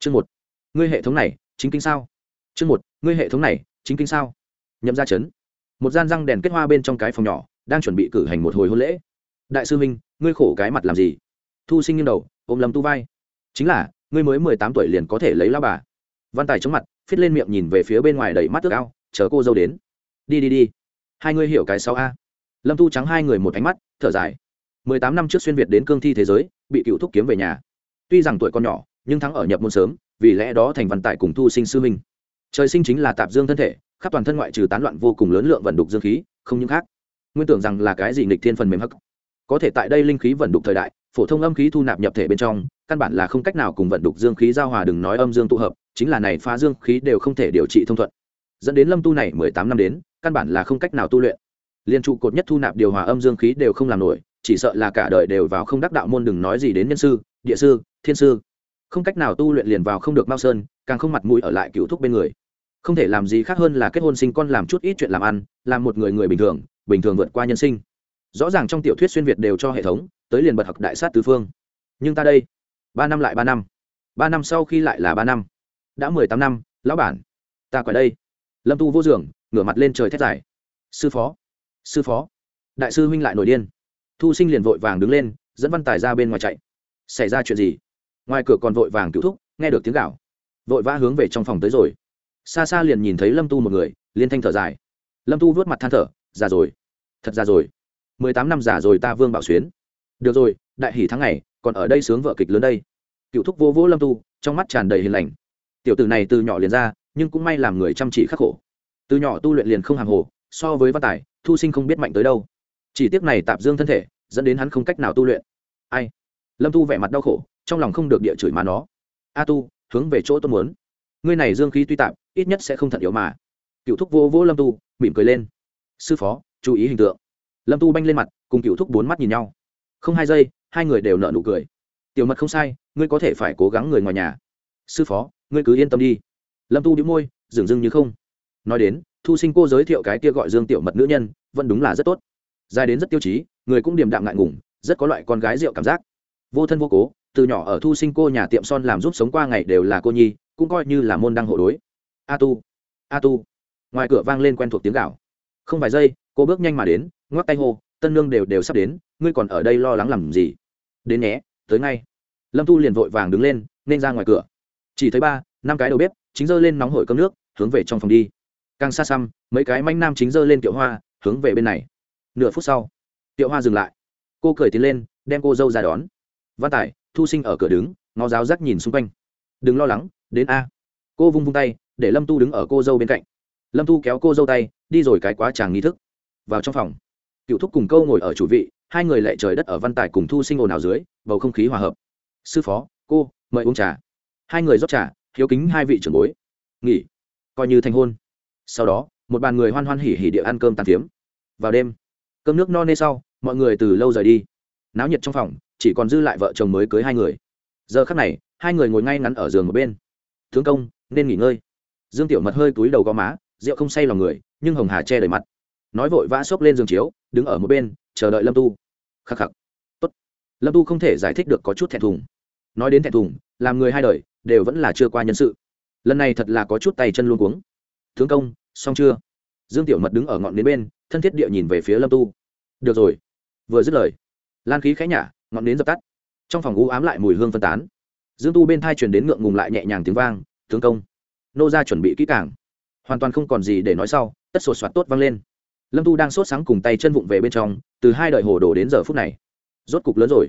chương một. Ngươi hệ thống này, chính kinh sao? Chương một. Ngươi hệ thống này, chính kinh sao? Nhậm ra chấn. Một gian răng đèn kết hoa bên trong cái phòng nhỏ, đang chuẩn bị cử hành một hồi hôn lễ. Đại sư minh, ngươi khổ cái mặt làm gì? Thu sinh nghiêng đầu, ôm lầm tu vai. Chính là, ngươi mới mười tám tuổi liền có thể lấy lao bà. Văn tài chống mặt phết lên miệng nhìn về phía bên ngoài đầy mắt ước ao, chờ cô dâu đến. Đi đi đi. Hai ngươi hiểu cái sau a. Lâm tu trắng hai người một ánh mắt, thở dài. mười tám năm trước xuyên việt đến cương thi thế giới, bị cựu thúc kiếm về nhà. Tuy rằng tuổi còn nhỏ nhưng thắng ở nhập môn sớm, vì lẽ đó thành văn tài cùng thu sinh sư minh trời sinh chính là tạp dương thân thể, khắp toàn thân ngoại trừ tán loạn vô cùng lớn lượng vận đục dương khí, không những khác. Nguyên tưởng rằng là cái gì nghịch thiên phần mềm hắc. Có thể tại đây linh khí vận đục thời đại, phổ thông âm khí thu nạp nhập thể bên trong, căn bản là không cách nào cùng vận đục dương khí giao hòa đừng nói âm dương tụ hợp, chính là này phá dương khí đều không thể điều trị thông thuận. Dẫn đến lâm tu này mười tám năm đến, căn bản là không cách nào tu luyện. Liên trụ cột nhất thu nạp điều hòa âm dương khí đều không làm nổi, chỉ sợ là cả đời đều vào không đắc đạo môn đừng nói gì đến nhân sư, địa sư, thiên sư không cách nào tu luyện liền vào không được mao sơn, càng không mặt mũi ở lại cựu thúc bên người. Không thể làm gì khác hơn là kết hôn sinh con làm chút ít chuyện làm ăn, làm một người người bình thường bình thường vượt qua nhân sinh. Rõ ràng trong tiểu thuyết xuyên việt đều cho hệ thống, tới liền bật học đại sát tứ phương. Nhưng ta đây, ba năm lại ba năm. Ba năm sau khi lại là ba năm. Đã mười tám năm, lão bản, ta quả đây. Lâm tu vô dường, ngửa mặt lên trời thét dài. Sư phó sư phó. Đại sư huynh lại nổi điên. Thu sinh liền vội vàng đứng lên, dẫn văn tài ra bên ngoài chạy. Xảy ra chuyện gì? Ngoài cửa còn vội vàng cứu thúc, nghe được tiếng gạo vội vã hướng về trong phòng tới rồi. Xa xa liền nhìn thấy lâm tu một người, liên thanh thở dài. Lâm tu vớt mặt than thở, già rồi, thật già rồi. Mười tám năm già rồi ta vương bảo xuyến. Được rồi, đại hỷ tháng ngày, còn ở đây sướng vợ kịch lớn đây. Cựu thúc vô vỗ lâm tu, trong mắt tràn đầy hiền lành. Tiểu tử này từ nhỏ liền ra, nhưng cũng may làm người chăm chỉ khắc khổ. Từ nhỏ tu luyện liền không hàng hồ, so với văn tài, thu sinh không biết mạnh tới đâu. Chỉ tiếc này tạp dương thân thể, dẫn đến hắn không cách nào tu luyện. Ai? Lâm tu vẻ mặt đau khổ trong lòng không được địa chửi mà nó. A tu, hướng về chỗ tôi muốn. Ngươi này dương khí tuy tạm, ít nhất sẽ không thận yếu mà. Cựu thúc vô vô lâm tu, mỉm cười lên. Sư phó, chú ý hình tượng. Lâm tu banh lên mặt, cùng cựu thúc bốn mắt nhìn nhau. Không hai giây, hai người đều nợ nụ cười. Tiểu mật không sai, ngươi có thể phải cố gắng người ngoài nhà. Sư phó, ngươi cứ yên tâm đi. Lâm tu đĩu môi dường dưng như không. Nói đến, thu sinh cô giới thiệu cái kia gọi dương tiểu mật nữ nhân, vẫn đúng là rất tốt. Dài đến rất tiêu chí, người cũng điềm đạm ngại ngùng, rất có loại con gái rượu cảm giác. Vô thân vô cố từ nhỏ ở thu sinh cô nhà tiệm son làm giúp sống qua ngày đều là cô nhi, cũng coi như là môn đăng hộ đối. A tu a tu. Ngoài cửa vang lên quen thuộc tiếng gạo không vài giây, cô bước nhanh mà đến, ngoắc tay hô, tân nương đều đều sắp đến, ngươi còn ở đây lo lắng làm gì? Đến nhé, tới ngay. Lâm tu liền vội vàng đứng lên, nên ra ngoài cửa. Chỉ thấy ba, năm cái đầu bếp, chính giơ lên nóng hổi cơm nước, hướng về trong phòng đi. Càng xa xăm, mấy cái manh nam chính giơ lên kiệu hoa, hướng về bên này. Nửa phút sau, kiệu hoa dừng lại. Cô cười tiến lên, đem cô dâu ra đón. Văn tài thu sinh ở cửa đứng, ngó giáo rắc nhìn xung quanh. Đừng lo lắng, đến a. Cô vung vung tay, để lâm tu đứng ở cô dâu bên cạnh. Lâm tu kéo cô dâu tay, đi rồi cái quá chàng nghi thức. Vào trong phòng, cựu thúc cùng câu ngồi ở chủ vị, hai người lệ trời đất ở văn tài cùng thu sinh ồn ào dưới, bầu không khí hòa hợp. Sư phó, cô, mời uống trà. Hai người rót trà, hiếu kính hai vị trưởng bối. Nghỉ. Coi như thành hôn. Sau đó, một bàn người hoan hoan hỉ hỉ địa ăn cơm tàn phiếm. Vào đêm, cơm nước no nê sau, mọi người từ lâu rời đi. Náo nhiệt trong phòng chỉ còn dư lại vợ chồng mới cưới hai người. Giờ khắc này, hai người ngồi ngay ngắn ở giường một bên. Thương công, nên nghỉ ngơi. Dương tiểu mật hơi túi đầu gò má, rượu không say lòng người, nhưng hồng hà che đầy mặt. Nói vội vã xốc lên giường chiếu, đứng ở một bên, chờ đợi lâm tu. Khắc khắc, tốt. Lâm tu không thể giải thích được có chút thẹn thùng. Nói đến thẹn thùng, làm người hai đời, đều vẫn là chưa qua nhân sự. Lần này thật là có chút tay chân luôn cuống. Thương công, xong chưa? Dương tiểu mật đứng ở ngọn đến bên, thân thiết địa nhìn về phía lâm tu. Được rồi. Vừa dứt lời, lan khí khẽ nhả ngọn nến dập tắt. Trong phòng u ám lại mùi hương phân tán. Dương tu bên thai truyền đến ngượng ngùng lại nhẹ nhàng tiếng vang, tướng công. Nô ra chuẩn bị kỹ càng. Hoàn toàn không còn gì để nói sau, tất sột soạt tốt vang lên. Lâm tu đang sốt sáng cùng tay chân vụng về bên trong, từ hai đời hồ đồ đến giờ phút này. Rốt cục lớn rồi.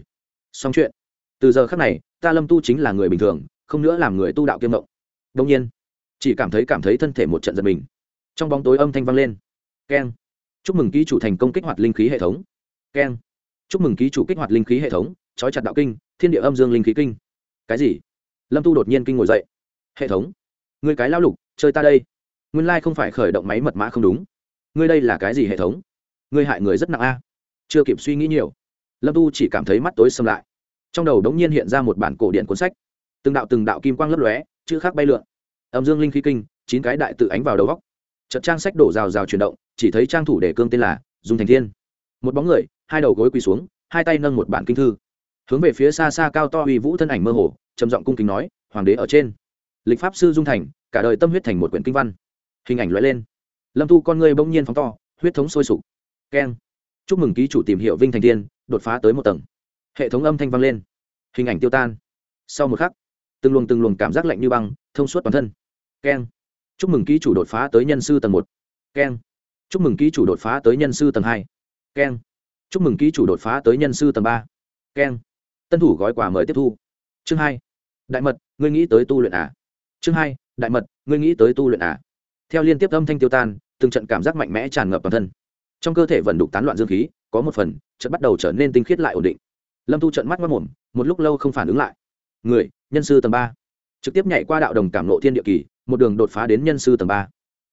Xong chuyện. Từ giờ khắc này, ta lâm tu chính là người bình thường, không nữa làm người tu đạo kiêm mộng đông nhiên, chỉ cảm thấy cảm thấy thân thể một trận giật mình. Trong bóng tối âm thanh vang lên. Keng. Chúc mừng ký chủ thành công kích hoạt linh khí hệ thống. Keng chúc mừng ký chủ kích hoạt linh khí hệ thống, trói chặt đạo kinh, thiên địa âm dương linh khí kinh. Cái gì? Lâm tu đột nhiên kinh ngồi dậy. Hệ thống. Người cái lao lục, chơi ta đây. Nguyên lai、like、không phải khởi động máy mật mã không đúng. Ngươi đây là cái gì hệ thống? Ngươi hại người rất nặng a. Chưa kịp suy nghĩ nhiều, lâm tu chỉ cảm thấy mắt tối xâm lại. Trong đầu đống nhiên hiện ra một bản cổ điện cuốn sách. Từng đạo từng đạo kim quang lấp lóe, chữ khác bay lượn. Âm dương linh khí kinh, chín cái đại tự ánh vào đầu góc. Chật trang sách đổ rào rào chuyển động, chỉ thấy trang thủ để cương tên là dùng thành thiên. Một bóng người hai đầu gối quỳ xuống, hai tay nâng một bản kinh thư. Hướng về phía xa xa cao to uy vũ thân ảnh mơ hồ, trầm giọng cung kính nói, hoàng đế ở trên. Lịch pháp sư dung thành, cả đời tâm huyết thành một quyển kinh văn. Hình ảnh loại lên. Lâm thu con ngươi bỗng nhiên phóng to, huyết thống sôi sục. Keng. Chúc mừng ký chủ tìm hiểu vinh thành tiên, đột phá tới một tầng. Hệ thống âm thanh vang lên. Hình ảnh tiêu tan. Sau một khắc, từng luồng từng luồng cảm giác lạnh như băng thông suốt toàn thân. Keng. Chúc mừng ký chủ đột phá tới nhân sư tầng một. Keng. Chúc mừng ký chủ đột phá tới nhân sư tầng hai. Keng chúc mừng ký chủ đột phá tới nhân sư tầng ba. Keng. Tân thủ gói quà mời tiếp thu. Chương hai. Đại mật, ngươi nghĩ tới tu luyện à? Chương hai. Đại mật, ngươi nghĩ tới tu luyện à? Theo liên tiếp âm thanh tiêu tan, từng trận cảm giác mạnh mẽ tràn ngập toàn thân. Trong cơ thể vẫn đục tán loạn dương khí, có một phần trận bắt đầu trở nên tinh khiết lại ổn định. Lâm Thu trận mắt mất mồm, một lúc lâu không phản ứng lại. Người, nhân sư tầng ba. Trực tiếp nhảy qua đạo đồng cảm lộ thiên địa kỳ, một đường đột phá đến nhân sư tầng ba.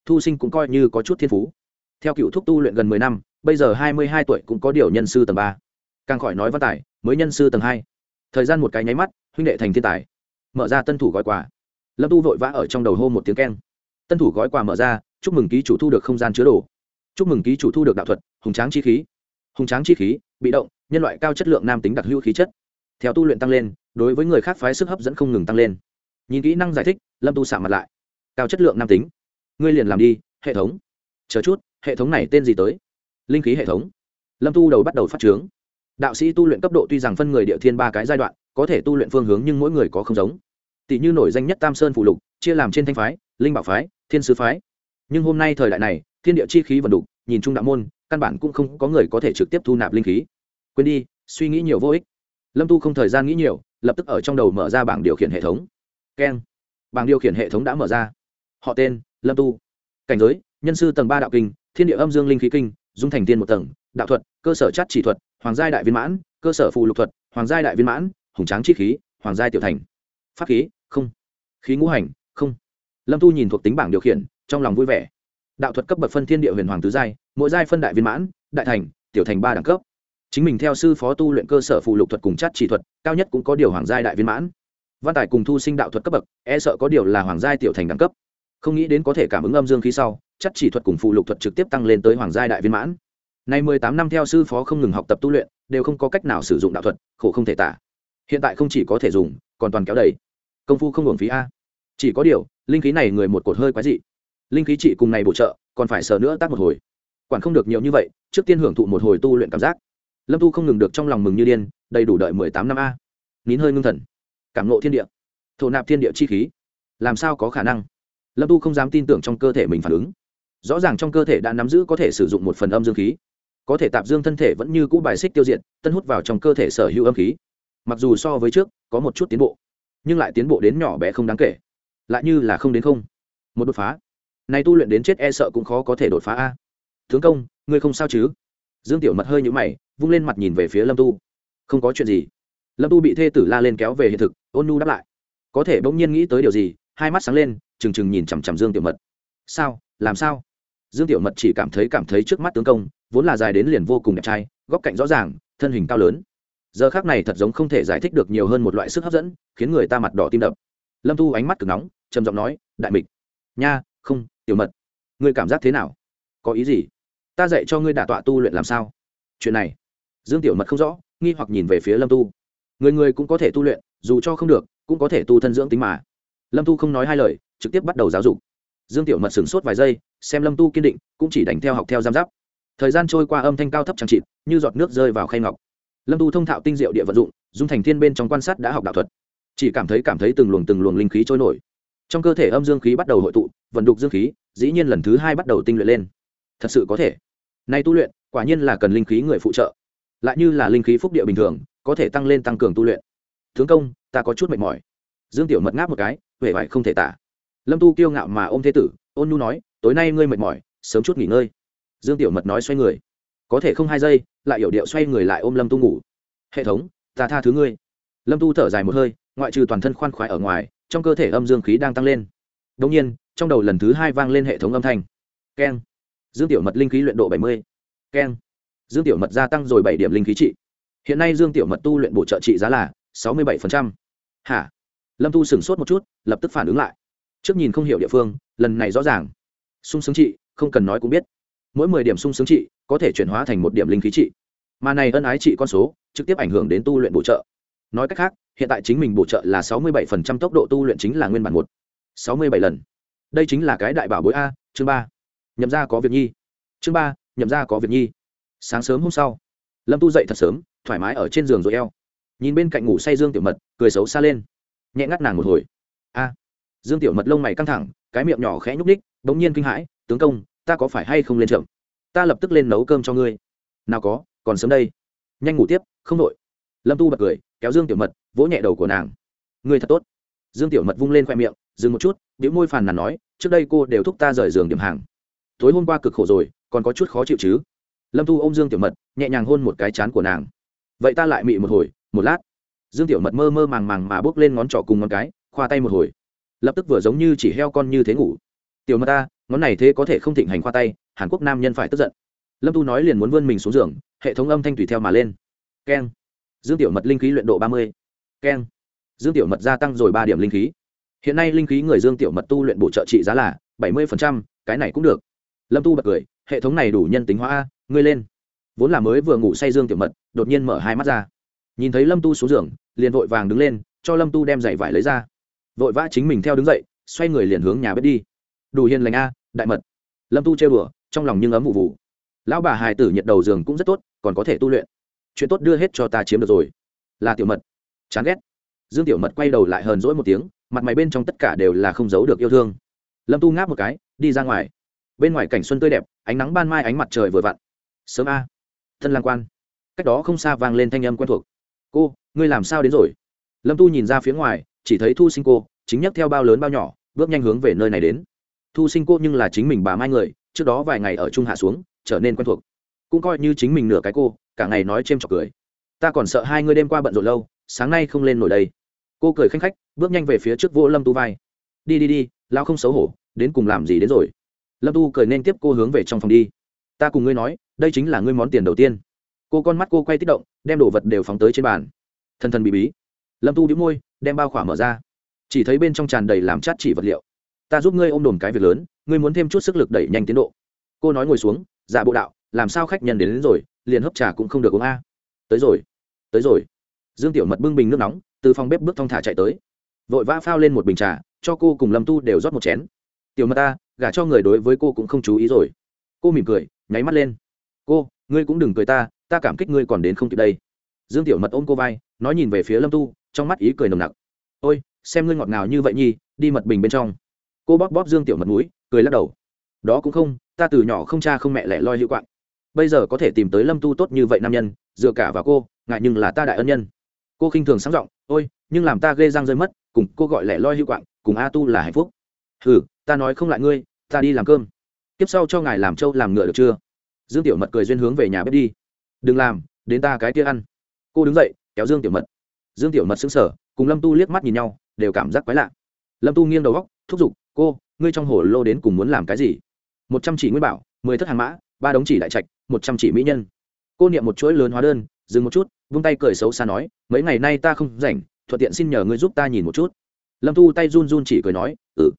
Thu sinh cũng coi như có chút thiên phú. Theo cựu thúc tu luyện gần mười năm bây giờ hai mươi hai tuổi cũng có điều nhân sư tầng ba. Càng khỏi nói văn tài, mới nhân sư tầng hai. Thời gian một cái nháy mắt, huynh đệ thành thiên tài. Mở ra tân thủ gói quà. Lâm tu vội vã ở trong đầu hô một tiếng keng. Tân thủ gói quà mở ra, chúc mừng ký chủ thu được không gian chứa đồ. Chúc mừng ký chủ thu được đạo thuật, hùng tráng chi khí. Hùng tráng chi khí, bị động, nhân loại cao chất lượng nam tính đặc hữu khí chất. Theo tu luyện tăng lên, đối với người khác phái sức hấp dẫn không ngừng tăng lên. Nhìn kỹ năng giải thích, lâm tu sạm mặt lại. Cao chất lượng nam tính. Ngươi liền làm đi, hệ thống. Chờ chút, hệ thống này tên gì tới? Linh khí hệ thống. Lâm tu đầu bắt đầu phát trướng. Đạo sĩ tu luyện cấp độ tuy rằng phân người địa thiên ba cái giai đoạn, có thể tu luyện phương hướng nhưng mỗi người có không giống. Tỷ như nổi danh nhất tam sơn phụ lục, chia làm trên thanh phái, linh bảo phái, thiên sứ phái. Nhưng hôm nay thời đại này, thiên địa chi khí vần đục nhìn chung đạo môn, căn bản cũng không có người có thể trực tiếp thu nạp linh khí. Quên đi, suy nghĩ nhiều vô ích. Lâm tu không thời gian nghĩ nhiều, lập tức ở trong đầu mở ra bảng điều khiển hệ thống. Keng. Bảng điều khiển hệ thống đã mở ra. Họ tên, lâm tu. Cảnh giới, nhân sư tầng ba đạo kinh, thiên địa âm dương linh khí kinh dung thành tiên một tầng, đạo thuật, cơ sở chát chỉ thuật, hoàng giai đại viên mãn, cơ sở phù lục thuật, hoàng giai đại viên mãn, hùng tráng chi khí, hoàng giai tiểu thành. Pháp khí, không. Khí ngũ hành, không. Lâm tu nhìn thuộc tính bảng điều khiển, trong lòng vui vẻ. Đạo thuật cấp bậc phân thiên địa huyền hoàng tứ giai, mỗi giai phân đại viên mãn, đại thành, tiểu thành ba đẳng cấp. Chính mình theo sư phó tu luyện cơ sở phụ lục thuật cùng chát chỉ thuật, cao nhất cũng có điều hoàng giai đại viên mãn. Văn tài cùng thu sinh đạo thuật cấp bậc e sợ có điều là hoàng giai tiểu thành đẳng cấp không nghĩ đến có thể cảm ứng âm dương khí sau chắc chỉ thuật cùng phụ lục thuật trực tiếp tăng lên tới hoàng giai đại viên mãn. Nay mười tám năm theo sư phó không ngừng học tập tu luyện, đều không có cách nào sử dụng đạo thuật, khổ không thể tả. Hiện tại không chỉ có thể dùng, còn toàn kéo đầy. Công phu không hưởng phí a. Chỉ có điều, linh khí này người một cột hơi quái dị. Linh khí chỉ cùng này bổ trợ, còn phải sờ nữa tác một hồi. Quản không được nhiều như vậy, trước tiên hưởng thụ một hồi tu luyện cảm giác. Lâm tu không ngừng được trong lòng mừng như điên, đầy đủ đợi mười tám năm a. Nín hơi ngưng thần. Cảm nộ thiên địa. Thổ nạp thiên địa chi khí. Làm sao có khả năng? Lâm tu không dám tin tưởng trong cơ thể mình phản ứng. Rõ ràng trong cơ thể đã nắm giữ có thể sử dụng một phần âm dương khí. Có thể tạp dương thân thể vẫn như cũ bài xích tiêu diệt, tân hút vào trong cơ thể sở hữu âm khí. Mặc dù so với trước, có một chút tiến bộ, nhưng lại tiến bộ đến nhỏ bé không đáng kể. Lại như là không đến không. Một đột phá. Này tu luyện đến chết e sợ cũng khó có thể đột phá a. Tướng công, ngươi không sao chứ? Dương tiểu mật hơi nhũ mày, vung lên mặt nhìn về phía lâm tu. Không có chuyện gì. Lâm tu bị thê tử la lên kéo về hiện thực, ôn nu đáp lại. Có thể bỗng nhiên nghĩ tới điều gì, hai mắt sáng lên trừng trừng nhìn chằm chằm dương tiểu mật. Sao? Làm sao? Dương tiểu mật chỉ cảm thấy cảm thấy trước mắt tướng công, vốn là dài đến liền vô cùng đẹp trai, góc cạnh rõ ràng, thân hình cao lớn. Giờ khác này thật giống không thể giải thích được nhiều hơn một loại sức hấp dẫn, khiến người ta mặt đỏ tim đập. Lâm thu ánh mắt cực nóng, trầm giọng nói, đại mịch. Nha, không, tiểu mật. Ngươi cảm giác thế nào? Có ý gì? Ta dạy cho ngươi đả tọa tu luyện làm sao? Chuyện này. Dương tiểu mật không rõ, nghi hoặc nhìn về phía lâm tu người người cũng có thể tu luyện, dù cho không được, cũng có thể tu thân dưỡng tính mà. Lâm tu không nói hai lời trực tiếp bắt đầu giáo dục. Dương tiểu mật sửng sốt vài giây, xem lâm tu kiên định, cũng chỉ đánh theo học theo giam giáp. Thời gian trôi qua âm thanh cao thấp chẳng trịt như giọt nước rơi vào khay ngọc. Lâm tu thông thạo tinh diệu địa vận dụng, dung thành thiên bên trong quan sát đã học đạo thuật. Chỉ cảm thấy cảm thấy từng luồng từng luồng linh khí trôi nổi. Trong cơ thể âm dương khí bắt đầu hội tụ, vận đục dương khí, dĩ nhiên lần thứ hai bắt đầu tinh luyện lên. Thật sự có thể. Nay tu luyện, quả nhiên là cần linh khí người phụ trợ. Lại như là linh khí phúc địa bình thường, có thể tăng lên tăng cường tu luyện. Tướng công, ta có chút mệt mỏi. Dương tiểu mật ngáp một cái huệ vải không thể tả lâm tu kiêu ngạo mà ôm thế tử, ôn nu nói, tối nay ngươi mệt mỏi, sớm chút nghỉ ngơi. Dương tiểu mật nói xoay người. Có thể không hai giây, lại hiểu điệu xoay người lại ôm lâm tu ngủ. Hệ thống, ta tha thứ ngươi. Lâm tu thở dài một hơi, ngoại trừ toàn thân khoan khoái ở ngoài, trong cơ thể âm dương khí đang tăng lên. Đông nhiên, trong đầu lần thứ hai vang lên hệ thống âm thanh. Keng. Dương tiểu mật linh khí luyện độ bảy mươi. Keng. Dương tiểu mật gia tăng rồi bảy điểm linh khí trị. Hiện nay dương tiểu mật tu luyện bổ trợ trị giá là sáu mươi bảy hả? Lâm tu sửng sốt một chút, lập tức phản ứng lại trước nhìn không hiểu địa phương, lần này rõ ràng. Sung sướng trị, không cần nói cũng biết. Mỗi mười điểm sung sướng trị, có thể chuyển hóa thành một điểm linh khí trị. Mà này ân ái trị con số, trực tiếp ảnh hưởng đến tu luyện bổ trợ. Nói cách khác, hiện tại chính mình bổ trợ là sáu mươi bảy phần trăm tốc độ tu luyện chính là nguyên bản một. sáu mươi bảy lần. Đây chính là cái đại bảo bối a, chương ba. Nhậm ra có việc nhi. Chương ba, nhậm ra có việc nhi. Sáng sớm hôm sau, lâm tu dậy thật sớm, thoải mái ở trên giường rồi eo. Nhìn bên cạnh ngủ say dương tiểu mật, cười xấu xa lên. Nhẹ ngắt nàng một hồi. A dương tiểu mật lông mày căng thẳng, cái miệng nhỏ khẽ nhúc ních bỗng nhiên kinh hãi, tướng công, ta có phải hay không lên trộm ta lập tức lên nấu cơm cho ngươi. Nào có, còn sớm đây. Nhanh ngủ tiếp, không đội lâm tu bật cười, kéo dương tiểu mật, vỗ nhẹ đầu của nàng. Ngươi thật tốt. Dương tiểu mật vung lên khoe miệng, dừng một chút biểu môi phàn nàn nói, trước đây cô đều thúc ta rời giường điểm hàng. Tối hôm qua cực khổ rồi, còn có chút khó chịu chứ? Lâm tu ô m dương tiểu mật, nhẹ nhàng hôn một cái chán của nàng. Vậy ta lại mị một hồi, một lát. Dương tiểu mật mơ mơ màng màng mà bước lên ngón trỏ cùng ngón cái, khoa tay một hồi lập tức vừa giống như chỉ heo con như thế ngủ. Tiểu mật ta, ngón này thế có thể không thịnh hành khoa tay, hàn quốc nam nhân phải tức giận. Lâm tu nói liền muốn vươn mình xuống giường, hệ thống âm thanh tùy theo mà lên. Keng. Dương tiểu mật linh khí luyện độ ba mươi. Keng. Dương tiểu mật gia tăng rồi ba điểm linh khí. Hiện nay linh khí người dương tiểu mật tu luyện bổ trợ trị giá là bảy mươi cái này cũng được. Lâm tu bật cười, hệ thống này đủ nhân tính hóa a, ngươi lên. Vốn là mới vừa ngủ say dương tiểu mật, đột nhiên mở hai mắt ra. Nhìn thấy lâm tu xuống giường, liền vội vàng đứng lên, cho lâm tu đem giày vải lấy ra vội vã chính mình theo đứng dậy, xoay người liền hướng nhà bếp đi. Đủ hiền lành a, đại mật. Lâm tu trêu đùa, trong lòng nhưng ấm vụ vụ. Lão bà hài tử nhiệt đầu giường cũng rất tốt, còn có thể tu luyện. Chuyện tốt đưa hết cho ta chiếm được rồi. Là tiểu mật. Chán ghét. Dương tiểu mật quay đầu lại hờn rỗi một tiếng, mặt mày bên trong tất cả đều là không giấu được yêu thương. Lâm tu ngáp một cái, đi ra ngoài. Bên ngoài cảnh xuân tươi đẹp, ánh nắng ban mai ánh mặt trời vừa vặn. Sớm a. Thân lang quan. Cách đó không xa vang lên thanh âm quen thuộc. Cô, ngươi làm sao đến rồi? Lâm tu nhìn ra phía ngoài chỉ thấy thu sinh cô, chính nhắc theo bao lớn bao nhỏ, bước nhanh hướng về nơi này đến. Thu sinh cô nhưng là chính mình bà mai người, trước đó vài ngày ở trung hạ xuống, trở nên quen thuộc. Cũng coi như chính mình nửa cái cô, cả ngày nói c h trọc cười. Ta còn sợ hai ngươi đêm qua bận rộn lâu, sáng nay không lên nổi đây. Cô cười khanh khách, bước nhanh về phía trước vô lâm tu vai. Đi đi đi lao không xấu hổ, đến cùng làm gì đến rồi? Lâm tu cười nên tiếp cô hướng về trong phòng đi. Ta cùng ngươi nói, đây chính là ngươi món tiền đầu tiên. Cô con mắt cô quay tích động, đem đồ vật đều phóng tới trên bàn. Thần thần bị bí. Lâm tu đĩu môi đem bao khỏa mở ra. Chỉ thấy bên trong tràn đầy làm chát chỉ vật liệu. Ta giúp ngươi ôm đồn cái việc lớn ngươi muốn thêm chút sức lực đẩy nhanh tiến độ. Cô nói ngồi xuống giả bộ đạo làm sao khách nhân đến, đến rồi liền hấp trà cũng không được uống a. Tới rồi tới rồi. Dương tiểu mật bưng bình nước nóng từ phòng bếp bước thong thả chạy tới. Vội vã phao lên một bình trà cho cô cùng lâm tu đều rót một chén. Tiểu mật ta gả cho người đối với cô cũng không chú ý rồi. Cô mỉm cười nháy mắt lên. Cô ngươi cũng đừng cười ta ta cảm kích ngươi còn đến không kịp đây. Dương tiểu mật ôm cô vai nói nhìn về phía lâm tu trong mắt ý cười nồng nặc. Ôi, xem ngươi ngọt ngào như vậy nhi, đi mật bình bên trong. Cô bóp bóp dương tiểu mật mũi, cười lắc đầu. Đó cũng không, ta từ nhỏ không cha không mẹ lẻ loi hữu quạng. Bây giờ có thể tìm tới lâm tu tốt như vậy nam nhân, dựa cả vào cô, ngại nhưng là ta đại ân nhân. Cô khinh thường sáng giọng, ôi, nhưng làm ta ghê răng rơi mất, cùng cô gọi lẻ loi hữu quạng, cùng a tu là hạnh phúc. Hừ, ta nói không lại ngươi, ta đi làm cơm. Tiếp sau cho ngài làm trâu làm ngựa được chưa? Dương tiểu mật cười duyên hướng về nhà bếp đi. Đừng làm, đến ta cái kia ăn. Cô đứng dậy, kéo dương tiểu mật dương tiểu mật xứng sở cùng lâm tu liếc mắt nhìn nhau, đều cảm giác quái lạ. Lâm tu nghiêng đầu góc, thúc giục, cô, ngươi trong hồ lô đến cùng muốn làm cái gì? Một trăm chỉ nguyên bảo, mười thất hàng mã, ba đống chỉ đại trạch, một trăm chỉ mỹ nhân. Cô niệm một chuỗi lớn hóa đơn, dừng một chút, vung tay cười xấu xa nói, mấy ngày nay ta không rảnh, thuận tiện xin nhờ ngươi giúp ta nhìn một chút. Lâm tu tay run run chỉ cười nói ừ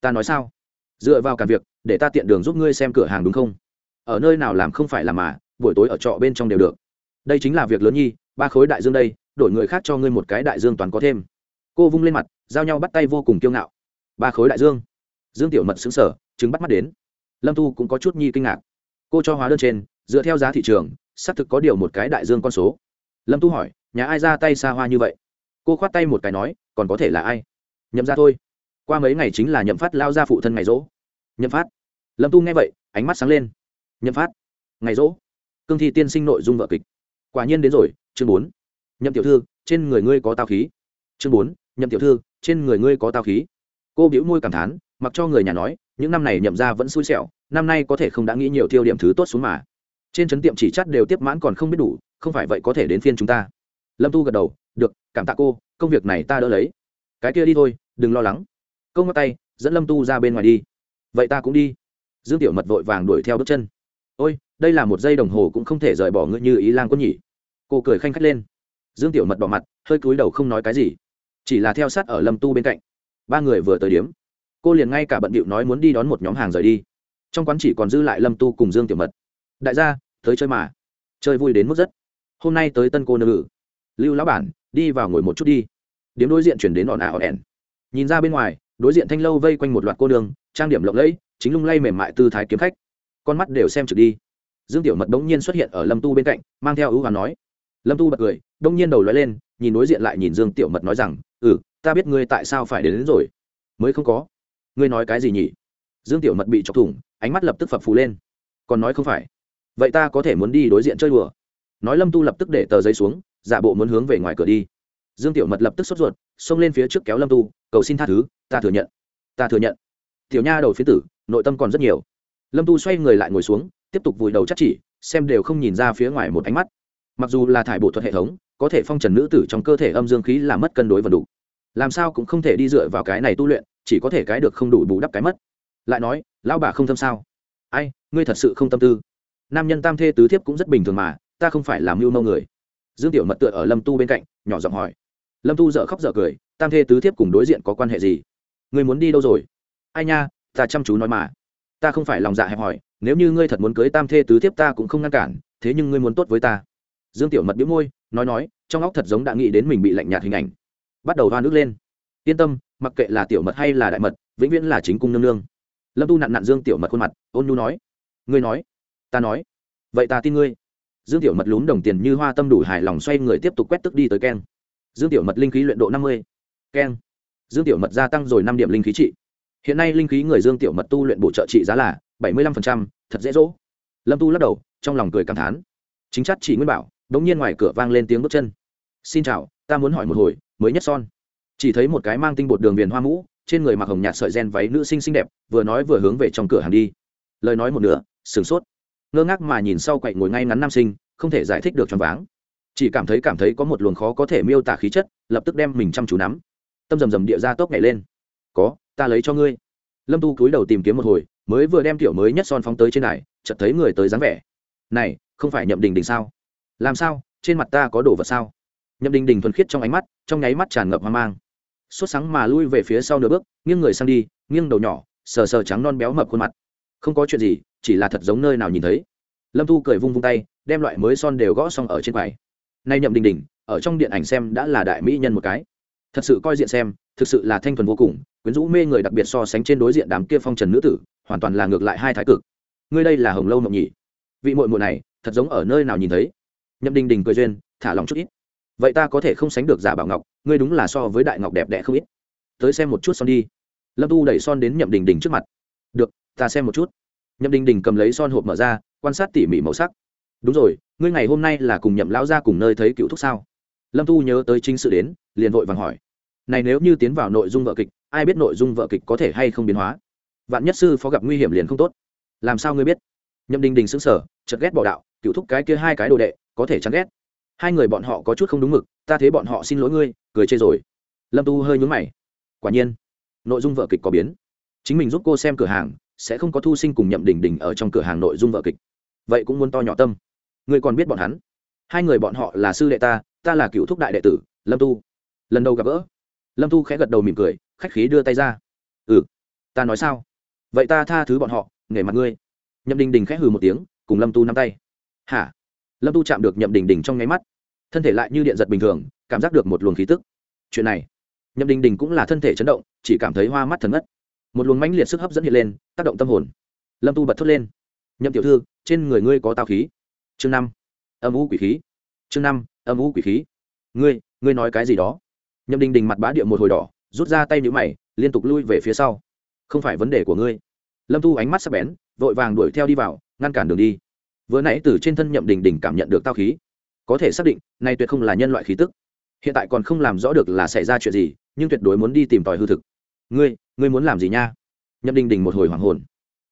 ta nói sao? Dựa vào cả việc, để ta tiện đường giúp ngươi xem cửa hàng đúng không? Ở nơi nào làm không phải làm mà, buổi tối ở trọ bên trong đều được. Đây chính là việc lớn nhi, ba khối đại dương đây đổi người khác cho ngươi một cái đại dương toàn có thêm. Cô vung lên mặt, giao nhau bắt tay vô cùng kiêu ngạo. Ba khối đại dương. Dương tiểu mật xứng sở chứng bắt mắt đến. Lâm tu cũng có chút nhi kinh ngạc. Cô cho hóa đơn trên, dựa theo giá thị trường, xác thực có điều một cái đại dương con số. Lâm tu hỏi, nhà ai ra tay xa hoa như vậy? Cô khoát tay một cái nói, còn có thể là ai? Nhậm ra thôi. Qua mấy ngày chính là nhậm phát lao ra phụ thân ngày rỗ. Nhậm phát. Lâm tu nghe vậy, ánh mắt sáng lên. Nhậm phát. Ngày rỗ. Cương thi tiên sinh nội dung vợ kịch. Quả nhiên đến rồi, chương bốn nhậm tiểu thư, trên người ngươi có tao khí. Chương bốn, nhậm tiểu thư, trên người ngươi có tao khí. Cô biểu môi cảm thán, mặc cho người nhà nói, những năm này nhậm ra vẫn xui xẻo, năm nay có thể không đã nghĩ nhiều tiêu điểm thứ tốt xuống mà. Trên trấn tiệm chỉ chắt đều tiếp mãn còn không biết đủ, không phải vậy có thể đến phiên chúng ta. Lâm tu gật đầu, được, cảm tạ cô, công việc này ta đỡ lấy. Cái kia đi thôi, đừng lo lắng. Câu ngắt tay, dẫn lâm tu ra bên ngoài đi. Vậy ta cũng đi. Dương tiểu mật vội vàng đuổi theo bước chân. Ôi, đây là một giây đồng hồ cũng không thể rời bỏ ngươi như ý lan quân nhỉ. Cô cười khanh khách lên dương tiểu mật bỏ mặt hơi cúi đầu không nói cái gì. Chỉ là theo sát ở lâm tu bên cạnh. Ba người vừa tới điếm cô liền ngay cả bận điệu nói muốn đi đón một nhóm hàng rời đi. Trong quán chỉ còn dư lại lâm tu cùng dương tiểu mật. Đại gia tới chơi mà. Chơi vui đến mức rất. Hôm nay tới tân cô nương, ngự. Lưu lão bản đi vào ngồi một chút đi. Điếm đối diện chuyển đến ọn ào ọn ẻn nhìn ra bên ngoài đối diện thanh lâu vây quanh một loạt cô đường trang điểm lộng lẫy chính lung lay mềm mại tư thái kiếm khách. Con mắt đều xem trực đi. Dương tiểu mật đống nhiên xuất hiện ở lâm tu bên cạnh mang theo ưu và nói. Lâm tu bật cười đông nhiên đầu lóe lên nhìn đối diện lại nhìn dương tiểu mật nói rằng ừ ta biết ngươi tại sao phải đến, đến rồi. Mới không có. Ngươi nói cái gì nhỉ? Dương tiểu mật bị chọc thủng ánh mắt lập tức phập phù lên. Còn nói không phải. Vậy ta có thể muốn đi đối diện chơi đùa. Nói lâm tu lập tức để tờ giấy xuống giả bộ muốn hướng về ngoài cửa đi. Dương tiểu mật lập tức sốt ruột xông lên phía trước kéo lâm tu cầu xin tha thứ ta thừa nhận. Ta thừa nhận. Tiểu nha đầu phía tử nội tâm còn rất nhiều. Lâm tu xoay người lại ngồi xuống tiếp tục vùi đầu chắc chỉ xem đều không nhìn ra phía ngoài một ánh mắt. Mặc dù là thải bộ thuật hệ thống có thể phong trần nữ tử trong cơ thể âm dương khí là mất cân đối và đủ. Làm sao cũng không thể đi dựa vào cái này tu luyện, chỉ có thể cái được không đủ bù đắp cái mất. Lại nói, lão bà không thâm sao? Ai, ngươi thật sự không tâm tư. Nam nhân tam thê tứ thiếp cũng rất bình thường mà, ta không phải làm mưu mâu người. Dương tiểu mật tựa ở lâm tu bên cạnh, nhỏ giọng hỏi. Lâm tu dợ khóc dợ cười, tam thê tứ thiếp cùng đối diện có quan hệ gì? Ngươi muốn đi đâu rồi? Ai nha, ta chăm chú nói mà. Ta không phải lòng dạ hẹp hòi, nếu như ngươi thật muốn cưới tam thê tứ thiếp ta cũng không ngăn cản, thế nhưng ngươi muốn tốt với ta dương tiểu mật biếu môi, nói nói, trong óc thật giống đã nghĩ đến mình bị lạnh nhạt hình ảnh. Bắt đầu hoa nước lên. Yên tâm, mặc kệ là tiểu mật hay là đại mật, vĩnh viễn là chính cung nương nương. Lâm tu nặn nặn dương tiểu mật khuôn mặt, ôn nhu nói. Ngươi nói. Ta nói. Vậy ta tin ngươi. Dương tiểu mật lún đồng tiền như hoa tâm đủ hài lòng xoay người tiếp tục quét tức đi tới keng. Dương tiểu mật linh khí luyện độ năm mươi. Keng. Dương tiểu mật gia tăng rồi năm điểm linh khí trị. Hiện nay linh khí người dương tiểu mật tu luyện bổ trợ trị giá là bảy mươi lăm thật dễ dỗ. Lâm tu lắc đầu, trong lòng cười cảm thán. Chính chắc chỉ nguyên bảo đ ỗ n g nhiên ngoài cửa vang lên tiếng bước chân. Xin chào, ta muốn hỏi một hồi, mới nhất son? Chỉ thấy một cái mang tinh bột đường viền hoa mũ, trên người mặc hồng nhạt sợi gen váy nữ sinh xinh đẹp, vừa nói vừa hướng về trong cửa hàng đi. Lời nói một nửa, sửng sốt. Ngơ ngác mà nhìn sau quậy ngồi ngay ngắn nam sinh, không thể giải thích được choáng váng. Chỉ cảm thấy cảm thấy có một luồng khó có thể miêu tả khí chất, lập tức đem mình chăm chú nắm. Tâm rầm rầm địa ra tốc nhảy lên. Có, ta lấy cho ngươi. Lâm tu cúi đầu tìm kiếm một hồi, mới vừa đem tiểu mới nhất son phóng tới trên này chợt thấy người tới dáng vẻ. Này, không phải nhậm đình đình sao? Làm sao? Trên mặt ta có đồ vật sao? Nhậm đình đình thuần khiết trong ánh mắt, trong nháy mắt tràn ngập hoang mang. Sốt sáng mà lui về phía sau nửa bước, nghiêng người sang đi, nghiêng đầu nhỏ, sờ sờ trắng non béo mập khuôn mặt. Không có chuyện gì, chỉ là thật giống nơi nào nhìn thấy. Lâm thu cười vung vung tay, đem loại mới son đều gõ xong ở trên quầy. Nay nhậm đình đình, ở trong điện ảnh xem đã là đại mỹ nhân một cái. Thật sự coi diện xem, thực sự là thanh thuần vô cùng, quyến rũ mê người đặc biệt so sánh trên đối diện đám kia phong trần nữ tử, hoàn toàn là ngược lại hai thái cực. Ngươi đây là hồng lâu mộng nhỉ vị muội muội này, thật giống ở nơi nào nhìn thấy? Nhậm đình đình cười duyên, thả lòng chút ít. Vậy ta có thể không sánh được giả bảo ngọc, ngươi đúng là so với đại ngọc đẹp đẽ không ít. Tới xem một chút son đi. Lâm tu đẩy son đến nhậm đình đình trước mặt. Được, ta xem một chút. Nhậm đình đình cầm lấy son hộp mở ra, quan sát tỉ mỉ màu sắc. Đúng rồi, ngươi ngày hôm nay là cùng nhậm lão ra cùng nơi thấy cựu thúc sao? Lâm tu nhớ tới chính sự đến, liền vội vàng hỏi. Này nếu như tiến vào nội dung vợ kịch, ai biết nội dung vợ kịch có thể hay không biến hóa? Vạn nhất sư phó gặp nguy hiểm liền không tốt. Làm sao ngươi biết? Nhậm đình đình xứng sở chật ghét bỏ đạo, cựu thúc cái kia hai cái đồ đệ có thể chán ghét. Hai người bọn họ có chút không đúng mực, ta thấy bọn họ xin lỗi ngươi, cười chê rồi. Lâm tu hơi nhúng mày. Quả nhiên, nội dung vợ kịch có biến. Chính mình giúp cô xem cửa hàng, sẽ không có thu sinh cùng nhậm đình đình ở trong cửa hàng nội dung vợ kịch. Vậy cũng muốn to nhỏ tâm. Ngươi còn biết bọn hắn? Hai người bọn họ là sư đệ ta ta là cựu thúc đại đệ tử, lâm tu. Lần đầu gặp gỡ, lâm tu khẽ gật đầu mỉm cười, khách khí đưa tay ra. Ừ ta nói sao? Vậy ta tha thứ bọn họ, nể mặt ngươi. Nhậm đình đình khẽ hừ một tiếng, cùng lâm tu nắm tay. Hả? Lâm tu chạm được nhậm đình đình trong nháy mắt. Thân thể lại như điện giật bình thường, cảm giác được một luồng khí tức. Chuyện này, nhậm đình đình cũng là thân thể chấn động, chỉ cảm thấy hoa mắt thần ngất. Một luồng mãnh liệt sức hấp dẫn hiện lên, tác động tâm hồn. Lâm tu bật thốt lên. Nhậm tiểu thư, trên người ngươi có tao khí. Chương năm, âm u quỷ khí. Chương năm, âm u quỷ khí. Ngươi ngươi nói cái gì đó? Nhậm đình đình mặt bá địa một hồi đỏ, rút ra tay nhũ mày, liên tục lui về phía sau. Không phải vấn đề của ngươi. Lâm tu ánh mắt sắp bén, vội vàng đuổi theo đi vào, ngăn cản đường đi vừa nãy từ trên thân nhậm đình đình cảm nhận được tao khí. Có thể xác định, này tuyệt không là nhân loại khí tức. Hiện tại còn không làm rõ được là xảy ra chuyện gì, nhưng tuyệt đối muốn đi tìm tòi hư thực. Ngươi ngươi muốn làm gì nha? Nhậm đình đình một hồi hoảng hồn.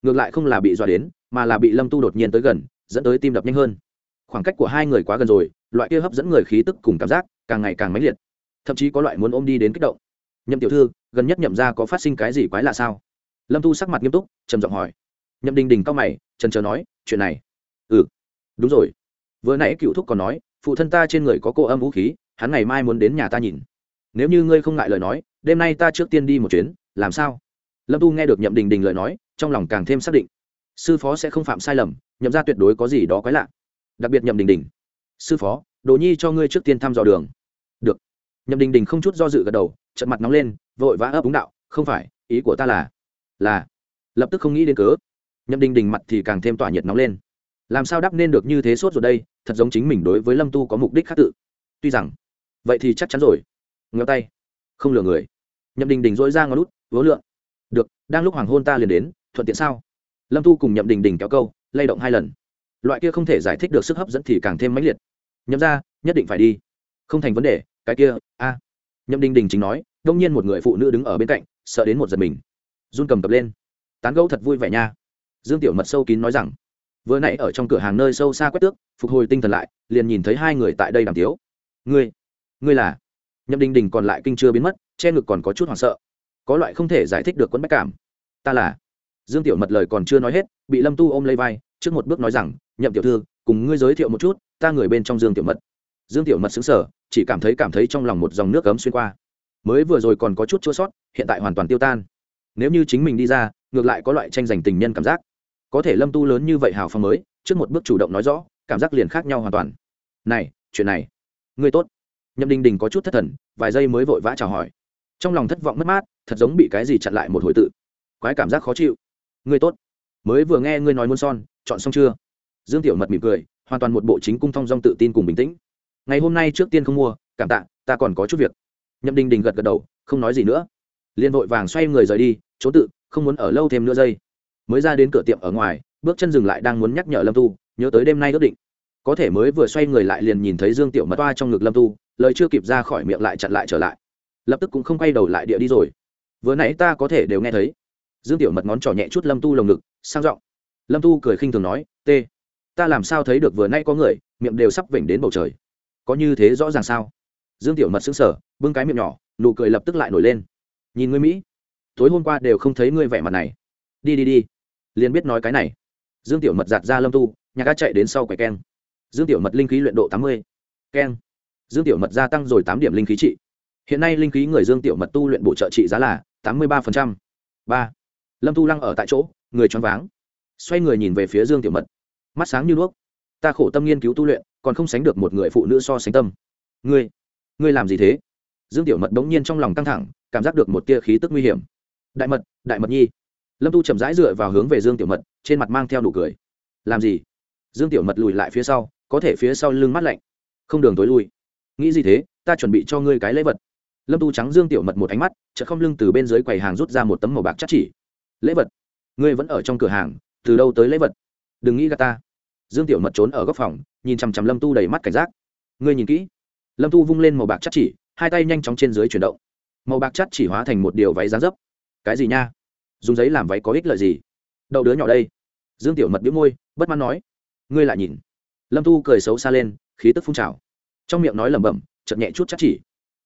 Ngược lại không là bị dọa đến, mà là bị lâm tu đột nhiên tới gần, dẫn tới tim đập nhanh hơn. Khoảng cách của hai người quá gần rồi, loại kia hấp dẫn người khí tức cùng cảm giác càng ngày càng mãnh liệt. Thậm chí có loại muốn ôm đi đến kích động. Nhậm tiểu thư, gần nhất nhậm ra có phát sinh cái gì quái lạ sao? Lâm tu sắc mặt nghiêm túc, trầm giọng hỏi. Nhậm đình đình cao mày, trần trờ nói, chuyện này ừ. Đúng rồi. Vừa nãy cựu thúc còn nói, phụ thân ta trên người có cô âm vũ khí, hắn ngày mai muốn đến nhà ta nhìn. Nếu như ngươi không ngại lời nói, đêm nay ta trước tiên đi một chuyến, làm sao? Lâm tu nghe được nhậm đình đình lời nói, trong lòng càng thêm xác định. Sư phó sẽ không phạm sai lầm, nhậm ra tuyệt đối có gì đó quái lạ. Đặc biệt nhậm đình đình. Sư phó, đồ nhi cho ngươi trước tiên thăm dò đường. Được. Nhậm đình đình không chút do dự gật đầu trận mặt nóng lên, vội vã ấp úng đạo, không phải, ý của ta là là lập tức không nghĩ đến cớ. Nhậm đình đình mặt thì càng thêm tỏa nhiệt nóng lên làm sao đắp nên được như thế sốt rồi đây, thật giống chính mình đối với lâm tu có mục đích khác tự. Tuy rằng, vậy thì chắc chắn rồi. Ngheo tay. Không lừa người. Nhậm đình đình dỗi ra ngón lút vố lượn. Được, đang lúc hoàng hôn ta liền đến, thuận tiện sao? Lâm tu cùng nhậm đình đình kéo câu, lay động hai lần. Loại kia không thể giải thích được sức hấp dẫn thì càng thêm mãnh liệt. Nhậm ra, nhất định phải đi. Không thành vấn đề, cái kia, a. Nhậm đình đình chính nói, đông nhiên một người phụ nữ đứng ở bên cạnh, sợ đến một giật mình. Run cầm cập lên. Tán gẫu thật vui vẻ nha. Dương tiểu mật sâu kín nói rằng vừa nãy ở trong cửa hàng nơi sâu xa quét tước, phục hồi tinh thần lại, liền nhìn thấy hai người tại đây đàm tiếu. Ngươi ngươi là? Nhậm đình đình còn lại kinh chưa biến mất, che ngực còn có chút hoảng sợ. Có loại không thể giải thích được quẫn bách cảm. Ta là? Dương tiểu mật lời còn chưa nói hết, bị lâm tu ôm lấy vai, trước một bước nói rằng, nhậm tiểu thư, cùng ngươi giới thiệu một chút, ta người bên trong dương tiểu mật. Dương tiểu mật xứng sở chỉ cảm thấy cảm thấy trong lòng một dòng nước cấm xuyên qua. Mới vừa rồi còn có chút chua sót, hiện tại hoàn toàn tiêu tan. Nếu như chính mình đi ra, ngược lại có loại tranh giành tình nhân cảm giác có thể lâm tu lớn như vậy hào phong mới, trước một bước chủ động nói rõ, cảm giác liền khác nhau hoàn toàn. Này, chuyện này, người tốt. Nhậm đình đình có chút thất thần, vài giây mới vội vã chào hỏi. Trong lòng thất vọng mất mát, thật giống bị cái gì chặn lại một hồi tự. Quái cảm giác khó chịu. Người tốt. Mới vừa nghe ngươi nói muốn son, chọn xong chưa? Dương tiểu mật mỉm cười, hoàn toàn một bộ chính cung thong dong tự tin cùng bình tĩnh. Ngày hôm nay trước tiên không mua, cảm tạ, ta còn có chút việc. Nhậm đình đình gật gật đầu, không nói gì nữa. Liền vội vàng xoay người rời đi, chỗ tự, không muốn ở lâu thêm nữa giây mới ra đến cửa tiệm ở ngoài, bước chân dừng lại đang muốn nhắc nhở lâm tu, nhớ tới đêm nay ước định. Có thể mới vừa xoay người lại liền nhìn thấy dương tiểu mật toa trong ngực lâm tu, lời chưa kịp ra khỏi miệng lại chặn lại trở lại. Lập tức cũng không quay đầu lại địa đi rồi. Vừa nãy ta có thể đều nghe thấy. Dương tiểu mật ngón trỏ nhẹ chút lâm tu lồng ngực, sang giọng. Lâm tu cười khinh thường nói, t, ta làm sao thấy được vừa nay có người, miệng đều sắp vểnh đến bầu trời. Có như thế rõ ràng sao? Dương tiểu mật xứng sở bưng cái miệng nhỏ, nụ cười lập tức lại nổi lên. Nhìn ngươi mỹ, tối hôm qua đều không thấy ngươi vẻ mặt này. Đi đi đi liền biết nói cái này. Dương tiểu mật giạt ra lâm tu, nhà ca chạy đến sau quẻ keng. Dương tiểu mật linh khí luyện độ tám mươi. Keng. Dương tiểu mật gia tăng rồi tám điểm linh khí trị. Hiện nay linh khí người dương tiểu mật tu luyện bổ trợ trị giá là tám mươi ba ba. Lâm tu lăng ở tại chỗ, người choáng váng. Xoay người nhìn về phía dương tiểu mật. Mắt sáng như đuốc. Ta khổ tâm nghiên cứu tu luyện, còn không sánh được một người phụ nữ so sánh tâm. Ngươi ngươi làm gì thế? Dương tiểu mật bỗng nhiên trong lòng căng thẳng, cảm giác được một tia khí tức nguy hiểm. Đại mật đại mật nhi lâm tu chậm rãi dựa vào hướng về dương tiểu mật, trên mặt mang theo nụ cười. Làm gì? Dương tiểu mật lùi lại phía sau, có thể phía sau lưng mắt lạnh. Không đường tối lui. Nghĩ gì thế? Ta chuẩn bị cho ngươi cái lễ vật. Lâm tu trắng dương tiểu mật một ánh mắt chợ không lưng từ bên dưới quầy hàng rút ra một tấm màu bạc chắc chỉ. Lễ vật? Ngươi vẫn ở trong cửa hàng, từ đâu tới lễ vật? Đừng nghĩ gà ta. Dương tiểu mật trốn ở góc phòng, nhìn chằm chằm lâm tu đầy mắt cảnh giác. Ngươi nhìn kỹ. Lâm tu vung lên màu bạc chắc chỉ, hai tay nhanh chóng trên dưới chuyển động. Màu bạc chắc chỉ hóa thành một điều váy giá dấp. Cái gì nha? Dùng giấy làm váy có ích lợi gì? Đậu đứa nhỏ đây. Dương tiểu mật biếu môi, bất mãn nói. Ngươi lại nhìn. Lâm thu cười xấu xa lên, khí tức phun trào. Trong miệng nói lẩm bẩm chậm nhẹ chút chắc chỉ.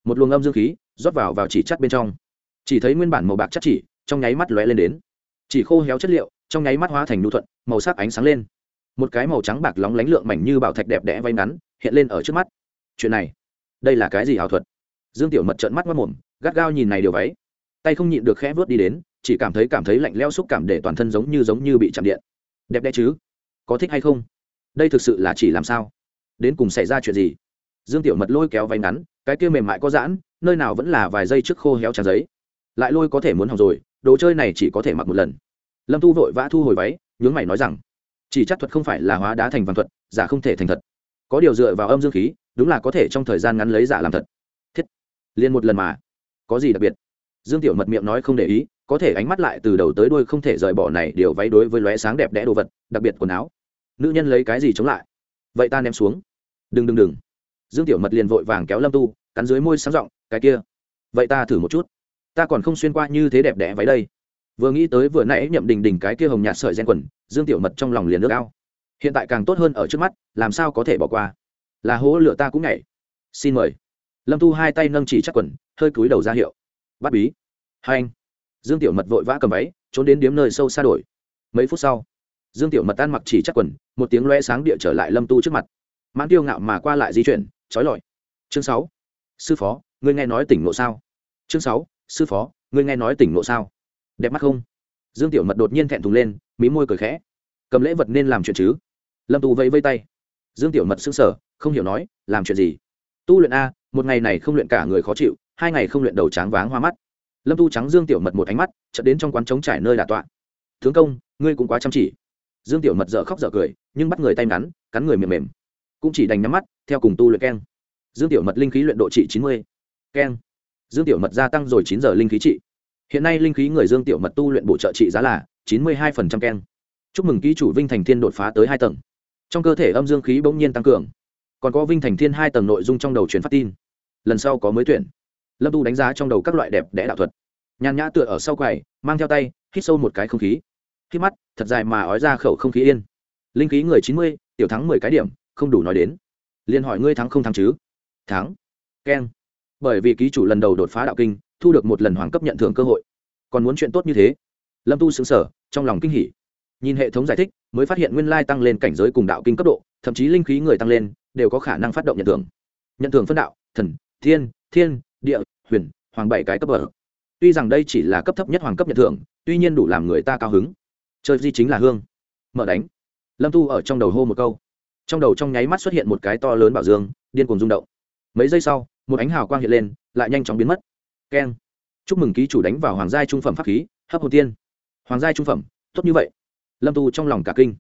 Một luồng âm dương khí rót vào vào chỉ chắt bên trong. Chỉ thấy nguyên bản màu bạc chắc chỉ trong nháy mắt lóe lên đến. Chỉ khô héo chất liệu, trong nháy mắt hóa thành nhu thuận, màu sắc ánh sáng lên. Một cái màu trắng bạc lóng lánh lượng mảnh như bảo thạch đẹp đẽ vay ngắn, hiện lên ở trước mắt. Chuyện này, đây là cái gì ảo thuật? Dương tiểu mật trợn mắt mất mồm gắt gao nhìn này điều váy tay không nhịn được khẽ vớt đi đến, chỉ cảm thấy cảm thấy lạnh leo xúc cảm để toàn thân giống như giống như bị chạm điện. Đẹp đẽ chứ? Có thích hay không? Đây thực sự là chỉ làm sao? Đến cùng xảy ra chuyện gì? Dương tiểu mật lôi kéo váy ngắn, cái kia mềm mại có giãn, nơi nào vẫn là vài giây trước khô héo tràn giấy. Lại lôi có thể muốn học rồi, đồ chơi này chỉ có thể mặc một lần. Lâm tu vội vã thu hồi váy, nhướng mày nói rằng, chỉ chắc thuật không phải là hóa đá thành văn thuật, giả không thể thành thật. Có điều dựa vào âm dương khí, đúng là có thể trong thời gian ngắn lấy giả làm thật. Thiết, liền một lần mà. Có gì đặc biệt? Dương tiểu mật miệng nói không để ý, có thể ánh mắt lại từ đầu tới đuôi không thể rời bỏ này điều váy đối với lóe sáng đẹp đẽ đồ vật, đặc biệt quần áo. Nữ nhân lấy cái gì chống lại? Vậy ta ném xuống. Đừng đừng đừng. Dương tiểu mật liền vội vàng kéo lâm tu, cắn dưới môi sáng r cái kia, vậy ta thử một chút. Ta còn không xuyên qua như thế đẹp đẽ váy đây. Vừa nghĩ tới vừa nãy nhậm đình đình cái kia hồng nhạt sợi gen quần, dương tiểu mật trong lòng liền nước ao. Hiện tại càng tốt hơn ở trước mắt, làm sao có thể bỏ qua? Là hố lửa ta cũng nhảy. Xin mời. Lâm tu hai tay nâng chỉ chắc quần, hơi cúi đầu ra hiệu bắt bí. Hai anh. Dương tiểu mật vội vã cầm váy, trốn đến điếm nơi sâu xa đổi. Mấy phút sau, dương tiểu mật tan mặc chỉ chắc quần, một tiếng loe sáng địa trở lại lâm tu trước mặt. Mãn tiêu ngạo mà qua lại di chuyển, trói lọi. Chương sáu. Sư phó, ngươi nghe nói tỉnh ngộ sao? Chương sáu. Sư phó, ngươi nghe nói tỉnh ngộ sao? Đẹp mắt không? Dương tiểu mật đột nhiên thẹn thùng lên, mí môi cười khẽ. Cầm lễ vật nên làm chuyện chứ? Lâm tu vẫy vây tay. Dương tiểu mật s ư n g sở không hiểu nói, làm chuyện gì? Tu luyện a, một ngày này không luyện cả người khó chịu hai ngày không luyện đầu tráng váng hoa mắt. Lâm tu trắng dương tiểu mật một ánh mắt, chợt đến trong quán trống trải nơi đà tọa. Tướng công, ngươi cũng quá chăm chỉ. Dương tiểu mật dở khóc dở cười, nhưng bắt người tay ngắn, cắn người mềm mềm. Cũng chỉ đành nhắm mắt, theo cùng tu luyện keng. Dương tiểu mật linh khí luyện độ trị chín mươi. Keng. Dương tiểu mật gia tăng rồi chín giờ linh khí trị. Hiện nay linh khí người dương tiểu mật tu luyện bổ trợ trị giá là chín mươi hai keng. Chúc mừng ký chủ vinh thành thiên đột phá tới hai tầng. Trong cơ thể âm dương khí bỗng nhiên tăng cường. Còn có vinh thành thiên hai tầng nội dung trong đầu truyền phát tin. Lần sau có mới tuyển lâm tu đánh giá trong đầu các loại đẹp đẽ đạo thuật. Nhàn nhã tựa ở sau quầy, mang theo tay, hít sâu một cái không khí. Khi mắt, thật dài mà ói ra khẩu không khí yên. Linh khí người chín mươi, tiểu thắng mười cái điểm, không đủ nói đến. Liền hỏi ngươi thắng không thắng chứ? Thắng. Keng. Bởi vì ký chủ lần đầu đột phá đạo kinh, thu được một lần hoàng cấp nhận thưởng cơ hội. Còn muốn chuyện tốt như thế. Lâm tu xứng sở trong lòng kinh hỉ. Nhìn hệ thống giải thích, mới phát hiện nguyên lai tăng lên cảnh giới cùng đạo kinh cấp độ, thậm chí linh khí người tăng lên, đều có khả năng phát động nhận thưởng. Nhận thưởng phân đạo, thần, thiên thiên địa, huyền, hoàng bảy cái cấp bậc. Tuy rằng đây chỉ là cấp thấp nhất hoàng cấp nhận thưởng, tuy nhiên đủ làm người ta cao hứng. Chơi di chính là hương. Mở đánh. Lâm tu ở trong đầu hô một câu. Trong đầu trong nháy mắt xuất hiện một cái to lớn bảo dương, điên cuồng rung động. Mấy giây sau, một ánh hào quang hiện lên, lại nhanh chóng biến mất. Keng. Chúc mừng ký chủ đánh vào hoàng gia trung phẩm pháp khí, hấp hồn tiên. Hoàng gia trung phẩm, tốt như vậy. Lâm tu trong lòng cả kinh.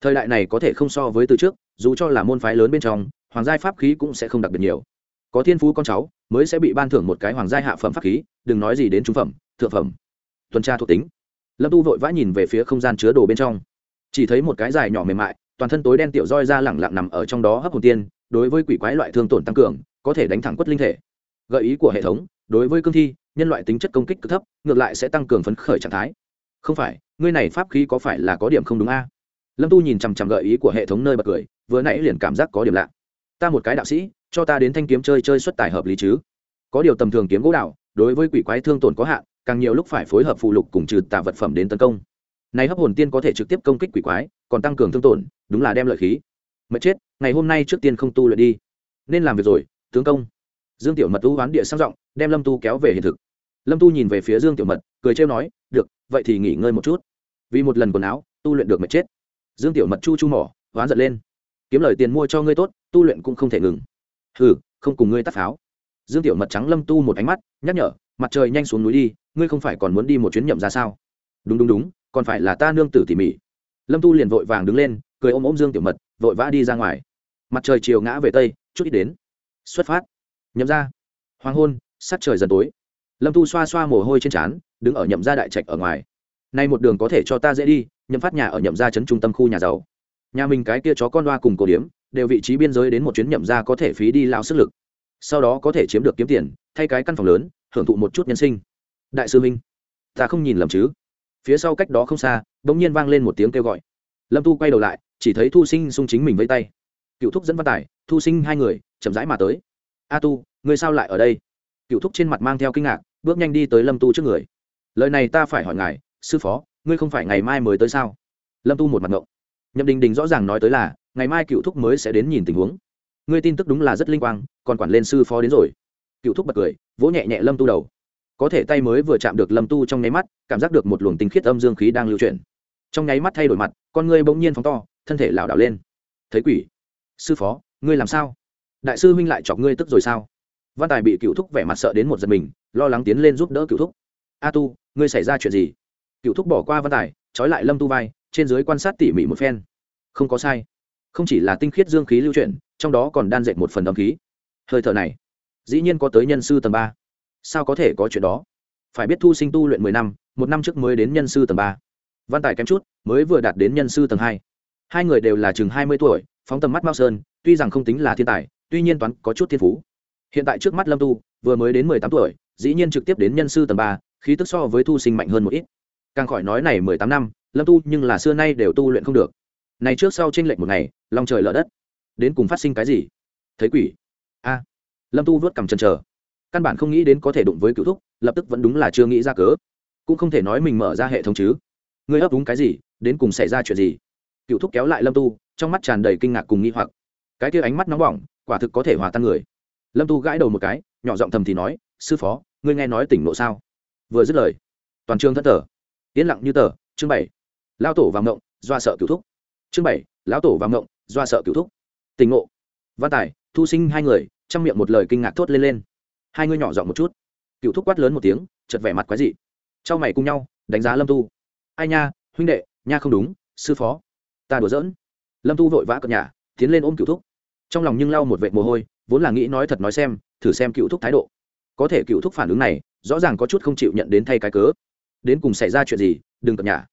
Thời đại này có thể không so với từ trước, dù cho là môn phái lớn bên trong, hoàng gia pháp khí cũng sẽ không đặc biệt nhiều có thiên phú con cháu, mới sẽ bị ban thưởng một cái hoàng gia hạ phẩm pháp khí, đừng nói gì đến trung phẩm, thượng phẩm. Tuần tra thuộc tính. Lâm tu vội vã nhìn về phía không gian chứa đồ bên trong. Chỉ thấy một cái dài nhỏ mềm mại, toàn thân tối đen tiểu roi ra lẳng lặng nằm ở trong đó hấp hồn tiên, đối với quỷ quái loại thương tổn tăng cường, có thể đánh thẳng quất linh thể. Gợi ý của hệ thống, đối với cương thi, nhân loại tính chất công kích cực thấp, ngược lại sẽ tăng cường phấn khởi trạng thái. Không phải, ngươi này pháp khí có phải là có điểm không đúng a? Lâm tu nhìn chằm chằm gợi ý của hệ thống nơi bật cười, vừa nãy liền cảm giác có điểm lạ. Ta một cái đạo sĩ cho ta đến thanh kiếm chơi chơi xuất tài hợp lý chứ? Có điều tầm thường kiếm gỗ đạo đối với quỷ quái thương tổn có hạn, càng nhiều lúc phải phối hợp phụ lục cùng trừ tà vật phẩm đến tấn công. Này hấp hồn tiên có thể trực tiếp công kích quỷ quái, còn tăng cường thương tổn, đúng là đem lợi khí. Mất chết, ngày hôm nay trước tiên không tu luyện đi. Nên làm việc rồi, tướng công. Dương tiểu mật u oán địa sang giọng, đem lâm tu kéo về hiện thực. Lâm tu nhìn về phía dương tiểu mật, cười trêu nói, được, vậy thì nghỉ ngơi một chút. Vì một lần quần áo, tu luyện được mệt chết. Dương tiểu mật chu chu mỏ oán giận lên. Kiếm lời tiền mua cho ngươi tốt, tu luyện cũng không thể ngừng hừ, không cùng ngươi tắt pháo. Dương tiểu mật trắng lâm tu một ánh mắt, nhắc nhở, mặt trời nhanh xuống núi đi, ngươi không phải còn muốn đi một chuyến nhậm ra sao? Đúng đúng đúng, còn phải là ta nương tử tỉ mỉ. Lâm tu liền vội vàng đứng lên, cười ôm ôm dương tiểu mật, vội vã đi ra ngoài. Mặt trời chiều ngã về tây, chút ít đến. Xuất phát. Nhậm ra. Hoàng hôn sắc trời dần tối. Lâm tu xoa xoa mồ hôi trên trán, đứng ở nhậm gia đại trạch ở ngoài. Nay một đường có thể cho ta dễ đi, nhậm phát nhà ở nhậm gia trấn trung tâm khu nhà giàu. Nhà mình cái kia chó con đoa cùng cổ điếm đều vị trí biên giới đến một chuyến nhậm gia có thể phí đi lao sức lực. Sau đó có thể chiếm được kiếm tiền, thay cái căn phòng lớn, hưởng thụ một chút nhân sinh. Đại sư minh, ta không nhìn lầm chứ? Phía sau cách đó không xa đ ỗ n g nhiên vang lên một tiếng kêu gọi. Lâm tu quay đầu lại, chỉ thấy thu sinh xung chính mình vây tay. Cựu thúc dẫn văn tài, thu sinh hai người, chậm rãi mà tới. A tu người sao lại ở đây? Cựu thúc trên mặt mang theo kinh ngạc, bước nhanh đi tới lâm tu trước người. Lời này ta phải hỏi ngài, sư phó, ngươi không phải ngày mai mới tới sao? Lâm tu một mặt ngộng nhậm đình đình rõ ràng nói tới là, ngày mai cựu thúc mới sẽ đến nhìn tình huống. Ngươi tin tức đúng là rất linh quang, còn quản lên sư phó đến rồi. Cựu thúc bật cười, vỗ nhẹ nhẹ lâm tu đầu. Có thể tay mới vừa chạm được lâm tu trong nháy mắt, cảm giác được một luồng tinh khiết âm dương khí đang lưu chuyển. Trong nháy mắt thay đổi mặt, con ngươi bỗng nhiên phóng to, thân thể lảo đảo lên. Thấy quỷ. Sư phó, ngươi làm sao? Đại sư huynh lại chọc ngươi tức rồi sao? Văn tài bị cựu thúc vẻ mặt sợ đến một giật mình, lo lắng tiến lên giúp đỡ cựu thúc. A tu, ngươi xảy ra chuyện gì? Cựu thúc bỏ qua văn tài, trói lại lâm tu vai trên dưới quan sát tỉ mỉ một phen. Không có sai. Không chỉ là tinh khiết dương khí lưu chuyển, trong đó còn đan dệt một phần âm khí. Hơi thở này, dĩ nhiên có tới nhân sư tầng ba. Sao có thể có chuyện đó? Phải biết thu sinh tu luyện mười năm, một năm trước mới đến nhân sư tầng ba. Văn tài kém chút, mới vừa đạt đến nhân sư tầng hai. Hai người đều là chừng hai mươi tuổi, phóng tầm mắt mao sơn, tuy rằng không tính là thiên tài, tuy nhiên toán có chút thiên phú. Hiện tại trước mắt lâm tu, vừa mới đến mười tám tuổi, dĩ nhiên trực tiếp đến nhân sư tầng ba, khí tức so với thu sinh mạnh hơn một ít càng khỏi nói này mười tám năm, lâm tu nhưng là xưa nay đều tu luyện không được. Này trước sau tranh lệch một ngày lòng trời lở đất. Đến cùng phát sinh cái gì? Thấy quỷ. A. À. Lâm tu vớt cầm chân chờ. Căn bản không nghĩ đến có thể đụng với cựu thúc, lập tức vẫn đúng là chưa nghĩ ra cớ. Cũng không thể nói mình mở ra hệ thống chứ. Ngươi ấp đúng cái gì? Đến cùng xảy ra chuyện gì? Cựu thúc kéo lại lâm tu, trong mắt tràn đầy kinh ngạc cùng nghi hoặc. Cái kia ánh mắt nóng bỏng, quả thực có thể hòa tan người. Lâm tu gãi đầu một cái, nhỏ giọng thầm thì nói, sư phó, ngươi nghe nói tỉnh nộ sao? Vừa dứt lời, toàn trường thất tờ yên lặng như tờ, chương bảy. Lao tổ vào ngộng do sợ cựu thúc. Chương bảy lão tổ vào ngộng do sợ cựu thúc. Tình ngộ. Văn tài, thu sinh hai người, trong miệng một lời kinh ngạc thốt lên lên. Hai ngươi nhỏ giọng một chút. Cựu thúc quát lớn một tiếng chật vẻ mặt quái dị. Trong mày cùng nhau, đánh giá lâm tu. Ai nha, huynh đệ, nha không đúng, sư phó. Ta đùa giỡn. Lâm tu vội vã cập nhà, tiến lên ôm cựu thúc. Trong lòng nhưng lau một vệ mồ hôi, vốn là nghĩ nói thật nói xem, thử xem cựu thúc thái độ. Có thể cựu thúc phản ứng này, rõ ràng có chút không chịu nhận đến thay cái cớ đến cùng xảy ra chuyện gì, đừng cập nhà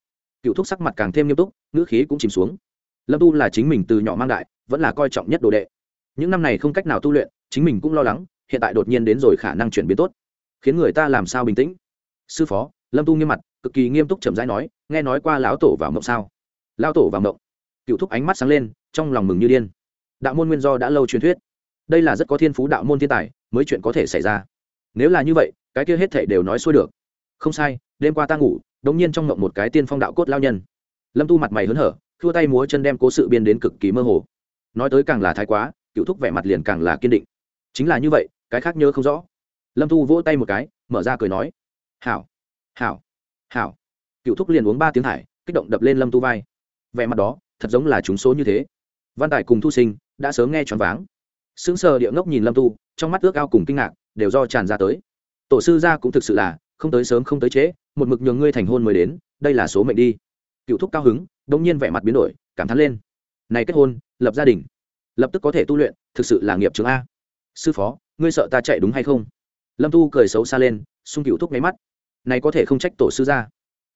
cựu thúc sắc mặt càng thêm nghiêm túc, ngữ khí cũng chìm xuống. Lâm tu là chính mình từ nhỏ mang đại, vẫn là coi trọng nhất đồ đệ. Những năm này không cách nào tu luyện, chính mình cũng lo lắng, hiện tại đột nhiên đến rồi khả năng chuyển biến tốt. Khiến người ta làm sao bình tĩnh? Sư phó, lâm tu nghiêm mặt, cực kỳ nghiêm túc chậm rãi nói, nghe nói qua lão tổ vào mộng sao? Lão tổ vào mộng. Cựu thúc ánh mắt sáng lên, trong lòng mừng như điên. Đạo môn nguyên do đã lâu truyền thuyết. Đây là rất có thiên phú đạo môn thiên tài, mới chuyện có thể xảy ra. Nếu là như vậy, cái kia hết thể đều nói xuôi được. Không sai đêm qua ta ngủ, đống nhiên trong ngộng một cái tiên phong đạo cốt lao nhân. Lâm tu mặt mày hớn hở thua tay múa chân đem cố sự biên đến cực kỳ mơ hồ. Nói tới càng là thái quá, cựu thúc vẻ mặt liền càng là kiên định. Chính là như vậy, cái khác nhớ không rõ. Lâm tu vỗ tay một cái, mở ra cười nói, hảo hảo hảo. Cựu thúc liền uống ba tiếng thải, kích động đập lên lâm tu vai. Vẻ mặt đó, thật giống là chúng số như thế. Văn tài cùng thu sinh đã sớm nghe choáng váng. Sững sờ địa ngốc nhìn lâm tu, trong mắt ước ao cùng kinh ngạc đều do tràn ra tới. Tổ sư gia cũng thực sự là không tới sớm không tới trễ, một mực nhường ngươi thành hôn mới đến, đây là số mệnh đi. Cựu thúc cao hứng đông nhiên vẻ mặt biến đổi, cảm thán lên. Này kết hôn, lập gia đình, lập tức có thể tu luyện, thực sự là nghiệp chứng a. Sư phó, ngươi sợ ta chạy đúng hay không? Lâm tu cười xấu xa lên, xung cựu thúc máy mắt. Này có thể không trách tổ sư ra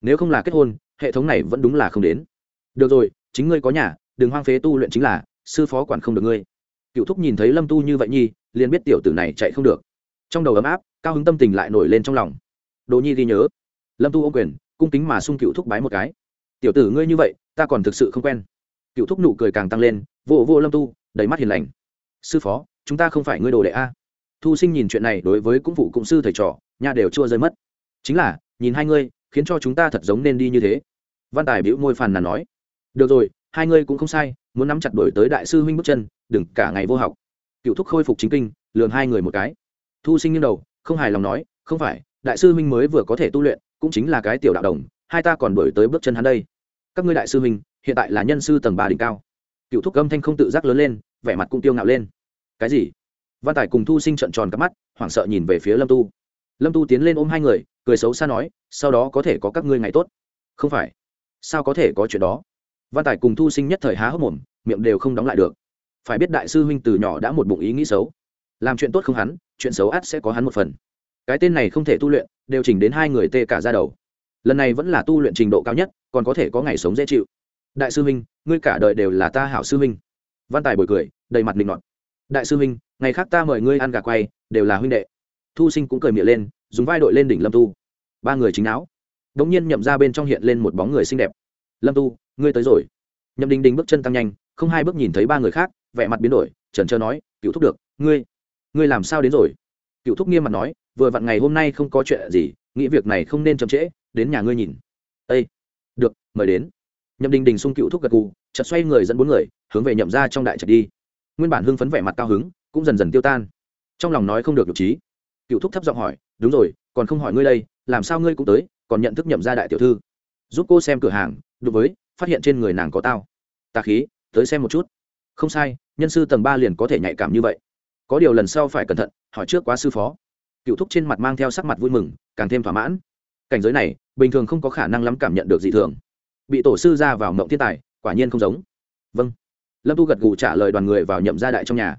nếu không là kết hôn, hệ thống này vẫn đúng là không đến. Được rồi, chính ngươi có nhà, đừng hoang phế tu luyện chính là, sư phó quản không được ngươi. Cựu thúc nhìn thấy lâm tu như vậy nhi, liền biết tiểu tử này chạy không được. Trong đầu ấm áp, cao hứng tâm tình lại nổi lên trong lòng đồ nhi ghi nhớ. Lâm tu ô quyền, cung kính mà sung cựu thúc bái một cái. Tiểu tử ngươi như vậy, ta còn thực sự không quen. Cựu thúc nụ cười càng tăng lên, vô vô lâm tu, đầy mắt hiền lành. Sư phó, chúng ta không phải ngươi đồ đệ a. Thu sinh nhìn chuyện này đối với cũng phụ cũng sư thầy trò nhà đều chua rơi mất. Chính là, nhìn hai ngươi, khiến cho chúng ta thật giống nên đi như thế. Văn tài bĩu môi phàn nàn nói. Được rồi, hai ngươi cũng không sai, muốn nắm chặt đổi tới đại sư huynh bước chân, đừng cả ngày vô học. Cựu thúc khôi phục chính kinh lường hai người một cái. Thu sinh nghiêng đầu, không hài lòng nói, không phải đại sư huynh mới vừa có thể tu luyện, cũng chính là cái tiểu đạo đồng, hai ta còn đổi tới bước chân hắn đây. Các ngươi đại sư huynh, hiện tại là nhân sư tầng ba đỉnh cao. Cựu thúc âm thanh không tự giác lớn lên, vẻ mặt cũng tiêu ngạo lên. Cái gì? Văn tài cùng thu sinh trận tròn cắp mắt, hoảng sợ nhìn về phía lâm tu. Lâm tu tiến lên ôm hai người, cười xấu xa nói, sau đó có thể có các ngươi ngày tốt. Không phải. Sao có thể có chuyện đó? Văn tài cùng thu sinh nhất thời há hốc mồm, miệng đều không đóng lại được. Phải biết đại sư huynh từ nhỏ đã một bụng ý nghĩ xấu. Làm chuyện tốt không hắn, chuyện xấu ắt sẽ có hắn một phần cái tên này không thể tu luyện, đều chỉnh đến hai người tê cả ra đầu. Lần này vẫn là tu luyện trình độ cao nhất, còn có thể có ngày sống dễ chịu. Đại sư huynh ngươi cả đời đều là ta hảo sư huynh văn tài bồi cười, đầy mặt định nọt. Đại sư huynh ngày khác ta mời ngươi ăn gà quay, đều là huynh đệ. Thu sinh cũng cười miệng lên, dùng vai đội lên đỉnh lâm tu. Ba người chính áo đ ỗ n g nhiên nhậm ra bên trong hiện lên một bóng người xinh đẹp. Lâm tu, ngươi tới rồi. Nhậm đình đình bước chân tăng nhanh, không hai bước nhìn thấy ba người khác, vẻ mặt biến đổi, trần trơ nói, cựu thúc được, ngươi ngươi làm sao đến rồi? Cựu thúc nghiêm mặt nói vừa vặn ngày hôm nay không có chuyện gì, nghĩ việc này không nên chậm trễ, đến nhà ngươi nhìn. Ây được, mời đến. Nhậm đình đình xung cựu thúc gật gù, chợt xoay người dẫn bốn người, hướng về nhậm ra trong đại trạch đi. Nguyên bản hưng phấn vẻ mặt cao hứng, cũng dần dần tiêu tan. Trong lòng nói không được nhục trí. Cựu thúc thấp giọng hỏi, đúng rồi, còn không hỏi ngươi đây, làm sao ngươi cũng tới, còn nhận thức nhậm ra đại tiểu thư. Giúp cô xem cửa hàng đối với, phát hiện trên người nàng có tao. Tà khí, tới xem một chút. Không sai, nhân sư tầng ba liền có thể nhạy cảm như vậy. Có điều lần sau phải cẩn thận, hỏi trước quá sư phó cựu thúc trên mặt mang theo sắc mặt vui mừng, càng thêm thỏa mãn. Cảnh giới này, bình thường không có khả năng lắm cảm nhận được dị thường. Bị tổ sư ra vào mộng thiên tài, quả nhiên không giống. Vâng. Lâm tu gật gù trả lời đoàn người vào nhậm gia đại trong nhà.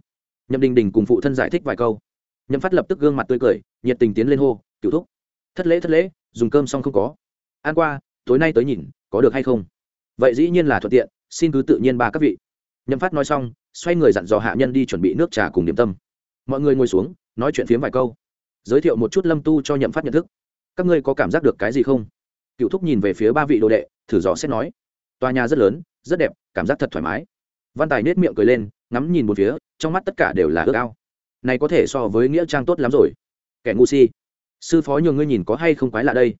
Nhậm đình đình cùng phụ thân giải thích vài câu. Nhậm phát lập tức gương mặt tươi cười, nhiệt tình tiến lên hô cựu thúc. Thất lễ thất lễ, dùng cơm xong không có. An qua, tối nay tới nhìn, có được hay không? Vậy dĩ nhiên là thuận tiện, xin cứ tự nhiên ba các vị. Nhậm phát nói xong, xoay người dặn dò hạ nhân đi chuẩn bị nước trà cùng điểm tâm. Mọi người ngồi xuống, nói chuyện phiếm vài câu giới thiệu một chút lâm tu cho nhậm phát nhận thức. Các ngươi có cảm giác được cái gì không? Cựu thúc nhìn về phía ba vị đồ đệ, thử dò xét nói. Tòa nhà rất lớn, rất đẹp, cảm giác thật thoải mái. Văn tài nết miệng cười lên, ngắm nhìn một phía, trong mắt tất cả đều là ước ao. Này có thể so với nghĩa trang tốt lắm rồi. Kẻ ngu si. Sư phó nhường ngươi nhìn có hay không quái lạ đây.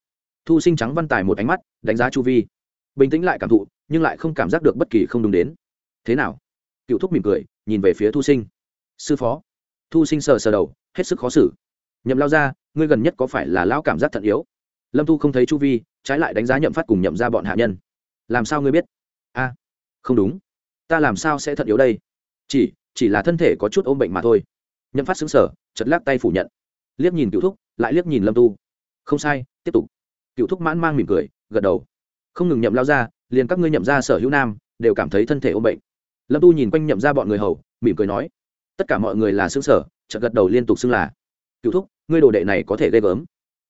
Thu sinh trắng văn tài một ánh mắt, đánh giá chu vi. Bình tĩnh lại cảm thụ, nhưng lại không cảm giác được bất kỳ không đúng đến. Thế nào? Cựu thúc mỉm cười, nhìn về phía thu sinh. Sư phó. Thu sinh sờ sờ đầu, hết sức khó xử nhậm lao ra, ngươi gần nhất có phải là lão cảm giác thận yếu? Lâm thu không thấy chu vi, trái lại đánh giá nhậm phát cùng nhậm ra bọn hạ nhân. Làm sao ngươi biết? A, không đúng. Ta làm sao sẽ thận yếu đây? Chỉ chỉ là thân thể có chút ôm bệnh mà thôi. Nhậm phát xứng sở chật lắc tay phủ nhận. Liếc nhìn cựu thúc, lại liếc nhìn lâm tu không sai, tiếp tục. Cựu thúc mãn mang mỉm cười, gật đầu. Không ngừng nhậm lao ra, liền các ngươi nhậm ra sở hữu nam, đều cảm thấy thân thể ôm bệnh. Lâm tu nhìn quanh nhậm ra bọn người hầu, mỉm cười nói. Tất cả mọi người là xứng sở chợt gật đầu liên tục xưng là. Cựu thúc ngươi đồ đệ này có thể ghê gớm.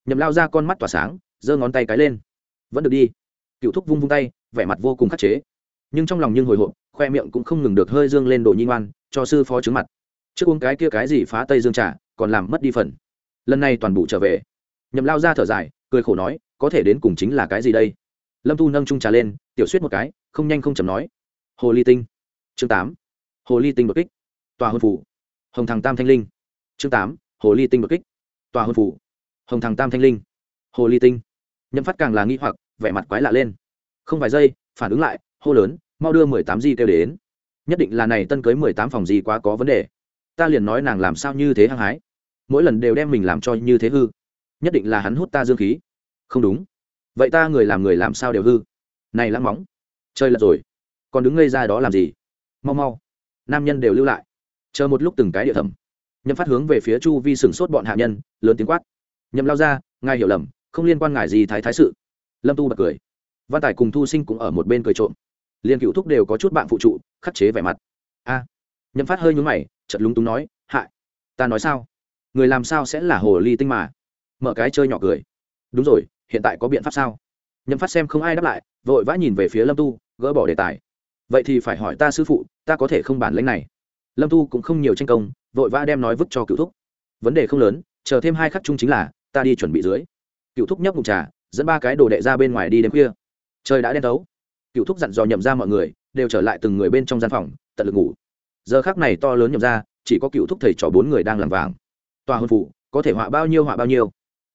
Nhậm lao ra con mắt tỏa sáng, giơ ngón tay cái lên. Vẫn được đi. Cựu thúc vung vung tay, vẻ mặt vô cùng khắc chế. Nhưng trong lòng nhưng hồi hộp, khoe miệng cũng không ngừng được hơi dương lên đồ nhi ngoan, cho sư phó trứng mặt. Trước uống cái kia cái gì phá tây dương trả còn làm mất đi phần. Lần này toàn bộ trở về. Nhậm lao ra thở dài, cười khổ nói, có thể đến cùng chính là cái gì đây? Lâm Thu nâng trung trà lên, tiểu suýt một cái, không nhanh không chầm nói. Hồ ly tinh. Chương tám. Hồ ly tinh đột kích. Tòa hôn phủ. Hồng thằng tam thanh linh. Chương tám. Hồ ly tinh đột kích tòa hôn phủ. Hồng thằng tam thanh linh. Hồ ly tinh. Nhâm phát càng là nghi hoặc, vẻ mặt quái lạ lên. Không vài giây, phản ứng lại, hô lớn, mau đưa mười tám di kêu đến. Nhất định là này tân cưới mười tám phòng gì quá có vấn đề. Ta liền nói nàng làm sao như thế hăng hái. Mỗi lần đều đem mình làm cho như thế hư. Nhất định là hắn hút ta dương khí. Không đúng. Vậy ta người làm người làm sao đều hư? Này lãng móng. Chơi lật rồi. Còn đứng ngây ra đó làm gì? Mau mau. Nam nhân đều lưu lại. Chờ một lúc từng cái địa thẩm. Nhâm phát hướng về phía chu vi sừng sốt bọn hạ nhân, lớn tiếng quát. Nhâm lao ra ngài hiểu lầm, không liên quan ngài gì thái thái sự. Lâm tu bật cười. Văn tài cùng thu sinh cũng ở một bên cười trộm. Liên cựu thúc đều có chút bạn phụ trụ, khắc chế vẻ mặt. A. Nhâm phát hơi nhúng mày chật lúng túng nói hại ta nói sao? Người làm sao sẽ là hồ ly tinh mà? Mở cái chơi nhỏ cười. Đúng rồi, hiện tại có biện pháp sao? Nhâm phát xem không ai đáp lại, vội vã nhìn về phía lâm tu, gỡ bỏ đề tài. Vậy thì phải hỏi ta sư phụ, ta có thể không bản lãnh này lâm tu cũng không nhiều tranh công, vội vã đem nói vứt cho cựu thúc. Vấn đề không lớn, chờ thêm hai khắc chung chính là, ta đi chuẩn bị dưới. Cựu thúc nhấp mục trà, dẫn ba cái đồ đệ ra bên ngoài đi đêm khuya. Trời đã đen tấu. Cựu thúc dặn dò nhậm ra mọi người, đều trở lại từng người bên trong gian phòng, tận lực ngủ. Giờ khác này to lớn nhậm ra, chỉ có cựu thúc thầy trò bốn người đang làm vàng. Tòa hôn phụ có thể họa bao nhiêu họa bao nhiêu.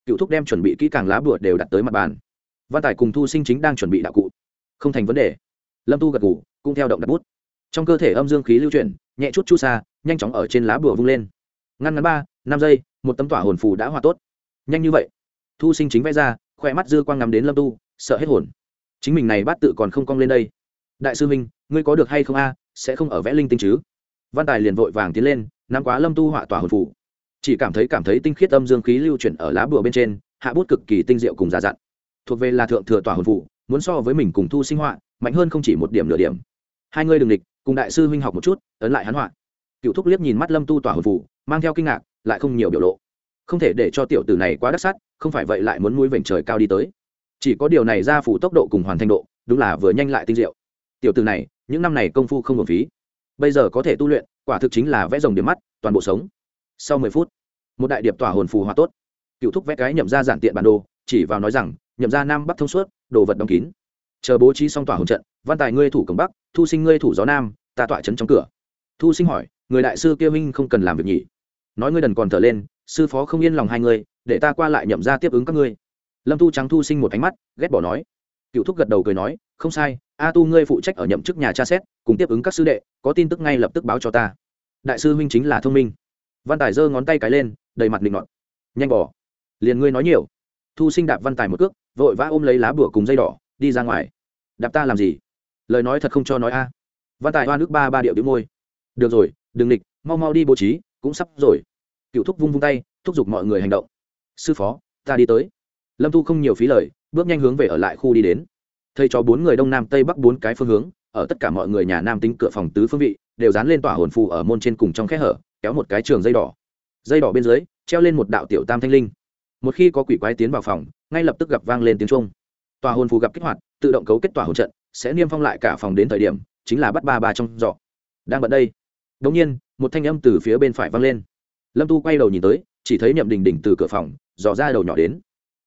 Cựu thúc đem chuẩn bị kỹ càng lá bùa đều đặt tới mặt bàn. Văn tài cùng thu sinh chính đang chuẩn bị đạo cụ. Không thành vấn đề. Lâm tu gật ngủ cũng theo động đặt bút. Trong cơ thể âm dương khí lưu chuyển nhẹ chút chu xa nhanh chóng ở trên lá bùa vung lên. Ngăn ngắn ba, năm giây, một tấm tỏa hồn phù đã hòa tốt. Nhanh như vậy. Thu sinh chính vẽ ra, khỏe mắt dư quang ngắm đến lâm tu, sợ hết hồn. Chính mình này bát tự còn không cong lên đây. Đại sư minh, ngươi có được hay không a? Sẽ không ở vẽ linh tinh chứ? Văn tài liền vội vàng tiến lên, nắm quá lâm tu họa tỏa hồn phù. Chỉ cảm thấy cảm thấy tinh khiết âm dương khí lưu chuyển ở lá bùa bên trên, hạ bút cực kỳ tinh diệu cùng giả dặn. Thuộc về là thượng thừa tỏa hồn phù, muốn so với mình cùng thu sinh họa, mạnh hơn không chỉ một điểm nửa điểm. Hai ngươi đừng địch cùng đại sư huynh học một chút, ấn lại hắn họa. Cựu thúc liếc nhìn mắt lâm tu tỏa hồn phù, mang theo kinh ngạc, lại không nhiều biểu lộ. Không thể để cho tiểu tử này quá đắc sắt không phải vậy lại muốn mũi vểnh trời cao đi tới. Chỉ có điều này ra phủ tốc độ cùng hoàn thành độ, đúng là vừa nhanh lại tinh diệu. Tiểu tử này, những năm này công phu không hợp phí. Bây giờ có thể tu luyện, quả thực chính là vẽ rồng điểm mắt, toàn bộ sống. Sau mười phút, một đại điệp tỏa hồn phù hòa tốt. Cựu thúc vẽ cái nhậm ra giản tiện bản đồ, chỉ vào nói rằng, nhậm ra nam bắc thông suốt, đồ vật đóng kín chờ bố trí xong tỏa hồn trận, văn tài ngươi thủ cổng bắc, thu sinh ngươi thủ gió nam, ta tọa trấn trong cửa. Thu sinh hỏi, người đại sư kia minh không cần làm việc nhỉ? Nói ngươi đần còn thở lên, sư phó không yên lòng hai ngươi, để ta qua lại nhậm ra tiếp ứng các ngươi. Lâm thu trắng thu sinh một ánh mắt, ghét bỏ nói. Cựu thúc gật đầu cười nói, không sai, a tu ngươi phụ trách ở nhậm chức nhà cha xét, cùng tiếp ứng các sư đệ, có tin tức ngay lập tức báo cho ta. Đại sư huynh chính là thông minh. Văn tài giơ ngón tay cái lên, đầy mặt định ngọt nhanh bỏ. Liền ngươi nói nhiều. Thu sinh đạp văn tài một cước, vội vã ôm lấy lá bửa cùng dây đỏ đi ra ngoài. Đạp ta làm gì? Lời nói thật không cho nói a. Văn tài hoa nước ba ba điệu đĩu môi. Được rồi, đừng nịch, mau mau đi bố trí, cũng sắp rồi. Cựu thúc vung vung tay, thúc giục mọi người hành động. Sư phó, ta đi tới. Lâm thu không nhiều phí lời, bước nhanh hướng về ở lại khu đi đến. Thầy cho bốn người đông nam tây bắc bốn cái phương hướng, ở tất cả mọi người nhà nam tính cửa phòng tứ phương vị, đều dán lên tỏa hồn phù ở môn trên cùng trong khe hở, kéo một cái trường dây đỏ. Dây đỏ bên dưới, treo lên một đạo tiểu tam thanh linh. Một khi có quỷ quái tiến vào phòng, ngay lập tức gặp vang lên tiếng trung tòa hồn phù gặp kích hoạt, tự động cấu kết tòa hồn trận, sẽ niêm phong lại cả phòng đến thời điểm, chính là bắt ba ba trong giỏ. Đang bận đây đống nhiên, một thanh âm từ phía bên phải vang lên. Lâm tu quay đầu nhìn tới, chỉ thấy nhậm đình đình từ cửa phòng dò ra đầu nhỏ đến.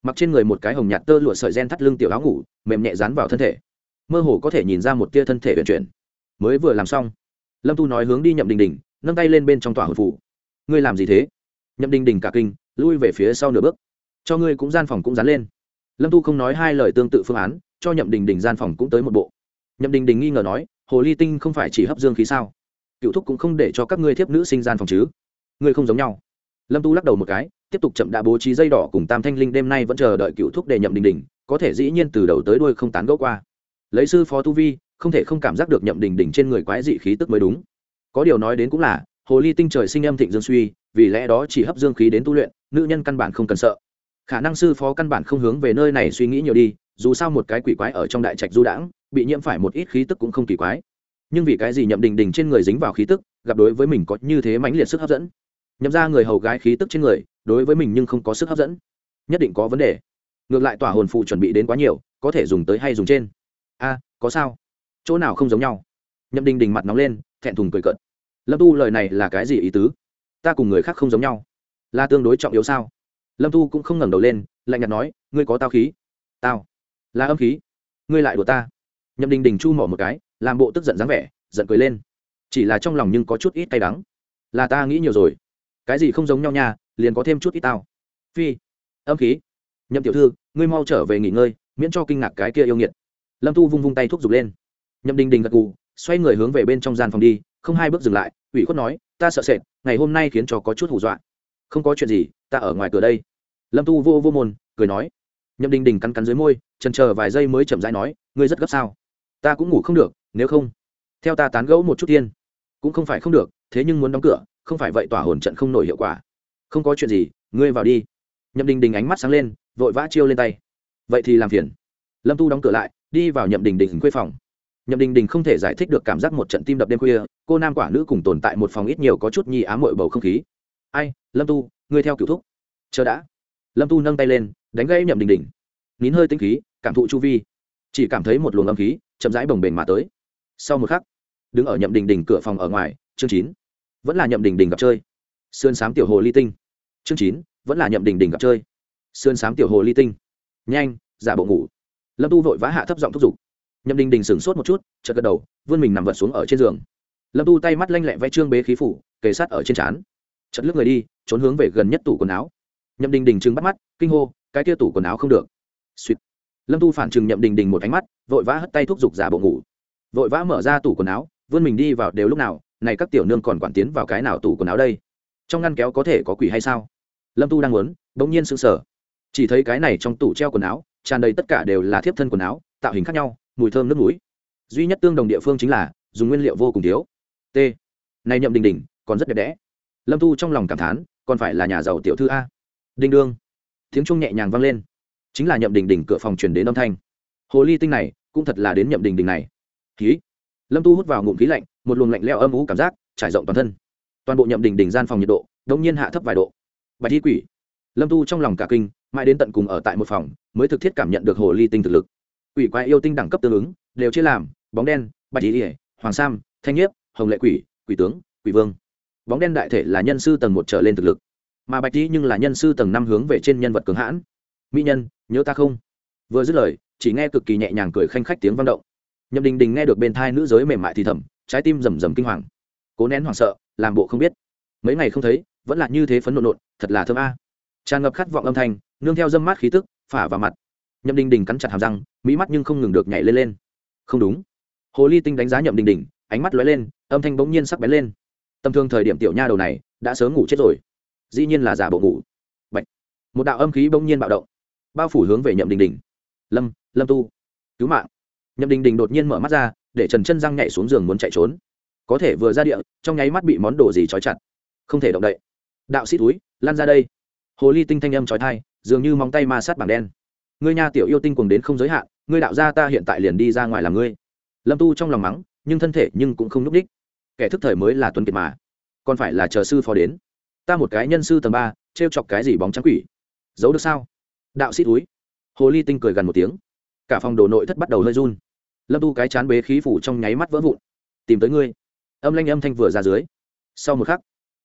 Mặc trên người một cái hồng nhạt tơ lụa sợi gen thắt lưng tiểu áo ngủ, mềm nhẹ dán vào thân thể. Mơ hồ có thể nhìn ra một tia thân thể vận chuyển. Mới vừa làm xong, lâm tu nói hướng đi nhậm đình đình, nâng tay lên bên trong tòa hồn phủ ngươi làm gì thế? Nhậm đình đình cả kinh, lui về phía sau nửa bước. Cho ngươi cũng gian phòng cũng dán lên lâm tu không nói hai lời tương tự phương án, cho nhậm đình đình gian phòng cũng tới một bộ. Nhậm đình đình nghi ngờ nói, hồ ly tinh không phải chỉ hấp dương khí sao? Cựu thúc cũng không để cho các ngươi thiếp nữ sinh gian phòng chứ? Ngươi không giống nhau. Lâm tu lắc đầu một cái, tiếp tục chậm đã bố trí dây đỏ cùng tam thanh linh đêm nay vẫn chờ đợi cựu thúc để nhậm đình đình, có thể dĩ nhiên từ đầu tới đuôi không tán gẫu qua. Lấy sư phó tu vi, không thể không cảm giác được nhậm đình đình trên người quái dị khí tức mới đúng. Có điều nói đến cũng là, hồ ly tinh trời sinh âm thịnh dương suy, vì lẽ đó chỉ hấp dương khí đến tu luyện, nữ nhân căn bản không cần sợ khả năng sư phó căn bản không hướng về nơi này suy nghĩ nhiều đi, dù sao một cái quỷ quái ở trong đại trạch du đãng, bị nhiễm phải một ít khí tức cũng không kỳ quái. Nhưng vì cái gì nhậm đình đình trên người dính vào khí tức, gặp đối với mình có như thế mãnh liệt sức hấp dẫn? Nhậm ra người hầu gái khí tức trên người, đối với mình nhưng không có sức hấp dẫn. Nhất định có vấn đề. Ngược lại tỏa hồn phụ chuẩn bị đến quá nhiều, có thể dùng tới hay dùng trên. A, có sao? Chỗ nào không giống nhau? Nhậm đình đình mặt nóng lên, thẹn thùng cười cợt. Lâm tu lời này là cái gì ý tứ? Ta cùng người khác không giống nhau. Là tương đối trọng yếu sao? Lâm Thu cũng không ngẩng đầu lên, lạnh nhạt nói, ngươi có tao khí. Tao? Là âm khí? Ngươi lại đùa ta? Nhậm đình đình chu mỏ một cái, làm bộ tức giận dáng vẻ, giận cười lên. Chỉ là trong lòng nhưng có chút ít cay đắng. Là ta nghĩ nhiều rồi. Cái gì không giống nhau nha, liền có thêm chút ít tao. Phi, âm khí? Nhậm tiểu thư, ngươi mau trở về nghỉ ngơi, miễn cho kinh ngạc cái kia yêu nghiệt. Lâm Thu vung vung tay thúc giục lên. Nhậm đình đình gật gù, xoay người hướng về bên trong gian phòng đi, không hai bước dừng lại, ủy khuất nói, ta sợ sệt, ngày hôm nay khiến cho có chút hù dọa không có chuyện gì, ta ở ngoài cửa đây. Lâm tu vô vô môn, cười nói. Nhậm đình đình cắn cắn dưới môi trần chờ vài giây mới chậm rãi nói, ngươi rất gấp sao? Ta cũng ngủ không được, nếu không, theo ta tán gẫu một chút tiên. Cũng không phải không được, thế nhưng muốn đóng cửa, không phải vậy tỏa hồn trận không nổi hiệu quả. Không có chuyện gì, ngươi vào đi. Nhậm đình đình ánh mắt sáng lên, vội vã chiêu lên tay. Vậy thì làm phiền. Lâm tu đóng cửa lại, đi vào nhậm đình đình khuê phòng. Nhậm đình đình không thể giải thích được cảm giác một trận tim đập đêm khuya, cô nam quả nữ cùng tồn tại một phòng ít nhiều có chút nhi ám mội bầu không khí ai, lâm tu, ngươi theo cựu thúc. Chờ đã. Lâm tu nâng tay lên, đánh gây nhậm đình đình nín hơi tinh khí, cảm thụ chu vi. Chỉ cảm thấy một luồng âm khí chậm rãi bồng bềnh mà tới. Sau một khắc, đứng ở nhậm đình đình cửa phòng ở ngoài, chương chín, vẫn là nhậm đình đình gặp chơi. Sườn sám tiểu hồ ly tinh. Chương chín, vẫn là nhậm đình đình gặp chơi. Sườn sám tiểu hồ ly tinh. Nhanh, giả bộ ngủ. Lâm tu vội vã hạ thấp giọng thúc giục. Nhậm đình đình sửng sốt một chút, chợt gật đầu, vươn mình nằm vật xuống ở trên giường. Lâm tu tay mắt lanh lẹ vẽ trương bế khí phủ, kề sát ở trên trán chật lướt người đi, trốn hướng về gần nhất tủ quần áo. Nhậm đình đình trừng bắt mắt, kinh hô, cái kia tủ quần áo không được. Suýt lâm tu phản chừng nhậm đình đình một ánh mắt, vội vã hất tay thúc giục giả bộ ngủ. Vội vã mở ra tủ quần áo, vươn mình đi vào đều lúc nào, này các tiểu nương còn quản tiến vào cái nào tủ quần áo đây? Trong ngăn kéo có thể có quỷ hay sao? Lâm tu đang muốn, bỗng nhiên sững sờ. Chỉ thấy cái này trong tủ treo quần áo, tràn đầy tất cả đều là thiếp thân quần áo, tạo hình khác nhau, mùi thơm nước mũi. Duy nhất tương đồng địa phương chính là, dùng nguyên liệu vô cùng thiếu. T. Này nhậm đình đình, còn rất đẹp đẽ lâm tu trong lòng cảm thán, còn phải là nhà giàu tiểu thư a. Đinh đương. Tiếng trung nhẹ nhàng vang lên. Chính là nhậm đình đình cửa phòng truyền đến âm thanh. Hồ ly tinh này, cũng thật là đến nhậm đình đình này. Khí. Lâm tu hút vào ngụm khí lạnh, một luồng lạnh leo âm ú cảm giác, trải rộng toàn thân. Toàn bộ nhậm đình đình gian phòng nhiệt độ đông nhiên hạ thấp vài độ. Bạch thi quỷ. Lâm tu trong lòng cả kinh, mãi đến tận cùng ở tại một phòng, mới thực thiết cảm nhận được hồ ly tinh thực lực. Quỷ quái yêu tinh đẳng cấp tương ứng, đều chia làm, bóng đen, bạch ý ỉa hoàng sam, thanh nhiếp, hồng lệ quỷ quỷ tướng, quỷ vương bóng đen đại thể là nhân sư tầng một trở lên thực lực, mà bạch ý nhưng là nhân sư tầng năm hướng về trên nhân vật cường hãn. Mỹ nhân, nhớ ta không? Vừa dứt lời, chỉ nghe cực kỳ nhẹ nhàng cười khanh khách tiếng vang động. Nhậm đình đình nghe được bên thai nữ giới mềm mại thì thầm, trái tim rầm rầm kinh hoàng. Cố nén hoảng sợ, làm bộ không biết. Mấy ngày không thấy, vẫn là như thế phấn nộn nộn, thật là thơm a. Tràn ngập khát vọng âm thanh, nương theo dâm mát khí tức, phả vào mặt. Nhậm đình đình cắn chặt hàm răng mỹ mắt nhưng không ngừng được nhảy lên lên. Không đúng. Hồ ly tinh đánh giá nhậm đình đình, ánh mắt lóe lên, âm thanh bỗng nhiên sắc bén lên tầm thương thời điểm tiểu nha đầu này đã sớm ngủ chết rồi. Dĩ nhiên là giả bộ ngủ. Bạch. một đạo âm khí bỗng nhiên bạo động. Bao phủ hướng về nhậm đình đình. Lâm lâm tu. Cứu mạng. Nhậm đình đình đột nhiên mở mắt ra, để trần chân răng nhảy xuống giường muốn chạy trốn. Có thể vừa ra địa, trong nháy mắt bị món đồ gì trói chặt. Không thể động đậy. Đạo sĩ túi lan ra đây. Hồ ly tinh thanh âm trói thai, dường như móng tay ma sát bảng đen. Ngươi nhà tiểu yêu tinh cùng đến không giới hạn, ngươi đạo gia ta hiện tại liền đi ra ngoài làm ngươi. Lâm tu trong lòng mắng, nhưng thân thể nhưng cũng không núp đích kẻ thức thời mới là tuấn kiệt mà. Còn phải là chờ sư phó đến. Ta một cái nhân sư tầng ba t r e o chọc cái gì bóng trắng quỷ? Giấu được sao? Đạo sĩ túi. Hồ ly tinh cười gần một tiếng. Cả phòng đồ nội thất bắt đầu hơi run. Lâm tu cái chán bế khí phủ trong nháy mắt vỡ vụn. Tìm tới ngươi. Âm lanh âm thanh vừa ra dưới. Sau một khắc,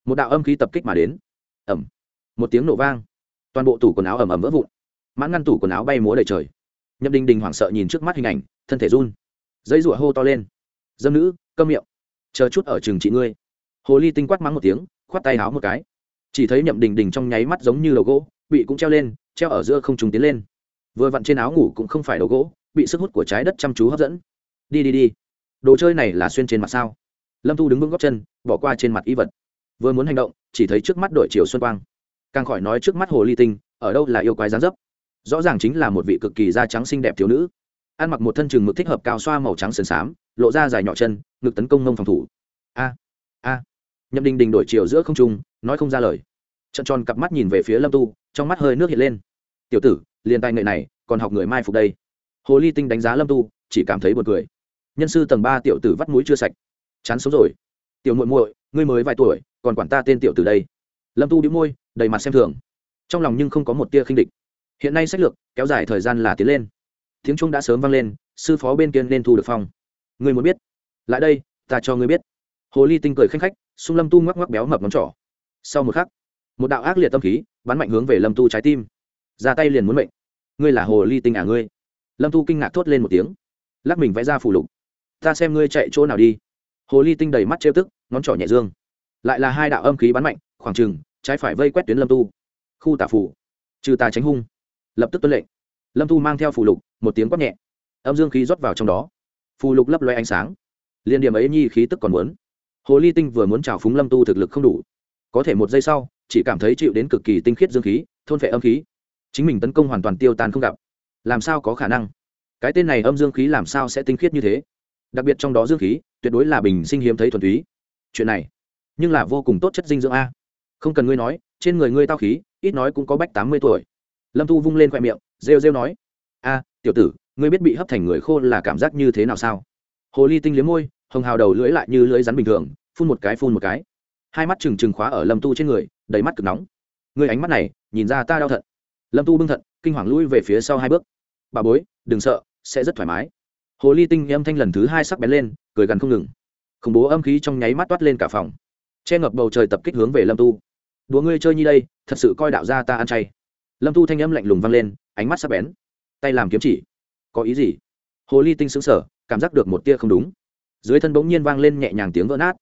một đạo âm khí tập kích mà đến. Ẩm một tiếng nổ vang. Toàn bộ tủ quần áo ẩm ẩm vỡ vụn. Mãn ngăn tủ quần áo bay múa đầy trời. Nhậm đình đình hoảng sợ nhìn trước mắt hình ảnh, thân thể run. Dây rụa hô to lên. Dâm nữ, câm miệng chờ chút ở trường chị ngươi. Hồ ly tinh quát mắng một tiếng, khoát tay háo một cái. Chỉ thấy nhậm đình đình trong nháy mắt giống như đầu gỗ, bị cũng treo lên, treo ở giữa không trùng tiến lên. Vừa vặn trên áo ngủ cũng không phải đầu gỗ, bị sức hút của trái đất chăm chú hấp dẫn. Đi đi đi. Đồ chơi này là xuyên trên mặt sao? Lâm thu đứng vững góc chân, bỏ qua trên mặt y vật. Vừa muốn hành động, chỉ thấy trước mắt đội chiều xuân quang. Càng khỏi nói trước mắt hồ ly tinh, ở đâu là yêu quái gián dấp? Rõ ràng chính là một vị cực kỳ da trắng xinh đẹp thiếu nữ ăn mặc một thân trường mực thích hợp cao xoa màu trắng sườn xám, lộ ra dài nhỏ chân, ngực tấn công nông phòng thủ. A a. Nhậm đình đình đổi chiều giữa không trung, nói không ra lời. Trận tròn cặp mắt nhìn về phía lâm tu, trong mắt hơi nước hiện lên. Tiểu tử, liền tài nghệ này, còn học người mai phục đây. Hồ ly tinh đánh giá lâm tu, chỉ cảm thấy buồn cười. Nhân sư tầng ba tiểu tử vắt mũi chưa sạch. Chán sống rồi. Tiểu muội muội, ngươi mới vài tuổi, còn quản ta tên tiểu tử đây. Lâm tu đĩu môi, đầy mặt xem thường. Trong lòng nhưng không có một tia khinh địch. Hiện nay sách lược, kéo dài thời gian là tiến lên tiếng trung đã sớm vang lên, sư phó bên kia nên thu được phong. Người muốn biết? Lại đây, ta cho người biết. Hồ ly tinh cười khanh khách xung lâm tu ngoắc ngoắc béo mập ngón trỏ. Sau một khắc, một đạo ác liệt tâm khí bắn mạnh hướng về lâm tu trái tim. Ra tay liền muốn mệnh. Ngươi là hồ ly tinh à ngươi? Lâm tu kinh ngạc thốt lên một tiếng. Lắc mình vẽ ra phủ lục. Ta xem ngươi chạy chỗ nào đi. Hồ ly tinh đầy mắt trêu tức, ngón trỏ nhẹ dương. Lại là hai đạo âm khí bắn mạnh, khoảng trừng trái phải vây quét tuyến lâm tu. Khu tả phủ trừ tà tránh hung. Lập tức tuân lệnh lâm tu mang theo phù lục, một tiếng quát nhẹ. Âm dương khí rót vào trong đó. Phù lục lấp loe ánh sáng. Liên điểm ấy nhi khí tức còn muốn. Hồ ly tinh vừa muốn trào phúng lâm tu thực lực không đủ. Có thể một giây sau, chỉ cảm thấy chịu đến cực kỳ tinh khiết dương khí, thôn phệ âm khí. Chính mình tấn công hoàn toàn tiêu tan không gặp. Làm sao có khả năng? Cái tên này âm dương khí làm sao sẽ tinh khiết như thế? Đặc biệt trong đó dương khí, tuyệt đối là bình sinh hiếm thấy thuần túy. Chuyện này, nhưng là vô cùng tốt chất dinh dưỡng a. Không cần ngươi nói, trên người ngươi tao khí, ít nói cũng có bách tám mươi tuổi lâm thu vung lên khoe miệng, rêu rêu nói, a, tiểu tử, ngươi biết bị hấp thành người khô là cảm giác như thế nào sao? Hồ ly tinh liếm môi, hồng hào đầu lưỡi lại như lưỡi rắn bình thường, phun một cái phun một cái. Hai mắt trừng trừng khóa ở lâm tu trên người, đầy mắt cực nóng. Người ánh mắt này, nhìn ra ta đau thận. Lâm tu bưng thận, kinh hoàng lui về phía sau hai bước. Bà bối, đừng sợ, sẽ rất thoải mái. Hồ ly tinh âm thanh lần thứ hai sắc bén lên, cười gần không ngừng. Khủng bố âm khí trong nháy mắt toát lên cả phòng. Che ngập bầu trời tập kích hướng về lâm tu đùa ngươi chơi như đây, thật sự coi đạo ra ta ăn chay lâm thu thanh âm lạnh lùng vang lên, ánh mắt sắp bén. Tay làm kiếm chỉ. Có ý gì? Hồ ly tinh xứng sở cảm giác được một tia không đúng. Dưới thân bỗng nhiên vang lên nhẹ nhàng tiếng vỡ nát.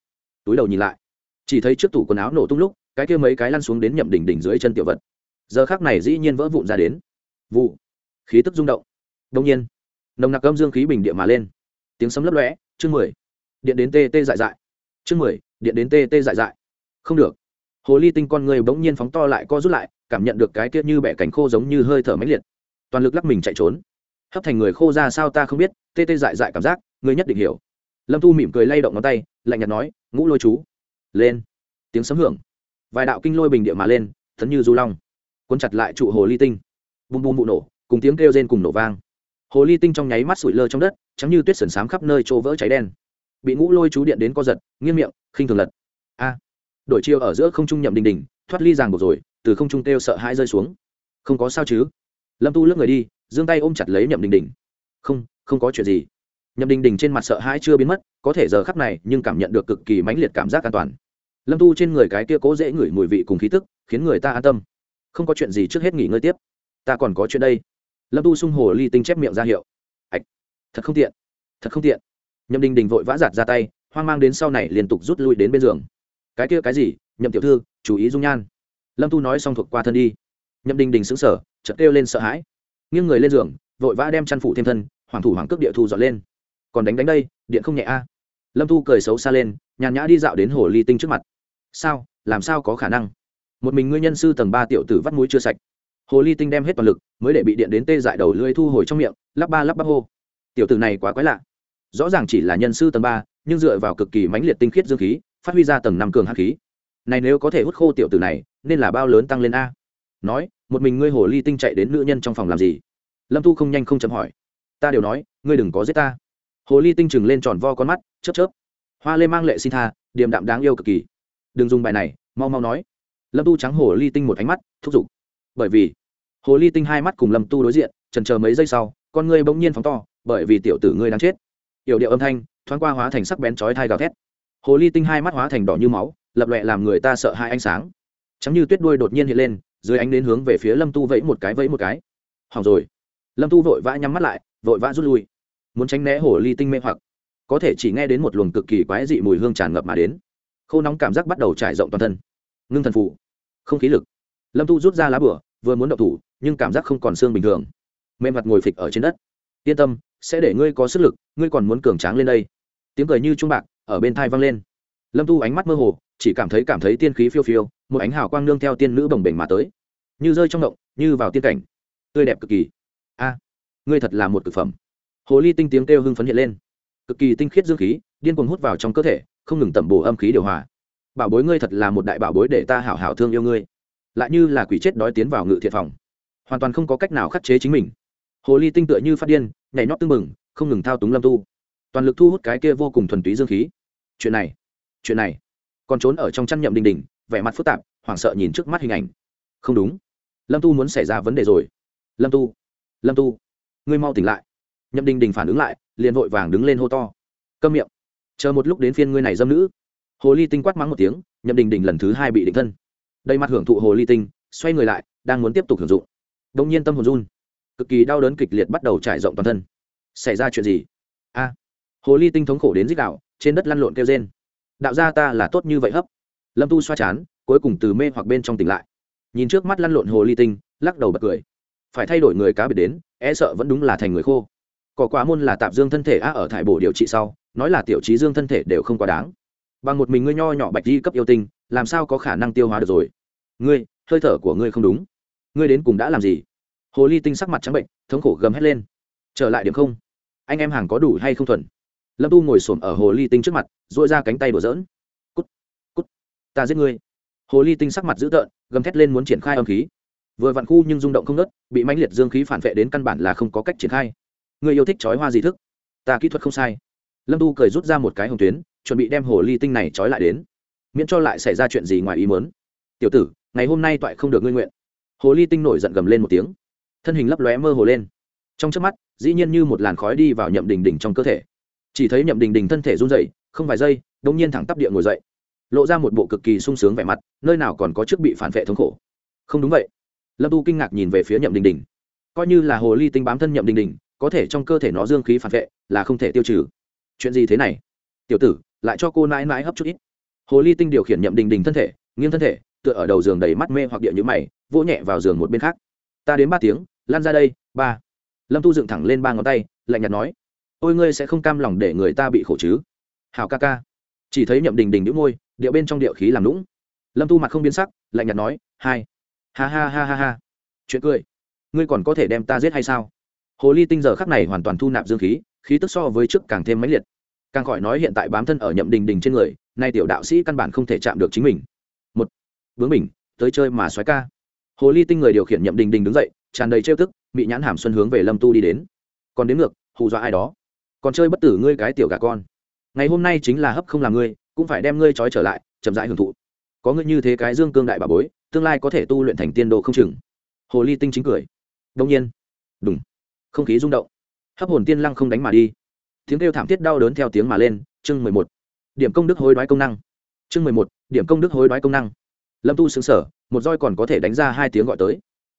Túi đầu nhìn lại. Chỉ thấy trước tủ quần áo nổ tung lúc, cái kia mấy cái lăn xuống đến nhậm đỉnh đỉnh dưới chân tiểu vật. Giờ khác này dĩ nhiên vỡ vụn ra đến. Vụ. Khí tức rung động. Đông nhiên, nồng nặc âm dương khí bình địa mà lên. Tiếng sấm lấp lóe, chương mười. Điện đến tê tê dại dại. Chương mười, điện đến tê tê dại dại. Không được hồ ly tinh con người bỗng nhiên phóng to lại co rút lại, cảm nhận được cái kia như bẻ cánh khô giống như hơi thở máy liệt. Toàn lực lắc mình chạy trốn. Hấp thành người khô ra sao ta không biết, tê tê dại dại cảm giác người nhất định hiểu. Lâm thu mỉm cười lay động ngón tay, lạnh nhạt nói, ngũ lôi chú. Lên. Tiếng sấm hưởng. Vài đạo kinh lôi bình địa mà lên thấn như du long. Cuốn chặt lại trụ hồ ly tinh. Bùm bùm vụ nổ, cùng tiếng kêu rên cùng nổ vang. Hồ ly tinh trong nháy mắt sủi lơ trong đất, trắng như tuyết sần sám khắp nơi trô vỡ cháy đen. Bị ngũ lôi chú điện đến co giật, nghiêng miệng, khinh thường lật đổi chiều ở giữa không trung nhậm đình đình, thoát ly ràng buộc rồi, từ không trung kêu sợ hãi rơi xuống. Không có sao chứ? Lâm tu lướt người đi, giương tay ôm chặt lấy nhậm đình đình. Không không có chuyện gì. Nhậm đình đình trên mặt sợ hãi chưa biến mất, có thể giờ khắp này nhưng cảm nhận được cực kỳ mãnh liệt cảm giác an toàn. Lâm tu trên người cái kia cố dễ ngửi mùi vị cùng khí tức, khiến người ta an tâm. Không có chuyện gì trước hết nghỉ ngơi tiếp. Ta còn có chuyện đây. Lâm tu sung hồ ly tinh chép miệng ra hiệu. Ạch, thật không tiện, thật không tiện. Nhậm đình đình vội vã giạt ra tay, hoang mang đến sau này liên tục rút lui đến bên giường cái kia cái gì, nhậm tiểu thư, chú ý dung nhan. Lâm tu nói xong thuộc qua thân đi. Nhậm đình đình xứng sở chợt kêu lên sợ hãi. Nghiêng người lên giường, vội vã đem chăn phủ thêm thân, hoàng thủ hoàng cước địa thu dọn lên. Còn đánh đánh đây, điện không nhẹ a. Lâm tu cười xấu xa lên, nhàn nhã đi dạo đến hồ ly tinh trước mặt. Sao, làm sao có khả năng? Một mình ngươi nhân sư tầng ba tiểu tử vắt mũi chưa sạch. Hồ ly tinh đem hết toàn lực, mới để bị điện đến tê dại đầu lưỡi thu hồi trong miệng, lắp ba lắp bắp hô. Tiểu tử này quá quái lạ. Rõ ràng chỉ là nhân sư tầng ba, nhưng dựa vào cực kỳ mãnh liệt tinh khiết dương khí phát huy ra tầng năm cường hắc khí. Này nếu có thể hút khô tiểu tử này, nên là bao lớn tăng lên a. Nói, một mình ngươi hồ ly tinh chạy đến nữ nhân trong phòng làm gì? Lâm thu không nhanh không chậm hỏi. Ta đều nói, ngươi đừng có giết ta. Hồ ly tinh chừng lên tròn vo con mắt, chớp chớp. Hoa lê mang lệ xin tha, điềm đạm đáng yêu cực kỳ. Đừng dùng bài này, mau mau nói. Lâm tu trắng hồ ly tinh một ánh mắt, thúc giục. Bởi vì, hồ ly tinh hai mắt cùng lâm tu đối diện trần chờ mấy giây sau, con ngươi bỗng nhiên phóng to, bởi vì tiểu tử ngươi đang chết. Yểu điệu âm thanh, thoáng qua hóa thành sắc bén chói thai gào thét hồ ly tinh hai mắt hóa thành đỏ như máu, lập lệ làm người ta sợ hai ánh sáng. Chắm như tuyết đuôi đột nhiên hiện lên, dưới ánh đến hướng về phía lâm tu vẫy một cái vẫy một cái. Hỏng rồi. Lâm tu vội vã nhắm mắt lại, vội vã rút lui. Muốn tránh né hồ ly tinh mê hoặc, có thể chỉ nghe đến một luồng cực kỳ quái dị mùi hương tràn ngập mà đến. Khô nóng cảm giác bắt đầu trải rộng toàn thân. Ngưng thần phụ không khí lực. Lâm tu rút ra lá bửa vừa muốn động thủ, nhưng cảm giác không còn xương bình thường. Mềm mặt ngồi phịch ở trên đất. Yên tâm, sẽ để ngươi có sức lực, ngươi còn muốn cường tráng lên đây. Tiếng cười như trung bạc ở bên thai vang lên. Lâm tu ánh mắt mơ hồ, chỉ cảm thấy cảm thấy tiên khí phiêu phiêu, một ánh hào quang nương theo tiên nữ bồng bềnh mà tới. Như rơi trong động, như vào tiên cảnh. Tươi đẹp cực kỳ. A, ngươi thật là một cực phẩm. Hồ ly tinh tiếng kêu hưng phấn hiện lên. Cực kỳ tinh khiết dương khí, điên cuồng hút vào trong cơ thể, không ngừng tẩm bổ âm khí điều hòa. Bảo bối ngươi thật là một đại bảo bối để ta hảo hảo thương yêu ngươi. Lại như là quỷ chết đói tiến vào ngự thiện phòng. Hoàn toàn không có cách nào khắc chế chính mình. Hồ ly tinh tựa như phát điên, nhảy nhót tưng mừng không ngừng thao túng lâm tu toàn lực thu hút cái kia vô cùng thuần túy dương khí. Chuyện này chuyện này. Còn trốn ở trong chăn nhậm đình đình, vẻ mặt phức tạp, hoảng sợ nhìn trước mắt hình ảnh. Không đúng. Lâm tu muốn xảy ra vấn đề rồi. Lâm tu lâm tu, ngươi mau tỉnh lại. Nhậm đình đình phản ứng lại, liền vội vàng đứng lên hô to. Câm miệng. Chờ một lúc đến phiên ngươi này dâm nữ. Hồ ly tinh quát mắng một tiếng, nhậm đình đình lần thứ hai bị định thân. Đầy mặt hưởng thụ hồ ly tinh, xoay người lại, đang muốn tiếp tục hưởng dụng. Đông nhiên tâm hồn run. Cực kỳ đau đớn kịch liệt bắt đầu trải rộng toàn thân. Xảy ra chuyện gì? A hồ ly tinh thống khổ đến dích đạo, trên đất lăn lộn kêu rên. Đạo gia ta là tốt như vậy hấp. Lâm tu xoa chán, cuối cùng từ mê hoặc bên trong tỉnh lại. Nhìn trước mắt lăn lộn hồ ly tinh, lắc đầu bật cười. Phải thay đổi người cá biệt đến e sợ vẫn đúng là thành người khô. Cỏ quá môn là tạp dương thân thể a ở thải bổ điều trị sau, nói là tiểu trí dương thân thể đều không quá đáng. Bằng một mình ngươi nho nhỏ bạch di cấp yêu tinh, làm sao có khả năng tiêu hóa được rồi? Ngươi, hơi thở của ngươi không đúng. Ngươi đến cùng đã làm gì? Hồ ly tinh sắc mặt trắng bệnh, thống khổ gầm hét lên. Trở lại điểm không? Anh em hàng có đủ hay không thuần? Lâm tu ngồi s ổ m ở hồ ly tinh trước mặt dội ra cánh tay đổ dỡn cút cút, ta giết ngươi. Hồ ly tinh sắc mặt dữ tợn, gầm thét lên muốn triển khai âm khí. Vừa vặn khu nhưng rung động không nớt bị mãnh liệt dương khí phản vệ đến căn bản là không có cách triển khai. Người yêu thích trói hoa gì thức. Ta kỹ thuật không sai. Lâm tu cười rút ra một cái hồng tuyến, chuẩn bị đem hồ ly tinh này trói lại đến. Miễn cho lại xảy ra chuyện gì ngoài ý mớn tiểu tử, ngày hôm nay toại không được ngươi nguyện. Hồ ly tinh nổi giận gầm lên một tiếng. Thân hình lấp lóe mơ hồ lên. Trong trước mắt, dĩ nhiên như một làn khói đi vào nhậm đình đình trong cơ thể chỉ thấy nhậm đình đình thân thể run dậy không vài giây đ ỗ n g nhiên thẳng tắp địa ngồi dậy. Lộ ra một bộ cực kỳ sung sướng vẻ mặt, nơi nào còn có chức bị phản vệ thống khổ. Không đúng vậy. Lâm tu kinh ngạc nhìn về phía nhậm đình đình. Coi như là hồ ly tinh bám thân nhậm đình đình, có thể trong cơ thể nó dương khí phản vệ, là không thể tiêu trừ. Chuyện gì thế này? Tiểu tử, lại cho cô nãi nãi hấp chút ít. Hồ ly tinh điều khiển nhậm đình đình thân thể, nghiêng thân thể, tựa ở đầu giường đầy mắt mê hoặc địa nhữ mày, vỗ nhẹ vào giường một bên khác. Ta đến ba tiếng lan ra đây, ba. Lâm tu dựng thẳng lên ba ngón tay, lạnh nhạt nói ôi ngươi sẽ không cam lòng để người ta bị khổ chứ? Hào ca ca. Chỉ thấy nhậm đình đình đĩu môi, điệu bên trong điệu khí làm lũng lâm tu mặt không biến sắc, lạnh nhạt nói, hai. Ha ha ha ha ha. Chuyện cười. Ngươi còn có thể đem ta giết hay sao? Hồ ly tinh giờ khắc này hoàn toàn thu nạp dương khí khí tức so với trước càng thêm mãnh liệt. Càng khỏi nói hiện tại bám thân ở nhậm đình đình trên người, nay tiểu đạo sĩ căn bản không thể chạm được chính mình. Một, bướng mình tới chơi mà xoáy ca. Hồ ly tinh người điều khiển nhậm đình đình đứng dậy, tràn đầy trêu tức bị nhãn hàm xuân hướng về lâm tu đi đến. Còn đến ngược, hù dọa ai đó còn chơi bất tử ngươi cái tiểu gà con. Ngày hôm nay chính là hấp không làm ngươi, cũng phải đem ngươi trói trở lại, chậm rãi hưởng thụ. Có ngươi như thế cái dương cương đại bà bối, tương lai có thể tu luyện thành tiên độ không chừng. Hồ ly tinh chính cười. Đông nhiên đúng không khí rung động. Hấp hồn tiên lăng không đánh mà đi. Tiếng kêu thảm thiết đau đớn theo tiếng mà lên, chương mười một, điểm công đức hối đoái công năng. Chương mười một, điểm công đức hối đoái công năng. Lâm tu xứng sở một roi còn có thể đánh ra hai tiếng gọi tới.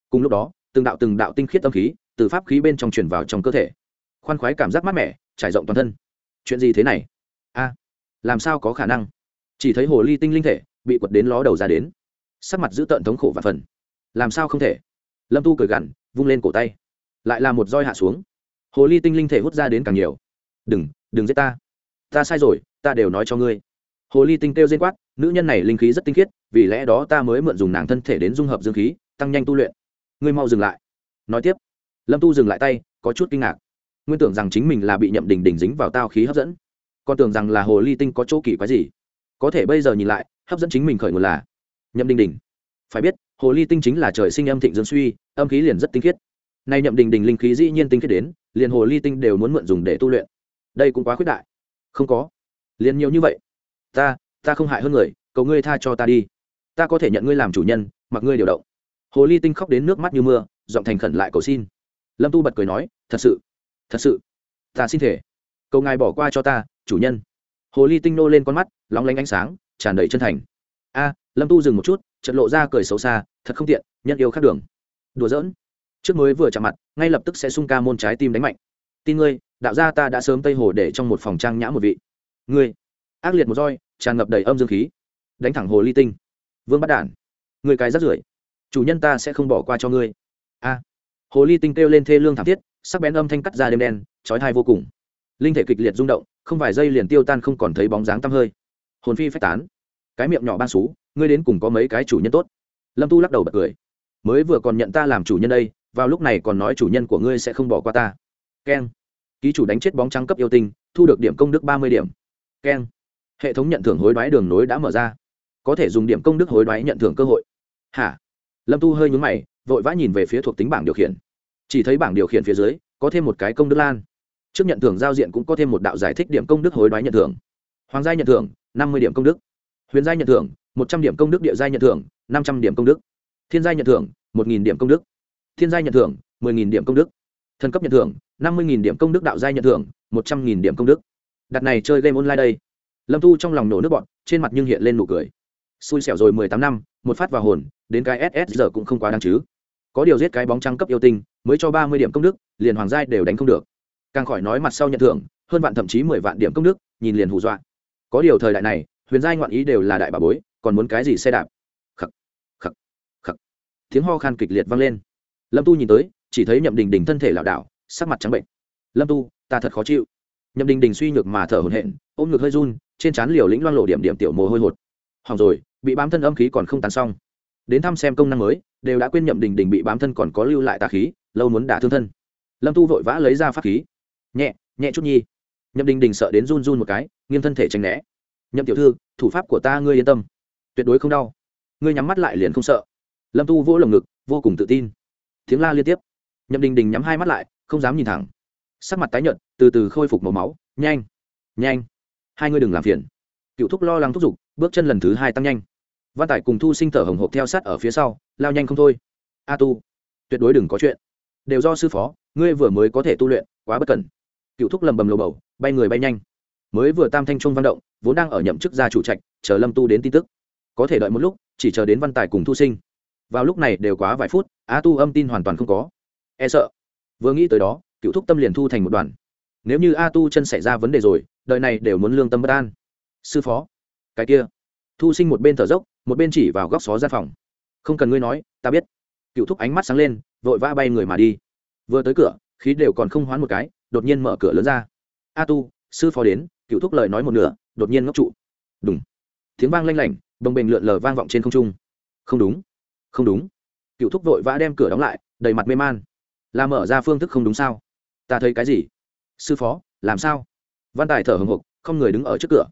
Cùng lúc đó, từng đạo từng đạo tinh khiết tâm khí từ pháp khí bên trong truyền vào trong cơ thể. Khoan khoái cảm giác mát mẻ trải rộng toàn thân. Chuyện gì thế này? A, làm sao có khả năng? Chỉ thấy hồ ly tinh linh thể bị quật đến ló đầu ra đến. Sắc mặt giữ tợn thống khổ và phần. Làm sao không thể? Lâm tu cười gằn, vung lên cổ tay. Lại là một roi hạ xuống. Hồ ly tinh linh thể hút ra đến càng nhiều. Đừng đừng giết ta. Ta sai rồi, ta đều nói cho ngươi. Hồ ly tinh kêu dên quát, nữ nhân này linh khí rất tinh khiết, vì lẽ đó ta mới mượn dùng nàng thân thể đến dung hợp dương khí, tăng nhanh tu luyện. Ngươi mau dừng lại. Nói tiếp. Lâm tu dừng lại tay, có chút kinh ngạc nguyên tưởng rằng chính mình là bị nhậm đình đình dính vào tao khí hấp dẫn. Còn tưởng rằng là hồ ly tinh có chỗ kỳ quái gì. Có thể bây giờ nhìn lại, hấp dẫn chính mình khởi nguồn là nhậm đình đình phải biết, hồ ly tinh chính là trời sinh âm thịnh dương suy, âm khí liền rất tinh khiết. Nay nhậm đình đình linh khí dĩ nhiên tinh khiết đến, liền hồ ly tinh đều muốn mượn dùng để tu luyện. Đây cũng quá khuyết đại. Không có. Liền nhiều như vậy. Ta ta không hại hơn người, cầu ngươi tha cho ta đi. Ta có thể nhận ngươi làm chủ nhân, mặc ngươi điều động. Hồ ly tinh khóc đến nước mắt như mưa, giọng thành khẩn lại cầu xin. Lâm tu bật cười nói, thật sự thật sự. Ta xin thể cầu ngài bỏ qua cho ta, chủ nhân. Hồ ly tinh nô lên con mắt, lóng lánh ánh sáng, tràn đầy chân thành. A, lâm tu dừng một chút trận lộ ra cười xấu xa, thật không tiện, nhân yêu khác đường. Đùa giỡn. Trước mới vừa chạm mặt, ngay lập tức sẽ sung ca môn trái tim đánh mạnh. Tin ngươi, đạo gia ta đã sớm tây hồ để trong một phòng trang nhã một vị. Ngươi. Ác liệt một roi, tràn ngập đầy âm dương khí. Đánh thẳng hồ ly tinh. Vương bắt đản. Người cái rất rưởi. Chủ nhân ta sẽ không bỏ qua cho ngươi. A. Hồ ly tinh kêu lên thê lương thảm thiết sắc bén âm thanh cắt ra đêm đen trói thai vô cùng. Linh thể kịch liệt rung động, không vài giây liền tiêu tan không còn thấy bóng dáng tăm hơi. Hồn phi phách tán. Cái miệng nhỏ ban xú, ngươi đến cùng có mấy cái chủ nhân tốt? Lâm tu lắc đầu bật cười. Mới vừa còn nhận ta làm chủ nhân đây, vào lúc này còn nói chủ nhân của ngươi sẽ không bỏ qua ta. Keng. Ký chủ đánh chết bóng trắng cấp yêu tinh, thu được điểm công đức ba mươi điểm. Keng. Hệ thống nhận thưởng hối đoái đường nối đã mở ra. Có thể dùng điểm công đức hối đoái nhận thưởng cơ hội. Hả? Lâm tu hơi nhúng mày, vội vã nhìn về phía thuộc tính bảng điều khiển chỉ thấy bảng điều khiển phía dưới, có thêm một cái công đức lan. Trước nhận thưởng giao diện cũng có thêm một đạo giải thích điểm công đức hối đoái nhận thưởng. Hoàng gia nhận thưởng, năm mươi điểm công đức. Huyền gia nhận thưởng, một trăm điểm công đức, địa gia nhận thưởng, năm trăm điểm công đức. Thiên gia nhận thưởng, một nghìn điểm công đức. Thiên gia nhận thưởng, mười nghìn điểm công đức. Thần cấp nhận thưởng, năm mươi nghìn điểm công đức, đạo gia nhận thưởng, một trăm nghìn điểm công đức. Đặt này chơi game online đây. Lâm thu trong lòng nổ nước bọn trên mặt nhưng hiện lên nụ cười. Xui xẻo rồi mười tám năm, một phát vào hồn, đến cái ss giờ cũng không quá đáng chứ. Có điều giết cái bóng trăng cấp yêu tinh mới cho ba mươi điểm công đức, liền hoàng giai đều đánh không được. Càng khỏi nói mặt sau nhận thưởng, hơn vạn thậm chí mười vạn điểm công đức, nhìn liền hù dọa. Có điều thời đại này, huyền giai ngoạn ý đều là đại bà bối, còn muốn cái gì xe đạp? Khắc khắc khắc. Tiếng ho khan kịch liệt vang lên. Lâm tu nhìn tới, chỉ thấy nhậm đình đình thân thể lảo đảo, sắc mặt trắng bệnh. Lâm tu, ta thật khó chịu. Nhậm đình đình suy nhược mà thở hổn hển, ôm ngực hơi run, trên trán liều lĩnh loang lộ điểm điểm tiểu mồ hôi hột. Hỏng rồi, bị bám thân âm khí còn không tàn xong. Đến thăm xem công năng mới, đều đã quên nhậm đình đình bị bám thân còn có lưu lại tà khí lâu muốn đả thương thân. Lâm tu vội vã lấy ra pháp khí. Nhẹ nhẹ chút nhi. Nhậm đình đình sợ đến run run một cái, nghiêng thân thể tránh né. Nhậm tiểu thư, thủ pháp của ta ngươi yên tâm. Tuyệt đối không đau. Ngươi nhắm mắt lại liền không sợ. Lâm tu vỗ lồng ngực, vô cùng tự tin. Tiếng la liên tiếp. Nhậm đình đình nhắm hai mắt lại, không dám nhìn thẳng. Sắc mặt tái nhợt, từ từ khôi phục màu máu. Nhanh nhanh. Hai ngươi đừng làm phiền. Cựu thúc lo lắng thúc giục, bước chân lần thứ hai tăng nhanh. Văn tải cùng thu sinh thở hồng hộp theo sát ở phía sau, lao nhanh không thôi. A tu, tuyệt đối đừng có chuyện đều do sư phó, ngươi vừa mới có thể tu luyện, quá bất cẩn. Cựu thúc lầm bầm lầu bầu, bay người bay nhanh. Mới vừa tam thanh trung văn động, vốn đang ở nhậm chức gia chủ trạch, chờ lâm tu đến tin tức. Có thể đợi một lúc, chỉ chờ đến văn tài cùng thu sinh. Vào lúc này đều quá vài phút a tu âm tin hoàn toàn không có. E sợ. Vừa nghĩ tới đó, cựu thúc tâm liền thu thành một đoàn. Nếu như a tu chân xảy ra vấn đề rồi, đời này đều muốn lương tâm bất an. Sư phó. Cái kia. Thu sinh một bên thở dốc, một bên chỉ vào góc xó gian phòng. Không cần ngươi nói, ta biết cựu thúc ánh mắt sáng lên, vội vã bay người mà đi. Vừa tới cửa, khí đều còn không hoán một cái, đột nhiên mở cửa lớn ra. A tu, sư phó đến, cựu thúc lời nói một nửa, đột nhiên ngốc trụ. Đúng tiếng vang lanh lảnh bồng bềnh lượn lờ vang vọng trên không trung. Không đúng không đúng. Cựu thúc vội vã đem cửa đóng lại, đầy mặt mê man. Là mở ra phương thức không đúng sao? Ta thấy cái gì? Sư phó, làm sao? Văn tài thở hồng hộc không người đứng ở trước cửa.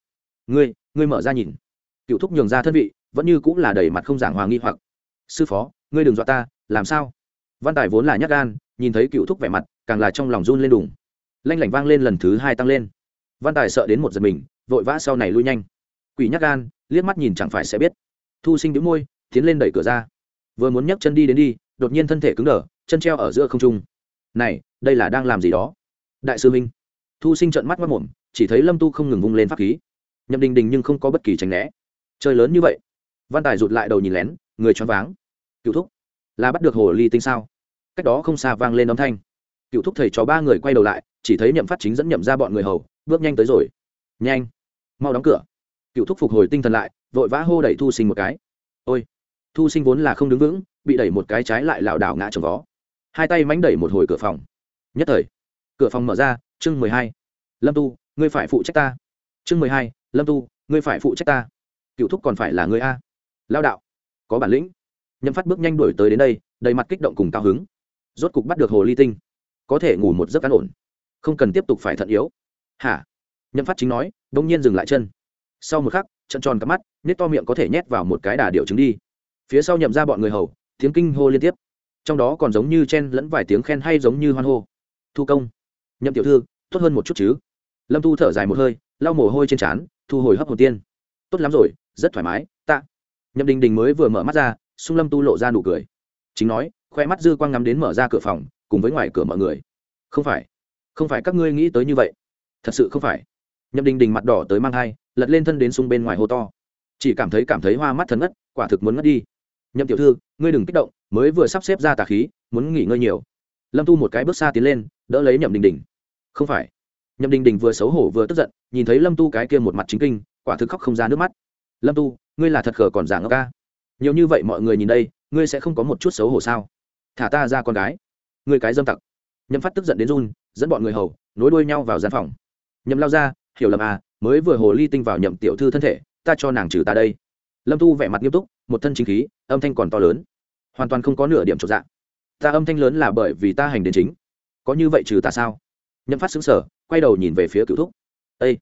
Ngươi ngươi mở ra nhìn. Cựu thúc nhường ra thân vị, vẫn như cũng là đầy mặt không giảng hòa nghi hoặc. Sư phó, ngươi đừng dọa ta làm sao? Văn tài vốn là nhát gan, nhìn thấy cựu thúc vẻ mặt, càng là trong lòng run lên đùng. Lanh lảnh vang lên lần thứ hai tăng lên. Văn tài sợ đến một giật mình, vội vã sau này lui nhanh. Quỷ nhát gan, liếc mắt nhìn chẳng phải sẽ biết. Thu sinh đĩu môi, tiến lên đẩy cửa ra. Vừa muốn nhấc chân đi đến đi, đột nhiên thân thể cứng đờ, chân treo ở giữa không trung. Này, đây là đang làm gì đó? Đại sư minh. Thu sinh trợn mắt mất mồm, chỉ thấy lâm tu không ngừng vung lên pháp khí. Nhậm đình đình nhưng không có bất kỳ tránh né. Chơi lớn như vậy. Văn tài rụt lại đầu nhìn lén, người choáng váng. Cựu thúc là bắt được hồ ly tinh sao? Cách đó không xa vang lên âm thanh. Cựu thúc thầy cho ba người quay đầu lại, chỉ thấy nhậm phát chính dẫn nhậm ra bọn người hầu, bước nhanh tới rồi. Nhanh! Mau đóng cửa! Cựu thúc phục hồi tinh thần lại, vội vã hô đẩy thu sinh một cái. Ôi! Thu sinh vốn là không đứng vững, bị đẩy một cái trái lại lảo đảo ngã trồng vó. Hai tay mánh đẩy một hồi cửa phòng. Nhất thời, cửa phòng mở ra, chương mười hai. Lâm tu, ngươi phải phụ trách ta. Chương mười hai, lâm tu, ngươi phải phụ trách ta. Cựu thúc còn phải là người a. Lao đạo, có bản lĩnh nhậm phát bước nhanh đuổi tới đến đây, đầy mặt kích động cùng cao hứng. Rốt cục bắt được hồ ly tinh. Có thể ngủ một giấc cán ổn. Không cần tiếp tục phải thận yếu. Hả? Nhậm phát chính nói đ ỗ n g nhiên dừng lại chân. Sau một khắc, trận tròn cắp mắt nết to miệng có thể nhét vào một cái đà điệu trứng đi. Phía sau nhậm ra bọn người hầu, tiếng kinh hô liên tiếp. Trong đó còn giống như chen lẫn vài tiếng khen hay giống như hoan hô. Thu công. Nhậm tiểu thư, tốt hơn một chút chứ? Lâm thu thở dài một hơi, lau mồ hôi trên trán, thu hồi hấp hồn tiên. Tốt lắm rồi, rất thoải mái, tạ. Nhậm đình đình mới vừa mở mắt ra Sung lâm tu lộ ra nụ cười. Chính nói, khoe mắt dư quang ngắm đến mở ra cửa phòng, cùng với ngoài cửa mọi người. Không phải không phải các ngươi nghĩ tới như vậy. Thật sự không phải. Nhậm đình đình mặt đỏ tới mang thai, lật lên thân đến sung bên ngoài hô to. Chỉ cảm thấy cảm thấy hoa mắt thần ngất, quả thực muốn ngất đi. Nhậm tiểu thư, ngươi đừng kích động, mới vừa sắp xếp ra tà khí, muốn nghỉ ngơi nhiều. Lâm tu một cái bước xa tiến lên, đỡ lấy nhậm đình đình. Không phải. Nhậm đình đình vừa xấu hổ vừa tức giận, nhìn thấy lâm tu cái kia một mặt chính kinh, quả thực khóc không ra nước mắt. Lâm tu, ngươi là thật khờ còn giả ngốc ca nhiều như vậy mọi người nhìn đây, ngươi sẽ không có một chút xấu hổ sao? Thả ta ra con gái. Ngươi cái dâm tặc. Nhậm phát tức giận đến run, dẫn bọn người hầu, nối đuôi nhau vào gian phòng. Nhậm lao ra, hiểu lầm à mới vừa hồ ly tinh vào nhậm tiểu thư thân thể, ta cho nàng trừ ta đây. Lâm tu vẻ mặt nghiêm túc, một thân chính khí, âm thanh còn to lớn. Hoàn toàn không có nửa điểm trọn dạng ta âm thanh lớn là bởi vì ta hành đến chính. Có như vậy trừ ta sao? Nhậm phát xứng sở quay đầu nhìn về phía cựu thúc. Ây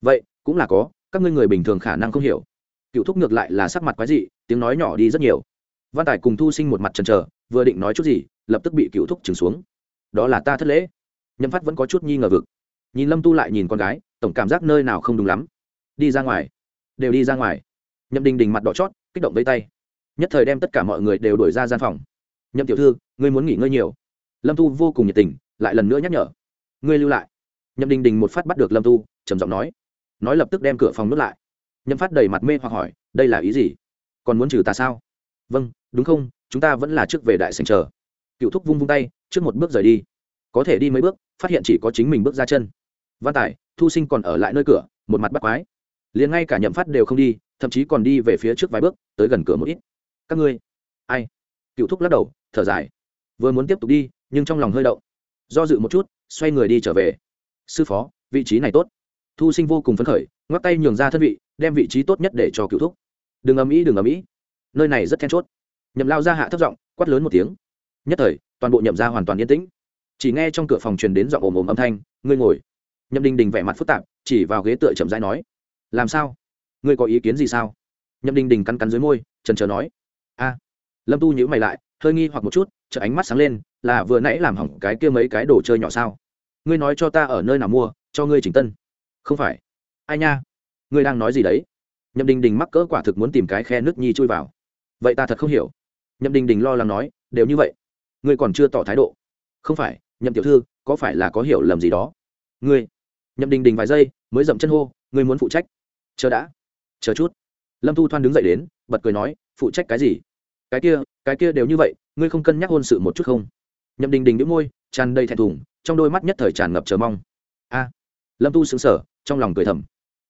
vậy, cũng là có, các ngươi người bình thường khả năng không hiểu. Cựu thúc ngược lại là sắc mặt quái dị tiếng nói nhỏ đi rất nhiều. Văn tài cùng thu sinh một mặt trần trờ vừa định nói chút gì, lập tức bị cựu thúc trừng xuống. Đó là ta thất lễ. Nhâm phát vẫn có chút nghi ngờ vực. Nhìn lâm tu lại nhìn con gái, tổng cảm giác nơi nào không đúng lắm. Đi ra ngoài. Đều đi ra ngoài. Nhậm đình đình mặt đỏ chót, kích động vây tay. Nhất thời đem tất cả mọi người đều đuổi ra gian phòng. Nhậm tiểu thư, ngươi muốn nghỉ ngơi nhiều. Lâm tu vô cùng nhiệt tình, lại lần nữa nhắc nhở. Ngươi lưu lại. Nhậm đình đình một phát bắt được lâm tu, trầm giọng nói. Nói lập tức đem cửa phòng nút lại. Nhậm phát đầy mặt mê hoặc hỏi, đây là ý gì? Còn muốn trừ ta sao? Vâng đúng không? Chúng ta vẫn là trước về đại sành chờ. Cựu thúc vung vung tay, trước một bước rời đi. Có thể đi mấy bước, phát hiện chỉ có chính mình bước ra chân. Văn tài, thu sinh còn ở lại nơi cửa, một mặt bắt quái. Liền ngay cả nhậm phát đều không đi, thậm chí còn đi về phía trước vài bước, tới gần cửa một ít. Các ngươi, ai? Cựu thúc lắc đầu, thở dài. Vừa muốn tiếp tục đi, nhưng trong lòng hơi động. Do dự một chút, xoay người đi trở về. Sư phó, vị trí này tốt. Thu sinh vô cùng phấn khởi, ngoắc tay nhường ra thân vị, đem vị trí tốt nhất để cho cựu thúc đừng ầm ĩ, đừng ầm ĩ. Nơi này rất then chốt. Nhậm lao ra hạ thấp giọng, quát lớn một tiếng. Nhất thời, toàn bộ nhậm ra hoàn toàn yên tĩnh. Chỉ nghe trong cửa phòng truyền đến giọng ồm ồm âm thanh, ngươi ngồi. Nhậm đình đình vẻ mặt phức tạp, chỉ vào ghế tựa chậm rãi nói, làm sao? Ngươi có ý kiến gì sao? Nhậm đình đình cắn cắn dưới môi, trần trờ nói, a. Lâm tu nhữ mày lại, hơi nghi hoặc một chút chợ ánh mắt sáng lên, là vừa nãy làm hỏng cái kia mấy cái đồ chơi nhỏ sao? Ngươi nói cho ta ở nơi nào mua, cho ngươi chỉnh tân. Không phải. Ai nha? Ngươi đang nói gì đấy? Nhậm đình đình mắc cỡ quả thực muốn tìm cái khe nước nhi chui vào. Vậy ta thật không hiểu. Nhậm đình đình lo lắng nói, đều như vậy, ngươi còn chưa tỏ thái độ. Không phải, nhậm tiểu thư, có phải là có hiểu lầm gì đó? Ngươi, nhậm đình đình vài giây, mới dậm chân hô, ngươi muốn phụ trách. Chờ đã. Chờ chút. Lâm thu thoan đứng dậy đến, bật cười nói, phụ trách cái gì? Cái kia cái kia đều như vậy, ngươi không cân nhắc hôn sự một chút không? Nhậm đình đình đĩu môi, tràn đầy thẹn thùng, trong đôi mắt nhất thời tràn ngập chờ mong. A. Lâm tu xứng sở trong lòng cười thầm.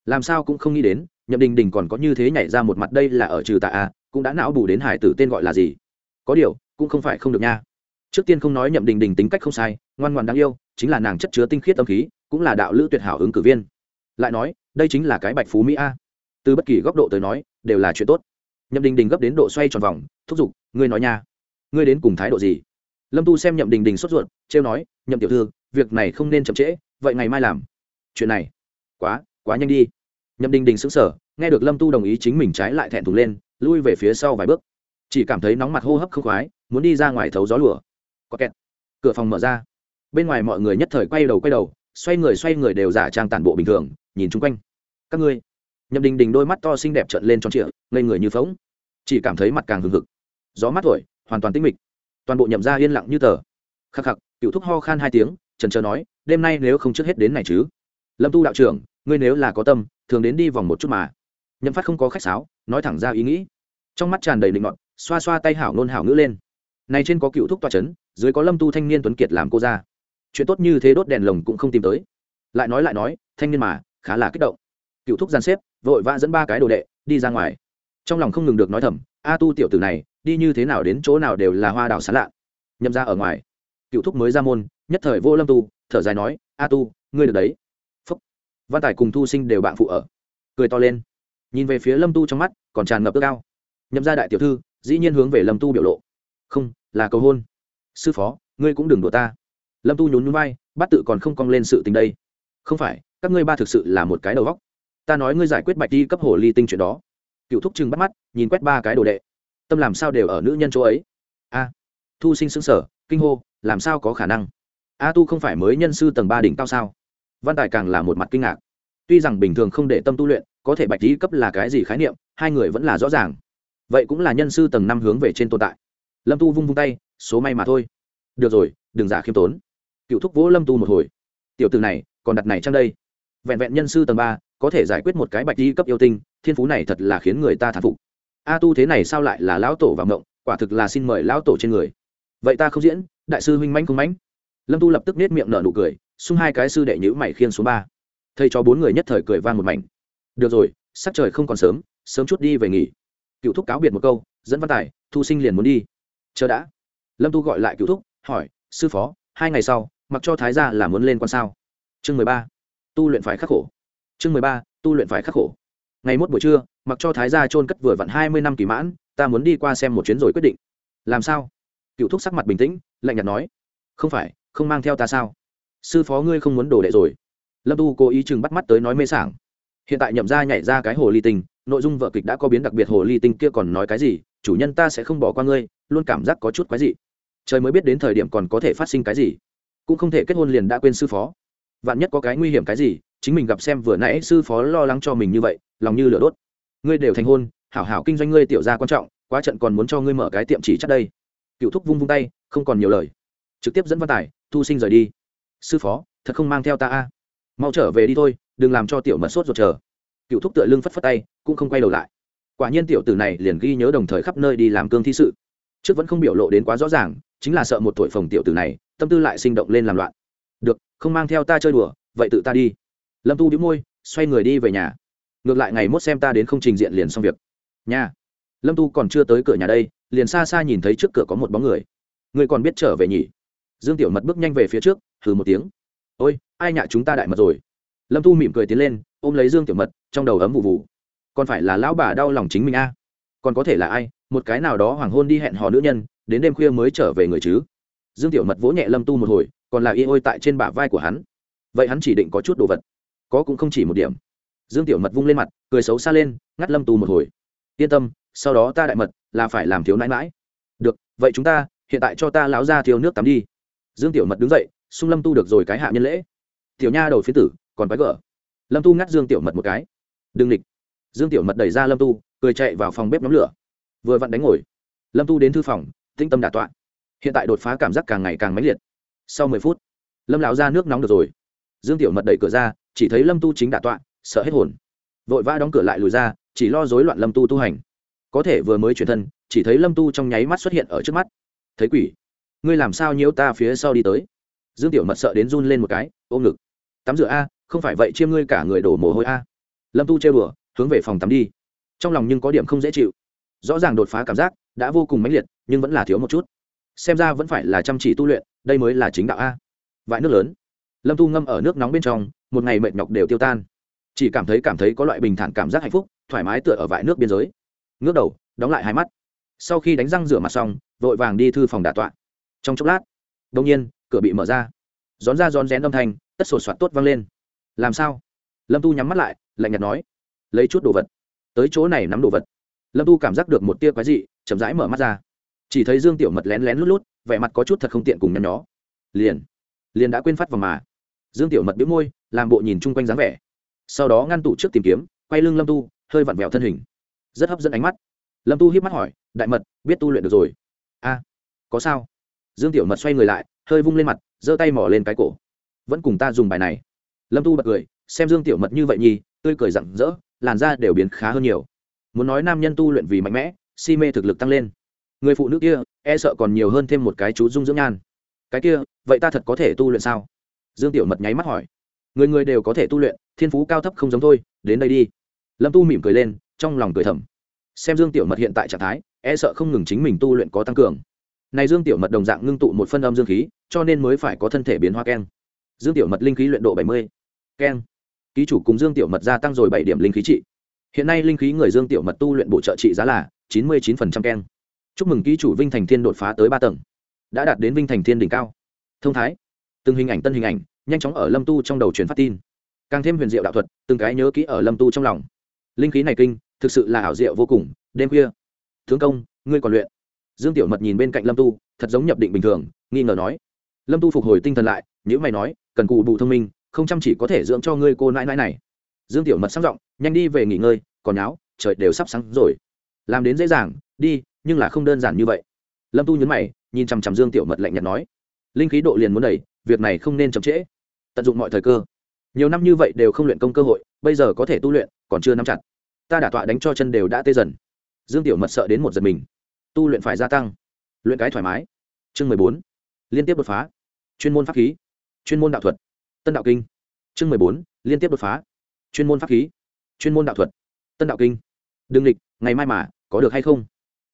Làm sao cũng không nghĩ đến nhậm đình đình còn có như thế nhảy ra một mặt đây là ở trừ tạ a, cũng đã não bù đến hải tử tên gọi là gì? Có điều, cũng không phải không được nha. Trước tiên không nói nhậm đình đình tính cách không sai, ngoan ngoan đáng yêu, chính là nàng chất chứa tinh khiết tâm khí, cũng là đạo lữ tuyệt hảo ứng cử viên. Lại nói, đây chính là cái bạch phú mỹ a. Từ bất kỳ góc độ tới nói, đều là chuyện tốt. Nhậm đình đình gấp đến độ xoay tròn vòng, thúc giục, ngươi nói nha, ngươi đến cùng thái độ gì? Lâm tu xem nhậm đình đình sốt ruột, trêu nói, nhậm tiểu thư, việc này không nên chậm trễ, vậy ngày mai làm. Chuyện này, quá quá nhanh đi nhậm đình đình sững sờ, nghe được lâm tu đồng ý chính mình trái lại thẹn thùng lên, lui về phía sau vài bước. Chỉ cảm thấy nóng mặt hô hấp không khoái, muốn đi ra ngoài thấu gió lửa có kẹt. Cửa phòng mở ra. Bên ngoài mọi người nhất thời quay đầu quay đầu, xoay người xoay người đều giả trang tản bộ bình thường, nhìn chung quanh. Các ngươi. Nhậm đình đình đôi mắt to xinh đẹp trợn lên tròn trịa, ngây người như phóng chỉ cảm thấy mặt càng hừng hực. Gió mắt thổi, hoàn toàn tĩnh mịch. Toàn bộ nhậm ra yên lặng như tờ. Khắc khắc, cựu thúc ho khan hai tiếng, trần trờ nói, đêm nay nếu không trước hết đến này chứ? Lâm tu đạo trưởng ngươi nếu là có tâm, thường đến đi vòng một chút mà. Nhậm phát không có khách sáo, nói thẳng ra ý nghĩ. Trong mắt tràn đầy định ngọn xoa xoa tay hảo nôn hảo ngữ lên. Này trên có cựu thúc toa c h ấ n dưới có lâm tu thanh niên tuấn kiệt làm cô ra chuyện tốt như thế đốt đèn lồng cũng không tìm tới. Lại nói lại nói, thanh niên mà, khá là kích động. Cựu thúc gian xếp, vội vã dẫn ba cái đồ đệ, đi ra ngoài. Trong lòng không ngừng được nói thầm, a tu tiểu tử này, đi như thế nào đến chỗ nào đều là hoa đào sán lạ. Nhậm ra ở ngoài. Cựu thúc mới ra môn, nhất thời vô lâm tu, thở dài nói, a tu, ngươi được đấy văn tài cùng thu sinh đều bạn phụ ở. Cười to lên. Nhìn về phía lâm tu trong mắt, còn tràn ngập ước cao nhậm ra đại tiểu thư, dĩ nhiên hướng về lâm tu biểu lộ. Không, là cầu hôn. Sư phó, ngươi cũng đừng đùa ta. Lâm tu nhún nhún vai bắt tự còn không cong lên sự tình đây. Không phải, các ngươi ba thực sự là một cái đầu góc ta nói ngươi giải quyết bạch đi cấp hồ ly tinh chuyện đó. Cựu thúc chừng bắt mắt, nhìn quét ba cái đồ đệ. Tâm làm sao đều ở nữ nhân chỗ ấy? A. Thu sinh xứng sở kinh hô, làm sao có khả năng? A tu không phải mới nhân sư tầng ba đỉnh cao sao? Văn tài càng là một mặt kinh ngạc. Tuy rằng bình thường không để tâm tu luyện, có thể bạch lý cấp là cái gì khái niệm, hai người vẫn là rõ ràng. Vậy cũng là nhân sư tầng năm hướng về trên tồn tại. Lâm tu vung vung tay, số may mà thôi. Được rồi, đừng giả khiêm tốn. Cựu thúc vỗ lâm tu một hồi. Tiểu từ này, còn đặt này chăng đây? Vẹn vẹn nhân sư tầng ba, có thể giải quyết một cái bạch lý cấp yêu tinh, thiên phú này thật là khiến người ta thán phục. A tu thế này sao lại là lão tổ và ngộng quả thực là xin mời lão tổ trên người. Vậy ta không diễn, đại sư huynh mãnh không mãnh? Lâm tu lập tức nết miệng nở nụ cười xung hai cái sư đệ nhữ mày khiên xuống ba. Thầy cho bốn người nhất thời cười vang một mảnh. Được rồi, sắc trời không còn sớm sớm chút đi về nghỉ. Cựu thúc cáo biệt một câu, dẫn văn tài, thu sinh liền muốn đi. Chờ đã. Lâm tu gọi lại cựu thúc, hỏi, sư phó, hai ngày sau, mặc cho thái gia là muốn lên quan sao? Chương mười ba. Tu luyện phải khắc khổ. Chương mười ba, tu luyện phải khắc khổ. Ngày mốt buổi trưa, mặc cho thái gia trôn cất vừa vặn hai mươi năm kỳ mãn, ta muốn đi qua xem một chuyến rồi quyết định. Làm sao? Cựu thúc sắc mặt bình tĩnh, lạnh nhạt nói. Không phải, không mang theo ta sao? Sư phó ngươi không muốn đổ đệ rồi. Lâm tu cố ý chừng bắt mắt tới nói mê sảng. Hiện tại nhậm ra nhảy ra cái hồ ly tinh nội dung vợ kịch đã có biến đặc biệt hồ ly tinh kia còn nói cái gì chủ nhân ta sẽ không bỏ qua ngươi luôn cảm giác có chút quái gì, trời mới biết đến thời điểm còn có thể phát sinh cái gì. Cũng không thể kết hôn liền đã quên sư phó. Vạn nhất có cái nguy hiểm cái gì chính mình gặp xem vừa nãy sư phó lo lắng cho mình như vậy lòng như lửa đốt. Ngươi đều thành hôn hảo hảo kinh doanh ngươi tiểu gia quan trọng quá trận còn muốn cho ngươi mở cái tiệm chỉ chắc đây. Cựu thúc vung vung tay không còn nhiều lời. Trực tiếp dẫn văn tài thu sinh rời đi sư phó, thật không mang theo ta a. Mau trở về đi thôi, đừng làm cho tiểu mật sốt ruột chờ. Cựu thúc tựa lưng phất phất tay, cũng không quay đầu lại. Quả nhiên tiểu tử này liền ghi nhớ đồng thời khắp nơi đi làm cương thi sự. Trước vẫn không biểu lộ đến quá rõ ràng, chính là sợ một tuổi phòng tiểu tử này, tâm tư lại sinh động lên làm loạn. Được, không mang theo ta chơi đùa, vậy tự ta đi. Lâm tu đĩu môi, xoay người đi về nhà. Ngược lại ngày mốt xem ta đến không trình diện liền xong việc. Nhà lâm tu còn chưa tới cửa nhà đây, liền xa xa nhìn thấy trước cửa có một bóng người. Người còn biết trở về nhỉ? Dương tiểu mật bước nhanh về phía trước hừ một tiếng. Ôi, ai nhạ chúng ta đại mật rồi? Lâm tu mỉm cười tiến lên, ôm lấy dương tiểu mật, trong đầu ấm vụ vụ. Còn phải là lão bà đau lòng chính mình a. À? còn có thể là ai? Một cái nào đó hoàng hôn đi hẹn hò nữ nhân, đến đêm khuya mới trở về người chứ? Dương tiểu mật vỗ nhẹ lâm tu một hồi, còn là y ôi tại trên bả vai của hắn. Vậy hắn chỉ định có chút đồ vật, có cũng không chỉ một điểm. Dương tiểu mật vung lên mặt, cười xấu xa lên, ngắt lâm tu một hồi. Yên tâm, sau đó ta đại mật, là phải làm thiếu nãi mãi được, vậy chúng ta, hiện tại cho ta láo ra thiếu nước tắm đi. Dương tiểu mật đứng dậy xung lâm tu được rồi cái hạ nhân lễ. Tiểu nha đầu phía tử, còn quái gở. Lâm tu ngắt dương tiểu mật một cái. Đừng địch. Dương tiểu mật đẩy ra lâm tu, cười chạy vào phòng bếp nhóm lửa. Vừa vặn đánh ngồi. Lâm tu đến thư phòng, tĩnh tâm đả tọa. Hiện tại đột phá cảm giác càng ngày càng mãnh liệt. Sau mười phút, lâm lão ra nước nóng được rồi. Dương tiểu mật đẩy cửa ra, chỉ thấy lâm tu chính đả tọa, sợ hết hồn. Vội vã đóng cửa lại lùi ra, chỉ lo dối loạn lâm tu tu hành. Có thể vừa mới chuyển thân, chỉ thấy lâm tu trong nháy mắt xuất hiện ở trước mắt. Thấy quỷ. Ngươi làm sao nhiễu ta phía sau đi tới? Dương tiểu mật sợ đến run lên một cái, ôm ngực. Tắm rửa a, không phải vậy chiêm ngươi cả người đổ mồ hôi a. Lâm tu chơi bừa hướng về phòng tắm đi. Trong lòng nhưng có điểm không dễ chịu. Rõ ràng đột phá cảm giác đã vô cùng mãnh liệt, nhưng vẫn là thiếu một chút. Xem ra vẫn phải là chăm chỉ tu luyện, đây mới là chính đạo a. Vại nước lớn. Lâm tu ngâm ở nước nóng bên trong, một ngày mệt nhọc đều tiêu tan. Chỉ cảm thấy cảm thấy có loại bình thản cảm giác hạnh phúc, thoải mái tựa ở vại nước biên giới. Ngước đầu, đóng lại hai mắt. Sau khi đánh răng rửa mặt xong, vội vàng đi thư phòng đà tọa. Trong chốc lát đông nhiên cửa bị mở ra. Rón ra rón rén âm thanh, tất sột soạt tốt vang lên. Làm sao? Lâm tu nhắm mắt lại, lạnh nhạt nói. Lấy chút đồ vật. Tới chỗ này nắm đồ vật. Lâm tu cảm giác được một tia quái dị, chậm rãi mở mắt ra. Chỉ thấy dương tiểu mật lén lén lút lút, vẻ mặt có chút thật không tiện cùng nhăn nhó. Liền liền đã quên phát vào mà. Dương tiểu mật biếu môi, làm bộ nhìn chung quanh dáng vẻ. Sau đó ngăn tủ trước tìm kiếm, quay lưng lâm tu, hơi vặn vẹo thân hình. Rất hấp dẫn ánh mắt. Lâm tu hiếp mắt hỏi, đại mật, biết tu luyện được rồi? A, có sao. Dương tiểu mật xoay người lại hơi vung lên mặt, giơ tay mỏ lên cái cổ. Vẫn cùng ta dùng bài này. Lâm tu bật cười, xem dương tiểu mật như vậy nhi tươi cười rặng rỡ, làn da đều biến khá hơn nhiều. Muốn nói nam nhân tu luyện vì mạnh mẽ, si mê thực lực tăng lên. Người phụ nữ kia e sợ còn nhiều hơn thêm một cái chú dung dưỡng nhan. Cái kia, vậy ta thật có thể tu luyện sao? Dương tiểu mật nháy mắt hỏi. Người người đều có thể tu luyện, thiên phú cao thấp không giống thôi, đến đây đi. Lâm tu mỉm cười lên, trong lòng cười thầm. Xem dương tiểu mật hiện tại trạng thái e sợ không ngừng chính mình tu luyện có tăng cường. Này dương tiểu mật đồng dạng ngưng tụ một phân âm dương khí cho nên mới phải có thân thể biến hoa keng. Dương tiểu mật linh khí luyện độ bảy mươi. Keng. Ký chủ cùng dương tiểu mật gia tăng rồi bảy điểm linh khí trị. Hiện nay linh khí người dương tiểu mật tu luyện bổ trợ trị giá là chín mươi chín keng. Chúc mừng ký chủ vinh thành thiên đột phá tới ba tầng. Đã đạt đến vinh thành thiên đỉnh cao. Thông thái. Từng hình ảnh tân hình ảnh, nhanh chóng ở lâm tu trong đầu truyền phát tin. Càng thêm huyền diệu đạo thuật, từng cái nhớ kỹ ở lâm tu trong lòng. Linh khí này kinh, thực sự là ảo diệu vô cùng, đêm khuya. Tướng công, ngươi còn luyện. Dương tiểu mật nhìn bên cạnh lâm tu, thật giống nhập định bình thường, nghi ngờ nói lâm tu phục hồi tinh thần lại nhữ mày nói, cần cù bù thông minh, không chăm chỉ có thể dưỡng cho ngươi cô nãi nãi này. Dương tiểu mật sang giọng, nhanh đi về nghỉ ngơi còn áo, trời đều sắp sáng rồi. Làm đến dễ dàng, đi, nhưng là không đơn giản như vậy. Lâm tu nhấn mày, nhìn chằm chằm dương tiểu mật lạnh nhạt nói, linh khí độ liền muốn đẩy việc này không nên chậm trễ. Tận dụng mọi thời cơ. Nhiều năm như vậy đều không luyện công cơ hội, bây giờ có thể tu luyện, còn chưa nắm chặt. Ta đả tọa đánh cho chân đều đã tê dần. Dương tiểu mật sợ đến một giật mình. Tu luyện phải gia tăng. Luyện cái thoải mái. Chương mười bốn. Liên tiếp đột phá chuyên môn pháp khí. Chuyên môn đạo thuật. Tân đạo kinh. Chương mười bốn liên tiếp đột phá. Chuyên môn pháp khí. Chuyên môn đạo thuật. Tân đạo kinh. Đương lịch, ngày mai mà có được hay không?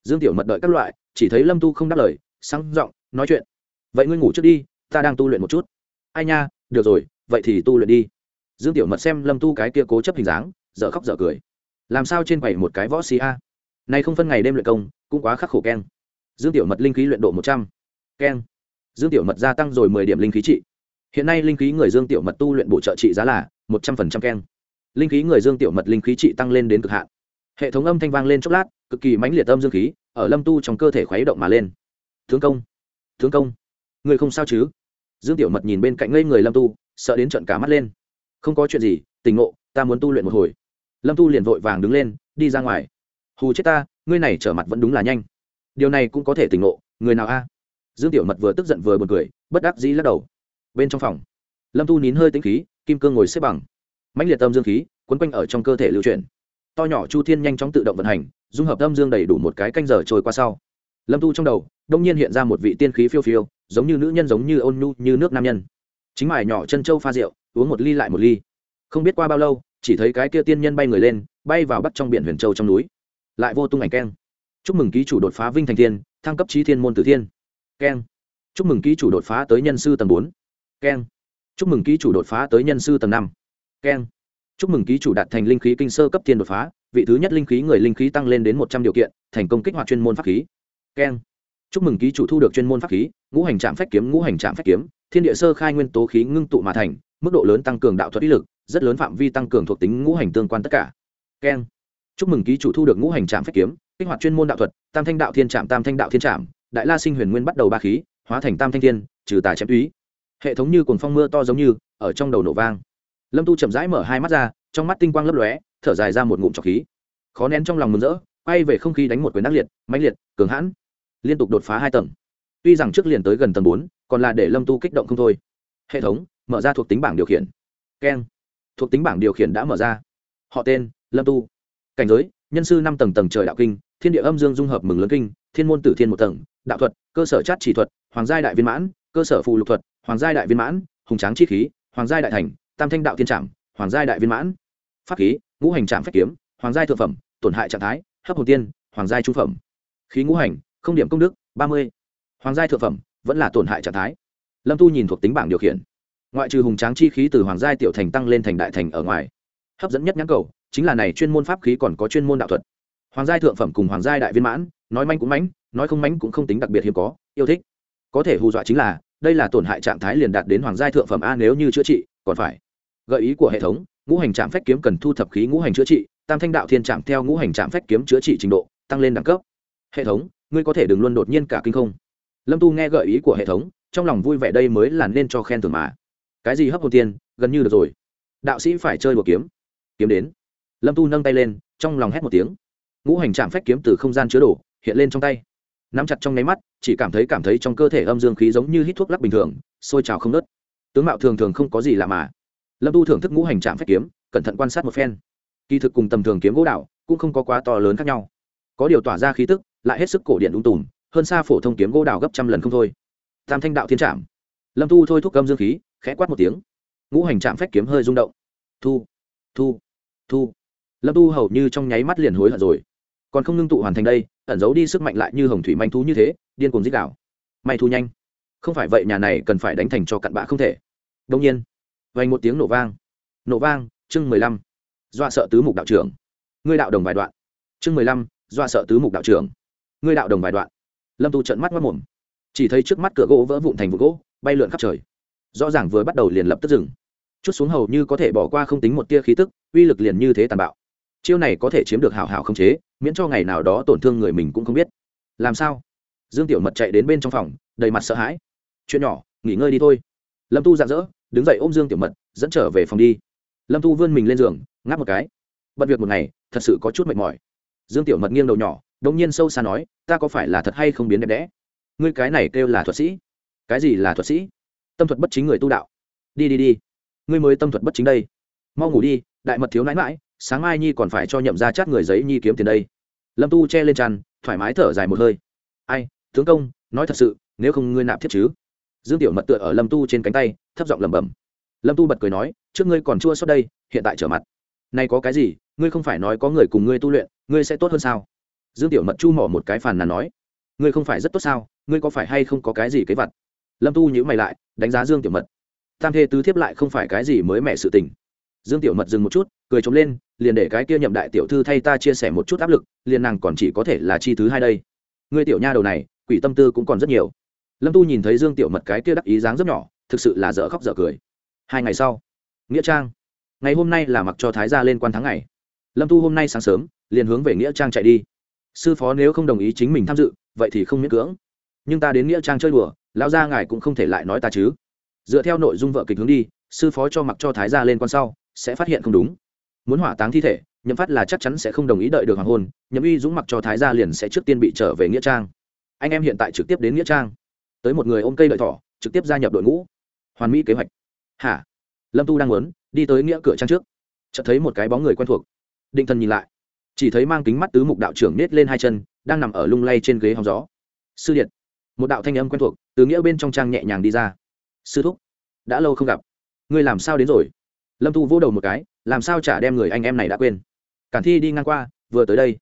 Dương tiểu mật đợi các loại chỉ thấy lâm tu không đáp lời sáng giọng nói chuyện. Vậy ngươi ngủ trước đi ta đang tu luyện một chút. Ai nha được rồi vậy thì tu luyện đi. Dương tiểu mật xem lâm tu cái kia cố chấp hình dáng dở khóc dở cười. Làm sao trên quầy một cái võ xì a? Này không phân ngày đêm luyện công cũng quá khắc khổ keng. Dương tiểu mật linh khí luyện độ một trăm. Keng dương tiểu mật gia tăng rồi mười điểm linh khí trị. Hiện nay linh khí người dương tiểu mật tu luyện bổ trợ trị giá là một trăm phần trăm keng. Linh khí người dương tiểu mật linh khí trị tăng lên đến cực hạn. Hệ thống âm thanh vang lên chốc lát, cực kỳ mãnh liệt âm dương khí, ở lâm tu trong cơ thể khuấy động mà lên. Thương công thương công, người không sao chứ? Dương tiểu mật nhìn bên cạnh ngây người lâm tu, sợ đến trận cả mắt lên. Không có chuyện gì tình ngộ, ta muốn tu luyện một hồi. Lâm tu liền vội vàng đứng lên, đi ra ngoài. Hù chết ta, ngươi này trở mặt vẫn đúng là nhanh. Điều này cũng có thể tình ngộ, người nào a? Dương tiểu mật vừa tức giận vừa buồn cười, bất đắc dĩ lắc đầu. Bên trong phòng, lâm thu nín hơi tĩnh khí, kim cương ngồi xếp bằng. Mãnh liệt tâm dương khí, quấn quanh ở trong cơ thể lưu chuyển. To nhỏ chu thiên nhanh chóng tự động vận hành, dung hợp âm dương đầy đủ một cái canh giờ trôi qua sau. Lâm thu trong đầu đông nhiên hiện ra một vị tiên khí phiêu phiêu, giống như nữ nhân giống như ôn nhu như nước nam nhân. Chính mải nhỏ chân châu pha rượu, uống một ly lại một ly. Không biết qua bao lâu, chỉ thấy cái kia tiên nhân bay người lên, bay vào bắt trong biển huyền châu trong núi. Lại vô tung ảnh keng. Chúc mừng ký chủ đột phá vinh thành thiên, thăng cấp trí thiên môn tử thiên keng. Chúc mừng ký chủ đột phá tới nhân sư tầng bốn. Keng. Chúc mừng ký chủ đột phá tới nhân sư tầng năm. Keng. Chúc mừng ký chủ đạt thành linh khí kinh sơ cấp thiên đột phá, vị thứ nhất linh khí người linh khí tăng lên đến một trăm điều kiện, thành công kích hoạt chuyên môn pháp khí. Keng. Chúc mừng ký chủ thu được chuyên môn pháp khí, ngũ hành trạm phách kiếm, ngũ hành trạm phách kiếm, thiên địa sơ khai nguyên tố khí ngưng tụ mà thành, mức độ lớn tăng cường đạo thuật ý lực, rất lớn phạm vi tăng cường thuộc tính ngũ hành tương quan tất cả. Keng. Chúc mừng ký chủ thu được ngũ hành trạm phách kiếm, kích hoạt chuyên môn đạo thuật, tam thanh đạo thiên trạm, tam thanh đạo thiên trạm đại la sinh huyền nguyên bắt đầu ba khí, hóa thành tam thanh thiên, trừ tà chém túy. Hệ thống như cồn phong mưa to giống như, ở trong đầu nổ vang. Lâm tu chậm rãi mở hai mắt ra, trong mắt tinh quang lấp lóe, thở dài ra một ngụm trọc khí. Khó nén trong lòng mừng rỡ, quay về không khí đánh một quyền ác liệt mạnh liệt, cường hãn. Liên tục đột phá hai tầng. Tuy rằng trước liền tới gần tầng bốn, còn là để lâm tu kích động không thôi. Hệ thống, mở ra thuộc tính bảng điều khiển. Keng. Thuộc tính bảng điều khiển đã mở ra. Họ tên, lâm tu. Cảnh giới nhân sư năm tầng tầng trời đạo kinh, thiên địa âm dương dung hợp mừng lớn kinh, thiên môn tử thiên một tầng, đạo thuật, cơ sở chát chỉ thuật, hoàng giai đại viên mãn, cơ sở phù lục thuật, hoàng giai đại viên mãn, hùng tráng chi khí, hoàng giai đại thành, tam thanh đạo thiên trạm hoàng giai đại viên mãn. Pháp khí, ngũ hành trạm phách kiếm, hoàng giai thượng phẩm, tổn hại trạng thái, hấp hồn tiên, hoàng giai trung phẩm. Khí ngũ hành, không điểm công đức, ba mươi. Hoàng giai thượng phẩm, vẫn là tổn hại trạng thái. Lâm tu nhìn thuộc tính bảng điều khiển. Ngoại trừ hùng tráng chi khí từ hoàng giai tiểu thành tăng lên thành đại thành ở ngoài, hấp dẫn nhất nhãn cầu chính là này chuyên môn pháp khí còn có chuyên môn đạo thuật. Hoàng giai thượng phẩm cùng hoàng giai đại viên mãn, nói manh cũng mánh nói không mánh cũng không tính đặc biệt hiếm có, yêu thích. Có thể hù dọa chính là, đây là tổn hại trạng thái liền đạt đến hoàng giai thượng phẩm a nếu như chữa trị, còn phải. Gợi ý của hệ thống, ngũ hành trạm phách kiếm cần thu thập khí ngũ hành chữa trị, tam thanh đạo thiên trạm theo ngũ hành trạm phách kiếm chữa trị trình độ, tăng lên đẳng cấp. Hệ thống, ngươi có thể đừng luôn đột nhiên cả kinh không? Lâm tu nghe gợi ý của hệ thống, trong lòng vui vẻ đây mới là nên cho khen thưởng mà. Cái gì hấp hồn tiên, gần như được rồi. Đạo sĩ phải chơi đùa kiếm. Kiếm đến lâm tu nâng tay lên, trong lòng hét một tiếng. Ngũ hành trạm phách kiếm từ không gian chứa đổ hiện lên trong tay. Nắm chặt trong nháy mắt, chỉ cảm thấy cảm thấy trong cơ thể âm dương khí giống như hít thuốc lắc bình thường, sôi trào không nớt tướng mạo thường thường không có gì lạ mà. Lâm tu thưởng thức ngũ hành trạm phách kiếm, cẩn thận quan sát một phen. Kỳ thực cùng tầm thường kiếm gỗ đạo cũng không có quá to lớn khác nhau. Có điều tỏa ra khí tức, lại hết sức cổ điện ung tùm, hơn xa phổ thông kiếm gỗ đào gấp trăm lần không thôi. Tam thanh đạo thiên trạm. Lâm tu thôi thúc âm dương khí, khẽ quát một tiếng. Ngũ hành trạm phách kiếm hơi rung động. Thu thu thu lâm tu hầu như trong nháy mắt liền hối hận rồi. Còn không ngưng tụ hoàn thành đây, ẩn giấu đi sức mạnh lại như hồng thủy manh thú như thế, điên cuồng dích đảo may thu nhanh. Không phải vậy nhà này cần phải đánh thành cho cặn bã không thể. Đông nhiên vành một tiếng nổ vang. Nổ vang, chương mười lăm. Dọa sợ tứ mục đạo trưởng. Ngươi đạo đồng vài đoạn. Chương mười lăm, dọa sợ tứ mục đạo trưởng. Ngươi đạo đồng vài đoạn. Lâm tu trận mắt mất mồm. Chỉ thấy trước mắt cửa gỗ vỡ vụn thành vụ gỗ, bay lượn khắp trời. Rõ ràng vừa bắt đầu liền lập tức dừng. Chút xuống hầu như có thể bỏ qua không tính một tia khí tức, uy lực liền như thế tàn bạo chiêu này có thể chiếm được hảo hảo không chế miễn cho ngày nào đó tổn thương người mình cũng không biết. Làm sao? Dương tiểu mật chạy đến bên trong phòng đầy mặt sợ hãi. Chuyện nhỏ nghỉ ngơi đi thôi. Lâm tu dạng dỡ, đứng dậy ôm dương tiểu mật dẫn trở về phòng đi. Lâm tu vươn mình lên giường ngáp một cái. Bận việc một ngày thật sự có chút mệt mỏi. Dương tiểu mật nghiêng đầu nhỏ đông nhiên sâu xa nói ta có phải là thật hay không biến đẹp đẽ? Ngươi cái này kêu là thuật sĩ. Cái gì là thuật sĩ? Tâm thuật bất chính người tu đạo. Đi đi đi. Ngươi mới tâm thuật bất chính đây. Mau ngủ đi đại mật thiếu nãi mãi sáng mai nhi còn phải cho nhậm ra chát người giấy nhi kiếm tiền đây. Lâm tu che lên tràn, thoải mái thở dài một hơi. Ai, tướng công, nói thật sự, nếu không ngươi nạp thiết chứ? Dương tiểu mật tựa ở lâm tu trên cánh tay, thấp giọng lẩm bẩm. Lâm tu bật cười nói, trước ngươi còn chua xót đây, hiện tại trở mặt. Nay có cái gì, ngươi không phải nói có người cùng ngươi tu luyện, ngươi sẽ tốt hơn sao? Dương tiểu mật chu mỏ một cái phàn nàn nói. Ngươi không phải rất tốt sao, ngươi có phải hay không có cái gì kế vặt? Lâm tu nhữ mày lại, đánh giá dương tiểu mật. Tam thê tứ thiếp lại không phải cái gì mới mẻ sự tình dương tiểu mật dừng một chút, cười trống lên, liền để cái kia nhậm đại tiểu thư thay ta chia sẻ một chút áp lực, liền nàng còn chỉ có thể là chi thứ hai đây. Ngươi tiểu nha đầu này, quỷ tâm tư cũng còn rất nhiều. Lâm tu nhìn thấy dương tiểu mật cái kia đắc ý dáng rất nhỏ, thực sự là dở khóc dở cười. Hai ngày sau, nghĩa trang. Ngày hôm nay là mặc cho thái gia lên quan tháng ngày. Lâm tu hôm nay sáng sớm, liền hướng về nghĩa trang chạy đi. Sư phó nếu không đồng ý chính mình tham dự, vậy thì không miễn cưỡng. Nhưng ta đến nghĩa trang chơi đùa, lão gia ngài cũng không thể lại nói ta chứ. Dựa theo nội dung vợ kịch hướng đi, sư phó cho mặc cho thái gia lên quan sau sẽ phát hiện không đúng. Muốn hỏa táng thi thể, nhậm phát là chắc chắn sẽ không đồng ý đợi được hoàng hôn, nhậm uy dũng mặc cho thái gia liền sẽ trước tiên bị trở về nghĩa trang. Anh em hiện tại trực tiếp đến nghĩa trang. Tới một người ôm cây đợi thỏ, trực tiếp gia nhập đội ngũ. Hoàn mỹ kế hoạch. Hả? Lâm tu đang muốn, đi tới nghĩa cửa trang trước. Chợt thấy một cái bóng người quen thuộc. Định thần nhìn lại. Chỉ thấy mang kính mắt tứ mục đạo trưởng nết lên hai chân, đang nằm ở lung lay trên ghế hóng gió. Sư điện một đạo thanh âm quen thuộc, từ nghĩa bên trong trang nhẹ nhàng đi ra. Sư thúc. Đã lâu không gặp. Ngươi làm sao đến rồi? Lâm tu vỗ đầu một cái, làm sao chả đem người anh em này đã quên. Cản thi đi ngang qua, vừa tới đây.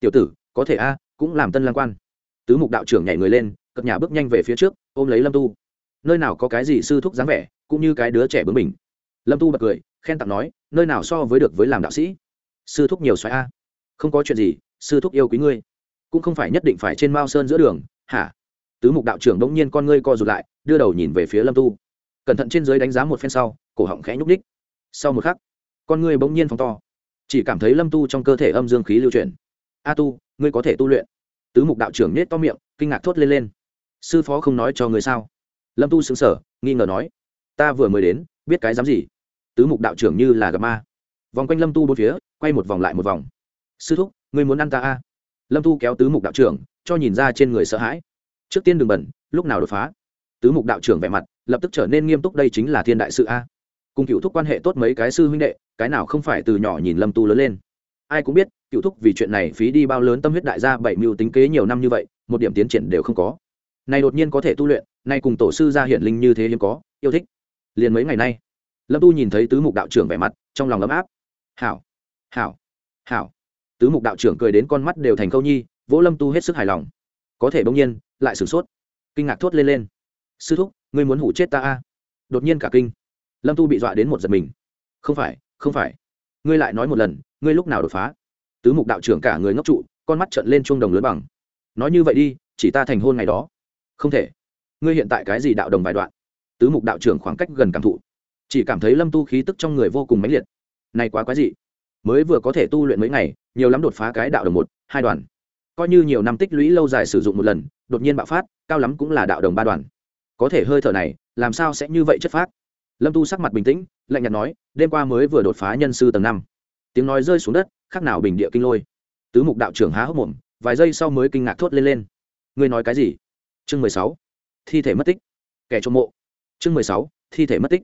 Tiểu tử, có thể a, cũng làm tân lang quan. Tứ mục đạo trưởng nhảy người lên cập nhà bước nhanh về phía trước, ôm lấy lâm tu nơi nào có cái gì sư thúc dáng vẻ, cũng như cái đứa trẻ bướng mình lâm tu bật cười, khen tặng nói, nơi nào so với được với làm đạo sĩ. Sư thúc nhiều xoáy a. Không có chuyện gì, sư thúc yêu quý ngươi. Cũng không phải nhất định phải trên mao sơn giữa đường, hả? Tứ mục đạo trưởng bỗng nhiên con ngươi co rụt lại, đưa đầu nhìn về phía lâm tu cẩn thận trên dưới đánh giá một phen sau, cổ họng khẽ nhúc ních sau một khắc, con người bỗng nhiên phóng to, chỉ cảm thấy lâm tu trong cơ thể âm dương khí lưu chuyển. A tu, ngươi có thể tu luyện. Tứ mục đạo trưởng nết to miệng, kinh ngạc thốt lên lên. Sư phó không nói cho người sao? Lâm tu xứng sở nghi ngờ nói. Ta vừa mới đến, biết cái dám gì? Tứ mục đạo trưởng như là gặp ma. Vòng quanh lâm tu bốn phía, quay một vòng lại một vòng. Sư thúc, ngươi muốn ăn ta a? Lâm tu kéo tứ mục đạo trưởng, cho nhìn ra trên người sợ hãi. Trước tiên đừng bẩn lúc nào đột phá. Tứ mục đạo trưởng vẻ mặt, lập tức trở nên nghiêm túc, đây chính là thiên đại sự a cùng cựu thúc quan hệ tốt mấy cái sư huynh đệ, cái nào không phải từ nhỏ nhìn lâm tu lớn lên. Ai cũng biết, cựu thúc vì chuyện này phí đi bao lớn tâm huyết đại gia bảy mưu tính kế nhiều năm như vậy, một điểm tiến triển đều không có. Này đột nhiên có thể tu luyện, nay cùng tổ sư gia hiển linh như thế hiếm có, yêu thích. Liền mấy ngày nay, lâm tu nhìn thấy tứ mục đạo trưởng vẻ mặt, trong lòng ấm áp. Hảo hảo hảo. Tứ mục đạo trưởng cười đến con mắt đều thành câu nhi, vỗ lâm tu hết sức hài lòng. Có thể bỗng nhiên, lại sửng sốt. Kinh ngạc thốt lên lên. Sư thúc, ngươi muốn hủ chết ta a? Đột nhiên cả kinh lâm tu bị dọa đến một giật mình. Không phải không phải. Ngươi lại nói một lần, ngươi lúc nào đột phá? Tứ mục đạo trưởng cả người ngốc trụ, con mắt trận lên chuông đồng lớn bằng. Nói như vậy đi, chỉ ta thành hôn ngày đó. Không thể. Ngươi hiện tại cái gì đạo đồng vài đoạn? Tứ mục đạo trưởng khoảng cách gần cảm thụ. Chỉ cảm thấy lâm tu khí tức trong người vô cùng mãnh liệt. Này quá quái dị. Mới vừa có thể tu luyện mấy ngày, nhiều lắm đột phá cái đạo đồng một, hai đoàn. Coi như nhiều năm tích lũy lâu dài sử dụng một lần, đột nhiên bạo phát, cao lắm cũng là đạo đồng ba đoàn. Có thể hơi thở này, làm sao sẽ như vậy chất phát lâm tu sắc mặt bình tĩnh, lạnh nhạt nói, đêm qua mới vừa đột phá nhân sư tầng năm. Tiếng nói rơi xuống đất, khác nào bình địa kinh lôi. Tứ mục đạo trưởng há hốc mồm, vài giây sau mới kinh ngạc thốt lên lên. Ngươi nói cái gì? Chương mười sáu. Thi thể mất tích. Kẻ trộm mộ. Chương mười sáu. Thi thể mất tích.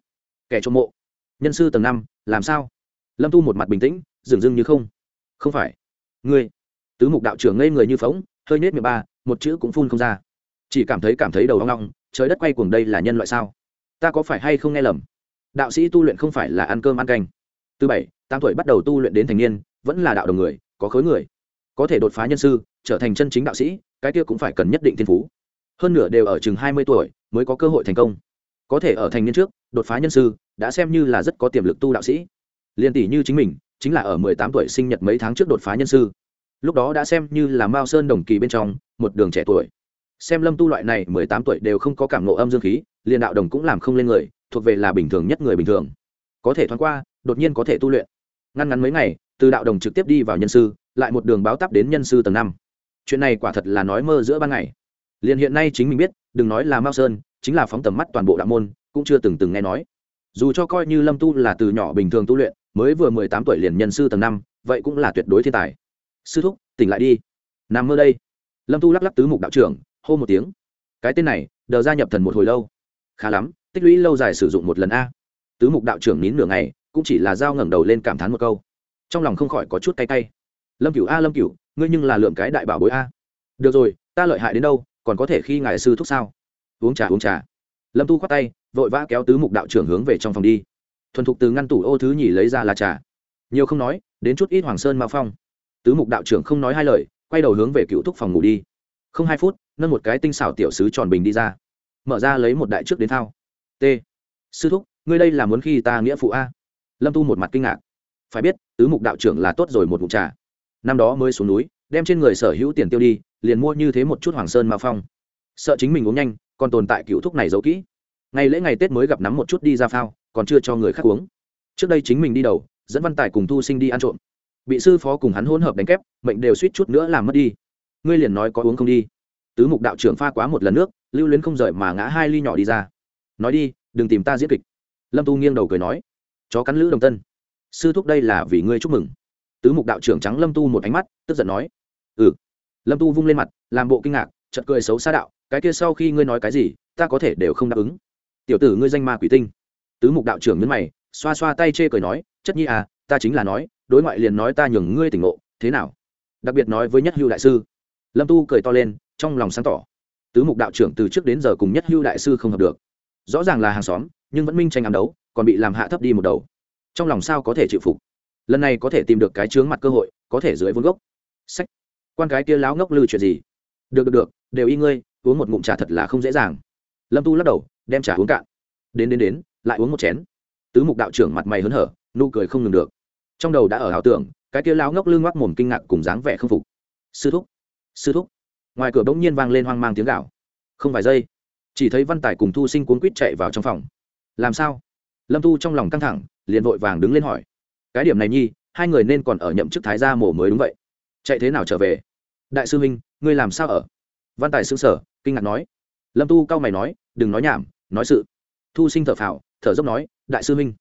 Kẻ trộm mộ. Nhân sư tầng năm, làm sao? Lâm tu một mặt bình tĩnh dường dưng như không. Không phải. Ngươi. Tứ mục đạo trưởng ngây người như phóng, hơi nết miệng ba, một chữ cũng phun không ra. Chỉ cảm thấy cảm thấy đầu hoang long trời đất quay cuồng đây là nhân loại sao? Ta có phải hay không nghe lầm? Đạo sĩ tu luyện không phải là ăn cơm ăn canh. Từ bảy, tám tuổi bắt đầu tu luyện đến thành niên, vẫn là đạo đồng người, có khối người. Có thể đột phá nhân sư, trở thành chân chính đạo sĩ, cái kia cũng phải cần nhất định thiên phú. Hơn nửa đều ở chừng hai mươi tuổi mới có cơ hội thành công. Có thể ở thành niên trước, đột phá nhân sư, đã xem như là rất có tiềm lực tu đạo sĩ. Liên tỷ như chính mình, chính là ở mười tám tuổi sinh nhật mấy tháng trước đột phá nhân sư. Lúc đó đã xem như là mao sơn đồng kỳ bên trong, một đường trẻ tuổi. Xem lâm tu loại này mười tám tuổi đều không có cảm nộ âm dương khí liền đạo đồng cũng làm không lên người, thuộc về là bình thường nhất người bình thường. Có thể thoáng qua, đột nhiên có thể tu luyện. Ngăn ngắn mấy ngày, từ đạo đồng trực tiếp đi vào nhân sư, lại một đường báo tắp đến nhân sư tầng năm. Chuyện này quả thật là nói mơ giữa ban ngày. Liền hiện nay chính mình biết, đừng nói là mao sơn, chính là phóng tầm mắt toàn bộ đạo môn, cũng chưa từng từng nghe nói. Dù cho coi như lâm tu là từ nhỏ bình thường tu luyện, mới vừa mười tám tuổi liền nhân sư tầng năm, vậy cũng là tuyệt đối thiên tài. Sư thúc, tỉnh lại đi. Nằm mơ đây. Lâm tu lắc lắc tứ mục đạo trưởng, hô một tiếng. Cái tên này, đờ gia nhập thần một hồi lâu khá lắm, tích lũy lâu dài sử dụng một lần a. Tứ mục đạo trưởng nín nửa ngày, cũng chỉ là dao ngẩng đầu lên cảm thán một câu. Trong lòng không khỏi có chút cay cay. Lâm cửu a, lâm cửu, ngươi nhưng là lượng cái đại bảo bối a. Được rồi, ta lợi hại đến đâu, còn có thể khi ngài sư thúc sao? Uống trà uống trà. Lâm tu khoát tay, vội vã kéo tứ mục đạo trưởng hướng về trong phòng đi. Thuần thục từ ngăn tủ ô thứ nhì lấy ra là trà. Nhiều không nói, đến chút ít hoàng sơn mao phong. Tứ mục đạo trưởng không nói hai lời, quay đầu hướng về cựu thúc phòng ngủ đi. Không hai phút, nâng một cái tinh xảo tiểu sứ tròn bình đi ra mở ra lấy một đại trước đến thao. T. Sư thúc, ngươi đây là muốn khi ta nghĩa phụ a. Lâm tu một mặt kinh ngạc. Phải biết, tứ mục đạo trưởng là tốt rồi một mục trà. Năm đó mới xuống núi, đem trên người sở hữu tiền tiêu đi, liền mua như thế một chút hoàng sơn mao phong. Sợ chính mình uống nhanh, còn tồn tại cựu thúc này giấu kỹ. Ngày lễ ngày tết mới gặp nắm một chút đi ra phao, còn chưa cho người khác uống. Trước đây chính mình đi đầu, dẫn văn tài cùng thu sinh đi ăn trộm. Bị sư phó cùng hắn hỗn hợp đánh kép, mệnh đều suýt chút nữa làm mất đi. Ngươi liền nói có uống không đi tứ mục đạo trưởng pha quá một lần nước, lưu luyến không rời mà ngã hai ly nhỏ đi ra. Nói đi, đừng tìm ta diễn kịch. Lâm tu nghiêng đầu cười nói, chó cắn lữ đồng tân. Sư thúc đây là vì ngươi chúc mừng. Tứ mục đạo trưởng trắng lâm tu một ánh mắt, tức giận nói ừ. Lâm tu vung lên mặt, làm bộ kinh ngạc chật cười xấu xa đạo, cái kia sau khi ngươi nói cái gì, ta có thể đều không đáp ứng. Tiểu tử ngươi danh ma quỷ tinh. Tứ mục đạo trưởng nhấn mày, xoa xoa tay chê cười nói, chất nhi à ta chính là nói, đối ngoại liền nói ta nhường ngươi tỉnh ngộ, thế nào? Đặc biệt nói với nhất hưu đại sư lâm tu cười to lên, trong lòng sáng tỏ. Tứ mục đạo trưởng từ trước đến giờ cùng nhất hưu đại sư không hợp được. Rõ ràng là hàng xóm, nhưng vẫn minh tranh ám đấu, còn bị làm hạ thấp đi một đầu. Trong lòng sao có thể chịu phục? Lần này có thể tìm được cái chướng mặt cơ hội, có thể dưới vốn gốc. Sách. Quan cái kia láo ngốc lư chuyện gì? Được được được, đều y ngươi, uống một ngụm trà thật là không dễ dàng. Lâm tu lắc đầu, đem trà uống cạn. Đến đến đến, lại uống một chén. Tứ mục đạo trưởng mặt mày hớn hở, nụ cười không ngừng được. Trong đầu đã ở ảo tưởng, cái kia láo ngốc lư ngoác mồm kinh ngạc cùng dáng vẻ không phục. Sư thúc sư thúc. Ngoài cửa bỗng nhiên vang lên hoang mang tiếng gạo không vài giây, chỉ thấy văn tài cùng thu sinh cuốn quýt chạy vào trong phòng. Làm sao? Lâm thu trong lòng căng thẳng, liền vội vàng đứng lên hỏi. Cái điểm này nhi, hai người nên còn ở nhậm chức thái gia mổ mới đúng vậy. Chạy thế nào trở về? Đại sư huynh, ngươi làm sao ở? Văn tài xương sở kinh ngạc nói. Lâm tu cao mày nói, đừng nói nhảm, nói sự. Thu sinh thở phào, thở dốc nói, đại sư huynh,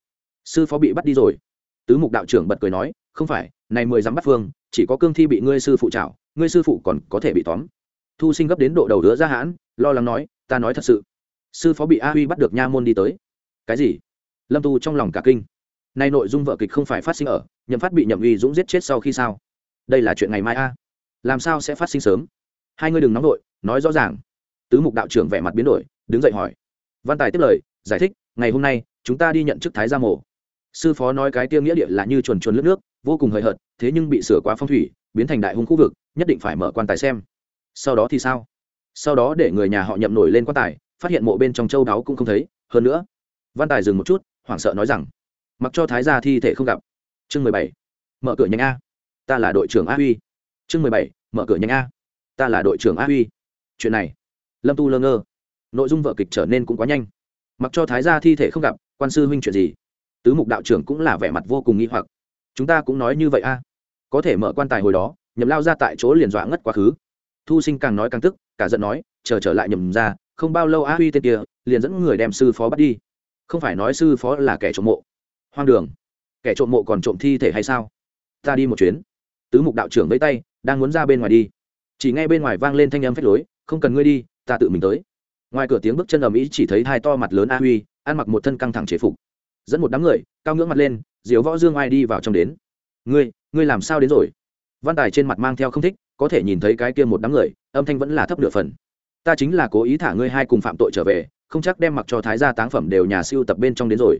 sư phó bị bắt đi rồi. Tứ mục đạo trưởng bật cười nói không phải này mười dám bắt phương chỉ có cương thi bị ngươi sư phụ chảo, ngươi sư phụ còn có thể bị tóm. Thu sinh gấp đến độ đầu đứa ra hãn lo lắng nói ta nói thật sự. Sư phó bị a huy bắt được nha môn đi tới. Cái gì? Lâm tu trong lòng cả kinh. Nay nội dung vợ kịch không phải phát sinh ở nhậm phát bị nhậm uy dũng giết chết sau khi sao? Đây là chuyện ngày mai a. Làm sao sẽ phát sinh sớm? Hai ngươi đừng nóng vội nói rõ ràng. Tứ mục đạo trưởng vẻ mặt biến đổi đứng dậy hỏi. Văn tài tiếp lời giải thích ngày hôm nay chúng ta đi nhận chức thái gia mổ sư phó nói cái tiêu nghĩa địa là như chuồn chuồn lướt nước, vô cùng hời hợt, thế nhưng bị sửa quá phong thủy, biến thành đại hung khu vực, nhất định phải mở quan tài xem. Sau đó thì sao? Sau đó để người nhà họ nhậm nổi lên quan tài, phát hiện mộ bên trong châu đáo cũng không thấy, hơn nữa. Văn tài dừng một chút, hoảng sợ nói rằng, mặc cho thái gia thi thể không gặp. Chương mười bảy, mở cửa nhanh a. Ta là đội trưởng a huy. Chương mười bảy, mở cửa nhanh a. Ta là đội trưởng a huy. Chuyện này, lâm tu lơ ngơ. Nội dung vợ kịch trở nên cũng quá nhanh. Mặc cho thái gia thi thể không gặp, quan sư huynh chuyện gì? Tứ mục đạo trưởng cũng là vẻ mặt vô cùng nghi hoặc. Chúng ta cũng nói như vậy a. Có thể mở quan tài hồi đó, nhậm lao ra tại chỗ liền dọa ngất quá khứ. Thu sinh càng nói càng tức, cả giận nói, chờ trở lại nhầm ra, không bao lâu a huy tên kia, liền dẫn người đem sư phó bắt đi. Không phải nói sư phó là kẻ trộm mộ. Hoang đường. Kẻ trộm mộ còn trộm thi thể hay sao? Ta đi một chuyến. Tứ mục đạo trưởng vẫy tay, đang muốn ra bên ngoài đi. Chỉ nghe bên ngoài vang lên thanh âm phách lối, không cần ngươi đi, ta tự mình tới. Ngoài cửa tiếng bước chân ầm ĩ chỉ thấy hai to mặt lớn a huy, ăn mặc một thân căng thẳng chế phục dẫn một đám người, cao ngưỡng mặt lên diếu võ dương ai đi vào trong đến. Ngươi ngươi làm sao đến rồi? Văn tài trên mặt mang theo không thích, có thể nhìn thấy cái kia một đám người, âm thanh vẫn là thấp nửa phần. Ta chính là cố ý thả ngươi hai cùng phạm tội trở về, không chắc đem mặc cho thái gia táng phẩm đều nhà siêu tập bên trong đến rồi.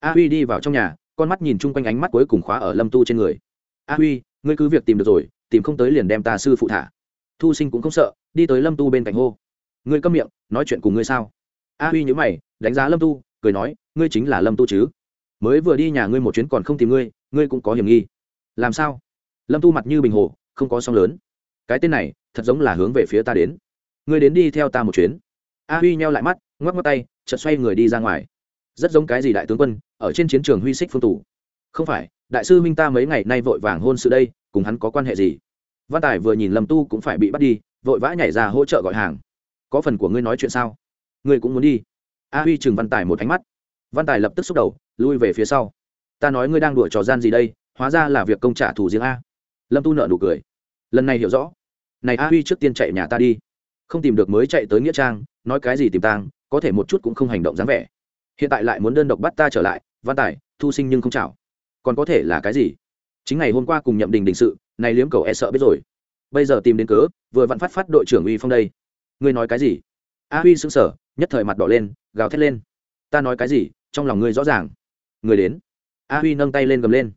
A huy đi vào trong nhà, con mắt nhìn chung quanh ánh mắt cuối cùng khóa ở lâm tu trên người. A huy, ngươi cứ việc tìm được rồi, tìm không tới liền đem ta sư phụ thả. Thu sinh cũng không sợ, đi tới lâm tu bên cạnh hô. Ngươi câm miệng, nói chuyện cùng ngươi sao? A huy nhớ mày, đánh giá lâm tu cười nói, ngươi chính là lâm tu chứ? Mới vừa đi nhà ngươi một chuyến còn không tìm ngươi ngươi cũng có hiểm nghi. Làm sao? Lâm tu mặt như bình hồ, không có song lớn. Cái tên này, thật giống là hướng về phía ta đến. Ngươi đến đi theo ta một chuyến. A huy nheo lại mắt, ngoắc ngoắc tay, chợt xoay người đi ra ngoài. Rất giống cái gì đại tướng quân, ở trên chiến trường huy xích phương tủ không phải, đại sư minh ta mấy ngày nay vội vàng hôn sự đây, cùng hắn có quan hệ gì? Văn tài vừa nhìn lâm tu cũng phải bị bắt đi, vội vã nhảy ra hỗ trợ gọi hàng. Có phần của ngươi nói chuyện sao? Ngươi cũng muốn đi? A huy chừng văn tài một ánh mắt. Văn tài lập tức xúc đầu, lui về phía sau. Ta nói ngươi đang đùa trò gian gì đây, hóa ra là việc công trả thù riêng a. Lâm tu nợ nụ cười. Lần này hiểu rõ. Này a huy trước tiên chạy nhà ta đi. Không tìm được mới chạy tới nghĩa trang, nói cái gì tìm tang, có thể một chút cũng không hành động dáng vẻ. Hiện tại lại muốn đơn độc bắt ta trở lại, văn tài, thu sinh nhưng không chảo. Còn có thể là cái gì? Chính ngày hôm qua cùng nhậm đình đình sự, này liếm cầu e sợ biết rồi. Bây giờ tìm đến cớ, vừa vặn phát phát đội trưởng uy phong đây. Ngươi nói cái gì? A huy sững sờ, nhất thời mặt đỏ lên gào thét lên. Ta nói cái gì, trong lòng ngươi rõ ràng. Người đến. A huy nâng tay lên gầm lên.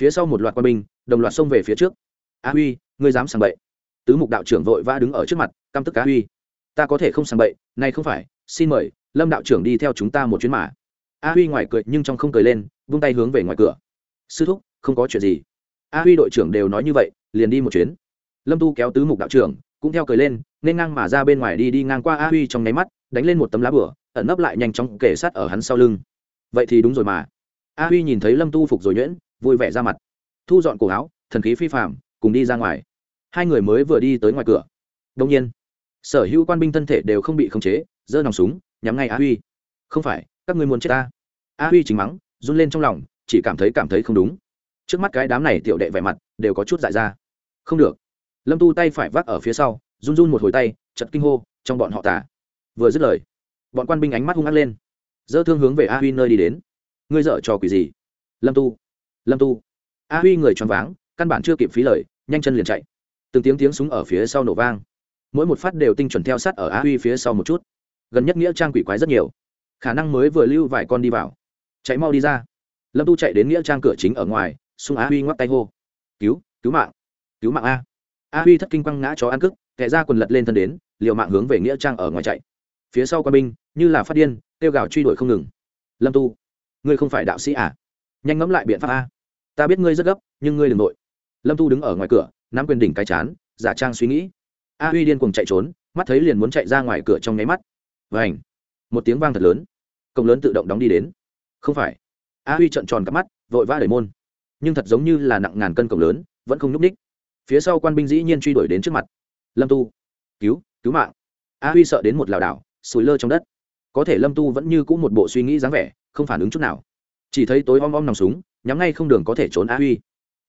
Phía sau một loạt quân binh, đồng loạt xông về phía trước. A huy, ngươi dám sàng bậy. Tứ mục đạo trưởng vội vã đứng ở trước mặt, căm tức a huy. Ta có thể không sàng bậy nay không phải, xin mời, lâm đạo trưởng đi theo chúng ta một chuyến mà. A huy ngoài cười nhưng trong không cười lên, vung tay hướng về ngoài cửa. Sư thúc, không có chuyện gì. A huy đội trưởng đều nói như vậy, liền đi một chuyến. Lâm tu kéo tứ mục đạo trưởng, cũng theo cười lên, nên ngang mà ra bên ngoài đi đi ngang qua a huy trong nháy mắt đánh lên một tấm lá bửa, ẩn nấp lại nhanh chóng kể sát ở hắn sau lưng. Vậy thì đúng rồi mà. A huy nhìn thấy lâm tu phục rồi nhuyễn, vui vẻ ra mặt. Thu dọn cổ áo, thần khí phi phạm cùng đi ra ngoài. Hai người mới vừa đi tới ngoài cửa. Đông nhiên, sở hữu quan binh thân thể đều không bị khống chế, giơ nòng súng, nhắm ngay a huy. Không phải, các ngươi muốn chết ta? A huy chính mắng, run lên trong lòng, chỉ cảm thấy cảm thấy không đúng. Trước mắt cái đám này tiểu đệ vẻ mặt, đều có chút dại ra. Không được. Lâm tu tay phải vác ở phía sau, run run một hồi tay, chật kinh hô, trong bọn họ tả vừa dứt lời, bọn quan binh ánh mắt hung ác lên. Dơ thương hướng về a huy nơi đi đến. Ngươi dở trò quỷ gì? Lâm tu. Lâm tu. A huy người choáng váng, căn bản chưa kịp phí lời, nhanh chân liền chạy. Từng tiếng tiếng súng ở phía sau nổ vang. Mỗi một phát đều tinh chuẩn theo sát ở a huy phía sau một chút. Gần nhất nghĩa trang quỷ quái rất nhiều. Khả năng mới vừa lưu vài con đi vào. Chạy mau đi ra. Lâm tu chạy đến nghĩa trang cửa chính ở ngoài, xung a huy ngoắc tay hô. Cứu cứu mạng. Cứu mạng a. A huy thất kinh quăng ngã chó ăn cức kẻ ra quần lật lên thân đến, liều mạng hướng về nghĩa trang ở ngoài chạy phía sau quan binh, như là phát điên, kêu gào truy đuổi không ngừng. Lâm tu, ngươi không phải đạo sĩ à? Nhanh ngẫm lại biện pháp a. Ta biết ngươi rất gấp, nhưng ngươi đừng nội. Lâm tu đứng ở ngoài cửa, nắm quyền đỉnh cái chán, giả trang suy nghĩ. A huy điên cùng chạy trốn, mắt thấy liền muốn chạy ra ngoài cửa trong nháy mắt. Và ảnh một tiếng vang thật lớn. Cổng lớn tự động đóng đi đến. Không phải. A huy trợn tròn cắp mắt, vội vã đẩy môn. Nhưng thật giống như là nặng ngàn cân cổng lớn, vẫn không nhúc ních phía sau quan binh dĩ nhiên truy đuổi đến trước mặt. Lâm tu, cứu cứu mạng. A huy sợ đến một lảo đảo sùi lơ trong đất. Có thể lâm tu vẫn như c ũ một bộ suy nghĩ dáng vẻ, không phản ứng chút nào. Chỉ thấy tối om om nòng súng, nhắm ngay không đường có thể trốn a huy.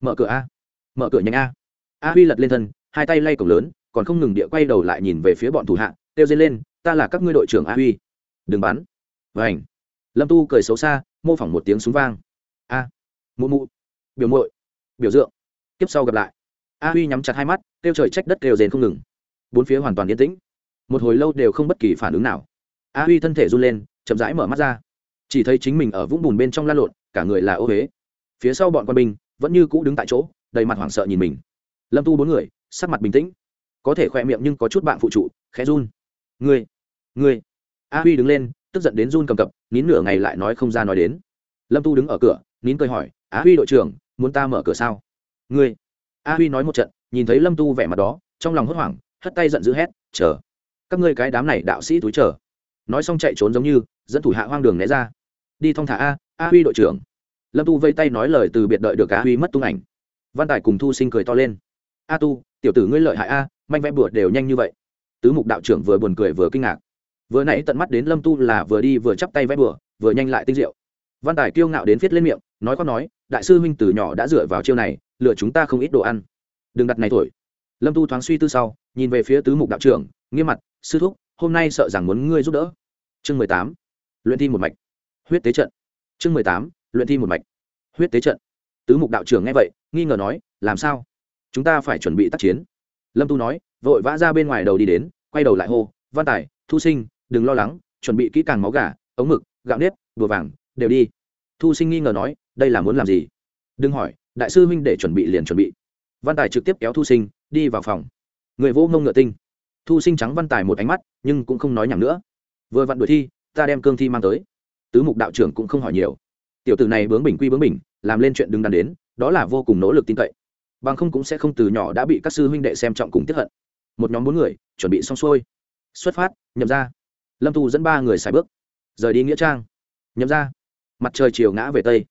Mở cửa a. Mở cửa nhanh a. A huy lật lên thân, hai tay lay cổng lớn, còn không ngừng địa quay đầu lại nhìn về phía bọn thủ hạ, kêu dây lên, ta là các ngươi đội trưởng a huy. Đừng bắn. Và lâm tu cười xấu xa, mô phỏng một tiếng súng vang. A, mụ mụ. Biểu mội biểu dượng. Tiếp sau gặp lại. A huy nhắm chặt hai mắt, kêu trời trách đất kêu rền không ngừng. Bốn phía hoàn toàn yên tĩnh một hồi lâu đều không bất kỳ phản ứng nào. A huy thân thể run lên chậm rãi mở mắt ra. Chỉ thấy chính mình ở vũng bùn bên trong la lộn cả người là ô huế phía sau bọn quân binh vẫn như cũ đứng tại chỗ đầy mặt hoảng sợ nhìn mình. Lâm tu bốn người sắc mặt bình tĩnh. Có thể khỏe miệng nhưng có chút bạn phụ trụ khẽ run. Người, người. a huy đứng lên tức giận đến run cầm cập nín nửa ngày lại nói không ra nói đến. Lâm tu đứng ở cửa nín cười hỏi á huy đội trưởng muốn ta mở cửa sao? Người. a huy nói một trận nhìn thấy lâm tu vẻ mặt đó trong lòng hốt hoảng hất tay giận dữ hét chờ các ngươi cái đám này đạo sĩ túi trở nói xong chạy trốn giống như, dẫn thủ hạ hoang đường né ra. Đi thong thả a a huy đội trưởng. Lâm tu vây tay nói lời từ biệt đợi được a huy mất tung ảnh. Văn tài cùng thu sinh cười to lên. A tu, tiểu tử ngươi lợi hại a, manh vẽ bừa đều nhanh như vậy. Tứ mục đạo trưởng vừa buồn cười vừa kinh ngạc. Vừa nãy tận mắt đến lâm tu là vừa đi vừa chắp tay vẽ bừa, vừa nhanh lại tinh diệu. Văn tài kiêu ngạo đến viết lên miệng, nói có nói, đại sư huynh từ nhỏ đã dựa vào chiêu này lựa chúng ta không ít đồ ăn. Đừng đặt này thổi. Lâm tu thoáng suy tư sau, nhìn về phía tứ mục đạo trưởng, nghiêm mặt sư thúc, hôm nay sợ rằng muốn ngươi giúp đỡ. Chương mười tám, luyện thi một mạch. Huyết tế trận. Chương mười tám, luyện thi một mạch. Huyết tế trận. Tứ mục đạo trưởng nghe vậy, nghi ngờ nói, làm sao? Chúng ta phải chuẩn bị tác chiến. Lâm tu nói, vội vã ra bên ngoài đầu đi đến, quay đầu lại hô, văn tài, thu sinh, đừng lo lắng, chuẩn bị kỹ càng máu gà, ống mực, gạo nếp, bùa vàng, đều đi thu sinh nghi ngờ nói, đây là muốn làm gì? Đừng hỏi, đại sư huynh để chuẩn bị liền chuẩn bị. Văn tài trực tiếp kéo thu sinh, đi vào phòng. Người vô ngông ngựa tinh thu sinh trắng văn tài một ánh mắt, nhưng cũng không nói nhầm nữa. Vừa vặn đuổi thi, ta đem cương thi mang tới. Tứ mục đạo trưởng cũng không hỏi nhiều. Tiểu tử này bướng bình quy bướng bình làm lên chuyện đứng đắn đến, đó là vô cùng nỗ lực tin cậy. Bằng không cũng sẽ không từ nhỏ đã bị các sư huynh đệ xem trọng cùng tiếp hận. Một nhóm bốn người, chuẩn bị xong xuôi. Xuất phát, nhậm ra. Lâm Thu dẫn ba người xài bước. Rời đi nghĩa trang. Nhậm ra. Mặt trời chiều ngã về tây.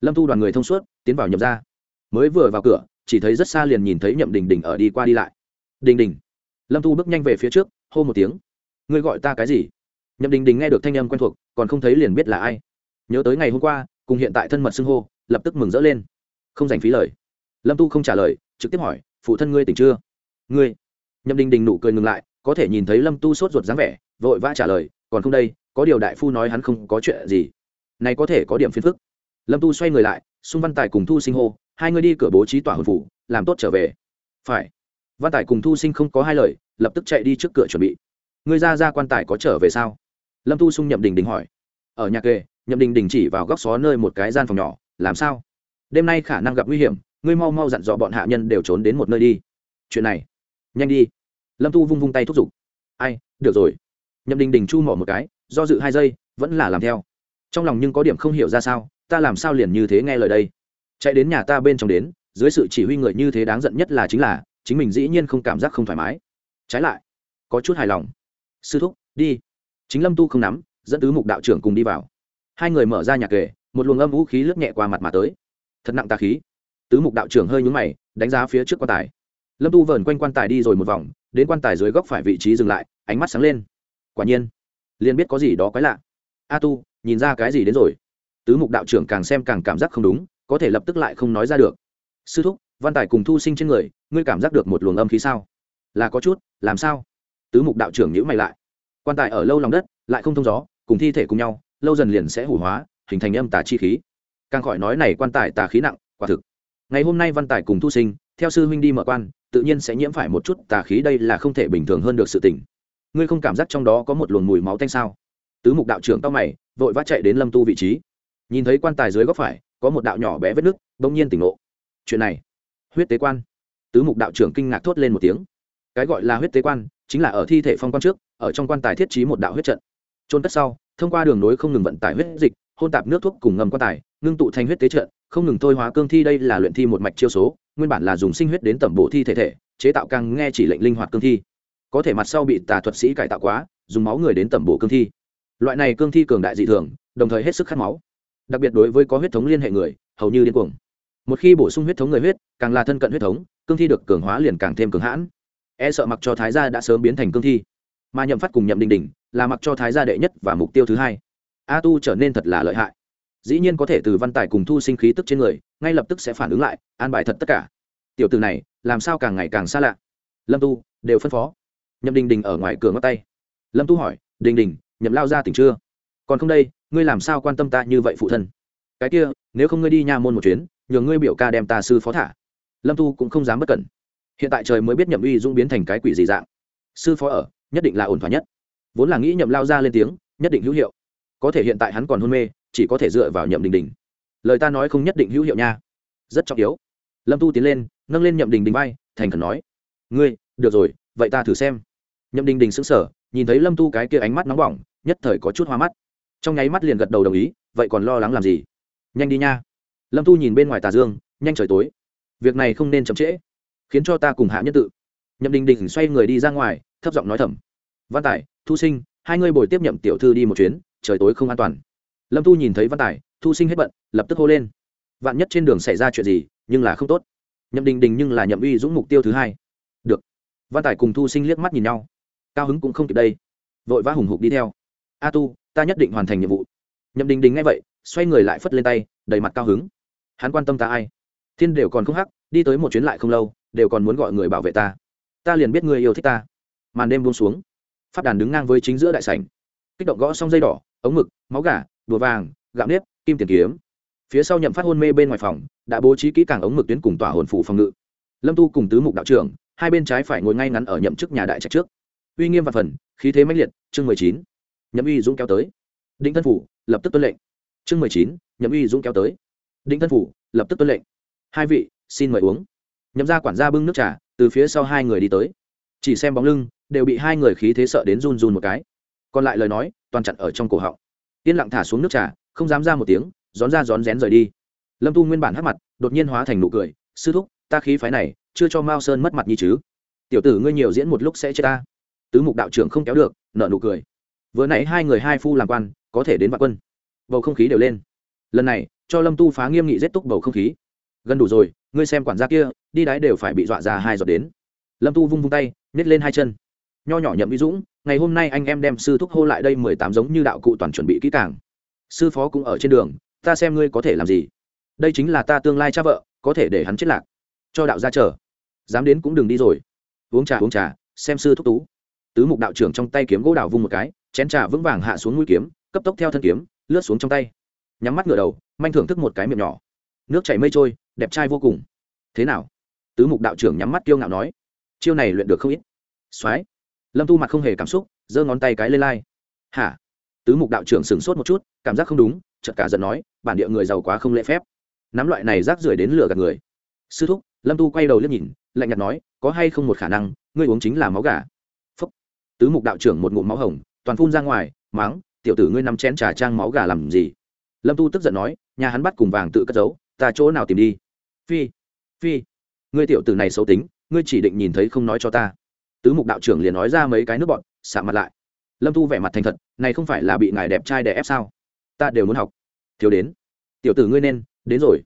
Lâm Thu đoàn người thông suốt, tiến vào nhậm ra. Mới vừa vào cửa, chỉ thấy rất xa liền nhìn thấy nhậm đình đình ở đi qua đi lại. Đình đình lâm tu bước nhanh về phía trước, hô một tiếng. Ngươi gọi ta cái gì? Nhậm đình đình nghe được thanh âm quen thuộc, còn không thấy liền biết là ai. Nhớ tới ngày hôm qua, cùng hiện tại thân mật xưng hô, lập tức mừng rỡ lên. Không dành phí lời. Lâm tu không trả lời, trực tiếp hỏi, phụ thân ngươi tỉnh chưa? Ngươi. Nhậm đình đình nụ cười ngừng lại, có thể nhìn thấy lâm tu sốt ruột dáng vẻ, vội vã trả lời, còn không đây, có điều đại phu nói hắn không có chuyện gì. Này có thể có điểm phiền phức. Lâm tu xoay người lại, xung văn tài cùng thu sinh hô, hai người đi cửa bố trí tỏa hồn phủ, làm tốt trở về. Phải văn tài cùng thu sinh không có hai lời, lập tức chạy đi trước cửa chuẩn bị. Người ra ra quan tài có trở về sao? Lâm thu sung nhậm đình đình hỏi. Ở nhà kề, nhậm đình đình chỉ vào góc xó nơi một cái gian phòng nhỏ, làm sao? Đêm nay khả năng gặp nguy hiểm, ngươi mau mau dặn dò bọn hạ nhân đều trốn đến một nơi đi. Chuyện này, nhanh đi. Lâm thu vung vung tay thúc giục. Ai, được rồi. Nhậm đình đình chu mỏ một cái, do dự hai giây, vẫn là làm theo. Trong lòng nhưng có điểm không hiểu ra sao, ta làm sao liền như thế nghe lời đây? Chạy đến nhà ta bên trong đến, dưới sự chỉ huy người như thế đáng giận nhất là chính là chính mình dĩ nhiên không cảm giác không thoải mái. Trái lại, có chút hài lòng. Sư thúc, đi. Chính lâm tu không nắm, dẫn tứ mục đạo trưởng cùng đi vào. Hai người mở ra nhà kề, một luồng âm vũ khí lướt nhẹ qua mặt mà tới. Thật nặng tà khí. Tứ mục đạo trưởng hơi nhúng mày, đánh giá phía trước quan tài. Lâm tu vờn quanh quan tài đi rồi một vòng, đến quan tài dưới góc phải vị trí dừng lại, ánh mắt sáng lên. Quả nhiên, liền biết có gì đó quái lạ. A tu, nhìn ra cái gì đến rồi? Tứ mục đạo trưởng càng xem càng cảm giác không đúng, có thể lập tức lại không nói ra được. Sư thúc văn tài cùng thu sinh trên người, ngươi cảm giác được một luồng âm khí sao? Là có chút, làm sao? Tứ mục đạo trưởng nhữ mày lại. Quan tài ở lâu lòng đất, lại không thông gió, cùng thi thể cùng nhau, lâu dần liền sẽ hủ hóa, hình thành âm tà chi khí. Càng khỏi nói này quan tài tà khí nặng, quả thực. Ngày hôm nay văn tài cùng thu sinh, theo sư huynh đi mở quan, tự nhiên sẽ nhiễm phải một chút tà khí đây là không thể bình thường hơn được sự tỉnh ngươi không cảm giác trong đó có một luồng mùi máu tanh sao? Tứ mục đạo trưởng tao mày, vội vã chạy đến lâm tu vị trí. Nhìn thấy quan tài dưới góc phải, có một đạo nhỏ bé vết nứt, bỗng nhiên tỉnh ngộ. Chuyện này huyết tế quan. Tứ mục đạo trưởng kinh ngạc thốt lên một tiếng. Cái gọi là huyết tế quan chính là ở thi thể phong quan trước, ở trong quan tài thiết trí một đạo huyết trận. Trôn cất sau, thông qua đường nối không ngừng vận tải huyết dịch, hôn tạp nước thuốc cùng ngầm quan tài, ngưng tụ thành huyết tế trận, không ngừng thôi hóa cương thi đây là luyện thi một mạch chiêu số, nguyên bản là dùng sinh huyết đến tẩm bổ thi thể thể, chế tạo càng nghe chỉ lệnh linh hoạt cương thi. Có thể mặt sau bị tà thuật sĩ cải tạo quá, dùng máu người đến tẩm bổ cương thi. Loại này cương thi cường đại dị thường, đồng thời hết sức khát máu. Đặc biệt đối với có huyết thống liên hệ người, hầu như điên cuồng một khi bổ sung huyết thống người huyết, càng là thân cận huyết thống, cương thi được cường hóa liền càng thêm cường hãn. E sợ mặc cho thái gia đã sớm biến thành cương thi. Mà nhậm phát cùng nhậm đình đình là mặc cho thái gia đệ nhất và mục tiêu thứ hai. A tu trở nên thật là lợi hại. Dĩ nhiên có thể từ văn tài cùng thu sinh khí tức trên người, ngay lập tức sẽ phản ứng lại, an bài thật tất cả. Tiểu từ này, làm sao càng ngày càng xa lạ? Lâm tu, đều phân phó. Nhậm đình đình ở ngoài cửa ngắt tay. Lâm tu hỏi, đình đình, nhậm lao ra tỉnh chưa? Còn không đây, ngươi làm sao quan tâm ta như vậy phụ thân? Cái kia, nếu không ngươi đi nha môn một chuyến nhờ ngươi biểu ca đem ta sư phó thả. Lâm thu cũng không dám bất cẩn. Hiện tại trời mới biết nhậm uy dũng biến thành cái quỷ gì dạng. Sư phó ở, nhất định là ổn thỏa nhất. Vốn là nghĩ nhậm lao ra lên tiếng, nhất định hữu hiệu. Có thể hiện tại hắn còn hôn mê, chỉ có thể dựa vào nhậm đình đình. Lời ta nói không nhất định hữu hiệu nha. Rất trọng yếu. Lâm tu tiến lên, nâng lên nhậm đình đình bay thành khẩn nói. Ngươi, được rồi, vậy ta thử xem. Nhậm đình đình xứng sở nhìn thấy lâm tu cái kia ánh mắt nóng bỏng, nhất thời có chút hoa mắt. Trong nháy mắt liền gật đầu đồng ý, vậy còn lo lắng làm gì? Nhanh đi nha lâm Thu nhìn bên ngoài tà dương, nhanh trời tối. Việc này không nên chậm trễ, khiến cho ta cùng hạ nhất tự. Nhậm đình đình xoay người đi ra ngoài, thấp giọng nói thầm. Văn tài, thu sinh, hai ngươi bồi tiếp nhậm tiểu thư đi một chuyến, trời tối không an toàn. Lâm thu nhìn thấy văn tài, thu sinh hết bận, lập tức hô lên. Vạn nhất trên đường xảy ra chuyện gì, nhưng là không tốt. Nhậm đình đình nhưng là nhậm uy dũng mục tiêu thứ hai. Được. Văn tài cùng thu sinh liếc mắt nhìn nhau. Cao hứng cũng không kịp đây. Vội vã hùng hục đi theo. A tu, ta nhất định hoàn thành nhiệm vụ. Nhậm đình đình nghe vậy, xoay người lại phất lên tay, đầy mặt cao hứng hắn quan tâm ta ai? Thiên đều còn không hắc, đi tới một chuyến lại không lâu, đều còn muốn gọi người bảo vệ ta. Ta liền biết người yêu thích ta. Màn đêm buông xuống. Phát đàn đứng ngang với chính giữa đại sảnh. Kích động gõ xong dây đỏ, ống mực máu gà, đùa vàng, gạo nếp, kim tiền kiếm. Phía sau nhậm phát hôn mê bên ngoài phòng, đã bố trí kỹ càng ống mực tuyến cùng tỏa hồn phủ phòng ngự. Lâm tu cùng tứ mục đạo trưởng, hai bên trái phải ngồi ngay ngắn ở nhậm chức nhà đại trạch trước. Uy nghiêm và phần, khí thế mãnh liệt, chương mười chín. Nhậm uy dũng kéo tới. Định thân phủ, lập tức tuân lệnh. Chương mười chín, nhậm uy dũng kéo tới định thân phủ, lập tức tuân lệnh. Hai vị, xin mời uống. Nhậm ra quản gia bưng nước trà, từ phía sau hai người đi tới. Chỉ xem bóng lưng, đều bị hai người khí thế sợ đến run run một cái. Còn lại lời nói, toàn chặn ở trong cổ họng. Yên lặng thả xuống nước trà, không dám ra một tiếng rón ra rón rén rời đi. Lâm tu nguyên bản hắc mặt, đột nhiên hóa thành nụ cười, sư thúc, ta khí phái này, chưa cho mao sơn mất mặt như chứ. Tiểu tử ngươi nhiều diễn một lúc sẽ chết ta. Tứ mục đạo trưởng không kéo được nợ nụ cười. Vừa nãy hai người hai phu làm quan, có thể đến vạn quân. Bầu không khí đều lên. Lần này cho lâm tu phá nghiêm nghị rét túc bầu không khí. Gần đủ rồi, ngươi xem quản gia kia, đi đáy đều phải bị dọa ra hai giọt đến. Lâm tu vung vung tay nhét lên hai chân. Nho nhỏ nhậm vi dũng, ngày hôm nay anh em đem sư thúc hô lại đây mười tám giống như đạo cụ toàn chuẩn bị kỹ càng. Sư phó cũng ở trên đường, ta xem ngươi có thể làm gì. Đây chính là ta tương lai cha vợ, có thể để hắn chết lạc. Cho đạo ra chờ. Dám đến cũng đừng đi rồi. Uống trà uống trà, xem sư thúc tú. Tứ mục đạo trưởng trong tay kiếm gỗ đào vung một cái, chén trà vững vàng hạ xuống mũi kiếm, cấp tốc theo thân kiếm, lướt xuống trong tay nhắm mắt ngửa đầu, manh thưởng thức một cái miệng nhỏ. Nước chảy mây trôi, đẹp trai vô cùng. Thế nào? Tứ mục đạo trưởng nhắm mắt kiêu ngạo nói. Chiêu này luyện được không ít. Soái lâm tu mặt không hề cảm xúc, giơ ngón tay cái lên lai. Hả? Tứ mục đạo trưởng sửng sốt một chút, cảm giác không đúng, chợt cả giận nói, bản địa người giàu quá không lễ phép. Nắm loại này rác rưởi đến lửa gạt người. Sư thúc, lâm tu quay đầu liếc nhìn, lạnh nhạt nói, có hay không một khả năng, ngươi uống chính là máu gà. Phúc. Tứ mục đạo trưởng một ngụm máu hồng, toàn phun ra ngoài máng tiểu tử ngươi nằm chén trà trang máu gà làm gì? Lâm tu tức giận nói, nhà hắn bắt cùng vàng tự cất giấu, ta chỗ nào tìm đi? Phi phi, ngươi tiểu tử này xấu tính, ngươi chỉ định nhìn thấy không nói cho ta. Tứ mục đạo trưởng liền nói ra mấy cái nước bọn xạ mặt lại. Lâm tu vẻ mặt thành thật, này không phải là bị ngài đẹp trai đè ép sao? Ta đều muốn học. Thiếu đến. Tiểu tử ngươi nên, đến rồi.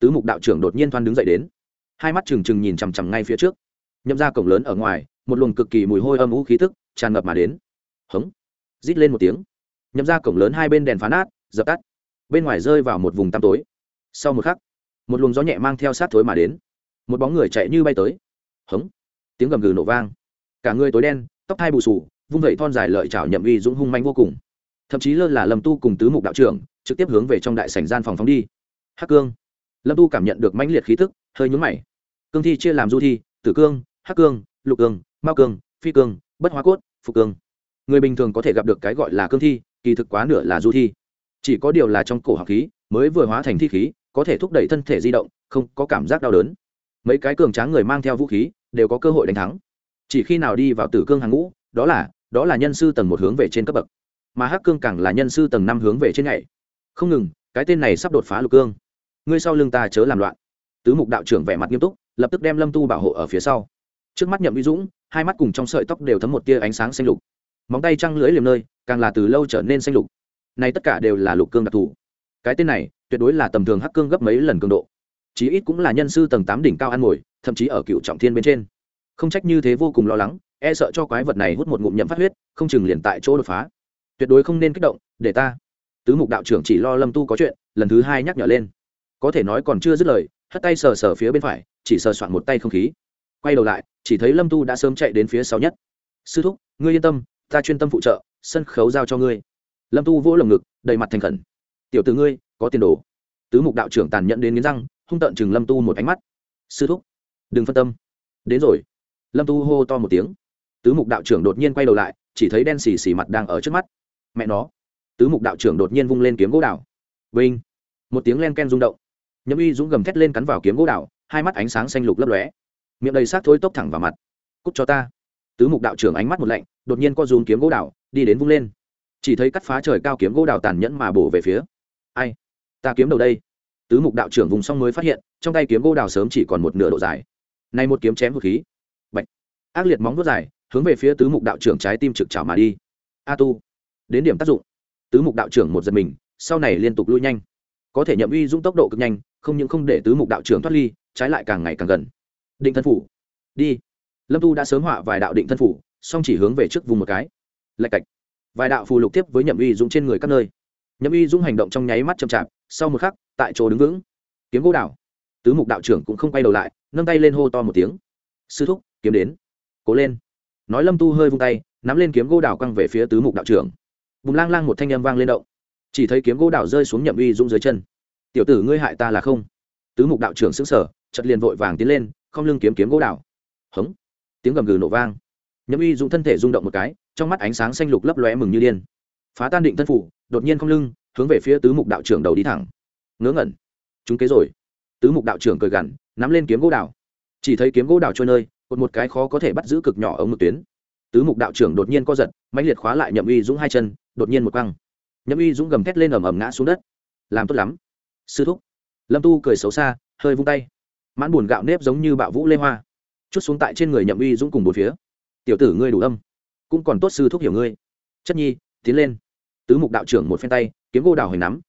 Tứ mục đạo trưởng đột nhiên thoan đứng dậy đến. Hai mắt trừng trừng nhìn chằm chằm ngay phía trước. Nhậm ra cổng lớn ở ngoài, một luồng cực kỳ mùi hôi âm ú khí tức tràn ngập mà đến. Hống, rít lên một tiếng. Nhậm ra cổng lớn hai bên đèn phá nát, dập tắt bên ngoài rơi vào một vùng tăm tối. Sau một khắc, một luồng gió nhẹ mang theo sát thối mà đến. Một bóng người chạy như bay tới. Hống! Tiếng gầm gừ nổ vang. Cả người tối đen, tóc hai bù sù vung vẩy thon dài lợi chảo nhậm uy dũng hung manh vô cùng. Thậm chí lơ là lâm tu cùng tứ mục đạo trưởng, trực tiếp hướng về trong đại sảnh gian phòng phóng đi. Hắc cương! Lâm tu cảm nhận được mãnh liệt khí tức, hơi nhúng mày. Cương thi chia làm du thi, tử cương, hắc cương, lục cương, mao cương, phi cương, bất hóa cốt, phục cương. Người bình thường có thể gặp được cái gọi là cương thi, kỳ thực quá nửa là du thi chỉ có điều là trong cổ học khí, mới vừa hóa thành thi khí, có thể thúc đẩy thân thể di động, không có cảm giác đau đớn. Mấy cái cường tráng người mang theo vũ khí, đều có cơ hội đánh thắng. Chỉ khi nào đi vào tử cương hàng ngũ, đó là đó là nhân sư tầng một hướng về trên cấp bậc. Mà hắc cương càng là nhân sư tầng năm hướng về trên nhảy. Không ngừng, cái tên này sắp đột phá lục cương. Ngươi sau lưng ta chớ làm loạn. Tứ mục đạo trưởng vẻ mặt nghiêm túc, lập tức đem lâm tu bảo hộ ở phía sau. Trước mắt nhậm vi dũng, hai mắt cùng trong sợi tóc đều thấm một tia ánh sáng xanh lục. Móng tay trăng lưỡi liềm nơi, càng là từ lâu trở nên xanh lục này tất cả đều là lục cương đặc thù. Cái tên này, tuyệt đối là tầm thường hắc cương gấp mấy lần cường độ. Chí ít cũng là nhân sư tầng tám đỉnh cao ăn ngồi, thậm chí ở cựu trọng thiên bên trên. Không trách như thế vô cùng lo lắng e sợ cho quái vật này hút một ngụm nhậm phát huyết, không chừng liền tại chỗ đột phá. Tuyệt đối không nên kích động, để ta. Tứ mục đạo trưởng chỉ lo lâm tu có chuyện, lần thứ hai nhắc nhở lên. Có thể nói còn chưa dứt lời, hất tay sờ sờ phía bên phải, chỉ sờ soạn một tay không khí. Quay đầu lại, chỉ thấy lâm tu đã sớm chạy đến phía sau nhất. Sư thúc, ngươi yên tâm, ta chuyên tâm phụ trợ, sân khấu giao cho ngươi lâm tu vỗ lồng ngực, đầy mặt thành khẩn. Tiểu từ ngươi, có tiền đồ. Tứ mục đạo trưởng tàn nhẫn đến nghiến răng, hung tợn chừng lâm tu một ánh mắt. Sư thúc, đừng phân tâm. Đến rồi. Lâm tu hô to một tiếng. Tứ mục đạo trưởng đột nhiên quay đầu lại, chỉ thấy đen xì xì mặt đang ở trước mắt. Mẹ nó. Tứ mục đạo trưởng đột nhiên vung lên kiếm gỗ đào. Vinh. Một tiếng len ken rung động. Nhậm uy dũng gầm thét lên cắn vào kiếm gỗ đào, hai mắt ánh sáng xanh lục lấp lóe. Miệng đầy xác thối tốc thẳng vào mặt. Cúc cho ta. Tứ mục đạo trưởng ánh mắt một lạnh, đột nhiên co dùm kiếm gỗ đào, đi đến vung lên chỉ thấy cắt phá trời cao kiếm gỗ đào tàn nhẫn mà bổ về phía. Ai? Ta kiếm đầu đây. Tứ mục đạo trưởng vùng xong mới phát hiện, trong tay kiếm gỗ đào sớm chỉ còn một nửa độ dài. Nay một kiếm chém một khí. Bệnh ác liệt móng vuốt dài, hướng về phía tứ mục đạo trưởng trái tim trực trào mà đi. A tu. Đến điểm tác dụng. Tứ mục đạo trưởng một giật mình, sau này liên tục lui nhanh. Có thể nhậm uy dũng tốc độ cực nhanh, không những không để tứ mục đạo trưởng thoát ly, trái lại càng ngày càng gần. Định thân phủ. Đi. Lâm tu đã sớm họa vài đạo định thân phủ, song chỉ hướng về trước vùng một cái. Lạch cạch vài đạo phù lục tiếp với nhậm uy dũng trên người các nơi nhậm uy dũng hành động trong nháy mắt chậm chạp sau một khắc tại chỗ đứng vững kiếm gỗ đảo tứ mục đạo trưởng cũng không quay đầu lại nâng tay lên hô to một tiếng sư thúc kiếm đến cố lên nói lâm tu hơi vung tay nắm lên kiếm gỗ đảo quăng về phía tứ mục đạo trưởng bùng lang lang một thanh â m vang lên động chỉ thấy kiếm gỗ đảo rơi xuống nhậm uy dũng dưới chân tiểu tử ngươi hại ta là không tứ mục đạo trưởng xứng sở chật liền vội vàng tiến lên không lưng kiếm kiếm gỗ đảo hống tiếng gầm gừ nổ vang nhậm uy dũng thân thể rung động một cái, trong mắt ánh sáng xanh lục lấp lóe mừng như điên. Phá tan định thân phủ, đột nhiên không lưng, hướng về phía tứ mục đạo trưởng đầu đi thẳng. Ngớ ngẩn. Chúng kế rồi. Tứ mục đạo trưởng cười gằn, nắm lên kiếm gỗ đào. Chỉ thấy kiếm gỗ đào trôi nơi, cột một cái khó có thể bắt giữ cực nhỏ ống mực tuyến. Tứ mục đạo trưởng đột nhiên co giật, mãnh liệt khóa lại nhậm uy dũng hai chân, đột nhiên một quăng. Nhậm uy dũng gầm thét lên ầm ầm ngã xuống đất. Làm tốt lắm. Sư thúc. Lâm tu cười xấu xa, hơi vung tay. Mãn bùn gạo nếp giống như bạo vũ lê hoa. Chút xuống tại trên người nhậm uy dũng cùng một phía tiểu tử ngươi đủ âm, cũng còn tốt sư thúc hiểu ngươi. Chất nhi, tiến lên. Tứ mục đạo trưởng một phen tay, kiếm vô đào hồi nắm.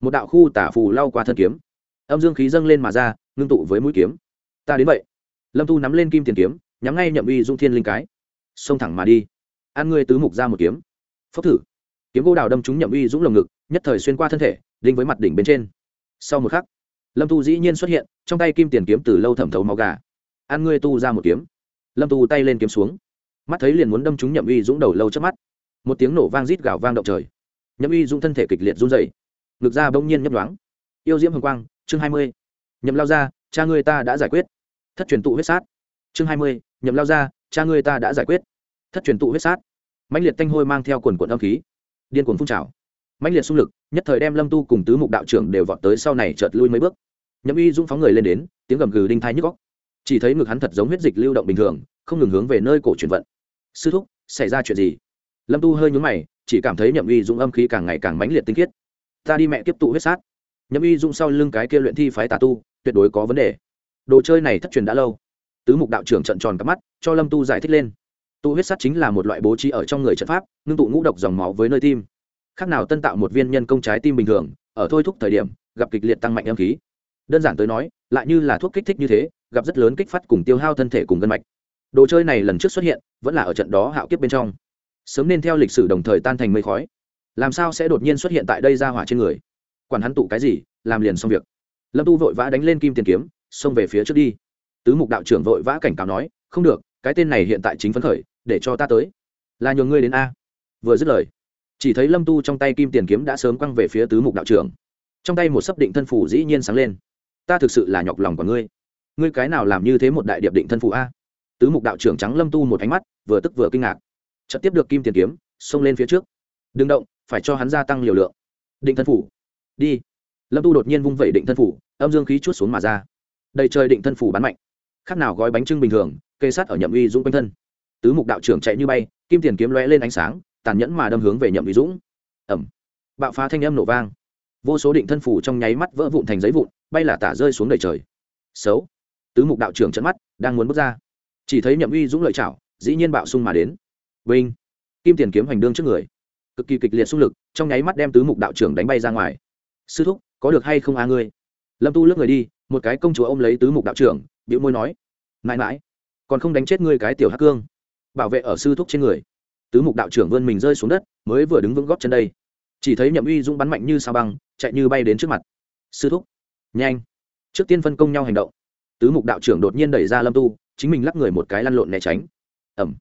Một đạo khu tả phù lau qua thân kiếm. Âm dương khí dâng lên mà ra, ngưng tụ với mũi kiếm. Ta đến vậy. Lâm tu nắm lên kim tiền kiếm, nhắm ngay nhậm uy dung thiên linh cái. Xông thẳng mà đi. An ngươi tứ mục ra một kiếm. Phốc thử. Kiếm gỗ đào đâm trúng nhậm uy dũng lồng ngực, nhất thời xuyên qua thân thể, đinh với mặt đỉnh bên trên. Sau một khắc, lâm tu dĩ nhiên xuất hiện, trong tay kim tiền kiếm từ lâu thẩm thấu máu gà. An ngươi tu ra một kiếm. Lâm tu tay lên kiếm xuống mắt thấy liền muốn đâm trúng nhậm uy dũng đầu lâu trước mắt. Một tiếng nổ vang rít gào vang động trời. Nhậm uy dũng thân thể kịch liệt run dày ngực ra bỗng nhiên nhấp đoáng yêu diễm hồng quang, chương hai mươi. Nhậm lao ra cha ngươi ta đã giải quyết. Thất truyền tụ huyết sát. Chương hai mươi, nhậm lao ra cha ngươi ta đã giải quyết. Thất truyền tụ huyết sát. Mãnh liệt tanh hôi mang theo quần quần âm khí. Điên cuồng phun trào. Mãnh liệt xung lực, nhất thời đem lâm tu cùng tứ mục đạo trưởng đều vọt tới sau này chợt lui mấy bước. Nhậm uy dũng phóng người lên đến, tiếng gầm gừ đinh thai nhức góc chỉ thấy ngực hắn thật giống huyết dịch lưu động bình thường, không ngừng hướng về nơi cổ truyền vận sư thúc, xảy ra chuyện gì? Lâm tu hơi nhúng mày, chỉ cảm thấy nhậm uy dũng âm khí càng ngày càng mãnh liệt tinh khiết. Ta đi mẹ tiếp tụ huyết sát. Nhậm uy dũng sau lưng cái kia luyện thi phái tà tu, tuyệt đối có vấn đề. Đồ chơi này thất truyền đã lâu. Tứ mục đạo trưởng trận tròn cắp mắt, cho lâm tu giải thích lên. Tụ huyết sắt chính là một loại bố trí ở trong người trận pháp, ngưng tụ ngũ độc dòng máu với nơi tim. Khác nào tân tạo một viên nhân công trái tim bình thường, ở thôi thúc thời điểm, gặp kịch liệt tăng mạnh âm khí. Đơn giản tới nói, lại như là thuốc kích thích như thế, gặp rất lớn kích phát cùng tiêu hao thân thể cùng gân mạch đồ chơi này lần trước xuất hiện, vẫn là ở trận đó hạo kiếp bên trong. Sớm nên theo lịch sử đồng thời tan thành mây khói. Làm sao sẽ đột nhiên xuất hiện tại đây ra hỏa trên người? Quản hắn tụ cái gì, làm liền xong việc. Lâm tu vội vã đánh lên kim tiền kiếm, xông về phía trước đi. Tứ mục đạo trưởng vội vã cảnh cáo nói, không được, cái tên này hiện tại chính phấn khởi, để cho ta tới. Là nhường ngươi đến a. Vừa dứt lời, chỉ thấy lâm tu trong tay kim tiền kiếm đã sớm quăng về phía tứ mục đạo trưởng. Trong tay một sấp định thân phủ dĩ nhiên sáng lên. Ta thực sự là nhọc lòng của ngươi. Ngươi cái nào làm như thế một đại điệp định thân phủ a? Tứ mục đạo trưởng trắng lâm tu một ánh mắt, vừa tức vừa kinh ngạc. Chợt tiếp được kim tiền kiếm, xông lên phía trước. Đừng động, phải cho hắn gia tăng liều lượng. Định thân phủ. Đi. Lâm tu đột nhiên vung vẩy định thân phủ, âm dương khí chút xuống mà ra. Đầy trời định thân phủ bắn mạnh. Khác nào gói bánh trưng bình thường, kê sát ở nhậm uy dũng quanh thân. Tứ mục đạo trưởng chạy như bay, kim tiền kiếm lóe lên ánh sáng, tàn nhẫn mà đâm hướng về nhậm uy dũng. Ẩm bạo phá thanh âm nổ vang. Vô số định thân phủ trong nháy mắt vỡ vụn thành giấy vụn, bay là tả rơi xuống đầy trời. Xấu. Tứ mục đạo trưởng trận mắt, đang muốn bước ra chỉ thấy nhậm uy dũng lợi chảo, dĩ nhiên bạo sung mà đến. Vinh! Kim tiền kiếm hoành đương trước người. Cực kỳ kịch liệt xung lực, trong nháy mắt đem tứ mục đạo trưởng đánh bay ra ngoài. Sư thúc, có được hay không a ngươi? Lâm tu lướt người đi, một cái công chúa ôm lấy tứ mục đạo trưởng biểu môi nói. Mãi mãi, còn không đánh chết ngươi cái tiểu hắc cương. Bảo vệ ở sư thúc trên người. Tứ mục đạo trưởng vươn mình rơi xuống đất, mới vừa đứng vững góp chân đây. Chỉ thấy nhậm uy dũng bắn mạnh như sao băng, chạy như bay đến trước mặt. Sư thúc, nhanh. Trước tiên phân công nhau hành động. Tứ mục đạo trưởng đột nhiên đẩy ra lâm tu chính mình lắc người một cái lăn lộn né tránh. Ẩm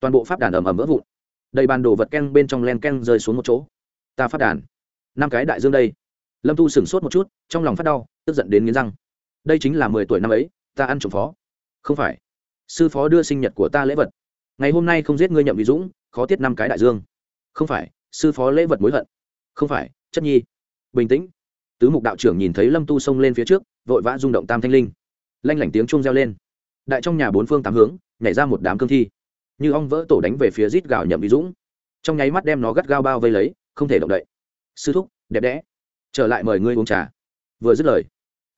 toàn bộ pháp đàn ẩm ẩm vỡ vụn. Đầy bàn đồ vật ken bên trong len ken rơi xuống một chỗ. Ta phát đàn. Năm cái đại dương đây. Lâm thu sửng sốt một chút, trong lòng phát đau, tức giận đến nghiến răng. Đây chính là mười tuổi năm ấy, ta ăn trộm phó. Không phải. Sư phó đưa sinh nhật của ta lễ vật. Ngày hôm nay không giết ngươi nhậm vị dũng, khó tiết năm cái đại dương. Không phải, sư phó lễ vật mối hận. Không phải, chất nhi. Bình tĩnh. Tứ mục đạo trưởng nhìn thấy lâm tu xông lên phía trước, vội vã rung động tam thanh linh. Lanh lảnh tiếng chuông reo lên đại trong nhà bốn phương tám hướng, nhảy ra một đám cương thi. Như ong vỡ tổ đánh về phía rít gào nhậm vĩ dũng. Trong nháy mắt đem nó gắt gao bao vây lấy, không thể động đậy. Sư thúc, đẹp đẽ. Trở lại mời ngươi uống trà. Vừa dứt lời,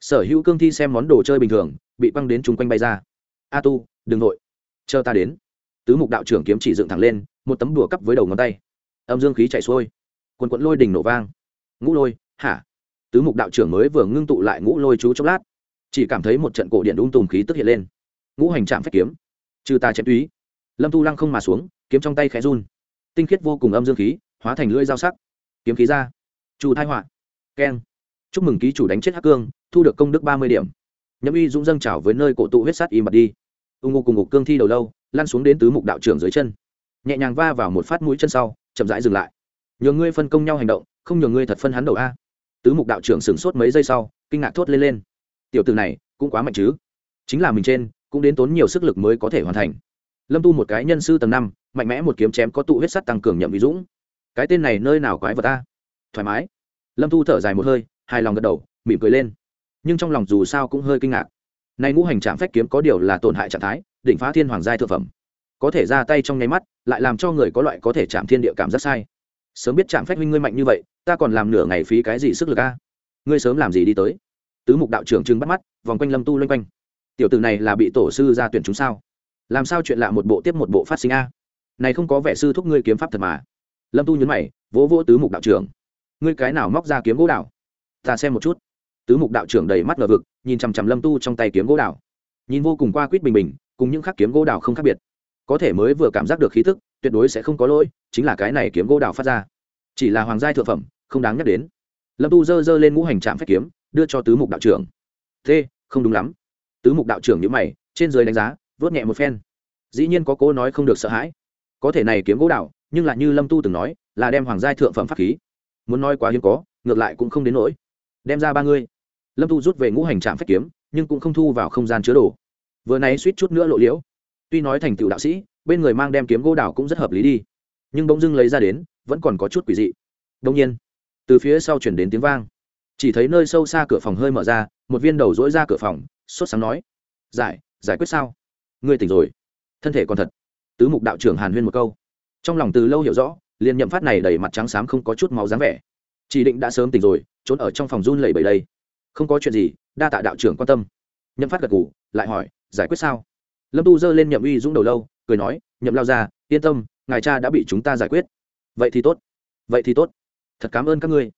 sở hữu cương thi xem món đồ chơi bình thường, bị băng đến chung quanh bay ra. A tu, đừng nội chờ ta đến. Tứ mục đạo trưởng kiếm chỉ dựng thẳng lên, một tấm đùa cắp với đầu ngón tay. Âm dương khí chạy xuôi. Quần quận lôi đình nổ vang. Ngũ lôi, hả? Tứ mục đạo trưởng mới vừa ngưng tụ lại ngũ lôi chú chốc lát. Chỉ cảm thấy một trận cổ điện ung tùm khí tức hiện lên ngũ hành trạm phách kiếm. Trừ ta chém túy, lâm tu lăng không mà xuống, kiếm trong tay khẽ run. Tinh khiết vô cùng âm dương khí, hóa thành lưỡi dao sắc. Kiếm khí ra. Chủ thai họa. Keng. Chúc mừng ký chủ đánh chết hắc cương, thu được công đức ba mươi điểm. Nhậm uy dũng dâng trào với nơi cổ tụ huyết sắt im mặt đi. Ưng ngô cùng ngục cương thi đầu lâu lan xuống đến tứ mục đạo trưởng dưới chân. Nhẹ nhàng va vào một phát mũi chân sau, chậm rãi dừng lại. Nhường ngươi phân công nhau hành động, không nhường ngươi thật phân hắn đầu a. Tứ mục đạo trưởng sửng sốt mấy giây sau, kinh ngạc thốt lên lên. Tiểu từ này, cũng quá mạnh chứ. Chính là mình trên cũng đến tốn nhiều sức lực mới có thể hoàn thành. Lâm tu một cái nhân sư tầng năm, mạnh mẽ một kiếm chém có tụ huyết sắt tăng cường nhậm vị dũng. Cái tên này nơi nào quái vật ta thoải mái. Lâm tu thở dài một hơi, hài lòng gật đầu, mỉm cười lên. Nhưng trong lòng dù sao cũng hơi kinh ngạc. Nay ngũ hành trạm phách kiếm có điều là tổn hại trạng thái định phá thiên hoàng giai thượng phẩm. Có thể ra tay trong nháy mắt, lại làm cho người có loại có thể chạm thiên địa cảm rất sai. Sớm biết chạm phách huynh ngươi mạnh như vậy, ta còn làm nửa ngày phí cái gì sức lực a? Ngươi sớm làm gì đi tới? Tứ mục đạo trưởng trừng bắt mắt, vòng quanh lâm tu loanh quanh tiểu tử này là bị tổ sư ra tuyển chúng sao? Làm sao chuyện lạ một bộ tiếp một bộ phát sinh a? Này không có vẻ sư thúc ngươi kiếm pháp thật mà. Lâm tu nhấn mày, vỗ vỗ tứ mục đạo trưởng. Ngươi cái nào móc ra kiếm gỗ đào ta xem một chút. Tứ mục đạo trưởng đầy mắt ngờ vực, nhìn chằm chằm lâm tu trong tay kiếm gỗ đào nhìn vô cùng qua quýt bình bình, cùng những khắc kiếm gỗ đào không khác biệt. Có thể mới vừa cảm giác được khí thức tuyệt đối sẽ không có lỗi, chính là cái này kiếm gỗ đào phát ra. Chỉ là hoàng giai thượng phẩm, không đáng nhắc đến. Lâm tu dơ dơ lên ngũ hành trạm phép kiếm, đưa cho tứ mục đạo trưởng. Thế, không đúng lắm tứ mục đạo trưởng nhữ mày, trên dưới đánh giá, vớt nhẹ một phen. Dĩ nhiên có cô nói không được sợ hãi. Có thể này kiếm gỗ đạo, nhưng lại như lâm tu từng nói, là đem hoàng giai thượng phẩm pháp khí. Muốn nói quá hiếm có, ngược lại cũng không đến nỗi. Đem ra ba ngươi. Lâm tu rút về ngũ hành trạm phép kiếm, nhưng cũng không thu vào không gian chứa đồ. Vừa nãy suýt chút nữa lộ liễu. Tuy nói thành tựu đạo sĩ, bên người mang đem kiếm gỗ đảo cũng rất hợp lý đi. Nhưng bỗng dưng lấy ra đến, vẫn còn có chút quỷ dị. Đông nhiên, từ phía sau chuyển đến tiếng vang. Chỉ thấy nơi sâu xa cửa phòng hơi mở ra một viên đầu dỗi ra cửa phòng, sốt sáng nói, giải giải quyết sao? Ngươi tỉnh rồi. Thân thể còn thật. Tứ mục đạo trưởng hàn huyên một câu. Trong lòng từ lâu hiểu rõ, liền nhậm phát này đầy mặt trắng xám không có chút máu dáng vẻ. Chỉ định đã sớm tỉnh rồi, trốn ở trong phòng run lẩy bẩy đây. Không có chuyện gì, đa tạ đạo trưởng quan tâm. Nhậm phát gật ngủ lại hỏi, giải quyết sao? Lâm tu giơ lên nhậm uy dũng đầu lâu, cười nói, nhậm lao ra yên tâm, ngài cha đã bị chúng ta giải quyết. Vậy thì tốt. Vậy thì tốt. Thật cảm ơn các ngươi.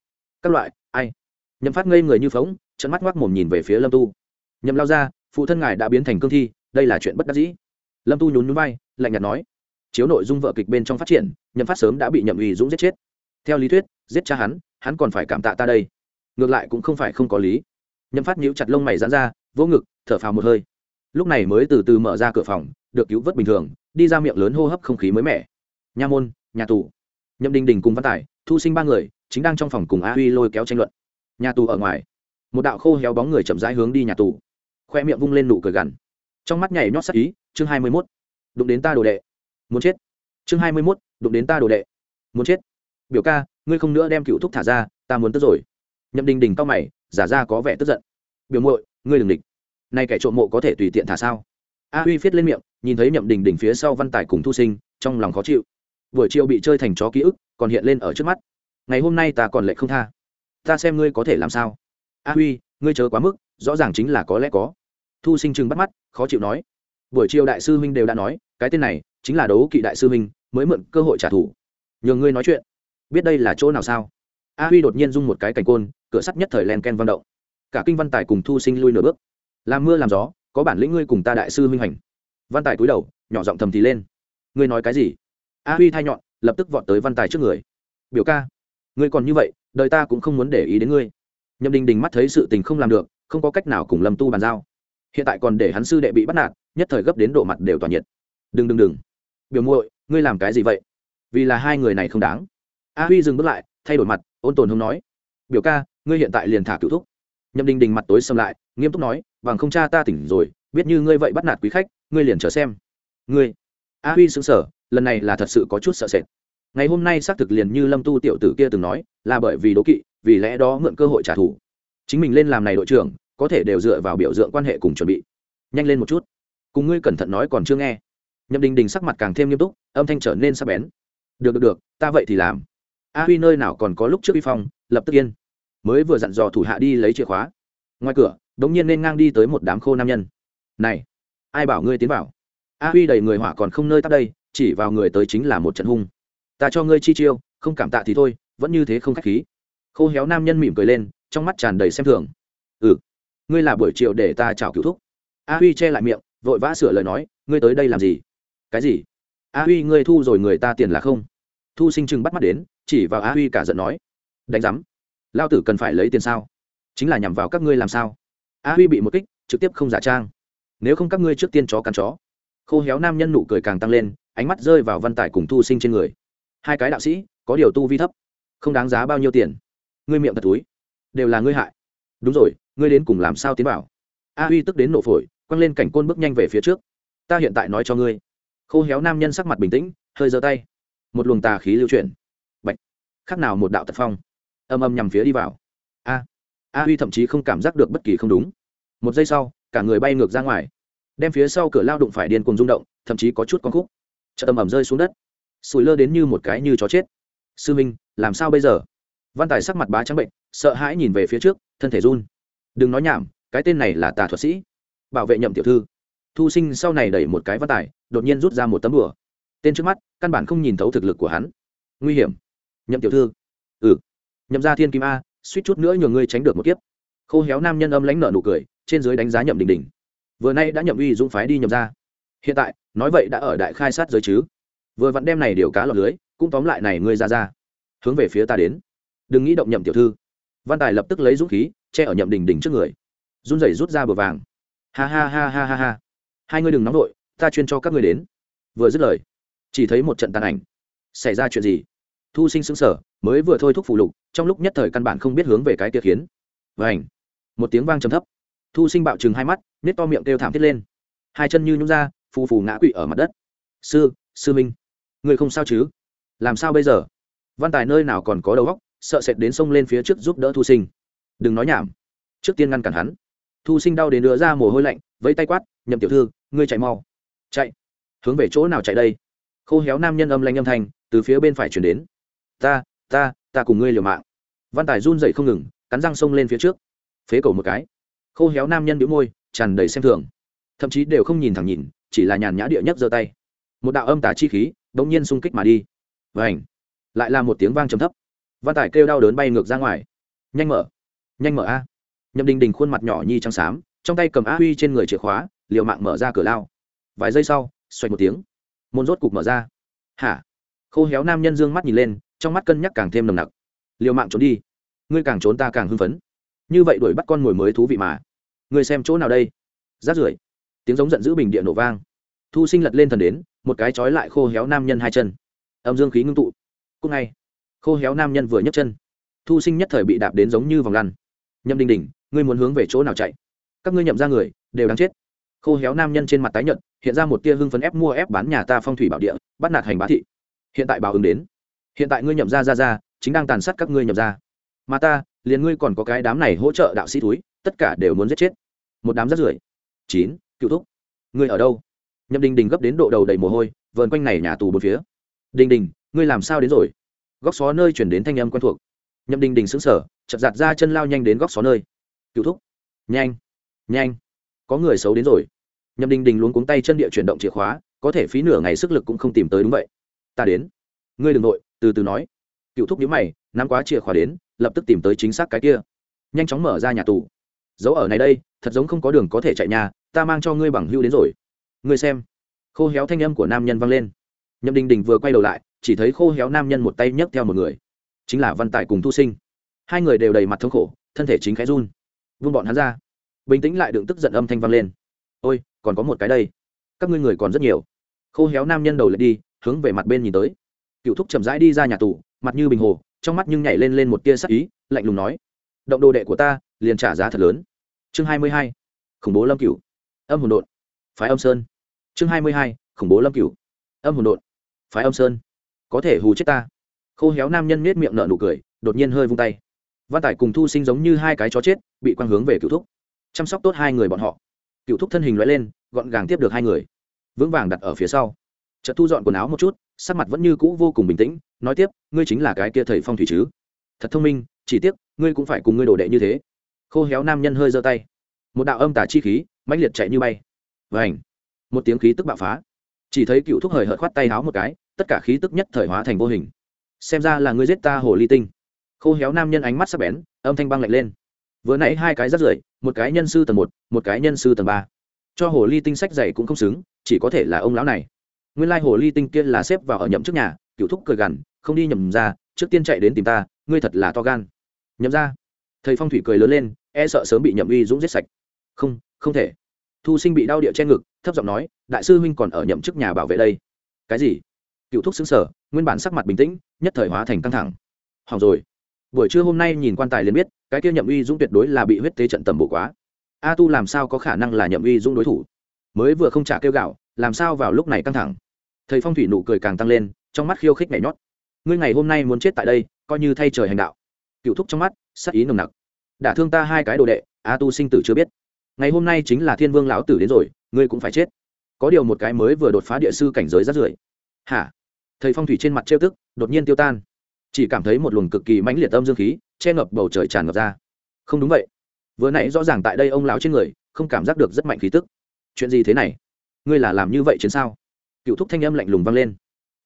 Các loại, ai? Nhậm phát ngây người như phóng trận mắt ngoác mồm nhìn về phía lâm tu. Nhậm lao ra phụ thân ngài đã biến thành cương thi, đây là chuyện bất đắc dĩ. Lâm tu nhún nhún vai, lạnh nhạt nói, chiếu nội dung vợ kịch bên trong phát triển, nhậm phát sớm đã bị nhậm ủy dũng giết chết. Theo lý thuyết, giết cha hắn hắn còn phải cảm tạ ta đây. Ngược lại cũng không phải không có lý. Nhậm phát nhíu chặt lông mày dán ra, vỗ ngực, thở phào một hơi. Lúc này mới từ từ mở ra cửa phòng, được cứu vớt bình thường, đi ra miệng lớn hô hấp không khí mới mẻ. Nha môn, nhà tù. Nhậm đình đình cùng văn tài, thu sinh ba người, chính đang trong phòng cùng a huy lôi kéo tranh luận. Nhà tù ở ngoài một đạo khô héo bóng người chậm rãi hướng đi nhà tù. Khoe miệng vung lên nụ cười gằn. Trong mắt nhảy nhót sắc ý, chương hai mươi mốt. Đụng đến ta đồ đệ. Muốn chết. Chương hai mươi mốt, đụng đến ta đồ đệ. Muốn chết. Biểu ca, ngươi không nữa đem cựu thúc thả ra, ta muốn tức rồi. Nhậm đình đình cao mày, giả ra có vẻ tức giận. Biểu muội, ngươi đừng địch. Nay kẻ trộm mộ có thể tùy tiện thả sao? A huy viết lên miệng, nhìn thấy nhậm đình đình phía sau văn tài cùng thu sinh, trong lòng khó chịu. Buổi chiều bị chơi thành chó ký ức, còn hiện lên ở trước mắt. Ngày hôm nay ta còn lệ không tha. Ta xem ngươi có thể làm sao? A huy, ngươi chớ quá mức, rõ ràng chính là có lẽ có. Thu sinh chừng bắt mắt, khó chịu nói. Buổi chiều đại sư huynh đều đã nói, cái tên này chính là đấu kỵ đại sư huynh, mới mượn cơ hội trả thù. Nhường ngươi nói chuyện. Biết đây là chỗ nào sao? A huy đột nhiên rung một cái cành côn, cửa sắt nhất thời len ken văn động. Cả kinh văn tài cùng thu sinh lui nửa bước. Làm mưa làm gió, có bản lĩnh ngươi cùng ta đại sư huynh hành. Văn tài cúi đầu, nhỏ giọng thầm thì lên. Ngươi nói cái gì? A huy thay nhọn, lập tức vọt tới văn tài trước người. Biểu ca, ngươi còn như vậy, đời ta cũng không muốn để ý đến ngươi nhậm đình đình mắt thấy sự tình không làm được, không có cách nào cùng lâm tu bàn giao. Hiện tại còn để hắn sư đệ bị bắt nạt, nhất thời gấp đến độ mặt đều tỏa nhiệt. Đừng đừng đừng. Biểu muội, ngươi làm cái gì vậy? Vì là hai người này không đáng. A huy dừng bước lại, thay đổi mặt, ôn tồn không nói. Biểu ca, ngươi hiện tại liền thả cựu thúc. Nhậm đình đình mặt tối xâm lại, nghiêm túc nói, bằng không cha ta tỉnh rồi, biết như ngươi vậy bắt nạt quý khách, ngươi liền chờ xem. Ngươi? A huy xứng sở lần này là thật sự có chút sợ sệt. Ngày hôm nay xác thực liền như lâm tu tiểu tử kia từng nói, là bởi vì đố kỵ vì lẽ đó mượn cơ hội trả thù. Chính mình lên làm này đội trưởng, có thể đều dựa vào biểu tượng quan hệ cùng chuẩn bị. Nhanh lên một chút. Cùng ngươi cẩn thận nói còn chưa nghe. Nhậm đình đình sắc mặt càng thêm nghiêm túc, âm thanh trở nên sắc bén. Được được được, ta vậy thì làm. A huy nơi nào còn có lúc trước uy phong, lập tức yên. Mới vừa dặn dò thủ hạ đi lấy chìa khóa. Ngoài cửa đ ỗ n g nhiên nên ngang đi tới một đám khô nam nhân. Này, ai bảo ngươi tiến vào? A huy đầy người hỏa còn không nơi tắt đây, chỉ vào người tới chính là một trận hung. Ta cho ngươi chi chiêu, không cảm tạ thì thôi, vẫn như thế không k h á c h khí khô héo nam nhân mỉm cười lên, trong mắt tràn đầy xem thường. Ừ ngươi là buổi chiều để ta chào cứu thúc. A huy che lại miệng, vội vã sửa lời nói, ngươi tới đây làm gì? Cái gì? A huy, ngươi thu rồi người ta tiền là không? Thu sinh chừng bắt mắt đến, chỉ vào a huy cả giận nói, đánh giám, lao tử cần phải lấy tiền sao? Chính là nhằm vào các ngươi làm sao? A huy bị một kích, trực tiếp không giả trang. Nếu không các ngươi trước tiên chó cắn chó. Khô héo nam nhân nụ cười càng tăng lên, ánh mắt rơi vào văn tài cùng thu sinh trên người. Hai cái đạo sĩ, có điều tu vi thấp, không đáng giá bao nhiêu tiền ngươi miệng thật túi. Đều là ngươi hại. Đúng rồi, ngươi đến cùng làm sao tiến bảo a huy tức đến nổ phổi, quăng lên cảnh côn bước nhanh về phía trước. Ta hiện tại nói cho ngươi. Khô héo nam nhân sắc mặt bình tĩnh, hơi giơ tay. Một luồng tà khí lưu chuyển. Bệnh khác nào một đạo tật phong. Âm âm nhằm phía đi vào. A. A huy thậm chí không cảm giác được bất kỳ không đúng. Một giây sau, cả người bay ngược ra ngoài. Đem phía sau cửa lao đụng phải điên cùng rung động, thậm chí có chút con khúc. Chợ tầm ẩm rơi xuống đất. Sùi lơ đến như một cái như chó chết. Sư minh, làm sao bây giờ? Văn tài sắc mặt bá trắng bệnh, sợ hãi nhìn về phía trước, thân thể run. Đừng nói nhảm, cái tên này là tà thuật sĩ. Bảo vệ nhậm tiểu thư. Thu sinh sau này đẩy một cái văn tài, đột nhiên rút ra một tấm đùa. Tên trước mắt, căn bản không nhìn thấu thực lực của hắn. Nguy hiểm. Nhậm tiểu thư. Ừ. Nhậm ra thiên kim a, suýt chút nữa nhường ngươi tránh được một kiếp. Khô héo nam nhân âm lãnh nợ nụ cười, trên dưới đánh giá nhậm đình đình vừa nay đã nhậm uy dũng phái đi nhậm ra hiện tại, nói vậy đã ở đại khai sát giới chứ. Vừa vặn đem này điều cá lọt lưới, cũng tóm lại này ngươi ra ra. Hướng về phía ta đến đừng nghĩ động nhậm tiểu thư. Văn tài lập tức lấy dũng khí, che ở nhậm đình đình trước người. Run rẩy rút ra bờ vàng. Ha ha ha ha ha ha. Hai ngươi đừng nóng vội, ta chuyên cho các ngươi đến. Vừa dứt lời, chỉ thấy một trận tàn ảnh. Xảy ra chuyện gì? Thu sinh xứng sở mới vừa thôi thúc phụ lục, trong lúc nhất thời căn bản không biết hướng về cái tiệc khiến. Và ảnh một tiếng vang trầm thấp. Thu sinh bạo chừng hai mắt nết to miệng kêu thảm thiết lên. Hai chân như nhúng ra, phù phù ngã quỵ ở mặt đất. Sư sư minh, người không sao chứ? Làm sao bây giờ? Văn tài nơi nào còn có đầu góc sợ sệt đến sông lên phía trước giúp đỡ thu sinh. Đừng nói nhảm. Trước tiên ngăn cản hắn. Thu sinh đau đến đưa ra mồ hôi lạnh, vẫy tay quát, nhậm tiểu thư, ngươi chạy mau. Chạy? Hướng về chỗ nào chạy đây? Khô héo nam nhân âm lanh âm thanh từ phía bên phải chuyển đến. Ta ta ta cùng ngươi liều mạng. Văn tài run dậy không ngừng, cắn răng xông lên phía trước. Phế cầu một cái. Khô héo nam nhân đĩu môi, tràn đầy xem thường. Thậm chí đều không nhìn thẳng nhìn, chỉ là nhàn nhã địa nhất giơ tay. Một đạo âm tả chi khí đ ỗ n g nhiên xung kích mà đi. Và ảnh lại là một tiếng vang trầm thấp văn tài kêu đau đớn bay ngược ra ngoài. Nhanh mở. Nhanh mở a. Nhậm đình đình khuôn mặt nhỏ nhi trắng xám, trong tay cầm a huy trên người chìa khóa, liều mạng mở ra cửa lao. Vài giây sau xoạch một tiếng. Môn rốt cục mở ra. Hả? Khô héo nam nhân dương mắt nhìn lên, trong mắt cân nhắc càng thêm nồng nặc. Liều mạng trốn đi. Ngươi càng trốn ta càng hưng phấn. Như vậy đuổi bắt con mồi mới thú vị mà. Ngươi xem chỗ nào đây? Rát rưởi. Tiếng giống giận dữ bình địa nổ vang. Thu sinh lật lên thần đến, một cái trói lại khô héo nam nhân hai chân. Âm dương khí ngưng tụ. Cúc ngay khô héo nam nhân vừa nhấc chân. Thu sinh nhất thời bị đạp đến giống như vòng lăn. Nhậm đình đình, ngươi muốn hướng về chỗ nào chạy? Các ngươi nhậm ra người, đều đáng chết. Khô héo nam nhân trên mặt tái nhợt, hiện ra một tia hưng phấn ép mua ép bán nhà ta phong thủy bảo địa, bắt nạt hành bá thị. Hiện tại bảo ứng đến. Hiện tại ngươi nhậm ra ra ra, chính đang tàn sát các ngươi nhậm ra. Mà ta, liền ngươi còn có cái đám này hỗ trợ đạo sĩ túi tất cả đều muốn giết chết. Một đám rất rưởi. Chín, cựu thúc. Ngươi ở đâu? Nhậm đình đình gấp đến độ đầu đầy mồ hôi, vờn quanh này nhà tù bốn phía. Đình đình, ngươi làm sao đến rồi? Góc xó nơi chuyển đến thanh âm quen thuộc. Nhậm đình đình xứng sở chật giặt ra chân lao nhanh đến góc xó nơi. Cựu thúc. Nhanh nhanh, có người xấu đến rồi. Nhậm đình đình luống cuống tay chân địa chuyển động chìa khóa, có thể phí nửa ngày sức lực cũng không tìm tới đúng vậy. Ta đến. Ngươi đừng nội, từ từ nói. Cựu thúc nhữ mày, nắm quá chìa khóa đến, lập tức tìm tới chính xác cái kia. Nhanh chóng mở ra nhà tù. Dấu ở này đây, thật giống không có đường có thể chạy nhà, ta mang cho ngươi bằng hưu đến rồi. Ngươi xem. Khô héo thanh âm của nam nhân vang lên. Nhậm đình đình vừa quay đầu lại chỉ thấy khô héo nam nhân một tay nhấc theo một người. Chính là văn tài cùng thu sinh. Hai người đều đầy mặt thống khổ, thân thể chính khẽ run. Vung bọn hắn ra. Bình tĩnh lại đựng tức giận âm thanh vang lên. Ôi, còn có một cái đây. Các ngươi người còn rất nhiều. Khô héo nam nhân đầu lại đi, hướng về mặt bên nhìn tới. Cựu thúc chậm rãi đi ra nhà tù, mặt như bình hồ, trong mắt nhưng nhảy lên lên một tia sắc ý, lạnh lùng nói, động đồ đệ của ta, liền trả giá thật lớn. Chương hai mươi hai, khủng bố lâm cửu. Âm hồn đột phái âm sơn. Chương hai mươi hai, khủng bố lâm cửu. Âm hồn đột phái âm sơn có thể hù chết ta. Khô héo nam nhân nết miệng nở nụ cười, đột nhiên hơi vung tay. Văn tải cùng thu sinh giống như hai cái chó chết, bị quang hướng về cựu thúc. Chăm sóc tốt hai người bọn họ. Cựu thúc thân hình loại lên, gọn gàng tiếp được hai người. Vững vàng đặt ở phía sau. Chợt thu dọn quần áo một chút, sắc mặt vẫn như cũ vô cùng bình tĩnh, nói tiếp, ngươi chính là cái kia thầy phong thủy chứ? Thật thông minh, chỉ tiếc, ngươi cũng phải cùng ngươi đồ đệ như thế. Khô héo nam nhân hơi giơ tay. Một đạo âm tả chi khí, mãnh liệt chạy như bay. Vảnh một tiếng khí tức bạo phá. Chỉ thấy cựu thúc hời hợt khoát tay háo một cái tất cả khí tức nhất thời hóa thành vô hình. Xem ra là ngươi giết ta hồ ly tinh. Khô héo nam nhân ánh mắt sắc bén, âm thanh băng lạnh lên. Vừa nãy hai cái rắt rưởi, một cái nhân sư tầng một một cái nhân sư tầng ba. Cho hồ ly tinh sách dày cũng không xứng, chỉ có thể là ông lão này. Nguyên lai hồ ly tinh kia là xếp vào ở nhậm trước nhà cựu thúc cười gằn, không đi nhầm ra, trước tiên chạy đến tìm ta, ngươi thật là to gan. Nhậm ra. Thầy phong thủy cười lớn lên e sợ sớm bị nhậm uy dũng giết sạch. Không không thể. Thu sinh bị đau địa che ngực, thấp giọng nói, đại sư huynh còn ở nhậm chức nhà bảo vệ đây. Cái gì? Cựu thúc xứng sở, nguyên bản sắc mặt bình tĩnh, nhất thời hóa thành căng thẳng. Hỏng rồi. Buổi trưa hôm nay nhìn quan tài liền biết, cái kia nhậm uy dũng tuyệt đối là bị huyết tế trận tầm bổ quá. A tu làm sao có khả năng là nhậm uy dũng đối thủ? Mới vừa không trả kêu gạo, làm sao vào lúc này căng thẳng? Thầy phong thủy nụ cười càng tăng lên, trong mắt khiêu khích nhảy nhót. Ngươi ngày hôm nay muốn chết tại đây, coi như thay trời hành đạo. Cựu thúc trong mắt, sắc ý nồng nặc. Đả thương ta hai cái đồ đệ, a tu sinh tử chưa biết. Ngày hôm nay chính là thiên vương lão tử đến rồi, ngươi cũng phải chết. Có điều một cái mới vừa đột phá địa sư cảnh giới rất rưởi hả? Thầy phong thủy trên mặt trêu tức, đột nhiên tiêu tan. Chỉ cảm thấy một luồng cực kỳ mãnh liệt âm dương khí, che ngập bầu trời tràn ngập ra. Không đúng vậy. Vừa nãy rõ ràng tại đây ông lão trên người, không cảm giác được rất mạnh khí tức. Chuyện gì thế này? Ngươi là làm như vậy chiến sao? Cựu thúc thanh âm lạnh lùng vang lên.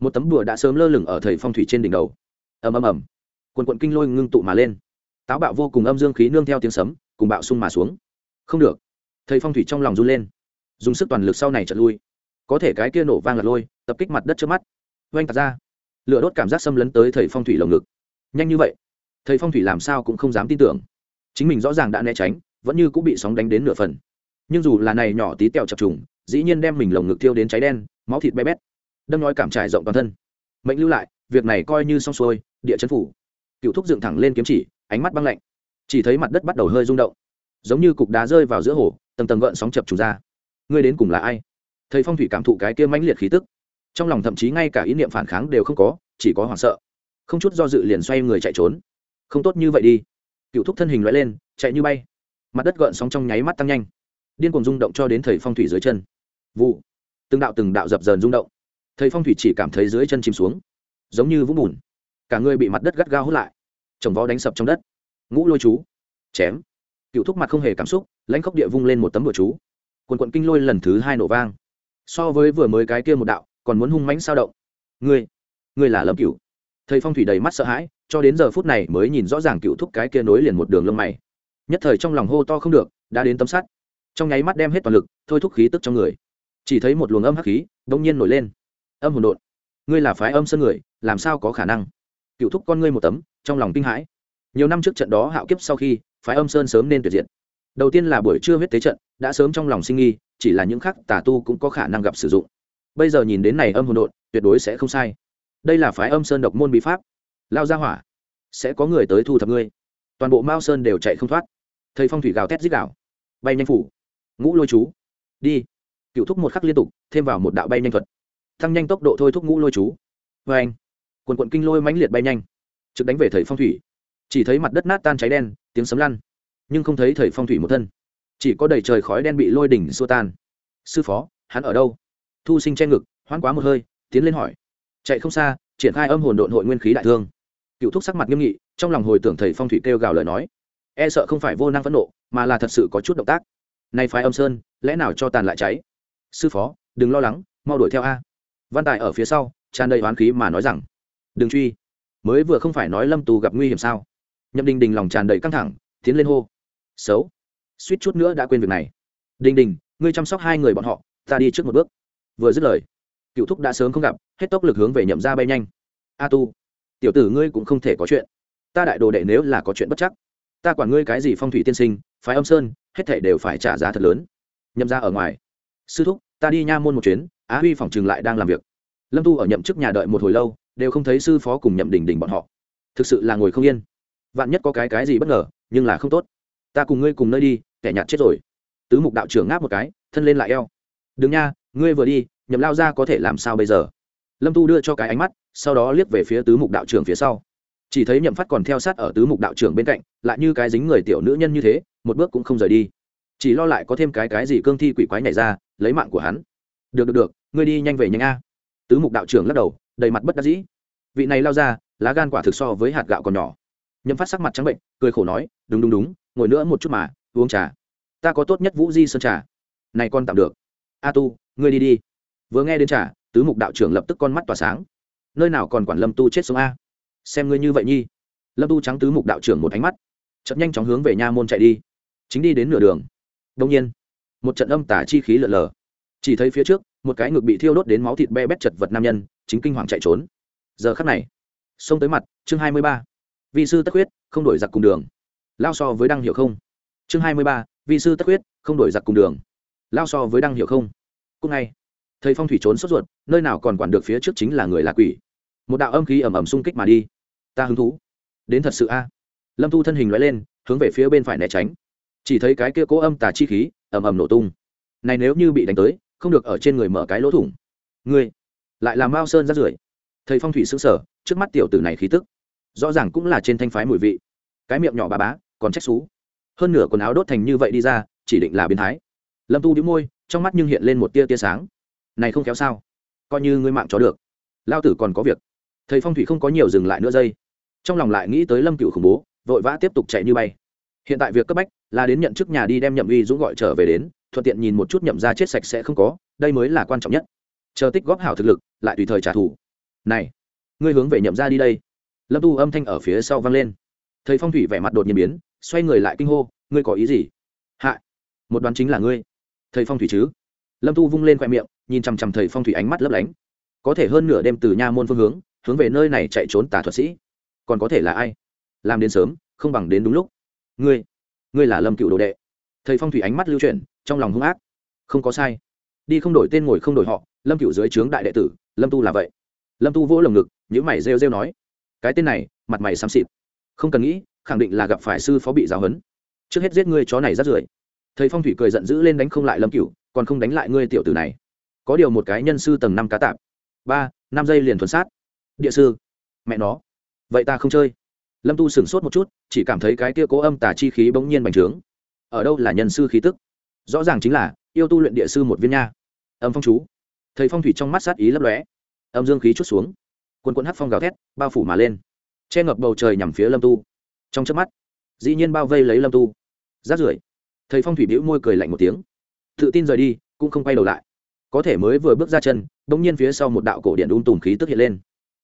Một tấm bùa đã sớm lơ lửng ở thầy phong thủy trên đỉnh đầu. Ầm ầm ầm. Quần quận kinh lôi ngưng tụ mà lên. Táo bạo vô cùng âm dương khí nương theo tiếng sấm, cùng bạo sung mà xuống. Không được. Thầy phong thủy trong lòng run lên. Dùng sức toàn lực sau này trật lui. Có thể cái kia nổ vang lật lôi, tập kích mặt đất trước mắt oanh tạc ra. Lửa đốt cảm giác xâm lấn tới thầy phong thủy lồng ngực. Nhanh như vậy, thầy phong thủy làm sao cũng không dám tin tưởng. Chính mình rõ ràng đã né tránh, vẫn như cũng bị sóng đánh đến nửa phần. Nhưng dù là này nhỏ tí tẹo chập trùng, dĩ nhiên đem mình lồng ngực thiêu đến cháy đen, máu thịt bé bét. Đâm nói cảm trải rộng toàn thân. Mệnh lưu lại, việc này coi như xong xuôi, địa chấn phủ. Cựu thúc dựng thẳng lên kiếm chỉ, ánh mắt băng lạnh. Chỉ thấy mặt đất bắt đầu hơi rung động. Giống như cục đá rơi vào giữa hồ, tầng tầng gợn sóng chập trùng ra. Ngươi đến cùng là ai? Thầy phong thủy cảm thụ cái kia mãnh liệt khí tức trong lòng thậm chí ngay cả ý niệm phản kháng đều không có, chỉ có hoảng sợ. Không chút do dự liền xoay người chạy trốn. Không tốt như vậy đi. Cựu thúc thân hình loại lên, chạy như bay. Mặt đất gợn sóng trong nháy mắt tăng nhanh. Điên cuồng rung động cho đến thầy phong thủy dưới chân. Vụ. Từng đạo từng đạo dập dờn rung động. Thầy phong thủy chỉ cảm thấy dưới chân chìm xuống. Giống như vũng bùn. Cả người bị mặt đất gắt gao hút lại. Chồng vó đánh sập trong đất. Ngũ lôi chú. Chém. Cựu thúc mặt không hề cảm xúc, lãnh khốc địa vung lên một tấm bừa chú. Quần quận kinh lôi lần thứ hai nổ vang. So với vừa mới cái kia một đạo còn muốn hung mãnh sao động. Ngươi ngươi là lâm cựu thầy phong thủy đầy mắt sợ hãi, cho đến giờ phút này mới nhìn rõ ràng cựu thúc cái kia nối liền một đường lông mày. Nhất thời trong lòng hô to không được, đã đến tấm sắt. Trong nháy mắt đem hết toàn lực, thôi thúc khí tức trong người. Chỉ thấy một luồng âm hắc khí đông nhiên nổi lên. Âm hồn đột ngươi là phái âm sơn người, làm sao có khả năng? Cựu thúc con ngươi một tấm, trong lòng kinh hãi. Nhiều năm trước trận đó hạo kiếp sau khi, phái âm sơn sớm nên tuyệt diện đầu tiên là buổi trưa huyết tế trận, đã sớm trong lòng sinh nghi, chỉ là những khác tà tu cũng có khả năng gặp sử dụng bây giờ nhìn đến này âm hồn đột tuyệt đối sẽ không sai. Đây là phái âm sơn độc môn bí pháp. Lao ra hỏa, sẽ có người tới thu thập ngươi. Toàn bộ mao sơn đều chạy không thoát. Thầy phong thủy gào thét dích gào. Bay nhanh phủ. Ngũ lôi chú. Đi. Cựu thúc một khắc liên tục, thêm vào một đạo bay nhanh thuật. Tăng nhanh tốc độ thôi thúc ngũ lôi chú. Vê anh, quần quận kinh lôi mãnh liệt bay nhanh. Trực đánh về thầy phong thủy. Chỉ thấy mặt đất nát tan cháy đen, tiếng sấm lăn. Nhưng không thấy thầy phong thủy một thân. Chỉ có đầy trời khói đen bị lôi đỉnh xua tan. Sư phó, hắn ở đâu? Thu sinh che ngực hoãn quá một hơi, tiến lên hỏi. Chạy không xa, triển khai âm hồn độn hội nguyên khí đại thương. Cựu thúc sắc mặt nghiêm nghị, trong lòng hồi tưởng thầy phong thủy kêu gào lời nói. E sợ không phải vô năng phẫn nộ, mà là thật sự có chút động tác. Nay phái âm sơn, lẽ nào cho tàn lại cháy? Sư phó, đừng lo lắng, mau đuổi theo a. Văn tài ở phía sau, tràn đầy oán khí mà nói rằng, đừng truy. Mới vừa không phải nói lâm tù gặp nguy hiểm sao? Nhậm đình đình lòng tràn đầy căng thẳng, tiến lên hô. Xấu. Suýt chút nữa đã quên việc này. Đình đình, ngươi chăm sóc hai người bọn họ, ta đi trước một bước vừa dứt lời, cựu thúc đã sớm không gặp, hết tốc lực hướng về nhậm ra bay nhanh. A tu, tiểu tử ngươi cũng không thể có chuyện. Ta đại đồ đệ nếu là có chuyện bất chắc, ta quản ngươi cái gì phong thủy tiên sinh, phái âm sơn, hết thể đều phải trả giá thật lớn. Nhậm ra ở ngoài. Sư thúc, ta đi nha môn một chuyến, á huy phòng trường lại đang làm việc. Lâm tu ở nhậm chức nhà đợi một hồi lâu, đều không thấy sư phó cùng nhậm đình đình bọn họ. Thực sự là ngồi không yên. Vạn nhất có cái cái gì bất ngờ, nhưng là không tốt. Ta cùng ngươi cùng nơi đi, kẻ nhạt chết rồi. Tứ mục đạo trưởng ngáp một cái, thân lên lại eo. Đừng nha ngươi vừa đi, nhậm lao ra có thể làm sao bây giờ? Lâm tu đưa cho cái ánh mắt, sau đó liếc về phía tứ mục đạo trưởng phía sau. Chỉ thấy nhậm phát còn theo sát ở tứ mục đạo trưởng bên cạnh, lại như cái dính người tiểu nữ nhân như thế, một bước cũng không rời đi. Chỉ lo lại có thêm cái cái gì cương thi quỷ quái nhảy ra, lấy mạng của hắn. Được được được, ngươi đi nhanh về nhanh a. Tứ mục đạo trưởng lắc đầu, đầy mặt bất đắc dĩ. Vị này lao ra, lá gan quả thực so với hạt gạo còn nhỏ. Nhậm phát sắc mặt trắng bệnh, cười khổ nói, đúng đúng đúng, ngồi nữa một chút mà, uống trà. Ta có tốt nhất vũ di sơn trà. Này con tạm được. A tu ngươi đi đi. Vừa nghe đến trả tứ mục đạo trưởng lập tức con mắt tỏa sáng. Nơi nào còn quản lâm tu chết sống a? Xem ngươi như vậy nhi. Lâm tu trắng tứ mục đạo trưởng một ánh mắt chậm nhanh chóng hướng về nha môn chạy đi. Chính đi đến nửa đường. Đông nhiên, một trận âm tả chi khí lợn lờ. Chỉ thấy phía trước, một cái ngực bị thiêu đốt đến máu thịt be bét chật vật nam nhân, chính kinh hoàng chạy trốn. Giờ khắc này, xông tới mặt, chương hai mươi ba. Vị sư tất huyết không đổi giặc cùng đường. Lao so với đăng hiệu không? Chương hai mươi ba vị sư tất huyết không đổi giặc cùng đường. Lao so với đăng hiệu không? Cũng ngay. Thầy phong thủy trốn sốt ruột, nơi nào còn quản được phía trước chính là người là quỷ. Một đạo âm khí ẩm ẩm xung kích mà đi. Ta hứng thú. Đến thật sự a. Lâm thu thân hình loại lên, hướng về phía bên phải né tránh. Chỉ thấy cái kia cố âm tà chi khí ẩm ẩm nổ tung. Này nếu như bị đánh tới, không được ở trên người mở cái lỗ thủng. Ngươi, lại làm mao sơn ra rưởi. Thầy phong thủy xứng sở trước mắt tiểu tử này khí tức, rõ ràng cũng là trên thanh phái mùi vị. Cái miệng nhỏ bà bá, còn trách xú. Hơn nửa quần áo đốt thành như vậy đi ra, chỉ định là biến thái lâm tu đĩu môi, trong mắt nhưng hiện lên một tia tia sáng. Này không kéo sao? Coi như ngươi mạng chó được. Lao tử còn có việc. Thầy phong thủy không có nhiều dừng lại nữa giây trong lòng lại nghĩ tới lâm cựu khủng bố, vội vã tiếp tục chạy như bay. Hiện tại việc cấp bách là đến nhận chức nhà đi đem nhậm uy dũng gọi trở về đến, thuận tiện nhìn một chút nhậm ra chết sạch sẽ không có, đây mới là quan trọng nhất. Chờ tích góp hảo thực lực, lại tùy thời trả thù. Này, ngươi hướng về nhậm ra đi đây. Lâm tu âm thanh ở phía sau vang lên. Thầy phong thủy vẻ mặt đột nhiên biến, xoay người lại kinh hô, ngươi có ý gì? Hạ, một đoán chính là ngươi thầy phong thủy chứ? Lâm tu vung lên khoe miệng, nhìn chằm chằm thầy phong thủy ánh mắt lấp lánh. Có thể hơn nửa đêm từ nha môn phương hướng hướng về nơi này chạy trốn tà thuật sĩ. Còn có thể là ai? Làm đến sớm, không bằng đến đúng lúc. Ngươi ngươi là lâm cựu đồ đệ. Thầy phong thủy ánh mắt lưu chuyển, trong lòng hung ác. Không có sai. Đi không đổi tên ngồi không đổi họ, lâm cựu dưới trướng đại đệ tử, lâm tu là vậy. Lâm tu vỗ lồng ngực nhữ mày rêu rêu nói, cái tên này, mặt mày xám xịt. Không cần nghĩ, khẳng định là gặp phải sư phó bị giáo huấn. Trước hết giết ngươi chó này rát rưởi thầy phong thủy cười giận dữ lên đánh không lại lâm cựu còn không đánh lại ngươi tiểu tử này. Có điều một cái nhân sư tầng năm cá tạp. Ba, năm giây liền thuần sát. Địa sư. Mẹ nó. Vậy ta không chơi. Lâm tu sửng sốt một chút, chỉ cảm thấy cái kia cố âm tà chi khí bỗng nhiên bành trướng. Ở đâu là nhân sư khí tức? Rõ ràng chính là, yêu tu luyện địa sư một viên nha. Âm phong chú. Thầy phong thủy trong mắt sát ý lấp lóe. Âm dương khí chút xuống. Quân quân hắc phong gào thét, bao phủ mà lên. Che ngập bầu trời nhằm phía lâm tu. Trong chớp mắt, dĩ nhiên bao vây lấy lâm tu. Rát rưởi thầy phong thủy bĩu môi cười lạnh một tiếng. Tự tin rời đi, cũng không quay đầu lại. Có thể mới vừa bước ra chân, bỗng nhiên phía sau một đạo cổ điện đun tùm khí tức hiện lên.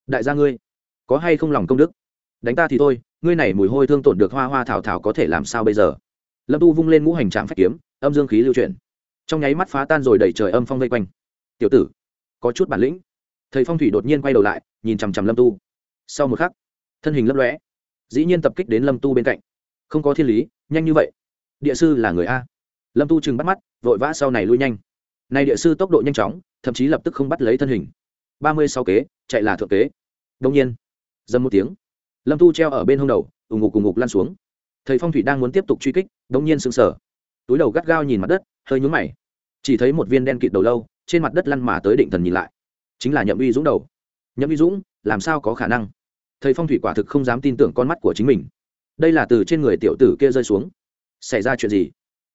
Đại gia ngươi, có hay không lòng công đức? Đánh ta thì thôi, ngươi này mùi hôi thương tổn được hoa hoa thảo thảo có thể làm sao bây giờ? Lâm tu vung lên ngũ hành trạm phách kiếm, âm dương khí lưu chuyển. Trong nháy mắt phá tan rồi đẩy trời âm phong vây quanh. Tiểu tử, có chút bản lĩnh. Thầy phong thủy đột nhiên quay đầu lại, nhìn chằm chằm lâm tu. Sau một khắc, thân hình lấp lóe. Dĩ nhiên tập kích đến lâm tu bên cạnh. Không có thiên lý, nhanh như vậy địa sư là người a. Lâm tu chừng bắt mắt, vội vã sau này lui nhanh. Nay địa sư tốc độ nhanh chóng, thậm chí lập tức không bắt lấy thân hình. Ba mươi sáu kế, chạy là thượng kế. Đông nhiên dâm một tiếng, lâm tu treo ở bên hông đầu ủng ngục cùng ngục lăn xuống. Thầy phong thủy đang muốn tiếp tục truy kích, đông nhiên sững sờ. Túi đầu gắt gao nhìn mặt đất, hơi nhúng mày. Chỉ thấy một viên đen kịt đầu lâu, trên mặt đất lăn mà tới định thần nhìn lại. Chính là nhậm uy dũng đầu. Nhậm uy dũng, làm sao có khả năng? Thầy phong thủy quả thực không dám tin tưởng con mắt của chính mình. Đây là từ trên người tiểu tử kia rơi xuống xảy ra chuyện gì?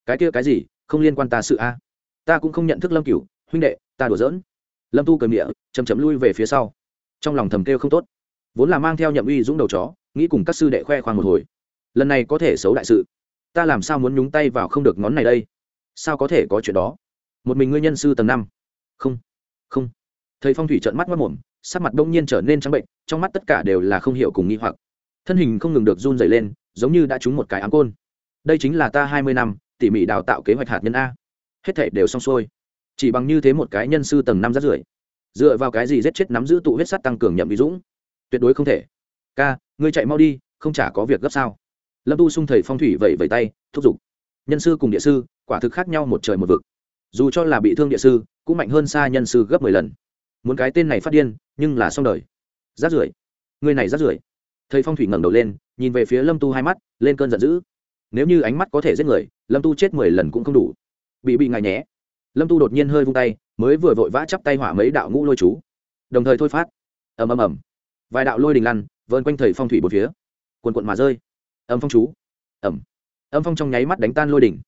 Cái kia cái gì? Không liên quan ta sự a. Ta cũng không nhận thức lâm cửu, huynh đệ, ta đùa giỡn. Lâm tu cầm địa chầm chầm lui về phía sau. Trong lòng thầm kêu không tốt. Vốn là mang theo nhậm uy dũng đầu chó, nghĩ cùng các sư đệ khoe khoang một hồi. Lần này có thể xấu đại sự. Ta làm sao muốn nhúng tay vào không được ngón này đây? Sao có thể có chuyện đó? Một mình ngươi nhân sư tầng năm. Không. Không. Thầy phong thủy trợn mắt mất mồm sắc mặt đông nhiên trở nên trắng bệnh, trong mắt tất cả đều là không hiểu cùng nghi hoặc. Thân hình không ngừng được run dày lên, giống như đã trúng một cái áng côn đây chính là ta hai mươi năm, tỉ mỉ đào tạo kế hoạch hạt nhân a. Hết thể đều xong xuôi. Chỉ bằng như thế một cái nhân sư tầng năm rất rưỡi dựa vào cái gì giết chết nắm giữ tụ huyết sắt tăng cường nhậm bị dũng? Tuyệt đối không thể. Ca, ngươi chạy mau đi, không chả có việc gấp sao? Lâm tu sung thầy phong thủy vẫy vẫy tay, thúc giục. Nhân sư cùng địa sư, quả thực khác nhau một trời một vực. Dù cho là bị thương địa sư, cũng mạnh hơn xa nhân sư gấp mười lần. Muốn cái tên này phát điên, nhưng là xong đời. Rát rưởi. Người này rát rưởi. Thầy phong thủy ngẩng đầu lên, nhìn về phía lâm tu hai mắt, lên cơn giận dữ nếu như ánh mắt có thể giết người, lâm tu chết mười lần cũng không đủ. Bị bị ngại nhé. Lâm tu đột nhiên hơi vung tay, mới vừa vội vã chắp tay hỏa mấy đạo ngũ lôi chú. Đồng thời thôi phát. Ầm ầm ầm. Vài đạo lôi đình lăn vơn quanh thầy phong thủy bốn phía. Quần quận mà rơi. Âm phong chú. Ẩm âm phong trong nháy mắt đánh tan lôi đỉnh.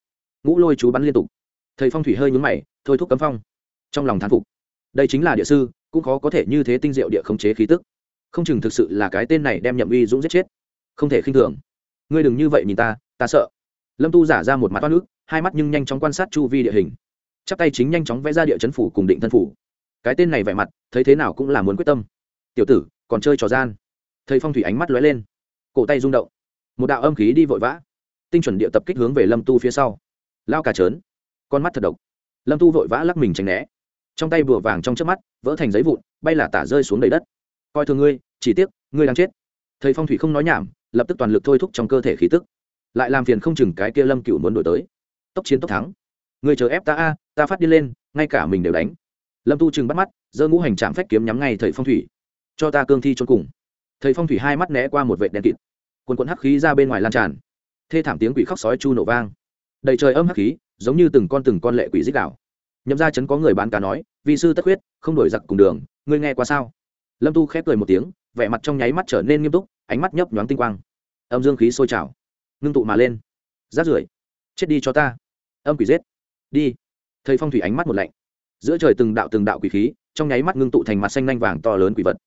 Ngũ lôi chú bắn liên tục. Thầy phong thủy hơi nhúng mày, thôi thúc cấm phong. Trong lòng thán phục. Đây chính là địa sư, cũng khó có thể như thế tinh diệu địa khống chế khí tức. Không chừng thực sự là cái tên này đem nhậm uy dũng giết chết. Không thể khinh thường. Ngươi đừng như vậy nhìn ta ta sợ. Lâm tu giả ra một mặt toát nước hai mắt nhưng nhanh chóng quan sát chu vi địa hình. Chắp tay chính nhanh chóng vẽ ra địa chấn phủ cùng định thân phủ. Cái tên này vẻ mặt, thấy thế nào cũng là muốn quyết tâm. Tiểu tử, còn chơi trò gian. Thầy phong thủy ánh mắt lóe lên. Cổ tay rung động. Một đạo âm khí đi vội vã. Tinh chuẩn địa tập kích hướng về lâm tu phía sau. Lao cà trớn. Con mắt thật độc. Lâm tu vội vã lắc mình tránh né. Trong tay bùa vàng trong trước mắt, vỡ thành giấy vụn, bay là tả rơi xuống đầy đất. Coi thường ngươi, chỉ tiếc, ngươi đang chết. Thầy phong thủy không nói nhảm, lập tức toàn lực thôi thúc trong cơ thể khí tức lại làm phiền không chừng cái kia lâm cựu muốn đổi tới. Tốc chiến tốc thắng. Người chờ ép ta a, ta phát đi lên, ngay cả mình đều đánh. Lâm tu chừng bắt mắt, giơ ngũ hành trạm phách kiếm nhắm ngay thầy phong thủy. Cho ta cương thi trốn cùng. Thầy phong thủy hai mắt né qua một vệ đèn kịt. Quần quần hắc khí ra bên ngoài lan tràn. Thê thảm tiếng quỷ khóc sói chu nổ vang. Đầy trời âm hắc khí, giống như từng con từng con lệ quỷ dích đạo nhậm ra chấn có người bán cá nói vị sư tất huyết không đổi giặc cùng đường, ngươi nghe qua sao? Lâm tu khép cười một tiếng, vẻ mặt trong nháy mắt trở nên nghiêm túc, ánh mắt nhấp nhoáng tinh quang. Âm dương khí sôi trào ngưng tụ mà lên. Rát rưởi. Chết đi cho ta. Âm quỷ giết. Đi. Thầy phong thủy ánh mắt một lạnh. Giữa trời từng đạo từng đạo quỷ khí, trong nháy mắt ngưng tụ thành mặt xanh lanh vàng to lớn quỷ vật.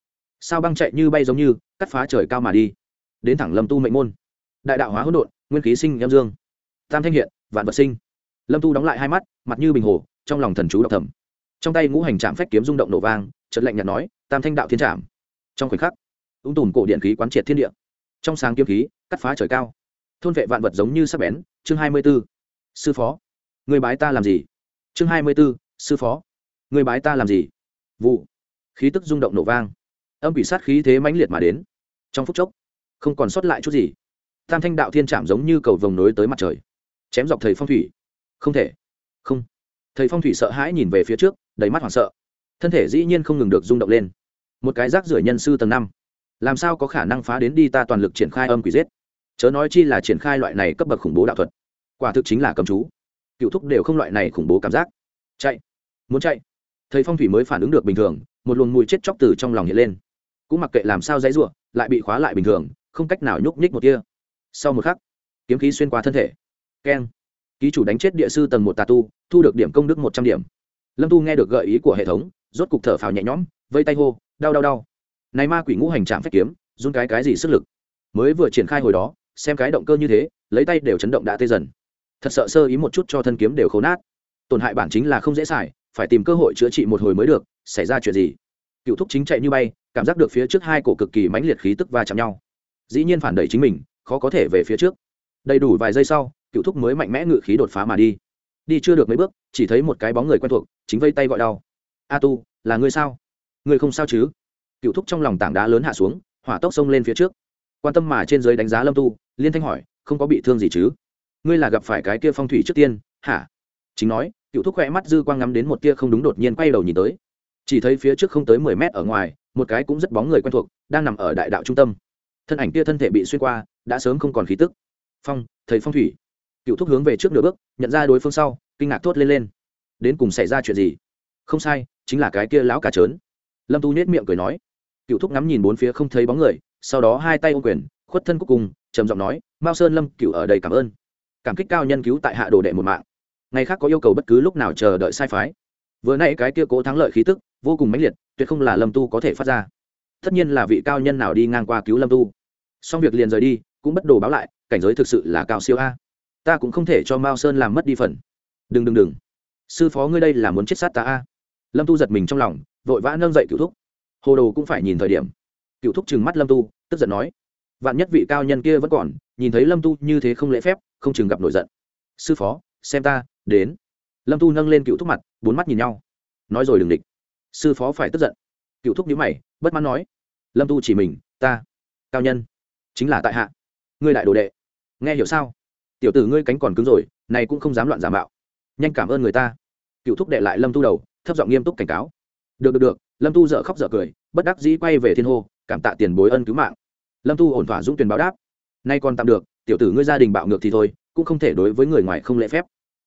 Sao băng chạy như bay giống như, cắt phá trời cao mà đi. Đến thẳng lâm tu mệnh môn. Đại đạo hóa hỗn độn, nguyên khí sinh âm dương. Tam thanh hiện, vạn vật sinh. Lâm tu đóng lại hai mắt, mặt như bình hồ, trong lòng thần chú đọc thầm trong tay ngũ hành trạm phách kiếm rung động nổ vang trận lạnh nhạt nói, tam thanh đạo thiên trạm. Trong khoảnh khắc, ung tùm cổ điện khí quán triệt thiên địa. Trong sáng kiếm khí, cắt phá trời cao thôn vệ vạn vật giống như sắc bén. Chương hai mươi b ố sư phó. Người bái ta làm gì? Chương hai mươi b ố sư phó. Người bái ta làm gì? Vụ. Khí tức rung động nổ vang. Âm quỷ sát khí thế mãnh liệt mà đến. Trong phút chốc, không còn sót lại chút gì. Tam thanh đạo thiên trạm giống như cầu vồng nối tới mặt trời. Chém dọc thầy phong thủy. Không thể. Không. Thầy phong thủy sợ hãi nhìn về phía trước, đầy mắt hoảng sợ. Thân thể dĩ nhiên không ngừng được rung động lên. Một cái rác rưởi nhân sư tầng năm. Làm sao có khả năng phá đến đi ta toàn lực triển khai âm quỷ giết? Chớ nói chi là triển khai loại này cấp bậc khủng bố đạo thuật. Quả thực chính là cầm chú. Cựu thúc đều không loại này khủng bố cảm giác. Chạy. Muốn chạy. Thầy phong thủy mới phản ứng được bình thường, một luồng mùi chết chóc từ trong lòng hiện lên. Cũng mặc kệ làm sao dãy ruộng lại bị khóa lại bình thường, không cách nào nhúc nhích một kia sau một khắc, kiếm khí xuyên qua thân thể. Keng. Ký chủ đánh chết địa sư tầng một tà tu, thu được điểm công đức một trăm điểm. Lâm tu nghe được gợi ý của hệ thống, rốt cục thở phào nhẹ nhõm, vây tay hô, đau đau đau. Này ma quỷ ngũ hành trạm phép kiếm, run cái cái gì sức lực? Mới vừa triển khai hồi đó xem cái động cơ như thế, lấy tay đều chấn động đã tê dần. Thật sợ sơ ý một chút cho thân kiếm đều khấu nát. Tổn hại bản chính là không dễ xài, phải tìm cơ hội chữa trị một hồi mới được, xảy ra chuyện gì? Cựu thúc chính chạy như bay, cảm giác được phía trước hai cổ cực kỳ mãnh liệt khí tức va chạm nhau. Dĩ nhiên phản đẩy chính mình, khó có thể về phía trước. Đầy đủ vài giây sau, cựu thúc mới mạnh mẽ ngự khí đột phá mà đi. Đi chưa được mấy bước, chỉ thấy một cái bóng người quen thuộc, chính vây tay gọi đau. A tu, là ngươi sao? Ngươi không sao chứ? Cựu thúc trong lòng tảng đá lớn hạ xuống, hỏa tốc xông lên phía trước quan tâm mà trên giới đánh giá lâm tu, liên thanh hỏi, không có bị thương gì chứ? Ngươi là gặp phải cái kia phong thủy trước tiên, hả? Chính nói, cựu thúc khỏe mắt dư quang ngắm đến một tia không đúng đột nhiên quay đầu nhìn tới. Chỉ thấy phía trước không tới mười mét ở ngoài, một cái cũng rất bóng người quen thuộc, đang nằm ở đại đạo trung tâm. Thân ảnh kia thân thể bị xuyên qua, đã sớm không còn khí tức. Phong, thầy phong thủy. Cựu thúc hướng về trước nửa bước, nhận ra đối phương sau, kinh ngạc thốt lên lên. Đến cùng xảy ra chuyện gì? Không sai, chính là cái kia lão cà trớn. Lâm tu nhét miệng cười nói. Cựu thúc ngắm nhìn bốn phía không thấy bóng người sau đó hai tay ô quyền, khuất thân cuối cùng, trầm giọng nói, mao sơn lâm, cựu ở đây cảm ơn. Cảm kích cao nhân cứu tại hạ đồ đệ một mạng. Ngày khác có yêu cầu bất cứ lúc nào chờ đợi sai phái. Vừa nãy cái kia cố thắng lợi khí tức, vô cùng mãnh liệt, tuyệt không là lâm tu có thể phát ra. Tất nhiên là vị cao nhân nào đi ngang qua cứu lâm tu. Xong việc liền rời đi, cũng bất đồ báo lại, cảnh giới thực sự là cao siêu a. Ta cũng không thể cho mao sơn làm mất đi phần. Đừng đừng đừng. Sư phó ngươi đây là muốn chết sát ta a. Lâm tu giật mình trong lòng, vội vã nâng dậy cựu thúc. Hồ đồ cũng phải nhìn thời điểm cựu thúc trừng mắt lâm tu, tức giận nói, vạn nhất vị cao nhân kia vẫn còn, nhìn thấy lâm tu như thế không lễ phép, không chừng gặp nổi giận. Sư phó, xem ta, đến. Lâm tu nâng lên cựu thúc mặt, bốn mắt nhìn nhau. Nói rồi đừng địch. Sư phó phải tức giận. Cựu thúc nhíu mày, bất mãn nói, lâm tu chỉ mình, ta, cao nhân, chính là tại hạ. Ngươi đại đồ đệ, nghe hiểu sao? Tiểu tử ngươi cánh còn cứng rồi, này cũng không dám loạn giả mạo. Nhanh cảm ơn người ta. Cựu thúc đệ lại lâm tu đầu, thấp giọng nghiêm túc cảnh cáo. Được được được lâm tu dợ khóc dợ cười, bất đắc dĩ quay về thiên hô, cảm tạ tiền bối ân cứu mạng. Lâm tu ổn thỏa dũng tuyển báo đáp. Nay còn tạm được, tiểu tử ngươi gia đình bạo ngược thì thôi, cũng không thể đối với người ngoài không lễ phép.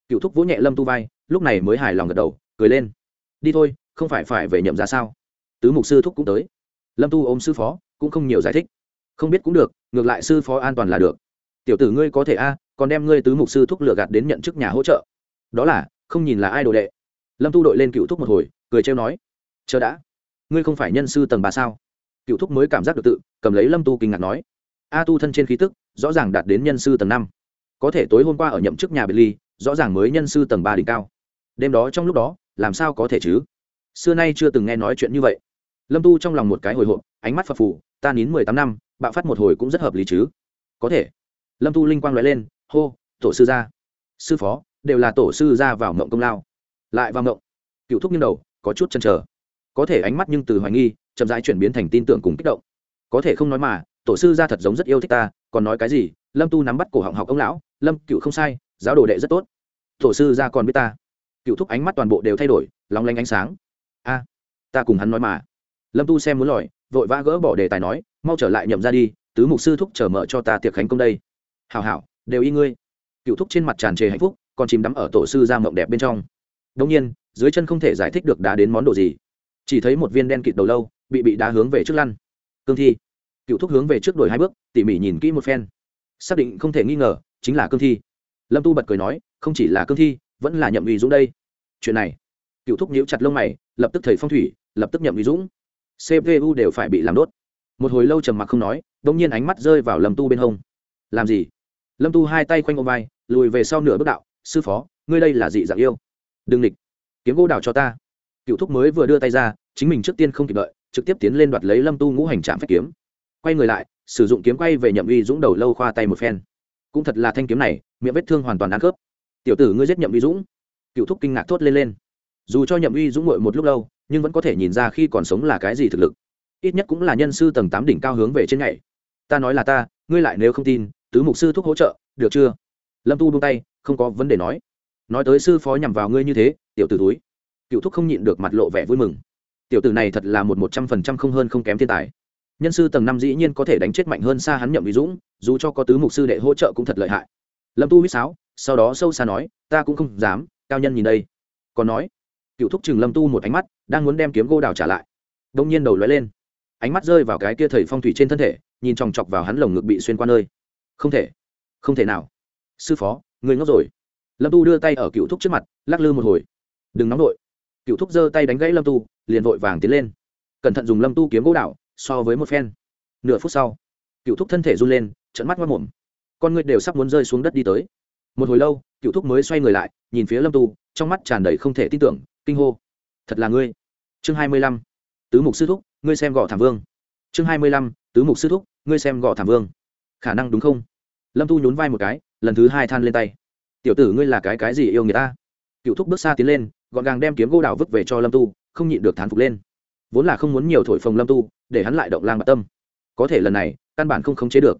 Cựu thúc vỗ nhẹ lâm tu vai, lúc này mới hài lòng gật đầu, cười lên. Đi thôi, không phải phải về nhậm ra sao? Tứ mục sư thúc cũng tới. Lâm tu ôm sư phó, cũng không nhiều giải thích. Không biết cũng được, ngược lại sư phó an toàn là được. Tiểu tử ngươi có thể a, còn đem ngươi tứ mục sư thúc lừa gạt đến nhận chức nhà hỗ trợ. Đó là, không nhìn là ai đồ đệ. Lâm tu đội lên cựu thúc một hồi, cười trêu nói chờ đã. Ngươi không phải nhân sư tầng ba sao? Cựu thúc mới cảm giác được tự, cầm lấy lâm tu kinh ngạc nói. A tu thân trên khí tức, rõ ràng đạt đến nhân sư tầng năm. Có thể tối hôm qua ở nhậm chức nhà biệt ly, rõ ràng mới nhân sư tầng ba đỉnh cao. Đêm đó trong lúc đó, làm sao có thể chứ? Xưa nay chưa từng nghe nói chuyện như vậy. Lâm tu trong lòng một cái hồi hộp, ánh mắt phập phù, ta nín mười tám năm, bạo phát một hồi cũng rất hợp lý chứ? Có thể. Lâm tu linh quang nói lên, hô, tổ sư gia. Sư phó, đều là tổ sư gia vào mộng công lao. Lại vào mộng cựu thúc nghiêng đầu, có chút chăn trở có thể ánh mắt nhưng từ hoài nghi, chậm rãi chuyển biến thành tin tưởng cùng kích động. Có thể không nói mà, tổ sư gia thật giống rất yêu thích ta, còn nói cái gì? Lâm tu nắm bắt cổ họng học ông lão, lâm, cựu không sai, giáo đồ đệ rất tốt. Tổ sư gia còn biết ta. Cựu thúc ánh mắt toàn bộ đều thay đổi, lóng lanh ánh sáng. A, ta cùng hắn nói mà. Lâm tu xem muốn lòi, vội vã gỡ bỏ đề tài nói, mau trở lại nhậm ra đi, tứ mục sư thúc chờ mở cho ta tiệc khánh công đây. Hào hảo, đều y ngươi. Cựu thúc trên mặt tràn trề hạnh phúc, còn chìm đắm ở tổ sư ra mộng đẹp bên trong. Đông nhiên, dưới chân không thể giải thích được đá đến món đồ gì chỉ thấy một viên đen kịt đầu lâu, bị bị đá hướng về trước lăn. Cương thi. Cựu thúc hướng về trước đổi hai bước, tỉ mỉ nhìn kỹ một phen. Xác định không thể nghi ngờ, chính là cương thi. Lâm tu bật cười nói, không chỉ là cương thi, vẫn là nhậm uy dũng đây. Chuyện này. Cựu thúc nhíu chặt lông mày, lập tức thầy phong thủy, lập tức nhậm uy dũng. Cpu đều phải bị làm đốt. Một hồi lâu trầm mặc không nói đ ỗ n g nhiên ánh mắt rơi vào lâm tu bên hông. Làm gì? Lâm tu hai tay khoanh ôm vai, lùi về sau nửa bước đạo, sư phó, ngươi đây là dị dạng yêu. Đừng địch kiếm gỗ đào cho ta cựu thúc mới vừa đưa tay ra, chính mình trước tiên không kịp đợi, trực tiếp tiến lên đoạt lấy lâm tu ngũ hành trạm phép kiếm. Quay người lại, sử dụng kiếm quay về nhậm uy dũng đầu lâu khoa tay một phen. Cũng thật là thanh kiếm này, miệng vết thương hoàn toàn đáng khớp. Tiểu tử ngươi giết nhậm uy dũng. Cựu thúc kinh ngạc thốt lên lên. Dù cho nhậm uy dũng ngội một lúc lâu, nhưng vẫn có thể nhìn ra khi còn sống là cái gì thực lực. Ít nhất cũng là nhân sư tầng tám đỉnh cao hướng về trên ngày ta nói là ta, ngươi lại nếu không tin, tứ mục sư thúc hỗ trợ, được chưa? Lâm tu buông tay, không có vấn đề nói. Nói tới sư phó nhằm vào ngươi như thế, tiểu tử túi cựu thúc không nhịn được mặt lộ vẻ vui mừng. Tiểu tử này thật là một một trăm phần trăm không hơn không kém thiên tài. Nhân sư tầng năm dĩ nhiên có thể đánh chết mạnh hơn xa hắn nhậm vị dũng, dù cho có tứ mục sư đệ hỗ trợ cũng thật lợi hại. Lâm tu huýt sáo, sau đó sâu xa nói, ta cũng không dám, cao nhân nhìn đây. Còn nói cựu thúc chừng lâm tu một ánh mắt, đang muốn đem kiếm gô đào trả lại. Đông nhiên đầu lóe lên. Ánh mắt rơi vào cái kia thầy phong thủy trên thân thể, nhìn chòng chọc vào hắn lồng ngực bị xuyên qua nơi. Không thể không thể nào. Sư phó người ngốc rồi. Lâm tu đưa tay ở cựu thúc trước mặt, lắc lư một hồi. Đừng nóng đội cựu thúc giơ tay đánh gãy lâm tu, liền vội vàng tiến lên. Cẩn thận dùng lâm tu kiếm gỗ đạo so với một phen. Nửa phút sau, cựu thúc thân thể run lên trận mắt mất mồm. Con người đều sắp muốn rơi xuống đất đi tới. Một hồi lâu, cựu thúc mới xoay người lại, nhìn phía lâm tu, trong mắt tràn đầy không thể tin tưởng, kinh hô. Thật là ngươi. Chương hai mươi lăm. Tứ mục sư thúc, ngươi xem gõ thảm vương. Chương hai mươi lăm. Tứ mục sư thúc, ngươi xem gõ thảm vương. Khả năng đúng không? Lâm tu nhún vai một cái, lần thứ hai than lên tay. Tiểu tử ngươi là cái cái gì yêu người ta? Cựu thúc bước xa tiến lên gọn gàng đem kiếm gỗ đào vứt về cho lâm tu, không nhịn được thán phục lên. Vốn là không muốn nhiều thổi phồng lâm tu, để hắn lại động lang bạc tâm. Có thể lần này, căn bản không khống chế được.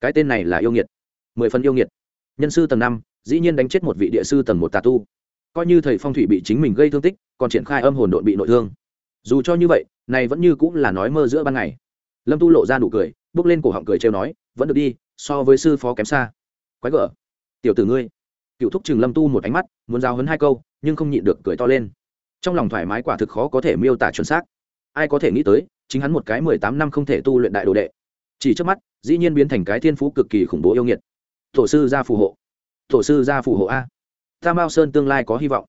Cái tên này là yêu nghiệt. Mười phần yêu nghiệt. Nhân sư tầng năm, dĩ nhiên đánh chết một vị địa sư tầng một tà tu. Coi như thầy phong thủy bị chính mình gây thương tích, còn triển khai âm hồn đội bị nội thương. Dù cho như vậy, này vẫn như cũng là nói mơ giữa ban ngày. Lâm tu lộ ra nụ cười, bước lên cổ họng cười trêu nói, vẫn được đi, so với sư phó kém xa. Quái gở. Tiểu tử ngươi. Cựu thúc chừng lâm tu một ánh mắt, muốn giao hấn hai câu nhưng không nhịn được cười to lên. Trong lòng thoải mái quả thực khó có thể miêu tả chuẩn xác. Ai có thể nghĩ tới, chính hắn một cái mười tám năm không thể tu luyện đại đồ đệ. Chỉ trước mắt, dĩ nhiên biến thành cái thiên phú cực kỳ khủng bố yêu nghiệt. Tổ sư gia phù hộ. Tổ sư gia phù hộ a. Tam mao sơn tương lai có hy vọng.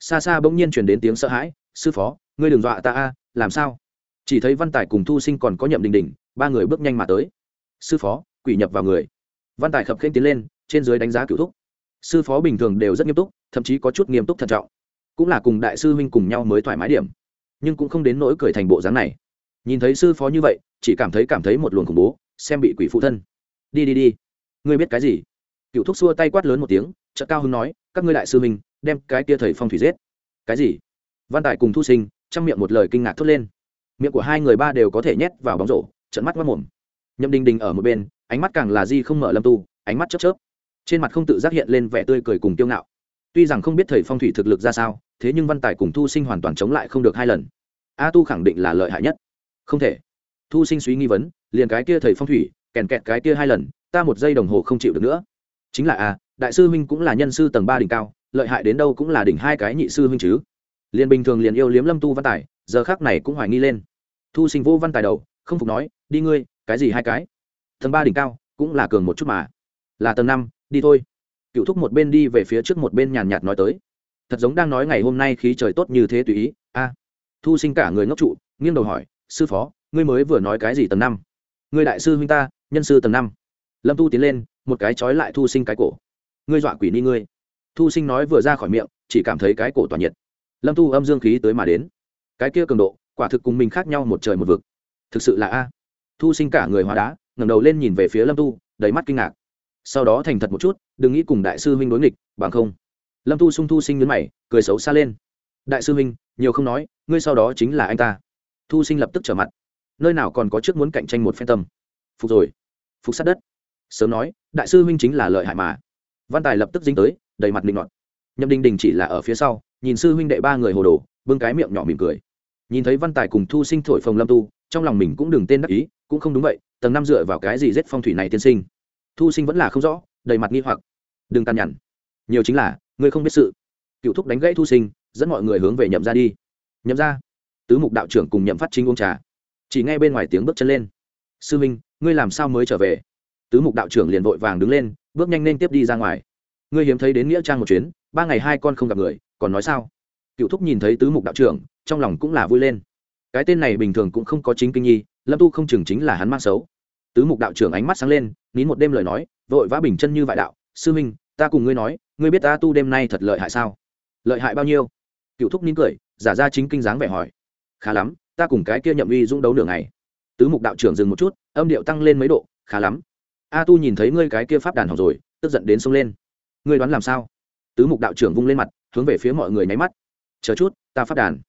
Xa xa bỗng nhiên chuyển đến tiếng sợ hãi, sư phó, ngươi đừng dọa ta a, làm sao? Chỉ thấy văn tài cùng thu sinh còn có nhậm đình đình, ba người bước nhanh mà tới. Sư phó, quỷ nhập vào người. Văn tài khập khênh tiến lên, trên dưới đánh giá cựu thúc sư phó bình thường đều rất nghiêm túc, thậm chí có chút nghiêm túc thận trọng. Cũng là cùng đại sư huynh cùng nhau mới thoải mái điểm. Nhưng cũng không đến nỗi cười thành bộ dáng này. Nhìn thấy sư phó như vậy, chỉ cảm thấy cảm thấy một luồng khủng bố, xem bị quỷ phụ thân. Đi đi đi. Ngươi biết cái gì? Cựu thúc xua tay quát lớn một tiếng chợ cao hưng nói, các ngươi đại sư huynh, đem cái kia thầy phong thủy giết. Cái gì? Văn tài cùng thu sinh, trong miệng một lời kinh ngạc thốt lên. Miệng của hai người ba đều có thể nhét vào bóng rổ trận mắt mất mồm. Nhậm đình đình ở một bên, ánh mắt càng là di không mở lâm tu, ánh mắt chớp chớp trên mặt không tự giác hiện lên vẻ tươi cười cùng kiêu ngạo. Tuy rằng không biết thầy phong thủy thực lực ra sao, thế nhưng văn tài cùng thu sinh hoàn toàn chống lại không được hai lần. A tu khẳng định là lợi hại nhất. Không thể. Thu sinh suy nghi vấn, liền cái kia thầy phong thủy, kèn kẹt cái kia hai lần, ta một giây đồng hồ không chịu được nữa. Chính là a, đại sư huynh cũng là nhân sư tầng ba đỉnh cao, lợi hại đến đâu cũng là đỉnh hai cái nhị sư huynh chứ. Liền bình thường liền yêu liếm lâm tu văn tài, giờ khác này cũng hoài nghi lên. Thu sinh vô văn tài đầu, không phục nói, đi ngươi, cái gì hai cái? Tầng ba đỉnh cao, cũng là cường một chút mà. Là tầng năm đi thôi. Cựu thúc một bên đi về phía trước một bên nhàn nhạt nói tới. Thật giống đang nói ngày hôm nay khí trời tốt như thế tùy ý. A. Thu sinh cả người ngốc trụ, nghiêng đầu hỏi, sư phó, ngươi mới vừa nói cái gì tầng năm? Ngươi đại sư huynh ta, nhân sư tầng năm. Lâm tu tiến lên, một cái trói lại thu sinh cái cổ. Ngươi dọa quỷ ni ngươi. Thu sinh nói vừa ra khỏi miệng, chỉ cảm thấy cái cổ tỏa nhiệt. Lâm tu âm dương khí tới mà đến. Cái kia cường độ, quả thực cùng mình khác nhau một trời một vực. Thực sự là a. Thu sinh cả người hóa đá, ngẩng đầu lên nhìn về phía lâm tu, đầy mắt kinh ngạc sau đó thành thật một chút, đừng nghĩ cùng đại sư huynh đối nghịch, bằng không. Lâm tu sung thu sinh nhấn mày, cười xấu xa lên. Đại sư huynh, nhiều không nói, ngươi sau đó chính là anh ta. Thu sinh lập tức trở mặt. Nơi nào còn có trước muốn cạnh tranh một phen tâm. Phục rồi. Phục sát đất. Sớm nói, đại sư huynh chính là lợi hại mà. Văn tài lập tức dính tới, đầy mặt định ngọt nhậm đình đình chỉ là ở phía sau, nhìn sư huynh đệ ba người hồ đồ, bưng cái miệng nhỏ mỉm cười. Nhìn thấy văn tài cùng thu sinh thổi phồng lâm tu, trong lòng mình cũng đừng tên đắc ý, cũng không đúng vậy, tầng năm dựa vào cái gì giết phong thủy này tiên sinh thu sinh vẫn là không rõ, đầy mặt nghi hoặc. Đừng tàn nhẫn. Nhiều chính là, ngươi không biết sự. Cựu thúc đánh gãy thu sinh, dẫn mọi người hướng về nhậm ra đi. Nhậm ra. Tứ mục đạo trưởng cùng nhậm phát chính uống trà. Chỉ nghe bên ngoài tiếng bước chân lên. Sư minh, ngươi làm sao mới trở về? Tứ mục đạo trưởng liền vội vàng đứng lên, bước nhanh lên tiếp đi ra ngoài. Ngươi hiếm thấy đến nghĩa trang một chuyến, ba ngày hai con không gặp người, còn nói sao? Cựu thúc nhìn thấy tứ mục đạo trưởng, trong lòng cũng là vui lên. Cái tên này bình thường cũng không có chính kinh nhi, lâm tu không chừng chính là hắn mang xấu tứ mục đạo trưởng ánh mắt sáng lên, nín một đêm lời nói, vội vã bình chân như vại đạo, sư minh ta cùng ngươi nói, ngươi biết ta tu đêm nay thật lợi hại sao? Lợi hại bao nhiêu? Cựu thúc nín cười, giả ra chính kinh dáng vẻ hỏi, khá lắm, ta cùng cái kia nhậm uy dũng đấu nửa ngày. Tứ mục đạo trưởng dừng một chút, âm điệu tăng lên mấy độ, khá lắm. A tu nhìn thấy ngươi cái kia pháp đàn học rồi, tức giận đến sông lên. Ngươi đoán làm sao? Tứ mục đạo trưởng vung lên mặt, hướng về phía mọi người nháy mắt. Chờ chút, ta pháp đàn.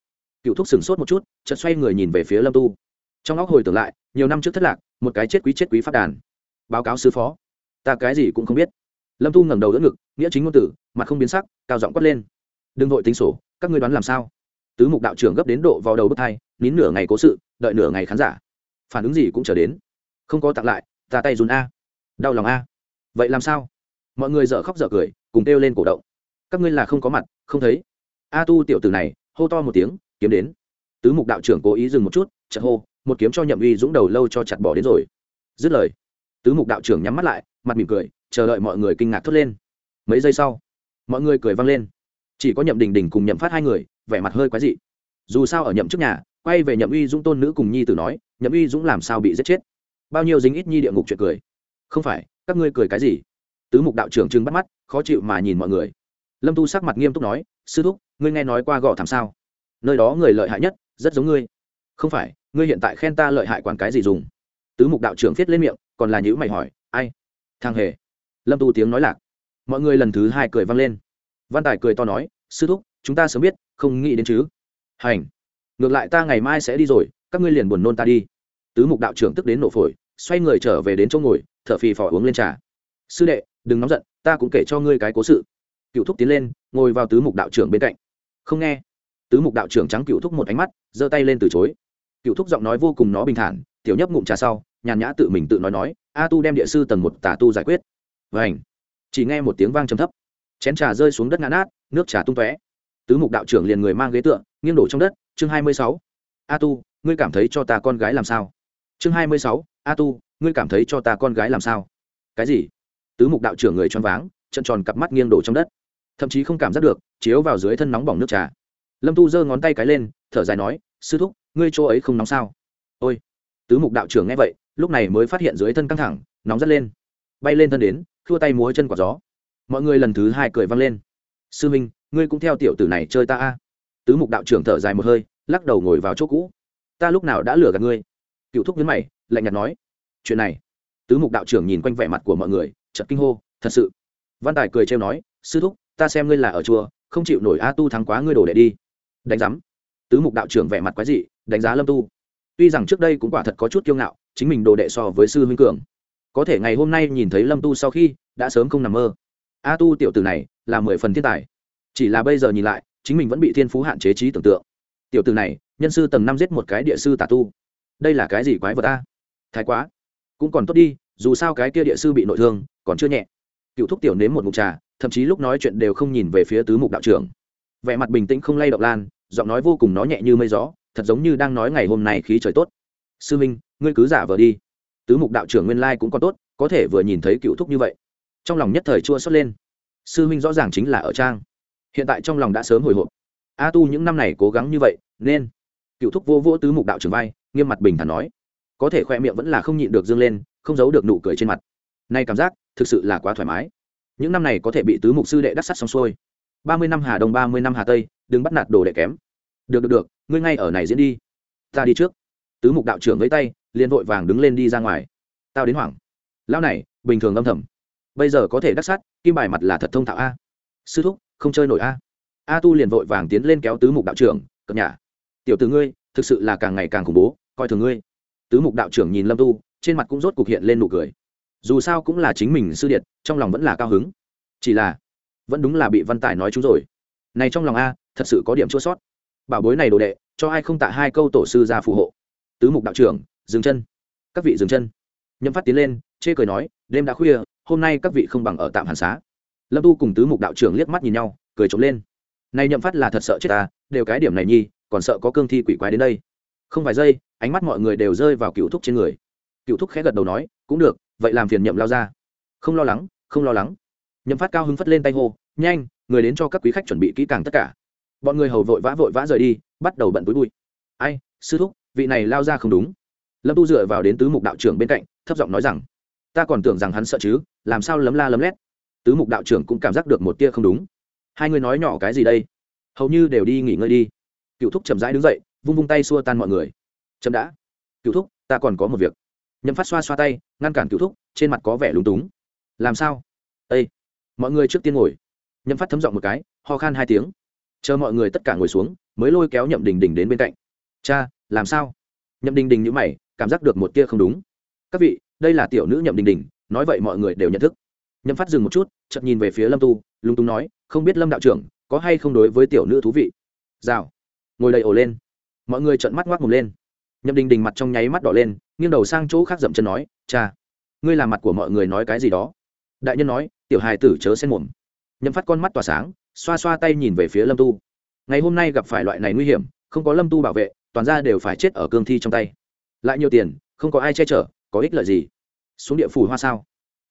Cựu thúc sửng sốt một chút, chợt xoay người nhìn về phía lâm tu. Trong óc hồi tưởng lại, nhiều năm trước thất lạc một cái chết quý chết quý phát đàn. Báo cáo sư phó. Ta cái gì cũng không biết. Lâm thu ngẩng đầu đỡ ngực, nghĩa chính ngôn tử, mặt không biến sắc, cao giọng quát lên. Đừng vội tính sổ, các ngươi đoán làm sao? Tứ mục đạo trưởng gấp đến độ vào đầu bước thai, nín nửa ngày cố sự, đợi nửa ngày khán giả. Phản ứng gì cũng trở đến. Không có tặng lại, ta tay dùn a. Đau lòng a. Vậy làm sao? Mọi người dở khóc dở cười, cùng kêu lên cổ động. Các ngươi là không có mặt, không thấy. A tu tiểu tử này, hô to một tiếng, kiếm đến. Tứ mục đạo trưởng cố ý dừng một chút, chợt hô một kiếm cho nhậm uy dũng đầu lâu cho chặt bỏ đến rồi. Dứt lời, tứ mục đạo trưởng nhắm mắt lại, mặt mỉm cười, chờ đợi mọi người kinh ngạc thốt lên. Mấy giây sau, mọi người cười vang lên. Chỉ có nhậm đình đình cùng nhậm phát hai người, vẻ mặt hơi quái dị. Dù sao ở nhậm trước nhà, quay về nhậm uy dũng tôn nữ cùng nhi tử nói, nhậm uy dũng làm sao bị giết chết? Bao nhiêu dính ít nhi địa ngục chuyện cười. Không phải, các ngươi cười cái gì? Tứ mục đạo trưởng trừng bắt mắt, khó chịu mà nhìn mọi người. Lâm tu sắc mặt nghiêm túc nói, sư thúc, ngươi nghe nói qua gò thảm sao? Nơi đó người lợi hại nhất, rất giống ngươi. Không phải ngươi hiện tại khen ta lợi hại quản cái gì dùng? Tứ mục đạo trưởng viết lên miệng, còn là nhữ mày hỏi, ai? Thằng hề. Lâm tu tiếng nói lạc. Mọi người lần thứ hai cười vang lên. Văn tài cười to nói, sư thúc, chúng ta sớm biết, không nghĩ đến chứ. Hành. Ngược lại ta ngày mai sẽ đi rồi, các ngươi liền buồn nôn ta đi. Tứ mục đạo trưởng tức đến nổ phổi, xoay người trở về đến chỗ ngồi, thở phì phò uống lên trà. Sư đệ, đừng nóng giận, ta cũng kể cho ngươi cái cố sự. Cựu thúc tiến lên, ngồi vào tứ mục đạo trưởng bên cạnh. Không nghe. Tứ mục đạo trưởng trắng cựu thúc một ánh mắt, giơ tay lên từ chối cựu thúc giọng nói vô cùng nó bình thản, tiểu nhấp ngụm trà sau, nhàn nhã tự mình tự nói nói, a tu đem địa sư tầng một tà tu giải quyết. Vảnh chỉ nghe một tiếng vang trầm thấp. Chén trà rơi xuống đất ngã nát, nước trà tung tóe. Tứ mục đạo trưởng liền người mang ghế tựa, nghiêng đổ trong đất, chương hai mươi sáu, a tu, ngươi cảm thấy cho ta con gái làm sao? Chương hai mươi sáu, a tu, ngươi cảm thấy cho ta con gái làm sao? Cái gì? Tứ mục đạo trưởng người choáng váng trận tròn cặp mắt nghiêng đổ trong đất. Thậm chí không cảm giác được, chiếu vào dưới thân nóng bỏng nước trà. Lâm tu giơ ngón tay cái lên, thở dài nói, sư thúc ngươi chỗ ấy không nóng sao? Ôi, tứ mục đạo trưởng nghe vậy, lúc này mới phát hiện dưới thân căng thẳng, nóng rất lên. Bay lên thân đến, khua tay múa chân quả gió. Mọi người lần thứ hai cười vang lên. Sư minh, ngươi cũng theo tiểu tử này chơi ta a. Tứ mục đạo trưởng thở dài một hơi, lắc đầu ngồi vào chỗ cũ. Ta lúc nào đã lừa gạt ngươi? Cựu thúc nhấn mày, lạnh nhạt nói. Chuyện này. Tứ mục đạo trưởng nhìn quanh vẻ mặt của mọi người chật kinh hô, thật sự. Văn tài cười trêu nói, sư thúc, ta xem ngươi là ở chùa, không chịu nổi a tu thắng quá ngươi đổ đệ đi. Đánh giám. Tứ mục đạo trưởng vẻ mặt quái dị đánh giá lâm tu. Tuy rằng trước đây cũng quả thật có chút kiêu ngạo, chính mình đồ đệ so với sư huynh cường. Có thể ngày hôm nay nhìn thấy lâm tu sau khi, đã sớm không nằm mơ. A tu tiểu tử này là mười phần thiên tài. Chỉ là bây giờ nhìn lại, chính mình vẫn bị thiên phú hạn chế trí tưởng tượng. Tiểu tử này, nhân sư tầng năm giết một cái địa sư tà tu. Đây là cái gì quái vật ta thái quá. Cũng còn tốt đi, dù sao cái kia địa sư bị nội thương, còn chưa nhẹ. Cựu thúc tiểu nếm một mục trà, thậm chí lúc nói chuyện đều không nhìn về phía tứ mục đạo trưởng. Vẻ mặt bình tĩnh không lay động lan, giọng nói vô cùng nó nhẹ như mây gió thật giống như đang nói ngày hôm nay khí trời tốt. Sư minh, ngươi cứ giả vờ đi. Tứ mục đạo trưởng nguyên lai cũng còn tốt, có thể vừa nhìn thấy cựu thúc như vậy. Trong lòng nhất thời chua xuất lên. Sư minh rõ ràng chính là ở trang. Hiện tại trong lòng đã sớm hồi hộp. A tu những năm này cố gắng như vậy, nên. Cựu thúc vô vô tứ mục đạo trưởng vai, nghiêm mặt bình thản nói. Có thể khoe miệng vẫn là không nhịn được dương lên, không giấu được nụ cười trên mặt. Nay cảm giác, thực sự là quá thoải mái. Những năm này có thể bị tứ mục sư đệ đắc sắt xong xuôi. Ba mươi năm hà đông, ba mươi năm hà tây, đừng bắt nạt đồ đệ kém. Được được được ngươi ngay ở này diễn đi. Ta đi trước. Tứ mục đạo trưởng với tay, liền vội vàng đứng lên đi ra ngoài. Tao đến hoảng. Lão này, bình thường âm thầm. Bây giờ có thể đắc sát, kim bài mặt là thật thông thạo a. Sư thúc, không chơi nổi a. A tu liền vội vàng tiến lên kéo tứ mục đạo trưởng cập nhà tiểu t ngươi, thực sự là càng ngày càng khủng bố, coi thường ngươi. Tứ mục đạo trưởng nhìn lâm tu, trên mặt cũng rốt cục hiện lên nụ cười. Dù sao cũng là chính mình sư điện trong lòng vẫn là cao hứng. Chỉ là, vẫn đúng là bị văn tài nói chúng rồi. Này trong lòng a, thật sự có điểm chua sót. Bảo bối này đồ đệ cho ai không tạ hai câu tổ sư ra phù hộ. Tứ mục đạo trưởng, dừng chân. Các vị dừng chân. Nhâm phát tiến lên, chê cười nói, đêm đã khuya, hôm nay các vị không bằng ở tạm hàn xá. Lâm tu cùng tứ mục đạo trưởng liếc mắt nhìn nhau, cười trống lên. Này nhậm phát là thật sợ chết ta, đều cái điểm này nhi, còn sợ có cương thi quỷ quái đến đây. Không vài giây, ánh mắt mọi người đều rơi vào cựu thúc trên người. Cựu thúc khẽ gật đầu nói, cũng được, vậy làm phiền nhậm lao ra. Không lo lắng, không lo lắng. Nhậm phát cao hứng phất lên tay hô, nhanh, người đến cho các quý khách chuẩn bị kỹ càng tất cả. Bọn người hầu vội vã vội vã rời đi bắt đầu bận túi bụi. Ai, sư thúc, vị này lao ra không đúng. Lâm tu dựa vào đến tứ mục đạo trưởng bên cạnh, thấp giọng nói rằng, ta còn tưởng rằng hắn sợ chứ, làm sao lấm la lấm lét. Tứ mục đạo trưởng cũng cảm giác được một tia không đúng. Hai người nói nhỏ cái gì đây? Hầu như đều đi nghỉ ngơi đi. Cựu thúc chậm rãi đứng dậy, vung vung tay xua tan mọi người. Chậm đã. Cựu thúc, ta còn có một việc. Nhậm phát xoa xoa tay, ngăn cản cựu thúc, trên mặt có vẻ lúng túng. Làm sao? Ây mọi người trước tiên ngồi. Nhậm phát thấm giọng một cái, ho khan hai tiếng chờ mọi người tất cả ngồi xuống, mới lôi kéo nhậm đình đình đến bên cạnh. Cha, làm sao? Nhậm đình đình nhữ mày, cảm giác được một tia không đúng. Các vị, đây là tiểu nữ nhậm đình đình, nói vậy mọi người đều nhận thức. Nhậm phát dừng một chút chậm nhìn về phía lâm tu, lúng túng nói, không biết lâm đạo trưởng có hay không đối với tiểu nữ thú vị? Rào. Ngồi đầy ổ lên. Mọi người trợn mắt ngoác mồm lên. Nhậm đình đình mặt trong nháy mắt đỏ lên, nghiêng đầu sang chỗ khác dậm chân nói, cha, ngươi làm mặt của mọi người nói cái gì đó? Đại nhân nói, tiểu hài tử chớ xen mồm. Nhậm phát con mắt tỏa sáng xoa xoa tay nhìn về phía lâm tu. Ngày hôm nay gặp phải loại này nguy hiểm, không có lâm tu bảo vệ, toàn ra đều phải chết ở cương thi trong tay. Lại nhiều tiền, không có ai che chở, có ích lợi gì? Xuống địa phủ hoa sao?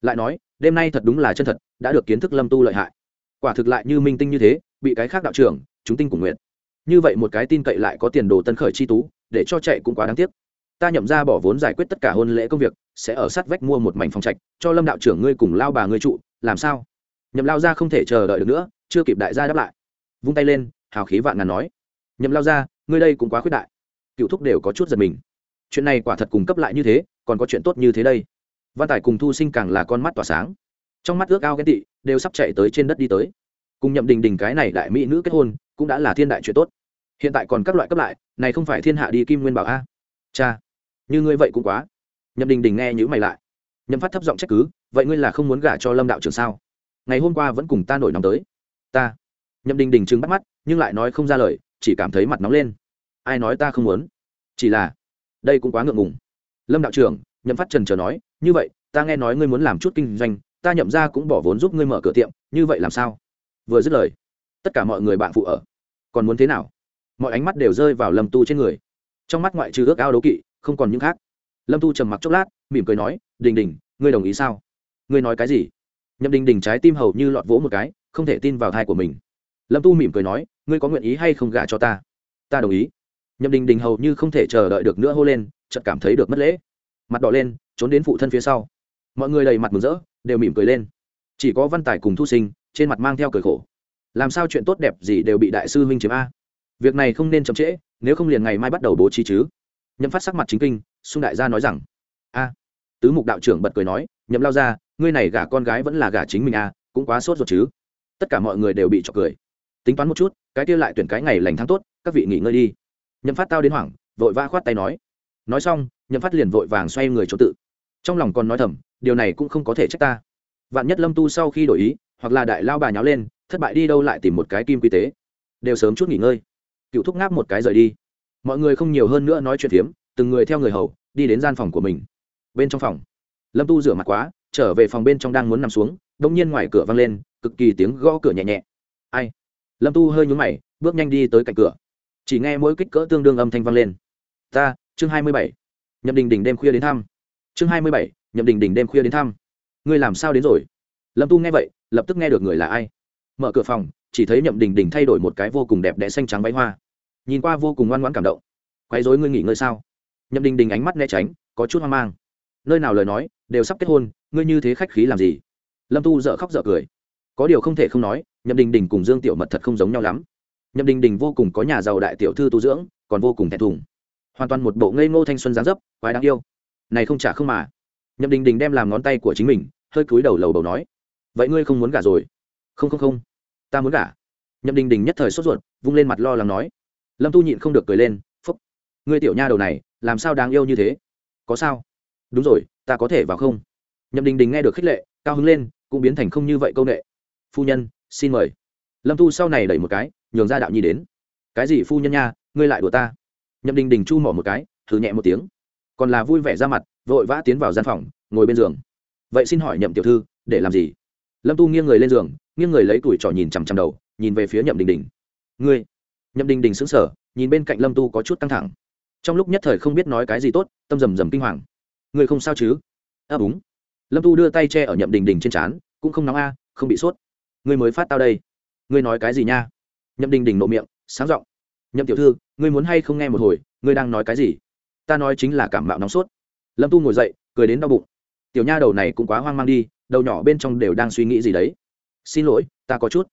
Lại nói, đêm nay thật đúng là chân thật, đã được kiến thức lâm tu lợi hại. Quả thực lại như minh tinh như thế, bị cái khác đạo trưởng, chúng tinh cùng nguyện. Như vậy một cái tin cậy lại có tiền đồ tân khởi chi tú, để cho chạy cũng quá đáng tiếc. Ta nhậm ra bỏ vốn giải quyết tất cả hôn lễ công việc, sẽ ở sát vách mua một mảnh phòng trạch, cho lâm đạo trưởng ngươi cùng lao bà ngươi trụ, làm sao? Nhậm lao ra không thể chờ đợi được nữa chưa kịp đại gia đáp lại. Vung tay lên, hào khí vạn ngàn nói, nhậm lao ra ngươi đây cũng quá khuyết đại. Cựu thúc đều có chút giật mình. Chuyện này quả thật cung cấp lại như thế, còn có chuyện tốt như thế đây. Văn tài cùng thu sinh càng là con mắt tỏa sáng. Trong mắt ước ao ghen tị, đều sắp chạy tới trên đất đi tới. Cùng nhậm đình đình cái này đại mỹ nữ kết hôn, cũng đã là thiên đại chuyện tốt. Hiện tại còn các loại cấp lại, này không phải thiên hạ đi kim nguyên bảo a? Cha, như ngươi vậy cũng quá. Nhậm đình đình nghe nhữ mày lại. Nhậm phát thấp giọng trách cứ, vậy ngươi là không muốn gả cho lâm đạo trưởng sao? Ngày hôm qua vẫn cùng ta nổi nóng tới ta. Nhậm đình đình trừng bắt mắt, nhưng lại nói không ra lời, chỉ cảm thấy mặt nóng lên. Ai nói ta không muốn? Chỉ là, đây cũng quá ngượng ngùng. Lâm đạo trưởng, nhậm phát trần chờ nói, như vậy, ta nghe nói ngươi muốn làm chút kinh doanh, ta nhậm ra cũng bỏ vốn giúp ngươi mở cửa tiệm, như vậy làm sao? Vừa dứt lời, tất cả mọi người bạn phụ ở. Còn muốn thế nào? Mọi ánh mắt đều rơi vào lâm tu trên người. Trong mắt ngoại trừ ước ao đấu kỵ, không còn những khác. Lâm tu trầm mặc chốc lát, mỉm cười nói, đình đình, ngươi đồng ý sao? Ngươi nói cái gì? Nhậm đình đình trái tim hầu như lọt vỗ một cái không thể tin vào thai của mình. Lâm tu mỉm cười nói, ngươi có nguyện ý hay không gả cho ta? Ta đồng ý. Nhậm đình đình hầu như không thể chờ đợi được nữa hô lên, chợt cảm thấy được mất lễ. Mặt đỏ lên, trốn đến phụ thân phía sau. Mọi người đầy mặt mừng rỡ, đều mỉm cười lên. Chỉ có văn tài cùng thu sinh, trên mặt mang theo cười khổ. Làm sao chuyện tốt đẹp gì đều bị đại sư huynh chiếm a? Việc này không nên chậm trễ, nếu không liền ngày mai bắt đầu bố trí chứ. Nhậm phát sắc mặt chính kinh xung đại gia nói rằng, a. Tứ mục đạo trưởng bật cười nói, nhậm lao ra ngươi này gả con gái vẫn là gả chính mình a, cũng quá sốt ruột chứ tất cả mọi người đều bị trọc cười. Tính toán một chút, cái kia lại tuyển cái ngày lành tháng tốt, các vị nghỉ ngơi đi. Nhậm phát tao đến hoảng, vội vã khoát tay nói. Nói xong, nhậm phát liền vội vàng xoay người chỗ tự. Trong lòng còn nói thầm, điều này cũng không có thể trách ta. Vạn nhất lâm tu sau khi đổi ý, hoặc là đại lao bà nháo lên, thất bại đi đâu lại tìm một cái kim quy tế. Đều sớm chút nghỉ ngơi. Cựu thúc ngáp một cái rời đi. Mọi người không nhiều hơn nữa nói chuyện phiếm, từng người theo người hầu, đi đến gian phòng của mình. Bên trong phòng, lâm tu rửa mặt quá, trở về phòng bên trong đang muốn nằm xuống đ ỗ n g nhiên ngoài cửa vang lên cực kỳ tiếng gõ cửa nhẹ nhẹ. Ai? Lâm tu hơi nhún mày, bước nhanh đi tới cạnh cửa. Chỉ nghe mỗi kích cỡ tương đương âm thanh vang lên. Ta, chương hai mươi bảy. Nhậm đình đình đêm khuya đến thăm. Chương hai mươi bảy, nhậm đình đình đêm khuya đến thăm. Ngươi làm sao đến rồi? Lâm tu nghe vậy, lập tức nghe được người là ai. Mở cửa phòng, chỉ thấy nhậm đình đình thay đổi một cái vô cùng đẹp đẽ xanh trắng váy hoa. Nhìn qua vô cùng ngoan ngoãn cảm động. Quấy dối ngươi nghỉ ngơi sao? Nhậm đình đình ánh mắt né tránh, có chút hoang mang. Nơi nào lời nói, đều sắp kết hôn, ngươi như thế khách khí làm gì? Lâm tu dợ khóc dợ cười có điều không thể không nói, nhậm đình đình cùng dương tiểu mật thật không giống nhau lắm. Nhậm đình đình vô cùng có nhà giàu đại tiểu thư tu dưỡng, còn vô cùng thẹn thùng. Hoàn toàn một bộ ngây ngô thanh xuân dáng dấp, quái đáng yêu. Này không trả không mà. Nhậm đình đình đem làm ngón tay của chính mình, hơi cúi đầu lầu bầu nói, vậy ngươi không muốn gả rồi? Không không không. Ta muốn gả. Nhậm đình đình nhất thời sốt ruột, vung lên mặt lo lắng nói. Lâm tu nhịn không được cười lên, phúc, ngươi tiểu nha đầu này, làm sao đáng yêu như thế? Có sao? Đúng rồi, ta có thể vào không? Nhậm đình đình nghe được khích lệ, cao hứng lên, cũng biến thành không như vậy công ệ phu nhân xin mời. Lâm tu sau này đẩy một cái nhường ra đạo nhi đến. Cái gì phu nhân nha ngươi lại đùa ta? Nhậm đình đình chu mỏ một cái thử nhẹ một tiếng. Còn là vui vẻ ra mặt vội vã tiến vào gian phòng ngồi bên giường. Vậy xin hỏi nhậm tiểu thư để làm gì? Lâm tu nghiêng người lên giường nghiêng người lấy tuổi trỏ nhìn chằm chằm đầu nhìn về phía nhậm đình đình. Ngươi? Nhậm đình đình xứng sở nhìn bên cạnh lâm tu có chút căng thẳng. Trong lúc nhất thời không biết nói cái gì tốt tâm rầm rầm kinh hoàng. Ngươi không sao chứ? Ấp à, úng lâm tu đưa tay che ở nhậm đình đình trên trán cũng không nóng a không bị sốt ngươi mới phát tao đây. Ngươi nói cái gì nha? Nhậm đình đình nộ miệng, sáng r ộ n g nhậm tiểu thư, ngươi muốn hay không nghe một hồi, ngươi đang nói cái gì? Ta nói chính là cảm mạo nóng sốt. Lâm tu ngồi dậy, cười đến đau bụng. Tiểu nha đầu này cũng quá hoang mang đi, đầu nhỏ bên trong đều đang suy nghĩ gì đấy. Xin lỗi, ta có chút.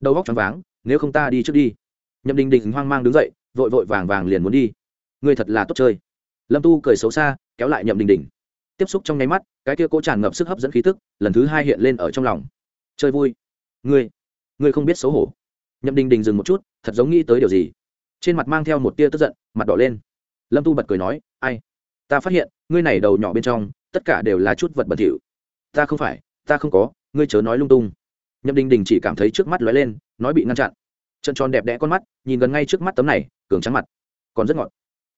Đầu góc choáng váng, nếu không ta đi trước đi. Nhậm đình đình hoang mang đứng dậy, vội vội vàng vàng liền muốn đi. Ngươi thật là tốt chơi. Lâm tu cười xấu xa, kéo lại nhậm đình đình. Tiếp xúc trong nháy mắt, cái kia cố tràn ngập sức hấp dẫn khí tức, lần thứ hai hiện lên ở trong lòng. Chơi vui ngươi ngươi không biết xấu hổ. Nhậm đình đình dừng một chút, thật giống nghĩ tới điều gì. Trên mặt mang theo một tia tức giận, mặt đỏ lên. Lâm tu bật cười nói, ai? Ta phát hiện, ngươi này đầu nhỏ bên trong, tất cả đều là chút vật bẩn thỉu. Ta không phải, ta không có, ngươi chớ nói lung tung. Nhậm đình đình chỉ cảm thấy trước mắt lóe lên, nói bị ngăn chặn. Trận tròn đẹp đẽ con mắt, nhìn gần ngay trước mắt tấm này, cường trắng mặt. Còn rất ngọt.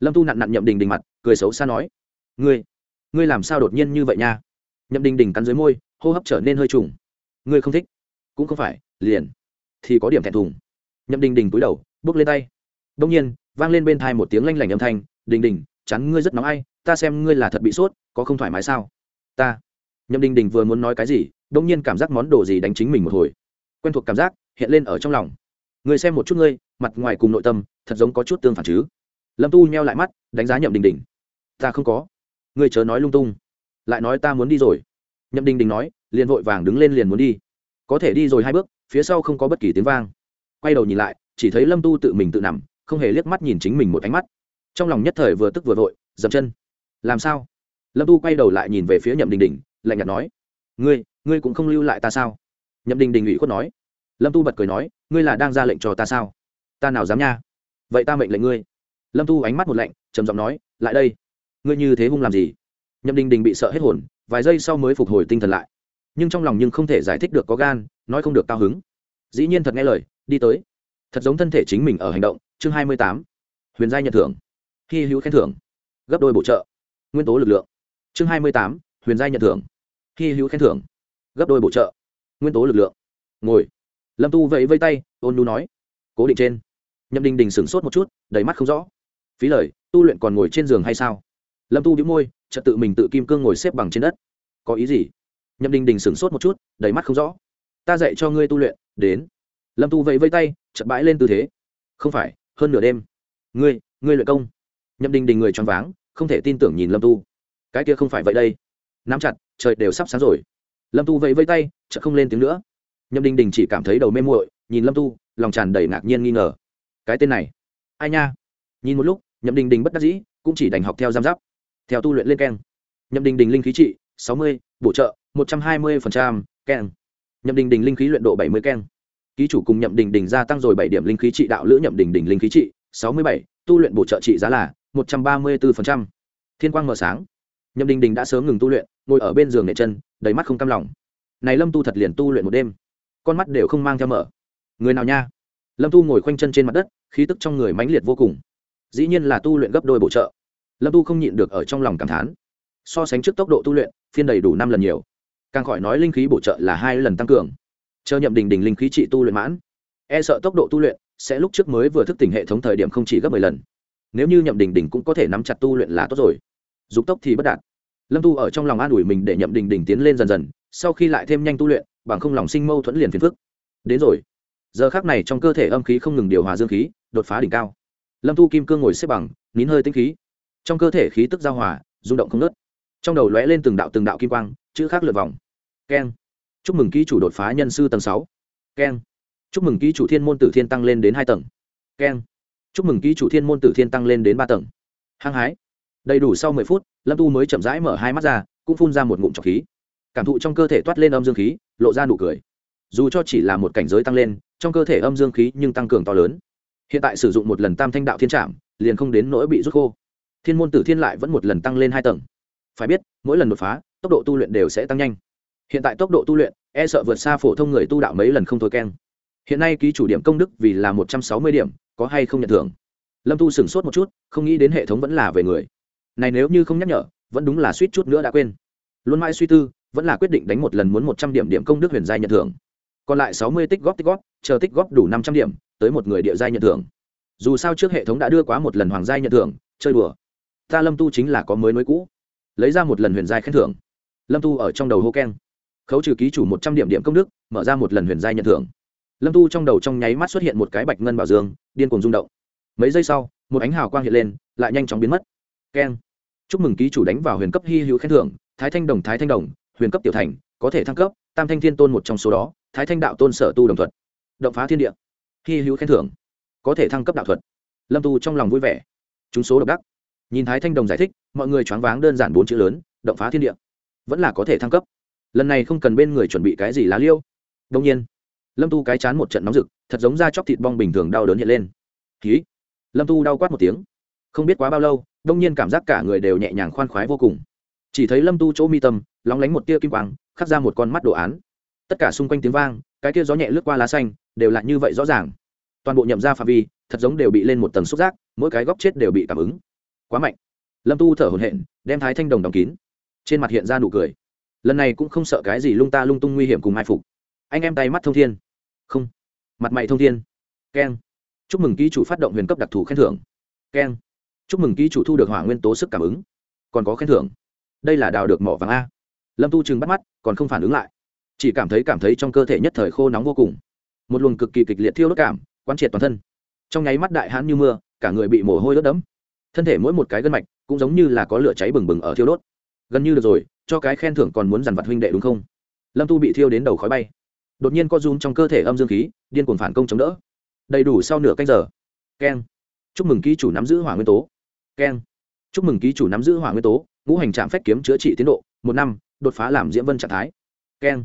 Lâm tu nặn nặn nhậm đình đình mặt, cười xấu xa nói, ngươi ngươi làm sao đột nhiên như vậy nha? Nhậm đình đình cắn dưới môi, hô hấp trở nên hơi trùng. Ngươi không thích cũng không phải, liền. Thì có điểm thẹn thùng. Nhậm đình đình túi đầu, bước lên tay. Đông nhiên, vang lên bên thai một tiếng lanh lảnh âm thanh, đình đình, chắn ngươi rất nóng ai, ta xem ngươi là thật bị sốt, có không thoải mái sao? Ta. Nhậm đình đình vừa muốn nói cái gì đông nhiên cảm giác món đồ gì đánh chính mình một hồi. Quen thuộc cảm giác, hiện lên ở trong lòng. Người xem một chút ngươi, mặt ngoài cùng nội tâm, thật giống có chút tương phản chứ. Lâm tu nheo lại mắt, đánh giá nhậm đình đình. Ta không có. Ngươi chớ nói lung tung. Lại nói ta muốn đi rồi. Nhậm đình đình nói, liền vội vàng đứng lên liền muốn đi có thể đi rồi hai bước, phía sau không có bất kỳ tiếng vang. Quay đầu nhìn lại, chỉ thấy lâm tu tự mình tự nằm, không hề liếc mắt nhìn chính mình một ánh mắt. Trong lòng nhất thời vừa tức vừa vội, dậm chân. Làm sao? Lâm tu quay đầu lại nhìn về phía nhậm đình đình, lạnh nhạt nói, ngươi ngươi cũng không lưu lại ta sao? Nhậm đình đình ủy khuất nói. Lâm tu bật cười nói, ngươi là đang ra lệnh cho ta sao? Ta nào dám nha? Vậy ta mệnh lệnh ngươi. Lâm tu ánh mắt một lạnh, trầm giọng nói, lại đây. Ngươi như thế hung làm gì? Nhậm đình đình bị sợ hết hồn, vài giây sau mới phục hồi tinh thần lại nhưng trong lòng nhưng không thể giải thích được có gan, nói không được cao hứng. Dĩ nhiên thật nghe lời, đi tới. Thật giống thân thể chính mình ở hành động, chương hai mươi tám. Huyền giai nhận thưởng. Hy hữu khen thưởng. Gấp đôi bổ trợ. Nguyên tố lực lượng. Chương hai mươi tám, huyền giai nhận thưởng. Hy hữu khen thưởng. Gấp đôi bổ trợ. Nguyên tố lực lượng. Ngồi. Lâm tu vẫy vây tay, ôn nu nói. Cố định trên. Nhậm đình đình sửng sốt một chút, đầy mắt không rõ. Phí lời, tu luyện còn ngồi trên giường hay sao? Lâm tu đĩu môi trật tự mình tự kim cương ngồi xếp bằng trên đất. Có ý gì? Nhậm đình đình sửng sốt một chút, đầy mắt không rõ. Ta dạy cho ngươi tu luyện, đến. Lâm tu vẫy vây tay chật bãi lên tư thế. Không phải, hơn nửa đêm. Ngươi ngươi luyện công. Nhậm đình đình người choáng váng, không thể tin tưởng nhìn lâm tu. Cái kia không phải vậy đây. Nắm chặt, trời đều sắp sáng rồi. Lâm tu vẫy vây tay, chợt không lên tiếng nữa. Nhậm đình đình chỉ cảm thấy đầu mê muội, nhìn lâm tu, lòng tràn đầy ngạc nhiên nghi ngờ. Cái tên này, ai nha? Nhìn một lúc, nhậm đình đình bất đắc dĩ, cũng chỉ đành học theo giam giáp. Theo tu luyện lên keng. Nhậm đình đình linh khí trị, sáu mươi, bổ trợ một trăm hai mươi keng. Nhậm đình đình linh khí luyện độ bảy mươi keng. Ký chủ cùng nhậm đình đình gia tăng rồi bảy điểm linh khí trị đạo lữ nhậm đình đình linh khí trị, sáu mươi bảy, tu luyện bổ trợ trị giá là một trăm ba mươi bốn thiên quang mở sáng. Nhậm đình đình đã sớm ngừng tu luyện, ngồi ở bên giường nệ chân, đầy mắt không cam lòng. Này lâm tu thật liền tu luyện một đêm. Con mắt đều không mang theo mở. Người nào nha? Lâm tu ngồi khoanh chân trên mặt đất, khí tức trong người mãnh liệt vô cùng. Dĩ nhiên là tu luyện gấp đôi bổ trợ. Lâm tu không nhịn được ở trong lòng cảm thán. So sánh trước tốc độ tu luyện, phiên đầy đủ năm lần nhiều càng khỏi nói linh khí bổ trợ là hai lần tăng cường. Chờ nhậm đình đình linh khí trị tu luyện mãn e sợ tốc độ tu luyện sẽ lúc trước mới vừa thức tỉnh hệ thống thời điểm không chỉ gấp mười lần. Nếu như nhậm đình đình cũng có thể nắm chặt tu luyện là tốt rồi. Dục tốc thì bất đạt. Lâm tu ở trong lòng an ủi mình để nhậm đình đình tiến lên dần dần, sau khi lại thêm nhanh tu luyện, bằng không lòng sinh mâu thuẫn liền phiền phức. Đến rồi. Giờ khác này trong cơ thể âm khí không ngừng điều hòa dương khí, đột phá đỉnh cao. Lâm tu kim cương ngồi xếp bằng, nín hơi tinh khí. Trong cơ thể khí tức giao hòa, rung động không nớt trong đầu lóe lên từng đạo từng đạo kim quang chữ khác lượt vòng. Keng. Chúc mừng ký chủ đột phá nhân sư tầng sáu. Keng. Chúc mừng ký chủ thiên môn tử thiên tăng lên đến hai tầng. Keng. Chúc mừng ký chủ thiên môn tử thiên tăng lên đến ba tầng. Hăng hái. Đầy đủ sau mười phút, lâm tu mới chậm rãi mở hai mắt ra, cũng phun ra một ngụm trọc khí. Cảm thụ trong cơ thể toát lên âm dương khí, lộ ra nụ cười. Dù cho chỉ là một cảnh giới tăng lên, trong cơ thể âm dương khí nhưng tăng cường to lớn. Hiện tại sử dụng một lần tam thanh đạo thiên trạm liền không đến nỗi bị rút khô. Thiên môn tử thiên lại vẫn một lần tăng lên hai tầng phải biết, mỗi lần đột phá, tốc độ tu luyện đều sẽ tăng nhanh. Hiện tại tốc độ tu luyện e sợ vượt xa phổ thông người tu đạo mấy lần không thôi keng. Hiện nay ký chủ điểm công đức vì là một trăm sáu mươi điểm, có hay không nhận thưởng? Lâm tu sửng sốt một chút, không nghĩ đến hệ thống vẫn là về người. Này nếu như không nhắc nhở, vẫn đúng là suýt chút nữa đã quên. Luôn mãi suy tư, vẫn là quyết định đánh một lần muốn một trăm điểm điểm công đức huyền giai nhận thưởng. Còn lại sáu mươi tích góp tích góp, chờ tích góp đủ năm trăm điểm, tới một người địa giai nhận thưởng. Dù sao trước hệ thống đã đưa quá một lần hoàng giai nhận thưởng, chơi đùa. Ta lâm tu chính là có mới nối cũ lấy ra một lần huyền giai khen thưởng. Lâm tu ở trong đầu hô keng. Khấu trừ ký chủ một trăm điểm điểm công đức, mở ra một lần huyền giai nhận thưởng. Lâm tu trong đầu trong nháy mắt xuất hiện một cái bạch ngân bảo dương, điên cuồng rung động. Mấy giây sau, một ánh hào quang hiện lên, lại nhanh chóng biến mất. Keng. Chúc mừng ký chủ đánh vào huyền cấp hy hữu khen thưởng, thái thanh đồng, thái thanh đồng, huyền cấp tiểu thành, có thể thăng cấp, tam thanh thiên tôn một trong số đó, thái thanh đạo tôn sở tu đồng thuật. Động phá thiên địa. Hy hữu khen thưởng, có thể thăng cấp đạo thuật. Lâm tu trong lòng vui vẻ. Chúng số độc đắc nhìn thái thanh đồng giải thích, mọi người choáng váng đơn giản bốn chữ lớn, động phá thiên địa. Vẫn là có thể thăng cấp. Lần này không cần bên người chuẩn bị cái gì lá liêu. Đông nhiên, lâm tu cái chán một trận nóng rực, thật giống da chóc thịt bong bình thường đau đớn hiện lên. Ký lâm tu đau quát một tiếng. Không biết quá bao lâu đông nhiên cảm giác cả người đều nhẹ nhàng khoan khoái vô cùng. Chỉ thấy lâm tu chỗ mi tâm, lóng lánh một tia kim quang, khắc ra một con mắt đồ án. Tất cả xung quanh tiếng vang, cái tia gió nhẹ lướt qua lá xanh, đều là như vậy rõ ràng. Toàn bộ nhậm ra phạm vi, thật giống đều bị lên một tầng xúc giác, mỗi cái góc chết đều bị cảm ứng quá mạnh. Lâm tu thở hồn hện đem thái thanh đồng đóng kín. Trên mặt hiện ra nụ cười. Lần này cũng không sợ cái gì lung ta lung tung nguy hiểm cùng mai phục. Anh em tay mắt thông thiên. Không. Mặt mày thông thiên. Keng. Chúc mừng ký chủ phát động huyền cấp đặc thù khen thưởng. Keng. Chúc mừng ký chủ thu được hỏa nguyên tố sức cảm ứng. Còn có khen thưởng. Đây là đào được mỏ vàng a. Lâm tu chừng bắt mắt, còn không phản ứng lại. Chỉ cảm thấy cảm thấy trong cơ thể nhất thời khô nóng vô cùng. Một luồng cực kỳ kịch liệt thiêu đốt cảm, quán triệt toàn thân. Trong nháy mắt đại hãn như mưa, cả người bị mồ hôi đốt đẫm thân thể mỗi một cái gân mạch cũng giống như là có lửa cháy bừng bừng ở thiêu đốt. Gần như được rồi, cho cái khen thưởng còn muốn dằn vặt huynh đệ đúng không? Lâm tu bị thiêu đến đầu khói bay. Đột nhiên có run trong cơ thể âm dương khí, điên cuồng phản công chống đỡ. Đầy đủ sau nửa canh giờ. Keng. Chúc mừng ký chủ nắm giữ hỏa nguyên tố. Keng. Chúc mừng ký chủ nắm giữ hỏa nguyên tố, ngũ hành trạm phách kiếm chữa trị tiến độ, một năm, đột phá làm diễm vân trạng thái. Keng.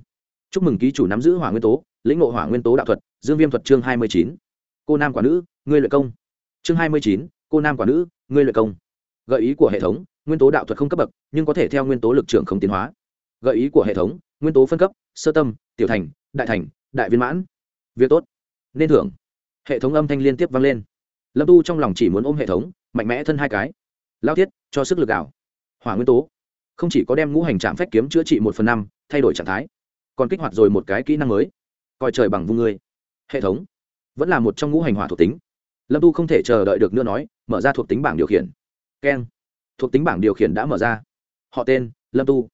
Chúc mừng ký chủ nắm giữ hỏa nguyên tố, lĩnh ngộ hỏa nguyên tố đạo thuật, dương viêm thuật chương hai mươi chín. Cô nam quả nữ, ngươi lợi công. Chương hai mươi chín cô nam quả nữ, ngươi luyện công. Gợi ý của hệ thống, nguyên tố đạo thuật không cấp bậc, nhưng có thể theo nguyên tố lực trưởng không tiến hóa. Gợi ý của hệ thống, nguyên tố phân cấp, sơ tâm, tiểu thành, đại thành, đại viên mãn. Việc tốt. Nên thưởng. Hệ thống âm thanh liên tiếp vang lên. Lâm tu trong lòng chỉ muốn ôm hệ thống, mạnh mẽ thân hai cái. Lao thiết, cho sức lực ảo. Hỏa nguyên tố. Không chỉ có đem ngũ hành trạm phách kiếm chữa trị một phần năm, thay đổi trạng thái, còn kích hoạt rồi một cái kỹ năng mới. Coi trời bằng vung ngươi. Hệ thống. Vẫn là một trong ngũ hành hỏa thuộc tính. Lâm tu không thể chờ đợi được nữa nói mở ra thuộc tính bảng điều khiển. Keng thuộc tính bảng điều khiển đã mở ra. Họ tên, lâm tu.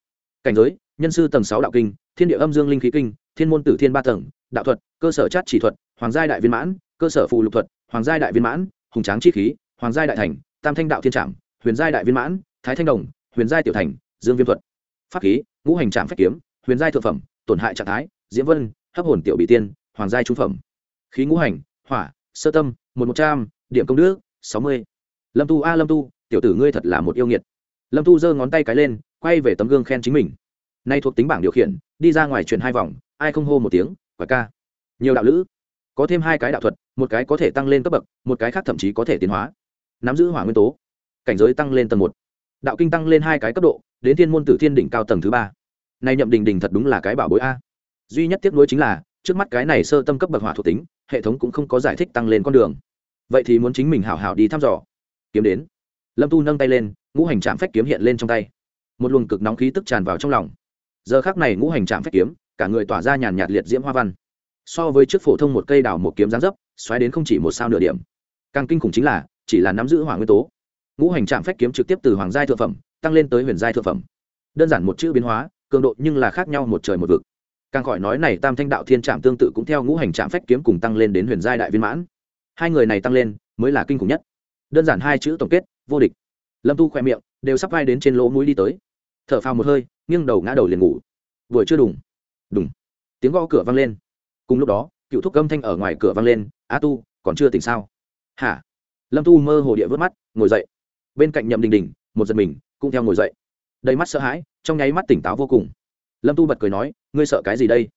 Cảnh giới, nhân sư tầng sáu đạo kinh, thiên địa âm dương linh khí kinh, thiên môn tử thiên ba tầng, đạo thuật, cơ sở chát chỉ thuật, hoàng gia đại viên mãn, cơ sở phù lục thuật, hoàng gia đại viên mãn, hùng tráng chi khí, hoàng gia đại thành, tam thanh đạo thiên trạm huyền giai đại viên mãn, thái thanh đồng, huyền giai tiểu thành, dương viêm thuật. Pháp khí, ngũ hành trạm phép kiếm, huyền giai thượng phẩm, tổn hại trạng thái, diễm vân, hấp hồn tiểu bị tiên, hoàng gia trung phẩm. Khí ngũ hành, hỏa, sơ tâm, một một trăm, điểm công đức sáu mươi. Lâm tu, a lâm tu, tiểu tử ngươi thật là một yêu nghiệt. Lâm tu giơ ngón tay cái lên, quay về tấm gương khen chính mình. Nay thuộc tính bảng điều khiển, đi ra ngoài chuyển hai vòng, ai không hô một tiếng và ca. Nhiều đạo lữ. Có thêm hai cái đạo thuật, một cái có thể tăng lên cấp bậc, một cái khác thậm chí có thể tiến hóa. Nắm giữ hỏa nguyên tố. Cảnh giới tăng lên tầng một. Đạo kinh tăng lên hai cái cấp độ, đến thiên môn tử thiên đỉnh cao tầng thứ ba. Nay nhậm đình đình thật đúng là cái bảo bối a. Duy nhất tiếc nuối chính là, trước mắt cái này sơ tâm cấp bậc hỏa thuộc tính, hệ thống cũng không có giải thích tăng lên con đường vậy thì muốn chính mình hảo hảo đi thăm dò. Kiếm đến. Lâm tu nâng tay lên, ngũ hành trạm phách kiếm hiện lên trong tay. Một luồng cực nóng khí tức tràn vào trong lòng. Giờ khác này ngũ hành trạm phách kiếm, cả người tỏa ra nhàn nhạt liệt diễm hoa văn. So với trước phổ thông một cây đào một kiếm gián dấp, xoáy đến không chỉ một sao nửa điểm. Càng kinh khủng chính là, chỉ là nắm giữ hỏa nguyên tố. Ngũ hành trạm phách kiếm trực tiếp từ hoàng giai thượng phẩm, tăng lên tới huyền giai thượng phẩm. Đơn giản một chữ biến hóa, cường độ nhưng là khác nhau một trời một vực. Càng khỏi nói này tam thanh đạo thiên trạm tương tự cũng theo ngũ hành trạm phách kiếm cùng tăng lên đến huyền giai đại viên mãn hai người này tăng lên mới là kinh khủng nhất. Đơn giản hai chữ tổng kết, vô địch. Lâm tu khỏe miệng đều sắp vai đến trên lỗ mũi đi tới. T h ở phào một hơi, nghiêng đầu ngã đầu liền ngủ. Vừa chưa đùng đùng. Tiếng gõ cửa vang lên. Cùng lúc đó, cựu thúc âm thanh ở ngoài cửa vang lên. A tu, còn chưa tỉnh sao? Hả? Lâm tu mơ hồ địa vớt mắt, ngồi dậy. Bên cạnh nhậm đình đình, một giật mình, cũng theo ngồi dậy. Đầy mắt sợ hãi, trong nháy mắt tỉnh táo vô cùng. Lâm tu bật cười nói, ngươi sợ cái gì đây?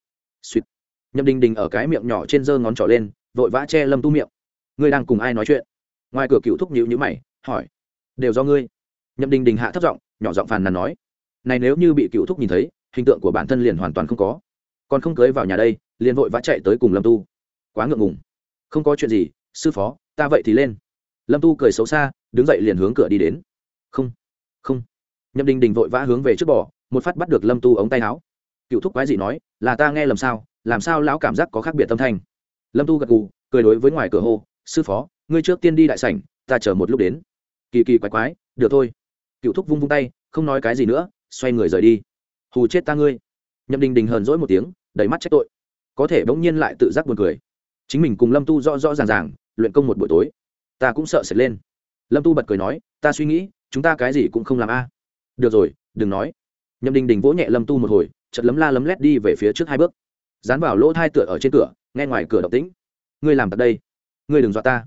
Suýt. Nhậm đình đình ở cái miệng nhỏ trên giơ ngón trỏ lên, vội vã che lâm tu miệng ngươi đang cùng ai nói chuyện? Ngoài cửa cựu thúc nhữ nhữ mày hỏi. Đều do ngươi. Nhậm đình đình hạ thấp giọng nhỏ giọng phàn nàn nói. Này nếu như bị cựu thúc nhìn thấy hình tượng của bản thân liền hoàn toàn không có. Còn không cưới vào nhà đây liền vội vã chạy tới cùng lâm tu. Quá ngượng ngùng. Không có chuyện gì sư phó ta vậy thì lên. Lâm tu cười xấu xa đứng dậy liền hướng cửa đi đến. Không không. Nhậm đình đình vội vã hướng về trước bỏ, một phát bắt được lâm tu ống tay áo. Cựu thúc quái gì nói là ta nghe lầm sao làm sao lão cảm giác có khác biệt tâm thanh? Lâm tu gật gù cười đối với ngoài cửa hô sư phó, ngươi trước tiên đi đại sảnh, ta chờ một lúc đến. Kỳ kỳ quái quái, được thôi. Cựu thúc vung vung tay, không nói cái gì nữa, xoay người rời đi. Hù chết ta ngươi. Nhậm đình đình hờn dỗi một tiếng, đầy mắt trách tội. Có thể bỗng nhiên lại tự giác buồn cười. Chính mình cùng lâm tu rõ rõ ràng ràng, luyện công một buổi tối. Ta cũng sợ sệt lên. Lâm tu bật cười nói, ta suy nghĩ, chúng ta cái gì cũng không làm a. Được rồi, đừng nói. Nhậm đình đình vỗ nhẹ lâm tu một hồi chật lấm la lấm lét đi về phía trước hai bước. Dán vào lỗ thai tựa ở trên cửa, nghe ngoài cửa động tĩnh. Ngươi làm tại đây ngươi đừng dọa ta.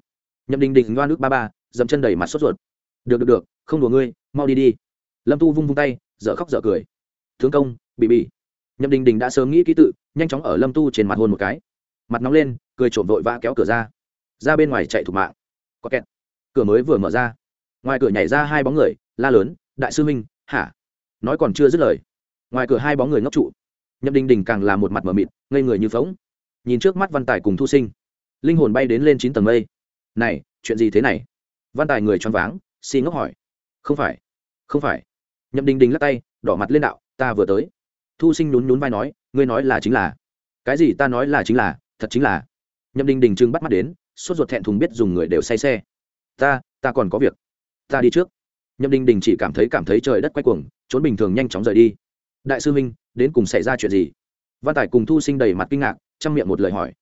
Nhậm đình đình loa nước ba ba, dậm chân đầy mặt sốt ruột. Được được được, không đùa ngươi, mau đi đi. Lâm tu vung vung tay, dở khóc dở cười. Thương công, bị bị. Nhậm đình đình đã sớm nghĩ ký tự, nhanh chóng ở lâm tu trên mặt hôn một cái. Mặt nóng lên, cười trộm vội vã kéo cửa ra. Ra bên ngoài chạy thục mạng. Có kẹt. Cửa mới vừa mở ra. Ngoài cửa nhảy ra hai bóng người, la lớn, đại sư minh hả? Nói còn chưa dứt lời, ngoài cửa hai bóng người ngốc trụ. Nhậm đình đình càng là một mặt mờ mịt, ngây người như phóng nhìn trước mắt văn tài cùng thu sinh linh hồn bay đến lên chín tầng mây. Này, chuyện gì thế này? Văn tài người choáng váng xi ngốc hỏi. Không phải không phải. Nhậm đình đình lắc tay, đỏ mặt lên đạo, ta vừa tới. Thu sinh nhún nhún vai nói, ngươi nói là chính là. Cái gì ta nói là chính là, thật chính là. Nhậm đình đình trưng bắt mắt đến, sốt ruột thẹn thùng biết dùng người đều say xe. Ta ta còn có việc. Ta đi trước. Nhậm đình đình chỉ cảm thấy cảm thấy trời đất quay cuồng, trốn bình thường nhanh chóng rời đi. Đại sư minh đến cùng xảy ra chuyện gì? Văn tài cùng thu sinh đầy mặt kinh ngạc chăm miệng một lời hỏi.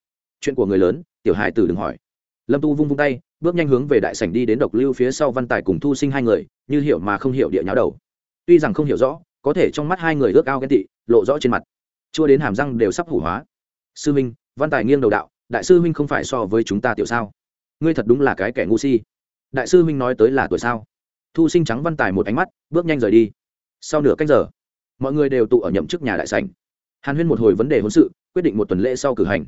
Chuyện của người lớn tiểu hài tử đừng hỏi. Lâm tu vung vung tay, bước nhanh hướng về đại sảnh đi đến độc lưu phía sau văn tài cùng thu sinh hai người, như hiểu mà không hiểu địa nháo đầu. Tuy rằng không hiểu rõ, có thể trong mắt hai người ước ao ghen tị, lộ rõ trên mặt. Chua đến hàm răng đều sắp hủ hóa. Sư minh văn tài nghiêng đầu đạo, đại sư huynh không phải so với chúng ta tiểu sao? Ngươi thật đúng là cái kẻ ngu si. Đại sư huynh nói tới là tuổi sao? Thu sinh trắng văn tài một ánh mắt, bước nhanh rời đi. Sau nửa cách giờ, mọi người đều tụ ở nhậm chức nhà đại sảnh. Hàn huyên một hồi vấn đề hôn sự, quyết định một tuần lễ sau cử hành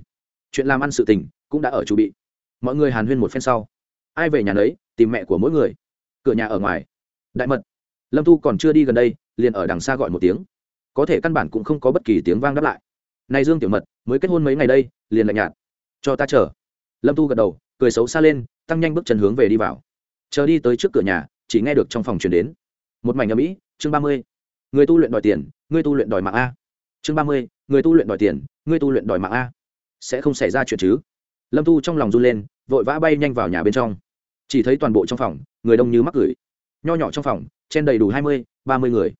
chuyện làm ăn sự tình cũng đã ở chuẩn bị. Mọi người hàn huyên một phen sau, ai về nhà đấy tìm mẹ của mỗi người. Cửa nhà ở ngoài. Đại mật. Lâm thu còn chưa đi gần đây, liền ở đằng xa gọi một tiếng. Có thể căn bản cũng không có bất kỳ tiếng vang đáp lại. Này dương tiểu mật, mới kết hôn mấy ngày đây, liền lạnh nhạt. Cho ta chờ. Lâm thu gật đầu, cười xấu xa lên, tăng nhanh bước chân hướng về đi vào. Chờ đi tới trước cửa nhà, chỉ nghe được trong phòng chuyển đến. Một mảnh ở mỹ chương ba mươi. Người tu luyện đòi tiền, người tu luyện đòi mạng a. Chương ba mươi, người tu luyện đòi tiền, người tu luyện đòi mạng a sẽ không xảy ra chuyện chứ? Lâm tu trong lòng run lên, vội vã bay nhanh vào nhà bên trong. Chỉ thấy toàn bộ trong phòng, người đông như mắc gửi nho nhỏ trong phòng chen đầy đủ hai mươi, ba mươi người.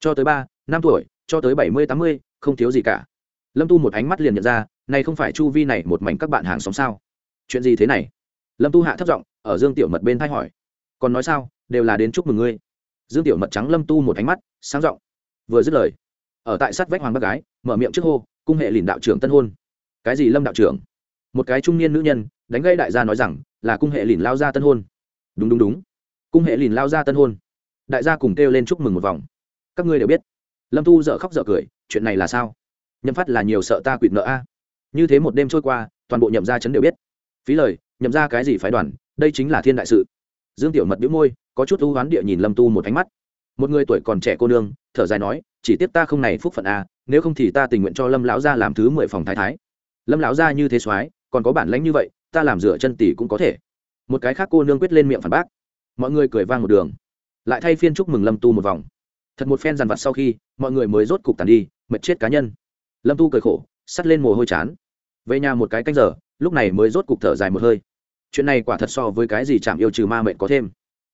Cho tới ba, năm tuổi, cho tới bảy mươi, tám mươi, không thiếu gì cả. Lâm tu một ánh mắt liền nhận ra, này không phải chu vi này một mảnh các bạn hàng xóm sao? Chuyện gì thế này? Lâm tu hạ thấp giọng, ở dương tiểu mật bên thay hỏi. Còn nói sao, đều là đến chúc mừng ngươi. Dương tiểu mật trắng lâm tu một ánh mắt, sáng giọng. Vừa dứt lời, ở tại sát vách hoàng bác gái, mở miệng trước hô, cung hệ lìn đạo trưởng tân hôn cái gì lâm đạo trưởng? Một cái trung niên nữ nhân đánh gây đại gia nói rằng là cung hệ lìn lao ra tân hôn. Đúng đúng đúng. Cung hệ lìn lao ra tân hôn. Đại gia cùng kêu lên chúc mừng một vòng. Các ngươi đều biết. Lâm tu dợ khóc dợ cười, chuyện này là sao? Nhậm phát là nhiều sợ ta quỵt nợ a. Như thế một đêm trôi qua, toàn bộ nhậm gia chấn đều biết. Phí lời, nhậm ra cái gì phái đoàn, đây chính là thiên đại sự. Dương tiểu mật biếu môi, có chút ưu hoán địa nhìn lâm tu một ánh mắt. Một người tuổi còn trẻ cô nương, thở dài nói, chỉ tiếp ta không này phúc phận a, nếu không thì ta tình nguyện cho lâm lão gia làm thứ mười phòng thái thái lâm lão gia như thế soái, còn có bản lãnh như vậy, ta làm rửa chân tỷ cũng có thể. Một cái khác cô nương quyết lên miệng phản bác. Mọi người cười vang một đường. Lại thay phiên chúc mừng lâm tu một vòng. Thật một phen dằn vặt sau khi, mọi người mới rốt cục tàn đi, mệt chết cá nhân. Lâm tu cười khổ, sắt lên mồ hôi chán. Về nhà một cái canh giờ, lúc này mới rốt cục thở dài một hơi. Chuyện này quả thật so với cái gì chạm yêu trừ ma mệnh có thêm.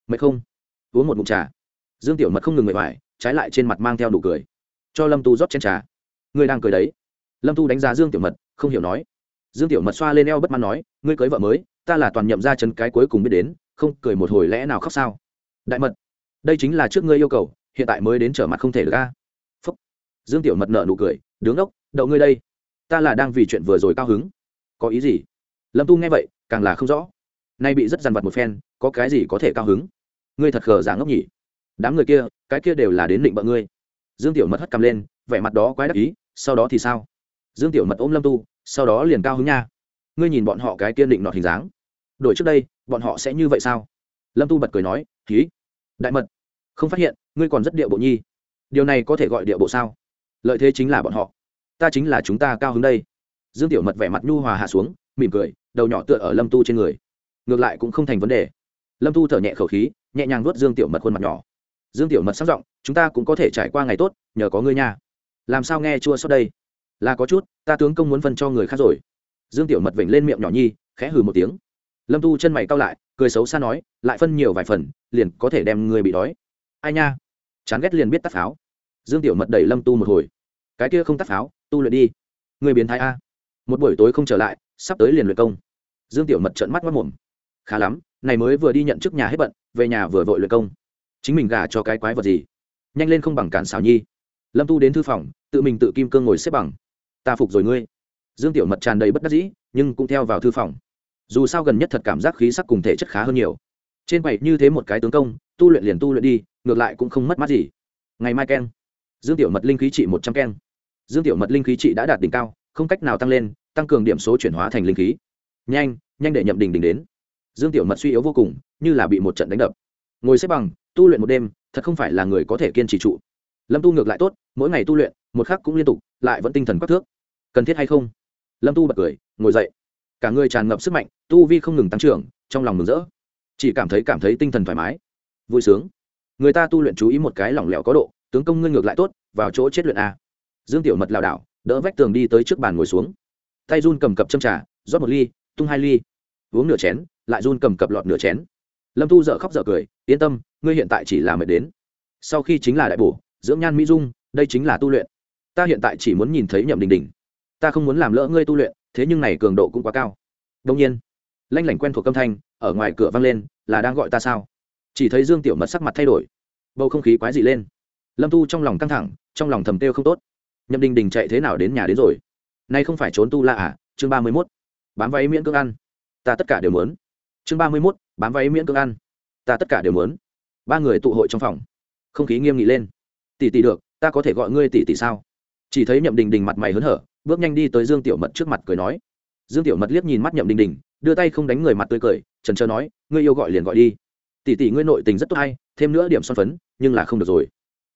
Mệt không? Uống một mụn trà. Dương tiểu mật không ngừng mệt mỏi trái lại trên mặt mang theo đủ cười. Cho lâm tu rót chén trà. Người đang cười đấy. Lâm tu đánh giá dương tiểu mật không hiểu nói. Dương tiểu mật xoa lên eo bất mãn nói, ngươi cưới vợ mới, ta là toàn nhậm ra chân cái cuối cùng biết đến, không cười một hồi lẽ nào khóc sao? Đại mật, đây chính là trước ngươi yêu cầu, hiện tại mới đến trở mặt không thể được phúc. Dương tiểu mật nợ nụ cười, đứng ốc, đậu ngươi đây. Ta là đang vì chuyện vừa rồi cao hứng. Có ý gì? Lâm tu nghe vậy, càng là không rõ. Nay bị rất dằn vặt một phen, có cái gì có thể cao hứng? Ngươi thật khờ giả ngốc nhỉ. Đám người kia, cái kia đều là đến định bợ ngươi. Dương tiểu mật hất cầm lên, vẻ mặt đó quái đắc ý, sau đó thì sao? Dương tiểu mật ôm lâm tu, sau đó liền cao hứng nha. Ngươi nhìn bọn họ cái kiên định nọt hình dáng. Đổi trước đây, bọn họ sẽ như vậy sao? Lâm tu bật cười nói ký đại mật, không phát hiện, ngươi còn rất địa bộ nhi. Điều này có thể gọi địa bộ sao? Lợi thế chính là bọn họ. Ta chính là chúng ta cao hứng đây. Dương tiểu mật vẻ mặt nhu hòa hạ xuống, mỉm cười, đầu nhỏ tựa ở lâm tu trên người. Ngược lại cũng không thành vấn đề. Lâm tu thở nhẹ khẩu khí, nhẹ nhàng nuốt dương tiểu mật khuôn mặt nhỏ. Dương tiểu mật sắc giọng, chúng ta cũng có thể trải qua ngày tốt, nhờ có ngươi nha. Làm sao nghe chua sau đây? Là có chút, ta tướng công muốn phân cho người khác rồi. Dương tiểu mật vểnh lên miệng nhỏ nhi, khẽ hừ một tiếng. Lâm tu chân mày cau lại, cười xấu xa nói, lại phân nhiều vài phần, liền có thể đem người bị đói. Ai nha? Chán ghét liền biết tắt pháo. Dương tiểu mật đẩy lâm tu một hồi. Cái kia không tắt pháo, tu luyện đi. Người biến thái a. Một buổi tối không trở lại, sắp tới liền luyện công. Dương tiểu mật trợn mắt mất mồm. Khá lắm, này mới vừa đi nhận chức nhà hết bận, về nhà vừa vội luyện công. Chính mình gả cho cái quái vật gì? Nhanh lên không bằng cản xảo nhi. Lâm tu đến thư phòng, tự mình tự kim cương ngồi xếp bằng ta phục rồi ngươi. Dương tiểu mật tràn đầy bất đắc dĩ, nhưng cũng theo vào thư phòng. Dù sao gần nhất thật cảm giác khí sắc cùng thể chất khá hơn nhiều. Trên quầy như thế một cái tướng công, tu luyện liền tu luyện đi, ngược lại cũng không mất mát gì. Ngày mai keng. Dương tiểu mật linh khí trị một trăm keng. Dương tiểu mật linh khí trị đã đạt đỉnh cao, không cách nào tăng lên, tăng cường điểm số chuyển hóa thành linh khí. Nhanh nhanh để nhậm đình đình đến. Dương tiểu mật suy yếu vô cùng, như là bị một trận đánh đập. Ngồi xếp bằng, tu luyện một đêm, thật không phải là người có thể kiên trì trụ. Lâm tu ngược lại tốt, mỗi ngày tu luyện, một khắc cũng liên tục, lại vẫn tinh thần quắc thước cần thiết hay không? Lâm tu bật cười, ngồi dậy. Cả người tràn ngập sức mạnh, tu vi không ngừng tăng trưởng, trong lòng mừng rỡ. Chỉ cảm thấy cảm thấy tinh thần thoải mái. Vui sướng. Người ta tu luyện chú ý một cái lỏng lẻo có độ, tướng công ngươi ngược lại tốt, vào chỗ chết luyện a. Dương tiểu mật lảo đảo, đỡ vách tường đi tới trước bàn ngồi xuống. Tay run cầm cập châm trà, rót một ly, tung hai ly. Uống nửa chén, lại run cầm cập lọt nửa chén. Lâm tu dợ khóc dợ cười, yên tâm, ngươi hiện tại chỉ là mệt đến. Sau khi chính là đại bổ, dưỡng nhan mỹ dung, đây chính là tu luyện. Ta hiện tại chỉ muốn nhìn thấy nhậm đình đình ta không muốn làm lỡ ngươi tu luyện, thế nhưng này cường độ cũng quá cao. Đông nhiên, lanh lảnh quen thuộc âm thanh ở ngoài cửa vang lên, là đang gọi ta sao? Chỉ thấy dương tiểu mật sắc mặt thay đổi, bầu không khí quái dị lên. Lâm tu trong lòng căng thẳng, trong lòng thầm têu không tốt. Nhậm đình đình chạy thế nào đến nhà đến rồi? Nay không phải trốn tu la à? Chương ba mươi mốt, bám váy miễn cưỡng ăn. Ta tất cả đều muốn. Chương ba mươi mốt, bám váy miễn cưỡng ăn. Ta tất cả đều muốn. Ba người tụ hội trong phòng. Không khí nghiêm nghị lên. Tỷ tỷ được, ta có thể gọi ngươi tỷ tỷ sao? Chỉ thấy nhậm đình đình mặt mày hớn hở, bước nhanh đi tới dương tiểu mật trước mặt cười nói. Dương tiểu mật liếc nhìn mắt nhậm đình đình, đưa tay không đánh người mặt tươi cười trần trơ nói, ngươi yêu gọi liền gọi đi. Tỷ tỷ ngươi nội tình rất tốt hay, thêm nữa điểm son phấn, nhưng là không được rồi.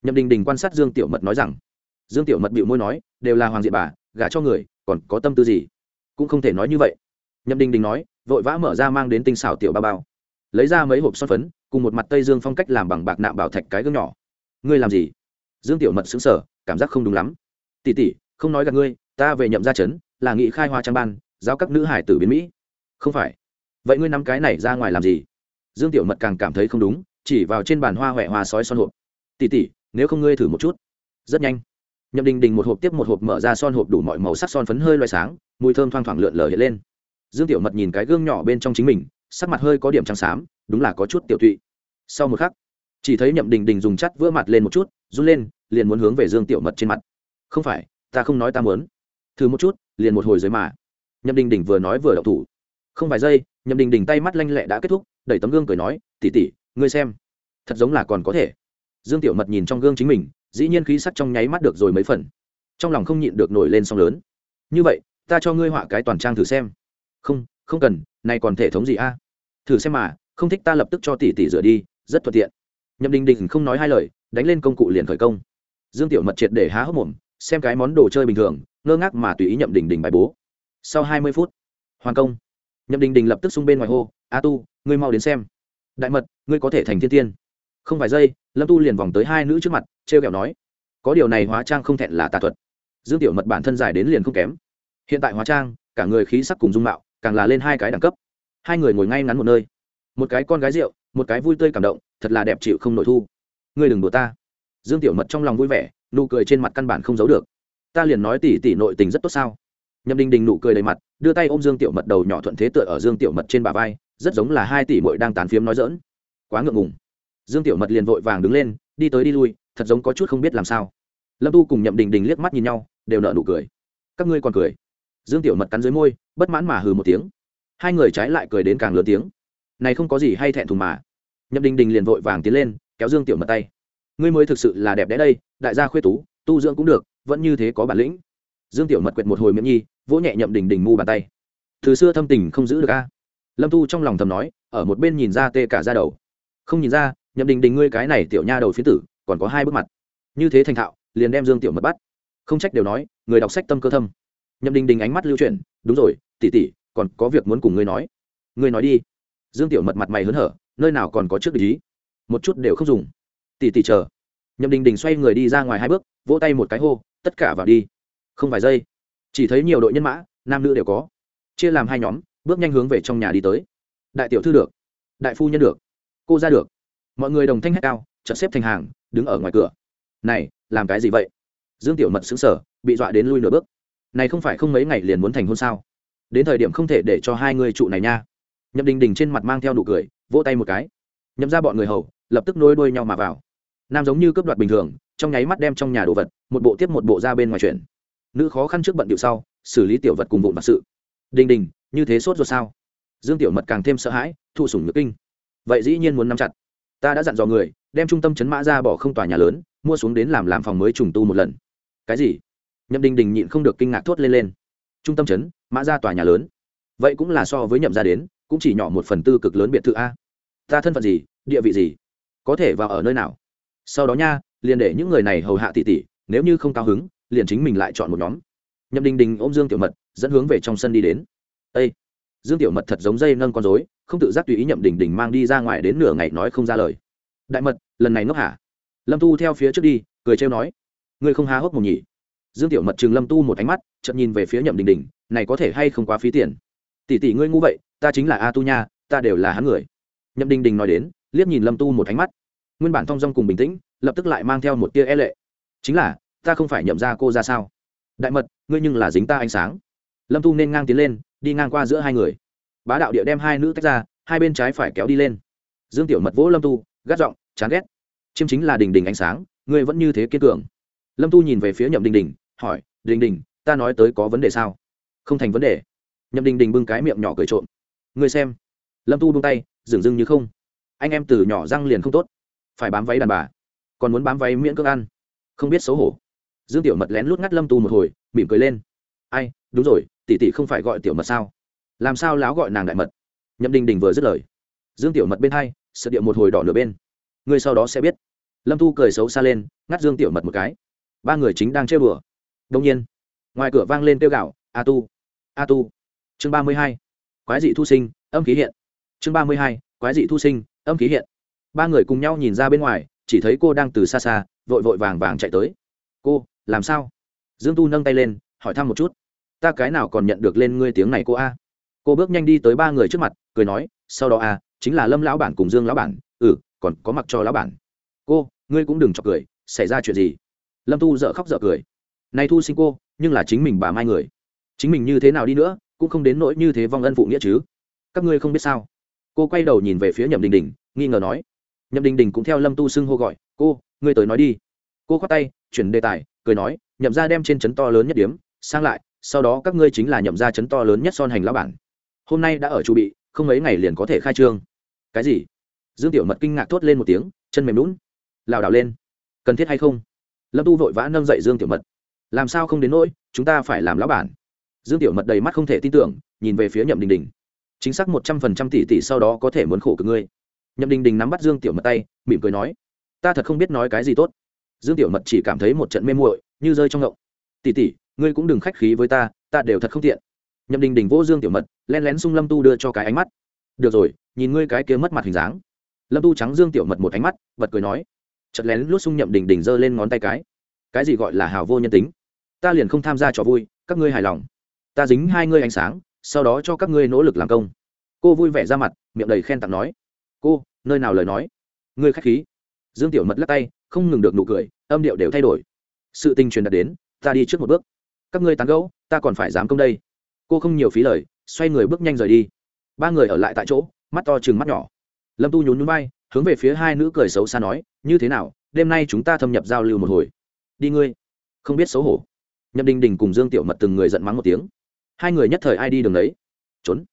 Nhậm đình đình quan sát dương tiểu mật nói rằng. Dương tiểu mật bịu môi nói, đều là hoàng diện bà, gả cho người, còn có tâm tư gì? Cũng không thể nói như vậy. Nhậm đình đình nói, vội vã mở ra mang đến tinh xảo tiểu ba bao. Lấy ra mấy hộp son phấn, cùng một mặt tây dương phong cách làm bằng bạc nạm bảo thạch cái gương nhỏ. Ngươi làm gì? Dương tiểu mật xứng sở cảm giác không đúng lắm. Tỷ tỷ, không nói gặp ngươi ta về nhậm gia trấn là nghị khai hoa trang ban giáo các nữ hải tử biến mỹ. Không phải. Vậy ngươi nắm cái này ra ngoài làm gì? Dương tiểu mật càng cảm thấy không đúng chỉ vào trên bàn hoa huệ hoa sói son hộp. Tỷ tỷ, nếu không ngươi thử một chút. Rất nhanh. Nhậm đình đình một hộp tiếp một hộp mở ra son hộp đủ mọi màu sắc son phấn hơi loay sáng mùi thơm thoang thoảng lượn lờ hiện lên. Dương tiểu mật nhìn cái gương nhỏ bên trong chính mình sắc mặt hơi có điểm trắng xám đúng là có chút tiểu tụy. Sau một khắc chỉ thấy nhậm đình đình dùng chắt vữa mặt lên một chút run lên liền muốn hướng về dương tiểu mật trên mặt không phải, ta không nói ta muốn. Thử một chút, liền một hồi dưới mà. Nhậm đình đình vừa nói vừa đậu thủ. Không vài giây, nhậm đình đình tay mắt lanh lẹ đã kết thúc, đẩy tấm gương cười nói tỉ tỉ ngươi xem. Thật giống là còn có thể. Dương tiểu mật nhìn trong gương chính mình, dĩ nhiên khí sắc trong nháy mắt được rồi mấy phần. Trong lòng không nhịn được nổi lên song lớn. Như vậy, ta cho ngươi họa cái toàn trang thử xem. Không không cần, này còn thể thống gì a? Thử xem mà, không thích ta lập tức cho tỷ tỷ rửa đi, rất thuận tiện. Nhậm đình đình không nói hai lời, đánh lên công cụ liền khởi công. Dương tiểu mật triệt để há hốc mồm xem cái món đồ chơi bình thường, ngơ ngác mà tùy ý nhậm đình đình bài bố. Sau hai mươi phút hoàng công. Nhậm đình đình lập tức xung bên ngoài hô, a tu, ngươi mau đến xem. Đại mật, ngươi có thể thành thiên tiên. Không vài giây, lâm tu liền vòng tới hai nữ trước mặt t r e o kẹo nói, có điều này hóa trang không thẹn là tà thuật. Dương tiểu mật bản thân dài đến liền không kém. Hiện tại hóa trang, cả người khí sắc cùng dung mạo, càng là lên hai cái đẳng cấp. Hai người ngồi ngay ngắn một nơi. Một cái con gái rượu, một cái vui tươi cảm động, thật là đẹp chịu không nội thu. Ngươi đừng đùa ta. Dương tiểu mật trong lòng vui vẻ nụ cười trên mặt căn bản không giấu được. Ta liền nói tỉ tỉ nội tình rất tốt sao? Nhậm đình đình nụ cười đầy mặt, đưa tay ôm dương tiểu mật đầu nhỏ thuận thế tựa ở dương tiểu mật trên bà vai, rất giống là hai tỷ mội đang tán phiếm nói dỡn quá ngượng ngùng. Dương tiểu mật liền vội vàng đứng lên, đi tới đi lui, thật giống có chút không biết làm sao. Lâm tu cùng nhậm đình đình liếc mắt nhìn nhau, đều nợ nụ cười. Các ngươi còn cười? Dương tiểu mật cắn dưới môi, bất mãn mà hừ một tiếng. Hai người trái lại cười đến càng lớn tiếng. Này không có gì hay thẹn thùng mà. Nhậm đình đình liền vội vàng tiến lên, kéo dương tiểu mật tay. Ngươi mới thực sự là đẹp đẽ đây đại gia khuê tú, tu dưỡng cũng được, vẫn như thế có bản lĩnh. Dương tiểu mật quyệt một hồi miệng nhi, vỗ nhẹ nhậm đình đình mu bàn tay. Từ xưa thâm tình không giữ được a. Lâm tu trong lòng thầm nói, ở một bên nhìn ra tê cả ra đầu. Không nhìn ra, nhậm đình đình ngươi cái này tiểu nha đầu phiến tử, còn có hai bước mặt. Như thế thành thạo, liền đem dương tiểu mật bắt. Không trách đều nói, người đọc sách tâm cơ thâm. Nhậm đình đình ánh mắt lưu chuyển, đúng rồi tỉ tỉ còn có việc muốn cùng ngươi nói. Ngươi nói đi. Dương tiểu mật mặt mày hớn hở, nơi nào còn có trước ý? Một chút đều không dùng. Tỉ tỉ chờ nhậm đình đình xoay người đi ra ngoài hai bước, vỗ tay một cái hô, tất cả vào đi. Không vài giây, chỉ thấy nhiều đội nhân mã, nam nữ đều có. Chia làm hai nhóm, bước nhanh hướng về trong nhà đi tới. Đại tiểu thư được, đại phu nhân được, cô ra được. Mọi người đồng thanh hét cao, chợt xếp thành hàng, đứng ở ngoài cửa. Này, làm cái gì vậy? Dương tiểu mật xứng sở bị dọa đến lui nửa bước. Này không phải không mấy ngày liền muốn thành hôn sao? Đến thời điểm không thể để cho hai người trụ này nha. Nhậm đình đình trên mặt mang theo nụ cười, vỗ tay một cái. Nhậm ra bọn người hầu, lập tức nối đuôi nhau mà vào nam giống như cướp đoạt bình thường, trong nháy mắt đem trong nhà đồ vật, một bộ tiếp một bộ ra bên ngoài chuyển. Nữ khó khăn trước bận điệu sau, xử lý tiểu vật cùng vụn mặt sự. Đình đình, như thế sốt rồi sao? Dương tiểu mật càng thêm sợ hãi thụ sủng nước kinh. Vậy dĩ nhiên muốn nắm chặt. Ta đã dặn dò người, đem trung tâm chấn mã ra bỏ không tòa nhà lớn, mua xuống đến làm làm phòng mới trùng tu một lần. Cái gì? Nhậm đình đình nhịn không được kinh ngạc thốt lên lên. Trung tâm chấn, mã ra tòa nhà lớn. Vậy cũng là so với nhậm ra đến, cũng chỉ nhỏ một phần tư cực lớn biệt thự a. Ta thân phận gì, địa vị gì? Có thể vào ở nơi nào? Sau đó nha liền để những người này hầu hạ tỉ tỉ, nếu như không cao hứng liền chính mình lại chọn một nhóm. Nhậm đình đình ôm dương tiểu mật dẫn hướng về trong sân đi đến. Ây dương tiểu mật thật giống dây nâng con dối không tự giác tùy ý nhậm đình đình mang đi ra ngoài đến nửa ngày nói không ra lời. Đại mật lần này ngốc hả? Lâm tu theo phía trước đi cười trêu nói. Ngươi không há hốc một nhỉ? Dương tiểu mật chừng lâm tu một ánh mắt chậm nhìn về phía nhậm đình đình này có thể hay không quá phí tiền? Tỷ tỷ ngươi ngu vậy ta chính là a tu nha ta đều là hắn người. Nhậm đình đình nói đến liếc nhìn lâm tu một ánh mắt nguyên bản thong dong cùng bình tĩnh, lập tức lại mang theo một tia e lệ. Chính là, ta không phải nhậm ra cô ra sao? Đại mật, ngươi nhưng là dính ta ánh sáng. Lâm thu nên ngang tiến lên, đi ngang qua giữa hai người. Bá đạo địa đem hai nữ tách ra, hai bên trái phải kéo đi lên. Dương tiểu mật vỗ lâm tu gắt giọng, chán ghét. Chiêm chính là đình đình ánh sáng, ngươi vẫn như thế kiên cường. Lâm tu nhìn về phía nhậm đình đình, hỏi, đình đình, ta nói tới có vấn đề sao? Không thành vấn đề. Nhậm đình đình bưng cái miệng nhỏ cười trộm. Ngươi xem. Lâm tu bung tay, dừng dưng như không. Anh em từ nhỏ răng liền không tốt phải bám váy đàn bà, còn muốn bám váy miễn cưỡng ăn. Không biết xấu hổ. Dương tiểu mật lén lút ngắt lâm tu một hồi, mỉm cười lên. Ai, đúng rồi, tỷ tỷ không phải gọi tiểu mật sao? Làm sao láo gọi nàng đại mật? Nhậm đình đình vừa dứt lời. Dương tiểu mật bên hai, sợ điệu một hồi đỏ nửa bên. Ngươi sau đó sẽ biết. Lâm tu cười xấu xa lên, ngắt dương tiểu mật một cái. Ba người chính đang chơi bừa đông nhiên, ngoài cửa vang lên tiêu gạo a tu a tu. Chương ba mươi hai, quái dị thu sinh, âm khí hiện. Chương ba mươi hai, quái dị thu sinh, âm khí hiện ba người cùng nhau nhìn ra bên ngoài, chỉ thấy cô đang từ xa xa, vội vội vàng vàng chạy tới. Cô, làm sao? Dương tu nâng tay lên, hỏi thăm một chút. Ta cái nào còn nhận được lên ngươi tiếng này cô a? Cô bước nhanh đi tới ba người trước mặt, cười nói, sau đó a, chính là lâm lão bản cùng dương lão bản. Ừ còn có mặc cho lão bản. Cô, ngươi cũng đừng chọc cười, xảy ra chuyện gì? Lâm tu dợ khóc dợ cười. Nay thu sinh cô, nhưng là chính mình bà mai người. Chính mình như thế nào đi nữa, cũng không đến nỗi như thế vong ân phụ nghĩa chứ. Các ngươi không biết sao? Cô quay đầu nhìn về phía nhậm đình đình, nghi ngờ nói nhậm đình đình cũng theo lâm tu xưng hô gọi, cô, ngươi tới nói đi. Cô khoát tay, chuyển đề tài, cười nói, nhậm ra đem trên chấn to lớn nhất điếm, sang lại, sau đó các ngươi chính là nhậm ra chấn to lớn nhất son hành lão bản. Hôm nay đã ở chu bị, không mấy ngày liền có thể khai trương. Cái gì? Dương tiểu mật kinh ngạc thốt lên một tiếng, chân mềm lún lảo đảo lên. Cần thiết hay không? Lâm tu vội vã nâng dậy dương tiểu mật. Làm sao không đến nỗi, chúng ta phải làm lão bản? Dương tiểu mật đầy mắt không thể tin tưởng, nhìn về phía nhậm đình đình. Chính xác một trăm phần trăm tỷ tỷ sau đó có thể muốn khổ cực ngươi nhậm đình đình nắm bắt dương tiểu mật tay, mỉm cười nói, ta thật không biết nói cái gì tốt. Dương tiểu mật chỉ cảm thấy một trận mê muội, như rơi trong ngộng. Tỷ tỷ, ngươi cũng đừng khách khí với ta ta đều thật không tiện. Nhậm đình đình vô dương tiểu mật len lén sung lâm tu đưa cho cái ánh mắt. Được rồi, nhìn ngươi cái kia mất mặt hình dáng. Lâm tu trắng dương tiểu mật một ánh mắt, bật cười nói chật lén lút sung nhậm đình đình giơ lên ngón tay cái. Cái gì gọi là hào vô nhân tính? Ta liền không tham gia trò vui, các ngươi hài lòng. Ta dính hai ngươi ánh sáng, sau đó cho các ngươi nỗ lực làm công. Cô vui vẻ ra mặt, miệng đầy khen tặng nói cô, nơi nào lời nói? Ngươi k h á c h khí. Dương tiểu mật lắc tay, không ngừng được nụ cười, âm điệu đều thay đổi. Sự tình truyền đạt đến, ta đi trước một bước. Các ngươi tán gẫu, ta còn phải dám công đây. Cô không nhiều phí lời, xoay người bước nhanh rời đi. Ba người ở lại tại chỗ, mắt to chừng mắt nhỏ. Lâm tu nhún núi bay hướng về phía hai nữ cười xấu xa nói, như thế nào, đêm nay chúng ta thâm nhập giao lưu một hồi? Đi ngươi. Không biết xấu hổ. Nhậm đình đình cùng dương tiểu mật từng người giận mắng một tiếng. Hai người nhất thời ai đi đường đấy? Trốn.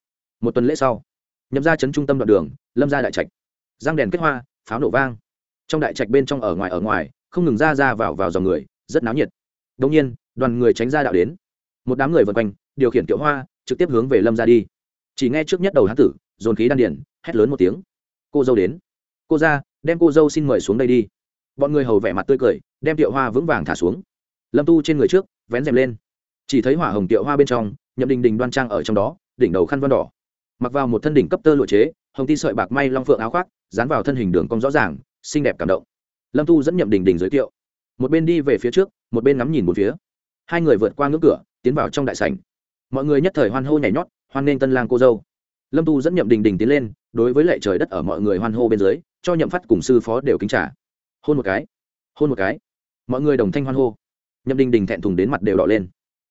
Một tuần lễ sau, nhậm ra chấn trung tâm đoạn đường lâm ra đại trạch. Răng đèn kết hoa, pháo nổ vang. Trong đại trạch bên trong ở ngoài ở ngoài, không ngừng ra ra vào vào dòng người, rất náo nhiệt. Đông nhiên, đoàn người tránh ra đạo đến. Một đám người vân quanh, điều khiển kiệu hoa, trực tiếp hướng về lâm ra đi. Chỉ nghe trước nhất đầu hán tử, dồn khí đan điển hét lớn một tiếng. Cô dâu đến. Cô ra, đem cô dâu xin mời xuống đây đi. Bọn người hầu vẻ mặt tươi cười, đem tiệu hoa vững vàng thả xuống. Lâm tu trên người trước, vén rèm lên. Chỉ thấy hỏa hồng tiệu hoa bên trong, nhậm đình đình đoan trang ở trong đó, đỉnh đầu khăn văn đỏ mặc vào một thân đỉnh cấp tơ lụa chế, hồng ti sợi bạc may long phượng áo khoác, dán vào thân hình đường cong rõ ràng, xinh đẹp cảm động. Lâm tu dẫn nhậm đình đình giới thiệu. Một bên đi về phía trước, một bên ngắm nhìn một phía. Hai người vượt qua ngưỡng cửa, tiến vào trong đại sảnh. Mọi người nhất thời hoan hô nhảy nhót, hoan nghênh tân lang cô dâu. Lâm tu dẫn nhậm đình đình tiến lên, đối với lệ trời đất ở mọi người hoan hô bên dưới, cho nhậm phát cùng sư phó đều kính trả hôn một cái, hôn một cái. Mọi người đồng thanh hoan hô. Nhậm đình đình thẹn thùng đến mặt đều đỏ lên.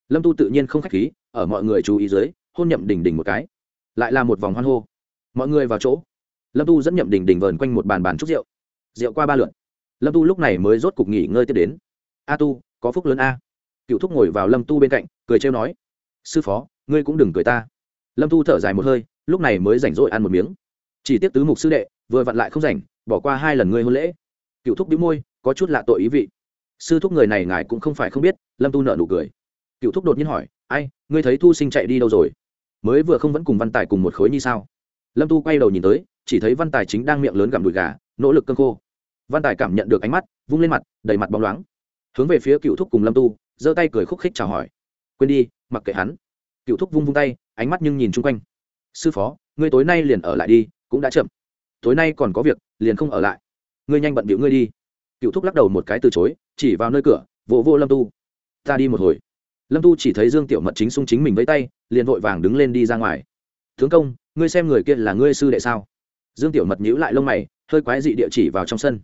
Lâm tu tự nhiên không k h á c h khí, ở mọi người chú ý dưới, hôn nhậm đình đình một cái lại là một vòng hoan hô. Mọi người vào chỗ. Lâm tu dẫn nhậm đình đình vờn quanh một bàn bàn trúc rượu. Rượu qua ba lượn lâm tu lúc này mới rốt cục nghỉ ngơi tiếp đến. A tu, có phúc lớn a. Cựu thúc ngồi vào lâm tu bên cạnh, cười trêu nói, sư phó, ngươi cũng đừng cười ta. Lâm tu thở dài một hơi, lúc này mới rảnh rỗi ăn một miếng. Chỉ tiếp tứ mục sư đệ, vừa vặn lại không rảnh, bỏ qua hai lần ngươi hôn lễ. Cựu thúc bĩu môi, có chút lạ tội ý vị. Sư thúc người này ngài cũng không phải không biết, lâm tu nợ nụ cười. Cựu thúc đột nhiên hỏi, ai, ngươi thấy thu sinh chạy đi đâu rồi? Mới vừa không vẫn cùng văn tài cùng một khối như sao? Lâm tu quay đầu nhìn tới, chỉ thấy văn tài chính đang miệng lớn gặm đùi gà, nỗ lực cơn khô. Văn tài cảm nhận được ánh mắt, vung lên mặt, đầy mặt bóng loáng. Hướng về phía cựu thúc cùng lâm tu, giơ tay cười khúc khích chào hỏi. Quên đi, mặc kệ hắn. Cựu thúc vung vung tay, ánh mắt nhưng nhìn chung quanh. Sư phó, ngươi tối nay liền ở lại đi, cũng đã chậm. Tối nay còn có việc, liền không ở lại. Ngươi nhanh bận bịu ngươi đi. Cựu thúc lắc đầu một cái từ chối, chỉ vào nơi cửa, vỗ vô lâm tu. Ta đi một hồi lâm tu chỉ thấy dương tiểu mật chính xung chính mình với tay, liền vội vàng đứng lên đi ra ngoài. Tướng công, ngươi xem người kia là ngươi sư đệ sao? Dương tiểu mật nhíu lại lông mày, hơi quái dị địa chỉ vào trong sân.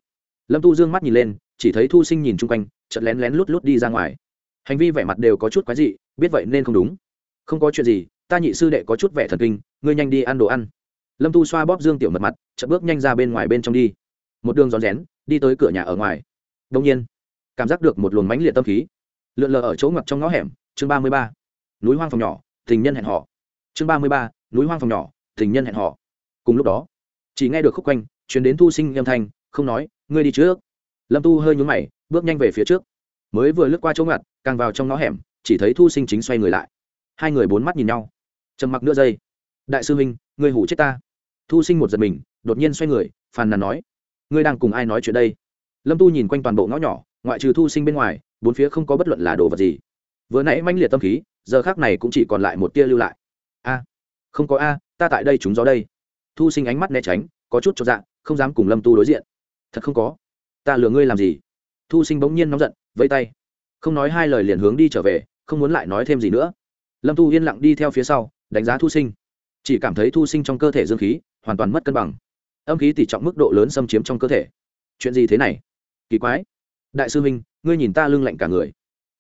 Lâm tu dương mắt nhìn lên, chỉ thấy thu sinh nhìn chung quanh chật lén lén lút lút đi ra ngoài. Hành vi vẻ mặt đều có chút quái dị, biết vậy nên không đúng. Không có chuyện gì, ta nhị sư đệ có chút vẻ thần kinh, ngươi nhanh đi ăn đồ ăn. Lâm tu xoa bóp dương tiểu mật mặt, chợt bước nhanh ra bên ngoài bên trong đi. Một đường rón rén, đi tới cửa nhà ở ngoài. Đông nhiên, cảm giác được một luồng mánh liệt tâm khí lượn lờ ở chỗ ngập trong ngõ hẻm, chương ba mươi ba. Núi hoang phòng nhỏ, tình nhân hẹn họ chương ba mươi ba, núi hoang phòng nhỏ, tình nhân hẹn họ cùng lúc đó, chỉ nghe được khúc quanh chuyển đến thu sinh âm thanh, không nói, ngươi đi trước. Lâm tu hơi nhún mày, bước nhanh về phía trước. Mới vừa lướt qua chỗ ngặt càng vào trong ngõ hẻm, chỉ thấy thu sinh chính xoay người lại. Hai người bốn mắt nhìn nhau. Trầm mặc nửa giây. Đại sư huynh, ngươi hủ chết ta. Thu sinh một giật mình, đột nhiên xoay người, phàn nàn nói, ngươi đang cùng ai nói chuyện đây? Lâm tu nhìn quanh toàn bộ ngõ nhỏ, ngoại trừ thu sinh bên ngoài bốn phía không có bất luận là đồ vật gì. Vừa nãy manh liệt tâm khí, giờ khác này cũng chỉ còn lại một tia lưu lại. A, không có a, ta tại đây trúng gió đây. Thu sinh ánh mắt né tránh, có chút cho dạ không dám cùng lâm tu đối diện. Thật không có. Ta lừa ngươi làm gì? Thu sinh bỗng nhiên nóng giận, vẫy tay. Không nói hai lời liền hướng đi trở về, không muốn lại nói thêm gì nữa. Lâm tu yên lặng đi theo phía sau, đánh giá thu sinh. Chỉ cảm thấy thu sinh trong cơ thể dương khí hoàn toàn mất cân bằng. Âm khí tỷ trọng mức độ lớn xâm chiếm trong cơ thể. Chuyện gì thế này? Kỳ quái đại sư huynh, ngươi nhìn ta lưng lạnh cả người.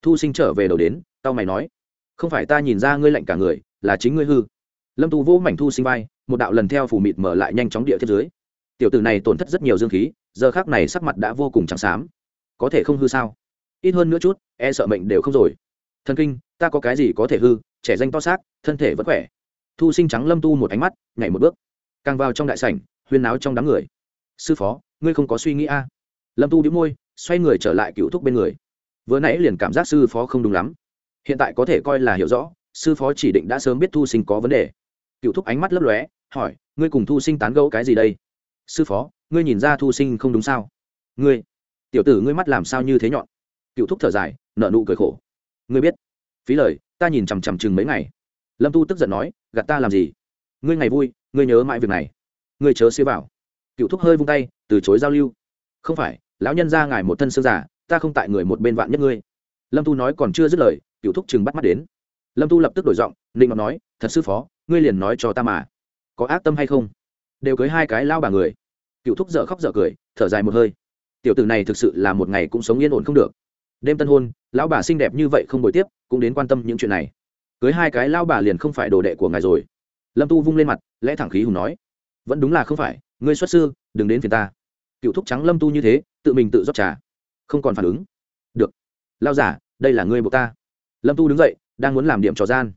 Thu sinh trở về đầu đến, tao mày nói. Không phải ta nhìn ra ngươi lạnh cả người, là chính ngươi hư. Lâm tu vỗ mảnh thu sinh vai, một đạo lần theo phủ mịt mở lại nhanh chóng địa thiết dưới. Tiểu tử này tổn thất rất nhiều dương khí, giờ khác này sắc mặt đã vô cùng trắng xám. Có thể không hư sao? Ít hơn nữa chút e sợ mệnh đều không rồi. Thần kinh, ta có cái gì có thể hư? Trẻ danh to xác, thân thể vẫn khỏe. Thu sinh trắng lâm tu một ánh mắt, nhảy một bước. Càng vào trong đại sảnh, huyên náo trong đám người. Sư phó, ngươi không có suy nghĩ a? À. lâm tu đĩu môi xoay người trở lại cựu thúc bên người. Vừa nãy liền cảm giác sư phó không đúng lắm. Hiện tại có thể coi là hiểu rõ, sư phó chỉ định đã sớm biết thu sinh có vấn đề. Cựu thúc ánh mắt lấp lóe, hỏi, ngươi cùng thu sinh tán gẫu cái gì đây? Sư phó, ngươi nhìn ra thu sinh không đúng sao? Ngươi, tiểu tử ngươi mắt làm sao như thế nhọn? Cựu thúc thở dài nợ nụ cười khổ. Ngươi biết, phí lời, ta nhìn chằm chằm chừng mấy ngày. Lâm tu tức giận nói, gạt ta làm gì? Ngươi ngày vui, ngươi nhớ mãi việc này. Ngươi chớ siêu vào. Cựu thúc hơi vung tay, từ chối giao lưu. Không phải lão nhân ra ngài một thân xương giả ta không tại người một bên vạn nhất ngươi. Lâm tu nói còn chưa dứt lời, cựu thúc chừng bắt mắt đến. Lâm tu lập tức đổi giọng, nịnh ngọc nói, thật sư phó, ngươi liền nói cho ta mà. Có ác tâm hay không? Đều cưới hai cái lao bà người. Cựu thúc dợ khóc dợ cười, thở dài một hơi. Tiểu tử này thực sự là một ngày cũng sống yên ổn không được. Đêm tân hôn, lão bà xinh đẹp như vậy không bồi tiếp, cũng đến quan tâm những chuyện này. Cưới hai cái lao bà liền không phải đồ đệ của ngài rồi. Lâm tu vung lên mặt, lẽ thẳng khí hùng nói, vẫn đúng là không phải, ngươi xuất sư, đừng đến phiền ta. Cựu thúc trắng lâm tu như thế tự mình tự rót trà. Không còn phản ứng. Được. Lao giả, đây là ngươi buộc ta. Lâm tu đứng dậy, đang muốn làm điểm trò gian.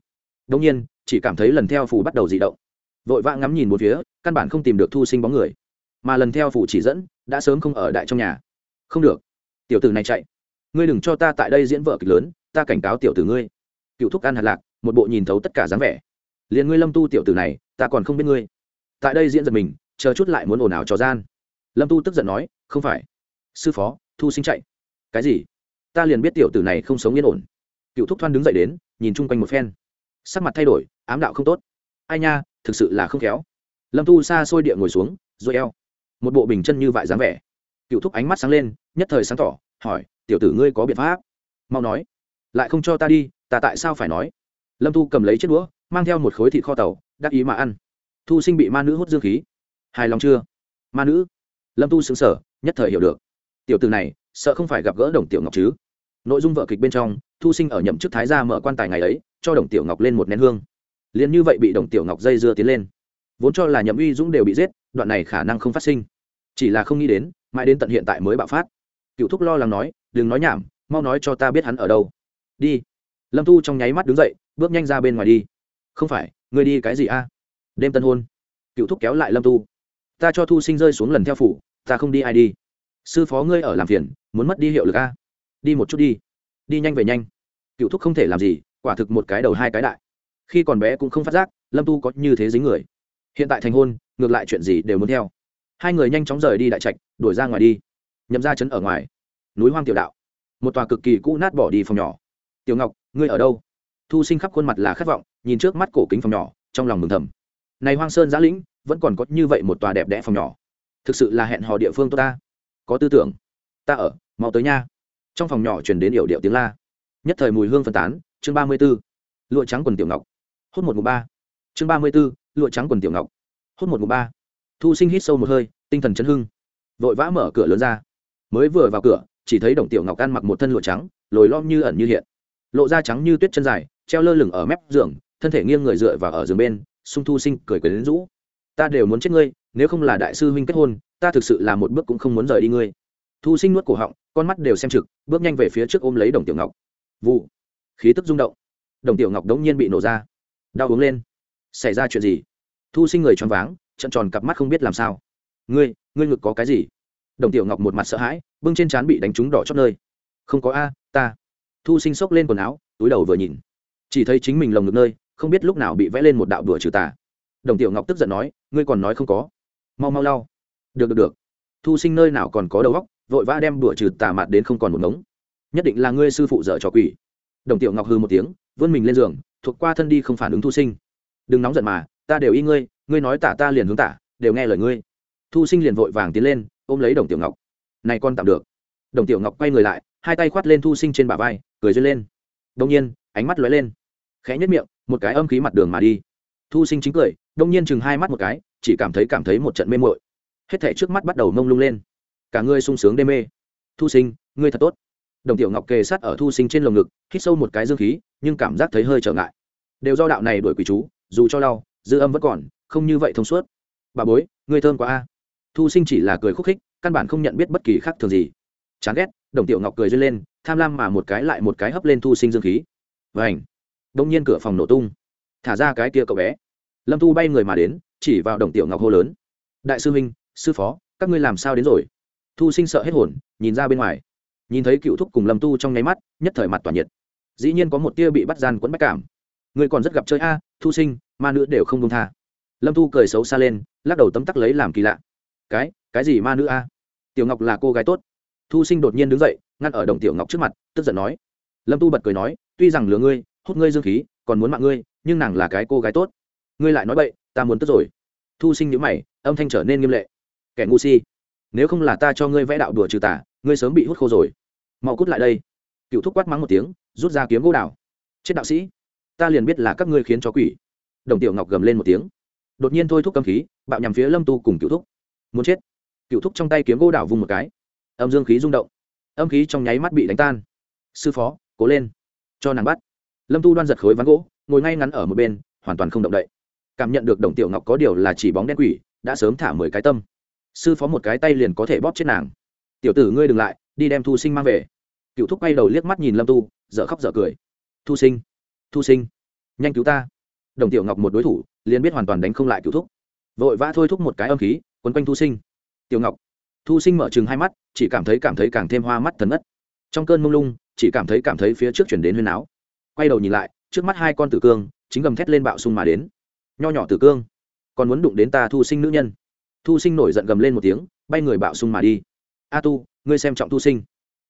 Đông nhiên, chỉ cảm thấy lần theo phủ bắt đầu dị động. Vội vã ngắm nhìn một phía, căn bản không tìm được thu sinh bóng người. Mà lần theo phủ chỉ dẫn, đã sớm không ở đại trong nhà. Không được. Tiểu tử này chạy. Ngươi đừng cho ta tại đây diễn vợ kịch lớn, ta cảnh cáo tiểu tử ngươi. Cựu thúc ăn hạt lạc, một bộ nhìn thấu tất cả dáng vẻ. Liền ngươi lâm tu tiểu tử này, ta còn không biết ngươi. Tại đây diễn giật mình, chờ chút lại muốn ồn ào trò gian. Lâm tu tức giận nói, không phải sư phó, thu sinh chạy. Cái gì? Ta liền biết tiểu tử này không sống yên ổn. Cựu thúc thoan đứng dậy đến, nhìn chung quanh một phen. Sắc mặt thay đổi, ám đạo không tốt. Ai nha, thực sự là không khéo. Lâm thu xa xôi địa ngồi xuống, rồi eo. Một bộ bình chân như vại dáng vẻ. Cựu thúc ánh mắt sáng lên, nhất thời sáng tỏ, hỏi, tiểu tử ngươi có biện pháp? Mau nói. Lại không cho ta đi, ta tại sao phải nói? Lâm thu cầm lấy chiếc đũa, mang theo một khối thịt kho tàu, đắc ý mà ăn. Thu sinh bị ma nữ hút dương khí. Hài lòng chưa? Ma nữ? Lâm tu xứng sở nhất thời hiểu được tiểu từ này, sợ không phải gặp gỡ đồng tiểu ngọc chứ? Nội dung vợ kịch bên trong, thu sinh ở nhậm chức thái gia mở quan tài ngày ấy, cho đồng tiểu ngọc lên một nén hương. Liền như vậy bị đồng tiểu ngọc dây dưa tiến lên. Vốn cho là nhậm uy dũng đều bị giết, đoạn này khả năng không phát sinh. Chỉ là không nghĩ đến, mãi đến tận hiện tại mới bạo phát. Cựu thúc lo lắng nói, đừng nói nhảm, mau nói cho ta biết hắn ở đâu. Đi. Lâm thu trong nháy mắt đứng dậy, bước nhanh ra bên ngoài đi. Không phải, ngươi đi cái gì a? Đêm tân hôn. Cựu thúc kéo lại lâm tu ta cho thu sinh rơi xuống lần theo phủ, ta không đi ai đi sư phó ngươi ở làm phiền, muốn mất đi hiệu lực a? Đi một chút đi. Đi nhanh về nhanh. Cựu thúc không thể làm gì, quả thực một cái đầu hai cái đại. Khi còn bé cũng không phát giác, lâm tu có như thế dính người. Hiện tại thành hôn, ngược lại chuyện gì đều muốn theo. Hai người nhanh chóng rời đi đại trạch, đuổi ra ngoài đi. Nhậm ra chấn ở ngoài. Núi hoang tiểu đạo. Một tòa cực kỳ cũ nát bỏ đi phòng nhỏ. Tiểu ngọc, ngươi ở đâu? Thu sinh khắp khuôn mặt là khát vọng, nhìn trước mắt cổ kính phòng nhỏ, trong lòng mừng thầm. Này hoang sơn giã lĩnh, vẫn còn có như vậy một tòa đẹp đẽ phòng nhỏ. Thực sự là hẹn hò địa phương tốt ta có tư tưởng. Ta ở, mau tới nha. Trong phòng nhỏ truyền đến yểu điệu tiếng la. Nhất thời mùi hương phân tán, chương ba mươi b ố lụa trắng quần tiểu ngọc. Hốt một mùa ba. Chương ba mươi b ố lụa trắng quần tiểu ngọc. Hốt một mùa ba. Thu sinh hít sâu một hơi, tinh thần chấn hưng. Vội vã mở cửa lớn ra. Mới vừa vào cửa, chỉ thấy đồng tiểu ngọc ăn mặc một thân lụa trắng, lồi lom như ẩn như hiện. Lộ da trắng như tuyết chân dài, treo lơ lửng ở mép giường, thân thể nghiêng người dựa vào ở giường bên, sung thu sinh cười cười đến rũ. Ta đều muốn chết ngươi, nếu không là đại sư huynh kết hôn ta thực sự là một bước cũng không muốn rời đi ngươi. Thu sinh nuốt cổ họng, con mắt đều xem trực, bước nhanh về phía trước ôm lấy đồng tiểu ngọc. Vụ. Khí tức rung động. Đồng tiểu ngọc đống nhiên bị nổ ra. Đau uống lên. Xảy ra chuyện gì? Thu sinh người choáng váng trận tròn cặp mắt không biết làm sao. Ngươi ngươi ngực có cái gì? Đồng tiểu ngọc một mặt sợ hãi, bưng trên trán bị đánh trúng đỏ chót nơi. Không có a, ta. Thu sinh xốc lên quần áo, túi đầu vừa nhìn. Chỉ thấy chính mình lồng ngực nơi, không biết lúc nào bị vẽ lên một đạo đùa trừ tà. Đồng tiểu ngọc tức giận nói, ngươi còn nói không có. Mau mau lau được được được. Thu sinh nơi nào còn có đầu óc, vội vã đem đùa trừ tà mạt đến không còn một ngống. Nhất định là ngươi sư phụ dở trò quỷ. Đồng tiểu ngọc hư một tiếng, vươn mình lên giường, thuộc qua thân đi không phản ứng thu sinh. Đừng nóng giận mà, ta đều y ngươi ngươi nói tả ta liền hướng tả, đều nghe lời ngươi. Thu sinh liền vội vàng tiến lên, ôm lấy đồng tiểu ngọc. Này con tạm được. Đồng tiểu ngọc quay người lại, hai tay khoát lên thu sinh trên bả vai, cười duyên lên. Đông nhiên, ánh mắt lóe lên. Khẽ nhất miệng, một cái âm khí mặt đường mà đi. Thu sinh chính cười, đông nhiên chừng hai mắt một cái, chỉ cảm thấy cảm thấy một trận mê mội hết thể trước mắt bắt đầu mông lung lên. Cả ngươi sung sướng đê mê. Thu sinh, ngươi thật tốt. Đồng tiểu ngọc kề sát ở thu sinh trên lồng ngực, hít sâu một cái dương khí, nhưng cảm giác thấy hơi trở ngại. Đều do đạo này đổi quỷ chú, dù cho đau, dư âm vẫn còn, không như vậy thông suốt. Bà bối, ngươi thơm quá a. Thu sinh chỉ là cười khúc khích, căn bản không nhận biết bất kỳ khác thường gì. Chán ghét, đồng tiểu ngọc cười duyên lên, tham lam mà một cái lại một cái hấp lên thu sinh dương khí. Vảnh đông nhiên cửa phòng nổ tung. Thả ra cái kia cậu bé. Lâm thu bay người mà đến, chỉ vào đồng tiểu ngọc hô lớn. Đại sư huynh sư phó, các ngươi làm sao đến rồi? Thu sinh sợ hết hồn, nhìn ra bên ngoài. Nhìn thấy cựu thúc cùng lâm tu trong nháy mắt, nhất thời mặt tỏa nhiệt. Dĩ nhiên có một tia bị bắt gian quẫn bách cảm. Người còn rất gặp chơi a, thu sinh, ma nữ đều không công tha. Lâm tu cười xấu xa lên, lắc đầu tấm tắc lấy làm kỳ lạ. Cái cái gì ma nữ a? Tiểu ngọc là cô gái tốt. Thu sinh đột nhiên đứng dậy, ngăn ở đồng tiểu ngọc trước mặt, tức giận nói. Lâm tu bật cười nói, tuy rằng lừa ngươi, hút ngươi dương khí, còn muốn mạng ngươi, nhưng nàng là cái cô gái tốt. Ngươi lại nói vậy ta muốn tức rồi. Thu sinh nhữ mày, âm thanh trở nên nghiêm lệ kẻ ngu si. Nếu không là ta cho ngươi vẽ đạo đùa trừ tả ngươi sớm bị hút khô rồi. Mau cút lại đây. Cựu thúc quát mắng một tiếng, rút ra kiếm gỗ đào. Chết đạo sĩ. Ta liền biết là các ngươi khiến cho quỷ. Đồng tiểu ngọc gầm lên một tiếng. Đột nhiên thôi thúc cầm khí, bạo nhằm phía lâm tu cùng cựu thúc. Muốn chết. Cựu thúc trong tay kiếm gỗ đào vùng một cái. Âm dương khí rung động. Âm khí trong nháy mắt bị đánh tan. Sư phó, cố lên. Cho nàng bắt. Lâm tu đoan giật khối ván gỗ, ngồi ngay ngắn ở một bên, hoàn toàn không động đậy. Cảm nhận được đồng tiểu ngọc có điều là chỉ bóng đen quỷ, đã sớm thả mười cái tâm sư phó một cái tay liền có thể bóp chết nàng. Tiểu tử ngươi đừng lại, đi đem thu sinh mang về. Cựu thúc quay đầu liếc mắt nhìn lâm tu, dở khóc dở cười. Thu sinh thu sinh, nhanh cứu ta. Đồng tiểu ngọc một đối thủ, liền biết hoàn toàn đánh không lại cựu thúc. Vội vã thôi thúc một cái âm khí, quấn quanh thu sinh. Tiểu ngọc, thu sinh mở chừng hai mắt, chỉ cảm thấy cảm thấy càng thêm hoa mắt thần ất trong cơn mông lung, chỉ cảm thấy cảm thấy phía trước chuyển đến huyên áo quay đầu nhìn lại, trước mắt hai con tử cương, chính gầm thét lên bạo sung mà đến. Nho nhỏ tử cương, còn muốn đụng đến ta thu sinh nữ nhân thu sinh nổi giận gầm lên một tiếng, bay người bạo sung mà đi. A tu, ngươi xem trọng thu sinh.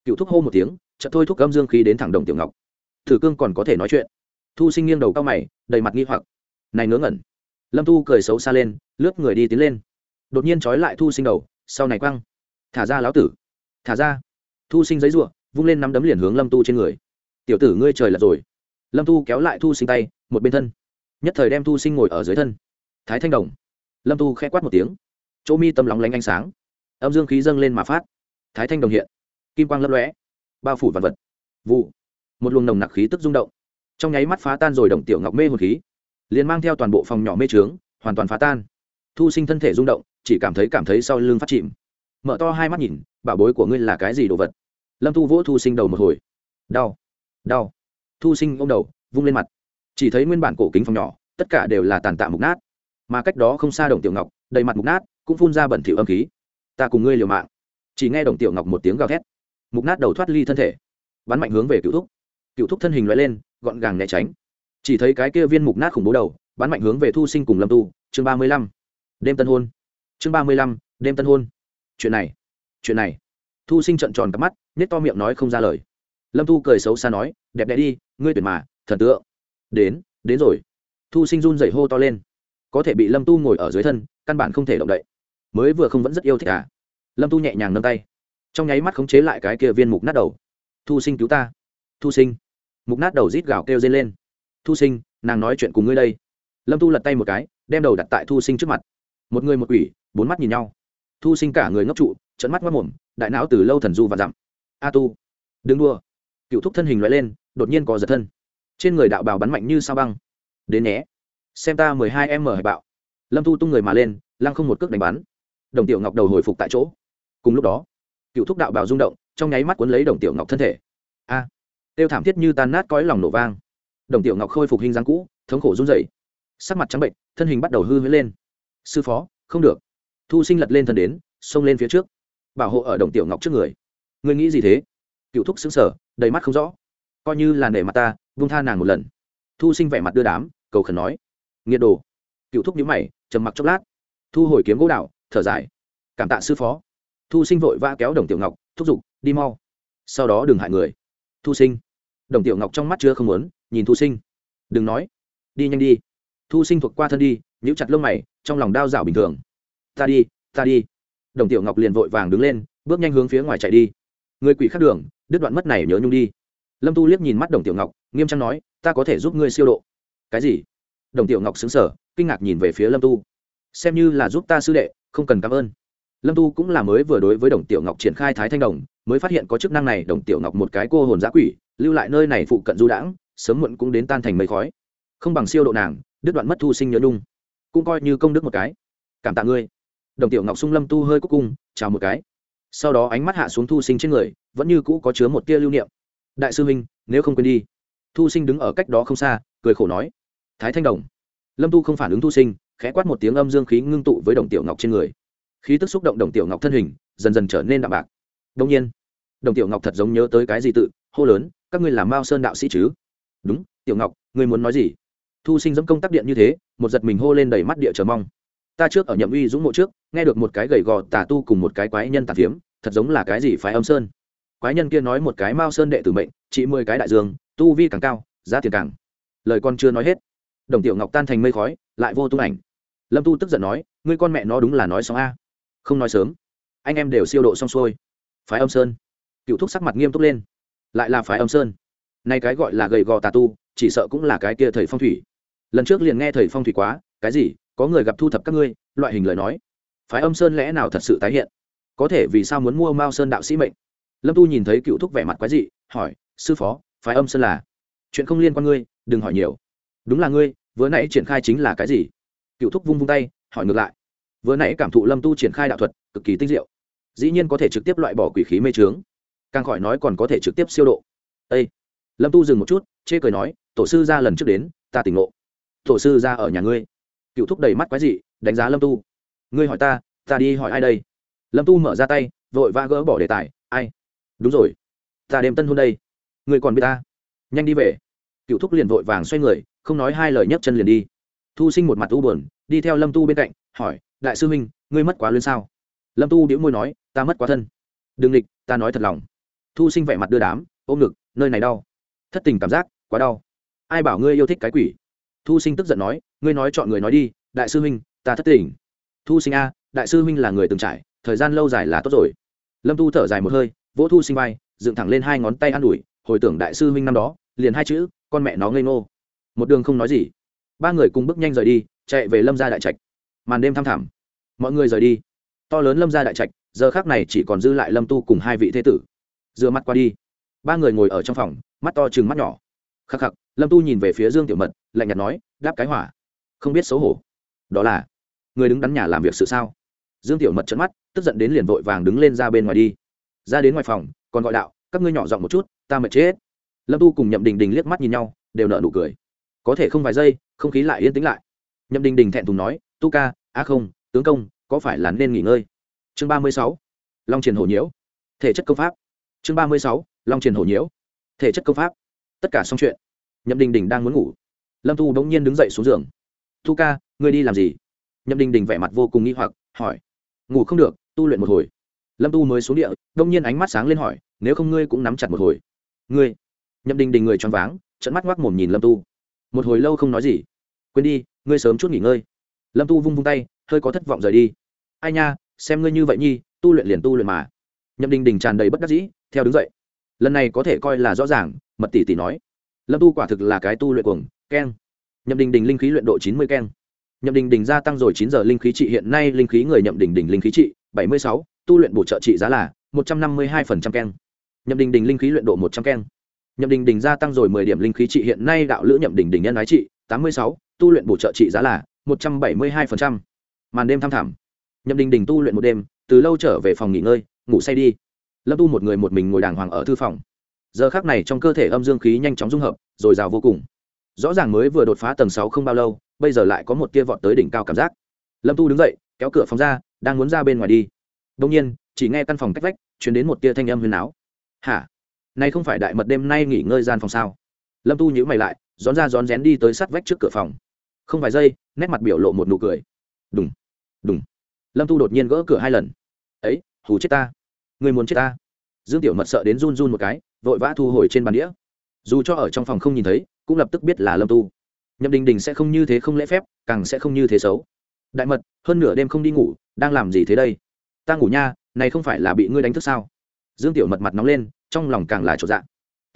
Cựu thúc hô một tiếng, chợt thôi thúc âm dương khí đến thẳng đồng tiểu ngọc. Thử cương còn có thể nói chuyện. Thu sinh nghiêng đầu cao mày, đầy mặt nghi hoặc. Này ngớ ngẩn. Lâm thu cười xấu xa lên, lướt người đi tiến lên. Đột nhiên trói lại thu sinh đầu, sau này quăng. Thả ra lão tử. Thả ra. Thu sinh giấy ruộng vung lên nắm đấm liền hướng lâm tu trên người. Tiểu tử ngươi trời lật rồi. Lâm tu kéo lại thu sinh tay, một bên thân. Nhất thời đem thu sinh ngồi ở dưới thân. Thái thanh đồng. Lâm tu k h ẽ quát một tiếng chỗ mi tâm lóng lánh ánh sáng. Âm dương khí dâng lên mà phát. Thái thanh đồng hiện. Kim quang lấp lóe. Bao phủ vật vật. Vụ. Một luồng nồng nặc khí tức rung động. Trong nháy mắt phá tan rồi động tiểu ngọc mê hồn khí. Liền mang theo toàn bộ phòng nhỏ mê trướng, hoàn toàn phá tan. Thu sinh thân thể rung động, chỉ cảm thấy cảm thấy sau lưng phát chìm. Mở to hai mắt nhìn, bảo bối của ngươi là cái gì đồ vật? Lâm thu vỗ thu sinh đầu một hồi. Đau. Đau. Thu sinh ô m đầu, vung lên mặt. Chỉ thấy nguyên bản cổ kính phòng nhỏ, tất cả đều là tàn tạ mục nát. Mà cách đó không xa đồng tiểu ngọc đầy mặt mục nát, cũng phun ra bẩn thỉu âm khí. Ta cùng ngươi liều mạng. Chỉ nghe đồng tiểu ngọc một tiếng gào thét. Mục nát đầu thoát ly thân thể. Bắn mạnh hướng về cựu thúc. Cựu thúc thân hình loại lên, gọn gàng né tránh. Chỉ thấy cái kia viên mục nát khủng bố đầu, bắn mạnh hướng về thu sinh cùng lâm tu. Chương ba mươi lăm. Đêm tân hôn. Chương ba mươi lăm. Đêm tân hôn. Chuyện này. Chuyện này. Thu sinh trận tròn cắp mắt nết to miệng nói không ra lời. Lâm thu cười xấu xa nói, đẹp đẽ đi, ngươi tuyệt mà, thần tượng. Đến đến rồi. Thu sinh run dậy hô to lên. Có thể bị lâm tu ngồi ở dưới thân căn bản không thể động đậy. Mới vừa không vẫn rất yêu thích à? Lâm tu nhẹ nhàng nâng tay. Trong nháy mắt khống chế lại cái kia viên mục nát đầu. Thu sinh cứu ta. Thu sinh. Mục nát đầu rít gào kêu dây lên. Thu sinh, nàng nói chuyện cùng ngươi đây. Lâm tu lật tay một cái, đem đầu đặt tại thu sinh trước mặt. Một người một quỷ, bốn mắt nhìn nhau. Thu sinh cả người ngốc trụ trận mắt mất mồm, đại não từ lâu thần du và dặm. A tu. Đứng đua cựu thúc thân hình loại lên, đột nhiên có giật thân. Trên người đạo bào bắn mạnh như sao băng. Đến nhé. Xem ta mười hai em mở bạo lâm thu tung người mà lên lăng không một cước đánh bắn đồng tiểu ngọc đầu hồi phục tại chỗ cùng lúc đó cựu thúc đạo bào rung động trong nháy mắt cuốn lấy đồng tiểu ngọc thân thể a à, tiêu thảm thiết như tan nát cõi lòng nổ vang đồng tiểu ngọc khôi phục hình dáng cũ thống khổ run rẩy sắc mặt trắng bệnh thân hình bắt đầu hư huyết lên sư phó không được thu sinh lật lên thân đến xông lên phía trước bảo hộ ở đồng tiểu ngọc trước người ngươi nghĩ gì thế cựu thúc xứng sở đầy mắt không rõ coi như là nể mặt ta vung tha nàng một lần thu sinh vẻ mặt đưa đám cầu khẩn nói nghiệt đồ cựu thúc nhíu mày trầm mặc chốc lát thu hồi kiếm gỗ đảo, thở dài. Cảm tạ sư phó. Thu sinh vội vã kéo đồng tiểu ngọc thúc giục đi mau. Sau đó đừng hại người. Thu sinh. Đồng tiểu ngọc trong mắt chưa không muốn nhìn thu sinh. Đừng nói. Đi nhanh đi. Thu sinh thuộc qua thân đi nhíu chặt lông mày trong lòng đau rảo bình thường. Ta đi ta đi. Đồng tiểu ngọc liền vội vàng đứng lên bước nhanh hướng phía ngoài chạy đi. Người quỷ khắc đường đứt đoạn mất này nhớ nhung đi. Lâm tu liếc nhìn mắt đồng tiểu ngọc nghiêm trang nói ta có thể giúp ngươi siêu độ. Cái gì? Đồng tiểu ngọc xứng sở kinh ngạc nhìn về phía lâm tu. Xem như là giúp ta sư đệ, không cần cảm ơn. Lâm tu cũng là mới vừa đối với đồng tiểu ngọc triển khai thái thanh đồng, mới phát hiện có chức năng này đồng tiểu ngọc một cái cô hồn giã quỷ, lưu lại nơi này phụ cận du đãng, sớm muộn cũng đến tan thành mây khói. Không bằng siêu độ nàng, đứt đoạn mất thu sinh nhớ đung cũng coi như công đức một cái. Cảm tạ ngươi. Đồng tiểu ngọc sung lâm tu hơi cúc cung, chào một cái. Sau đó ánh mắt hạ xuống thu sinh trên người, vẫn như cũ có chứa một tia lưu niệm. Đại sư huynh, nếu không quên đi. Thu sinh đứng ở cách đó không xa, cười khổ nói. Thái thanh đồng lâm tu không phản ứng thu sinh, khẽ quát một tiếng âm dương khí ngưng tụ với đồng tiểu ngọc trên người. Khí tức xúc động đồng tiểu ngọc thân hình, dần dần trở nên đạm bạc. Đông nhiên, đồng tiểu ngọc thật giống nhớ tới cái gì tự, hô lớn, các ngươi làm mao sơn đạo sĩ chứ? Đúng, tiểu ngọc, ngươi muốn nói gì? Thu sinh dẫm công tác điện như thế, một giật mình hô lên đầy mắt địa chờ mong. Ta trước ở nhậm uy dũng mộ trước, nghe được một cái gầy gò tà tu cùng một cái quái nhân tà phiếm, thật giống là cái gì phái âm sơn? Quái nhân kia nói một cái mao sơn đệ tử mệnh, trị mười cái đại dương, tu vi càng cao, giá tiền càng. Lời con chưa nói hết đồng tiểu ngọc tan thành mây khói, lại vô tung ảnh. Lâm tu tức giận nói, ngươi con mẹ nó đúng là nói xong a. Không nói sớm. Anh em đều siêu độ xong xuôi. Phái âm sơn. Cựu thúc sắc mặt nghiêm túc lên. Lại là phái âm sơn. Nay cái gọi là gầy gò tà tu, chỉ sợ cũng là cái kia thầy phong thủy. Lần trước liền nghe thầy phong thủy quá, cái gì? Có người gặp thu thập các ngươi? Loại hình lời nói. Phái âm sơn lẽ nào thật sự tái hiện? Có thể vì sao muốn mua mao sơn đạo sĩ mệnh? Lâm tu nhìn thấy cựu thúc vẻ mặt quái dị, hỏi, sư phó, phái âm sơn là? Chuyện không liên quan ngươi, đừng hỏi nhiều đúng là ngươi, vừa nãy triển khai chính là cái gì? Cựu thúc vung vung tay, hỏi ngược lại. Vừa nãy cảm thụ lâm tu triển khai đạo thuật, cực kỳ tinh diệu. Dĩ nhiên có thể trực tiếp loại bỏ quỷ khí mê trướng càng khỏi nói còn có thể trực tiếp siêu độ. Â lâm tu dừng một chút, chê cười nói, tổ sư ra lần trước đến, ta tỉnh ngộ. Tổ sư ra ở nhà ngươi. Cựu thúc đầy mắt quái dị, đánh giá lâm tu. Ngươi hỏi ta ta đi hỏi ai đây? Lâm tu mở ra tay, vội vã gỡ bỏ đề tài, ai? Đúng rồi. Ta đêm tân hôn đây. Ngươi còn biết ta? Nhanh đi về cựu thúc liền vội vàng xoay người, không nói hai lời nhấc chân liền đi. Thu sinh một mặt u buồn, đi theo lâm tu bên cạnh, hỏi, đại sư huynh, ngươi mất quá lớn sao? Lâm tu đĩu môi nói, ta mất quá thân. Đừng địch ta nói thật lòng. Thu sinh vẻ mặt đưa đám, ôm ngực, nơi này đau. Thất tình cảm giác, quá đau. Ai bảo ngươi yêu thích cái quỷ? Thu sinh tức giận nói, ngươi nói chọn người nói đi, đại sư huynh, ta thất tình. Thu sinh a, đại sư huynh là người từng trải, thời gian lâu dài là tốt rồi. Lâm tu thở dài một hơi, vỗ thu sinh vai, dựng thẳng lên hai ngón tay an ủi, hồi tưởng đại sư huynh năm đó, liền hai chữ con mẹ nó ngây ngô. Một đường không nói gì. Ba người cùng bước nhanh rời đi, chạy về lâm gia đại trạch. Màn đêm thăm thẳm. Mọi người rời đi. To lớn lâm gia đại trạch, giờ khác này chỉ còn dư lại lâm tu cùng hai vị thế tử. Dựa mắt qua đi. Ba người ngồi ở trong phòng, mắt to chừng mắt nhỏ. Khắc khắc, lâm tu nhìn về phía dương tiểu mật, lạnh nhạt nói, đáp cái hỏa. Không biết xấu hổ. Đó là, người đứng đắn nhà làm việc sự sao? Dương tiểu mật trận mắt, tức giận đến liền vội vàng đứng lên ra bên ngoài đi. Ra đến ngoài phòng, còn gọi đạo, các ngươi nhỏ giọng một chút, ta mệt chết lâm tu cùng nhậm đình đình liếc mắt nhìn nhau, đều nợ nụ cười. Có thể không vài giây, không khí lại yên tĩnh lại. Nhậm đình đình thẹn thùng nói, tu ca, á không, tướng công, có phải là nên nghỉ ngơi? Chương ba mươi sáu, long triền hổ nhiễu. Thể chất công pháp. Chương ba mươi sáu, long triền hổ nhiễu. Thể chất công pháp. Tất cả xong chuyện. Nhậm đình đình đang muốn ngủ. Lâm tu g nhiên đứng dậy xuống giường. Tu ca, ngươi đi làm gì? Nhậm đình đình vẻ mặt vô cùng nghi hoặc, hỏi. Ngủ không được, tu luyện một hồi. Lâm tu mới xuống địa, đông nhiên ánh mắt sáng lên hỏi, nếu không ngươi cũng nắm chặt một hồi. Ngươi? Nhậm đình đình người choáng váng trận mắt ngoác mồm nhìn lâm tu. Một hồi lâu không nói gì. Quên đi, ngươi sớm chút nghỉ ngơi. Lâm tu vung vung tay, hơi có thất vọng rời đi. Ai nha, xem ngươi như vậy nhi, tu luyện liền tu luyện mà. Nhậm đình đình tràn đầy bất đắc dĩ, theo đứng dậy. Lần này có thể coi là rõ ràng, mật tỷ tỷ nói. Lâm tu quả thực là cái tu luyện cuồng, keng. Nhậm đình đình linh khí luyện độ chín mươi keng. Nhậm đình đình gia tăng rồi chín giờ linh khí trị, hiện nay linh khí người nhậm đình đình linh khí trị, bảy mươi sáu, tu luyện bổ trợ trị giá là một trăm năm mươi hai phần trăm keng. Nhậm đình đình linh khí luyện độ một trăm keng nhậm đình đình gia tăng rồi mười điểm linh khí trị, hiện nay đạo lữ nhậm đình đình nhân ái trị, tám mươi sáu, tu luyện bổ trợ trị giá là một trăm bảy mươi hai phần trăm. Màn đêm thăm thẳm. Nhậm đình đình tu luyện một đêm, từ lâu trở về phòng nghỉ ngơi, ngủ say đi. Lâm tu một người một mình ngồi đàng hoàng ở thư phòng. Giờ khác này trong cơ thể âm dương khí nhanh chóng dung hợp dồi dào vô cùng. Rõ ràng mới vừa đột phá tầng sáu không bao lâu, bây giờ lại có một tia vọt tới đỉnh cao cảm giác. Lâm tu đứng dậy, kéo cửa phòng ra, đang muốn ra bên ngoài đi. Đông nhiên, chỉ nghe căn phòng cách vách, chuyển đến một tia thanh âm huyền áo hả? Nay không phải đại mật đêm nay nghỉ ngơi gian phòng sao? Lâm tu nhữ mày lại rón ra rón rén đi tới sát vách trước cửa phòng. Không vài giây, nét mặt biểu lộ một nụ cười. Đúng đúng lâm tu đột nhiên gỡ cửa hai lần. Ấy, hù chết ta. Người muốn chết ta. Dương tiểu mật sợ đến run run một cái, vội vã thu hồi trên bàn đĩa. Dù cho ở trong phòng không nhìn thấy, cũng lập tức biết là lâm tu. Nhậm đình đình sẽ không như thế không lễ phép, càng sẽ không như thế xấu. Đại mật, hơn nửa đêm không đi ngủ, đang làm gì thế đây? Ta ngủ nha, này không phải là bị ngươi đánh thức sao? Dương tiểu mật mặt nóng lên trong lòng càng là chỗ dạng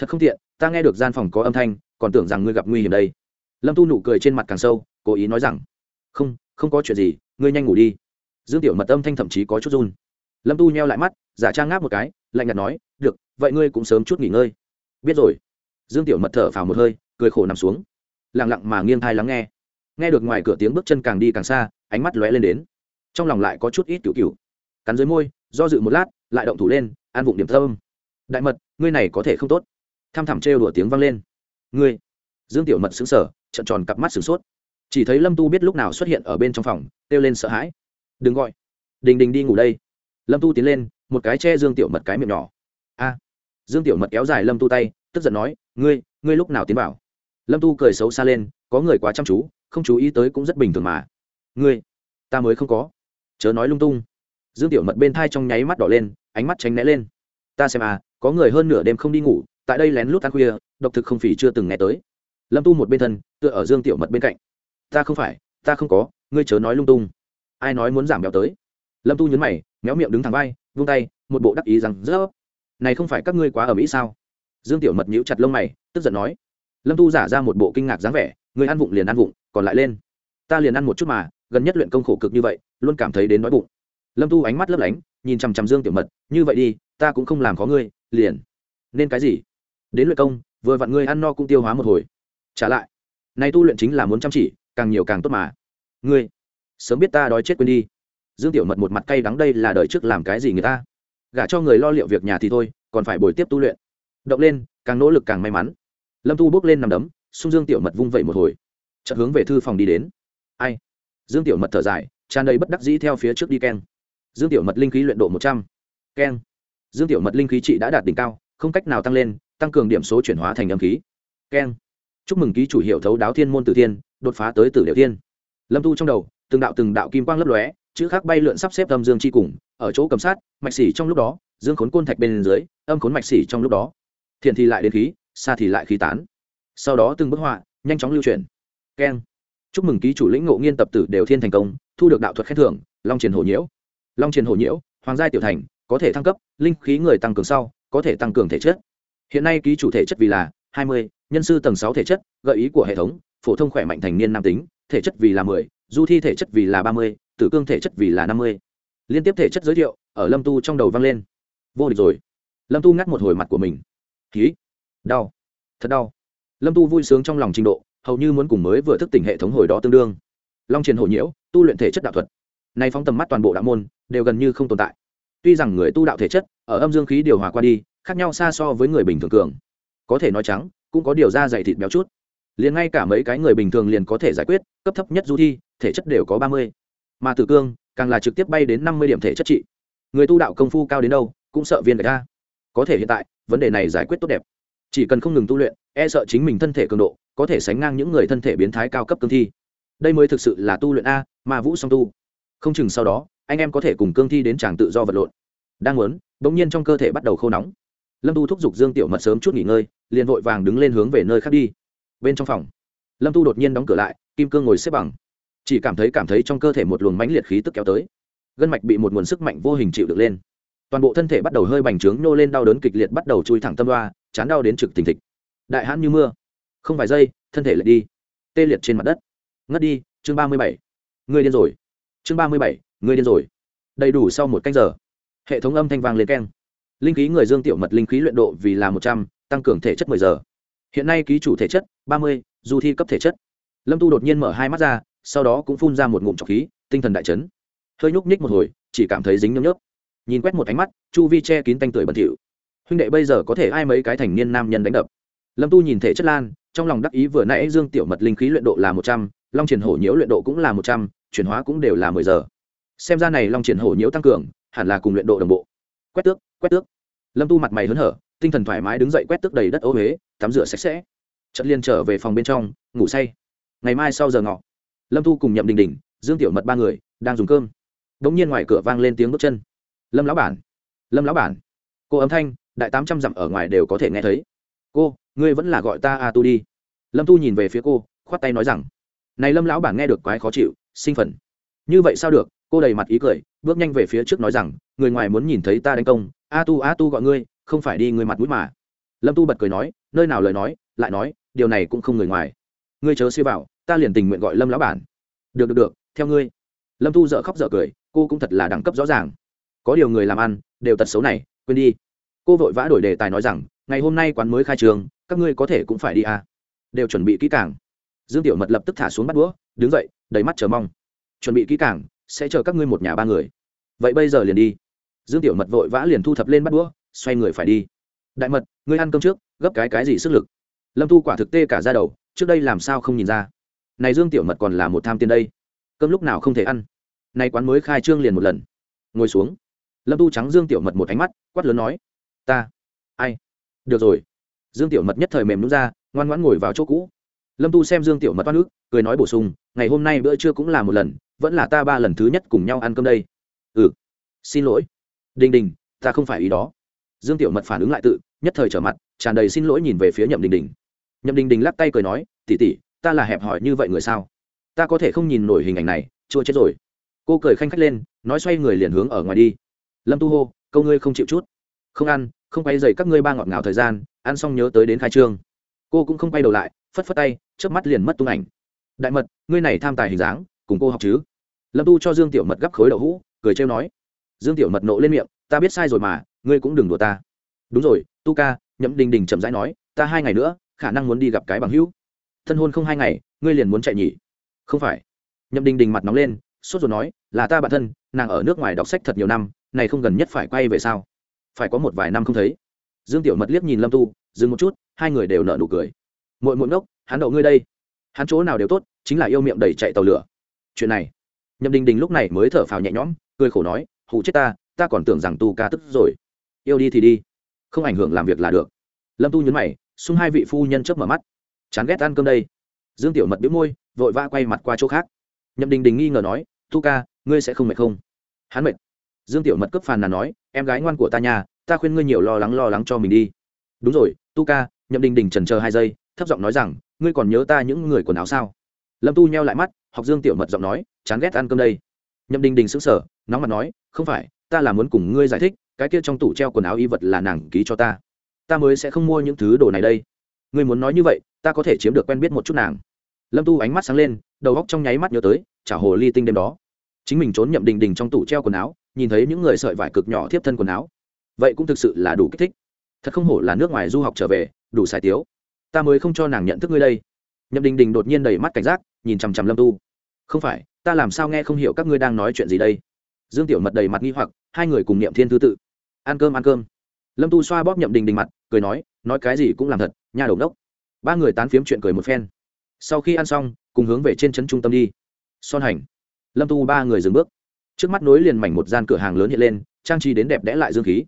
thật không tiện, ta nghe được gian phòng có âm thanh, còn tưởng rằng ngươi gặp nguy hiểm đây. Lâm tu nụ cười trên mặt càng sâu, cố ý nói rằng, không không có chuyện gì, ngươi nhanh ngủ đi. Dương tiểu mật âm thanh thậm chí có chút run. Lâm tu nheo lại mắt, giả trang ngáp một cái, lạnh nhạt nói, được, vậy ngươi cũng sớm chút nghỉ ngơi. Biết rồi. Dương tiểu mật thở phào một hơi, cười khổ nằm xuống. Lặng lặng mà nghiêng thai lắng nghe. Nghe được ngoài cửa tiếng bước chân càng đi càng xa, ánh mắt lóe lên đến. Trong lòng lại có chút ít cựu cựu cắn dưới môi, do dự một lát, lại động thủ lên, an vụng điểm thơm đại mật, ngươi này có thể không tốt. Tham thẳm trêu đùa tiếng vang lên. Ngươi, dương tiểu mật xứng sở trận tròn cặp mắt sửng sốt. Chỉ thấy lâm tu biết lúc nào xuất hiện ở bên trong phòng, kêu lên sợ hãi. Đừng gọi. Đình đình đi ngủ đây. Lâm tu tiến lên, một cái che dương tiểu mật cái miệng nhỏ. A. Dương tiểu mật kéo dài lâm tu tay, tức giận nói, ngươi ngươi lúc nào tiến vào? Lâm tu cười xấu xa lên, có người quá chăm chú, không chú ý tới cũng rất bình thường mà. Ngươi, ta mới không có. Chớ nói lung tung. Dương tiểu mật bên thai trong nháy mắt đỏ lên, ánh mắt tránh né lên. Ta xem à có người hơn nửa đêm không đi ngủ, tại đây lén lút ăn khuya, độc thực không phỉ chưa từng nghe tới. Lâm tu một bên thân, tựa ở dương tiểu mật bên cạnh. Ta không phải, ta không có, ngươi chớ nói lung tung. Ai nói muốn giảm béo tới? Lâm tu nhấn mày, méo miệng đứng thẳng vai, vung tay, một bộ đắc ý rằng rỡ này không phải các ngươi quá ở mỹ sao? Dương tiểu mật nhíu chặt lông mày, tức giận nói. Lâm tu giả ra một bộ kinh ngạc dáng vẻ người ăn vụng liền ăn vụng, còn lại lên. Ta liền ăn một chút mà, gần nhất luyện công khổ cực như vậy, luôn cảm thấy đến đói bụng. Lâm tu ánh mắt lấp lánh, nhìn chằm chằm dương tiểu mật, như vậy đi ta cũng không làm có ngươi, liền. Nên cái gì? Đến luyện công, vừa vặn ngươi ăn no cũng tiêu hóa một hồi. Trả lại. Nay tu luyện chính là muốn chăm chỉ, càng nhiều càng tốt mà. Ngươi, sớm biết ta đói chết quên đi. Dương tiểu mật một mặt cay đắng đây là đời trước làm cái gì người ta? Gả cho người lo liệu việc nhà thì thôi, còn phải bồi tiếp tu luyện. Động lên, càng nỗ lực càng may mắn. Lâm tu bước lên nằm đấm, xung dương tiểu mật vung vẩy một hồi. Chợt hướng về thư phòng đi đến. Ai? Dương tiểu mật thở dài, tràn đầy bất đắc dĩ theo phía trước đi keng. Dương tiểu mật linh khí luyện độ một trăm. Keng dương tiểu mật linh khí trị đã đạt đỉnh cao, không cách nào tăng lên, tăng cường điểm số chuyển hóa thành âm khí. Keng chúc mừng ký chủ hiệu thấu đáo thiên môn tử thiên, đột phá tới tử điệu thiên. Lâm tu trong đầu, từng đạo từng đạo kim quang lấp lóe, chữ khác bay lượn sắp xếp âm dương chi cùng, ở chỗ cầm sát, mạch xỉ trong lúc đó, dương khốn côn thạch bên dưới, âm khốn mạch xỉ trong lúc đó. Thiện thì lại đến khí, xa thì lại khí tán. Sau đó từng bức họa, nhanh chóng lưu truyền keng chúc mừng ký chủ lĩnh ngộ nghiên tập tử đều thiên thành công, thu được đạo thuật khen thưởng, long truyền hổ nhiễu. Long truyền hổ nhiễu, hoàng gia tiểu thành, có thể thăng cấp linh khí người tăng cường sau, có thể tăng cường thể chất. Hiện nay ký chủ thể chất vì là hai mươi, nhân sư tầng sáu thể chất, gợi ý của hệ thống, phổ thông khỏe mạnh thành niên nam tính, thể chất vì là mười, du thi thể chất vì là ba mươi, tử cương thể chất vì là năm mươi. Liên tiếp thể chất giới thiệu, ở lâm tu trong đầu vang lên. Vô địch rồi. Lâm tu ngắt một hồi mặt của mình. Ký đau. Thật đau. Lâm tu vui sướng trong lòng trình độ, hầu như muốn cùng mới vừa thức tỉnh hệ thống hồi đó tương đương. Long truyền hổ nhiễu, tu luyện thể chất đạo thuật. Nay phóng tầm mắt toàn bộ đạo môn, đều gần như không tồn tại tuy rằng người tu đạo thể chất, ở âm dương khí điều hòa qua đi, khác nhau xa so với người bình thường cường. Có thể nói trắng, cũng có điều da dày thịt béo chút. Liền ngay cả mấy cái người bình thường liền có thể giải quyết, cấp thấp nhất du thi, thể chất đều có ba mươi. Mà tử cương, càng là trực tiếp bay đến năm mươi điểm thể chất trị. Người tu đạo công phu cao đến đâu, cũng sợ viên gạch ra. Có thể hiện tại, vấn đề này giải quyết tốt đẹp. Chỉ cần không ngừng tu luyện e sợ chính mình thân thể cường độ, có thể sánh ngang những người thân thể biến thái cao cấp cương thi. Đây mới thực sự là tu luyện a, mà vũ song tu. Không chừng sau đó anh em có thể cùng cương thi đến chàng tự do vật lộn. Đang muốn, bỗng nhiên trong cơ thể bắt đầu khô nóng. Lâm tu thúc giục dương tiểu mật sớm chút nghỉ ngơi, liền vội vàng đứng lên hướng về nơi khác đi. Bên trong phòng, lâm tu đột nhiên đóng cửa lại, kim cương ngồi xếp bằng. Chỉ cảm thấy cảm thấy trong cơ thể một luồng mãnh liệt khí tức kéo tới. Gân mạch bị một nguồn sức mạnh vô hình chịu được lên. Toàn bộ thân thể bắt đầu hơi bành trướng, nô lên đau đớn kịch liệt bắt đầu chui thẳng tâm đoa chán đau đến trực tình thịch. Đại hãn như mưa. Không vài giây, thân thể lại đi. Tê liệt trên mặt đất. Ngất đi, chương ba mươi bảy. Người điên rồi. Chương ba mươi bảy ngươi điên rồi. Đầy đủ sau một canh giờ, hệ thống âm thanh vang lên keng. Linh khí người dương tiểu mật linh khí luyện độ vì là một trăm, tăng cường thể chất mười giờ. Hiện nay ký chủ thể chất ba mươi, du thi cấp thể chất. Lâm tu đột nhiên mở hai mắt ra, sau đó cũng phun ra một ngụm trọc khí, tinh thần đại chấn. Hơi nhúc nhích một hồi, chỉ cảm thấy dính nhấm nhớp. Nhìn quét một ánh mắt, chu vi che kín tanh tưởi bẩn thỉu. Huynh đệ bây giờ có thể ai mấy cái thành niên nam nhân đánh đập? Lâm tu nhìn thể chất lan, trong lòng đắc ý vừa nãy dương tiểu mật linh khí luyện độ là một trăm, long triển hổ nhiễu luyện độ cũng là một trăm, chuyển hóa cũng đều là mười giờ xem ra này long triển hổ nhiễu tăng cường, hẳn là cùng luyện độ đồng bộ. Quét tước quét tước. Lâm tu mặt mày hớn hở, tinh thần thoải mái đứng dậy quét tước đầy đất ô huế, tắm rửa sạch sẽ. Chất liên trở về phòng bên trong, ngủ say. Ngày mai sau giờ ngọ, lâm thu cùng nhậm đình đình, dương tiểu mật ba người, đang dùng cơm. Đ ỗ n g nhiên ngoài cửa vang lên tiếng bước chân. Lâm lão bản, lâm lão bản. Cô âm thanh, đại tám trăm dặm ở ngoài đều có thể nghe thấy. Cô, ngươi vẫn là gọi ta a tu đi. Lâm tu nhìn về phía cô, khoát tay nói rằng, này lâm lão bản nghe được quái khó chịu, sinh phần. Như vậy sao được cô đầy mặt ý cười bước nhanh về phía trước nói rằng người ngoài muốn nhìn thấy ta đánh công a tu a tu gọi ngươi không phải đi người mặt mũi mà. Lâm tu bật cười nói nơi nào lời nói lại nói điều này cũng không người ngoài. Ngươi chớ siêu bảo, ta liền tình nguyện gọi lâm lão bản. Được được được theo ngươi. Lâm tu dợ khóc dợ cười cô cũng thật là đẳng cấp rõ ràng. Có điều người làm ăn đều tật xấu này quên đi. Cô vội vã đổi đề tài nói rằng ngày hôm nay quán mới khai trường các ngươi có thể cũng phải đi à. đều chuẩn bị kỹ càng. Dương tiểu mật lập tức thả xuống bắt đũa đứng dậy đầy mắt chờ mong. Chuẩn bị kỹ càng sẽ chờ các ngươi một nhà ba người. Vậy bây giờ liền đi. Dương tiểu mật vội vã liền thu thập lên bắt đũa, xoay người phải đi. Đại mật, ngươi ăn cơm trước, gấp cái cái gì sức lực? Lâm thu quả thực tê cả ra đầu, trước đây làm sao không nhìn ra? Này dương tiểu mật còn là một tham tiền đây. Cơm lúc nào không thể ăn? Nay quán mới khai trương liền một lần. Ngồi xuống. Lâm tu trắng dương tiểu mật một ánh mắt, quát lớn nói, ta. Ai? Được rồi. Dương tiểu mật nhất thời mềm nút ra, ngoan ngoãn ngồi vào chỗ cũ. Lâm tu xem dương tiểu mật toát nước cười nói bổ sung, ngày hôm nay bữa trưa cũng là một lần vẫn là ta ba lần thứ nhất cùng nhau ăn cơm đây. Ừ. Xin lỗi. Đình đình, ta không phải ý đó. Dương tiểu mật phản ứng lại tự, nhất thời trở mặt, tràn đầy xin lỗi nhìn về phía nhậm đình đình. Nhậm đình đình lắc tay cười nói tỉ tỉ ta là hẹp hỏi như vậy người sao? Ta có thể không nhìn nổi hình ảnh này, chua chết rồi. Cô cười khanh khách lên, nói xoay người liền hướng ở ngoài đi. Lâm tu hô, câu ngươi không chịu chút. Không ăn, không quay dày các ngươi ba ngọt ngào thời gian, ăn xong nhớ tới đến khai trương. Cô cũng không quay đầu lại, phất phất tay trước mắt liền mất tung ảnh. Đại mật, ngươi này tham tài hình dáng, cùng cô học chứ? Lâm tu cho dương tiểu mật gắp khối đậu hũ, cười trêu nói. Dương tiểu mật nộ lên miệng, ta biết sai rồi mà, ngươi cũng đừng đùa ta. Đúng rồi, tu ca, nhậm đình đình chậm rãi nói, ta hai ngày nữa, khả năng muốn đi gặp cái bằng hữu. Thân hôn không hai ngày, ngươi liền muốn chạy nhỉ? Không phải. Nhậm đình đình mặt nóng lên, sốt rồi nói, là ta bản thân, nàng ở nước ngoài đọc sách thật nhiều năm, này không gần nhất phải quay về sao? Phải có một vài năm không thấy. Dương tiểu mật liếc nhìn lâm tu, dừng một chút, hai người đều nợ nụ cười. Mội mội ngốc, hắn đậu ngươi đây. Hắn chỗ nào đều tốt, chính là yêu miệng đẩy chạy tàu lửa. Chuyện này nhậm đình đình lúc này mới thở phào nhẹ nhõm, cười khổ nói hụ chết ta ta còn tưởng rằng tu ca tức rồi. Yêu đi thì đi, không ảnh hưởng làm việc là được. Lâm tu nhấn mày, xung hai vị phu nhân chớp mở mắt. Chán ghét ăn cơm đây. Dương tiểu mật biếu môi, vội vã quay mặt qua chỗ khác. Nhậm đình đình nghi ngờ nói, tu ca, ngươi sẽ không mệt không? Hắn mệt. Dương tiểu mật cướp phàn là nói, em gái ngoan của ta nhà, ta khuyên ngươi nhiều lo lắng lo lắng cho mình đi. Đúng rồi, tu ca, nhậm đình đình trần chờ hai giây, thấp giọng nói rằng, ngươi còn nhớ ta những người quần áo sao? Lâm tu nheo lại mắt học dương tiểu mật giọng nói, chán ghét ăn cơm đây. Nhậm đình đình sững sờ, nóng mặt nói, không phải, ta là muốn cùng ngươi giải thích, cái kia trong tủ treo quần áo y vật là nàng ký cho ta. Ta mới sẽ không mua những thứ đồ này đây. Ngươi muốn nói như vậy, ta có thể chiếm được quen biết một chút nàng. Lâm tu ánh mắt sáng lên, đầu góc trong nháy mắt nhớ tới, chả hồ ly tinh đêm đó. Chính mình trốn nhậm đình đình trong tủ treo quần áo, nhìn thấy những người sợi vải cực nhỏ tiếp thân quần áo. Vậy cũng thực sự là đủ kích thích. Thật không hổ là nước ngoài du học trở về, đủ xài tiếu. Ta mới không cho nàng nhận thức ngươi đây nhậm đình đình đột nhiên đầy mắt cảnh giác, nhìn chằm chằm lâm tu. Không phải, ta làm sao nghe không hiểu các ngươi đang nói chuyện gì đây? Dương tiểu mật đầy mặt nghi hoặc, hai người cùng niệm thiên thứ tự. Ăn cơm ăn cơm. Lâm tu xoa bóp nhậm đình đình mặt, cười nói nói cái gì cũng làm thật, nhà đầu đốc. Ba người tán phiếm chuyện cười một phen. Sau khi ăn xong, cùng hướng về trên trấn trung tâm đi. Son hành. Lâm tu ba người dừng bước. Trước mắt nối liền mảnh một gian cửa hàng lớn hiện lên, trang trí đến đẹp đẽ lại dương khí.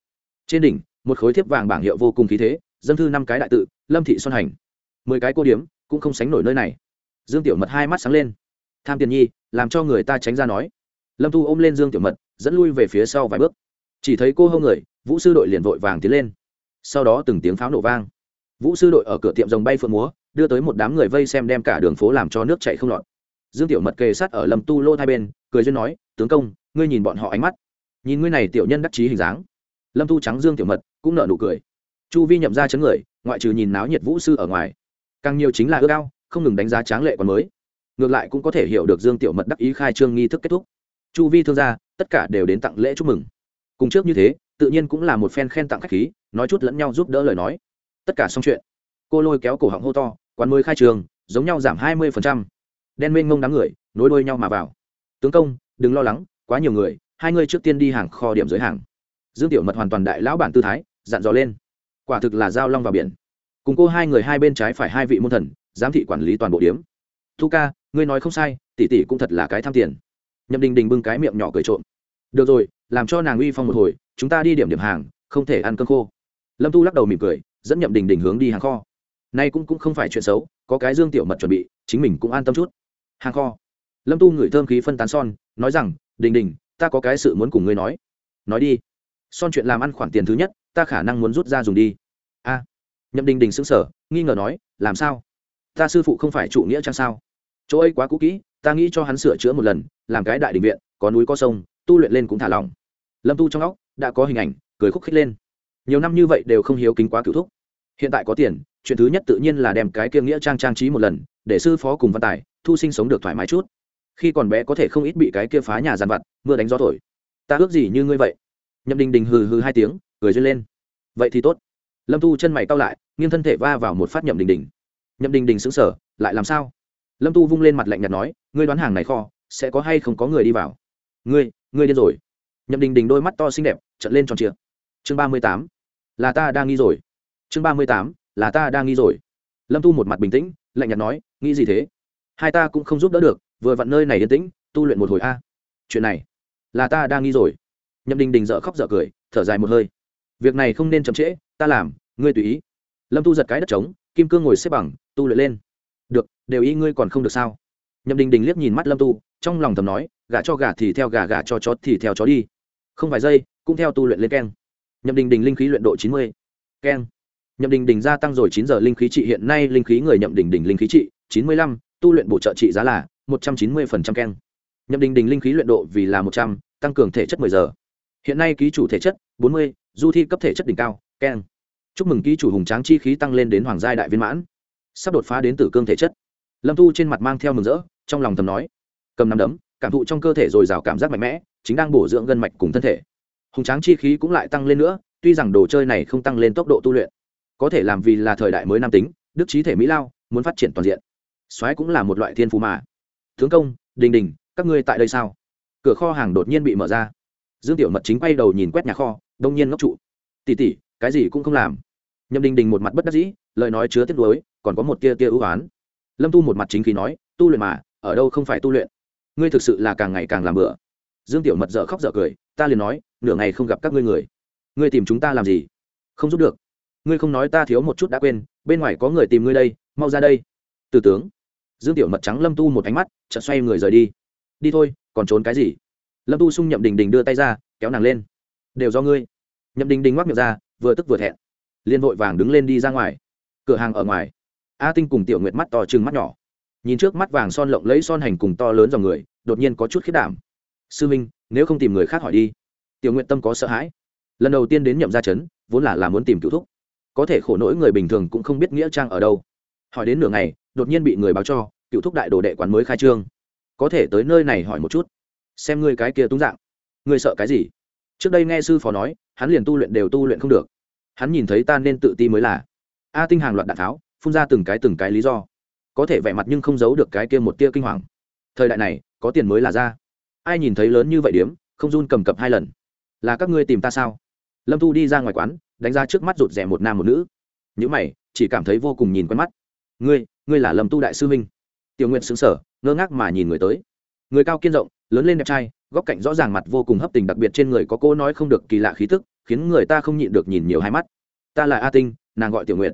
Trên đỉnh, một khối thiếp vàng bảng hiệu vô cùng khí thế, dâng thư năm cái đại tự, lâm thị son hành. Mười cái cô điếm cũng không sánh nổi nơi này. Dương tiểu mật hai mắt sáng lên. Tham tiền nhi, làm cho người ta tránh ra nói. Lâm Thu ôm lên dương tiểu mật, dẫn lui về phía sau vài bước. Chỉ thấy cô hâu người, vũ sư đội liền vội vàng tiến lên. Sau đó từng tiếng pháo nổ vang. Vũ sư đội ở cửa tiệm rồng bay phượng múa, đưa tới một đám người vây xem đem cả đường phố làm cho nước chạy không lọt. Dương tiểu mật kề sát ở lâm tu lô hai bên, cười duyên nói, tướng công, ngươi nhìn bọn họ ánh mắt. Nhìn ngươi này tiểu nhân đắc chí hình dáng. Lâm tu trắng dương tiểu mật, cũng nợ nụ cười. Chu vi nhậm ra chấn người, ngoại trừ nhìn náo nhiệt vũ sư ở ngoài càng nhiều chính là ước ao, không ngừng đánh giá tráng lệ còn mới. Ngược lại cũng có thể hiểu được dương tiểu mật đắc ý khai trương nghi thức kết thúc. Chu vi thương gia, tất cả đều đến tặng lễ chúc mừng. Cùng trước như thế, tự nhiên cũng là một phen khen tặng khách khí, nói chút lẫn nhau giúp đỡ lời nói. Tất cả xong chuyện. Cô lôi kéo cổ họng hô to, quán mới khai trường, giống nhau giảm hai mươi đen mênh mông đám người, nối đuôi nhau mà vào. Tướng công, đừng lo lắng, quá nhiều người, hai người trước tiên đi hàng kho điểm dưới hàng. Dương tiểu mật hoàn toàn đại lão bản tư thái, dặn dò lên. Quả thực là giao long vào biển cùng cô hai người hai bên trái phải hai vị môn thần, giám thị quản lý toàn bộ điếm. Thu ca, ngươi nói không sai, tỷ tỷ cũng thật là cái tham tiền. Nhậm đình đình bưng cái miệng nhỏ cười trộm. Được rồi, làm cho nàng uy phong một hồi, chúng ta đi điểm điểm hàng, không thể ăn cơm khô. Lâm tu lắc đầu mỉm cười, dẫn nhậm đình đình hướng đi hàng kho. Nay cũng cũng không phải chuyện xấu, có cái dương tiểu mật chuẩn bị, chính mình cũng an tâm chút. Hàng kho. Lâm tu ngửi thơm khí phân tán son, nói rằng, đình đình, ta có cái sự muốn cùng ngươi nói. Nói đi. Son chuyện làm ăn khoản tiền thứ nhất, ta khả năng muốn rút ra dùng đi. A nhậm đình đình xứng sở nghi ngờ nói, làm sao? Ta sư phụ không phải chủ nghĩa chăng sao? Chỗ ấy quá cũ kỹ, ta nghĩ cho hắn sửa chữa một lần, làm cái đại định viện, có núi có sông, tu luyện lên cũng thả lòng lâm tu trong óc đã có hình ảnh, cười khúc khích lên. Nhiều năm như vậy đều không hiếu kính quá cựu thúc. Hiện tại có tiền, chuyện thứ nhất tự nhiên là đem cái kia nghĩa trang trang trí một lần, để sư phó cùng văn tài, thu sinh sống được thoải mái chút. Khi còn bé có thể không ít bị cái kia phá nhà dàn vặt, mưa đánh gió thổi. Ta ước gì như ngươi vậy. Nhậm đình đình hừ hừ hai tiếng, cười duyên lên. Vậy thì tốt lâm tu chân mày cao lại, nghiêng thân thể va vào một phát nhậm đình đình nhậm đình đình xứng sở lại làm sao? Lâm tu vung lên mặt lạnh nhạt nói, ngươi đoán hàng này kho, sẽ có hay không có người đi vào? Ngươi ngươi điên rồi. Nhậm đình đình đôi mắt to xinh đẹp trận lên tròn trịa. Chương ba mươi tám, là ta đang nghi rồi. Chương ba mươi tám, là ta đang nghi rồi. Lâm tu một mặt bình tĩnh, lạnh nhạt nói, nghĩ gì thế? Hai ta cũng không giúp đỡ được, vừa vặn nơi này yên tĩnh, tu luyện một hồi a. Chuyện này, là ta đang nghi rồi. Nhậm đình đình dợ khóc dợ cười, thở dài một hơi việc này không nên chậm trễ, ta làm, ngươi tùy ý. Lâm tu giật cái đất trống, kim cương ngồi xếp bằng, tu luyện lên. Được, đều ý ngươi còn không được sao? Nhậm đình đình liếc nhìn mắt lâm tu, trong lòng thầm nói, gà cho gà thì theo gà gà cho chó thì theo chó đi. Không vài giây, cũng theo tu luyện lên keng. Nhậm đình đình linh khí luyện độ chín mươi. Keng. Nhậm đình đình gia tăng rồi chín giờ linh khí trị, hiện nay linh khí người nhậm đình đình linh khí trị, chín mươi lăm, tu luyện bổ trợ trị giá là một trăm chín mươi phần trăm keng. Nhậm đình đình linh khí luyện độ vì là một trăm, tăng cường thể chất mười giờ. Hiện nay ký chủ thể chất bốn mươi du thi cấp thể chất đỉnh cao, keng. Chúc mừng ký chủ hùng tráng chi khí tăng lên đến hoàng giai đại viên mãn. Sắp đột phá đến tử cương thể chất. Lâm Thu trên mặt mang theo mừng rỡ, trong lòng thầm nói. Cầm nắm đấm, cảm thụ trong cơ thể dồi dào cảm giác mạnh mẽ, chính đang bổ dưỡng gân mạch cùng thân thể. Hùng tráng chi khí cũng lại tăng lên nữa, tuy rằng đồ chơi này không tăng lên tốc độ tu luyện. Có thể làm vì là thời đại mới nam tính, đức trí thể mỹ lao, muốn phát triển toàn diện. Soái cũng là một loại thiên phú mà. Tướng công, đình đình, các ngươi tại đây sao? Cửa kho hàng đột nhiên bị mở ra. Dương tiểu mật chính quay đầu nhìn quét nhà kho đông nhiên ngốc trụ. Tỉ tỉ, cái gì cũng không làm. Nhậm đình đình một mặt bất đắc dĩ, lời nói chứa tiếc nuối, còn có một tia tia ưu oán. Lâm tu một mặt chính khí nói, tu luyện mà, ở đâu không phải tu luyện? Ngươi thực sự là càng ngày càng làm bựa. Dương tiểu mật dở khóc dở cười, ta liền nói, nửa ngày không gặp các ngươi người. Ngươi tìm chúng ta làm gì? Không giúp được. Ngươi không nói ta thiếu một chút đã quên, bên ngoài có người tìm ngươi đây, mau ra đây. Từ tướng. Dương tiểu mật trắng lâm tu một ánh mắt, chợt xoay người rời đi. Đi thôi, còn trốn cái gì? Lâm tu sung nhậm đình đình đưa tay ra, kéo nàng lên. Đều do ngươi nhậm đình đình ngoắc miệng ra, vừa tức vừa thẹn. Liên vội vàng đứng lên đi ra ngoài. Cửa hàng ở ngoài. A tinh cùng tiểu nguyệt mắt to chừng mắt nhỏ. Nhìn trước mắt vàng son lộng lấy son hành cùng to lớn dòng người, đột nhiên có chút khiết đảm. Sư minh, nếu không tìm người khác hỏi đi. Tiểu nguyện tâm có sợ hãi. Lần đầu tiên đến nhậm gia chấn vốn là là muốn tìm cứu thúc. Có thể khổ nỗi người bình thường cũng không biết nghĩa trang ở đâu. Hỏi đến nửa ngày, đột nhiên bị người báo cho, cựu thúc đại đồ đệ quán mới khai trương. Có thể tới nơi này hỏi một chút, xem ngươi cái kia túng dạng. Ngươi sợ cái gì? Trước đây nghe sư phó nói hắn liền tu luyện đều tu luyện không được. Hắn nhìn thấy ta nên tự ti mới là. A tinh hàng loạt đạn tháo, phun ra từng cái từng cái lý do. Có thể vẻ mặt nhưng không giấu được cái kia một tia kinh hoàng. Thời đại này, có tiền mới là ra. Ai nhìn thấy lớn như vậy điếm không run cầm cập hai lần. Là các ngươi tìm ta sao? Lâm thu đi ra ngoài quán, đánh ra trước mắt rụt rẻ một nam một nữ. Những mày, chỉ cảm thấy vô cùng nhìn quen mắt. Ngươi ngươi là lâm tu đại sư huynh. Tiểu nguyện xứng sở ngơ ngác mà nhìn người tới. Người cao kiên rộng, lớn lên đẹp trai góc cạnh rõ ràng mặt vô cùng hấp tình đặc biệt trên người có cô nói không được kỳ lạ khí tức, khiến người ta không nhịn được nhìn nhiều hai mắt. Ta là a tinh, nàng gọi tiểu nguyện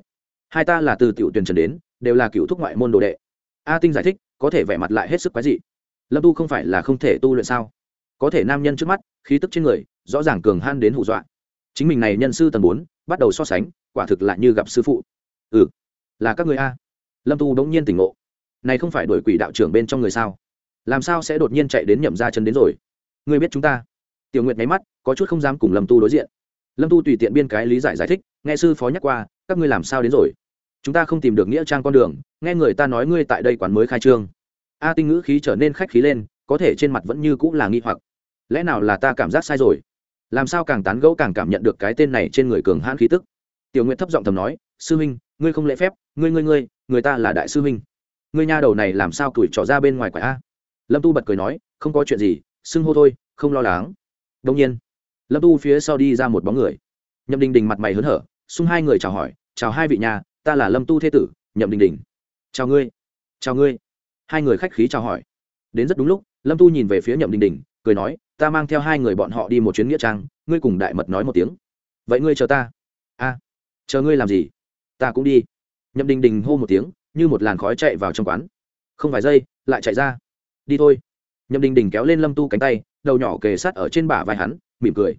hai ta là từ tiểu tuyển trần đến, đều là cựu thúc ngoại môn đồ đệ. A tinh giải thích, có thể vẻ mặt lại hết sức quái dị. Lâm tu không phải là không thể tu luyện sao? Có thể nam nhân trước mắt, khí tức trên người, rõ ràng cường han đến hù dọa. Chính mình này nhân sư tầng bốn, bắt đầu so sánh, quả thực lại như gặp sư phụ. Ừ là các người a. Lâm tu đống nhiên tỉnh ngộ. Này không phải đổi quỷ đạo trưởng bên trong người sao? Làm sao sẽ đột nhiên chạy đến nhậm ra chân đến rồi? Ngươi biết chúng ta. Tiểu nguyệt nháy mắt, có chút không dám cùng lâm tu đối diện. Lâm tu tùy tiện biên cái lý giải giải thích, nghe sư phó nhắc qua, các ngươi làm sao đến rồi? Chúng ta không tìm được nghĩa trang con đường, nghe người ta nói ngươi tại đây quán mới khai trương. A tinh ngữ khí trở nên khách khí lên, có thể trên mặt vẫn như cũng là nghi hoặc. Lẽ nào là ta cảm giác sai rồi? Làm sao càng tán gẫu càng cảm nhận được cái tên này trên người cường hãn khí tức? Tiểu nguyện thấp giọng thầm nói, sư huynh, ngươi không lễ phép, ngươi ngươi ngươi, người ta là đại sư huynh. Ngươi nha đầu này làm sao tuổi trỏ ra bên ngoài quả a? Lâm tu bật cười nói, không có chuyện gì xưng hô thôi, không lo lắng. Đông nhiên, lâm tu phía sau đi ra một bóng người. Nhậm đình đình mặt mày hớn hở, xung hai người chào hỏi, chào hai vị nhà, ta là lâm tu thế tử, nhậm đình đình. Chào ngươi chào ngươi. Hai người khách khí chào hỏi. Đến rất đúng lúc, lâm tu nhìn về phía nhậm đình đình, cười nói, ta mang theo hai người bọn họ đi một chuyến nghĩa trang, ngươi cùng đại mật nói một tiếng. Vậy ngươi chờ ta. A, chờ ngươi làm gì? Ta cũng đi. Nhậm đình đình hô một tiếng, như một làn khói chạy vào trong quán. Không vài giây, lại chạy ra. Đi thôi nhậm đình đình kéo lên lâm tu cánh tay, đầu nhỏ kề sát ở trên bả vai hắn, mỉm cười.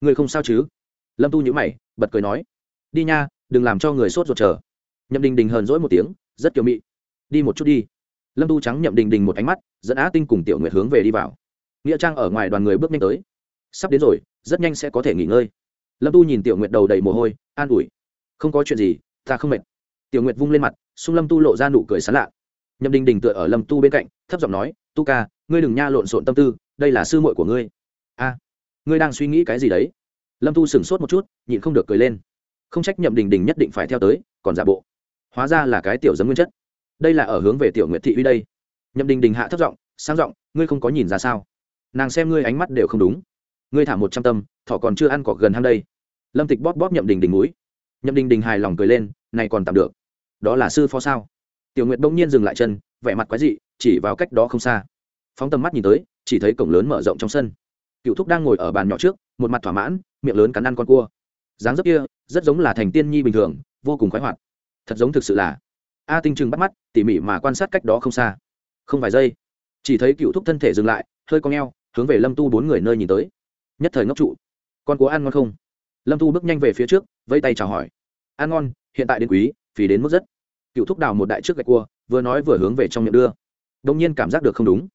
Người không sao chứ? Lâm tu nhữ mày, bật cười nói. Đi nha, đừng làm cho người sốt ruột chờ. Nhậm đình đình hờn dỗi một tiếng, rất kiểu mị. Đi một chút đi. Lâm tu trắng nhậm đình đình một ánh mắt, dẫn á tinh cùng tiểu nguyệt hướng về đi vào. Nghĩa trang ở ngoài đoàn người bước nhanh tới. Sắp đến rồi, rất nhanh sẽ có thể nghỉ ngơi. Lâm tu nhìn tiểu nguyệt đầu đầy mồ hôi, an ủi. Không có chuyện gì, ta không mệt. Tiểu nguyệt vung lên mặt, xung lâm tu lộ ra nụ cười sán lạ. Nhậm đình đình tựa ở lâm tu bên cạnh, thấp giọng nói, tu ca ngươi đừng nha lộn xộn tâm tư, đây là sư muội của ngươi. A, ngươi đang suy nghĩ cái gì đấy? Lâm thu sửng sốt một chút, nhịn không được cười lên. Không trách nhậm đình đình nhất định phải theo tới, còn giả bộ. Hóa ra là cái tiểu giấm nguyên chất. Đây là ở hướng về tiểu nguyệt thị uy đây. Nhậm đình đình hạ thấp giọng, sang giọng, ngươi không có nhìn ra sao? Nàng xem ngươi ánh mắt đều không đúng. Ngươi thả một trăm tâm thọ còn chưa ăn cỏ gần hang đây. Lâm tịch bóp bóp nhậm đình đình núi nhậm đình đình hài lòng cười lên, này còn tạm được. Đó là sư phó sao? Tiểu nguyệt đông nhiên dừng lại chân, vẻ mặt quái dị, chỉ vào cách đó không xa phóng tầm mắt nhìn tới, chỉ thấy cổng lớn mở rộng trong sân. Cựu thúc đang ngồi ở bàn nhỏ trước, một mặt thỏa mãn, miệng lớn cắn ăn con cua. Dáng dấp kia, rất giống là thành tiên nhi bình thường, vô cùng khoái hoạt. Thật giống thực sự là. A tinh trừng bắt mắt, tỉ mỉ mà quan sát cách đó không xa. Không vài giây, chỉ thấy cựu thúc thân thể dừng lại, hơi cong e o hướng về lâm tu bốn người nơi nhìn tới. Nhất thời ngốc trụ. Con cố ăn ngon không? Lâm tu bước nhanh về phía trước vây tay chào hỏi. Ăn ngon, hiện tại đến quý, phí đến mức rất. Cựu thúc đào một đại trước gạch cua, vừa nói vừa hướng về trong miệng đưa. Đông nhiên cảm giác được không đúng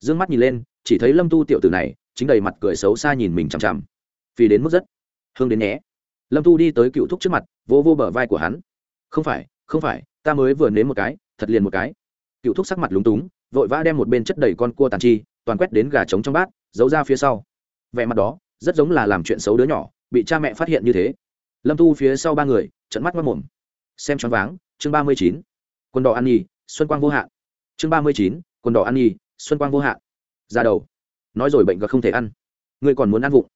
d ư ơ n g mắt nhìn lên, chỉ thấy lâm tu tiểu tử này, chính đầy mặt cười xấu xa nhìn mình chằm chằm. Vì đến mức rất hương đến nhé. Lâm tu đi tới cựu thúc trước mặt vô vô bờ vai của hắn. Không phải không phải, ta mới vừa nếm một cái, thật liền một cái. Cựu thúc sắc mặt lúng túng, vội vã đem một bên chất đầy con cua tàn chi, toàn quét đến gà trống trong bát, giấu ra phía sau. Vẻ mặt đó, rất giống là làm chuyện xấu đứa nhỏ, bị cha mẹ phát hiện như thế. Lâm tu phía sau ba người trận mắt mất mồm xem choáng váng, chương ba mươi chín. Quần đỏ ăn nhi, xuân quang vô hạn. Chương ba mươi chín quần đỏ ăn nhi xuân quang vô hạn. Ra đầu. Nói rồi bệnh gật không thể ăn. Ngươi còn muốn ăn vụng.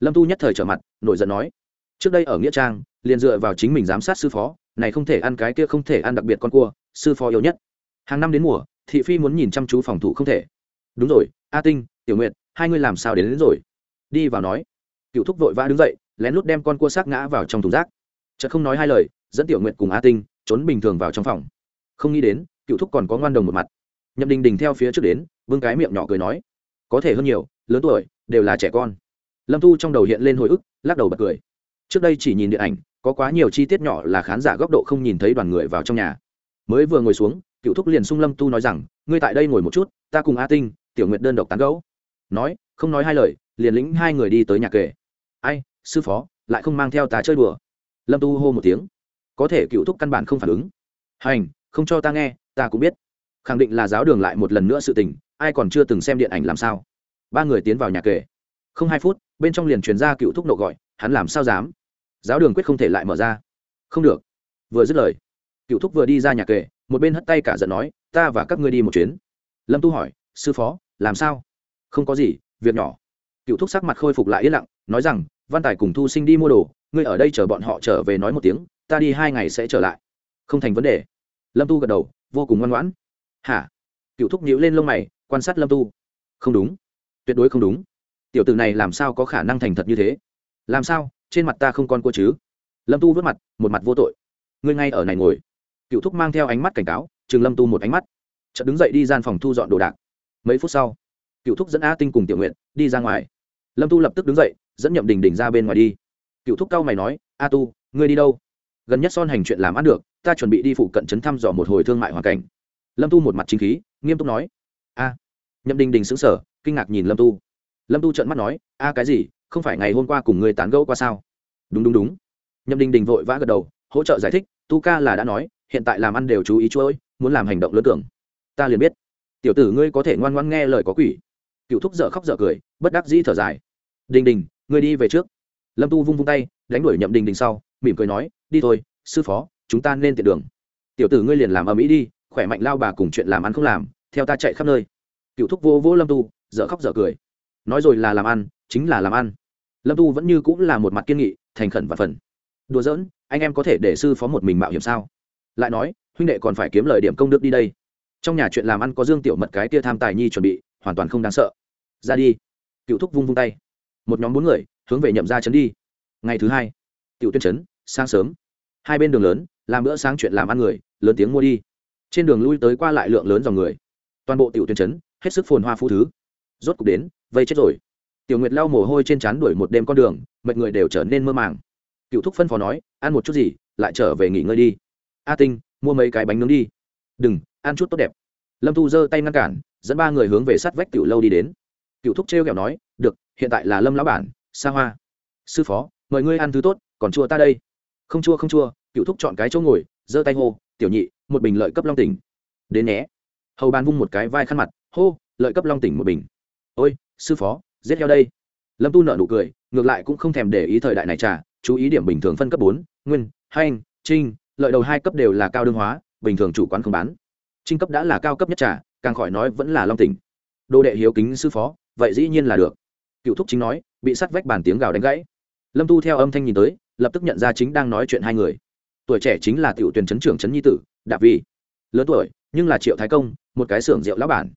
Lâm tu nhất thời trở mặt nổi giận nói. Trước đây ở nghĩa trang liền dựa vào chính mình giám sát sư phó này không thể ăn cái kia không thể ăn đặc biệt con cua sư phó yếu nhất. Hàng năm đến mùa thị phi muốn nhìn chăm chú phòng thủ không thể. Đúng rồi a tinh tiểu nguyện hai ngươi làm sao đến, đến rồi? Đi vào nói. Cựu thúc vội vã đứng dậy lén lút đem con cua xác ngã vào trong thùng rác. Chợt không nói hai lời dẫn tiểu nguyện cùng a tinh trốn bình thường vào trong phòng. Không nghĩ đến cựu thúc còn có ngoan đồng một mặt nhậm đình đình theo phía trước đến, vương cái miệng nhỏ cười nói, có thể hơn nhiều, lớn tuổi, đều là trẻ con. Lâm thu trong đầu hiện lên hồi ức, lắc đầu bật cười. Trước đây chỉ nhìn điện ảnh, có quá nhiều chi tiết nhỏ là khán giả góc độ không nhìn thấy đoàn người vào trong nhà. Mới vừa ngồi xuống, cựu thúc liền sung lâm tu nói rằng, ngươi tại đây ngồi một chút, ta cùng a tinh, tiểu nguyệt đơn độc tán gấu nói, không nói hai lời, liền lĩnh hai người đi tới nhà kề. Ai, sư phó, lại không mang theo ta chơi đùa? Lâm tu hô một tiếng. Có thể cựu thúc căn bản không phản ứng. Hành, không cho ta nghe, ta cũng biết khẳng định là giáo đường lại một lần nữa sự tình, ai còn chưa từng xem điện ảnh làm sao. Ba người tiến vào nhà kề. Không hai phút, bên trong liền truyền ra cựu thúc nộ gọi, hắn làm sao dám? Giáo đường quyết không thể lại mở ra. Không được. Vừa dứt lời, cựu thúc vừa đi ra nhà kề, một bên hất tay cả giận nói, ta và các ngươi đi một chuyến. Lâm tu hỏi, sư phó, làm sao? Không có gì, việc nhỏ. Cựu thúc sắc mặt khôi phục lại yên lặng, nói rằng, văn tài cùng thu sinh đi mua đồ, ngươi ở đây chờ bọn họ trở về nói một tiếng, ta đi hai ngày sẽ trở lại. Không thành vấn đề. Lâm tu gật đầu, vô cùng ngoan ngoãn hả? Cựu thúc nhíu lên lông mày, quan sát lâm tu. Không đúng. Tuyệt đối không đúng. Tiểu tử này làm sao có khả năng thành thật như thế? Làm sao? Trên mặt ta không con cua chứ? Lâm tu vớt mặt, một mặt vô tội. Ngươi ngay ở này ngồi. Cựu thúc mang theo ánh mắt cảnh cáo, chừng lâm tu một ánh mắt. Chợt đứng dậy đi gian phòng thu dọn đồ đạc. Mấy phút sau, cựu thúc dẫn a tinh cùng tiểu nguyện đi ra ngoài. Lâm tu lập tức đứng dậy, dẫn nhậm đình đình ra bên ngoài đi. Cựu thúc cao mày nói, a tu, ngươi đi đâu? Gần nhất son hành chuyện làm ăn được, ta chuẩn bị đi phụ cận trấn thăm dò một hồi thương mại hoàn cảnh lâm tu một mặt chính khí, nghiêm túc nói, a. Nhậm đình đình xứng sở kinh ngạc nhìn lâm tu. Lâm tu trợn mắt nói, a, cái gì? Không phải ngày hôm qua cùng ngươi tán gẫu qua sao? Đúng đúng đúng. Nhậm đình đình vội vã gật đầu, hỗ trợ giải thích, tu ca là đã nói, hiện tại làm ăn đều chú ý chú ơi, muốn làm hành động lớn tưởng. Ta liền biết. Tiểu tử ngươi có thể ngoan ngoan nghe lời có quỷ. Cựu thúc dở khóc dở cười, bất đắc dĩ thở dài. Đình đình, ngươi đi về trước. Lâm tu vung vung tay, đánh đuổi nhậm đình đình sau, mỉm cười nói, đi thôi, sư phó, chúng ta nên tiện đường. Tiểu tử ngươi liền làm ở mỹ đi khỏe mạnh lao bà cùng chuyện làm ăn không làm, theo ta chạy khắp nơi. Cựu thúc vô vô lâm tu, dở khóc dở cười. Nói rồi là làm ăn, chính là làm ăn. Lâm tu vẫn như cũng là một mặt kiên nghị, thành khẩn và phần. Đùa giỡn, anh em có thể để sư phó một mình mạo hiểm sao? Lại nói, huynh đệ còn phải kiếm lời điểm công đức đi đây. Trong nhà chuyện làm ăn có dương tiểu mật cái tia tham tài nhi chuẩn bị, hoàn toàn không đáng sợ. Ra đi. Cựu thúc vung vung tay. Một nhóm bốn người, hướng về nhậm ra chấn đi. Ngày thứ hai, tiểu tuyên chấn sáng sớm. Hai bên đường lớn, làm bữa sáng chuyện làm ăn người, lớn tiếng mua đi trên đường lui tới qua lại lượng lớn dòng người. Toàn bộ tiểu tuyên trấn, hết sức phồn hoa phú thứ. Rốt cục đến, vây chết rồi. Tiểu nguyệt lau mồ hôi trên trán đuổi một đêm con đường, mệt người đều trở nên mơ màng. Cựu thúc phân phó nói, ăn một chút gì, lại trở về nghỉ ngơi đi. A tinh, mua mấy cái bánh nướng đi. Đừng, ăn chút tốt đẹp. Lâm thu giơ tay ngăn cản, dẫn ba người hướng về sát vách tiểu lâu đi đến. Cựu thúc trêu kẹo nói, được, hiện tại là lâm lão bản xa hoa. Sư phó, mời ngươi ăn thứ tốt, còn chua ta đây. Không chua không chua. Cựu thúc chọn cái chỗ ngồi, giơ tay hô, tiểu nhị một bình lợi cấp long tỉnh. Đến nhé. Hầu bàn vung một cái vai khăn mặt, hô, lợi cấp long tỉnh một bình. Ôi, sư phó, giết heo đây. Lâm tu nợ nụ cười, ngược lại cũng không thèm để ý thời đại này trả chú ý điểm bình thường phân cấp bốn, nguyên hanh trinh, lợi đầu hai cấp đều là cao đương hóa, bình thường chủ quán không bán. Trinh cấp đã là cao cấp nhất trả càng khỏi nói vẫn là long tỉnh. Đồ đệ hiếu kính sư phó, vậy dĩ nhiên là được. Cựu thúc chính nói, bị sắt vách bàn tiếng gào đánh gãy. Lâm tu theo âm thanh nhìn tới, lập tức nhận ra chính đang nói chuyện hai người. Tuổi trẻ chính là tiểu tuyển trấn trưởng trấn nhi tử đạp vi lớn tuổi, nhưng là triệu thái công, một cái xưởng rượu lão bản.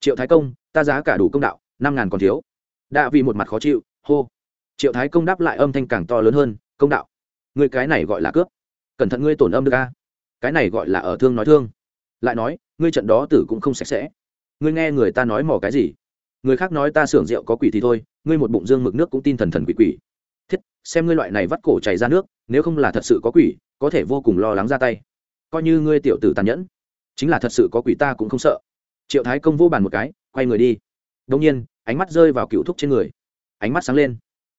Triệu thái công, ta giá cả đủ công đạo, năm ngàn còn thiếu. Đạ vì một mặt khó chịu, hô. Triệu thái công đáp lại âm thanh càng to lớn hơn, công đạo. Người cái này gọi là cướp. Cẩn thận ngươi tổn âm được a. Cái này gọi là ở thương nói thương. Lại nói, ngươi trận đó tử cũng không sạch sẽ. Ngươi nghe người ta nói mò cái gì? Người khác nói ta xưởng rượu có quỷ thì thôi, ngươi một bụng dương mực nước cũng tin thần thần quỷ quỷ. Thiết, xem ngươi loại này vắt cổ chảy ra nước, nếu không là thật sự có quỷ, có thể vô cùng lo lắng ra tay coi như ngươi tiểu tử tàn nhẫn, chính là thật sự có quỷ ta cũng không sợ. Triệu thái công vô bàn một cái, quay người đi. Đông nhiên, ánh mắt rơi vào cựu thúc trên người. Ánh mắt sáng lên.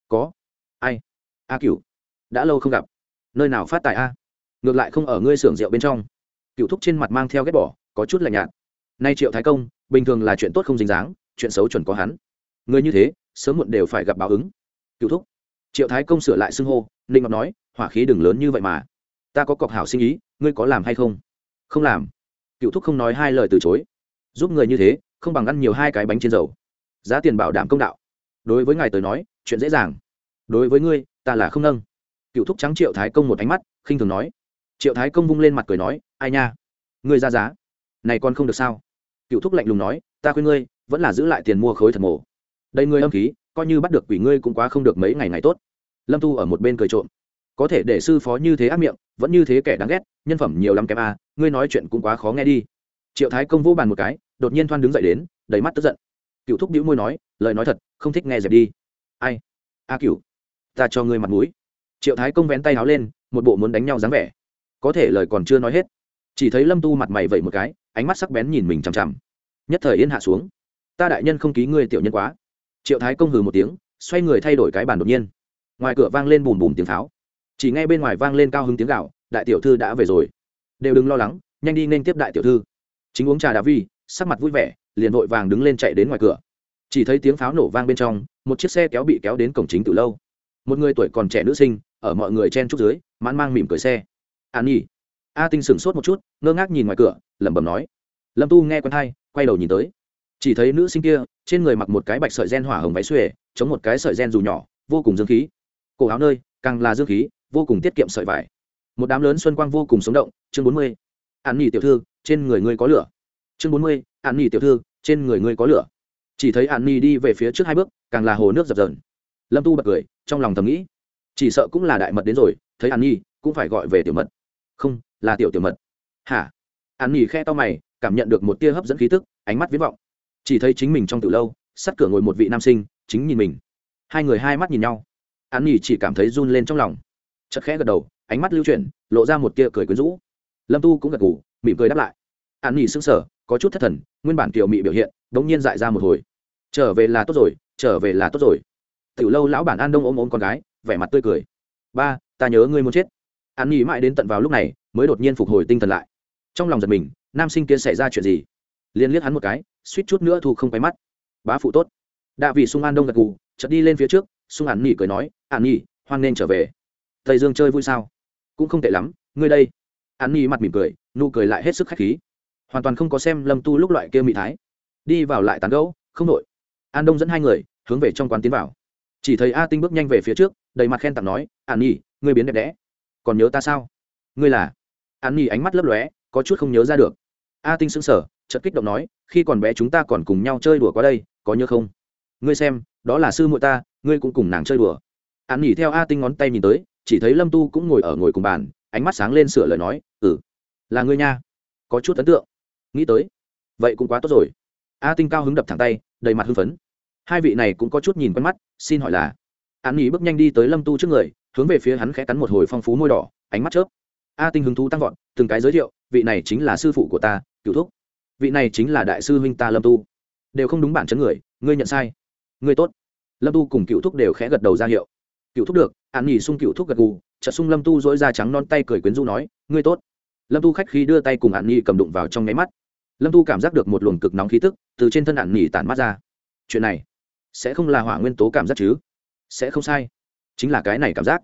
Có. Ai? A cựu đã lâu không gặp. Nơi nào phát tài a? Ngược lại không ở ngươi xưởng rượu bên trong. Cựu thúc trên mặt mang theo ghét bỏ, có chút lạnh nhạt. Nay triệu thái công, bình thường là chuyện tốt không dính dáng, chuyện xấu chuẩn có hắn. Người như thế, sớm muộn đều phải gặp báo ứng. Cựu thúc. Triệu thái công sửa lại xưng hô ninh ngọc nói, hỏa khí đừng lớn như vậy mà ta có cọc hảo sinh ý, ngươi có làm hay không? Không làm. Cựu thúc không nói hai lời từ chối. Giúp người như thế, không bằng ăn nhiều hai cái bánh trên dầu. Giá tiền bảo đảm công đạo. Đối với ngài tới nói, chuyện dễ dàng. Đối với ngươi, ta là không nâng. Cựu thúc trắng triệu thái công một ánh mắt, khinh thường nói. Triệu thái công vung lên mặt cười nói, ai nha? Ngươi ra giá. Này còn không được sao? Cựu thúc lạnh lùng nói, ta khuyên ngươi, vẫn là giữ lại tiền mua khối thật mổ. Đây ngươi âm khí, coi như bắt được quỷ ngươi cũng quá không được mấy ngày ngày tốt. Lâm tu ở một bên cười trộm. Có thể để sư phó như thế ác miệng vẫn như thế kẻ đáng ghét, nhân phẩm nhiều lắm kém a, ngươi nói chuyện cũng quá khó nghe đi. Triệu thái công vỗ bàn một cái, đột nhiên thoan đứng dậy đến, đầy mắt tức giận. Cựu thúc đĩu môi nói, lời nói thật, không thích nghe dẹp đi. Ai? A cựu, ta cho ngươi mặt mũi. Triệu thái công vén tay háo lên, một bộ muốn đánh nhau dáng vẻ. Có thể lời còn chưa nói hết. Chỉ thấy lâm tu mặt mày vẩy một cái, ánh mắt sắc bén nhìn mình chằm chằm. Nhất thời yên hạ xuống. Ta đại nhân không ký ngươi tiểu nhân quá. Triệu thái công hừ một tiếng, xoay người thay đổi cái bàn đột nhiên. Ngoài cửa vang lên bùm bùm tiếng pháo chỉ ngay bên ngoài vang lên cao hứng tiếng gạo, đại tiểu thư đã về rồi. Đều đừng lo lắng, nhanh đi nên tiếp đại tiểu thư. Chính uống trà đà vi, sắc mặt vui vẻ, liền vội vàng đứng lên chạy đến ngoài cửa. Chỉ thấy tiếng pháo nổ vang bên trong, một chiếc xe kéo bị kéo đến cổng chính từ lâu. Một người tuổi còn trẻ nữ sinh, ở mọi người chen trúc dưới, mãn mang mỉm cười xe. An nhi. A tinh sửng sốt một chút, ngơ ngác nhìn ngoài cửa, lẩm bẩm nói. Lâm tu nghe quen hay, quay đầu nhìn tới. Chỉ thấy nữ sinh kia, trên người mặc một cái bạch sợi gen hỏa hồng váy xuề, chống một cái sợi gen dù nhỏ, vô cùng dương khí. Cổ áo nơi, càng là dương khí vô cùng tiết kiệm sợi vải. Một đám lớn xuân quang vô cùng sống động, chương bốn mươi. An nhi tiểu thư, trên người ngươi có lửa. Chương bốn mươi an nhi tiểu thư, trên người ngươi có lửa. Chỉ thấy an nhi đi về phía trước hai bước, càng là hồ nước dập dờn. Lâm tu bật cười, trong lòng thầm nghĩ, chỉ sợ cũng là đại mật đến rồi, thấy an nhi, cũng phải gọi về tiểu mật. Không, là tiểu tiểu mật. Hả? An nhi khe to mày, cảm nhận được một tia hấp dẫn khí tức, ánh mắt viễn vọng. Chỉ thấy chính mình trong từ lâu, sắt cửa ngồi một vị nam sinh, chính nhìn mình. Hai người hai mắt nhìn nhau. An nhi chỉ cảm thấy run lên trong lòng chật khẽ gật đầu, ánh mắt lưu chuyển, lộ ra một tia cười quyến rũ. Lâm tu cũng gật ngủ mỉm cười đáp lại. An nhi sững sờ, có chút thất thần, nguyên bản kiều mị biểu hiện, đống nhiên dại ra một hồi. Trở về là tốt rồi, trở về là tốt rồi. Từ lâu lão bản an đông ôm ôm con gái, vẻ mặt tươi cười. Ba, ta nhớ ngươi muốn chết. An nhi mãi đến tận vào lúc này, mới đột nhiên phục hồi tinh thần lại. Trong lòng giật mình, nam sinh kia xảy ra chuyện gì? Liên liếc hắn một cái, suýt chút nữa thu không quay mắt. Bá phụ tốt. Đạ vị sung an đông gật gù, chợt đi lên phía trước, sung an nhi cười nói, an nhi, hoan nên trở về tây dương chơi vui sao? Cũng không tệ lắm, ngươi đây. An nhi mặt mỉm cười, nụ cười lại hết sức khách khí. Hoàn toàn không có xem lâm tu lúc loại kia mị thái. Đi vào lại tán gẫu, không đội an đông dẫn hai người, hướng về trong quán tiến vào. Chỉ thấy a tinh bước nhanh về phía trước, đầy mặt khen tặng nói, an nhi ngươi biến đẹp đẽ. Còn nhớ ta sao? Ngươi là? An nhi ánh mắt lấp lóe, có chút không nhớ ra được. A tinh sững sờ, chợt kích động nói, khi còn bé chúng ta còn cùng nhau chơi đùa qua đây, có nhớ không? Ngươi xem, đó là sư muội ta, ngươi cũng cùng nàng chơi đùa. An nghỉ theo a tinh ngón tay nhìn tới chỉ thấy lâm tu cũng ngồi ở ngồi cùng bàn, ánh mắt sáng lên sửa lời nói ừ là ngươi nha, có chút ấn tượng. Nghĩ tới, vậy cũng quá tốt rồi. A tinh cao hứng đập thẳng tay, đầy mặt hưng phấn. Hai vị này cũng có chút nhìn quen mắt, xin hỏi là, an nghỉ bước nhanh đi tới lâm tu trước người, hướng về phía hắn khẽ cắn một hồi phong phú môi đỏ, ánh mắt chớp. A tinh hứng thú tăng vọt, từng cái giới thiệu, vị này chính là sư phụ của ta, cựu thúc. Vị này chính là đại sư huynh ta lâm tu. Đều không đúng bản chấn người, ngươi nhận sai. Ngươi tốt. Lâm tu cùng cựu thúc đều khẽ gật đầu ra hiệu cựu thúc được, an nghỉ sung cựu thúc gật gù, chợt sung lâm tu dỗi da trắng non tay cười quyến du nói, ngươi tốt. Lâm tu khách khi đưa tay cùng an nghỉ cầm đụng vào trong nháy mắt. Lâm tu cảm giác được một luồng cực nóng khí tức từ trên thân an nghỉ tản mắt ra. Chuyện này sẽ không là hỏa nguyên tố cảm giác chứ? Sẽ không sai, chính là cái này cảm giác.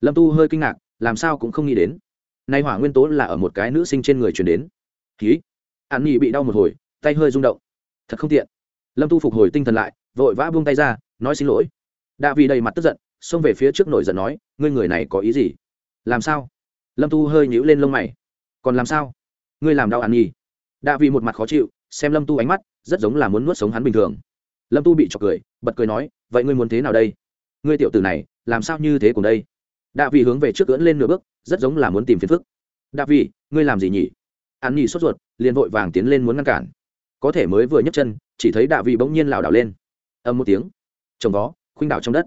Lâm tu hơi kinh ngạc, làm sao cũng không nghĩ đến. Nay hỏa nguyên tố là ở một cái nữ sinh trên người chuyển đến. Ký an nghỉ bị đau một hồi, tay hơi rung động. Thật không tiện. Lâm tu phục hồi tinh thần lại, vội vã buông tay ra, nói xin lỗi. Đã vì đầy mặt tức giận xông về phía trước nổi giận nói, ngươi người này có ý gì? Làm sao? Lâm tu hơi nhíu lên lông mày. Còn làm sao? Ngươi làm đau ăn nhì đạ vị một mặt khó chịu, xem lâm tu ánh mắt, rất giống là muốn nuốt sống hắn bình thường. Lâm tu bị chọc cười, bật cười nói, vậy ngươi muốn thế nào đây? Ngươi tiểu tử này, làm sao như thế cùng đây? Đạ vị hướng về trước cưỡn lên nửa bước, rất giống là muốn tìm phiền phức. Đạ vị ngươi làm gì nhỉ? An nhỉ sốt ruột, liền vội vàng tiến lên muốn ngăn cản. Có thể mới vừa nhấc chân, chỉ thấy đạ vị bỗng nhiên lảo đảo lên. Âm một tiếng. Trồng vó, khuynh đảo trong đất.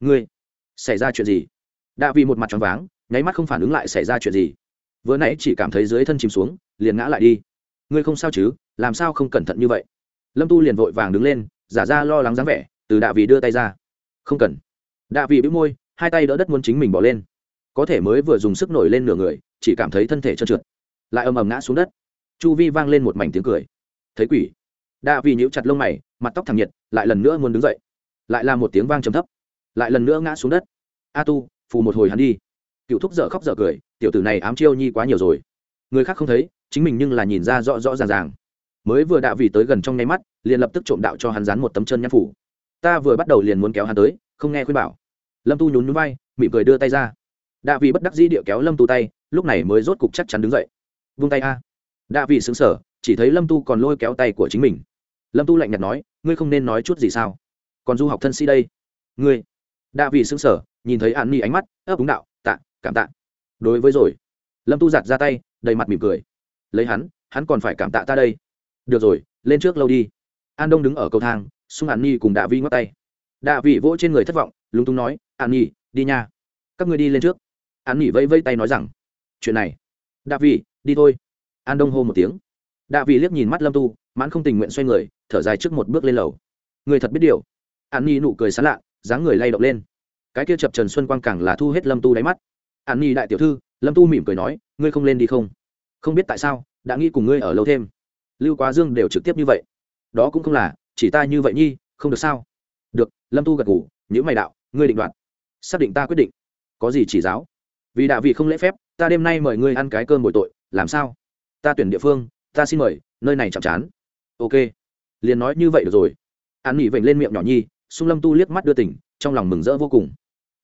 Ngươi xảy ra chuyện gì? Đạ vị một mặt tròn váng, nháy mắt không phản ứng lại xảy ra chuyện gì. Vừa nãy chỉ cảm thấy dưới thân chìm xuống, liền ngã lại đi. Ngươi không sao chứ? Làm sao không cẩn thận như vậy? Lâm tu liền vội vàng đứng lên, giả ra lo lắng dáng vẻ, từ đạ vị đưa tay ra. Không cần. Đạ vị bĩu môi, hai tay đỡ đất muốn chính mình bỏ lên. Có thể mới vừa dùng sức nổi lên nửa người, chỉ cảm thấy thân thể trơn trượt. Lại ầm ầm ngã xuống đất. Chu vi vang lên một mảnh tiếng cười. Thấy quỷ. Đạ vị nhíu chặt lông mày, mặt tóc thẳng nhiệt, lại lần nữa muốn đứng dậy. Lại là một tiếng vang trầm thấp lại lần nữa ngã xuống đất. A tu, phù một hồi hắn đi. Cựu thúc dở khóc dở cười, tiểu tử này ám chiêu nhi quá nhiều rồi. Người khác không thấy, chính mình nhưng là nhìn ra rõ rõ ràng ràng. Mới vừa đạ vì tới gần trong nháy mắt, liền lập tức trộm đạo cho hắn dán một tấm chân nhãn phủ. Ta vừa bắt đầu liền muốn kéo hắn tới, không nghe khuyên bảo. Lâm tu nhún nhún vai, mỉm cười đưa tay ra. Đạ vì bất đắc dĩ địa kéo lâm tu tay, lúc này mới rốt cục chắc chắn đứng dậy. Vung tay a. Đạ vì xứng sở chỉ thấy lâm tu còn lôi kéo tay của chính mình. Lâm tu lạnh nhạt nói, ngươi không nên nói chút gì sao? Còn du học thân sĩ đây. Ngươi đạ vị xứng sở nhìn thấy an ni ánh mắt, ấp úng đạo, tạ, cảm tạ. Đối với rồi. Lâm tu giặt ra tay, đầy mặt mỉm cười. Lấy hắn hắn còn phải cảm tạ ta đây. Được rồi, lên trước lâu đi. An đông đứng ở cầu thang, xung an ni cùng đạ vi ngót tay. Đạ vị vỗ trên người thất vọng, lúng túng nói, an ni đi nha. Các ngươi đi lên trước. An ni vẫy vẫy tay nói rằng, chuyện này. Đạ vị đi thôi. An đông hô một tiếng. Đạ vị liếc nhìn mắt lâm tu, mãn không tình nguyện xoay người, thở dài trước một bước lên lầu. Người thật biết điều. An ni nụ cười sán lạ dáng người lay động lên. Cái kia chập trần xuân quang càng là thu hết lâm tu đáy mắt. An nhi đại tiểu thư, lâm tu mỉm cười nói, ngươi không lên đi không? Không biết tại sao, đã nghĩ cùng ngươi ở lâu thêm. Lưu quá dương đều trực tiếp như vậy. Đó cũng không là, chỉ ta như vậy nhi, không được sao? Được, lâm tu gật ngủ những mày đạo, ngươi định đoạt. Xác định ta quyết định. Có gì chỉ giáo? Vì đạo vị không lễ phép, ta đêm nay mời ngươi ăn cái cơm bồi tội, làm sao? Ta tuyển địa phương, ta xin mời, nơi này chạm chán. Ok. Liền nói như vậy được rồi. An nghỉ vểnh lên miệng nhỏ nhi xung lâm tu liếc mắt đưa tỉnh, trong lòng mừng rỡ vô cùng.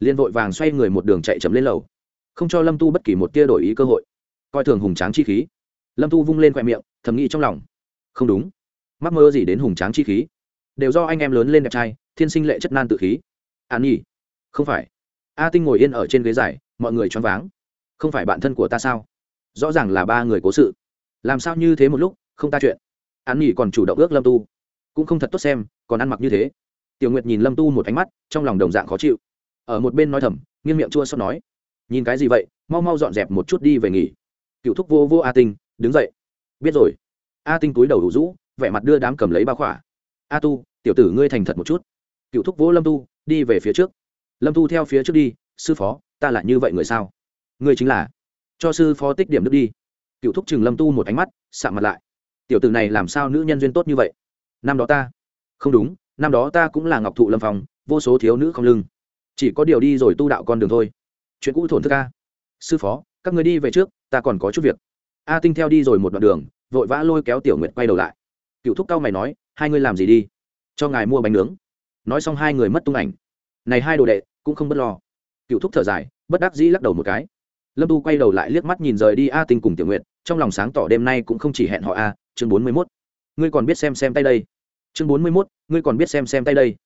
Liền vội vàng xoay người một đường chạy chậm lên lầu. Không cho lâm tu bất kỳ một tia đổi ý cơ hội. Coi thường hùng tráng chi khí. Lâm tu vung lên khoe miệng, thầm nghĩ trong lòng. Không đúng. Mắc mơ gì đến hùng tráng chi khí? Đều do anh em lớn lên đẹp trai, thiên sinh lệ chất nan tự khí. An nhi. Không phải. A tinh ngồi yên ở trên ghế dài, mọi người choáng váng. Không phải bạn thân của ta sao? Rõ ràng là ba người cố sự. Làm sao như thế một lúc, không ta chuyện. An nhi còn chủ động ước lâm tu. Cũng không thật tốt xem, còn ăn mặc như thế tiểu nguyệt nhìn lâm tu một ánh mắt, trong lòng đồng dạng khó chịu. Ở một bên nói thầm, nghiêng miệng chua xót nói, nhìn cái gì vậy? Mau mau dọn dẹp một chút đi về nghỉ. Cựu thúc vô vô a tinh, đứng dậy. Biết rồi. A tinh túi đầu đủ rũ, vẻ mặt đưa đám cầm lấy ba khỏa. A tu, tiểu tử ngươi thành thật một chút. Cựu thúc vỗ lâm tu, đi về phía trước. Lâm tu theo phía trước đi, sư phó, ta là như vậy người sao? Ngươi chính là. Cho sư phó tích điểm đức đi. Cựu thúc chừng lâm tu một ánh mắt, sạm mặt lại. Tiểu tử này làm sao nữ nhân duyên tốt như vậy? Năm đó ta. Không đúng năm đó ta cũng là ngọc thụ lâm phòng vô số thiếu nữ không lưng. Chỉ có điều đi rồi tu đạo con đường thôi. Chuyện cũ thổn thức ca sư phó, các người đi về trước, ta còn có chút việc. A tinh theo đi rồi một đoạn đường, vội vã lôi kéo tiểu nguyệt quay đầu lại. Cựu thúc cao mày nói, hai ngươi làm gì đi? Cho ngài mua bánh nướng. Nói xong hai người mất tung ảnh. Này hai đồ đệ, cũng không b ấ t lo. Cựu thúc thở dài, bất đắc dĩ lắc đầu một cái. Lâm tu quay đầu lại liếc mắt nhìn rời đi a tinh cùng tiểu nguyện trong lòng sáng tỏ đêm nay cũng không chỉ hẹn họ a, chương bốn mươi mốt. Ngươi còn biết xem xem tay đây. Chương bốn mươi mốt ngươi còn biết xem xem tay đây.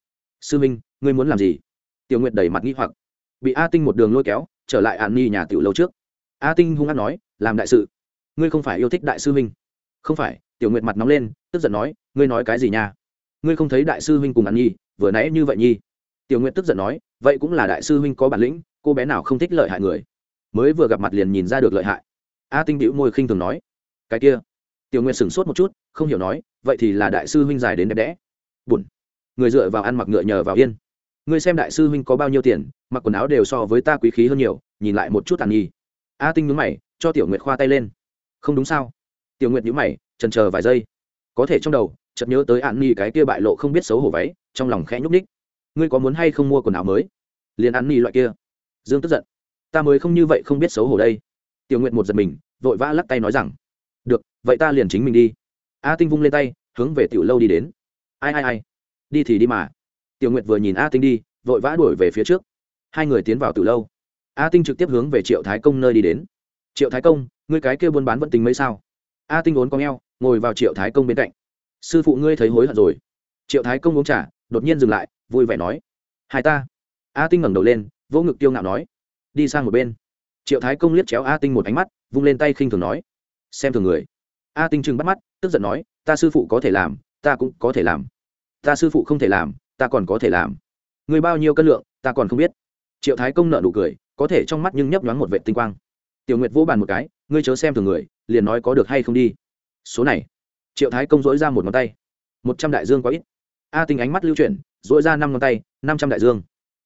Sư minh, ngươi muốn làm gì? Tiểu Nguyệt đẩy mặt nghi hoặc. Bị a tinh một đường lôi kéo, trở lại an ni nhà tiểu lâu trước. A tinh hung hát nói, làm đại sự. Ngươi không phải yêu thích đại sư minh? không phải, tiểu nguyệt mặt nóng lên, tức giận nói, ngươi nói cái gì nha? Ngươi không thấy đại sư huynh cùng ăn nhi, vừa nãy như vậy nhi. Tiểu nguyệt tức giận nói, vậy cũng là đại sư huynh có bản lĩnh, cô bé nào không thích lợi hại người? Mới vừa gặp mặt liền nhìn ra được lợi hại. A tinh đĩu môi khinh thường nói, cái kia. Tiểu nguyệt sửng sốt một chút, không hiểu nói, vậy thì là đại sư huynh dài đến đẹp đẽ buồn. Người dựa vào ăn mặc ngựa nhờ vào yên. Ngươi xem đại sư huynh có bao nhiêu tiền, mặc quần áo đều so với ta quý khí hơn nhiều, nhìn lại một chút tàn nhi. A tinh nhúng mày, cho tiểu nguyệt khoa tay lên. Không đúng sao? Tiểu nguyệt nhúng mày trần chờ vài giây. Có thể trong đầu, chợt nhớ tới an nhi cái kia bại lộ không biết xấu hổ váy, trong lòng khẽ nhúc ních ngươi có muốn hay không mua quần áo mới? Liền an nhi loại kia. Dương tức giận. Ta mới không như vậy không biết xấu hổ đây. Tiểu nguyệt một giật mình, vội vã lắc tay nói rằng, được, vậy ta liền chính mình đi. A tinh vung lên tay, hướng về tiểu lâu đi đến ai ai ai, đi thì đi mà. Tiểu nguyệt vừa nhìn a tinh đi, vội vã đuổi về phía trước. Hai người tiến vào từ lâu. A tinh trực tiếp hướng về triệu thái công nơi đi đến. Triệu thái công, ngươi cái kia buôn bán vẫn tính mấy sao? A tinh ốn con g ngồi vào triệu thái công bên cạnh. Sư phụ ngươi thấy hối hận rồi. Triệu thái công uống trả đột nhiên dừng lại, vui vẻ nói. Hai ta. A tinh ngẩng đầu lên, vỗ ngực tiêu ngạo nói. Đi sang một bên. Triệu thái công liếc chéo a tinh một ánh mắt, vung lên tay khinh thường nói. Xem thường người. A tinh chừng bắt mắt, tức giận nói, ta sư phụ có thể làm, ta cũng có thể làm ta sư phụ không thể làm, ta còn có thể làm. Người bao nhiêu cân lượng, ta còn không biết. Triệu thái công nợ nụ cười, có thể trong mắt nhưng nhấp nhoáng một vệ tinh quang. Tiểu nguyệt vỗ bàn một cái, ngươi chớ xem thường người, liền nói có được hay không đi. Số này. Triệu thái công dỗi ra một ngón tay. Một trăm đại dương quá ít. A tinh ánh mắt lưu chuyển dỗi ra năm ngón tay, năm trăm đại dương.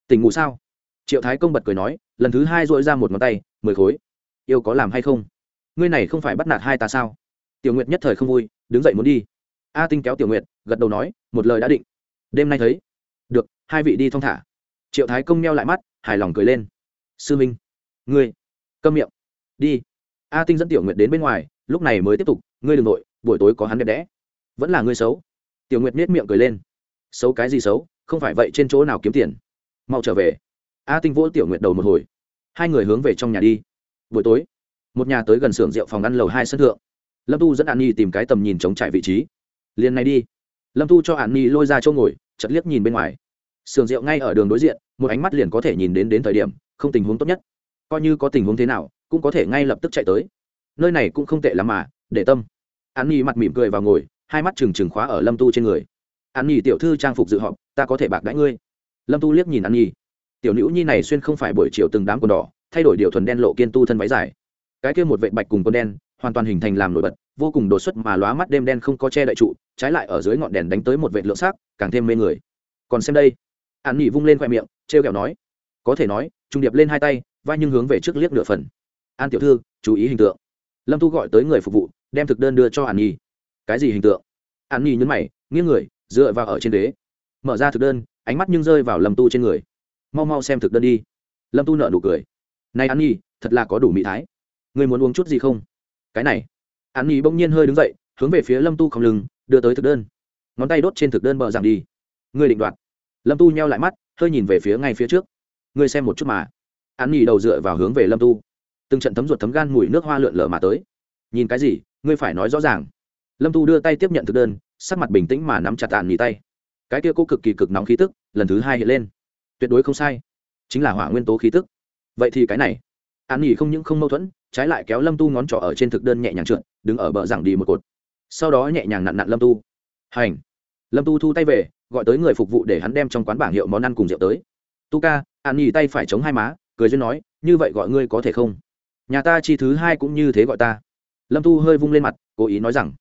Tỉnh ngủ sao? Triệu thái công bật cười nói, lần thứ hai dỗi ra một ngón tay, mười khối. Yêu có làm hay không? Ngươi này không phải bắt nạt hai ta sao? Tiểu nguyệt nhất thời không vui, đứng dậy muốn đi. A tinh kéo tiểu nguyệt gật đầu nói, một lời đã định. Đêm nay thấy. Được, hai vị đi thong thả. Triệu thái công meo lại mắt, hài lòng cười lên. Sư minh, ngươi, câm miệng. Đi. A tinh dẫn tiểu nguyệt đến bên ngoài, lúc này mới tiếp tục, ngươi đ ừ n g nội buổi tối có hắn đẹp đẽ. Vẫn là ngươi xấu. Tiểu nguyệt nết miệng cười lên. Xấu cái gì xấu? Không phải vậy trên chỗ nào kiếm tiền. Mau trở về. A tinh vỗ tiểu nguyệt đầu một hồi. Hai người hướng về trong nhà đi. Buổi tối, một nhà tới gần xưởng rượu phòng ăn lầu hai sân thượng. Lâm tu dẫn an nhi tìm cái tầm nhìn chống trải vị trí. Liền này đi lâm tu cho hạn nhi lôi ra chỗ ngồi chật liếc nhìn bên ngoài. Sườn rượu ngay ở đường đối diện, một ánh mắt liền có thể nhìn đến đến thời điểm, không tình huống tốt nhất. Coi như có tình huống thế nào, cũng có thể ngay lập tức chạy tới. Nơi này cũng không tệ lắm mà, để tâm. An nhi mặt mỉm cười vào ngồi, hai mắt trừng trừng khóa ở lâm tu trên người. An nhi tiểu thư trang phục dự họp, ta có thể bạc đãi ngươi. Lâm tu liếc nhìn an nhi tiểu nữ nhi này xuyên không phải buổi chiều từng đám quần đỏ, thay đổi điều thuần đen lộ kiên tu thân váy dài. Cái kia một vệ bạch cùng con đen hoàn toàn hình thành làm nổi bật, vô cùng đột xuất mà lóa mắt đêm đen không có che đậy trụ, trái lại ở dưới ngọn đèn đánh tới một vệ lượng sắc, càng thêm mê người. Còn xem đây. An nhị vung lên khoe miệng, trêu kẹo nói. Có thể nói, trung điệp lên hai tay, vai nhưng hướng về trước liếc nửa phần. An tiểu thư, chú ý hình tượng. Lâm thu gọi tới người phục vụ, đem thực đơn đưa cho an nhi. Cái gì hình tượng? An nhi nhấn mày, nghiêng người, dựa vào ở trên đế mở ra thực đơn, ánh mắt nhưng rơi vào lâm tu trên người. Mau mau xem thực đơn đi. Lâm tu nợ nụ cười. Này an nhi, thật là có đủ mỹ thái. Người muốn uống chút gì không? Cái này. An nhi bỗng nhiên hơi đứng dậy, hướng về phía lâm tu không lưng, đưa tới thực đơn. Ngón tay đốt trên thực đơn bờ giảm đi. Người định đoạt. Lâm tu nheo lại mắt, hơi nhìn về phía ngay phía trước. Ngươi xem một chút mà. An nhi đầu dựa vào hướng về lâm tu. Từng trận thấm ruột thấm gan mùi nước hoa lượn lở mà tới. Nhìn cái gì, ngươi phải nói rõ ràng. Lâm tu đưa tay tiếp nhận thực đơn, sắc mặt bình tĩnh mà nắm chặt tàn nhì tay. Cái kia cô cực kỳ cực nóng khí tức, lần thứ hai hiện lên. Tuyệt đối không sai. Chính là hỏa nguyên tố khí tức. Vậy thì cái này. An nhì không những không mâu thuẫn trái lại kéo lâm tu ngón trỏ ở trên thực đơn nhẹ nhàng trượt đứng ở bờ giảng đi một cột. Sau đó nhẹ nhàng nặn nặn lâm tu. Hành. Lâm tu thu tay về gọi tới người phục vụ để hắn đem trong quán bảng hiệu món ăn cùng rượu tới. Tu ca an nhì tay phải chống hai má cười duyên nói như vậy gọi ngươi có thể không? Nhà ta chi thứ hai cũng như thế gọi ta. Lâm tu hơi vung lên mặt cố ý nói rằng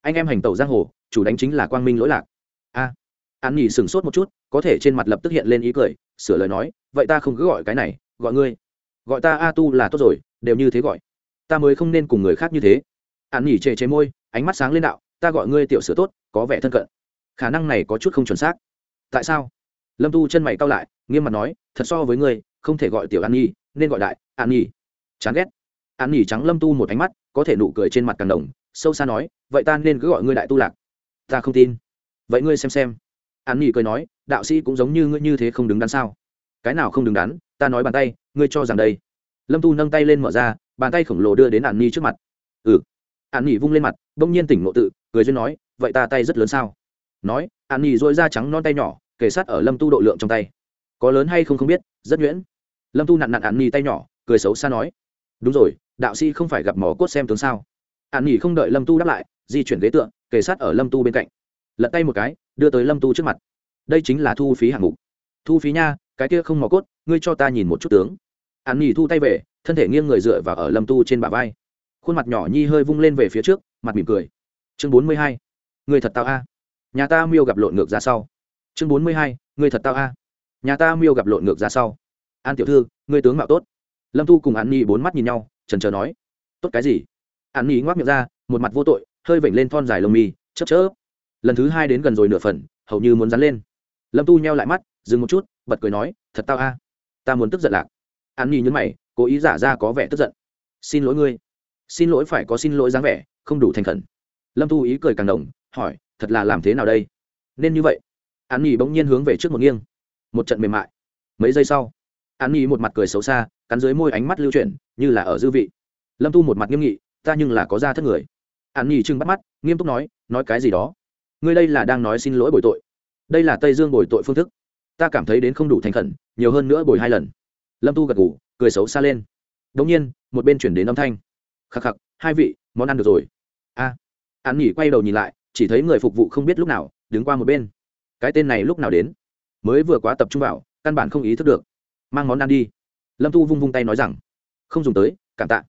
anh em hành tẩu giang hồ chủ đánh chính là quang minh lỗi lạc. A. À, an nhì sửng sốt một chút có thể trên mặt lập tức hiện lên ý cười sửa lời nói vậy ta không cứ gọi cái này gọi ngươi. Gọi ta a tu là tốt rồi đều như thế gọi. Ta mới không nên cùng người khác như thế. An nhì chề chế môi, ánh mắt sáng lên đạo, ta gọi ngươi tiểu sửa tốt, có vẻ thân cận. Khả năng này có chút không chuẩn xác. Tại sao? Lâm tu chân mày cao lại, nghiêm mặt nói, thật so với ngươi, không thể gọi tiểu an nhi nên gọi đại an nhi chán ghét. An nhi trắng lâm tu một ánh mắt, có thể nụ cười trên mặt càng đồng sâu xa nói, vậy ta nên cứ gọi ngươi đại tu lạc. Ta không tin. Vậy ngươi xem xem. An nhi cười nói, đạo sĩ cũng giống như ngươi như thế không đứng đắn sao? Cái nào không đứng đắn, ta nói bàn tay, ngươi cho rằng đây lâm tu nâng tay lên mở ra, bàn tay khổng lồ đưa đến an nhi trước mặt. Ừ. An nhi vung lên mặt, bỗng nhiên tỉnh ngộ tự, cười duyên nói, vậy ta tay rất lớn sao? Nói, an nhi dội da trắng non tay nhỏ, kề sát ở lâm tu độ lượng trong tay. Có lớn hay không không biết, rất nhuyễn. Lâm tu nặn nặn an nhi tay nhỏ, cười xấu xa nói, đúng rồi, đạo sĩ không phải gặp mỏ cốt xem tướng sao? An Nhi không đợi lâm tu đáp lại, di chuyển ghế tượng kề sát ở lâm tu bên cạnh. Lật tay một cái, đưa tới lâm tu trước mặt. Đây chính là thu phí hạng mục. Thu phí nha, cái kia không mỏ cốt, ngươi cho ta nhìn một chút tướng an nghỉ thu tay về, thân thể nghiêng người dựa vào ở lâm tu trên bả vai. Khuôn mặt nhỏ nhi hơi vung lên về phía trước, mặt mỉm cười. Chương bốn mươi hai, người thật tao a. Nhà ta miêu gặp lộn ngược ra sau. Chương bốn mươi hai, người thật tao a. Nhà ta miêu gặp lộn ngược ra sau. An tiểu thư, người tướng mạo tốt. Lâm tu cùng an nhi bốn mắt nhìn nhau trần trờ nói. Tốt cái gì? An nhi ngoác miệng ra, một mặt vô tội, hơi vểnh lên thon dài lông mi, chớp chớp. Lần thứ hai đến gần rồi nửa phần, hầu như muốn dán lên. Lâm tu nheo lại mắt, dừng một chút, bật cười nói, thật tao a. Ta muốn tức giận lạc an nhi nhấn mày, cố ý giả ra có vẻ tức giận. Xin lỗi ngươi. Xin lỗi phải có xin lỗi dáng vẻ, không đủ thành khẩn. Lâm thu ý cười càng đồng, hỏi, thật là làm thế nào đây? Nên như vậy. An nhi bỗng nhiên hướng về trước một nghiêng. Một trận mềm mại. Mấy giây sau, an nhi một mặt cười xấu xa, cắn dưới môi ánh mắt lưu chuyển, như là ở dư vị. Lâm thu một mặt nghiêm nghị, ta nhưng là có ra thất người. An nhi trừng bắt mắt, nghiêm túc nói nói cái gì đó? Ngươi đây là đang nói xin lỗi bồi tội. Đây là tây dương bồi tội phương thức. Ta cảm thấy đến không đủ thành khẩn, nhiều hơn nữa bồi hai lần lâm tu gật ngủ cười xấu xa lên. Đống nhiên một bên chuyển đến âm thanh. Khắc khắc hai vị món ăn được rồi. A. À, an nghỉ quay đầu nhìn lại chỉ thấy người phục vụ không biết lúc nào đứng qua một bên. Cái tên này lúc nào đến? Mới vừa quá tập trung vào căn bản không ý thức được. Mang món ăn đi. Lâm thu vung vung tay nói rằng không dùng tới cảm tạ.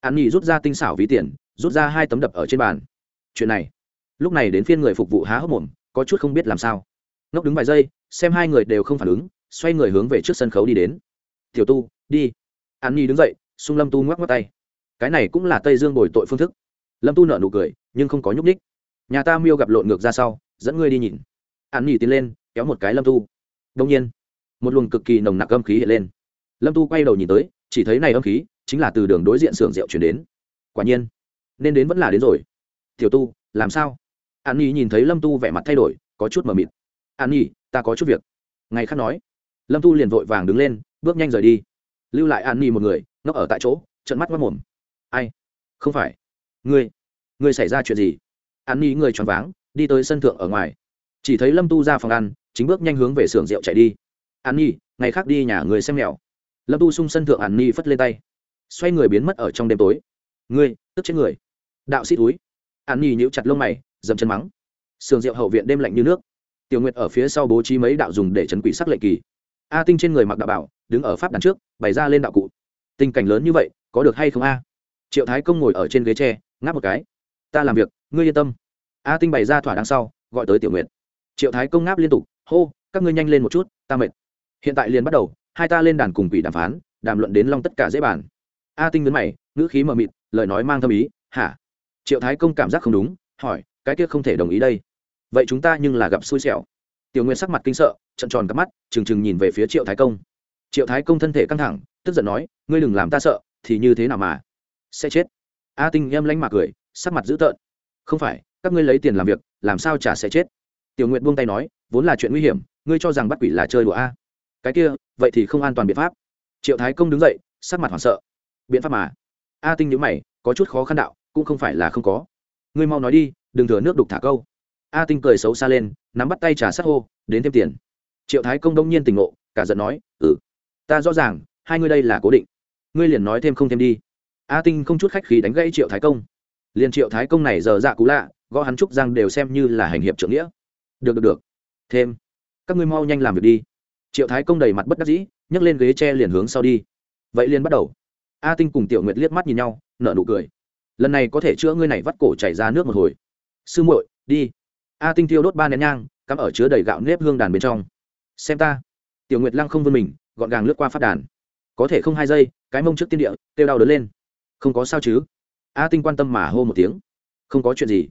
An nghỉ rút ra tinh xảo ví tiền rút ra hai tấm đập ở trên bàn. Chuyện này lúc này đến phiên người phục vụ há hốc mồm có chút không biết làm sao. Ngốc đứng vài giây xem hai người đều không phản ứng xoay người hướng về trước sân khấu đi đến tiểu tu, đi. An nhi đứng dậy, sung lâm tu ngoắc ngoắc tay. Cái này cũng là tây dương bồi tội phương thức. Lâm tu nợ nụ cười, nhưng không có nhúc ních nhà ta miêu gặp lộn ngược ra sau, dẫn ngươi đi nhìn. An nhi tiến lên, kéo một cái lâm tu. Đông nhiên, một luồng cực kỳ nồng nặc âm khí hiện lên. Lâm tu quay đầu nhìn tới, chỉ thấy này âm khí chính là từ đường đối diện xưởng rượu chuyển đến. Quả nhiên, nên đến vẫn là đến rồi. Tiểu tu, làm sao? An nhi nhìn thấy lâm tu vẻ mặt thay đổi, có chút mờ mịt. An nhi, ta có chút việc. Ngày khác nói. Lâm tu liền vội vàng đứng lên bước nhanh rời đi. Lưu lại an ni một người, ngốc ở tại chỗ trận mắt mất mồm. Ai? Không phải. Ngươi. Ngươi xảy ra chuyện gì? An ni người choáng váng, đi tới sân thượng ở ngoài. Chỉ thấy lâm tu ra phòng ăn, chính bước nhanh hướng về xưởng rượu chạy đi. An ni ngày khác đi nhà người xem mèo. Lâm tu sung sân thượng an ni phất lên tay. Xoay người biến mất ở trong đêm tối. Ngươi, tức chết người. Đạo sĩ túi. An ni nhíu chặt lông mày dầm chân mắng. Sườn rượu hậu viện đêm lạnh như nước. Tiểu nguyệt ở phía sau bố trí mấy đạo dùng để chấn quỷ sắc lệ kỳ a tinh trên người mặc đạo bảo, đứng ở pháp đàn trước, bày ra lên đạo cụ. Tình cảnh lớn như vậy, có được hay không a? Triệu thái công ngồi ở trên ghế tre, ngáp một cái. Ta làm việc, ngươi yên tâm. A tinh bày ra thỏa đằng sau, gọi tới tiểu nguyệt. Triệu thái công ngáp liên tục, hô, các ngươi nhanh lên một chút, ta mệt. Hiện tại liền bắt đầu, hai ta lên đàn cùng quỷ đàm phán, đàm luận đến long tất cả dễ bàn. A tinh nhấn mày, ngữ khí mờ mịt, lời nói mang thâm ý, hả? Triệu thái công cảm giác không đúng, hỏi, cái kia không thể đồng ý đây. Vậy chúng ta nhưng là gặp xui xẻo tiểu nguyệt sắc mặt kinh sợ trận tròn cắp mắt, trừng trừng nhìn về phía triệu thái công. Triệu thái công thân thể căng thẳng, tức giận nói, ngươi đừng làm ta sợ, thì như thế nào mà? Sẽ chết. A tinh em lánh mạc cười, sắc mặt dữ tợn. Không phải, các ngươi lấy tiền làm việc, làm sao chả sẽ chết? Tiểu nguyện buông tay nói, vốn là chuyện nguy hiểm, ngươi cho rằng bắt quỷ là chơi đùa a? Cái kia, vậy thì không an toàn biện pháp. Triệu thái công đứng dậy, sắc mặt hoảng sợ. Biện pháp mà? A tinh nhữ mày, có chút khó khăn đạo, cũng không phải là không có. Ngươi mau nói đi, đừng thừa nước đục thả câu a tinh cười xấu xa lên, nắm bắt tay trà sát hô, đến thêm tiền. Triệu thái công đông nhiên tỉnh ngộ, cả giận nói ừ ta rõ ràng, hai ngươi đây là cố định. Ngươi liền nói thêm không thêm đi. A tinh không chút khách khí đánh gãy triệu thái công. Liền triệu thái công này giờ dạ cú lạ, gõ hắn trúc giang đều xem như là hành hiệp trưởng nghĩa. Được được được. Thêm. Các ngươi mau nhanh làm việc đi. Triệu thái công đầy mặt bất đắc dĩ, nhấc lên ghế tre liền hướng sau đi. Vậy liền bắt đầu. A tinh cùng tiểu nguyệt liếc mắt nhìn nhau, nở nụ cười. Lần này có thể chữa ngươi này vắt cổ chảy ra nước một hồi. Sư muội, đi a tinh thiêu đốt ba nén nhang, cắm ở chứa đầy gạo nếp hương đàn bên trong. Xem ta. Tiểu nguyệt lăng không vươn mình, gọn gàng lướt qua phát đàn. Có thể không hai giây, cái mông trước tiên địa, kêu đau đớn lên. Không có sao chứ? A tinh quan tâm mà hô một tiếng. Không có chuyện gì.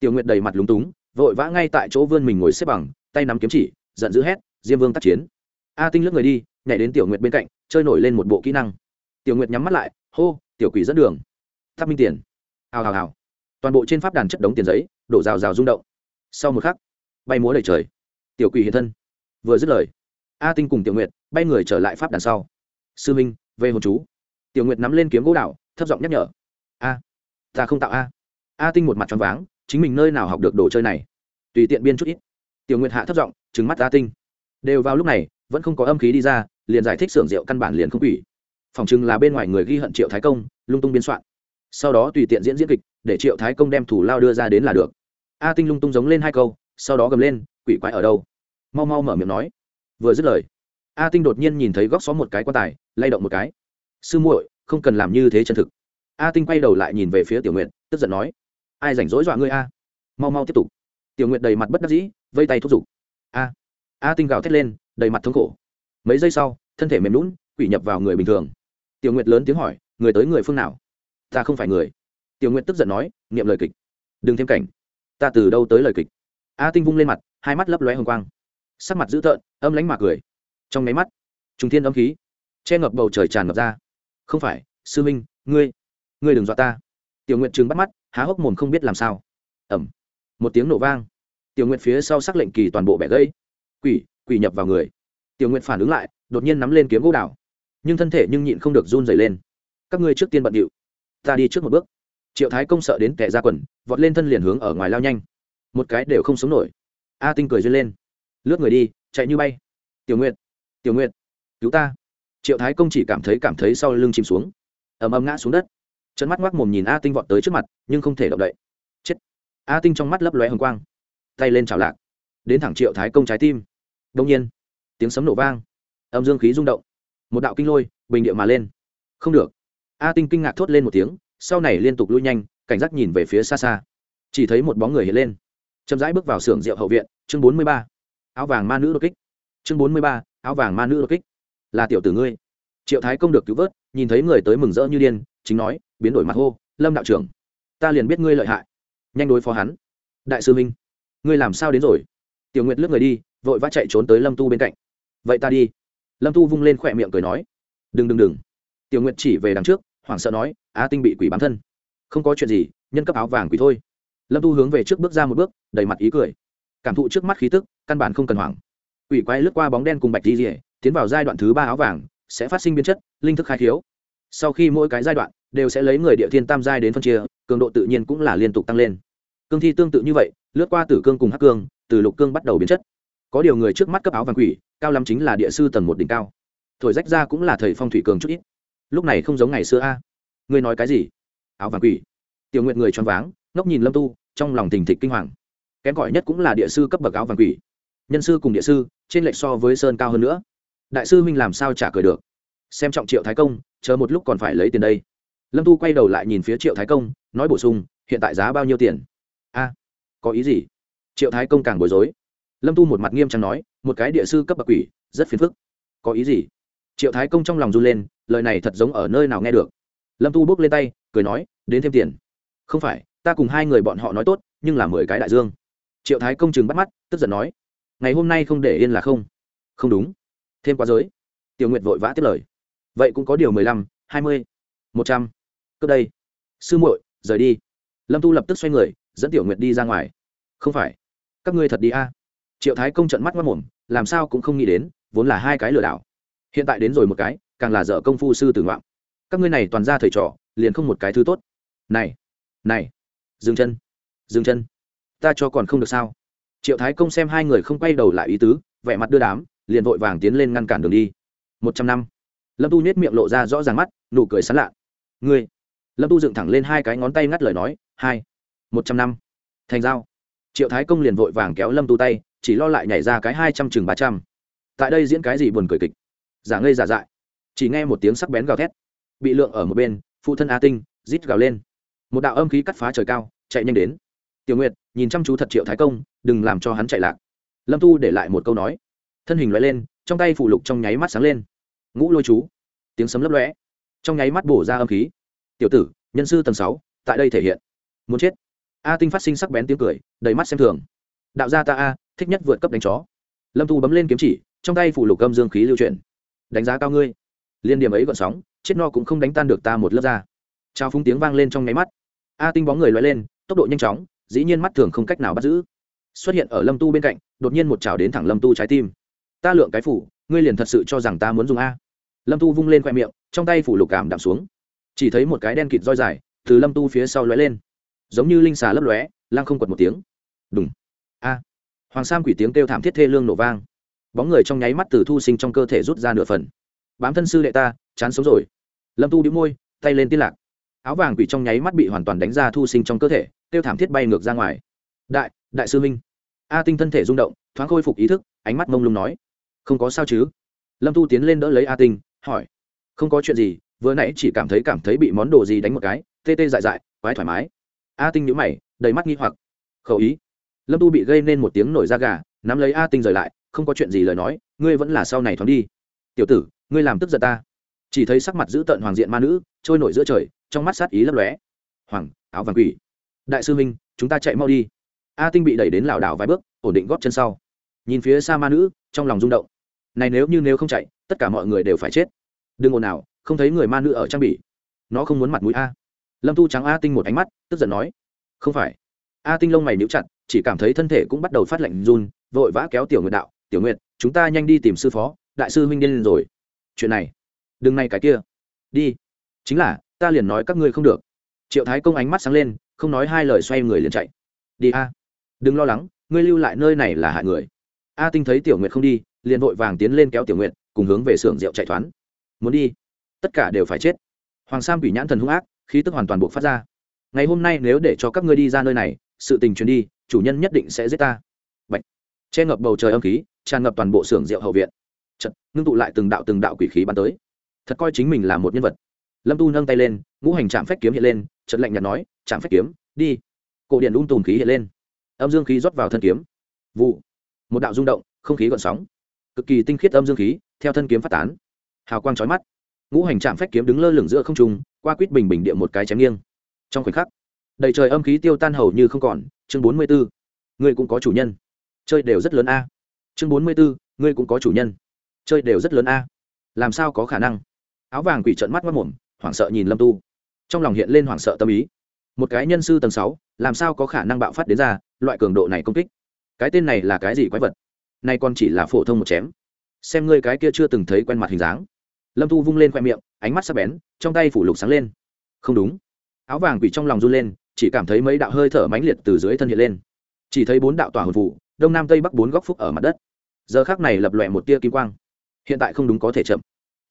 Tiểu nguyệt đầy mặt lúng túng, vội vã ngay tại chỗ vươn mình ngồi xếp bằng, tay nắm kiếm chỉ, giận dữ hét, diêm vương tác chiến. A tinh lướt người đi, nhảy đến tiểu nguyệt bên cạnh, chơi nổi lên một bộ kỹ năng. Tiểu nguyệt nhắm mắt lại, hô, tiểu quỷ dẫn đường. Tháp minh tiền. Hào hào hào. Toàn bộ trên pháp đàn chất đống tiền giấy, đổ rào rào rung động sau một khắc, bay múa đầy trời. Tiểu quỷ hiện thân. Vừa dứt lời, a tinh cùng tiểu nguyệt bay người trở lại pháp đàn sau. Sư minh, về hồn chú. Tiểu nguyệt nắm lên kiếm gỗ đạo thấp giọng nhắc nhở. A, ta không tạo a. A tinh một mặt tròn váng, chính mình nơi nào học được đồ chơi này? Tùy tiện biên chút ít. Tiểu nguyệt hạ thấp giọng trứng mắt a tinh. Đều vào lúc này, vẫn không có âm khí đi ra, liền giải thích xưởng rượu căn bản liền không quỷ. Phòng chừng là bên ngoài người ghi hận triệu thái công, lung tung biên soạn. Sau đó tùy tiện diễn diễn kịch, để triệu thái công đem thủ lao đưa ra đến là được a tinh lung tung giống lên hai câu, sau đó gầm lên, quỷ quái ở đâu? Mau mau mở miệng nói. Vừa dứt lời, a tinh đột nhiên nhìn thấy góc xó một cái quan tài, lay động một cái. Sư muội, không cần làm như thế chân thực. A tinh quay đầu lại nhìn về phía tiểu nguyện tức giận nói. Ai rảnh rỗi dọa ngươi a? Mau mau tiếp tục. Tiểu nguyện đầy mặt bất đắc dĩ, vây tay thúc giục. A a tinh gào thét lên, đầy mặt thống khổ. Mấy giây sau, thân thể mềm lún quỷ nhập vào người bình thường. Tiểu nguyệt lớn tiếng hỏi, người tới người phương nào? Ta không phải người. Tiểu nguyệt tức giận nói, niệm lời kịch. Đừng thêm cảnh ta từ đâu tới lời kịch? A tinh vung lên mặt, hai mắt lấp lóe hồng quang. Sắc mặt dữ tợn, âm lánh mạc cười. Trong máy mắt trung thiên âm khí, che ngập bầu trời tràn ngập ra. Không phải, sư minh ngươi ngươi đừng dọa ta. Tiểu nguyện trừng bắt mắt, há hốc mồm không biết làm sao. Ẩm một tiếng nổ vang. Tiểu nguyện phía sau sắc lệnh kỳ toàn bộ bẻ gãy. Quỷ quỷ nhập vào người. Tiểu nguyện phản ứng lại, đột nhiên nắm lên kiếm gỗ đào. Nhưng thân thể nhưng nhịn không được run dày lên. Các ngươi trước tiên bận điệu. Ta đi trước một bước triệu thái công sợ đến kẻ ra quần, vọt lên thân liền hướng ở ngoài lao nhanh. Một cái đều không sống nổi. A tinh cười duyên lên. Lướt người đi, chạy như bay. Tiểu nguyện tiểu nguyện cứu ta. Triệu thái công chỉ cảm thấy cảm thấy sau lưng chìm xuống. Ầm ầm ngã xuống đất. Chân mắt ngoác mồm nhìn a tinh vọt tới trước mặt, nhưng không thể động đậy. Chết. A tinh trong mắt lấp lóe hồng quang. Tay lên chảo lạc. Đến thẳng triệu thái công trái tim. Đông nhiên, tiếng sấm nổ vang. Âm dương khí rung động. Một đạo kinh lôi, bình địa mà lên. Không được. A tinh kinh ngạc thốt lên một tiếng sau này liên tục lui nhanh, cảnh giác nhìn về phía xa xa. Chỉ thấy một bóng người hiện lên. Chậm rãi bước vào xưởng rượu hậu viện, chương bốn mươi ba. Áo vàng ma nữ đột kích. Chương bốn mươi ba, áo vàng ma nữ đột kích. Là tiểu tử ngươi. Triệu thái công được cứu vớt, nhìn thấy người tới mừng rỡ như điên, chính nói, biến đổi mặt hô, lâm đạo trưởng, ta liền biết ngươi lợi hại. Nhanh đối phó hắn. Đại sư minh ngươi làm sao đến rồi? Tiểu nguyệt lướt người đi, vội vã chạy trốn tới lâm tu bên cạnh. Vậy ta đi. Lâm tu vung lên khỏe miệng cười nói, đừng đừng đừng. Tiểu nguyệt chỉ về đằng trước hoảng sợ nói, a tinh bị quỷ bám thân. Không có chuyện gì, nhân cấp áo vàng quỷ thôi. Lâm tu hướng về trước bước ra một bước, đầy mặt ý cười. Cảm thụ trước mắt khí tức, căn bản không cần hoảng. Quỷ quay lướt qua bóng đen cùng bạch di rỉa tiến vào giai đoạn thứ ba áo vàng, sẽ phát sinh biến chất, linh thức khai thiếu sau khi mỗi cái giai đoạn đều sẽ lấy người địa thiên tam giai đến phân chia, cường độ tự nhiên cũng là liên tục tăng lên. Cương thi tương tự như vậy, lướt qua tử cương cùng hắc cương, từ lục cương bắt đầu biến chất. Có điều người trước mắt cấp áo vàng quỷ, cao lắm chính là địa sư tầng một đỉnh cao. Thổi rách ra cũng là thầy phong thủy cường chút ít lúc này không giống ngày xưa a. Ngươi nói cái gì? Áo vàng quỷ. Tiểu nguyện người choáng váng, ngốc nhìn lâm tu, trong lòng thình thịch kinh hoàng. Kém cỏi nhất cũng là địa sư cấp bậc áo vàng quỷ. Nhân sư cùng địa sư, trên lệch so với sơn cao hơn nữa. Đại sư minh làm sao trả cười được? Xem trọng triệu thái công, chờ một lúc còn phải lấy tiền đây. Lâm tu quay đầu lại nhìn phía triệu thái công, nói bổ sung, hiện tại giá bao nhiêu tiền? A, có ý gì? Triệu thái công càng bối rối. Lâm tu một mặt nghiêm trang nói, một cái địa sư cấp bậc quỷ, rất phiền phức. Có ý gì? Triệu thái công trong lòng run lên, lời này thật giống ở nơi nào nghe được. Lâm tu bước lên tay, cười nói, đến thêm tiền. Không phải, ta cùng hai người bọn họ nói tốt, nhưng là mười cái đại dương. Triệu thái công chừng bắt mắt, tức giận nói, ngày hôm nay không để yên là không. Không đúng. Thêm quá giới. Tiểu nguyệt vội vã tiếp lời. Vậy cũng có điều mười lăm, hai mươi, một trăm. Cướp đây. Sư muội, rời đi. Lâm tu lập tức xoay người, dẫn tiểu nguyệt đi ra ngoài. Không phải. Các ngươi thật đi a. Triệu thái công trận mắt mất mồm làm sao cũng không nghĩ đến, vốn là hai cái lừa đảo hiện tại đến rồi một cái, càng là dở công phu sư tử ngoạm. Các ngươi này toàn ra thầy trò, liền không một cái thứ tốt. Này này, dừng chân dừng chân. Ta cho còn không được sao? Triệu thái công xem hai người không quay đầu lại ý tứ, vẻ mặt đưa đám, liền vội vàng tiến lên ngăn cản đường đi. Một trăm năm. Lâm tu nhét miệng lộ ra rõ ràng mắt, nụ cười sán lạ. Ngươi. Lâm tu dựng thẳng lên hai cái ngón tay ngắt lời nói, hai, một trăm năm. Thành dao triệu thái công liền vội vàng kéo lâm tu tay, chỉ lo lại nhảy ra cái hai trăm chừng ba trăm. Tại đây diễn cái gì buồn cười kịch? Giả ngây giả dại. Chỉ nghe một tiếng sắc bén gào thét. Bị lượng ở một bên, phụ thân a tinh, rít gào lên. Một đạo âm khí cắt phá trời cao, chạy nhanh đến. Tiểu nguyệt, nhìn chăm chú thật triệu thái công, đừng làm cho hắn chạy lạc. Lâm tu để lại một câu nói. Thân hình loại lên, trong tay phụ lục trong nháy mắt sáng lên. Ngũ lôi chú. Tiếng sấm lấp lóe. Trong nháy mắt bổ ra âm khí. Tiểu tử, nhân sư tầng sáu, tại đây thể hiện. Muốn chết. A tinh phát sinh sắc bén tiếng cười, đầy mắt xem thường. Đạo gia ta a, thích nhất vượt cấp đánh chó. Lâm tu bấm lên kiếm chỉ, trong tay phủ lục âm dương khí lưu chuyển đánh giá cao ngươi. Liên điểm ấy gọn sóng, chết no cũng không đánh tan được ta một lớp ra trao phúng tiếng vang lên trong nháy mắt. A tinh bóng người loay lên, tốc độ nhanh chóng, dĩ nhiên mắt thường không cách nào bắt giữ. Xuất hiện ở lâm tu bên cạnh, đột nhiên một chảo đến thẳng lâm tu trái tim. Ta lượng cái phủ, ngươi liền thật sự cho rằng ta muốn dùng a. Lâm tu vung lên khoe miệng, trong tay phủ lục cảm đạm xuống. Chỉ thấy một cái đen kịt roi dài, từ lâm tu phía sau lóe lên. Giống như linh xà lấp lóe lang không quật một tiếng. Đúng a. Hoàng sam quỷ tiếng kêu thảm thiết thê lương nổ vang bóng người trong nháy mắt từ thu sinh trong cơ thể rút ra nửa phần. Bám thân sư đệ ta, chán sống rồi. Lâm tu đĩu môi, tay lên tiên lạc. Áo vàng quỷ trong nháy mắt bị hoàn toàn đánh ra thu sinh trong cơ thể tiêu thảm thiết bay ngược ra ngoài. Đại đại sư minh a tinh thân thể rung động, thoáng khôi phục ý thức, ánh mắt mông lung nói. Không có sao chứ? Lâm tu tiến lên đỡ lấy a tinh, hỏi. Không có chuyện gì, vừa nãy chỉ cảm thấy cảm thấy bị món đồ gì đánh một cái, tê tê dại dại, quái thoải mái. A tinh nhữ mày, đầy mắt nghi hoặc. Khẩu ý. Lâm tu bị gây nên một tiếng nổi da gà, nắm lấy a tinh rời lại không có chuyện gì lời nói, ngươi vẫn là sau này thoáng đi. Tiểu tử, ngươi làm tức giận ta. Chỉ thấy sắc mặt giữ tợn hoàng diện ma nữ, trôi nổi giữa trời, trong mắt sát ý lấp lóe. Hoàng, áo vàng quỷ. Đại sư minh chúng ta chạy mau đi. A tinh bị đẩy đến lảo đảo vài bước, ổn định góp chân sau. Nhìn phía xa ma nữ, trong lòng rung động. Này nếu như nếu không chạy, tất cả mọi người đều phải chết. Đừng ồn nào không thấy người ma nữ ở trang bị. Nó không muốn mặt mũi a. Lâm tu trắng a tinh một ánh mắt, tức giận nói. Không phải. A tinh lông mày níu chặt, chỉ cảm thấy thân thể cũng bắt đầu phát lạnh run, vội vã kéo tiểu nguyệt đạo tiểu nguyệt, chúng ta nhanh đi tìm sư phó, đại sư huynh điên rồi. Chuyện này, đừng này cái kia. Đi. Chính là, ta liền nói các ngươi không được. Triệu thái công ánh mắt sáng lên, không nói hai lời xoay người liền chạy. Đi a. Đừng lo lắng, ngươi lưu lại nơi này là hại người. A tinh thấy tiểu nguyệt không đi, liền vội vàng tiến lên kéo tiểu nguyệt, cùng hướng về xưởng rượu chạy thoán. Muốn đi, tất cả đều phải chết. Hoàng sam bị nhãn thần hung ác, khí tức hoàn toàn buộc phát ra. Ngày hôm nay nếu để cho các ngươi đi ra nơi này, sự tình truyền đi, chủ nhân nhất định sẽ giết ta. Bạch. che ngập bầu trời âm khí tràn ngập toàn bộ xưởng rượu hậu viện. Chật, ngưng tụ lại từng đạo từng đạo quỷ khí bắn tới. Thật coi chính mình là một nhân vật. Lâm tu nâng tay lên ngũ hành trạm phách kiếm hiện lên chật lạnh nhạt nói trạm phách kiếm đi. Cổ điện lung tùm khí hiện lên. Âm dương khí rót vào thân kiếm. Vụ. Một đạo rung động không khí gọn sóng. Cực kỳ tinh khiết âm dương khí theo thân kiếm phát tán. Hào quang trói mắt. Ngũ hành trạm phách kiếm đứng lơ lửng giữa không trung qua quýt bình bình địa một cái chém nghiêng. Trong khoảnh khắc đầy trời âm khí tiêu tan hầu như không còn chương bốn mươi bốn người cũng có chủ nhân. Chơi đều rất lớn a chương bốn mươi bốn ngươi cũng có chủ nhân. Chơi đều rất lớn a. Làm sao có khả năng? Áo vàng quỷ trận mắt mất mồm, hoảng sợ nhìn lâm tu. Trong lòng hiện lên hoảng sợ tâm ý. Một cái nhân sư tầng sáu, làm sao có khả năng bạo phát đến ra loại cường độ này công kích? Cái tên này là cái gì quái vật? Nay còn chỉ là phổ thông một chém. Xem ngươi cái kia chưa từng thấy quen mặt hình dáng. Lâm tu vung lên khoe miệng, ánh mắt sắc bén, trong tay phủ lục sáng lên. Không đúng. Áo vàng quỷ trong lòng run lên, chỉ cảm thấy mấy đạo hơi thở mãnh liệt từ dưới thân hiện lên. Chỉ thấy bốn đạo tỏa hồn phủ đông nam tây bắc bốn góc phúc ở mặt đất. Giờ khác này lập lòe một tia kim quang. Hiện tại không đúng có thể chậm.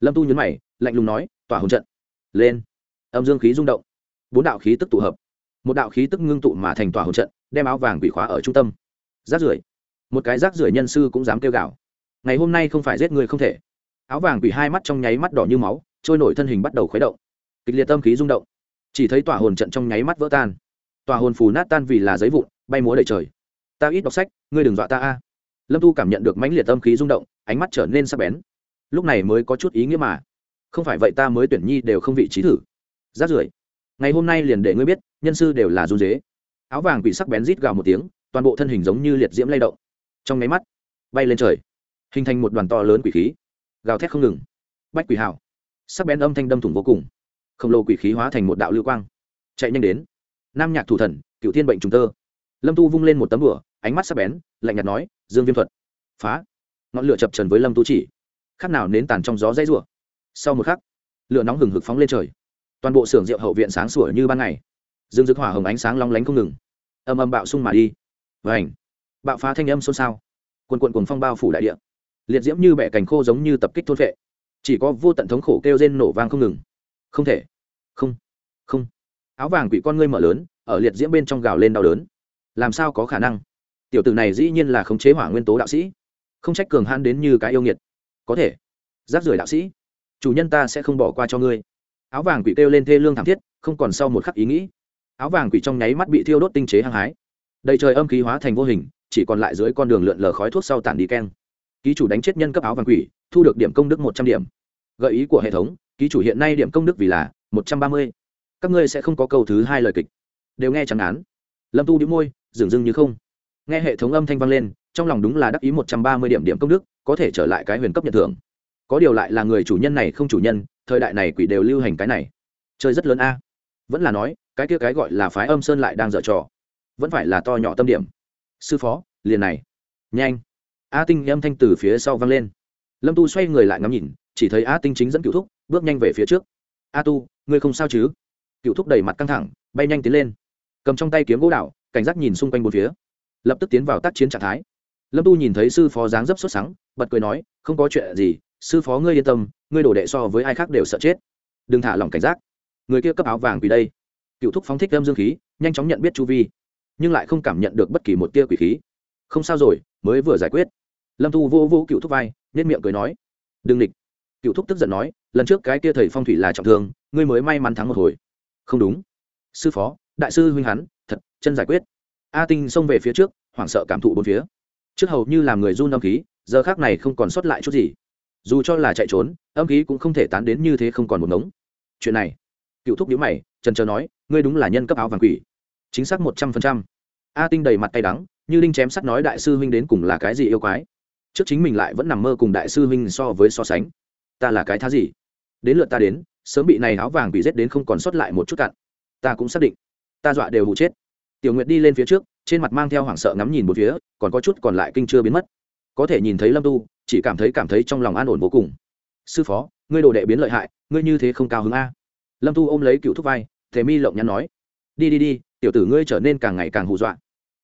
Lâm tu nhấn mày, lạnh lùng nói, tỏa hồn trận. Lên. Âm dương khí rung động. Bốn đạo khí tức tụ hợp. Một đạo khí tức ngưng tụ mà thành tỏa hồn trận, đem áo vàng quỷ khóa ở trung tâm. Rác rưởi. Một cái rác rưởi nhân sư cũng dám kêu gào. Ngày hôm nay không phải giết người không thể. Áo vàng quỷ hai mắt trong nháy mắt đỏ như máu, trôi nổi thân hình bắt đầu khuấy động. Kịch liệt tâm khí rung động. Chỉ thấy tỏa hồn trận trong nháy mắt vỡ tan. Tỏa hồn phù nát tan vì là giấy vụn, bay múa đầy trời ta ít đọc sách, ngươi đừng dọa ta a. Lâm Thu cảm nhận được mãnh liệt tâm khí rung động, ánh mắt trở nên sắc bén. Lúc này mới có chút ý nghĩa mà. Không phải vậy ta mới tuyển nhi đều không vị trí thử. Rát rưởi. Ngày hôm nay liền để ngươi biết, nhân sư đều là run dế áo vàng bị sắc bén rít gào một tiếng, toàn bộ thân hình giống như liệt diễm lay động. Trong nháy mắt, bay lên trời, hình thành một đoàn to lớn quỷ khí. Gào thét không ngừng. Bách quỷ hào. Sắc bén âm thanh đâm thủng vô cùng. Khổng lồ quỷ khí hóa thành một đạo lưu quang. Chạy nhanh đến. Nam nhạc thủ thần cựu thiên bệnh trùng tơ lâm tu vung lên một tấm bửa ánh mắt sắc bén, lạnh nhạt nói, dương viêm thuật. Phá. Ngọn lửa chập trần với lâm tu chỉ. Khắc nào nến tàn trong gió dãy rủa. Sau một khắc, lửa nóng hừng hực phóng lên trời. Toàn bộ xưởng rượu hậu viện sáng sủa như ban ngày. Dương dực hỏa hồng ánh sáng long lánh không ngừng. Âm âm bạo sung mà đi. Vảnh bạo phá thanh âm xôn xao. Quần quận cuồng phong bao phủ đại địa. Liệt diễm như bẻ cành khô giống như tập kích thôn vệ chỉ có vô tận thống khổ kêu rên nổ vang không ngừng. Không thể. Không. Không. Áo vàng quỷ con ngươi mở lớn, ở liệt diễm bên trong gào lên đau đớn làm sao có khả năng? Tiểu tử này dĩ nhiên là khống chế hỏa nguyên tố đạo sĩ. Không trách cường hãn đến như cái yêu nghiệt. Có thể. Giáp rưởi đạo sĩ. Chủ nhân ta sẽ không bỏ qua cho ngươi. Áo vàng quỷ kêu lên thê lương thảm thiết, không còn sau một khắc ý nghĩ. Áo vàng quỷ trong nháy mắt bị thiêu đốt tinh chế hăng hái. Đầy trời âm khí hóa thành vô hình, chỉ còn lại dưới con đường lượn lờ khói thuốc sau tản đi keng. Ký chủ đánh chết nhân cấp áo vàng quỷ, thu được điểm công đức một trăm điểm. Gợi ý của hệ thống, ký chủ hiện nay điểm công đức vì là một trăm ba mươi. Các ngươi sẽ không có câu thứ hai lời kịch. Đều nghe chẳng án. Lâm tu đĩu môi dường dưng như không. Nghe hệ thống âm thanh vang lên, trong lòng đúng là đắc ý một trăm ba mươi điểm điểm công đức, có thể trở lại cái huyền cấp nhận thưởng. Có điều lại là người chủ nhân này không chủ nhân, thời đại này quỷ đều lưu hành cái này. Chơi rất lớn a. Vẫn là nói, cái kia cái gọi là phái âm sơn lại đang dở trò. Vẫn phải là to nhỏ tâm điểm. Sư phó, liền này. Nhanh. A tinh âm thanh từ phía sau vang lên. Lâm tu xoay người lại ngắm nhìn, chỉ thấy a tinh chính dẫn cựu thúc, bước nhanh về phía trước. A tu, ngươi không sao chứ? Cựu thúc đầy mặt căng thẳng, bay nhanh tiến lên. Cầm trong tay kiếm gỗ đảo cảnh giác nhìn xung quanh bốn phía, lập tức tiến vào tác chiến trạng thái. Lâm tu nhìn thấy sư phó dáng dấp xuất sáng bật cười nói, không có chuyện gì, sư phó ngươi yên tâm, ngươi đổ đệ so với ai khác đều sợ chết. Đừng thả lỏng cảnh giác. Người kia cấp áo vàng quỷ đây. Cựu thúc phóng thích âm dương khí, nhanh chóng nhận biết chu vi, nhưng lại không cảm nhận được bất kỳ một tia quỷ khí. Không sao rồi, mới vừa giải quyết. Lâm Tu vô vô cựu thúc vai nên miệng cười nói, đừng địch. Cựu thúc tức giận nói, lần trước cái kia thầy phong thủy là trọng thương, ngươi mới may mắn thắng một hồi. Không đúng. Sư phó, đại sư huynh hắn thật, chân giải quyết. A tinh xông về phía trước, hoảng sợ cảm thụ bốn phía. Trước hầu như làm người run âm khí, giờ khác này không còn sót lại chút gì. Dù cho là chạy trốn, âm khí cũng không thể tán đến như thế không còn một ngống. Chuyện này, cựu thúc nhữ mày, trần trờ nói, ngươi đúng là nhân cấp áo vàng quỷ. Chính xác một trăm phần trăm. A tinh đầy mặt tay đắng, như đinh chém sắt nói đại sư huynh đến cùng là cái gì yêu quái? Trước chính mình lại vẫn nằm mơ cùng đại sư huynh so với so sánh. Ta là cái thá gì? Đến lượt ta đến, sớm bị này áo vàng bị giết đến không còn sót lại một chút cặn. Ta cũng xác định ta dọa đều hụ chết. Tiểu nguyệt đi lên phía trước, trên mặt mang theo hoảng sợ ngắm nhìn một phía, còn có chút còn lại kinh chưa biến mất. Có thể nhìn thấy lâm tu, chỉ cảm thấy cảm thấy trong lòng an ổn vô cùng. Sư phó, ngươi đồ đệ biến lợi hại, ngươi như thế không cao hứng a. Lâm tu ôm lấy cựu thúc vai, thế mi lộng nhắn nói, đi đi đi, tiểu tử ngươi trở nên càng ngày càng hù dọa.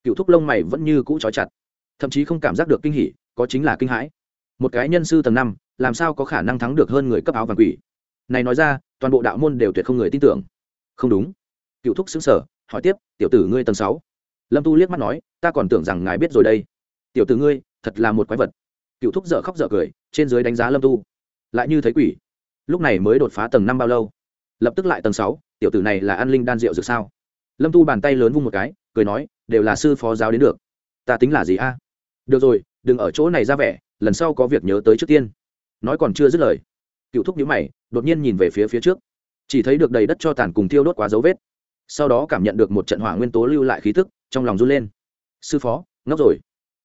Cựu thúc lông mày vẫn như cũ trói chặt, thậm chí không cảm giác được kinh hỉ, có chính là kinh hãi. Một cái nhân sư tầng năm, làm sao có khả năng thắng được hơn người cấp áo vàng quỷ? Này nói ra, toàn bộ đạo môn đều tuyệt không người tin tưởng. Không đúng cựu thúc xứng sở, hỏi tiếp, tiểu tử ngươi tầng sáu? Lâm tu liếc mắt nói, ta còn tưởng rằng ngài biết rồi đây. Tiểu tử ngươi, thật là một quái vật. Cựu thúc dợ khóc dợ cười, trên dưới đánh giá lâm tu. Lại như thấy quỷ. Lúc này mới đột phá tầng năm bao lâu? Lập tức lại tầng sáu, tiểu tử này là an linh đan rượu dược sao? Lâm tu bàn tay lớn vung một cái, cười nói, đều là sư phó giáo đến được. Ta tính là gì a? Được rồi, đừng ở chỗ này ra vẻ, lần sau có việc nhớ tới trước tiên. Nói còn chưa dứt lời cựu thúc nhíu mày, đột nhiên nhìn về phía phía trước. Chỉ thấy được đầy đất cho tàn cùng thiêu đốt quá dấu vết sau đó cảm nhận được một trận hỏa nguyên tố lưu lại khí tức, trong lòng run lên. Sư phó, ngốc rồi.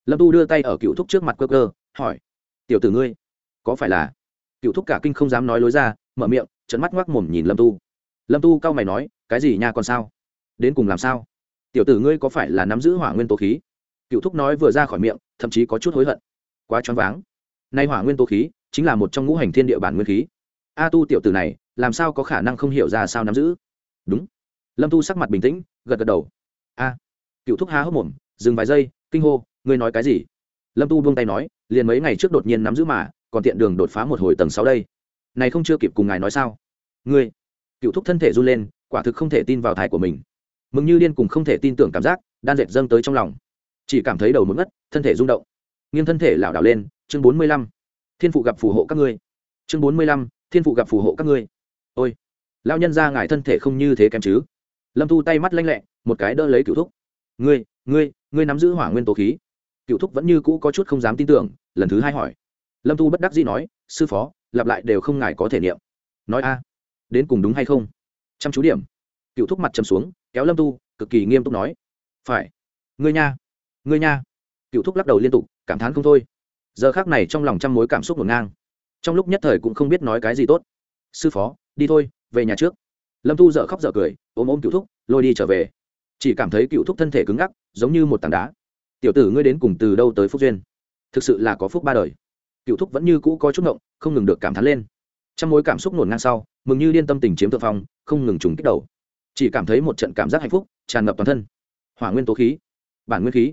Lâm tu đưa tay ở cựu thúc trước mặt cơ cơ hỏi, tiểu tử ngươi, có phải là? Cựu thúc cả kinh không dám nói lối ra, mở miệng trận mắt ngoác mồm nhìn lâm tu. Lâm tu cau mày nói, cái gì nha, còn sao? Đến cùng làm sao? Tiểu tử ngươi có phải là nắm giữ hỏa nguyên tố khí? Cựu thúc nói vừa ra khỏi miệng, thậm chí có chút hối hận. Quá choáng váng. Nay hỏa nguyên tố khí chính là một trong ngũ hành thiên địa bản nguyên khí. A tu tiểu tử này, làm sao có khả năng không hiểu ra sao nắm giữ? Đúng lâm Thu sắc mặt bình tĩnh, gật gật đầu. A. Cựu thúc há hốc mồm, dừng vài giây, kinh hô, ngươi nói cái gì? Lâm tu buông tay nói, liền mấy ngày trước đột nhiên nắm giữ mà, còn tiện đường đột phá một hồi tầng sáu đây. Này không chưa kịp cùng ngài nói sao? Ngươi. Cựu thúc thân thể run lên, quả thực không thể tin vào thai của mình. Mừng như điên cùng không thể tin tưởng cảm giác, đan dệt dâng tới trong lòng. Chỉ cảm thấy đầu muốn ngất, thân thể rung động. Nghiêng thân thể lảo đảo lên, chương bốn mươi lăm, thiên phụ gặp phù hộ các ngươi. Chương bốn mươi lăm, thiên phụ gặp phù hộ các ngươi. Ôi lao nhân ra ngài thân thể không như thế kém chứ? Lâm tu tay mắt lanh lẹ, một cái đỡ lấy cựu thúc. Ngươi ngươi ngươi nắm giữ hỏa nguyên tố khí. Cựu thúc vẫn như cũ có chút không dám tin tưởng, lần thứ hai hỏi. Lâm tu bất đắc dĩ nói, sư phó, lặp lại đều không ngài có thể niệm. Nói a, đến cùng đúng hay không? Chăm chú điểm. Cựu thúc mặt chầm xuống, kéo lâm tu cực kỳ nghiêm túc nói, phải. Ngươi nha ngươi nha. Cựu thúc lắc đầu liên tục, cảm thán không thôi. Giờ khác này trong lòng trăm mối cảm xúc ngổn ngang. Trong lúc nhất thời cũng không biết nói cái gì tốt. Sư phó, đi thôi, về nhà trước lâm Thu dợ khóc dợ cười, ôm ôm cựu thúc, lôi đi trở về. Chỉ cảm thấy cựu thúc thân thể cứng ngắc, giống như một tảng đá. Tiểu tử ngươi đến cùng từ đâu tới phúc duyên? Thực sự là có phúc ba đời. Cựu thúc vẫn như cũ có chút ngộng, không ngừng được cảm thán lên. Trong mối cảm xúc nổn ngang sau, mừng như điên tâm tình chiếm thượng phong, không ngừng trùng kích đầu. Chỉ cảm thấy một trận cảm giác hạnh phúc, tràn ngập toàn thân. Hỏa nguyên tố khí. Bản nguyên khí.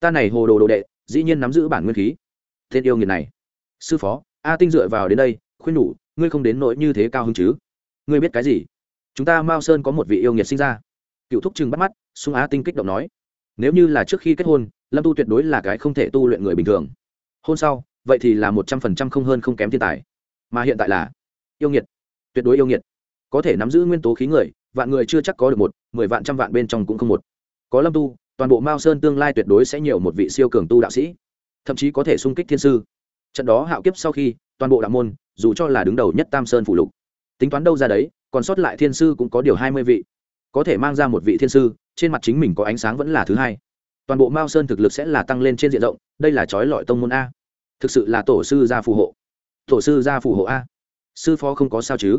Ta này hồ đồ đồ đệ, dĩ nhiên nắm giữ bản nguyên khí. Tên yêu nghiệt này. Sư phó, a tinh dựa vào đến đây, khuyên nhủ, ngươi không đến nỗi như thế cao hứng chứ? Ngươi biết cái gì? Chúng ta mao sơn có một vị yêu nghiệt sinh ra. Cựu thúc trừng bắt mắt, sung á tinh kích động nói. Nếu như là trước khi kết hôn, lâm tu tuyệt đối là cái không thể tu luyện người bình thường. Hôn sau, vậy thì là một trăm phần trăm không hơn không kém thiên tài. Mà hiện tại là yêu nghiệt, tuyệt đối yêu nghiệt. Có thể nắm giữ nguyên tố khí người, vạn người chưa chắc có được một, mười vạn trăm vạn bên trong cũng không một. Có lâm tu, toàn bộ mao sơn tương lai tuyệt đối sẽ nhiều một vị siêu cường tu đạo sĩ. Thậm chí có thể sung kích thiên sư. Trận đó hạo kiếp sau khi, toàn bộ đạo môn, dù cho là đứng đầu nhất tam sơn phủ lục, tính toán đâu ra đấy còn sót lại thiên sư cũng có điều hai mươi vị. Có thể mang ra một vị thiên sư, trên mặt chính mình có ánh sáng vẫn là thứ hai. Toàn bộ mao sơn thực lực sẽ là tăng lên trên diện rộng, đây là trói lọi tông môn a. Thực sự là tổ sư gia phù hộ. Tổ sư gia phù hộ a. Sư phó không có sao chứ?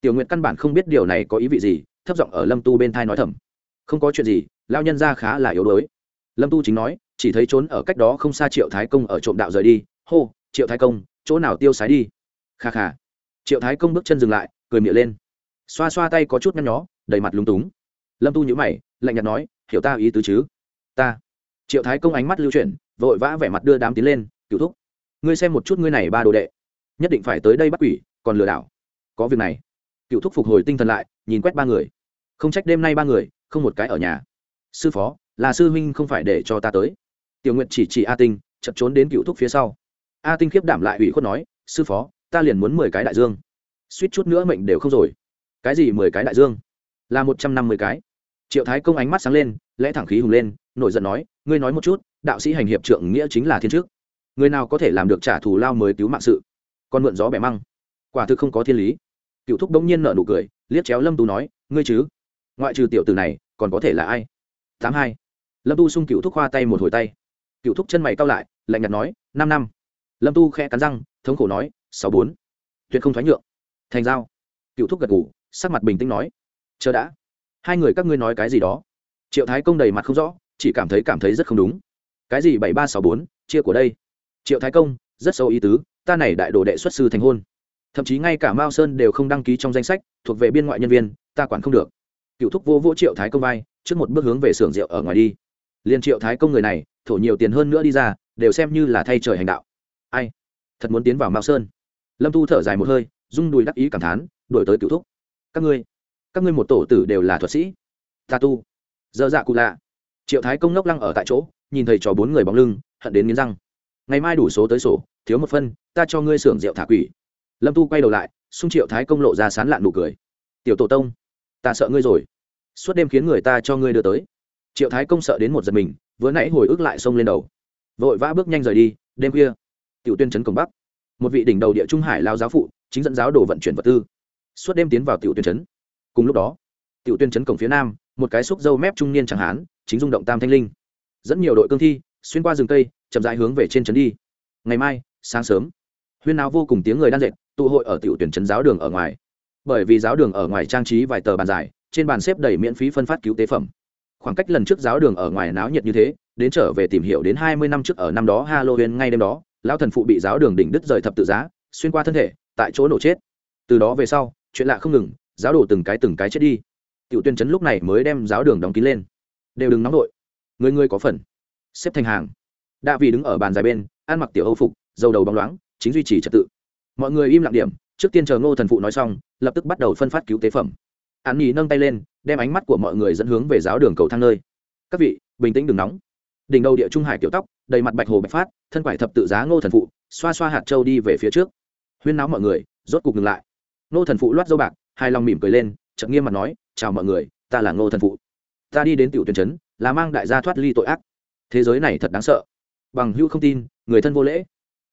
Tiểu nguyện căn bản không biết điều này có ý vị gì, thấp giọng ở lâm tu bên thai nói thầm. Không có chuyện gì lao nhân ra khá là yếu đuối. Lâm tu chính nói, chỉ thấy trốn ở cách đó không xa triệu thái công ở trộm đạo rời đi. Hô, triệu thái công, chỗ nào tiêu sái đi? Kha kha. Triệu thái công bước chân dừng lại, cười miệng lên xoa xoa tay có chút nhăn nhó, đầy mặt lúng túng. Lâm tu nhữ mày, lạnh nhạt nói, hiểu ta ý tứ chứ? Ta. Triệu thái công ánh mắt lưu chuyển, vội vã vẻ mặt đưa đám tiến lên cựu thúc, ngươi xem một chút ngươi này ba đồ đệ. Nhất định phải tới đây bắt quỷ, còn lừa đảo. Có việc này. Cựu thúc phục hồi tinh thần lại, nhìn quét ba người. Không trách đêm nay ba người, không một cái ở nhà. Sư phó, là sư huynh không phải để cho ta tới. Tiểu nguyệt chỉ chỉ a tinh chật trốn đến cựu thúc phía sau. A tinh khiếp đảm lại ủy khuất nói, sư phó, ta liền muốn mười cái đại dương. Suýt chút nữa mệnh đều không rồi cái gì mười cái đại dương? Là một trăm năm mươi cái. Triệu thái công ánh mắt sáng lên, lẽ thẳng khí hùng lên, nổi giận nói, ngươi nói một chút, đạo sĩ hành hiệp trượng nghĩa chính là thiên trước người nào có thể làm được trả thù lao mới cứu mạng sự? Còn mượn gió bẻ măng. Quả thực không có thiên lý. Cựu thúc đống nhiên nợ nụ cười, liếc chéo lâm tú nói, ngươi chứ? Ngoại trừ tiểu từ này, còn có thể là ai? Tám hai. Lâm tu xung cựu thúc khoa tay một hồi tay. Cựu thúc chân mày cao lại, lạnh nhạt nói, năm năm. Lâm tu khẽ cắn răng, thống khổ nói, sáu bốn. Tuyệt không thoái nhượng. Thành giao. Cựu thúc gật ngủ sắc mặt bình tĩnh nói, chờ đã. Hai người các ngươi nói cái gì đó? Triệu thái công đầy mặt không rõ, chỉ cảm thấy cảm thấy rất không đúng. Cái gì bảy ba sáu bốn, chia của đây? Triệu thái công, rất sâu ý tứ, ta này đại đồ đệ xuất sư thành hôn. Thậm chí ngay cả mao sơn đều không đăng ký trong danh sách, thuộc về biên ngoại nhân viên, ta quản không được. Cựu thúc vô vô triệu thái công vai, trước một bước hướng về xưởng rượu ở ngoài đi. Liền triệu thái công người này, thổ nhiều tiền hơn nữa đi ra, đều xem như là thay trời hành đạo. Ai? Thật muốn tiến vào mao sơn. Lâm thu thở dài một hơi, rung đùi đắc ý cảm thán đổi tới cựu thúc các ngươi các ngươi một tổ tử đều là thuật sĩ. Ta tu. Dơ dạ cụ lạ. Triệu thái công ngốc lăng ở tại chỗ, nhìn thấy trò bốn người bóng lưng, hận đến nghiến răng. Ngày mai đủ số tới sổ, thiếu một phân, ta cho ngươi xưởng rượu thả quỷ. Lâm tu quay đầu lại, xung triệu thái công lộ ra sán lạn nụ cười. Tiểu tổ tông, ta sợ ngươi rồi. Suốt đêm khiến người ta cho ngươi đưa tới. Triệu thái công sợ đến một giật mình, vừa nãy hồi ức lại xông lên đầu. Vội vã bước nhanh rời đi, đêm khuya. Tiểu tuyên trấn cổng bắc. Một vị đỉnh đầu địa trung hải lao giáo phụ, chính dẫn giáo đồ vận chuyển vật tư suốt đêm tiến vào tiểu tuyên trấn. Cùng lúc đó tiểu tuyên trấn cổng phía nam một cái xúc dâu mép trung niên chẳng hán chính rung động tam thanh linh. Dẫn nhiều đội cương thi xuyên qua rừng tây, chậm rãi hướng về trên trấn đi. Ngày mai sáng sớm huyên náo vô cùng tiếng người đan dệt tụ hội ở tiểu tuyển trấn giáo đường ở ngoài. Bởi vì giáo đường ở ngoài trang trí vài tờ bàn dài trên bàn xếp đầy miễn phí phân phát cứu tế phẩm. Khoảng cách lần trước giáo đường ở ngoài náo nhiệt như thế đến trở về tìm hiểu đến hai mươi năm trước ở năm đó halloween ngay đêm đó lão thần phụ bị giáo đường đỉnh đứt rời thập tự giá xuyên qua thân thể tại chỗ nổ chết. Từ đó về sau chuyện lạ không ngừng, giáo đồ từng cái từng cái chết đi. Tiểu tuyên chấn lúc này mới đem giáo đường đóng kín lên. Đều đừng nóng đội người người có phần. Xếp thành hàng. Đạ vị đứng ở bàn dài bên, ăn mặc tiểu âu phục, dầu đầu bóng loáng, chính duy trì trật tự. Mọi người im lặng điểm, trước tiên chờ ngô thần phụ nói xong, lập tức bắt đầu phân phát cứu tế phẩm. An nhì nâng tay lên, đem ánh mắt của mọi người dẫn hướng về giáo đường cầu thang nơi. Các vị, bình tĩnh đừng nóng. Đỉnh đầu địa trung hải kiểu tóc, đầy mặt bạch hồ bạch phát, thân quải thập tự giá ngô thần phụ, xoa xoa hạt trâu đi về phía trước. Huyên náo mọi người, rốt cục ngừng lại ngô thần phụ loát dâu bạc hai lòng mỉm cười lên, chợt nghiêm mặt nói, chào mọi người, ta là ngô thần phụ. Ta đi đến tiểu tuyển trấn, là mang đại gia thoát ly tội ác. Thế giới này thật đáng sợ. Bằng hữu không tin, người thân vô lễ.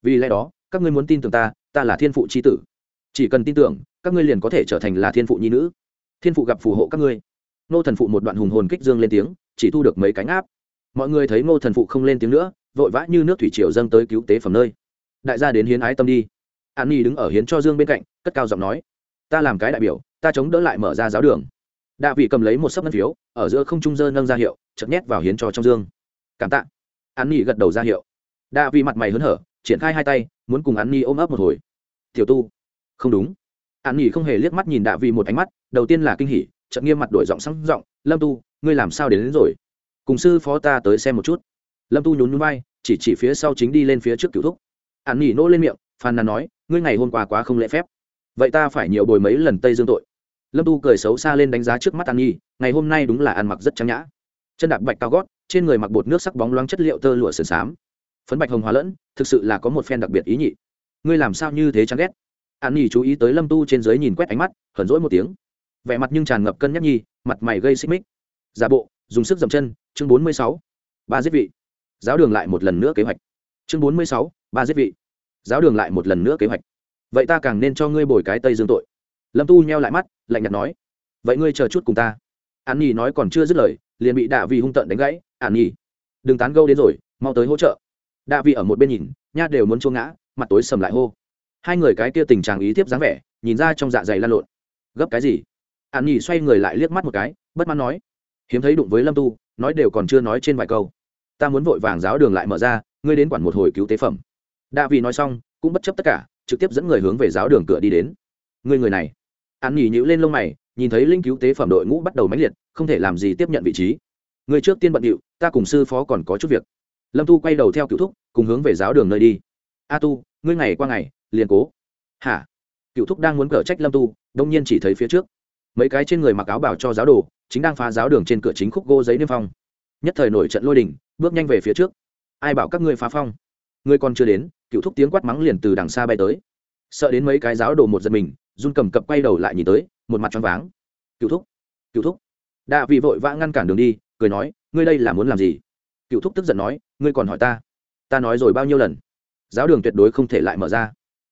Vì lẽ đó, các ngươi muốn tin tưởng ta ta là thiên phụ c h i tử. Chỉ cần tin tưởng, các ngươi liền có thể trở thành là thiên phụ nhi nữ. Thiên phụ gặp phù hộ các ngươi. Nô thần phụ một đoạn hùng hồn kích dương lên tiếng, chỉ thu được mấy cánh áp. Mọi người thấy ngô thần phụ không lên tiếng nữa, vội vã như nước thủy triều dâng tới cứu tế phẩm nơi. Đại gia đến hiến ái tâm đi. An nhi đứng ở hiến cho dương bên cạnh, cất cao giọng nói ta làm cái đại biểu ta chống đỡ lại mở ra giáo đường. Đạ vị cầm lấy một sấp ngân phiếu ở giữa không trung dơ nâng ra hiệu chật nhét vào hiến cho trong dương. Cảm tạ. An nhi gật đầu ra hiệu. Đạ vị mặt mày hớn hở triển khai hai tay muốn cùng an nhi ôm ấp một hồi. Tiểu tu. Không đúng. An nhi không hề liếc mắt nhìn đạ vị một ánh mắt đầu tiên là kinh hỉ chợt nghiêm mặt đổi giọng sắc giọng lâm tu ngươi làm sao đến, đến rồi? Cùng sư phó ta tới xem một chút. Lâm tu nhún nhún vai chỉ chỉ phía sau chính đi lên phía trước cựu thúc. An nhi nỗ lên miệng phàn nàn nói ngươi ngày hôm qua quá không lễ phép vậy ta phải nhiều bồi mấy lần tây dương tội lâm tu cười xấu xa lên đánh giá trước mắt an nhi ngày hôm nay đúng là ăn mặc rất trang nhã chân đạp bạch cao gót trên người mặc bột nước sắc bóng loáng chất liệu tơ lụa sườn xám phấn bạch hồng hóa lẫn thực sự là có một phen đặc biệt ý nhị ngươi làm sao như thế chán ghét an nhi chú ý tới lâm tu trên dưới nhìn quét ánh mắt hờn rỗi một tiếng vẻ mặt nhưng tràn ngập cân nhắc nhi mặt mày gây xích mích giả bộ dùng sức dậm chân chương bốn mươi sáu ba giết vị giáo đường lại một lần nữa kế hoạch chương bốn mươi sáu ba giết vị giáo đường lại một lần nữa kế hoạch vậy ta càng nên cho ngươi bồi cái tây dương tội. Lâm tu nheo lại mắt, lạnh nhạt nói. Vậy ngươi chờ chút cùng ta. An nhi nói còn chưa dứt lời, liền bị đạ vị hung tợn đánh gãy. An nhi, đừng tán gâu đến rồi, mau tới hỗ trợ. Đạ vị ở một bên nhìn, nha đều muốn chuông ngã, mặt tối sầm lại hô. Hai người cái kia tình trạng ý tiếp dáng vẻ, nhìn ra trong dạ dày lan lộn. Gấp cái gì? An nhi xoay người lại liếc mắt một cái, bất mãn nói. Hiếm thấy đụng với lâm tu, nói đều còn chưa nói trên vài câu. Ta muốn vội vàng giáo đường lại mở ra, ngươi đến quản một hồi cứu tế phẩm. Đạ vị nói xong, cũng bất chấp tất cả trực tiếp dẫn người hướng về giáo đường cửa đi đến. Người người này. An nhỉ nhữ lên lông mày, nhìn thấy linh cứu tế phẩm đội ngũ bắt đầu mãnh liệt, không thể làm gì tiếp nhận vị trí. Người trước tiên bận điệu, ta cùng sư phó còn có chút việc. Lâm tu quay đầu theo cựu thúc, cùng hướng về giáo đường nơi đi. A tu, ngươi ngày qua ngày, liền cố. Hả? Cựu thúc đang muốn cở trách lâm tu, đông nhiên chỉ thấy phía trước. Mấy cái trên người mặc áo bảo cho giáo đồ, chính đang phá giáo đường trên cửa chính khúc gỗ giấy niêm phong. Nhất thời nổi trận lôi đình, bước nhanh về phía trước. Ai bảo các ngươi phá phong? Ngươi còn chưa đến cựu thúc tiếng quát mắng liền từ đằng xa bay tới. Sợ đến mấy cái giáo đồ một giật mình run cầm cập quay đầu lại nhìn tới, một mặt choáng váng. Cựu thúc cựu thúc. Đạ vị vội vã ngăn cản đường đi, cười nói, ngươi đây là muốn làm gì? Cựu thúc tức giận nói, ngươi còn hỏi ta? Ta nói rồi bao nhiêu lần? Giáo đường tuyệt đối không thể lại mở ra.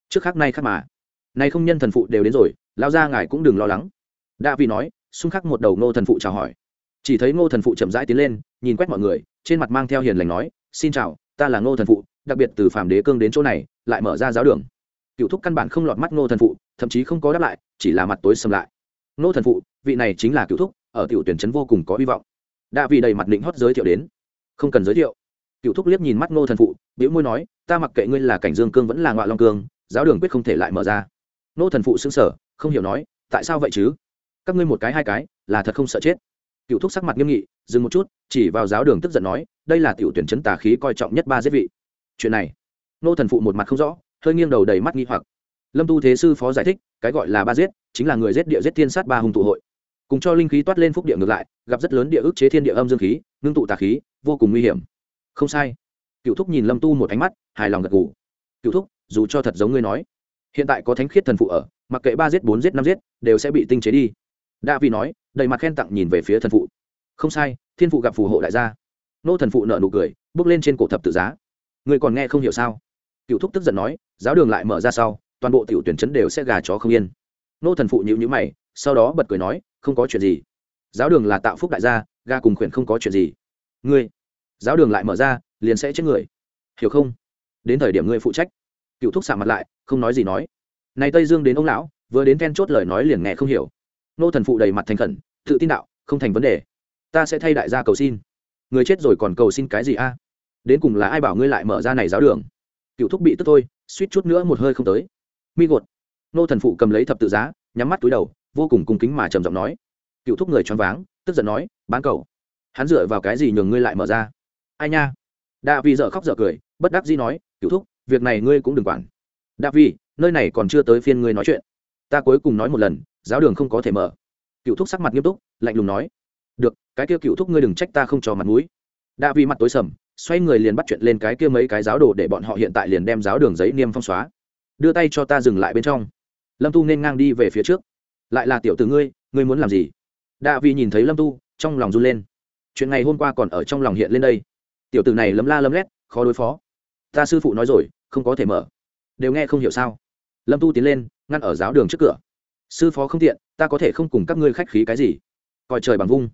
Trước khác nay khác mà. Nay không nhân thần phụ đều đến rồi lao ra ngài cũng đừng lo lắng. Đạ vị nói, xung khắc một đầu ngô thần phụ chào hỏi. Chỉ thấy ngô thần phụ chậm rãi tiến lên, nhìn quét mọi người, trên mặt mang theo hiền lành nói, xin chào, ta là ngô thần phụ đặc biệt từ phàm đế cương đến chỗ này, lại mở ra giáo đường. Cựu thúc căn bản không lọt mắt ngô thần phụ, thậm chí không có đáp lại, chỉ là mặt tối sầm lại. Ngô thần phụ, vị này chính là cựu thúc, ở tiểu tuyển trấn vô cùng có hy vọng. Đã vị đầy mặt định hót giới thiệu đến. Không cần giới thiệu. Cựu thúc liếc nhìn mắt ngô thần phụ biểu môi nói, ta mặc kệ ngươi là cảnh dương cương vẫn là ngoại long cương, giáo đường quyết không thể lại mở ra. Ngô thần phụ xứng sở không hiểu nói, tại sao vậy chứ? Các ngươi một cái hai cái, là thật không sợ chết. Cựu thúc sắc mặt nghiêm nghị, dừng một chút, chỉ vào giáo đường tức giận nói, đây là tiểu tuyển chấn tà khí coi trọng nhất ba giết vị chuyện này. Nô thần phụ một mặt không rõ, hơi nghiêng đầu đầy mắt nghi hoặc. Lâm tu thế sư phó giải thích, cái gọi là ba giết, chính là người giết địa giết thiên sát ba hùng tụ hội. Cùng cho linh khí toát lên phúc địa ngược lại, gặp rất lớn địa ức chế thiên địa âm dương khí, ngưng tụ tà khí, vô cùng nguy hiểm. Không sai. Cựu thúc nhìn lâm tu một ánh mắt, hài lòng gật gù. Cựu thúc, dù cho thật giống ngươi nói, hiện tại có thánh khiết thần phụ ở, mặc kệ ba giết, bốn giết, năm giết, đều sẽ bị tinh chế đi. Đa vị nói, đầy mặt khen tặng nhìn về phía thần phụ. Không sai, thiên phụ gặp phù hộ đại gia. Nô thần phụ nợ nụ cười, bước lên trên cổ thập tự giá. Ngươi còn nghe không hiểu sao? Cựu thúc tức giận nói, giáo đường lại mở ra sau, toàn bộ tiểu tuyển chấn đều sẽ gà chó không yên. Nô thần phụ nhịu nhữ mày, sau đó bật cười nói, không có chuyện gì. Giáo đường là tạo phúc đại gia ga cùng khuyển không có chuyện gì. Ngươi, giáo đường lại mở ra, liền sẽ chết người. Hiểu không? Đến thời điểm ngươi phụ trách. Cựu thúc xả mặt lại, không nói gì nói. Này tây dương đến ông lão, vừa đến then chốt lời nói liền nghe không hiểu. Nô thần phụ đầy mặt thành khẩn, tự tin đạo, không thành vấn đề. Ta sẽ thay đại gia cầu xin. Người chết rồi còn cầu xin cái gì a? Đến cùng là ai bảo ngươi lại mở ra này giáo đường? Cựu thúc bị tức thôi, suýt chút nữa một hơi không tới. Mi gột. Nô thần phụ cầm lấy thập tự giá, nhắm mắt túi đầu, vô cùng cung kính mà trầm giọng nói. Cựu thúc người choáng váng, tức giận nói, bán cầu. Hắn dựa vào cái gì nhường ngươi lại mở ra? Ai nha? Đa vì dợ khóc dợ cười, bất đắc dĩ nói, cựu thúc, việc này ngươi cũng đừng quản. Đa vì nơi này còn chưa tới phiên ngươi nói chuyện. Ta cuối cùng nói một lần, giáo đường không có thể mở. Cựu thúc sắc mặt nghiêm túc, lạnh lùng nói, được, cái kia cựu thúc ngươi đừng trách ta không cho mặt mũi. Đa vì mặt tối sầm xoay người liền bắt chuyện lên cái kia mấy cái giáo đồ để bọn họ hiện tại liền đem giáo đường giấy niêm phong xóa. Đưa tay cho ta dừng lại bên trong. Lâm tu nên ngang đi về phía trước. Lại là tiểu t ngươi ngươi muốn làm gì? Đạ vì nhìn thấy lâm tu, trong lòng run lên. Chuyện ngày hôm qua còn ở trong lòng hiện lên đây. Tiểu tử này lấm la lấm lét, khó đối phó. Ta sư phụ nói rồi, không có thể mở. Đều nghe không hiểu sao. Lâm tu tiến lên, ngăn ở giáo đường trước cửa. Sư phó không tiện, ta có thể không cùng các ngươi khách khí cái gì? Coi trời bằng vung.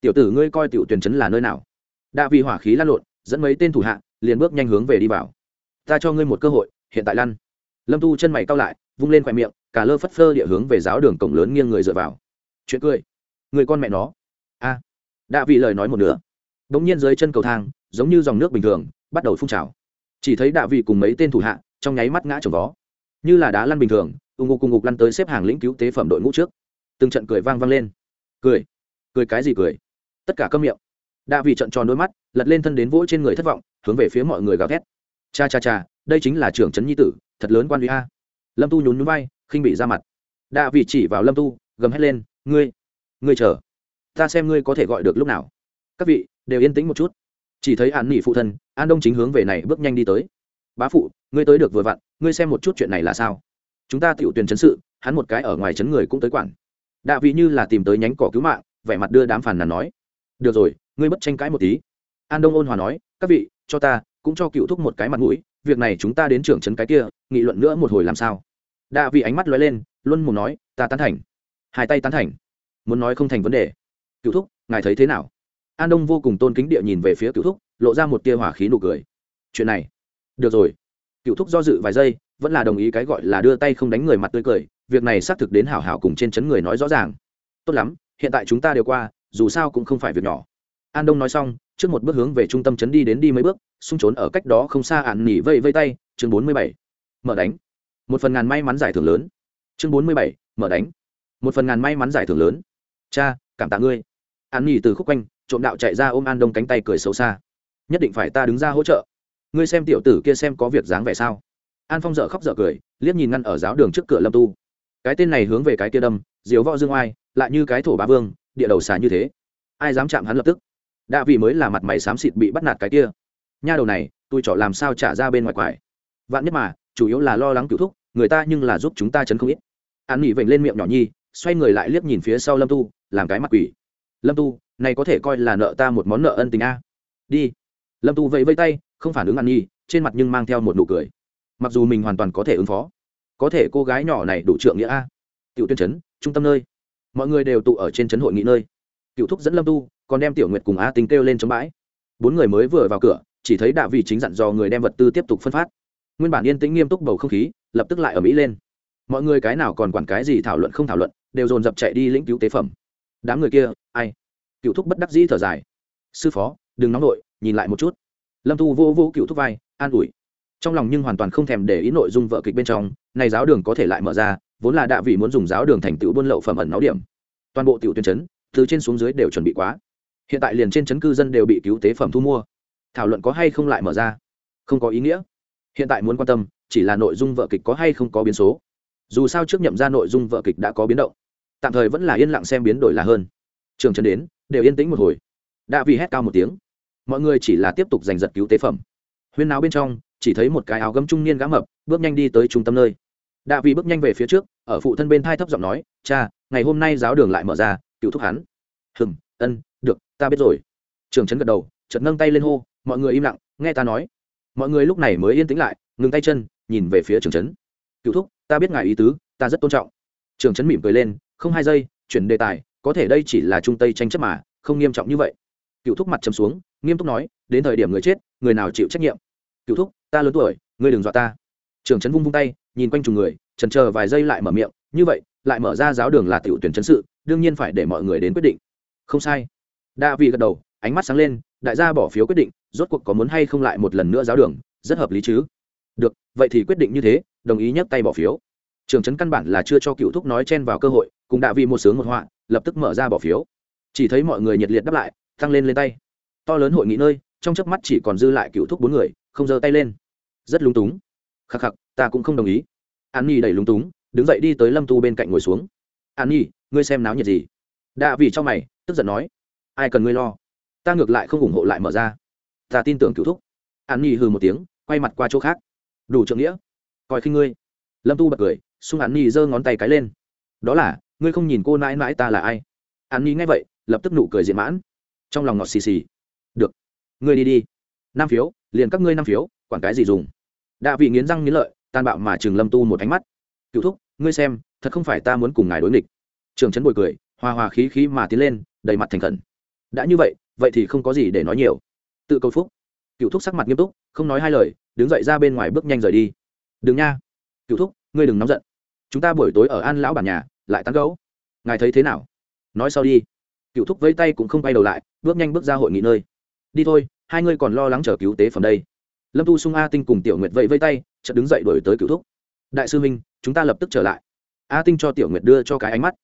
Tiểu tử ngươi coi tiểu tuyển chấn là nơi nào? Đạ vì hỏa khí lan lộn dẫn mấy tên thủ hạ liền bước nhanh hướng về đi vào. Ta cho ngươi một cơ hội hiện tại lăn. Lâm tu chân mày cao lại vung lên khoe miệng cả lơ phất phơ địa hướng về giáo đường cổng lớn nghiêng người dựa vào. Chuyện cười. Người con mẹ nó. A. À, vị lời nói một nửa. Đ ỗ n g nhiên dưới chân cầu thang giống như dòng nước bình thường bắt đầu phun trào. Chỉ thấy đạ vị cùng mấy tên thủ hạ trong nháy mắt ngã trồng vó. Như là đá lăn bình thường ù ngục cùng ngục lăn tới xếp hàng lĩnh cứu tế phẩm đội ngũ trước. Từng trận cười vang vang lên. Cười. Cười cái gì cười? Tất cả câm miệng đã vì trận tròn đôi mắt, lật lên thân đến vỗ trên người thất vọng, hướng về phía mọi người gào thét. Cha cha cha, đây chính là trưởng trấn nhi tử, thật lớn quan uy a. Lâm tu nhún nhún vai, khinh bị ra mặt. Đã vị chỉ vào lâm tu, gầm hét lên, ngươi ngươi chờ. Ta xem ngươi có thể gọi được lúc nào. Các vị, đều yên tĩnh một chút. Chỉ thấy an nỉ phụ thân, an đông chính hướng về này bước nhanh đi tới. Bá phụ, ngươi tới được vừa vặn, ngươi xem một chút chuyện này là sao? Chúng ta tiểu tuyển chấn sự, hắn một cái ở ngoài chấn người cũng tới quản. Đạ vị như là tìm tới nhánh cỏ cứu mạng, vẻ mặt đưa đám phản nàn nói. Được rồi ngươi bất tranh cãi một tí. An đông ôn hòa nói, các vị, cho ta, cũng cho cựu thúc một cái mặt mũi, việc này chúng ta đến trưởng trấn cái kia, nghị luận nữa một hồi làm sao. Đạ vị ánh mắt lóe lên, luôn mồm nói, ta tán thành. Hai tay tán thành. Muốn nói không thành vấn đề. Cựu thúc, ngài thấy thế nào? An đông vô cùng tôn kính địa nhìn về phía cựu thúc, lộ ra một tia hỏa khí nụ cười. Chuyện này. Được rồi. Cựu thúc do dự vài giây, vẫn là đồng ý cái gọi là đưa tay không đánh người mặt tươi cười, việc này xác thực đến hảo hảo cùng trên chấn người nói rõ ràng. Tốt lắm, hiện tại chúng ta đều qua, dù sao cũng không phải việc nhỏ an đông nói xong, trước một bước hướng về trung tâm chấn đi đến đi mấy bước, xung trốn ở cách đó không xa ạn nỉ vây vây tay, chương bốn mươi bảy, mở đánh. Một phần ngàn may mắn giải thưởng lớn. Chương bốn mươi bảy, mở đánh. Một phần ngàn may mắn giải thưởng lớn. Cha, cảm tạ ngươi. An Nỉ từ khúc quanh, trộm đạo chạy ra ôm an đông cánh tay cười xấu xa. Nhất định phải ta đứng ra hỗ trợ. Ngươi xem tiểu tử kia xem có việc dáng vẻ sao. An phong dợ khóc dợ cười, liếc nhìn ngăn ở giáo đường trước cửa lâm tu. Cái tên này hướng về cái kia đâm diếu võ dương oai, lại như cái thổ bá vương, địa đầu xà như thế. Ai dám chạm hắn lập tức? Đã vì mới là mặt mày xám xịt bị bắt nạt cái kia. Nha đầu này tôi trỏ làm sao trả ra bên ngoài quải. Vạn nhất mà, chủ yếu là lo lắng cựu thúc, người ta nhưng là giúp chúng ta chấn không ít. An nghỉ vểnh lên miệng nhỏ nhi, xoay người lại liếc nhìn phía sau lâm tu, làm cái mặt quỷ. Lâm tu, này có thể coi là nợ ta một món nợ ân tình a. Đi. Lâm tu vẫy vây tay, không phản ứng an nhi trên mặt nhưng mang theo một nụ cười. Mặc dù mình hoàn toàn có thể ứng phó, có thể cô gái nhỏ này đủ trượng nghĩa a. Tiểu tuyên trấn, trung tâm nơi. Mọi người đều tụ ở trên trấn hội nghị nơi. Cựu thúc dẫn lâm tu còn đem tiểu nguyệt cùng a tính kêu lên chống bãi. Bốn người mới vừa vào cửa, chỉ thấy đạ vị chính dặn dò người đem vật tư tiếp tục phân phát. Nguyên bản yên tĩnh nghiêm túc bầu không khí, lập tức lại ở mỹ lên. Mọi người cái nào còn quản cái gì thảo luận không thảo luận, đều dồn dập chạy đi lĩnh cứu tế phẩm. Đám người kia, ai? Cựu thúc bất đắc dĩ thở dài. Sư phó, đừng nóng nội, nhìn lại một chút. Lâm thu vô vô cựu thúc vai, an ủi. Trong lòng nhưng hoàn toàn không thèm để ý nội dung vợ kịch bên trong, này giáo đường có thể lại mở ra, vốn là đạ vị muốn dùng giáo đường thành tựu buôn lậu phẩm ẩn náo điểm. Toàn bộ tiểu tuyên chấn từ trên xuống dưới đều chuẩn bị quá hiện tại liền trên chấn cư dân đều bị cứu tế phẩm thu mua. Thảo luận có hay không lại mở ra? Không có ý nghĩa. Hiện tại muốn quan tâm, chỉ là nội dung vợ kịch có hay không có biến số. Dù sao trước nhậm ra nội dung vợ kịch đã có biến động. Tạm thời vẫn là yên lặng xem biến đổi là hơn. Trường trần đến, đều yên tĩnh một hồi. Đã vì hét cao một tiếng. Mọi người chỉ là tiếp tục giành giật cứu tế phẩm. Huyên náo bên trong, chỉ thấy một cái áo gấm trung niên gã mập, bước nhanh đi tới trung tâm nơi. Đạ vì bước nhanh về phía trước, ở phụ thân bên thai thấp giọng nói, cha, ngày hôm nay giáo đường lại mở ra, cứu thúc hắn. Hừng ân được, ta biết rồi. Trường trấn gật đầu, chợt nâng tay lên hô, mọi người im lặng, nghe ta nói. Mọi người lúc này mới yên tĩnh lại, ngừng tay chân, nhìn về phía trường trấn cựu thúc, ta biết ngài ý tứ, ta rất tôn trọng. Trường trấn mỉm cười lên, không hai giây, chuyển đề tài, có thể đây chỉ là trung tây tranh chấp mà, không nghiêm trọng như vậy. Cựu thúc mặt chấm xuống, nghiêm túc nói, đến thời điểm người chết, người nào chịu trách nhiệm? Cựu thúc, ta lớn tuổi, ngươi đừng dọa ta. Trường trấn vung vung tay, nhìn quanh trùng người trần chờ vài giây lại mở miệng, như vậy, lại mở ra giáo đường là tiểu tuyển chấn sự, đương nhiên phải để mọi người đến quyết định. Không sai đa vị gật đầu, ánh mắt sáng lên, đại gia bỏ phiếu quyết định, rốt cuộc có muốn hay không lại một lần nữa giáo đường, rất hợp lý chứ? Được, vậy thì quyết định như thế, đồng ý nhấc tay bỏ phiếu. Trường trấn căn bản là chưa cho cựu thúc nói chen vào cơ hội, cùng đạ vị một sướng một họa, lập tức mở ra bỏ phiếu. Chỉ thấy mọi người nhiệt liệt đáp lại, tăng lên lên tay. To lớn hội nghị nơi, trong chớp mắt chỉ còn dư lại cựu thúc bốn người, không giơ tay lên. Rất lúng túng. Khắc khắc, ta cũng không đồng ý. An nhi đầy lúng túng, đứng dậy đi tới lâm tu bên cạnh ngồi xuống. An nhi, ngươi xem náo nhiệt gì? Đạ vị trong mày, tức giận nói ai cần ngươi lo? Ta ngược lại không ủng hộ lại mở ra. Ta tin tưởng cựu thúc. An nhi hừ một tiếng, quay mặt qua chỗ khác. Đủ trượng nghĩa. Coi khi ngươi. Lâm tu bật cười, xung an nhi giơ ngón tay cái lên. Đó là, ngươi không nhìn cô nãi nãi ta là ai? An nhi nghe vậy, lập tức nụ cười diện mãn. Trong lòng ngọt xì xì. Được. Ngươi đi đi. Năm phiếu, liền các ngươi năm phiếu, quản cái gì dùng? Đạ vị nghiến răng nghiến lợi tan bạo mà trường lâm tu một ánh mắt. Cựu thúc, ngươi xem, thật không phải ta muốn cùng ngài đối nghịch. Trường trấn bồi cười, hòa hòa khí khí mà tiến lên, đầy mặt thành khẩn đã như vậy vậy thì không có gì để nói nhiều. Tự cầu phúc. Cựu thúc sắc mặt nghiêm túc, không nói hai lời, đứng dậy ra bên ngoài bước nhanh rời đi. Đừng nha. Cựu thúc, ngươi đừng nóng giận. Chúng ta buổi tối ở an lão bản nhà, lại tán gấu ngài thấy thế nào? Nói sau đi. Cựu thúc vẫy tay cũng không quay đầu lại, bước nhanh bước ra hội nghị nơi. Đi thôi, hai ngươi còn lo lắng chờ cứu tế phẩm đây. Lâm tu sung a tinh cùng tiểu nguyệt vẫy vây tay, chợt đứng dậy đổi tới cựu thúc. Đại sư minh chúng ta lập tức trở lại. A tinh cho tiểu nguyệt đưa cho cái ánh mắt.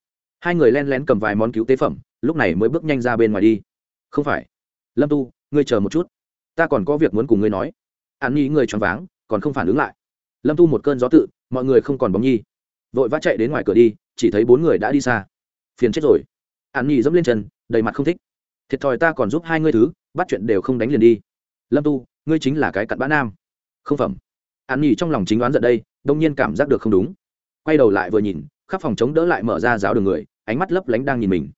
Hai người len lén cầm vài món cứu tế phẩm lúc này mới bước nhanh ra bên ngoài đi. Không phải. Lâm tu, ngươi chờ một chút. Ta còn có việc muốn cùng ngươi nói. An nhi người choáng váng, còn không phản ứng lại. Lâm tu một cơn gió tự, mọi người không còn bóng nhi. Vội vã chạy đến ngoài cửa đi, chỉ thấy bốn người đã đi xa. Phiền chết rồi. An nhi dẫm lên chân, đầy mặt không thích. Thiệt thòi ta còn giúp hai ngươi thứ, bắt chuyện đều không đánh liền đi. Lâm tu, ngươi chính là cái cặn bã nam. Không phẩm. An nhi trong lòng chính đoán giận đây, đông nhiên cảm giác được không đúng. Quay đầu lại vừa nhìn, khắp phòng chống đỡ lại mở ra giáo đường người, ánh mắt lấp lánh đang nhìn mình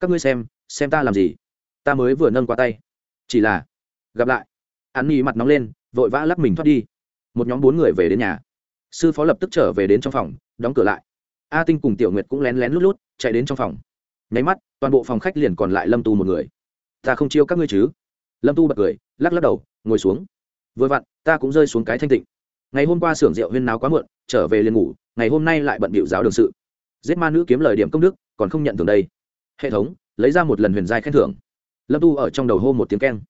các ngươi xem xem ta làm gì? Ta mới vừa nâng qua tay. Chỉ là, gặp lại. Hắn nhi mặt nóng lên, vội vã lắc mình thoát đi. Một nhóm bốn người về đến nhà. Sư phó lập tức trở về đến trong phòng, đóng cửa lại. A tinh cùng tiểu nguyệt cũng lén lén lút lút chạy đến trong phòng. Nháy mắt, toàn bộ phòng khách liền còn lại lâm tu một người. Ta không chiêu các ngươi chứ? Lâm tu bật cười, lắc lắc đầu, ngồi xuống. Vừa vặn, ta cũng rơi xuống cái thanh tịnh. Ngày hôm qua xưởng rượu huyên náo quá muộn, trở về liền ngủ, ngày hôm nay lại bận bịu giáo đường sự. Giết ma nữ kiếm lời điểm công đức, còn không nhận thưởng đây hệ thống, lấy ra một lần huyền giai khen thưởng. Lâm tu ở trong đầu hô một tiếng keng.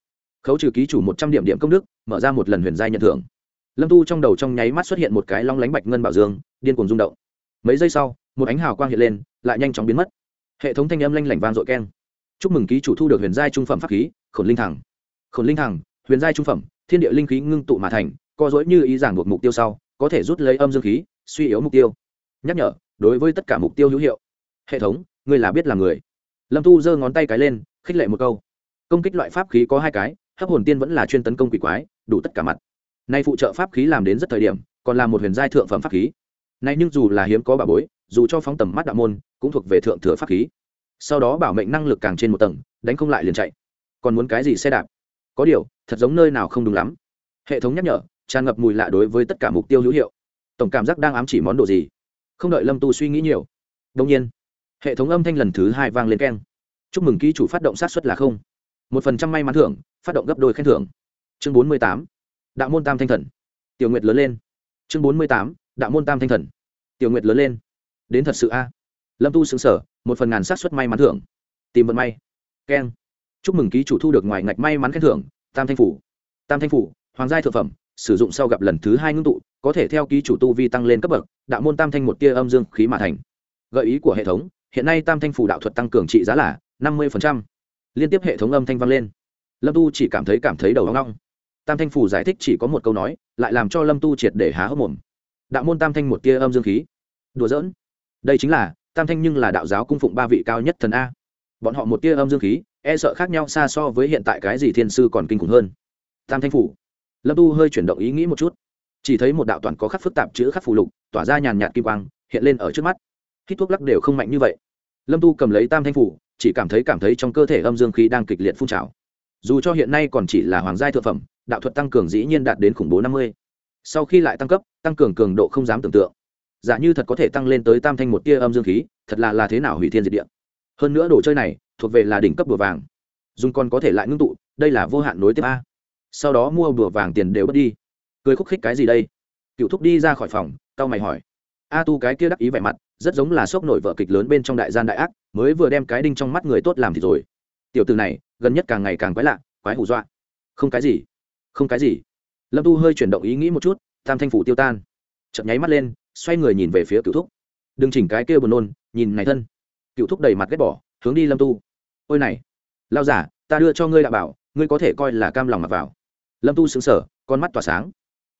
Khấu trừ ký chủ một trăm điểm điểm công đức, mở ra một lần huyền giai nhận thưởng. Lâm tu trong đầu trong nháy mắt xuất hiện một cái long lánh bạch ngân bảo dương, điên cuồng rung động. Mấy giây sau, một ánh hào quang hiện lên, lại nhanh chóng biến mất. Hệ thống thanh âm lanh lảnh vang dội keng. Chúc mừng ký chủ thu được huyền giai trung phẩm pháp khí, khổn linh thẳng. Khổn linh thẳng, huyền giai trung phẩm, thiên địa linh khí ngưng tụ mà thành, co dối như ý giảng buộc mục tiêu sau, có thể rút lấy âm dương khí, suy yếu mục tiêu. Nhắc nhở, đối với tất cả mục tiêu hữu hiệu. Hệ thống, ngươi là biết là người lâm tu giơ ngón tay cái lên, khích lệ một câu. Công kích loại pháp khí có hai cái, hấp hồn tiên vẫn là chuyên tấn công quỷ quái, đủ tất cả mặt. Nay phụ trợ pháp khí làm đến rất thời điểm, còn là một huyền giai thượng phẩm pháp khí. Nay nhưng dù là hiếm có bà bối, dù cho phóng tầm mắt đạo môn, cũng thuộc về thượng thừa pháp khí. Sau đó bảo mệnh năng lực càng trên một tầng, đánh không lại liền chạy. Còn muốn cái gì xe đạp? Có điều, thật giống nơi nào không đúng lắm. Hệ thống nhắc nhở, tràn ngập mùi lạ đối với tất cả mục tiêu hữu hiệu. Tổng cảm giác đang ám chỉ món đồ gì? Không đợi lâm tu suy nghĩ nhiều. Đông nhiên hệ thống âm thanh lần thứ hai vang lên keng. Chúc mừng ký chủ phát động sát xuất là không. Một phần trăm may mắn thưởng, phát động gấp đôi khen thưởng. Chương bốn mươi tám, đạo môn tam thanh thần. Tiểu nguyệt lớn lên. Chương bốn mươi tám, đạo môn tam thanh thần. Tiểu nguyệt lớn lên. Đến thật sự a. Lâm tu xứng sở một phần ngàn sát xuất may mắn thưởng. Tìm vận may. Keng. Chúc mừng ký chủ thu được ngoài ngạch may mắn khen thưởng, tam thanh phủ. Tam thanh phủ, hoàng gia thượng phẩm, sử dụng sau gặp lần thứ hai ngưng tụ, có thể theo ký chủ tu vi tăng lên cấp bậc, đạo môn tam thanh một tia âm dương khí mà thành. Gợi ý của hệ thống hiện nay tam thanh phủ đạo thuật tăng cường trị giá là năm mươi liên tiếp hệ thống âm thanh vang lên. Lâm tu chỉ cảm thấy cảm thấy đầu hoang long tam thanh phủ giải thích chỉ có một câu nói, lại làm cho lâm tu triệt để há hốc mồm. Đạo môn tam thanh một tia âm dương khí. Đùa giỡn. Đây chính là, tam thanh nhưng là đạo giáo cung phụng ba vị cao nhất thần a. Bọn họ một tia âm dương khí e sợ khác nhau xa so với hiện tại cái gì thiên sư còn kinh khủng hơn. Tam thanh phủ lâm tu hơi chuyển động ý nghĩ một chút. Chỉ thấy một đạo toàn có khắc phức tạp chữ khắc phù lục, tỏa ra nhàn nhạt kim quang, hiện lên ở trước mắt. Hít thuốc lắc đều không mạnh như vậy lâm tu cầm lấy tam thanh phủ, chỉ cảm thấy cảm thấy trong cơ thể âm dương khí đang kịch liệt phun trào. Dù cho hiện nay còn chỉ là hoàng giai thượng phẩm, đạo thuật tăng cường dĩ nhiên đạt đến khủng bố năm mươi. Sau khi lại tăng cấp, tăng cường cường độ không dám tưởng tượng. Giả như thật có thể tăng lên tới tam thanh một tia âm dương khí, thật là là thế nào hủy thiên diệt địa. Hơn nữa đồ chơi này, thuộc về là đỉnh cấp bừa vàng. Dùng còn có thể lại ngưng tụ, đây là vô hạn nối tiếp a. Sau đó mua bừa vàng tiền đều mất đi. Cười khúc khích cái gì đây? Cựu thúc đi ra khỏi phòng tao mày hỏi. A tu cái kia đắc ý vẻ mặt rất giống là sốc nổi vợ kịch lớn bên trong đại gian đại ác, mới vừa đem cái đinh trong mắt người tốt làm thì rồi. Tiểu từ này, gần nhất càng ngày càng quái lạ, quái hù dọa. Không cái gì, không cái gì. Lâm tu hơi chuyển động ý nghĩ một chút, tam thanh phủ tiêu tan. Chậm nháy mắt lên, xoay người nhìn về phía cựu thúc. Đừng chỉnh cái kia buồn nôn, nhìn này thân. Cựu thúc đầy mặt ghét bỏ, hướng đi lâm tu. Ôi này, lao giả, ta đưa cho ngươi đạo bảo, ngươi có thể coi là cam lòng mặc vào. Lâm tu xứng sở con mắt tỏa sáng.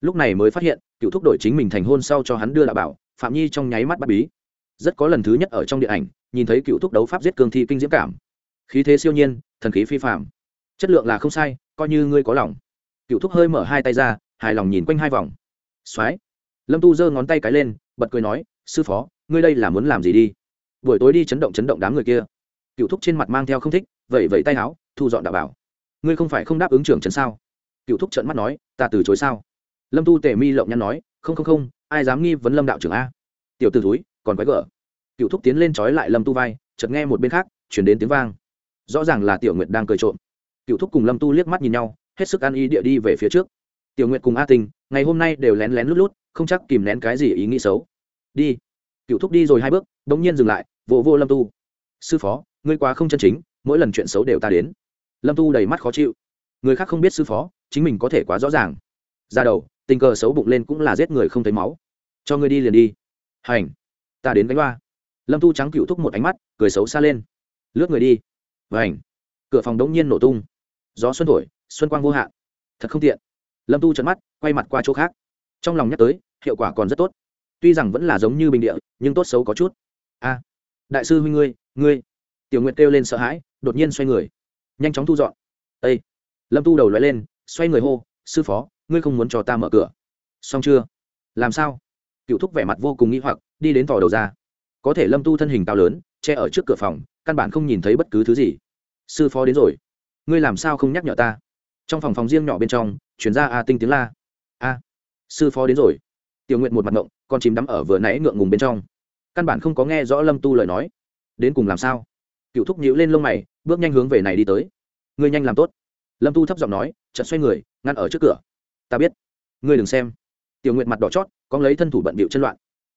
Lúc này mới phát hiện cựu thúc đổi chính mình thành hôn sau cho hắn đưa đạo bảo, phạm nhi trong nháy mắt bắt bí rất có lần thứ nhất ở trong điện ảnh, nhìn thấy cựu thúc đấu pháp giết cương thi kinh diễm cảm. Khí thế siêu nhiên, thần khí phi phạm chất lượng là không sai, coi như ngươi có lòng. Cựu thúc hơi mở hai tay ra, hài lòng nhìn quanh hai vòng. Soái lâm tu giơ ngón tay cái lên, bật cười nói, sư phó, ngươi đây là muốn làm gì đi? Buổi tối đi chấn động chấn động đám người kia. Cựu thúc trên mặt mang theo không thích vậy vậy tay áo, thu dọn đạo bảo. Ngươi không phải không đáp ứng trưởng trấn sao? Cựu thúc trợn mắt nói, ta từ chối sao? Lâm tu tề mi lộng nhăn nói, không không không, ai dám nghi vấn lâm đạo trưởng a? Tiểu t ử túi còn quái gở. Cựu thúc tiến lên trói lại lâm tu vai chợt nghe một bên khác chuyển đến tiếng vang. Rõ ràng là tiểu nguyệt đang cười trộm. Cựu thúc cùng lâm tu liếc mắt nhìn nhau hết sức ăn ý địa đi về phía trước. Tiểu nguyệt cùng a tình ngày hôm nay đều lén lén lút lút không chắc kìm nén cái gì ý nghĩ xấu. Đi. Cựu thúc đi rồi hai bước đ ỗ n g nhiên dừng lại vỗ vô, vô lâm tu. Sư phó ngươi quá không chân chính mỗi lần chuyện xấu đều ta đến. Lâm tu đầy mắt khó chịu. Người khác không biết sư phó chính mình có thể quá rõ ràng. Ra đầu tình cờ xấu bụng lên cũng là giết người không thấy máu. Cho ngươi đi liền đi. Hành ta đến đánh loa. Lâm tu trắng cựu thúc một ánh mắt, cười xấu xa lên. Lướt người đi. Và ảnh cửa phòng đống nhiên nổ tung. Gió xuân thổi, xuân quang vô hạn. Thật không tiện. Lâm tu trận mắt, quay mặt qua chỗ khác. Trong lòng nhắc tới, hiệu quả còn rất tốt. Tuy rằng vẫn là giống như bình địa, nhưng tốt xấu có chút. A. Đại sư huynh ngươi ngươi. Tiểu nguyệt kêu lên sợ hãi, đột nhiên xoay người. Nhanh chóng thu dọn. Â lâm tu đầu l lên, xoay người hô, sư phó, ngươi không muốn cho ta mở cửa. Xong chưa? Làm sao? Cựu thúc vẻ mặt vô cùng nghĩ hoặc, đi đến tỏ đầu ra. Có thể lâm tu thân hình cao lớn, che ở trước cửa phòng, căn bản không nhìn thấy bất cứ thứ gì. Sư phó đến rồi. Ngươi làm sao không nhắc nhở ta? Trong phòng phòng riêng nhỏ bên trong chuyển ra a tinh tiếng la. A. Sư phó đến rồi. Tiểu nguyện một mặt ngộng còn chìm đắm ở vừa nãy ngượng ngùng bên trong. Căn bản không có nghe rõ lâm tu lời nói. Đến cùng làm sao? Cựu thúc nhíu lên lông mày, bước nhanh hướng về này đi tới. Ngươi nhanh làm tốt. Lâm tu thấp giọng nói, chợt xoay người, ngăn ở trước cửa. Ta biết. Ngươi đừng xem. Tiểu nguyện mặt đỏ chót con lấy thân thủ bận bịu chân loạn.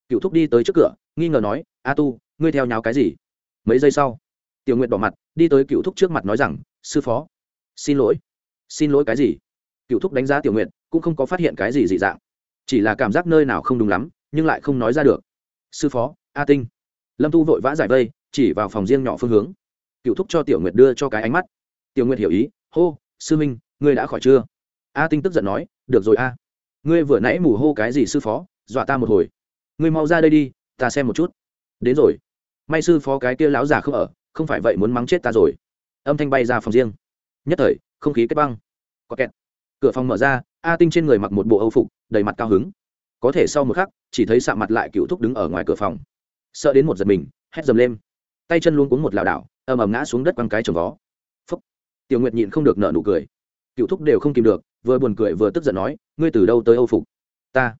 Cựu thúc đi tới trước cửa, nghi ngờ nói, a tu, ngươi theo nháo cái gì? Mấy giây sau, tiểu nguyện bỏ mặt, đi tới cựu thúc trước mặt nói rằng, sư phó, xin lỗi. Xin lỗi cái gì? Cựu thúc đánh giá tiểu nguyện cũng không có phát hiện cái gì dị dạng. Chỉ là cảm giác nơi nào không đúng lắm, nhưng lại không nói ra được. Sư phó, a tinh. Lâm tu vội vã giải vây, chỉ vào phòng riêng nhỏ phương hướng. Cựu thúc cho tiểu nguyệt đưa cho cái ánh mắt. Tiểu nguyệt hiểu ý, hô, sư minh ngươi đã khỏi chưa? A tinh tức giận nói, được rồi a ngươi vừa nãy mù hô cái gì sư phó, dọa ta một hồi. Ngươi mau ra đây đi, ta xem một chút. Đến rồi. May sư phó cái kia lão già không ở, không phải vậy muốn mắng chết ta rồi. Âm thanh bay ra phòng riêng. Nhất thời, không khí kết băng. Có kẹt. Cửa phòng mở ra, a tinh trên người mặc một bộ âu phục, đầy mặt cao hứng. Có thể sau một khắc, chỉ thấy sạ mặt lại cựu thúc đứng ở ngoài cửa phòng. Sợ đến một giật mình, hét dầm lên. Tay chân luôn cuống một lảo đảo, ầm ầm ngã xuống đất quăng cái trồng vó. Phúc. Tiểu nguyệt nhịn không được nở nụ cười. Cựu thúc đều không kìm được vừa buồn cười vừa tức giận nói, ngươi từ đâu tới âu phục? Ta,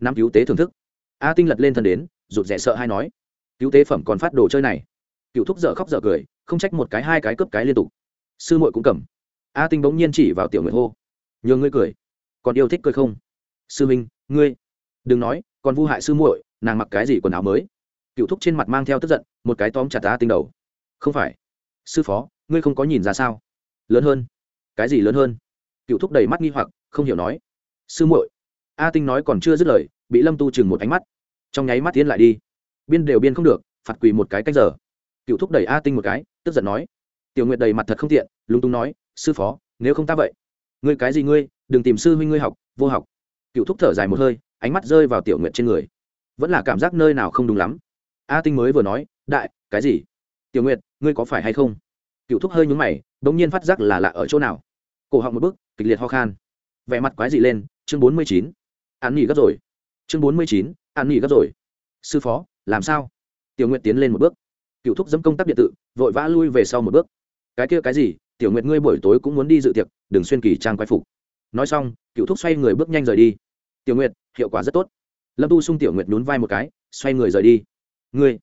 nắm cứu tế thưởng thức. A tinh lật lên thân đến, rụt rè sợ hay nói, cứu tế phẩm còn phát đồ chơi này. Cựu thúc dở khóc dở cười, không trách một cái hai cái cướp cái liên tục. Sư muội cũng cầm. A tinh bỗng nhiên chỉ vào tiểu nguyệt hô, nhường ngươi cười, còn yêu thích cười không? Sư minh, ngươi, đừng nói, còn vu hại sư muội, nàng mặc cái gì quần áo mới? Cựu thúc trên mặt mang theo tức giận, một cái tóm chặt a tinh đầu. Không phải, sư phó, ngươi không có nhìn ra sao? Lớn hơn, cái gì lớn hơn? Cựu thúc đầy mắt nghi hoặc, không hiểu nói. Sư muội, a tinh nói còn chưa dứt lời, bị lâm tu chừng một ánh mắt. Trong nháy mắt tiến lại đi. Biên đều biên không được, phạt quỳ một cái cách giờ. Cựu thúc đẩy a tinh một cái, tức giận nói. Tiểu nguyệt đầy mặt thật không tiện, lúng túng nói, sư phó, nếu không ta vậy, ngươi cái gì ngươi, đừng tìm sư huynh ngươi học, vô học. Cựu thúc thở dài một hơi, ánh mắt rơi vào tiểu nguyệt trên người. Vẫn là cảm giác nơi nào không đúng lắm. A tinh mới vừa nói, đại, cái gì? Tiểu nguyệt, ngươi có phải hay không? Cựu thúc hơi nhúng mày đ ỗ n g nhiên phát giác là lạ ở chỗ nào cổ họng một bước kịch liệt ho khan. Vẻ mặt quái dị lên, chương bốn mươi chín. An nghỉ gấp rồi. Chương bốn mươi chín an nghỉ gấp rồi. Sư phó, làm sao? Tiểu nguyệt tiến lên một bước. Cựu thúc dẫm công tác điện tự vội vã lui về sau một bước. Cái kia cái gì? Tiểu nguyệt ngươi buổi tối cũng muốn đi dự tiệc, đừng xuyên kỳ trang quay phục. Nói xong, cựu thúc xoay người bước nhanh rời đi. Tiểu nguyệt, hiệu quả rất tốt. Lâm tu sung tiểu nguyệt nhún vai một cái, xoay người rời đi. Ngươi,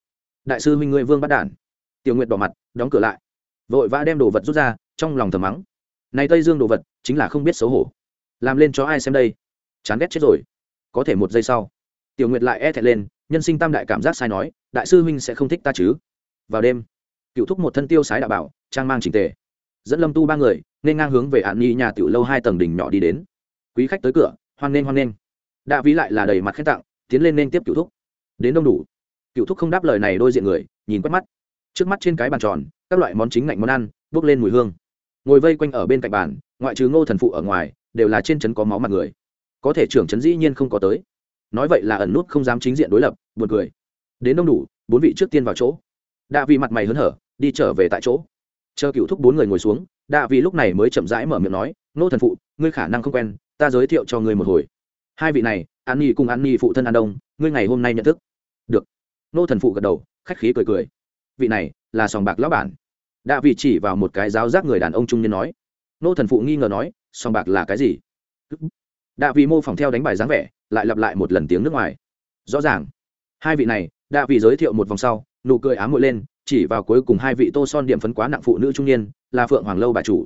đại sư huynh ngươi vương bắt đản. Tiểu nguyệt bỏ mặt, đóng cửa lại. Vội vã đem đồ vật rút ra, trong lòng thầm mắng này tây dương đồ vật, chính là không biết xấu hổ. Làm lên cho ai xem đây? Chán ghét chết rồi. Có thể một giây sau, tiểu nguyệt lại e thẹn lên, nhân sinh tam đại cảm giác sai nói, đại sư huynh sẽ không thích ta chứ? Vào đêm cựu thúc một thân tiêu sái đạo bảo, trang mang trình tề, dẫn lâm tu ba người, nên ngang hướng về hạn nhi nhà tiểu lâu hai tầng đỉnh nhỏ đi đến. Quý khách tới cửa, hoan nghênh hoan nghênh. Đạ ví lại là đầy mặt khen tặng, tiến lên nên tiếp cựu thúc. Đến đông đủ. Cựu thúc không đáp lời này đôi diện người, nhìn quét mắt. Trước mắt trên cái bàn tròn, các loại món chính ngạnh món ăn bốc lên mùi hương ngồi vây quanh ở bên cạnh bàn, ngoại trừ ngô thần phụ ở ngoài, đều là trên trấn có máu mặt người. Có thể trưởng trấn dĩ nhiên không có tới. Nói vậy là ẩn nút không dám chính diện đối lập, buồn cười. Đến đông đủ, bốn vị trước tiên vào chỗ. Đạ vị mặt mày hớn hở, đi trở về tại chỗ. Chờ cựu thúc bốn người ngồi xuống, đạ vị lúc này mới chậm rãi mở miệng nói nô thần phụ, ngươi khả năng không quen, ta giới thiệu cho ngươi một hồi. Hai vị này, an nhi cùng an nhi phụ thân an đông, ngươi ngày hôm nay nhận thức. Được. Nô thần phụ gật đầu, khách khí cười cười. Vị này là sòng bạc lão bản đạ vị chỉ vào một cái giáo giác người đàn ông trung niên nói. Nô thần phụ nghi ngờ nói, song bạc là cái gì? Đạ vị mô phỏng theo đánh bài dáng vẻ, lại lặp lại một lần tiếng nước ngoài. Rõ ràng. Hai vị này, đạ vị giới thiệu một vòng sau, nụ cười ám muội lên, chỉ vào cuối cùng hai vị tô son điểm phấn quá nặng phụ nữ trung niên, là phượng hoàng lâu bà chủ.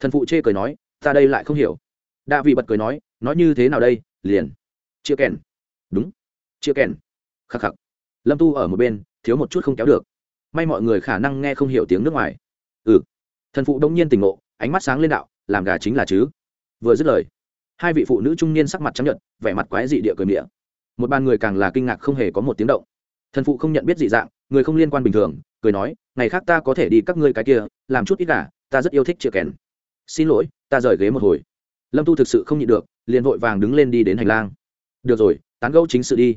Thần phụ chê cười nói, ta đây lại không hiểu. Đạ vị bật cười nói nói như thế nào đây, liền. Chia kèn. Đúng. Chia kèn. Khắc khắc. Lâm tu ở một bên, thiếu một chút không kéo được may mọi người khả năng nghe không hiểu tiếng nước ngoài. Ừ. Thần phụ đông nhiên tỉnh ngộ, ánh mắt sáng lên đạo, làm gà chính là chứ? Vừa dứt lời, hai vị phụ nữ trung niên sắc mặt chấp nhận vẻ mặt quái dị địa cười miệng một bàn người càng là kinh ngạc không hề có một tiếng động. Thần phụ không nhận biết dị dạng, người không liên quan bình thường, cười nói, ngày khác ta có thể đi các ngươi cái kia, làm chút ít cả ta rất yêu thích chia kèn. Xin lỗi, ta rời ghế một hồi. Lâm tu thực sự không nhịn được, liền vội vàng đứng lên đi đến hành lang. Được rồi, tán gẫu chính sự đi.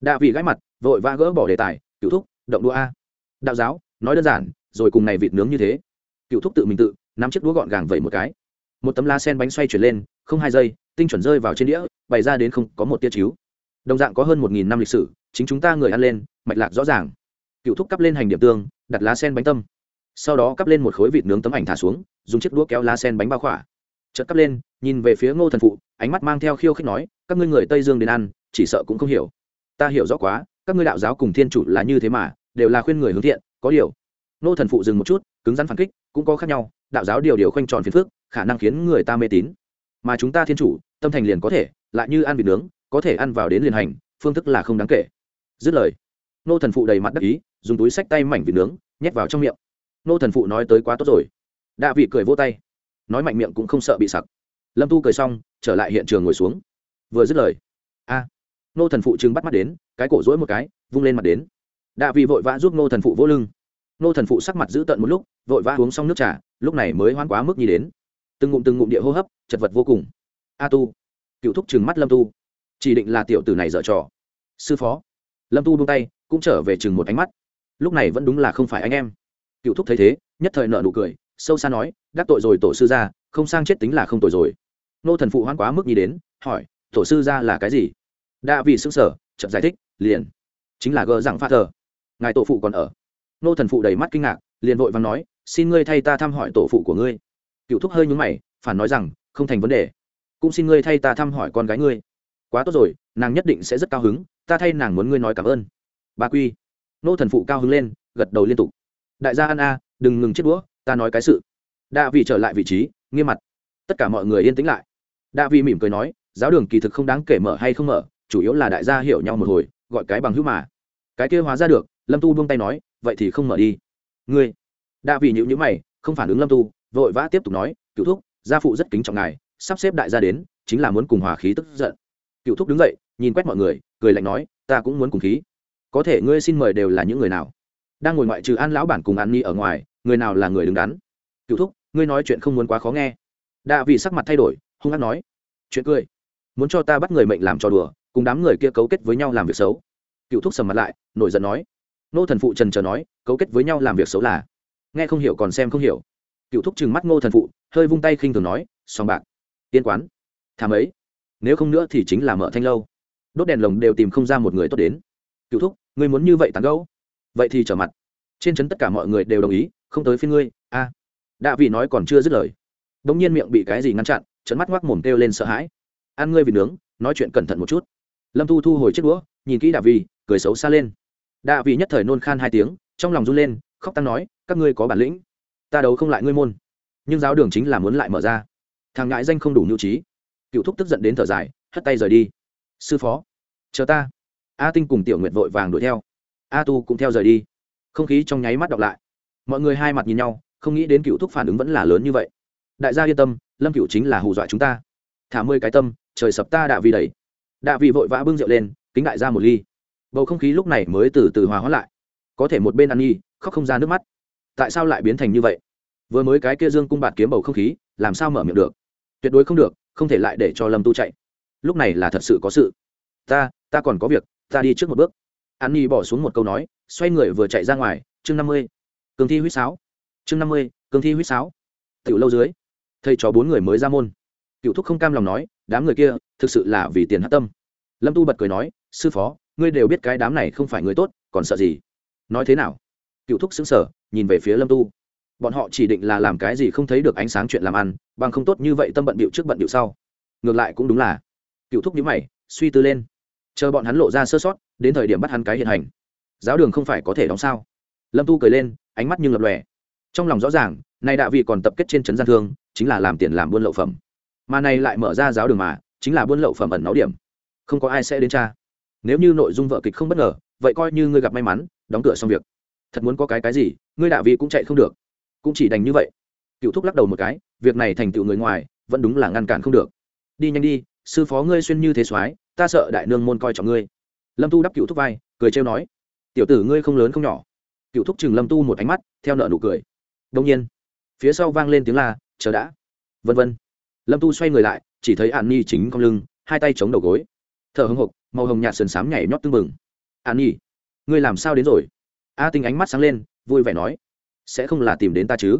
Đạ vị gãi mặt, vội vã gỡ bỏ đề tài cựu thúc, động đũa a đạo giáo, nói đơn giản, rồi cùng này vịt nướng như thế. Cựu thúc tự mình tự, nắm chiếc đũa gọn gàng vẩy một cái. Một tấm lá sen bánh xoay chuyển lên, không hai giây, tinh chuẩn rơi vào trên đĩa, bày ra đến không có một tia chiếu. Đồng dạng có hơn một nghìn năm lịch sử, chính chúng ta người ăn lên, mạch lạc rõ ràng. Cựu thúc cắp lên hành điểm tương, đặt lá sen bánh tâm. Sau đó cắp lên một khối vịt nướng tấm ảnh thả xuống, dùng chiếc đũa kéo lá sen bánh bao khỏa. Chợt cắp lên, nhìn về phía ngô thần phụ, ánh mắt mang theo khiêu khích nói, các ngươi người tây dương đến ăn, chỉ sợ cũng không hiểu. Ta hiểu rõ quá, các ngươi đạo giáo cùng thiên chủ là như thế mà đều là khuyên người hướng thiện, có điều, nô thần phụ dừng một chút, cứng rắn phản kích, cũng có khác nhau, đạo giáo điều điều khoanh tròn phiền phước khả năng khiến người ta mê tín. Mà chúng ta thiên chủ, tâm thành liền có thể, lại như ăn vịt nướng, có thể ăn vào đến liền hành, phương thức là không đáng kể. Dứt lời, nô thần phụ đầy mặt đắc ý, dùng túi sách tay mảnh vịt nướng, nhét vào trong miệng. Nô thần phụ nói tới quá tốt rồi. Đạ vị cười vô tay, nói mạnh miệng cũng không sợ bị sặc. Lâm tu cười xong, trở lại hiện trường ngồi xuống. Vừa dứt lời, a, nô thần phụ trừng bắt mắt đến, cái cổ rỗi một cái, vung lên mặt đến đạ vị vội vã giúp nô thần phụ vỗ lưng. Nô thần phụ sắc mặt giữ tận một lúc, vội vã uống xong nước trà, lúc này mới hoan quá mức nhi đến. Từng ngụm từng ngụm địa hô hấp, chật vật vô cùng. A tu, cựu thúc trừng mắt lâm tu. Chỉ định là tiểu tử này dở trò. Sư phó. Lâm tu buông tay, cũng trở về chừng một ánh mắt. Lúc này vẫn đúng là không phải anh em. Cựu thúc thấy thế, nhất thời nợ nụ cười, sâu xa nói, đắc tội rồi tổ sư ra không sang chết tính là không tội rồi. Nô thần phụ hoan quá mức nhi đến, hỏi, tổ sư ra là cái gì? Đa vị xứng sở chậm giải thích, liền, chính là gờ rằng pha thờ ngài tổ phụ còn ở. Nô thần phụ đầy mắt kinh ngạc, liền vội và nói, xin ngươi thay ta thăm hỏi tổ phụ của ngươi. Cựu thúc hơi nhúng mày, phản nói rằng, không thành vấn đề. Cũng xin ngươi thay ta thăm hỏi con gái ngươi. Quá tốt rồi, nàng nhất định sẽ rất cao hứng, ta thay nàng muốn ngươi nói cảm ơn. Ba quy. Nô thần phụ cao hứng lên, gật đầu liên tục. Đại gia ăn a, đừng ngừng chết đũa, ta nói cái sự. Đa vị trở lại vị trí, nghiêm mặt. Tất cả mọi người yên tĩnh lại. Đa vị mỉm cười nói, giáo đường kỳ thực không đáng kể mở hay không mở, chủ yếu là đại gia hiểu nhau một hồi, gọi cái bằng hữu mà. Cái kia hóa ra được lâm tu buông tay nói, vậy thì không mở đi. Ngươi? Đa vị nhữ nhữ mày, không phản ứng lâm tu, vội vã tiếp tục nói, cựu thúc, gia phụ rất kính trọng ngài, sắp xếp đại gia đến, chính là muốn cùng hòa khí tức giận. Cựu thúc đứng dậy, nhìn quét mọi người, cười lạnh nói, ta cũng muốn cùng khí. Có thể ngươi xin mời đều là những người nào? Đang ngồi ngoại trừ an lão bản cùng an ni ở ngoài, người nào là người đứng đắn? Cựu thúc, ngươi nói chuyện không muốn quá khó nghe. Đạ vị sắc mặt thay đổi, hung hát nói, chuyện cười. Muốn cho ta bắt người mệnh làm trò đùa, cùng đám người kia cấu kết với nhau làm việc xấu. Cựu thúc sầm mặt lại, nổi giận nói nô thần phụ trần trờ nói, cấu kết với nhau làm việc xấu là, nghe không hiểu còn xem không hiểu. Cựu thúc trừng mắt ngô thần phụ, hơi vung tay khinh thường nói song bạc, tiên quán, thảm ấy. Nếu không nữa thì chính là mở thanh lâu. Đốt đèn lồng đều tìm không ra một người tốt đến. Cựu thúc, ngươi muốn như vậy tán gẫu? Vậy thì trở mặt. Trên trấn tất cả mọi người đều đồng ý, không tới phía ngươi, a. À. đạ vị nói còn chưa dứt lời. Đ ỗ n g nhiên miệng bị cái gì ngăn chặn trấn mắt ngoác mồm kêu lên sợ hãi. Ăn ngươi vì nướng, nói chuyện cẩn thận một chút. Lâm thu thu hồi chiếc đũa, nhìn kỹ đạ vị, cười xấu xa lên đạ vị nhất thời nôn khan hai tiếng, trong lòng run lên, khóc tăng nói, các ngươi có bản lĩnh, ta đấu không lại ngươi môn. Nhưng giáo đường chính là muốn lại mở ra. Thằng ngại danh không đủ nhu trí. Cựu thúc tức giận đến thở dài, hất tay rời đi. Sư phó, chờ ta. A tinh cùng tiểu nguyệt vội vàng đuổi theo. A tu cũng theo rời đi. Không khí trong nháy mắt đọc lại. Mọi người hai mặt nhìn nhau, không nghĩ đến cựu thúc phản ứng vẫn là lớn như vậy. Đại gia yên tâm, lâm cựu chính là hù dọa chúng ta. Thả mươi cái tâm, trời sập ta đạ vì đầy đạ vị vội vã bưng rượu lên, kính đại gia một ly bầu không khí lúc này mới từ từ hòa hóa lại. Có thể một bên ăn nhi khóc không ra nước mắt. Tại sao lại biến thành như vậy? Vừa mới cái kia dương cung bạt kiếm bầu không khí, làm sao mở miệng được? Tuyệt đối không được, không thể lại để cho lâm tu chạy. Lúc này là thật sự có sự. Ta ta còn có việc, ta đi trước một bước. An nhi bỏ xuống một câu nói, xoay người vừa chạy ra ngoài, chương năm mươi. Cường thi huýt sáo. Chương năm mươi, cường thi huýt sáo. Tiểu lâu dưới, thầy trò bốn người mới ra môn. Cựu thúc không cam lòng nói, đám người kia, thực sự là vì tiền hát tâm. Lâm tu bật cười nói, sư phó ngươi đều biết cái đám này không phải người tốt, còn sợ gì? Nói thế nào? Cựu thúc xứng sở nhìn về phía lâm tu. Bọn họ chỉ định là làm cái gì không thấy được ánh sáng chuyện làm ăn, bằng không tốt như vậy tâm bận bịu trước bận bịu sau. Ngược lại cũng đúng là. Cựu thúc nhữ mày, suy tư lên. Chờ bọn hắn lộ ra sơ sót, đến thời điểm bắt hắn cái hiện hành. Giáo đường không phải có thể đóng sao? Lâm tu cười lên, ánh mắt nhưng lập lòe. Trong lòng rõ ràng, nay đạ vị còn tập kết trên trấn gian thương, chính là làm tiền làm buôn lậu phẩm. Mà này lại mở ra giáo đường mà, chính là buôn lậu phẩm ẩn náu điểm. Không có ai sẽ đến tra nếu như nội dung vợ kịch không bất ngờ, vậy coi như ngươi gặp may mắn, đóng cửa xong việc. Thật muốn có cái cái gì, ngươi đạ vị cũng chạy không được. Cũng chỉ đành như vậy. Cựu thúc lắc đầu một cái, việc này thành tựu người ngoài, vẫn đúng là ngăn cản không được. Đi nhanh đi, sư phó ngươi xuyên như thế soái ta sợ đại nương môn coi trọng ngươi. Lâm tu đắp cựu thúc vai, cười trêu nói, tiểu tử ngươi không lớn không nhỏ. Cựu thúc chừng lâm tu một ánh mắt, theo nợ nụ cười. Đông nhiên, phía sau vang lên tiếng la, chờ đã. Vân vân. Lâm tu xoay người lại, chỉ thấy an ni chính con lưng, hai tay chống đầu gối. Thở hưng hục màu hồng nhạt sườn xám nhảy nhót tưng bừng. An nhi, ngươi làm sao đến rồi? A tinh ánh mắt sáng lên, vui vẻ nói, sẽ không là tìm đến ta chứ?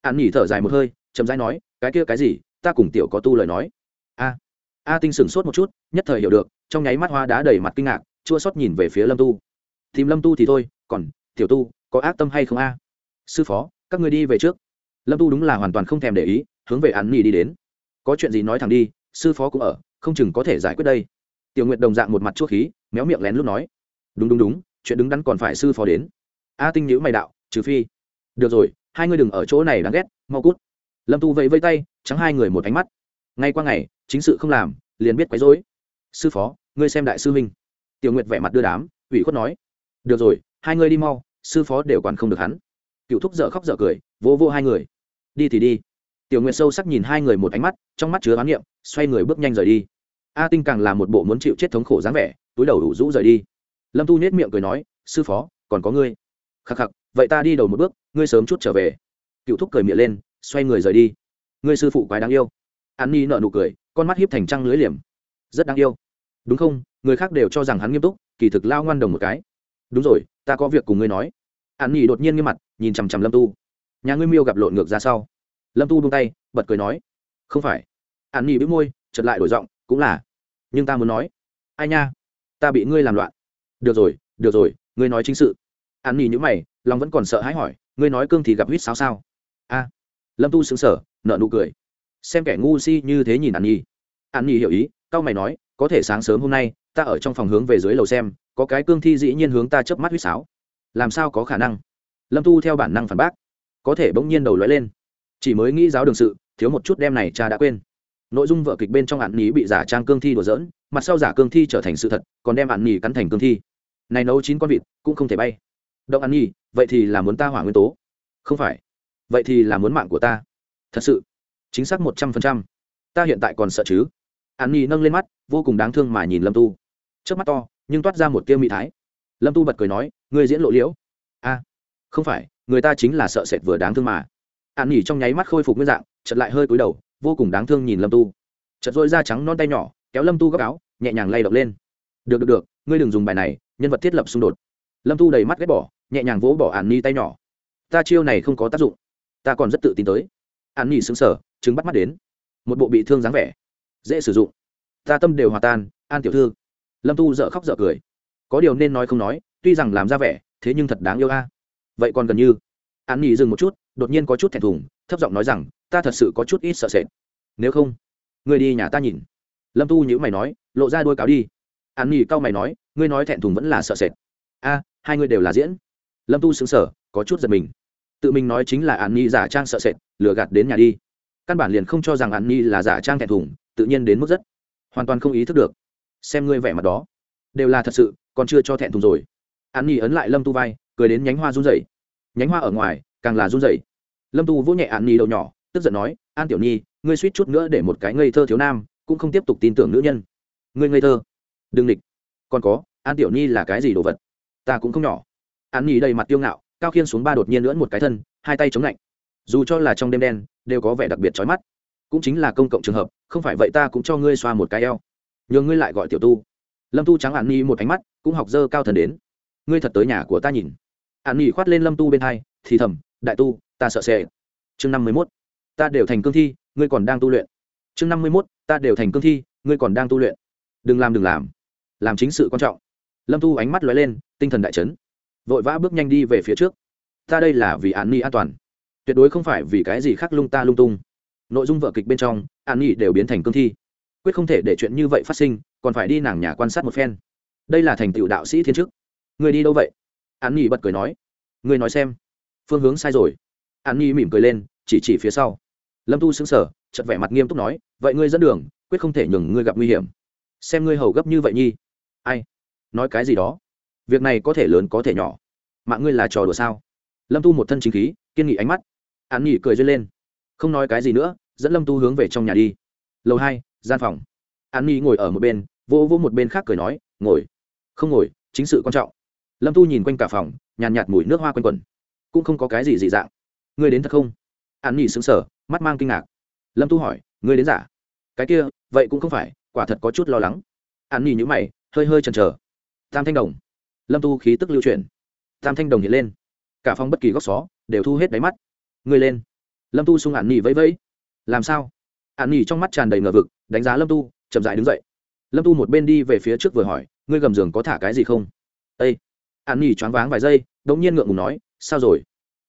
An nhi thở dài một hơi, chậm rãi nói, cái kia cái gì? Ta cùng tiểu có tu lời nói. A a tinh sửng sốt một chút, nhất thời hiểu được, trong nháy mắt hoa đá đầy mặt kinh ngạc, chua xót nhìn về phía lâm tu. Tìm lâm tu thì thôi, còn, tiểu tu, có ác tâm hay không a? Sư phó, các người đi về trước. Lâm tu đúng là hoàn toàn không thèm để ý, hướng về an nhi đi đến. Có chuyện gì nói thẳng đi, sư phó cũng ở, không chừng có thể giải quyết đây tiểu nguyệt đồng dạng một mặt chuốc khí, méo miệng lén lút nói. Đúng đúng đúng, chuyện đứng đắn còn phải sư phó đến. A tinh nhữ mày đạo, trừ phi. Được rồi, hai người đừng ở chỗ này đáng ghét, mau cút. Lâm tu vẫy vây tay, trắng hai người một ánh mắt. Ngay qua ngày, chính sự không làm, liền biết quấy rối. Sư phó, ngươi xem đại sư minh tiểu nguyệt vẻ mặt đưa đám, ủy khuất nói. Được rồi, hai ngươi đi mau, sư phó đều quản không được hắn. Cựu thúc dở khóc dở cười vô vô hai người. Đi thì đi. Tiểu nguyệt sâu sắc nhìn hai người một ánh mắt, trong mắt chứa bán niệm, xoay người bước nhanh rời đi a tinh càng là một bộ muốn chịu chết thống khổ dáng vẻ, túi đầu đủ rũ rời đi. Lâm tu nết miệng cười nói, sư phó, còn có ngươi. Khắc khắc, vậy ta đi đầu một bước, ngươi sớm chút trở về. Cựu thúc cười miệng lên, xoay người rời đi. Ngươi sư phụ quái đáng yêu. An ni nợ nụ cười, con mắt hiếp thành trăng lưới liềm. Rất đáng yêu. Đúng không? Người khác đều cho rằng hắn nghiêm túc, kỳ thực lao ngoan đồng một cái. Đúng rồi, ta có việc cùng ngươi nói. An nhi đột nhiên nghiêm mặt, nhìn chằm chằm lâm tu. Nhà ngươi miêu gặp lộn ngược ra sau. Lâm tu buông tay, bật cười nói. Không phải. An nhi bĩu môi chật lại đổi giọng, cũng là nhưng ta muốn nói, ai nha, ta bị ngươi làm loạn. Được rồi được rồi, ngươi nói chính sự. An nhi nhữ mày, lòng vẫn còn sợ hãi hỏi, ngươi nói cương thì gặp huýt sao sao? A, lâm tu xứng sở nợ nụ cười. Xem kẻ ngu si như thế nhìn an nhi. An nhi hiểu ý c mày nói, có thể sáng sớm hôm nay, ta ở trong phòng hướng về dưới lầu xem, có cái cương thi dĩ nhiên hướng ta chớp mắt huýt sáo. Làm sao có khả năng? Lâm tu theo bản năng phản bác, có thể bỗng nhiên đầu lóe lên. Chỉ mới nghĩ giáo đường sự, thiếu một chút đem này cha đã quên nội dung vở kịch bên trong hạn ní bị giả trang cương thi đùa dỡn mặt sau giả cương thi trở thành sự thật, còn đem hạn ní cắn thành cương thi. Này nấu chín con vịt cũng không thể bay. Động ăn nhi, vậy thì là muốn ta hỏa nguyên tố? Không phải. Vậy thì là muốn mạng của ta. Thật sự. Chính xác một trăm phần trăm. Ta hiện tại còn sợ chứ? An nhi nâng lên mắt, vô cùng đáng thương mà nhìn lâm tu. Trước mắt to, nhưng toát ra một tiêu mỹ thái. Lâm tu bật cười nói người diễn lộ liễu. A, không phải, người ta chính là sợ sệt vừa đáng thương mà. An nhi trong nháy mắt khôi phục nguyên dạng chật lại hơi cúi đầu vô cùng đáng thương nhìn lâm tu. Chật dội da trắng non tay nhỏ, kéo lâm tu góc áo, nhẹ nhàng lay động lên. Được được được, ngươi đừng dùng bài này, nhân vật thiết lập xung đột. Lâm tu đầy mắt ghét bỏ, nhẹ nhàng vỗ bỏ ạn ni tay nhỏ. Ta chiêu này không có tác dụng, ta còn rất tự tin tới. Ạn ni xứng sở chứng bắt mắt đến. Một bộ bị thương dáng vẻ, dễ sử dụng. Ta tâm đều hòa tan, an tiểu thư. Lâm tu dợ khóc dợ cười. Có điều nên nói không nói, tuy rằng làm ra vẻ, thế nhưng thật đáng yêu a. Vậy còn gần như. An nghỉ dừng một chút, đột nhiên có chút thẹn thùng, thấp giọng nói rằng ta thật sự có chút ít sợ sệt. Nếu không, ngươi đi nhà ta nhìn. Lâm tu nhữ mày nói, lộ ra đôi cáo đi. An nhi cau mày nói, ngươi nói thẹn thùng vẫn là sợ sệt. A, hai người đều là diễn. Lâm tu xứng sở có chút giật mình. Tự mình nói chính là an nhi giả trang sợ sệt, lừa gạt đến nhà đi. Căn bản liền không cho rằng an nhi là giả trang thẹn thùng, tự nhiên đến mức rất, hoàn toàn không ý thức được. Xem ngươi vẻ mặt đó, đều là thật sự, còn chưa cho thẹn thùng rồi. An nhi ấn lại lâm tu vai, cười đến nhánh hoa run rẩy. Nhánh hoa ở ngoài, càng là run rẩy. Lâm tu vỗ nhẹ an nhi đầu nhỏ tức giận nói, an tiểu nhi, ngươi suýt chút nữa để một cái ngây thơ thiếu nam, cũng không tiếp tục tin tưởng nữ nhân. Ngươi ngây thơ? Đừng địch. Còn có, an tiểu nhi là cái gì đồ vật? Ta cũng không nhỏ. An nhi đầy mặt tiêu ngạo, cao khiên xuống ba đột nhiên lưỡn một cái thân, hai tay chống lạnh. Dù cho là trong đêm đen, đều có vẻ đặc biệt trói mắt. Cũng chính là công cộng trường hợp, không phải vậy ta cũng cho ngươi xoa một cái eo. Nhờ ngươi lại gọi tiểu tu. Lâm tu trắng an nhi một ánh mắt, cũng học dơ cao thần đến. Ngươi thật tới nhà của ta nhìn. An nhi khoát lên lâm tu bên hai, thì thầm, đại tu, ta sợ sệt. Chương năm mươi mốt ta đều thành cương thi, ngươi còn đang tu luyện. Chương năm mươi mốt, ta đều thành cương thi, ngươi còn đang tu luyện. Đừng làm đừng làm. Làm chính sự quan trọng. Lâm Thu ánh mắt lóe lên, tinh thần đại chấn. Vội vã bước nhanh đi về phía trước. Ta đây là vì an ni an toàn. Tuyệt đối không phải vì cái gì khác lung ta lung tung. Nội dung vở kịch bên trong, an ni đều biến thành cương thi. Quyết không thể để chuyện như vậy phát sinh, còn phải đi nàng nhà quan sát một phen. Đây là thành tựu đạo sĩ thiên chức. Người đi đâu vậy? An ni bật cười nói. Người nói xem. Phương hướng sai rồi. An ni mỉm cười lên, chỉ chỉ phía sau lâm tu xứng sở chật vẻ mặt nghiêm túc nói vậy ngươi dẫn đường quyết không thể nhường ngươi gặp nguy hiểm. Xem ngươi hầu gấp như vậy nhi. Ai? Nói cái gì đó? Việc này có thể lớn có thể nhỏ. Mạng ngươi là trò đùa sao? Lâm tu một thân chính khí kiên nghị ánh mắt. An nghỉ cười duyên lên. Không nói cái gì nữa dẫn lâm tu hướng về trong nhà đi. Lầu hai gian phòng. An nghỉ ngồi ở một bên vỗ vỗ một bên khác cười nói ngồi. Không ngồi chính sự quan trọng. Lâm tu nhìn quanh cả phòng nhàn nhạt, nhạt mùi nước hoa quanh quần cũng không có cái gì dị dạng. Ngươi đến thật không? An nghỉ sững sờ mắt mang kinh ngạc. Lâm tu hỏi, ngươi đến giả? Cái kia, vậy cũng không phải, quả thật có chút lo lắng. An nhì nhữ mày, hơi hơi chần chờ. Tam thanh đồng. Lâm tu khí tức lưu chuyển. Tam thanh đồng hiện lên. Cả phòng bất kỳ góc xó đều thu hết đáy mắt. Ngươi lên. Lâm tu sung an nhì vẫy vẫy. Làm sao? An nhì trong mắt tràn đầy ngờ vực, đánh giá lâm tu, chậm dại đứng dậy. Lâm tu một bên đi về phía trước vừa hỏi, ngươi gầm giường có thả cái gì không? Ây an nhì choáng váng vài giây đ ỗ n g nhiên ngượng ngùng nói, sao rồi?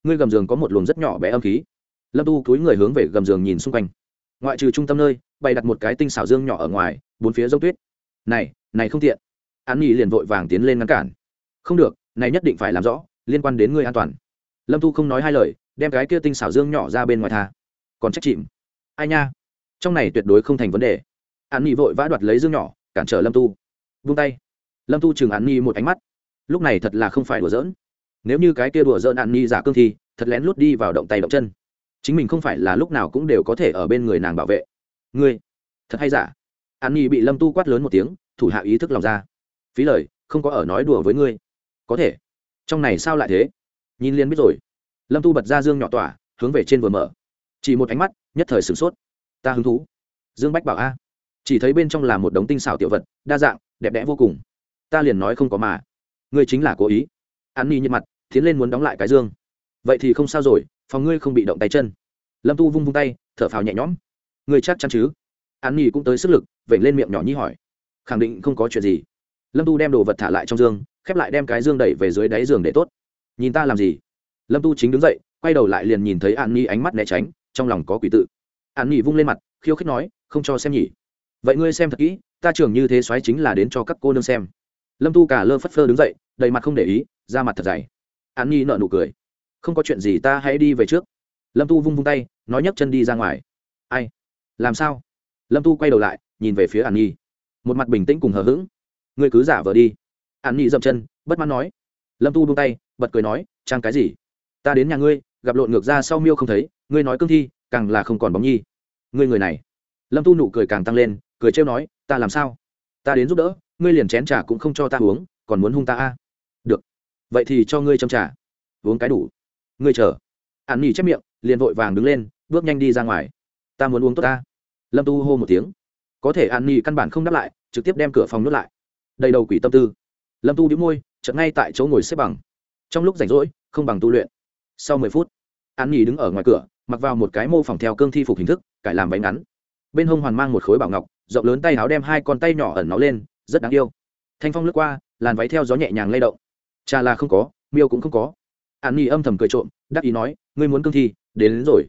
Ngươi gầm giường có một luồng rất nhỏ bé âm khí lâm tu cúi người hướng về gầm giường nhìn xung quanh. Ngoại trừ trung tâm nơi, bày đặt một cái tinh xảo dương nhỏ ở ngoài, bốn phía dốc tuyết. Này này không tiện. An nhi liền vội vàng tiến lên ngăn cản. Không được, này nhất định phải làm rõ, liên quan đến ngươi an toàn. Lâm thu không nói hai lời, đem cái kia tinh xảo dương nhỏ ra bên ngoài tha. Còn trách chìm. Ai nha? Trong này tuyệt đối không thành vấn đề. An nhi vội vã đoạt lấy dương nhỏ, cản trở lâm tu. Vung tay. Lâm tu chừng an nhi một ánh mắt. Lúc này thật là không phải đùa giỡn. Nếu như cái kia đùa giỡn an nhi giả cương thi, thật lén lút đi vào động tay động chân chính mình không phải là lúc nào cũng đều có thể ở bên người nàng bảo vệ. Ngươi, thật hay giả? An nhi bị lâm tu quát lớn một tiếng, thủ hạ ý thức lòng ra. Phí lời, không có ở nói đùa với ngươi. Có thể. Trong này sao lại thế? Nhìn liền biết rồi. Lâm tu bật ra dương nhỏ tỏa, hướng về trên vừa mở. Chỉ một ánh mắt, nhất thời sửng sốt. Ta hứng thú. Dương bách bảo a. Chỉ thấy bên trong là một đống tinh xảo tiểu vật, đa dạng, đẹp đẽ vô cùng. Ta liền nói không có mà. Ngươi chính là cố ý. An nhi nhiệt mặt, tiến lên muốn đóng lại cái dương. Vậy thì không sao rồi, phòng ngươi không bị động tay chân lâm tu vung vung tay thở phào nhẹ nhõm. Người chắc chắn chứ? An nhi cũng tới sức lực vểnh lên miệng nhỏ nhí hỏi. Khẳng định không có chuyện gì. Lâm tu đem đồ vật thả lại trong giường, khép lại đem cái dương đẩy về dưới đáy giường để tốt. Nhìn ta làm gì? Lâm tu chính đứng dậy quay đầu lại liền nhìn thấy an nhi ánh mắt né tránh trong lòng có quỷ tự. An nhi vung lên mặt khiêu khích nói không cho xem nhỉ. Vậy ngươi xem thật kỹ ta trưởng như thế xoáy chính là đến cho các cô nương xem. Lâm tu cả lơ phất phơ đứng dậy đầy mặt không để ý ra mặt thật dày. An nhi nợ nụ cười. Không có chuyện gì ta hãy đi về trước lâm tu vung vung tay, nói nhấc chân đi ra ngoài. Ai? Làm sao? Lâm tu quay đầu lại, nhìn về phía an nhi. Một mặt bình tĩnh cùng hờ hững. Ngươi cứ giả vờ đi. An nhi dậm chân, bất mãn nói. Lâm tu buông tay, bật cười nói, trang cái gì? Ta đến nhà ngươi, gặp lộn ngược ra sau miêu không thấy, ngươi nói cương thi, càng là không còn bóng nhi. Ngươi người này. Lâm tu nụ cười càng tăng lên, cười trêu nói, ta làm sao? Ta đến giúp đỡ, ngươi liền chén trà cũng không cho ta uống, còn muốn hung ta a? À? được. Vậy thì cho ngươi châm trà. Uống cái đủ. Ngươi chờ. An nhi chép miệng liền vội vàng đứng lên, bước nhanh đi ra ngoài. Ta muốn uống tốt ta. Lâm tu hô một tiếng. Có thể an nhi căn bản không đáp lại, trực tiếp đem cửa phòng nuốt lại. Đầy đầu quỷ tâm tư. Lâm tu đĩu môi, chợt ngay tại chỗ ngồi xếp bằng. Trong lúc rảnh rỗi, không bằng tu luyện. Sau mười phút, an nhi đứng ở ngoài cửa, mặc vào một cái mô phỏng theo cương thi phục hình thức, cải làm váy ngắn. Bên hông hoàn mang một khối bảo ngọc, rộng lớn tay áo đem hai con tay nhỏ ẩn nó lên, rất đáng yêu. Thanh phong lướt qua, làn váy theo gió nhẹ nhàng lay động. Cha là không có, miêu cũng không có. An nhi âm thầm cười trộm, đắc ý nói ngươi muốn cương thi đến, đến rồi.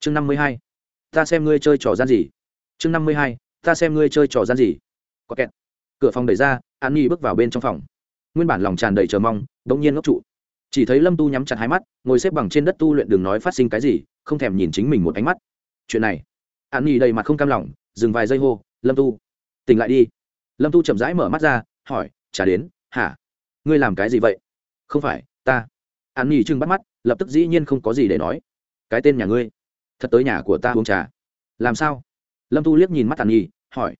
Chương năm mươi hai. Ta xem ngươi chơi trò gian gì. Chương năm mươi hai ta xem ngươi chơi trò gian gì. Có kẹt. Cửa phòng đẩy ra an nhi bước vào bên trong phòng. Nguyên bản lòng tràn đầy chờ mong đ ỗ n g nhiên ngốc trụ. Chỉ thấy lâm tu nhắm chặt hai mắt ngồi xếp bằng trên đất tu luyện đường nói phát sinh cái gì không thèm nhìn chính mình một ánh mắt. Chuyện này. An nhi đầy mặt không cam lòng dừng vài giây hô lâm tu tỉnh lại đi. Lâm tu chậm rãi mở mắt ra hỏi trả đến hả? Ngươi làm cái gì vậy? Không phải ta an nghỉ trưng bắt mắt, lập tức dĩ nhiên không có gì để nói. Cái tên nhà ngươi, thật tới nhà của ta uống trà. Làm sao? Lâm tu liếc nhìn mắt an nghỉ hỏi.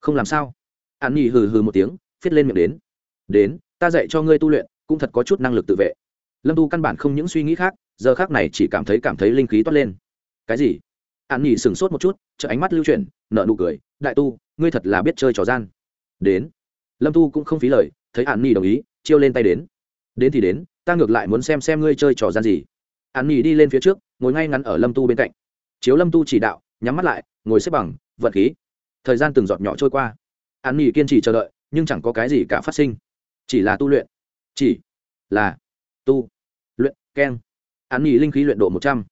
Không làm sao? An nghỉ hừ hừ một tiếng viết lên miệng đến. Đến, ta dạy cho ngươi tu luyện, cũng thật có chút năng lực tự vệ. Lâm tu căn bản không những suy nghĩ khác, giờ khác này chỉ cảm thấy cảm thấy linh khí toát lên. Cái gì? An nghỉ sửng sốt một chút chợ ánh mắt lưu chuyển nợ nụ cười. Đại tu, ngươi thật là biết chơi trò gian. Đến. Lâm tu cũng không phí lời, thấy an nghỉ đồng ý, chiêu lên tay đến. Đến thì đến ta ngược lại muốn xem xem ngươi chơi trò gian gì. An nhi đi lên phía trước, ngồi ngay ngắn ở lâm tu bên cạnh. Chiếu lâm tu chỉ đạo, nhắm mắt lại, ngồi xếp bằng vật khí. Thời gian từng giọt nhỏ trôi qua. An nhi kiên trì chờ đợi, nhưng chẳng có cái gì cả phát sinh. Chỉ là tu luyện. Chỉ là tu luyện, keng. An nhi linh khí luyện độ một trăm,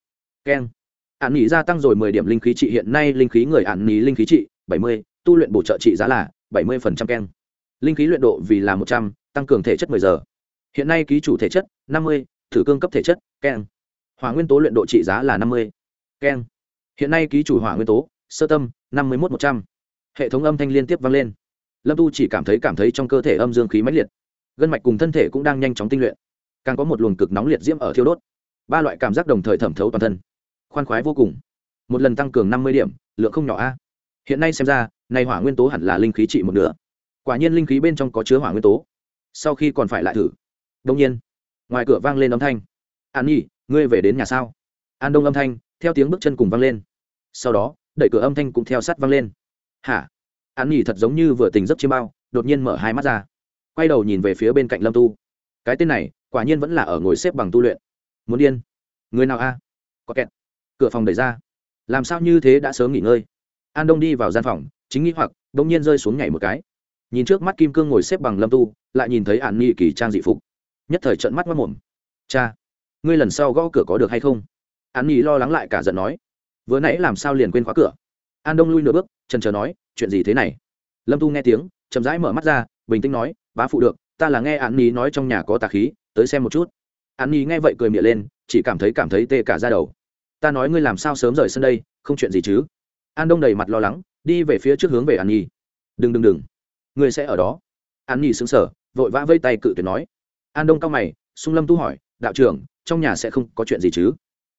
keng. An nhi gia tăng rồi mười điểm linh khí trị, hiện nay linh khí người an nhi linh khí trị, bảy mươi, tu luyện bổ trợ trị giá là bảy mươi phần trăm keng. Linh khí luyện độ vì là một trăm, tăng cường thể chất mười giờ hiện nay ký chủ thể chất, năm mươi, thử cương cấp thể chất, keng. Hỏa nguyên tố luyện độ trị giá là năm mươi, keng. Hiện nay ký chủ hỏa nguyên tố, sơ tâm, năm mươi một một trăm. Hệ thống âm thanh liên tiếp vang lên. Lâm tu chỉ cảm thấy cảm thấy trong cơ thể âm dương khí mãnh liệt. Gân mạch cùng thân thể cũng đang nhanh chóng tinh luyện. Càng có một luồng cực nóng liệt diễm ở thiêu đốt. Ba loại cảm giác đồng thời thẩm thấu toàn thân. Khoan khoái vô cùng. Một lần tăng cường năm mươi điểm, lượng không nhỏ a. Hiện nay xem ra nay hỏa nguyên tố hẳn là linh khí trị một nửa. Quả nhiên linh khí bên trong có chứa hỏa nguyên tố. Sau khi còn phải lại thử đông nhiên, ngoài cửa vang lên âm thanh. An nhi, ngươi về đến nhà sao? An đông âm thanh theo tiếng bước chân cùng vang lên. Sau đó, đẩy cửa âm thanh cũng theo sát vang lên. Hả? An nhi thật giống như vừa tỉnh giấc chiêm bao, đột nhiên mở hai mắt ra. Quay đầu nhìn về phía bên cạnh lâm tu. Cái tên này, quả nhiên vẫn là ở ngồi xếp bằng tu luyện. Muốn điên. Người nào a? Có kẹt. Cửa phòng đẩy ra. Làm sao như thế đã sớm nghỉ ngơi? An đông đi vào gian phòng, chính nghĩ hoặc đ ỗ n g nhiên rơi xuống nhảy một cái. Nhìn trước mắt kim cương ngồi xếp bằng lâm tu, lại nhìn thấy an nhi kỳ trang dị phục nhất thời trận mắt mất mồm. Cha, ngươi lần sau gõ cửa có được hay không? An nhi lo lắng lại cả giận nói. Vừa nãy làm sao liền quên khóa cửa? An đông lui nửa bước trần trờ nói, chuyện gì thế này? Lâm tu nghe tiếng, chậm rãi mở mắt ra, bình tĩnh nói, bá phụ được, ta là nghe an nhi nói trong nhà có tà khí, tới xem một chút. An nhi nghe vậy cười miệng lên, chỉ cảm thấy cảm thấy tê cả ra đầu. Ta nói ngươi làm sao sớm rời sân đây, không chuyện gì chứ? An đông đầy mặt lo lắng, đi về phía trước hướng về an nhi. Đừng đừng đừng, ngươi sẽ ở đó. An nhi xứng sở vội vã vây tay cự tuyệt nói an đông cao mày, sung lâm tu hỏi, đạo trưởng, trong nhà sẽ không có chuyện gì chứ?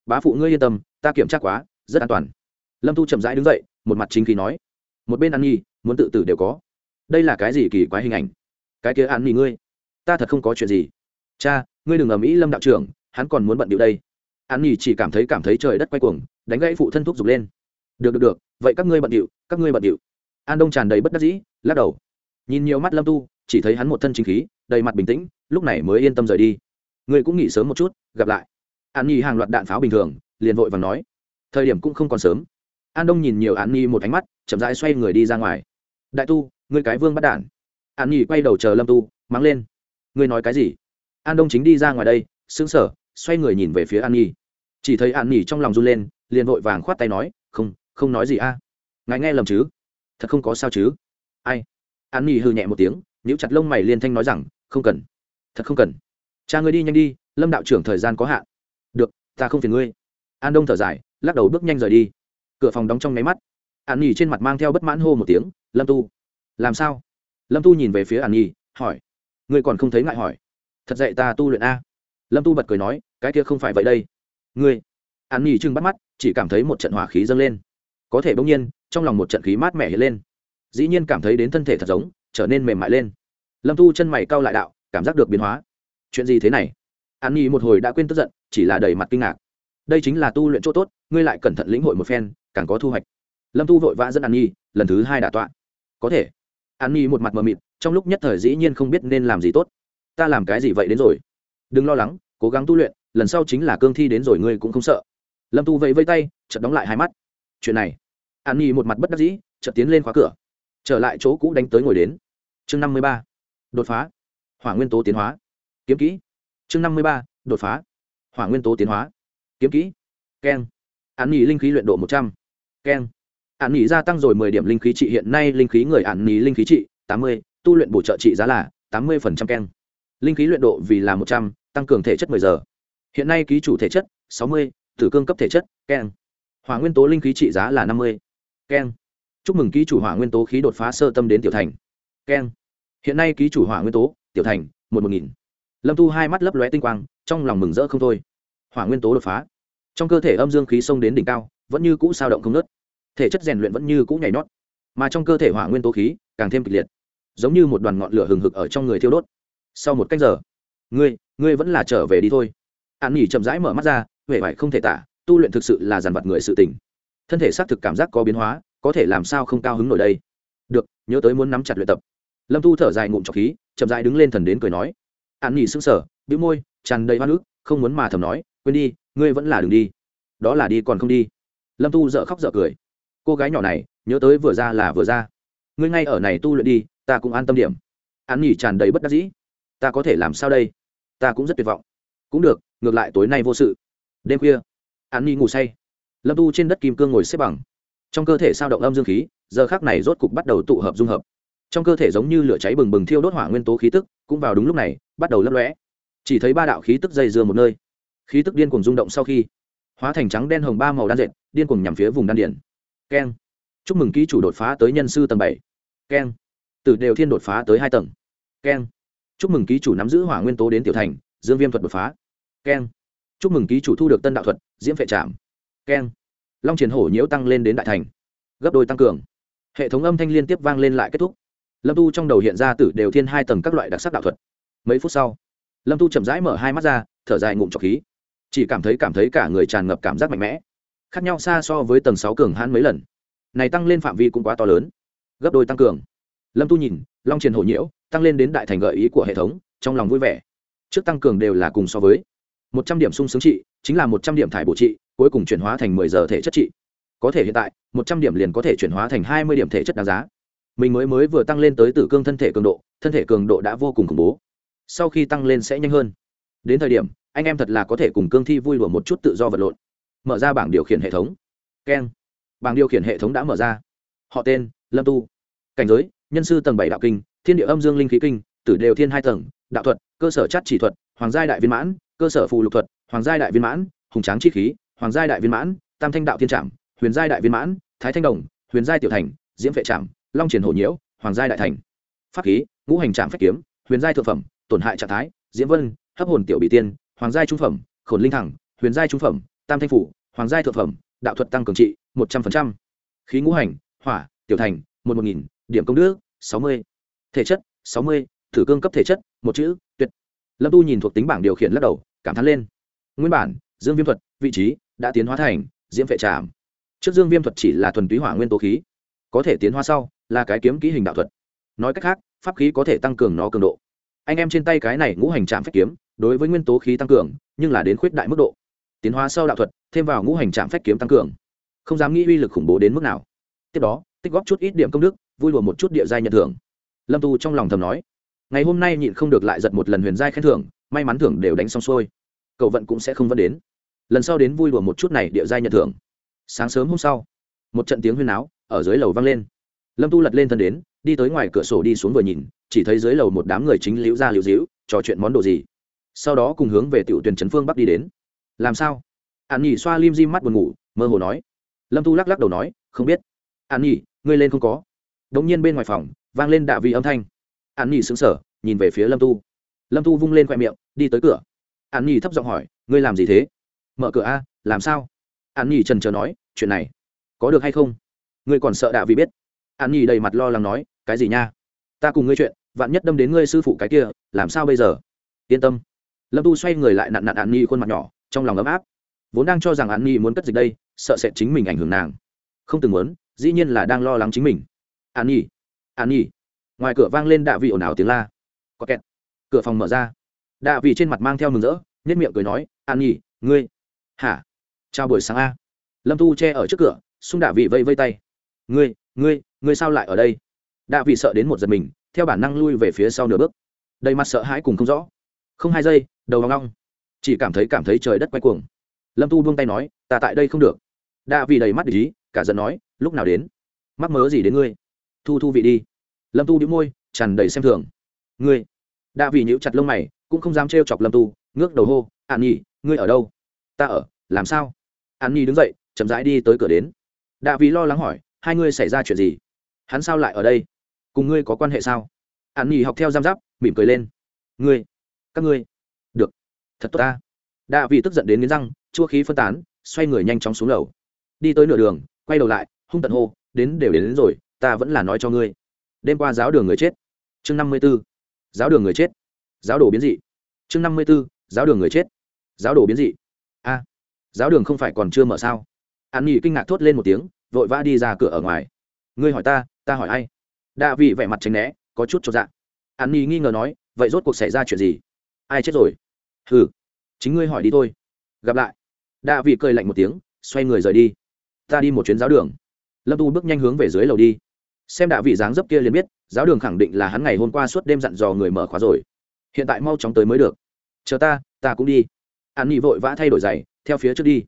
Bá phụ ngươi yên tâm, ta kiểm tra quá, rất an toàn. Lâm tu chậm rãi đứng dậy, một mặt chính khí nói, một bên ăn nhi, muốn tự tử đều có. Đây là cái gì kỳ quái hình ảnh? Cái kia ăn nhi ngươi, ta thật không có chuyện gì. Cha, ngươi đừng ở mỹ lâm đạo trưởng, hắn còn muốn bận điệu đây. An nhi chỉ cảm thấy cảm thấy trời đất quay cuồng, đánh gãy phụ thân thúc giục lên. Được được được, vậy các ngươi bận điệu, các ngươi bận điệu. An đông tràn đầy bất đắc dĩ, lắc đầu. Nhìn nhiều mắt lâm tu, chỉ thấy hắn một thân chính khí đầy mặt bình tĩnh, lúc này mới yên tâm rời đi. Ngươi cũng nghỉ sớm một chút, gặp lại. An nhi hàng loạt đạn pháo bình thường, liền vội và nói. Thời điểm cũng không còn sớm. An đông nhìn nhiều an nhi một ánh mắt, chậm rãi xoay người đi ra ngoài. Đại tu, ngươi cái vương bắt đản. An nhi quay đầu chờ lâm tu, mắng lên. Ngươi nói cái gì? An đông chính đi ra ngoài đây, sững sờ, xoay người nhìn về phía an nhi. Chỉ thấy an nhi trong lòng run lên, liền vội vàng khoát tay nói, không không nói gì a. Ngài nghe lầm chứ? Thật không có sao chứ? Ai? An nhi hư nhẹ một tiếng, nhíu chặt lông mày liên thanh nói rằng không cần. Thật không cần. Cha ngươi đi nhanh đi, lâm đạo trưởng thời gian có hạn. Được, ta không phiền ngươi. An đông thở dài, lắc đầu bước nhanh rời đi. Cửa phòng đóng trong nháy mắt. An nhi trên mặt mang theo bất mãn hô một tiếng, lâm tu, làm sao? Lâm tu nhìn về phía an nhi, hỏi, ngươi còn không thấy ngại hỏi? Thật dạy ta tu luyện a. Lâm tu bật cười nói, cái kia không phải vậy đây. Ngươi? An nhi trưng bắt mắt, chỉ cảm thấy một trận hỏa khí dâng lên. Có thể bỗng nhiên, trong lòng một trận khí mát mẻ hiện lên. Dĩ nhiên cảm thấy đến thân thể thật giống, trở nên mềm mại lên lâm Thu chân mày cau lại đạo, cảm giác được biến hóa. Chuyện gì thế này? An nhi một hồi đã quên tức giận, chỉ là đầy mặt kinh ngạc. Đây chính là tu luyện chỗ tốt, ngươi lại cẩn thận lĩnh hội một phen, càng có thu hoạch. Lâm Thu vội vã dẫn an nhi, lần thứ hai đả tọa. Có thể. An nhi một mặt mờ mịt, trong lúc nhất thời dĩ nhiên không biết nên làm gì tốt. Ta làm cái gì vậy đến rồi? Đừng lo lắng, cố gắng tu luyện, lần sau chính là cương thi đến rồi ngươi cũng không sợ. Lâm tu vẫy vây tay, chợt đóng lại hai mắt. Chuyện này. An nhi một mặt bất đắc dĩ, chợt tiến lên khóa cửa. Trở lại chỗ cũ đánh tới ngồi đến. Chương năm mươi ba đột phá. Hỏa nguyên tố tiến hóa. Kiếm kỹ. Chương năm mươi ba, đột phá. Hỏa nguyên tố tiến hóa. Kiếm kỹ. Keng. An nghỉ linh khí luyện độ một trăm. Keng. An nghỉ gia tăng rồi mười điểm linh khí trị, hiện nay linh khí người an nghỉ linh khí trị, tám mươi, tu luyện bổ trợ trị giá là tám mươi phần trăm keng. Linh khí luyện độ vì là một trăm, tăng cường thể chất mười giờ. Hiện nay ký chủ thể chất, sáu mươi tử cương cấp thể chất, keng. Hỏa nguyên tố linh khí trị giá là năm mươi, keng. Chúc mừng ký chủ hỏa nguyên tố khí đột phá sơ tâm đến tiểu thành, keng hiện nay ký chủ hỏa nguyên tố, tiểu thành, một một nghìn. Lâm tu hai mắt lấp lóe tinh quang, trong lòng mừng rỡ không thôi. Hỏa nguyên tố đột phá. Trong cơ thể âm dương khí xông đến đỉnh cao, vẫn như cũ sao động không nớt thể chất rèn luyện vẫn như cũ nhảy nhót. Mà trong cơ thể hỏa nguyên tố khí, càng thêm kịch liệt. Giống như một đoàn ngọn lửa hừng hực ở trong người thiêu đốt. Sau một cách giờ, ngươi ngươi vẫn là trở về đi thôi. An nghỉ chậm rãi mở mắt ra huệ vải không thể tả, tu luyện thực sự là dàn vặt người sự tình. Thân thể xác thực cảm giác có biến hóa, có thể làm sao không cao hứng nổi đây. Được, nhớ tới muốn nắm chặt luyện tập lâm tu thở dài ngụm trọc khí, chậm rãi đứng lên thần đến cười nói. An nghỉ sững sờ, bĩu môi, tràn đầy hoa nước không muốn mà thầm nói, quên đi, ngươi vẫn là đừng đi. Đó là đi còn không đi. Lâm tu dợ khóc dợ cười. Cô gái nhỏ này, nhớ tới vừa ra là vừa ra. Ngươi ngay ở này tu luyện đi, ta cũng an tâm điểm. An nghỉ tràn đầy bất đắc dĩ. Ta có thể làm sao đây? Ta cũng rất tuyệt vọng. Cũng được, ngược lại tối nay vô sự. Đêm khuya, an nghỉ ngủ say. Lâm tu trên đất kim cương ngồi xếp bằng. Trong cơ thể sao động âm dương khí, giờ khác này rốt cục bắt đầu tụ hợp dung hợp trong cơ thể giống như lửa cháy bừng bừng thiêu đốt hỏa nguyên tố khí tức, cũng vào đúng lúc này, bắt đầu lấp lóe. Chỉ thấy ba đạo khí tức dây dưa một nơi. Khí tức điên cuồng rung động sau khi, hóa thành trắng đen hồng ba màu đan dệt, điên cuồng nhằm phía vùng đan điển keng. Chúc mừng ký chủ đột phá tới nhân sư tầng bảy. Keng. Từ đều thiên đột phá tới hai tầng. Keng. Chúc mừng ký chủ nắm giữ hỏa nguyên tố đến tiểu thành, dương viêm thuật đột phá. Keng. Chúc mừng ký chủ thu được tân đạo thuật, diễm phệ trạm keng. Long triển hổ nhiễu tăng lên đến đại thành. Gấp đôi tăng cường. Hệ thống âm thanh liên tiếp vang lên lại kết thúc lâm tu trong đầu hiện ra tử đều thiên hai tầng các loại đặc sắc đạo thuật. Mấy phút sau, lâm tu chậm rãi mở hai mắt ra, thở dài ngụm trọc khí. Chỉ cảm thấy cảm thấy cả người tràn ngập cảm giác mạnh mẽ. Khác nhau xa so với tầng sáu cường hãn mấy lần. Này tăng lên phạm vi cũng quá to lớn. Gấp đôi tăng cường. Lâm tu nhìn, long triền hổ nhiễu, tăng lên đến đại thành gợi ý của hệ thống, trong lòng vui vẻ. Trước tăng cường đều là cùng so với. Một trăm điểm sung sướng trị, chính là một trăm điểm thải bổ trị, cuối cùng chuyển hóa thành mười giờ thể chất trị. Có thể hiện tại, một trăm điểm liền có thể chuyển hóa thành hai mươi điểm thể chất đáng giá mình mới mới vừa tăng lên tới tử cương thân thể cường độ, thân thể cường độ đã vô cùng khủng bố. Sau khi tăng lên sẽ nhanh hơn. Đến thời điểm, anh em thật là có thể cùng cương thi vui đùa một chút tự do vật lộn. Mở ra bảng điều khiển hệ thống. Keng. Bảng điều khiển hệ thống đã mở ra. Họ tên, lâm tu. Cảnh giới, nhân sư tầng bảy đạo kinh, thiên địa âm dương linh khí kinh, tử đều thiên hai tầng, đạo thuật, cơ sở chất chỉ thuật, hoàng giai đại viên mãn, cơ sở phù lục thuật, hoàng giai đại viên mãn, hùng tráng chi khí, hoàng giai đại viên mãn, tam thanh đạo thiên trạm huyền giai đại viên mãn, thái thanh đồng, huyền giai tiểu thành, diễm vệ trạm long triển hổ nhiễu, hoàng giai đại thành. Pháp khí, ngũ hành trạm phách kiếm, huyền giai thượng phẩm, tổn hại trạng thái, diễm vân, hấp hồn tiểu bị tiên, hoàng giai trung phẩm, khổn linh thẳng, huyền giai trung phẩm, tam thanh phủ, hoàng giai thượng phẩm, đạo thuật tăng cường trị, một trăm linh khí ngũ hành, hỏa, tiểu thành, một một nghìn, điểm công đức, sáu mươi. Thể chất, sáu mươi. Thử cương cấp thể chất, một chữ, tuyệt. Lâm tu nhìn thuộc tính bảng điều khiển lắc đầu, cảm thán lên. Nguyên bản, dương viêm thuật, vị trí, đã tiến hóa thành, diễm vệ tràm trước dương viêm thuật chỉ là thuần túy hỏa nguyên tố khí. Có thể tiến hóa sau là cái kiếm kỹ hình đạo thuật. Nói cách khác, pháp khí có thể tăng cường nó cường độ. Anh em trên tay cái này ngũ hành trạm phách kiếm, đối với nguyên tố khí tăng cường, nhưng là đến khuyết đại mức độ. Tiến hóa sau đạo thuật, thêm vào ngũ hành trạm phách kiếm tăng cường. Không dám nghĩ uy lực khủng bố đến mức nào. Tiếp đó, tích góp chút ít điểm công đức, vui lùa một chút địa giai nhận thưởng. Lâm tu trong lòng thầm nói, ngày hôm nay nhịn không được lại giật một lần huyền giai khen thưởng, may mắn thưởng đều đánh xong xuôi. Cậu vận cũng sẽ không vẫn đến. Lần sau đến vui lùa một chút này địa giai nhận thưởng. Sáng sớm hôm sau, một trận tiếng huyên áo ở dưới lầu vang lên lâm tu lật lên thân đến, đi tới ngoài cửa sổ đi xuống vừa nhìn, chỉ thấy dưới lầu một đám người chính liễu ra liễu dĩu, trò chuyện món đồ gì. Sau đó cùng hướng về tiểu tuyển trấn phương bắc đi đến. Làm sao? An nhỉ xoa lim di mắt buồn ngủ, mơ hồ nói. Lâm tu lắc lắc đầu nói, không biết. An nhỉ ngươi lên không có. Đ ỗ n g nhiên bên ngoài phòng, vang lên đạ vị âm thanh. An nhỉ xứng sở nhìn về phía lâm tu. Lâm tu vung lên khoe miệng, đi tới cửa. An nhỉ thấp giọng hỏi, ngươi làm gì thế? Mở cửa a, làm sao? An nhỉ trần trờ nói, chuyện này có được hay không? Ngươi còn sợ đạ vị biết? An Nhi đầy mặt lo lắng nói, cái gì nha? Ta cùng ngươi chuyện, vạn nhất đâm đến ngươi sư phụ cái kia, làm sao bây giờ? Yên tâm. Lâm tu xoay người lại nặn nặn an Nhi khuôn mặt nhỏ, trong lòng ấm áp. Vốn đang cho rằng an nhi muốn cất dịch đây, sợ sẽ chính mình ảnh hưởng nàng. Không từng muốn, dĩ nhiên là đang lo lắng chính mình. An nhi an nhi. Ngoài cửa vang lên đạ vị ồn ào tiếng la. Có kẹt. Cửa phòng mở ra. Đạ vị trên mặt mang theo mừng rỡ nhất miệng cười nói, an nhi, ngươi. Hả? Chào buổi sáng a. Lâm tu che ở trước cửa, xung đạ vị vây vây tay. Ngươi ngươi ngươi sao lại ở đây? Đạ vị sợ đến một giật mình, theo bản năng lui về phía sau nửa bước. Đầy mặt sợ hãi cùng không rõ. Không hai giây, đầu hoang long chỉ cảm thấy cảm thấy trời đất quay cuồng. Lâm tu buông tay nói, ta tại đây không được. Đa vì đầy mắt để ý, cả giận nói, lúc nào đến? Mắc mớ gì đến ngươi? Thu thu vị đi. Lâm tu đĩu môi, tràn đầy xem thường. Ngươi? Đa vì nhíu chặt lông mày, cũng không dám trêu chọc lâm tu, ngước đầu hô, an nhi, ngươi ở đâu? Ta ở, làm sao? An nhi đứng dậy, chậm rãi đi tới cửa đến. Đa vì lo lắng hỏi hai ngươi xảy ra chuyện gì? Hắn sao lại ở đây? Cùng ngươi có quan hệ sao? Hắn nghỉ học theo giam giáp mỉm cười lên. Ngươi các ngươi. Được. Thật tốt ta. Đạ vị tức giận đến nghiến răng chua khí phân tán xoay người nhanh chóng xuống lầu. Đi tới nửa đường quay đầu lại hung tận hô đến đều đến, đến rồi ta vẫn là nói cho ngươi. Đêm qua giáo đường người chết. Chương năm mươi b ố giáo đường người chết. Giáo đồ biến dị. Chương năm mươi b ố giáo đường người chết. Giáo đồ biến dị. A. Giáo đường không phải còn chưa mở sao? An nghỉ kinh ngạc thốt lên một tiếng vội vã đi ra cửa ở ngoài. Ngươi hỏi ta ta hỏi ai? Đạ vị vẻ mặt tránh né, có chút cho dạ. An nhị nghi ngờ nói, vậy rốt cuộc xảy ra chuyện gì? Ai chết rồi? Hừ, chính ngươi hỏi đi thôi. Gặp lại. Đạ vị cười lạnh một tiếng, xoay người rời đi. Ta đi một chuyến giáo đường. Lâm tu bước nhanh hướng về dưới lầu đi. Xem đạ vị dáng dấp kia liền biết, giáo đường khẳng định là hắn ngày hôm qua suốt đêm dặn dò người mở khóa rồi. Hiện tại mau chóng tới mới được. Chờ ta ta cũng đi. An ni vội vã thay đổi giày, theo phía trước đi.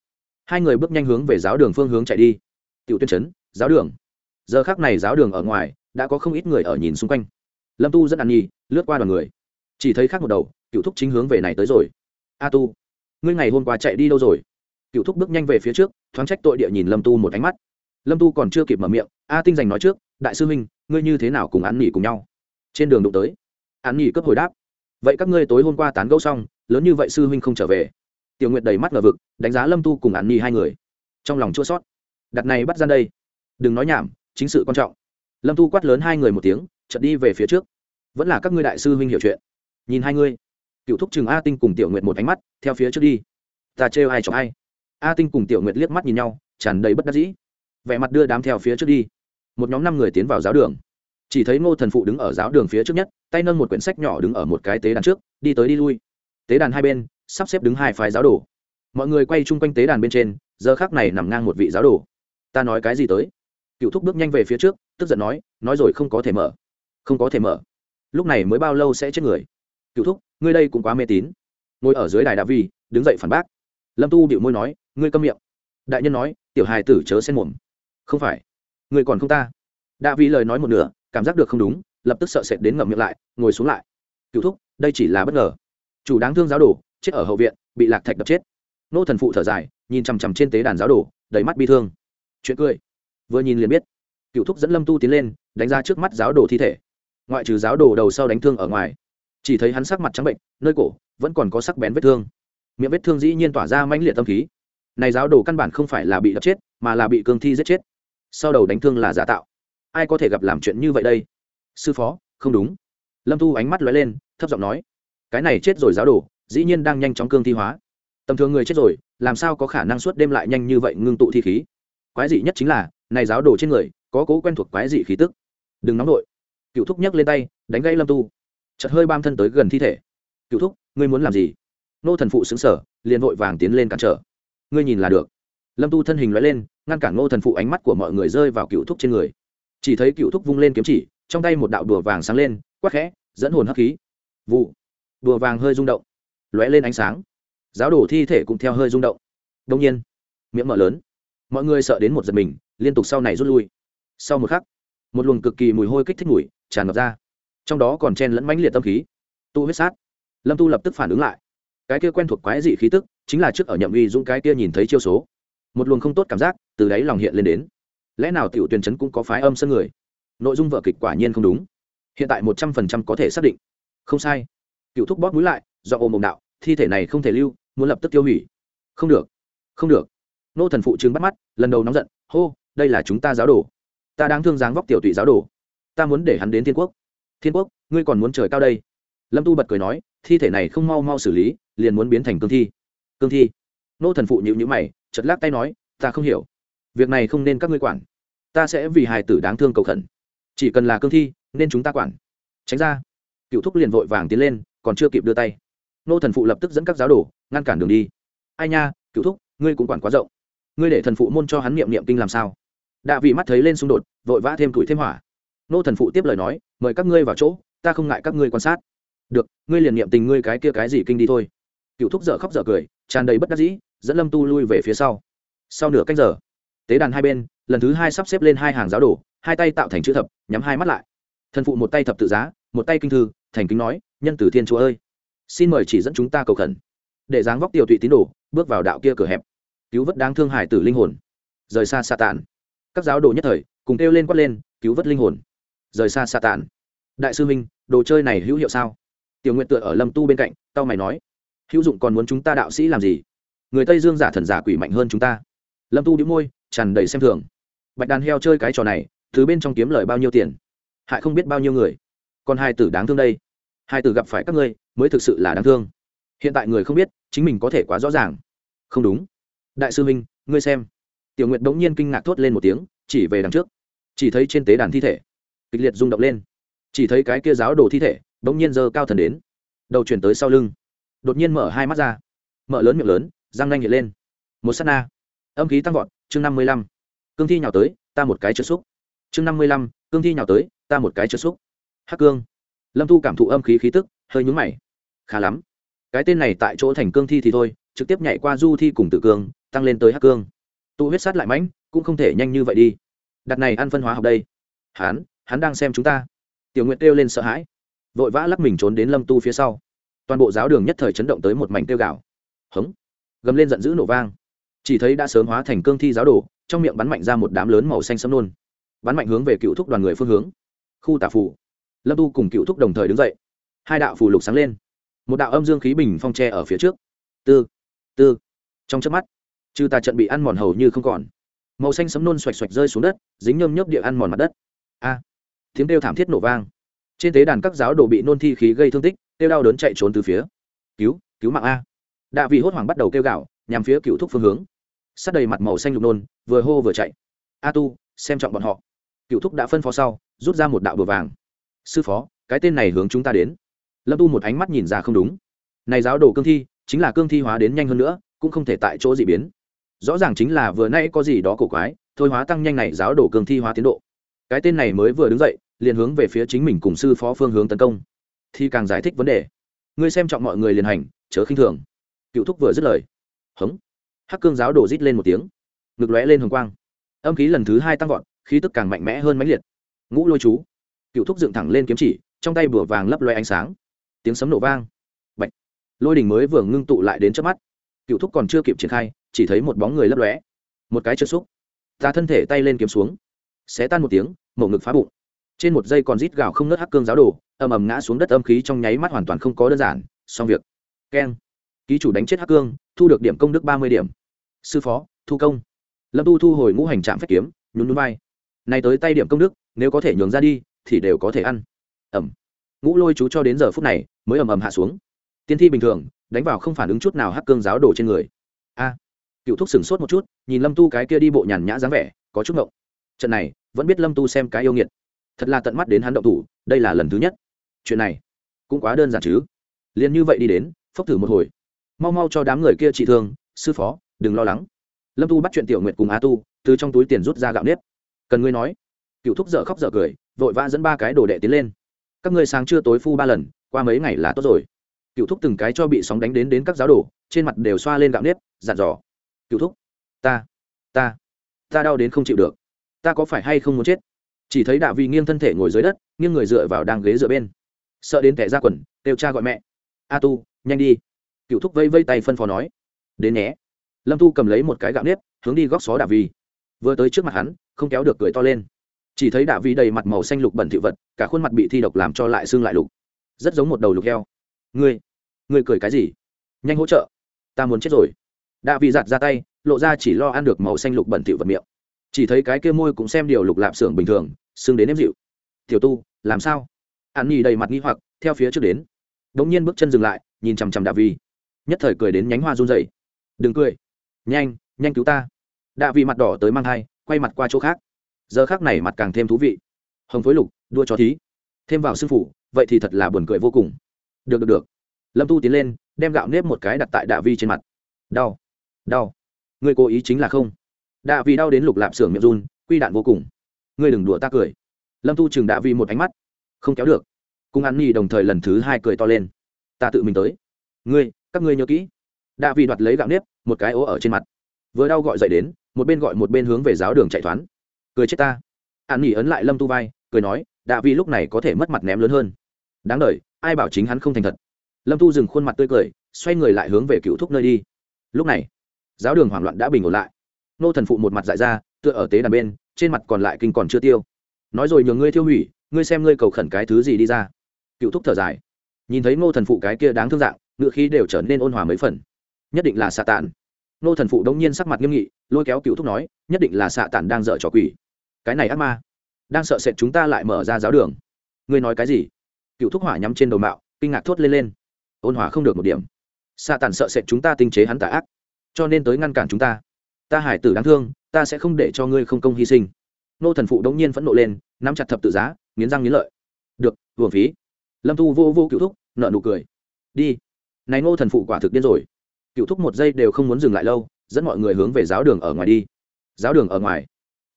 Hai người bước nhanh hướng về giáo đường phương hướng chạy đi tiểu tuyên chấn, giáo đường. Giờ khác này giáo đường ở ngoài, đã có không ít người ở nhìn xung quanh. Lâm tu dẫn ăn nhi, lướt qua đoàn người. Chỉ thấy khác một đầu, cựu thúc chính hướng về này tới rồi. A tu, ngươi ngày hôm qua chạy đi đâu rồi? Cựu thúc bước nhanh về phía trước, thoáng trách tội địa nhìn lâm tu một ánh mắt. Lâm tu còn chưa kịp mở miệng, a tinh giành nói trước, đại sư huynh, ngươi như thế nào cùng ăn nghỉ cùng nhau? Trên đường đụng tới ăn nghỉ cấp hồi đáp, vậy các ngươi tối hôm qua tán gẫu xong, lớn như vậy sư huynh không trở về. Tiểu nguyệt đầy mắt ngờ vực, đánh giá lâm tu cùng ăn nghỉ hai người. Trong lòng chua sót đặt này bắt gian đây. Đừng nói nhảm, chính sự quan trọng. Lâm thu quát lớn hai người một tiếng chật đi về phía trước. Vẫn là các ngươi đại sư huynh hiểu chuyện. Nhìn hai ngươi. Cựu thúc chừng a tinh cùng tiểu nguyệt một ánh mắt, theo phía trước đi. Ta trêu ai cho ai. A tinh cùng tiểu nguyệt liếc mắt nhìn nhau, tràn đầy bất đắc dĩ. Vẻ mặt đưa đám theo phía trước đi. Một nhóm năm người tiến vào giáo đường. Chỉ thấy ngô thần phụ đứng ở giáo đường phía trước nhất, tay nâng một quyển sách nhỏ đứng ở một cái tế đàn trước, đi tới đi lui. Tế đàn hai bên, sắp xếp đứng hai phái giáo đồ. Mọi người quay chung quanh tế đàn bên trên, giờ khác này nằm ngang một vị giáo đồ ta nói cái gì tới? Cựu thúc bước nhanh về phía trước, tức giận nói nói rồi không có thể mở. Không có thể mở. Lúc này mới bao lâu sẽ chết người? Cựu thúc, ngươi đây cũng quá mê tín. Ngồi ở dưới đài đà vi, đứng dậy phản bác. Lâm tu điệu môi nói, ngươi câm miệng. Đại nhân nói, tiểu hài tử chớ xen mồm. Không phải. Ngươi còn không ta. Đạ vi lời nói một nửa, cảm giác được không đúng, lập tức sợ sệt đến ngậm miệng lại, ngồi xuống lại. Cựu thúc, đây chỉ là bất ngờ. Chủ đáng thương giáo đồ, chết ở hậu viện, bị lạc thạch đập chết. Nô thần phụ thở dài, nhìn chằm chằm trên tế đàn giáo đồ, đầy mắt bi thương chuyện cười. Vừa nhìn liền biết. Cựu thúc dẫn lâm tu tiến lên, đánh ra trước mắt giáo đồ thi thể. Ngoại trừ giáo đồ đầu sau đánh thương ở ngoài, chỉ thấy hắn sắc mặt trắng bệnh, nơi cổ vẫn còn có sắc bén vết thương. Miệng vết thương dĩ nhiên tỏa ra mãnh liệt tâm khí. Này giáo đồ căn bản không phải là bị đập chết, mà là bị cương thi giết chết. Sau đầu đánh thương là giả tạo. Ai có thể gặp làm chuyện như vậy đây? Sư phó, không đúng. Lâm thu ánh mắt lóe lên, thấp giọng nói, cái này chết rồi giáo đồ, dĩ nhiên đang nhanh chóng cương thi hóa. Tầm thường người chết rồi, làm sao có khả năng suốt đêm lại nhanh như vậy ngưng tụ thi khí? Quái dị nhất chính là, này giáo đồ trên người, có cố quen thuộc quái dị khí tức. Đừng nóng nổi cựu thúc nhấc lên tay, đánh gãy lâm tu. Chật hơi bam thân tới gần thi thể. Cựu thúc, ngươi muốn làm gì? Nô thần phụ xứng sở liền vội vàng tiến lên cản trở. Ngươi nhìn là được. Lâm tu thân hình loại lên, ngăn cản nô thần phụ ánh mắt của mọi người rơi vào cựu thúc trên người. Chỉ thấy cựu thúc vung lên kiếm chỉ, trong tay một đạo đùa vàng sáng lên, quắc khẽ, dẫn hồn hấp khí. Vụ. Đùa vàng hơi rung động, lóe lên ánh sáng. Giáo đổ thi thể cũng theo hơi rung động. Đông nhiên, miệng mở lớn mọi người sợ đến một giật mình, liên tục sau này rút lui. Sau một khắc, một luồng cực kỳ mùi hôi kích thích mùi tràn ngập ra. Trong đó còn chen lẫn mãnh liệt tâm khí. Tu huyết sát. Lâm tu lập tức phản ứng lại. Cái kia quen thuộc quái dị khí tức chính là trước ở nhậm uy dũng cái kia nhìn thấy chiêu số. Một luồng không tốt cảm giác từ đáy lòng hiện lên đến. Lẽ nào tiểu tuyển chấn cũng có phái âm sân người? Nội dung vợ kịch quả nhiên không đúng. Hiện tại một trăm phần trăm có thể xác định. Không sai. Cựu thúc bóp mũi lại do ôm mộng đạo, thi thể này không thể lưu, muốn lập tức tiêu hủy. Không được. Không được nô thần phụ chứng bắt mắt, lần đầu nóng giận, hô, đây là chúng ta giáo đồ. Ta đang thương dáng vóc tiểu tụy giáo đồ. Ta muốn để hắn đến thiên quốc. Thiên quốc, ngươi còn muốn trời cao đây? Lâm tu bật cười nói, thi thể này không mau mau xử lý, liền muốn biến thành cương thi. Cương thi? Nô thần phụ nhịu nhữ mày chật lát tay nói, ta không hiểu. Việc này không nên các ngươi quản. Ta sẽ vì hài tử đáng thương cầu khẩn. Chỉ cần là cương thi, nên chúng ta quản. Tránh ra, cựu thúc liền vội vàng tiến lên, còn chưa kịp đưa tay. Nô thần phụ lập tức dẫn các giáo đồ, ngăn cản đường đi. Ai nha, cựu thúc, ngươi cũng quản quá rộng ngươi để thần phụ môn cho hắn niệm niệm kinh làm sao? Đạ vị mắt thấy lên xung đột, vội vã thêm tuổi thêm hỏa. Nô thần phụ tiếp lời nói, mời các ngươi vào chỗ, ta không ngại các ngươi quan sát. Được, ngươi liền niệm tình ngươi cái kia cái gì kinh đi thôi. Cựu thúc dở khóc dở cười, tràn đầy bất đắc dĩ, dẫn lâm tu lui về phía sau. Sau nửa cách giờ, tế đàn hai bên, lần thứ hai sắp xếp lên hai hàng giáo đồ, hai tay tạo thành chữ thập, nhắm hai mắt lại. Thần phụ một tay thập tự giá, một tay kinh thư, thành kính nói, nhân tử thiên chúa ơi, xin mời chỉ dẫn chúng ta cầu khẩn. Để dáng vóc tiểu tụy tín đồ, bước vào đạo kia cửa hẹp cứu vớt đáng thương hải tử linh hồn. Rời xa xa tàn các giáo đồ nhất thời, cùng kêu lên quát lên, cứu vớt linh hồn. Rời xa xa tàn đại sư minh, đồ chơi này hữu hiệu sao? Tiểu nguyện tựa ở lâm tu bên cạnh tao mày nói. Hữu dụng còn muốn chúng ta đạo sĩ làm gì? Người tây dương giả thần giả quỷ mạnh hơn chúng ta. Lâm tu đĩu môi, tràn đầy xem thường. Bạch đàn heo chơi cái trò này, thứ bên trong kiếm lời bao nhiêu tiền? Hại không biết bao nhiêu người. Còn hai tử đáng thương đây. Hai tử gặp phải các ngươi, mới thực sự là đáng thương. Hiện tại người không biết, chính mình có thể quá rõ ràng. Không đúng đại sư minh ngươi xem. Tiểu nguyệt bỗng nhiên kinh ngạc thốt lên một tiếng, chỉ về đằng trước. Chỉ thấy trên tế đàn thi thể, kịch liệt rung động lên. Chỉ thấy cái kia giáo đồ thi thể bỗng nhiên giơ cao thần đến, đầu chuyển tới sau lưng. Đột nhiên mở hai mắt ra, mở lớn miệng lớn, răng nanh hiện lên. Một s á t na. Âm khí tăng vọt, chương năm mươi lăm. Cương thi nhào tới, ta một cái trợ xúc. Chương năm mươi lăm, cương thi nhào tới, ta một cái trợ xúc. Hắc cương. Lâm thu cảm thụ âm khí khí tức, hơi nhúng mày. Khá lắm. Cái tên này tại chỗ thành cương thi thì thôi, trực tiếp nhảy qua du thi cùng tử cương tăng lên tới hắc cương. Tụ huyết sát lại mãnh, cũng không thể nhanh như vậy đi. Đặt này ăn phân hóa học đây. Hắn hắn đang xem chúng ta. Tiểu nguyện kêu lên sợ hãi. Vội vã lắc mình trốn đến lâm tu phía sau. Toàn bộ giáo đường nhất thời chấn động tới một mảnh tiêu gạo hống. Gầm lên giận dữ nổ vang. Chỉ thấy đã sớm hóa thành cương thi giáo đồ, trong miệng bắn mạnh ra một đám lớn màu xanh sâm nôn. Bắn mạnh hướng về cựu thúc đoàn người phương hướng. Khu tả phủ. Lâm tu cùng cựu thúc đồng thời đứng dậy. Hai đạo phù lục sáng lên. Một đạo âm dương khí bình phong tre ở phía trước. Tư. Tư. Trong chớp mắt chư tà trận bị ăn mòn hầu như không còn. Màu xanh sấm nôn xoạch xoạch rơi xuống đất, dính nhơm nhớp địa ăn mòn mặt đất. A! Tiếng kêu thảm thiết nổ vang. Trên tế đàn các giáo đồ bị nôn thi khí gây thương tích, kêu đau đớn chạy trốn từ phía. Cứu cứu mạng a! Đạ vị hốt hoảng bắt đầu kêu gạo nhằm phía cựu thúc phương hướng. Sát đầy mặt màu xanh lục nôn, vừa hô vừa chạy. A tu, xem trọng bọn họ. Cựu thúc đã phân phó sau, rút ra một đạo bừa vàng. Sư phó, cái tên này hướng chúng ta đến. Lâm tu một ánh mắt nhìn ra không đúng. Này giáo đồ cương thi, chính là cương thi hóa đến nhanh hơn nữa, cũng không thể tại chỗ dị biến rõ ràng chính là vừa nãy có gì đó cổ quái, thôi hóa tăng nhanh này giáo đổ cường thi hóa tiến độ. Cái tên này mới vừa đứng dậy, liền hướng về phía chính mình cùng sư phó phương hướng tấn công. Thì càng giải thích vấn đề. Ngươi xem trọng mọi người liền hành, chớ khinh thường. Cựu thúc vừa dứt lời. Hống. Hắc cương giáo đổ rít lên một tiếng. Ngực lóe lên hồng quang. Âm khí lần thứ hai tăng vọt, khí tức càng mạnh mẽ hơn mãnh liệt. Ngũ lôi chú. Cựu thúc dựng thẳng lên kiếm chỉ, trong tay bửa vàng lấp loe ánh sáng. Tiếng sấm nổ vang. Bạch. lôi đỉnh mới vừa ngưng tụ lại đến trước mắt. Cựu thúc còn chưa kịp triển khai chỉ thấy một bóng người lấp lóe. Một cái trượt xúc. Ta thân thể tay lên kiếm xuống. Xé tan một tiếng mổ ngực phá bụng. Trên một giây còn rít gào không nớt hắc cương giáo đồ, ầm ầm ngã xuống đất âm khí trong nháy mắt hoàn toàn không có đơn giản. Xong việc. Keng. Ký chủ đánh chết hắc cương, thu được điểm công đức ba mươi điểm. Sư phó, thu công. Lâm tu thu hồi ngũ hành trạm phép kiếm, nhún núi bay này tới tay điểm công đức, nếu có thể nhường ra đi, thì đều có thể ăn. Ẩm ngũ lôi chú cho đến giờ phút này, mới ầm ầm hạ xuống. Tiên thi bình thường, đánh vào không phản ứng chút nào hắc cương giáo đổ trên người cựu thúc sửng sốt một chút, nhìn lâm tu cái kia đi bộ nhàn nhã dáng vẻ, có chút ngộng. Trận này, vẫn biết lâm tu xem cái yêu nghiệt. Thật là tận mắt đến hắn động thủ, đây là lần thứ nhất. Chuyện này, cũng quá đơn giản chứ. Liền như vậy đi đến, phốc thử một hồi. Mau mau cho đám người kia trị thương, sư phó, đừng lo lắng. Lâm tu bắt chuyện tiểu nguyệt cùng a tu, từ trong túi tiền rút ra gạo nếp. Cần ngươi nói. Cựu thúc dở khóc dở cười, vội vã dẫn ba cái đồ đệ tiến lên. Các ngươi sáng trưa tối phu ba lần, qua mấy ngày là tốt rồi. Cựu thúc từng cái cho bị sóng đánh đến đến các giáo đồ, trên mặt đều xoa lên gạo nếp, dặn dò cựu thúc. Ta ta ta đau đến không chịu được. Ta có phải hay không muốn chết? Chỉ thấy đạo vi nghiêng thân thể ngồi dưới đất, nghiêng người dựa vào đang ghế dựa bên. Sợ đến tẻ ra quần, kêu cha gọi mẹ. A tu, nhanh đi. Cựu thúc vây vây tay phân phó nói. Đến nhé. Lâm tu cầm lấy một cái gạo nếp, hướng đi góc xó đạo vi vừa tới trước mặt hắn, không kéo được cười to lên. Chỉ thấy đạo vi đầy mặt màu xanh lục bẩn thiệu vật, cả khuôn mặt bị thi độc làm cho lại xương lại lục. Rất giống một đầu lục heo. Ngươi ngươi cười cái gì? Nhanh hỗ trợ. Ta muốn chết rồi đã vi giặt ra tay, lộ ra chỉ lo ăn được màu xanh lục bẩn thiệu vật miệng. Chỉ thấy cái kia môi cũng xem điều lục lạp xưởng bình thường xương đến nếm dịu. Tiểu tu, làm sao? An nhi đầy mặt nghi hoặc, theo phía trước đến. Đ ỗ n g nhiên bước chân dừng lại, nhìn chằm chằm đạ vi. Nhất thời cười đến nhánh hoa run dậy đừng cười. Nhanh nhanh cứu ta. Đạ vi mặt đỏ tới mang thai, quay mặt qua chỗ khác. Giờ khác này mặt càng thêm thú vị. Hồng phối lục, đua cho thí. Thêm vào sư phụ, vậy thì thật là buồn cười vô cùng. Được được được. Lâm tu tiến lên, đem gạo nếp một cái đặt tại đạ vi trên mặt. Đau đau. Người cố ý chính là không. Đạ vi đau đến lục lạp xưởng miệng run, quy đạn vô cùng. Ngươi đừng đùa ta cười. Lâm tu chừng đạ vi một ánh mắt. Không kéo được. Cùng ăn nhi đồng thời lần thứ hai cười to lên. Ta tự mình tới. Ngươi, các ngươi nhớ kỹ. Đạ vi đoạt lấy gạo nếp, một cái ố ở trên mặt. Vừa đau gọi dậy đến, một bên gọi một bên hướng về giáo đường chạy thoán. Cười chết ta. An nhi ấn lại lâm tu vai, cười nói, đạ vi lúc này có thể mất mặt ném lớn hơn. Đáng đ ai bảo chính hắn không thành thật. Lâm tu dừng khuôn mặt tươi cười, xoay người lại hướng về cựu thúc nơi đi. Lúc này giáo đường hoảng loạn đã bình ổn lại. Nô thần phụ một mặt dại ra, tựa ở tế đàn bên, trên mặt còn lại kinh còn chưa tiêu. Nói rồi nhường ngươi thiêu hủy, ngươi xem ngươi cầu khẩn cái thứ gì đi ra. Cựu thúc thở dài. Nhìn thấy ngô thần phụ cái kia đáng thương dạng, ngựa khí đều trở nên ôn hòa mấy phần. Nhất định là xạ tản. ngô thần phụ đống nhiên sắc mặt nghiêm nghị, lôi kéo cựu thúc nói, nhất định là xạ tản đang dở trò quỷ. Cái này ác ma, đang sợ sệt chúng ta lại mở ra giáo đường. Ngươi nói cái gì? Cựu thúc hỏa nhắm trên đầu mạo, kinh ngạc thốt lên lên. Ôn hòa không được một điểm. Xạ tản sợ sệt chúng ta tinh chế hắn tà ác cho nên tới ngăn cản chúng ta. Ta hải tử đáng thương, ta sẽ không để cho ngươi không công hy sinh. Nô thần phụ đống nhiên phẫn nộ lên, nắm chặt thập tự giá, nghiến răng nghiến lợi. Được, hưởng phí. Lâm thu vô vô cựu thúc nợ nụ cười. Đi. Này nô thần phụ quả thực điên rồi. Cựu thúc một giây đều không muốn dừng lại lâu, dẫn mọi người hướng về giáo đường ở ngoài đi. Giáo đường ở ngoài.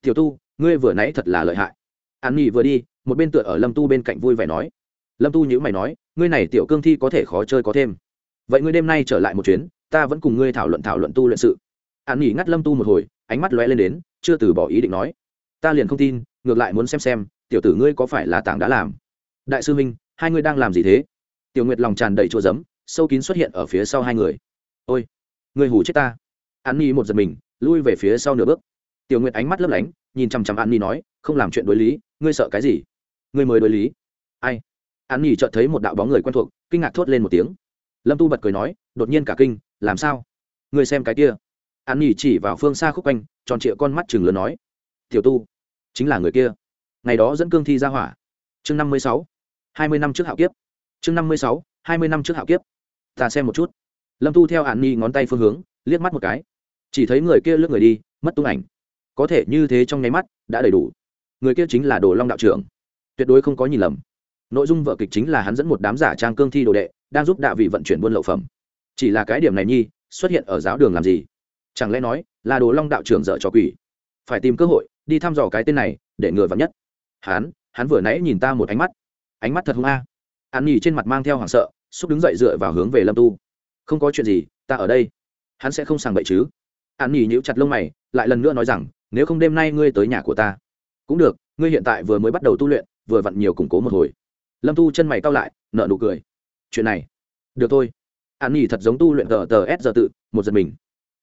Tiểu tu, ngươi vừa nãy thật là lợi hại. An nghỉ vừa đi, một bên tựa ở lâm tu bên cạnh vui vẻ nói. Lâm tu nhữ mày nói, ngươi này tiểu cương thi có thể khó chơi có thêm. Vậy ngươi đêm nay trở lại một chuyến ta vẫn cùng ngươi thảo luận thảo luận tu luyện sự. An nghỉ ngắt lâm tu một hồi, ánh mắt lóe lên đến, chưa từ bỏ ý định nói. Ta liền không tin, ngược lại muốn xem xem, tiểu tử ngươi có phải là tảng đã làm. Đại sư minh hai ngươi đang làm gì thế? Tiểu nguyệt lòng tràn đầy chỗ giấm, sâu kín xuất hiện ở phía sau hai người. Ôi người hù chết ta. An ni một giật mình, lui về phía sau nửa bước. Tiểu nguyệt ánh mắt lấp lánh, nhìn chằm chằm an ni nói, không làm chuyện đối lý, ngươi sợ cái gì? Ngươi mới đối lý. Ai? An ni chợt thấy một đạo bóng người quen thuộc, kinh ngạc thốt lên một tiếng. Lâm tu bật cười nói đột nhiên cả kinh, làm sao? Người xem cái kia. An nhỉ chỉ vào phương xa khúc quanh, tròn trịa con mắt chừng lớn nói, tiểu tu, chính là người kia. Ngày đó dẫn cương thi ra hỏa. Chương năm mươi sáu, hai mươi năm trước hạo kiếp. Chương năm mươi sáu, hai mươi năm trước hạo kiếp. Ta xem một chút. Lâm tu theo an ni ngón tay phương hướng, liếc mắt một cái. Chỉ thấy người kia lướt người đi, mất tung ảnh. Có thể như thế trong nháy mắt, đã đầy đủ. Người kia chính là đồ long đạo trưởng. Tuyệt đối không có nhìn lầm. Nội dung vợ kịch chính là hắn dẫn một đám giả trang cương thi đồ đệ, đang giúp đạo vị vận chuyển buôn lậu phẩm chỉ là cái điểm này nhi, xuất hiện ở giáo đường làm gì? Chẳng lẽ nói là đồ long đạo trưởng dở cho quỷ? Phải tìm cơ hội đi thăm dò cái tên này để ngừa vắn nhất. Hắn hắn vừa nãy nhìn ta một ánh mắt. Ánh mắt thật hung a. À. hắn nhì trên mặt mang theo hoảng sợ, xúc đứng dậy dựa vào hướng về lâm tu. Không có chuyện gì, ta ở đây. Hắn sẽ không sàng bậy chứ. Hắn nhì nhíu chặt lông mày, lại lần nữa nói rằng, nếu không đêm nay ngươi tới nhà của ta. Cũng được, ngươi hiện tại vừa mới bắt đầu tu luyện, vừa vặn nhiều củng cố một hồi. Lâm tu chân mày cao lại nợ nụ cười. Chuyện này. Được thôi. An nghỉ thật giống tu luyện tờ tờ s giờ tự, một giật mình.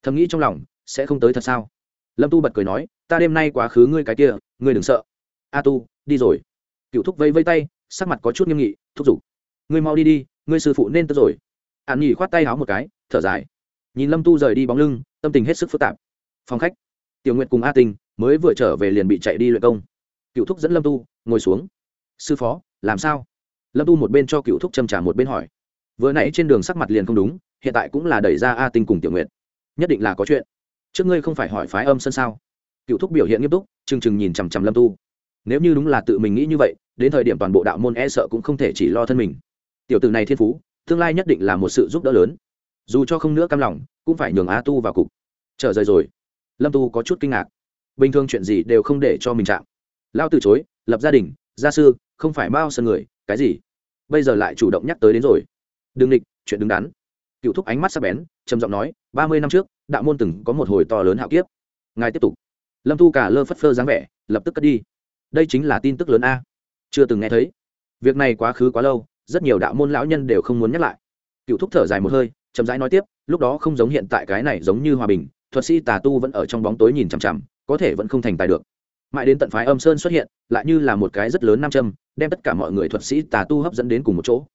Thầm nghĩ trong lòng, sẽ không tới thật sao? Lâm tu bật cười nói, ta đêm nay quá khứ ngươi cái kia, ngươi đừng sợ. A tu, đi rồi. Cựu thúc vây vây tay, sắc mặt có chút nghiêm nghị, thúc giục, ngươi mau đi đi, ngươi sư phụ nên tới rồi. An nghỉ khoát tay háo một cái, thở dài. Nhìn lâm tu rời đi bóng lưng, tâm tình hết sức phức tạp. Phòng khách, tiểu nguyệt cùng a tinh mới vừa trở về liền bị chạy đi luyện công. Cựu thúc dẫn lâm tu ngồi xuống. Sư phó, làm sao? Lâm tu một bên cho cựu thúc châm trả một bên hỏi vừa nãy trên đường sắc mặt liền không đúng, hiện tại cũng là đẩy ra a tinh cùng tiểu nguyệt. Nhất định là có chuyện. Trước ngươi không phải hỏi phái âm sân sao? Cựu thúc biểu hiện nghiêm túc, chừng chừng nhìn chằm chằm lâm tu. Nếu như đúng là tự mình nghĩ như vậy, đến thời điểm toàn bộ đạo môn e sợ cũng không thể chỉ lo thân mình. Tiểu tử này thiên phú, tương lai nhất định là một sự giúp đỡ lớn. Dù cho không nữa cam lòng, cũng phải nhường a tu vào cục. Trở rời rồi. Lâm tu có chút kinh ngạc. Bình thường chuyện gì đều không để cho mình chạm. Lao từ chối, lập gia đình, gia sư, không phải bao sân người, cái gì? Bây giờ lại chủ động nhắc tới đến rồi đừng địch chuyện đứng đắn. Cựu thúc ánh mắt sắc bén, trầm giọng nói, ba mươi năm trước, đạo môn từng có một hồi to lớn hạo kiếp. Ngài tiếp tục. Lâm thu cả lơ phất phơ dáng vẻ, lập tức cất đi. Đây chính là tin tức lớn a. Chưa từng nghe thấy. Việc này quá khứ quá lâu, rất nhiều đạo môn lão nhân đều không muốn nhắc lại. Cựu thúc thở dài một hơi, chậm rãi nói tiếp, lúc đó không giống hiện tại cái này giống như hòa bình, thuật sĩ tà tu vẫn ở trong bóng tối nhìn chằm chằm, có thể vẫn không thành tài được. Mãi đến tận phái âm sơn xuất hiện, lại như là một cái rất lớn nam châm, đem tất cả mọi người thuật sĩ tà tu hấp dẫn đến cùng một chỗ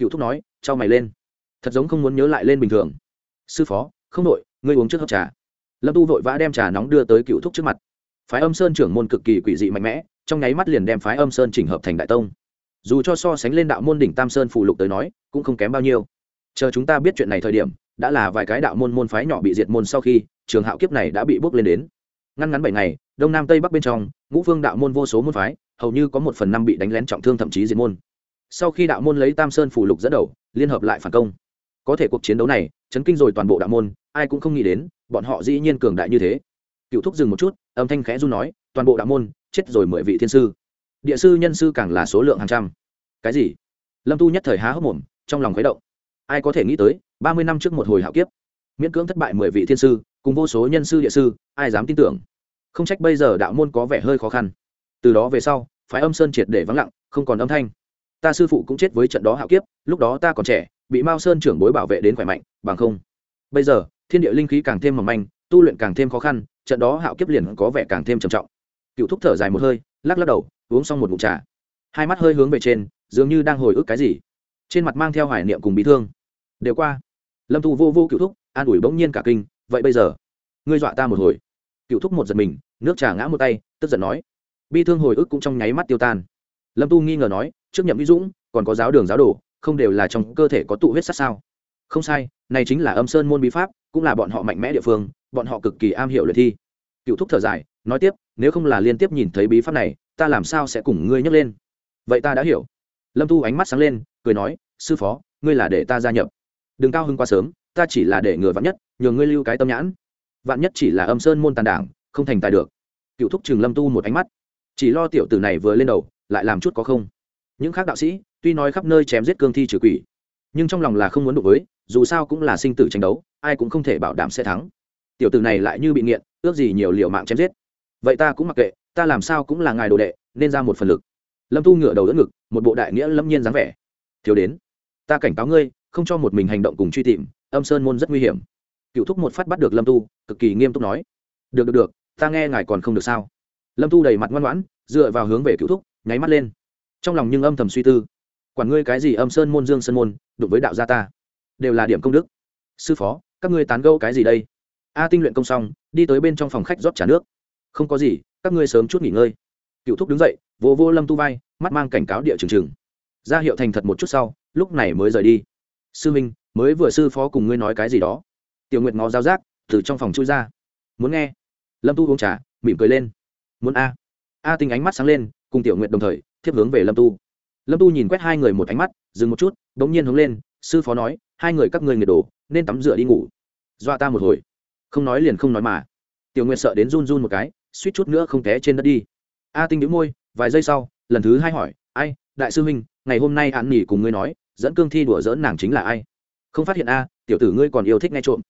cựu thúc nói cho mày lên. Thật giống không muốn nhớ lại lên bình thường. Sư phó, không đội, ngươi uống trước hấp trà. Lâm tu vội vã đem trà nóng đưa tới cựu thúc trước mặt. Phái âm sơn trưởng môn cực kỳ quỷ dị mạnh mẽ, trong nháy mắt liền đem phái âm sơn chỉnh hợp thành đại tông. Dù cho so sánh lên đạo môn đỉnh tam sơn phụ lục tới nói, cũng không kém bao nhiêu. Chờ chúng ta biết chuyện này thời điểm, đã là vài cái đạo môn môn phái nhỏ bị diệt môn sau khi, trường hạo kiếp này đã bị bước lên đến. Ngăn ngắn bảy ngày, đông nam tây bắc bên trong, ngũ phương đạo môn vô số môn phái, hầu như có một phần năm bị đánh lén trọng thương thậm chí diệt môn sau khi đạo môn lấy tam sơn phủ lục dẫn đầu, liên hợp lại phản công. Có thể cuộc chiến đấu này, chấn kinh rồi toàn bộ đạo môn, ai cũng không nghĩ đến, bọn họ dĩ nhiên cường đại như thế. Cựu thúc dừng một chút, âm thanh khẽ du nói, toàn bộ đạo môn, chết rồi mười vị thiên sư. Địa sư, nhân sư càng là số lượng hàng trăm. Cái gì? Lâm tu nhất thời há hốc mồm, trong lòng khuấy động. Ai có thể nghĩ tới, ba mươi năm trước một hồi hạo kiếp, miễn cưỡng thất bại mười vị thiên sư, cùng vô số nhân sư địa sư, ai dám tin tưởng? Không trách bây giờ đạo môn có vẻ hơi khó khăn. Từ đó về sau, phái âm sơn triệt để vắng lặng, không còn âm thanh ta sư phụ cũng chết với trận đó hạo kiếp, lúc đó ta còn trẻ, bị mao sơn trưởng bối bảo vệ đến khỏe mạnh, bằng không. Bây giờ, thiên địa linh khí càng thêm mỏng manh, tu luyện càng thêm khó khăn, trận đó hạo kiếp liền có vẻ càng thêm trầm trọng. Cựu thúc thở dài một hơi, lắc lắc đầu, uống xong một ngụm trà. Hai mắt hơi hướng về trên, dường như đang hồi ức cái gì. Trên mặt mang theo hoài niệm cùng bị thương. Đều qua. Lâm thu vô vô cựu thúc, an ủi bỗng nhiên cả kinh, vậy bây giờ, ngươi dọa ta một hồi. Cựu thúc một giật mình, nước trà ngã một tay, tức giận nói. Bi thương hồi ức cũng trong nháy mắt tiêu tan lâm tu nghi ngờ nói, trước nhậm vĩ dũng, còn có giáo đường giáo đồ, không đều là trong cơ thể có tụ huyết sát sao? Không sai, này chính là âm sơn môn bí pháp, cũng là bọn họ mạnh mẽ địa phương, bọn họ cực kỳ am hiểu luyện thi. Cựu thúc thở dài, nói tiếp, nếu không là liên tiếp nhìn thấy bí pháp này, ta làm sao sẽ cùng ngươi nhấc lên? Vậy ta đã hiểu. Lâm tu ánh mắt sáng lên, cười nói, sư phó, ngươi là để ta gia nhập. Đừng cao hưng quá sớm, ta chỉ là để ngừa vạn nhất, nhờ ngươi lưu cái tâm nhãn. Vạn nhất chỉ là âm sơn môn tàn đảng, không thành tài được. Cựu thúc trường lâm tu một ánh mắt. Chỉ lo tiểu tử này vừa lên đầu lại làm chút có không. Những khác đạo sĩ, tuy nói khắp nơi chém giết cương thi trừ quỷ, nhưng trong lòng là không muốn đụng với, dù sao cũng là sinh tử tranh đấu, ai cũng không thể bảo đảm sẽ thắng. Tiểu tử này lại như bị nghiện, ước gì nhiều liệu mạng chém giết. Vậy ta cũng mặc kệ, ta làm sao cũng là ngài đồ đệ, nên ra một phần lực. Lâm tu ngửa đầu đỡ ngực, một bộ đại nghĩa lâm nhiên dáng vẻ. Thiếu đến, ta cảnh cáo ngươi, không cho một mình hành động cùng truy tìm, âm sơn môn rất nguy hiểm. Cựu thúc một phát bắt được lâm tu, cực kỳ nghiêm túc nói. Được được được, ta nghe ngài còn không được sao? Lâm tu đầy mặt ngoan ngoãn, dựa vào hướng về cựu thúc nháy mắt lên. Trong lòng nhưng âm thầm suy tư. Quản ngươi cái gì âm sơn môn, dương sơn môn, đụng với đạo gia ta, đều là điểm công đức. Sư phó, các ngươi tán gẫu cái gì đây? A tinh luyện công xong, đi tới bên trong phòng khách rót trả nước. Không có gì, các ngươi sớm chút nghỉ ngơi. Cựu thúc đứng dậy vô vô lâm tu vai, mắt mang cảnh cáo địa trường trường. ra hiệu thành thật một chút sau, lúc này mới rời đi. Sư minh, mới vừa sư phó cùng ngươi nói cái gì đó. Tiểu nguyệt ngó giao giác, từ trong phòng chui ra. Muốn nghe? Lâm tu uống trà, mỉm cười lên. Muốn a. A tinh ánh mắt sáng lên cùng tiểu nguyệt đồng thời, thiếp hướng về lâm tu. Lâm tu nhìn quét hai người một ánh mắt, dừng một chút đ ỗ n g nhiên hướng lên, sư phó nói, hai người các ngươi nghiệt đồ, nên tắm rửa đi ngủ. Dọa ta một hồi. Không nói liền không nói mà. Tiểu nguyệt sợ đến run run một cái, suýt chút nữa không té trên đất đi. A tinh đĩu môi, vài giây sau, lần thứ hai hỏi, ai, đại sư huynh, ngày hôm nay hạn nghỉ cùng ngươi nói, dẫn cương thi đùa dỡn nàng chính là ai? Không phát hiện a, tiểu tử ngươi còn yêu thích nghe trộm.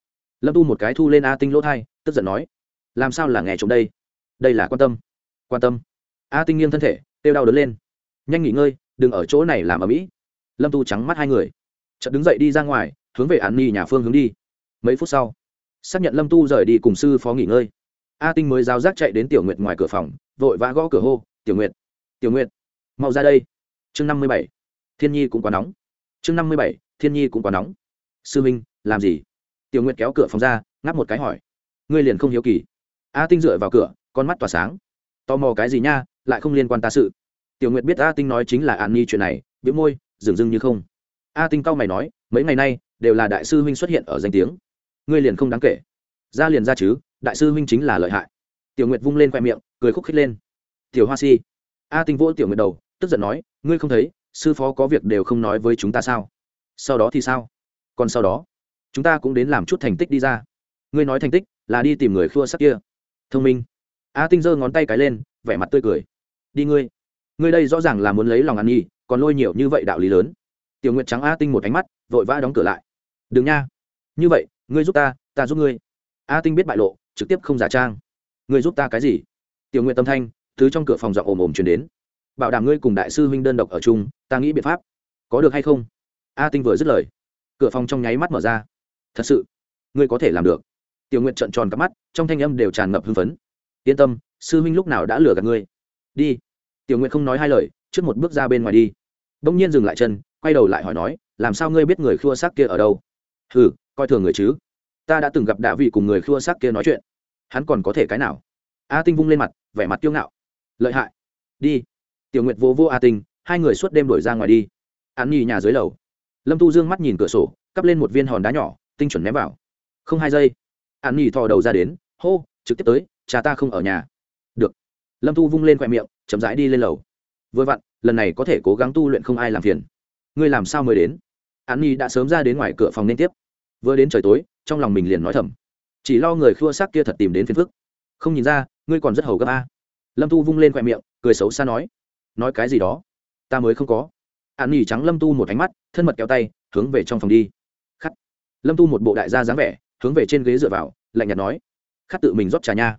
Lâm tu một cái thu lên a tinh lỗ thai, tức giận nói, làm sao là nghe trộm đây? Đây là quan tâm. Quan tâm? A tinh nghiêng thân thể têu đau đớn lên. Nhanh nghỉ ngơi, đừng ở chỗ này làm ở mỹ lâm tu trắng mắt hai người. Chợt đứng dậy đi ra ngoài, hướng về an ni nhà phương hướng đi. Mấy phút sau, xác nhận lâm tu rời đi cùng sư phó nghỉ ngơi. A tinh mới giáo giác chạy đến tiểu nguyệt ngoài cửa phòng, vội vã gõ cửa hô, tiểu nguyệt tiểu nguyệt, mau ra đây. Chương năm mươi bảy, thiên nhi cũng quá nóng. Chương năm mươi bảy, thiên nhi cũng quá nóng. Sư minh, làm gì? Tiểu nguyệt kéo cửa phòng ra, ngáp một cái hỏi. Ngươi liền không hiếu kỳ. A tinh dựa vào cửa, con mắt tỏa sáng. Tò mò cái gì nha lại không liên quan ta sự. Tiểu nguyệt biết a tinh nói chính là an nhi chuyện này biếu môi, dừng dưng như không. A tinh cau mày nói, mấy ngày nay, đều là đại sư huynh xuất hiện ở danh tiếng. Ngươi liền không đáng kể. Ra liền ra chứ, đại sư huynh chính là lợi hại. Tiểu nguyệt vung lên khoe miệng, cười khúc khích lên. Tiểu hoa si. A tinh vỗ tiểu nguyệt đầu, tức giận nói, ngươi không thấy, sư phó có việc đều không nói với chúng ta sao? Sau đó thì sao? Còn sau đó, chúng ta cũng đến làm chút thành tích đi ra. Ngươi nói thành tích là đi tìm người khua sắc kia. Thông minh. A tinh giơ ngón tay cái lên vẻ mặt tươi cười. Đi ngươi. Ngươi đây rõ ràng là muốn lấy lòng ăn nhi, còn lôi nhiều như vậy đạo lý lớn. Tiểu nguyệt trắng a tinh một ánh mắt, vội vã đóng cửa lại. Đừng nha. Như vậy, ngươi giúp ta ta giúp ngươi. A tinh biết bại lộ, trực tiếp không giả trang. Ngươi giúp ta cái gì? Tiểu nguyệt tâm thanh thứ trong cửa phòng dọn ồm ồm chuyển đến. Bảo đảm ngươi cùng đại sư huynh đơn độc ở chung, ta nghĩ biện pháp. Có được hay không? A tinh vừa dứt lời, cửa phòng trong nháy mắt mở ra. Thật sự, ngươi có thể làm được. Tiểu nguyện trợn tròn cắp mắt, trong thanh âm đều tràn ngập hưng phấn. Yên tâm sư huynh lúc nào đã lừa gạt ngươi? Đi. Tiểu nguyện không nói hai lời, trước một bước ra bên ngoài đi. Bỗng nhiên dừng lại chân, quay đầu lại hỏi nói, làm sao ngươi biết người khua xác kia ở đâu? Hừ, coi thường người chứ. Ta đã từng gặp đạ vị cùng người khua xác kia nói chuyện. Hắn còn có thể cái nào? A tinh vung lên mặt, vẻ mặt kiêu ngạo. Lợi hại. Đi. Tiểu nguyệt vô vô a tinh, hai người suốt đêm đổi ra ngoài đi. Hắn nhì nhà dưới lầu. Lâm tu dương mắt nhìn cửa sổ, cắp lên một viên hòn đá nhỏ, tinh chuẩn ném vào. Không hai giây. Hắn nhì thò đầu ra đến, hô, trực tiếp tới, cha ta không ở nhà lâm Thu vung lên khoe miệng, chậm rãi đi lên lầu. Vừa vặn, lần này có thể cố gắng tu luyện không ai làm phiền. Ngươi làm sao mới đến? An nhi đã sớm ra đến ngoài cửa phòng nên tiếp. Vừa đến trời tối, trong lòng mình liền nói thầm. Chỉ lo người khua xác kia thật tìm đến phiền phức. Không nhìn ra, ngươi còn rất hầu gấp a. Lâm tu vung lên khoe miệng, cười xấu xa nói. Nói cái gì đó? Ta mới không có. An nhi trắng lâm tu một ánh mắt, thân mật kéo tay, hướng về trong phòng đi. Khắc lâm tu một bộ đại gia dáng vẻ, hướng về trên ghế dựa vào, lạnh nhạt nói. Khắc tự mình rót trà nha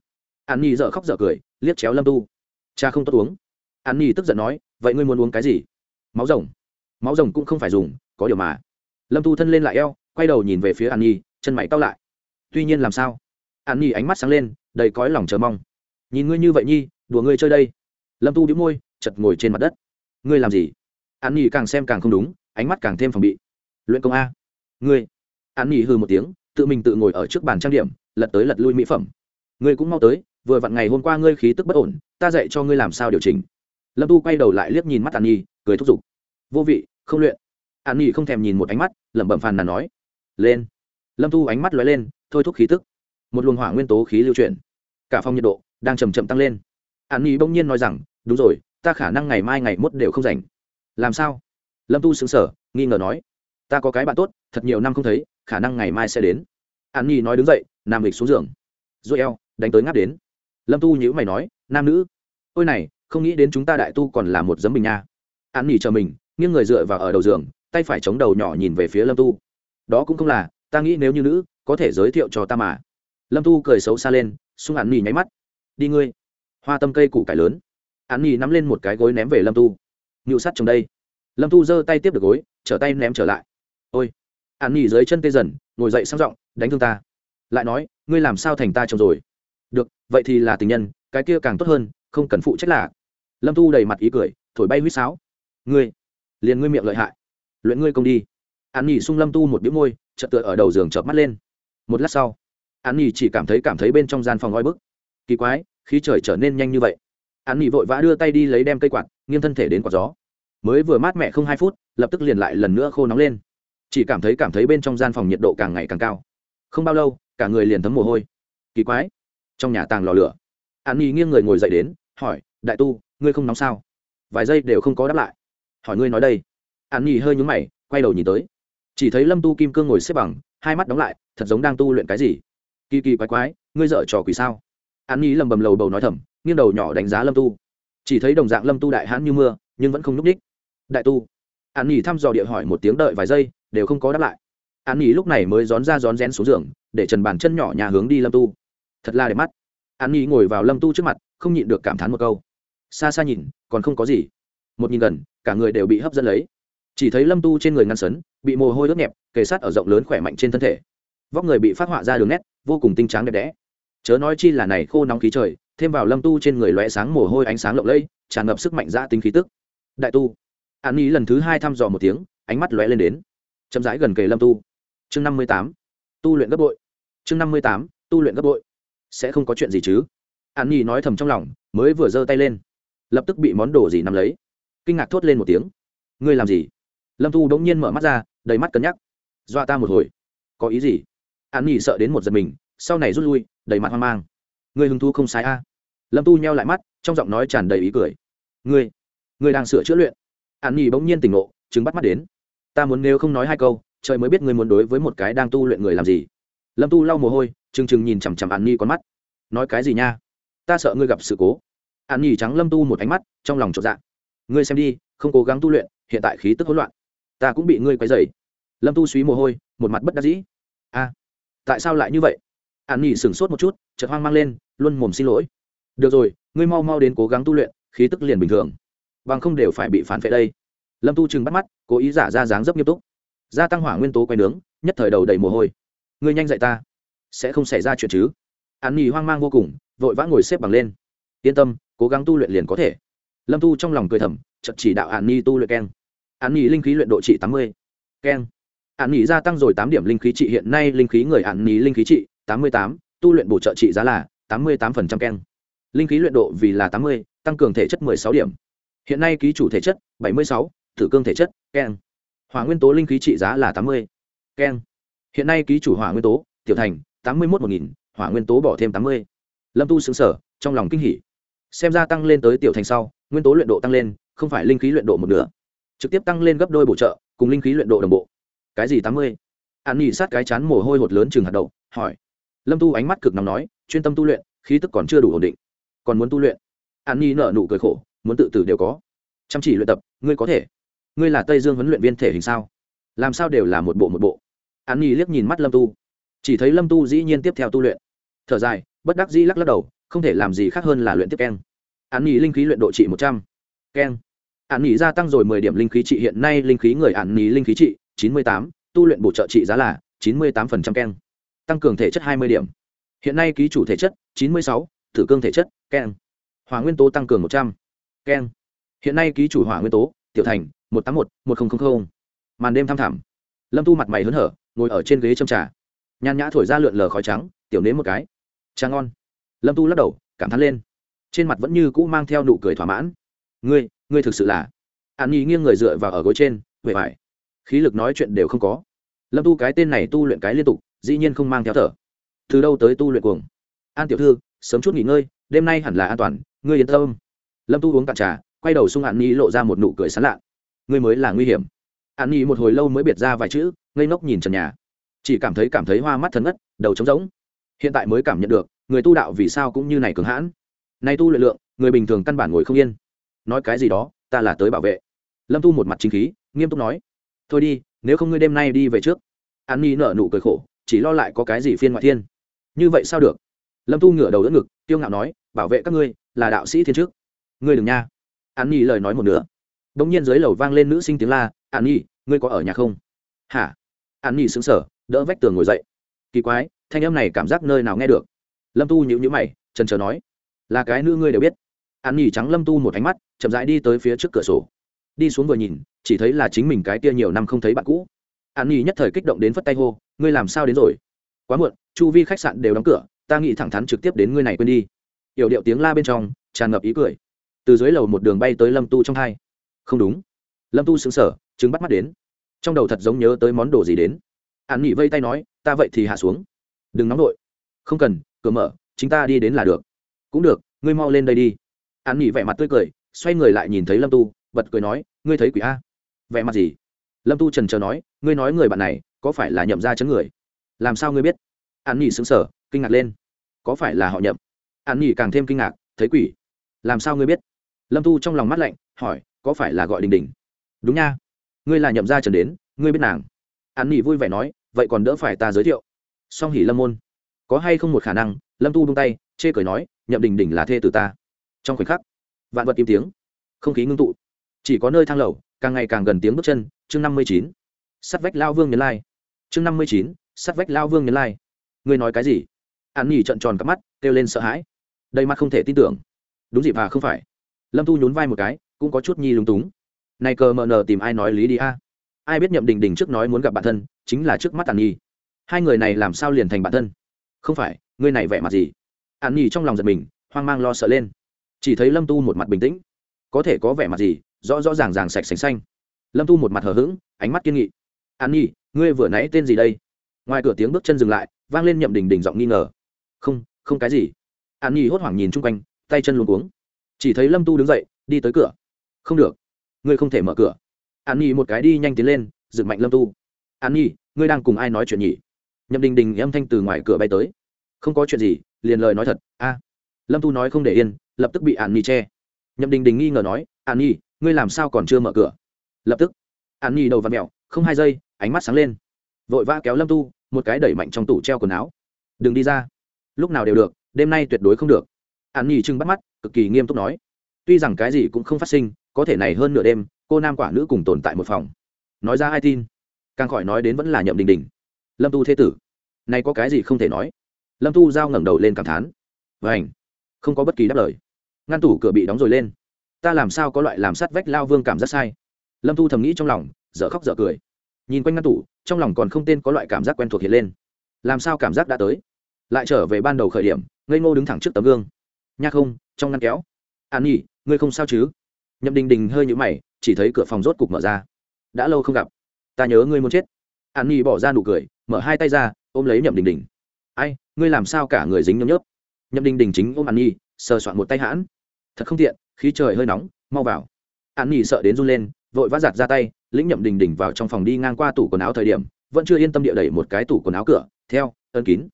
an nhi dợ khóc dợ cười, liếc chéo lâm tu. Cha không tốt uống. An nhi tức giận nói, vậy ngươi muốn uống cái gì? Máu rồng. Máu rồng cũng không phải dùng, có điều mà. Lâm tu thân lên lại eo, quay đầu nhìn về phía an nhi, chân mày cao lại. Tuy nhiên làm sao? An nhi ánh mắt sáng lên, đầy cõi lòng chờ mong. Nhìn ngươi như vậy nhi, đùa ngươi chơi đây. Lâm tu đĩu môi, chật ngồi trên mặt đất. Ngươi làm gì? An nhi càng xem càng không đúng, ánh mắt càng thêm phòng bị. Luyện công a. Ngươi. An nhi hư một tiếng, tự mình tự ngồi ở trước bàn trang điểm, lật tới lật lui mỹ phẩm. Ngươi cũng mau tới vừa vặn ngày hôm qua ngươi khí tức bất ổn, ta dạy cho ngươi làm sao điều chỉnh. Lâm tu quay đầu lại liếc nhìn mắt an nhi, cười thúc giục. Vô vị, không luyện. An nhi không thèm nhìn một ánh mắt, lẩm bẩm phàn nàn nói. Lên. Lâm tu ánh mắt lóe lên, thôi thúc khí tức. Một luồng hỏa nguyên tố khí lưu chuyển. Cả phòng nhiệt độ đang chầm chậm tăng lên. An nhi bỗng nhiên nói rằng, đúng rồi, ta khả năng ngày mai ngày mốt đều không rảnh. Làm sao? Lâm tu xứng sở nghi ngờ nói. Ta có cái bạn tốt, thật nhiều năm không thấy, khả năng ngày mai sẽ đến. An nhi nói đứng dậy, nằm lịch xuống giường. Rồi eo, đánh tới ngáp đến lâm tu nhữ mày nói, nam nữ, ôi này, không nghĩ đến chúng ta đại tu còn là một giấm bình nha. An nhi chờ mình, nghiêng người dựa vào ở đầu giường, tay phải chống đầu nhỏ nhìn về phía lâm tu. Đó cũng không là, ta nghĩ nếu như nữ, có thể giới thiệu cho ta mà. Lâm tu cười xấu xa lên, xung an nhi nháy mắt. Đi ngươi. Hoa tâm cây củ cải lớn. An nhi nắm lên một cái gối ném về lâm tu. Ngự sắt trong đây. Lâm tu giơ tay tiếp được gối, trở tay ném trở lại. Ôi. An nhi dưới chân tê dần, ngồi dậy sang giọng, đánh thương ta. Lại nói, ngươi làm sao thành ta chồng rồi? Được, vậy thì là tình nhân, cái kia càng tốt hơn, không cần phụ trách là. Lâm tu đầy mặt ý cười, thổi bay huýt sáo. Ngươi, liền ngươi miệng lợi hại. Luyện ngươi công đi. An nhỉ sung lâm tu một biếu môi, chợt tựa ở đầu giường chợp mắt lên. Một lát sau, an nhỉ chỉ cảm thấy cảm thấy bên trong gian phòng oi bức. Kỳ quái, khí trời trở nên nhanh như vậy. An nhỉ vội vã đưa tay đi lấy đem cây quạt, nghiêng thân thể đến quạt gió. Mới vừa mát mẻ không hai phút, lập tức liền lại lần nữa khô nóng lên. Chỉ cảm thấy cảm thấy bên trong gian phòng nhiệt độ càng ngày càng cao. Không bao lâu, cả người liền thấm mồ hôi. Kỳ quái trong nhà tàng lò lửa. An nhi nghiêng người ngồi dậy đến, hỏi, đại tu, ngươi không nóng sao? Vài giây đều không có đáp lại. Hỏi ngươi nói đây. An nhi hơi nhúng mày, quay đầu nhìn tới. Chỉ thấy lâm tu kim cương ngồi xếp bằng, hai mắt đóng lại, thật giống đang tu luyện cái gì. Kỳ kỳ quái quái, ngươi dợ trò quỷ sao? An nhi lầm bầm lầu bầu nói thầm, nghiêng đầu nhỏ đánh giá lâm tu. Chỉ thấy đồng dạng lâm tu đại hãn như mưa, nhưng vẫn không nhúc ních đại tu? An nhi thăm dò địa hỏi một tiếng đợi vài giây, đều không có đáp lại. An nhi lúc này mới rón ra rón rén xuống giường, để trần bàn chân nhỏ nhà hướng đi lâm tu thật là đẹp mắt. An nhi ngồi vào lâm tu trước mặt, không nhịn được cảm thán một câu. Xa xa nhìn, còn không có gì. Một nhìn gần, cả người đều bị hấp dẫn lấy. Chỉ thấy lâm tu trên người ngăn sấn, bị mồ hôi đốt nhẹp, kề sát ở rộng lớn khỏe mạnh trên thân thể. Vóc người bị phát họa ra đường nét, vô cùng tinh tráng đẹp đẽ. Chớ nói chi là này khô nóng khí trời, thêm vào lâm tu trên người lóe sáng mồ hôi ánh sáng lộng lẫy, tràn ngập sức mạnh ra tính khí tức. Đại tu. An ý lần thứ hai thăm dò một tiếng, ánh mắt lóe lên đến. Chậm rãi gần kề lâm tu. Chương năm mươi tám. Tu luyện gấp bội. Chương năm mươi tám. Tu luyện gấp bội sẽ không có chuyện gì chứ? An nhi nói thầm trong lòng, mới vừa giơ tay lên, lập tức bị món đồ gì nằm lấy. Kinh ngạc thốt lên một tiếng. Ngươi làm gì? Lâm thu đống nhiên mở mắt ra, đầy mắt cân nhắc. Dọa ta một hồi. Có ý gì? An nhi sợ đến một giật mình, sau này rút lui, đầy mặt hoang mang. Ngươi hứng thu không sai a. Lâm tu nheo lại mắt, trong giọng nói tràn đầy ý cười. Ngươi ngươi đang sửa chữa luyện. An nhi bỗng nhiên tỉnh ngộ chứng bắt mắt đến. Ta muốn nếu không nói hai câu, trời mới biết ngươi muốn đối với một cái đang tu luyện người làm gì lâm tu lau mồ hôi, trừng trừng nhìn chằm chằm an nhi con mắt. Nói cái gì nha? Ta sợ ngươi gặp sự cố. An nhi trắng lâm tu một ánh mắt, trong lòng chột dạ. Ngươi xem đi, không cố gắng tu luyện, hiện tại khí tức hỗn loạn. Ta cũng bị ngươi quấy dày lâm tu suý mồ hôi, một mặt bất đắc dĩ. A, tại sao lại như vậy? An nhi sửng sốt một chút, chợt hoang mang lên, luôn mồm xin lỗi. Được rồi, ngươi mau mau đến cố gắng tu luyện, khí tức liền bình thường. Bằng không đều phải bị phản vệ đây. Lâm tu chừng bắt mắt, cố ý giả ra dáng dấp nghiêm túc. Gia tăng hỏa nguyên tố quay nướng, nhất thời đầu đầy mồ hôi ngươi nhanh dạy ta. Sẽ không xảy ra chuyện chứ? An nhi hoang mang vô cùng vội vã ngồi xếp bằng lên. Yên tâm cố gắng tu luyện liền có thể. Lâm tu trong lòng cười thầm chậm chỉ đạo an nhi tu luyện keng. An nhi linh khí luyện độ trị tám mươi. Keng. An nhi gia tăng rồi tám điểm linh khí trị hiện nay linh khí người an nhi linh khí trị tám mươi tám tu luyện bổ trợ trị giá là tám mươi tám keng. Linh khí luyện độ vì là tám mươi tăng cường thể chất 16 điểm. Hiện nay ký chủ thể chất 76, thử cương thể chất keng. Hỏa nguyên tố linh khí trị giá là 80. keng hiện nay ký chủ hỏa nguyên tố, tiểu thành 81 một nghìn, hỏa nguyên tố bỏ thêm 80. lâm tu xứng sở trong lòng kinh hỉ. Xem ra tăng lên tới tiểu thành sau, nguyên tố luyện độ tăng lên, không phải linh khí luyện độ một nửa. Trực tiếp tăng lên gấp đôi bổ trợ, cùng linh khí luyện độ đồng bộ. Cái gì 80? an nghỉ sát cái chán mồ hôi hột lớn chừng hạt đậu, hỏi. Lâm tu ánh mắt cực nằm nói, chuyên tâm tu luyện, khí tức còn chưa đủ ổn định. Còn muốn tu luyện? An nhi nở nụ cười khổ, muốn tự tử đều có. Chăm chỉ luyện tập, ngươi có thể. Ngươi là tây dương huấn luyện viên thể hình sao? Làm sao đều là một bộ một bộ? Hắn nhi liếc nhìn mắt lâm tu. Chỉ thấy lâm tu dĩ nhiên tiếp theo tu luyện. Thở dài, bất đắc dĩ lắc lắc đầu, không thể làm gì khác hơn là luyện tiếp keng. Hắn nhi linh khí luyện độ trị một trăm. Keng. Hắn nhi gia tăng rồi mười điểm linh khí trị, hiện nay linh khí người hắn nhi linh khí trị, chín mươi tám, tu luyện bổ trợ trị giá là chín mươi tám phần trăm keng. Tăng cường thể chất hai mươi điểm. Hiện nay ký chủ thể chất, chín mươi sáu, thử cương thể chất, keng. Hỏa nguyên tố tăng cường một trăm. Keng. Hiện nay ký chủ hỏa nguyên tố, tiểu thành, một trăm tám mươi một một nghìn màn đêm thăm thẳm lâm tu mặt mày hớn hở, ngồi ở trên ghế châm trà. Nhàn nhã thổi ra lượn lờ khói trắng, tiểu nếm một cái. Trà ngon. Lâm tu lắc đầu, cảm thán lên. Trên mặt vẫn như cũ mang theo nụ cười thỏa mãn. Ngươi ngươi thực sự là. An nhi nghiêng người dựa vào ở gối trên huệ vải. Khí lực nói chuyện đều không có. Lâm tu cái tên này tu luyện cái liên tục, dĩ nhiên không mang theo thở. Từ đâu tới tu luyện cuồng? An tiểu thư, sớm chút nghỉ ngơi, đêm nay hẳn là an toàn, ngươi yên tâm. Lâm tu uống cạn trà, quay đầu xung hạn ni lộ ra một nụ cười sán lạ. Ngươi mới là nguy hiểm an nhi một hồi lâu mới biệt ra vài chữ, ngây ngốc nhìn trần nhà. Chỉ cảm thấy cảm thấy hoa mắt thần ngất, đầu trống rỗng. Hiện tại mới cảm nhận được, người tu đạo vì sao cũng như này cường hãn. Nay tu luyện lượng, người bình thường căn bản ngồi không yên. Nói cái gì đó, ta là tới bảo vệ. Lâm tu một mặt chính khí, nghiêm túc nói. Thôi đi, nếu không ngươi đêm nay đi về trước. An Nhi nở nụ cười khổ, chỉ lo lại có cái gì phiên ngoại thiên. Như vậy sao được? Lâm tu ngửa đầu đỡ ngực tiêu ngạo nói, bảo vệ các ngươi, là đạo sĩ thiên trước. Ngươi đừng nha. An nhi lời nói một nửa. Đ ỗ n g nhiên dưới lầu vang lên nữ sinh tiếng la an nhi, ngươi có ở nhà không? Hả? An nhi xứng sở đỡ vách tường ngồi dậy. Kỳ quái, thanh âm này cảm giác nơi nào nghe được? Lâm tu nhữ nhữ mày, trần trờ nói, là cái nữ ngươi đều biết. An nhi trắng lâm tu một ánh mắt, chậm rãi đi tới phía trước cửa sổ. Đi xuống vừa nhìn, chỉ thấy là chính mình cái kia nhiều năm không thấy bạn cũ. An nhi nhất thời kích động đến phất tay hô, ngươi làm sao đến rồi? Quá muộn, chu vi khách sạn đều đóng cửa, ta nghĩ thẳng thắn trực tiếp đến ngươi này quên đi. Yểu điệu tiếng la bên trong, tràn ngập ý cười. Từ dưới lầu một đường bay tới lâm tu trong hai. Không đúng. Lâm tu xứng sở chứng bắt mắt đến. Trong đầu thật giống nhớ tới món đồ gì đến. An nghỉ vây tay nói, ta vậy thì hạ xuống. Đừng nóng vội. Không cần, cửa mở, chính ta đi đến là được. Cũng được, ngươi mau lên đây đi. An nghỉ vẻ mặt tươi cười, xoay người lại nhìn thấy lâm tu, bật cười nói, ngươi thấy quỷ a. Vẻ mặt gì? Lâm tu trần trờ nói, ngươi nói người bạn này, có phải là nhậm ra chấn người? Làm sao ngươi biết? An nghỉ sững sờ, kinh ngạc lên. Có phải là họ nhậm? An nghỉ càng thêm kinh ngạc, thấy quỷ? Làm sao ngươi biết? Lâm tu trong lòng mắt lạnh, hỏi, có phải là gọi đình đình? Đúng nha ngươi là nhậm gia trần đến, ngươi biết nàng. An nỉ vui vẻ nói, vậy còn đỡ phải ta giới thiệu. Song hỉ lâm môn. Có hay không một khả năng, lâm tu bung tay, chê cười nói, nhậm đình đình là thê từ ta. Trong khoảnh khắc, vạn vật im tiếng, không khí ngưng tụ. Chỉ có nơi thang lầu, càng ngày càng gần tiếng bước chân, chương năm mươi chín. Sắt vách lao vương nhấn lai. Chương năm mươi chín, sắt vách lao vương nhấn lai. Ngươi nói cái gì? An nỉ trận tròn cắp mắt, kêu lên sợ hãi. Đầy mắt không thể tin tưởng. Đúng dịp và không phải. Lâm tu nhún vai một cái, cũng có chút nhi lúng túng này cờ mờ nờ tìm ai nói lý đi a? Ai biết nhậm đình đình trước nói muốn gặp bạn thân, chính là trước mắt tàn nhi. Hai người này làm sao liền thành bạn thân? Không phải, ngươi này vẻ mặt gì? An nhi trong lòng giật mình, hoang mang lo sợ lên. Chỉ thấy lâm tu một mặt bình tĩnh. Có thể có vẻ mặt gì? Rõ rõ ràng ràng sạch sành xanh. Lâm tu một mặt hờ hững, ánh mắt kiên nghị. An nhi, ngươi vừa nãy tên gì đây? Ngoài cửa tiếng bước chân dừng lại, vang lên nhậm đình đình giọng nghi ngờ. Không không cái gì. An nhi hốt hoảng nhìn chung quanh, tay chân luôn cuống. Chỉ thấy lâm tu đứng dậy, đi tới cửa. Không được ngươi không thể mở cửa. An nhi một cái đi nhanh tiến lên, dựng mạnh lâm tu. An nhi, ngươi đang cùng ai nói chuyện nhỉ? Nhậm đình đình âm thanh từ ngoài cửa bay tới. Không có chuyện gì, liền lời nói thật, a. Lâm tu nói không để yên, lập tức bị an nhi che. Nhậm đình đình nghi ngờ nói, an nhi, ngươi làm sao còn chưa mở cửa? Lập tức, an nhi đầu và mẹo, không hai giây, ánh mắt sáng lên. Vội vã kéo lâm tu, một cái đẩy mạnh trong tủ treo quần áo. Đừng đi ra. Lúc nào đều được, đêm nay tuyệt đối không được. An nhi trưng bắt mắt, cực kỳ nghiêm túc nói. Tuy rằng cái gì cũng không phát sinh có thể này hơn nửa đêm, cô nam quả nữ cùng tồn tại một phòng. Nói ra ai tin? Càng khỏi nói đến vẫn là nhậm đình đình. Lâm tu thế tử. Nay có cái gì không thể nói? Lâm tu giao ngẩng đầu lên cảm thán. Vảnh không có bất kỳ đáp lời. Ngăn tủ cửa bị đóng rồi lên. Ta làm sao có loại làm sát vách lao vương cảm giác sai? Lâm tu thầm nghĩ trong lòng, dở khóc dở cười. Nhìn quanh ngăn tủ, trong lòng còn không tên có loại cảm giác quen thuộc hiện lên. Làm sao cảm giác đã tới? Lại trở về ban đầu khởi điểm, ngây ngô đứng thẳng trước tấm gương. Nha không, trong ngăn kéo. An nhỉ ngươi không sao chứ? Nhậm đình đình hơi nhũ mày, chỉ thấy cửa phòng rốt cục mở ra. Đã lâu không gặp. Ta nhớ ngươi muốn chết. An nhi bỏ ra nụ cười, mở hai tay ra, ôm lấy nhậm đình đình. Ai, ngươi làm sao cả người dính nhấm nhớp? Nhậm đình đình chính ôm an nhi, sờ soạn một tay hãn. Thật không tiện, khí trời hơi nóng, mau vào. An nhi sợ đến run lên, vội vã giặt ra tay, lĩnh nhậm đình đình vào trong phòng đi ngang qua tủ quần áo thời điểm, vẫn chưa yên tâm địa đẩy một cái tủ quần áo cửa, theo ân kín.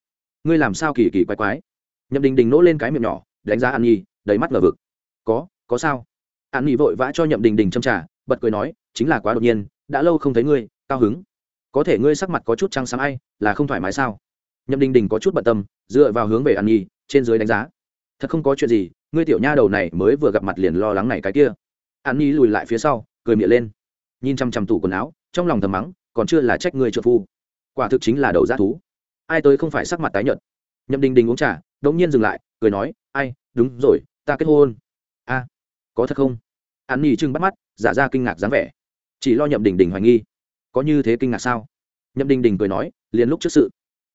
Ngươi làm sao kỳ kỳ quái quái? Nhậm đình đình nỗ lên cái miệng nhỏ, đánh giá an nhi, đầy mắt ngờ vực. Có có sao? An nghỉ vội vã cho nhậm đình đình châm trả bật cười nói, chính là quá đột nhiên, đã lâu không thấy ngươi, cao hứng. Có thể ngươi sắc mặt có chút trăng sáng ai, là không thoải mái sao? Nhậm đình đình có chút bận tâm, dựa vào hướng về an nhi, trên dưới đánh giá. Thật không có chuyện gì, ngươi tiểu nha đầu này mới vừa gặp mặt liền lo lắng này cái kia. An nhi lùi lại phía sau, cười miệng lên. Nhìn chăm chăm tủ quần áo, trong lòng thầm mắng, còn chưa là trách ngươi trợ phu. Quả thực chính là đầu giá thú. Ai tới không phải sắc mặt tái nhợt. Nhậm đình đình uống trà, đống nhiên dừng lại, cười nói, ai, đúng rồi, ta kết hôn có thật không? An nhi trưng bắt mắt, giả ra kinh ngạc dáng vẻ. Chỉ lo nhậm đình đình hoài nghi. Có như thế kinh ngạc sao? Nhậm đình đình cười nói, liền lúc trước sự.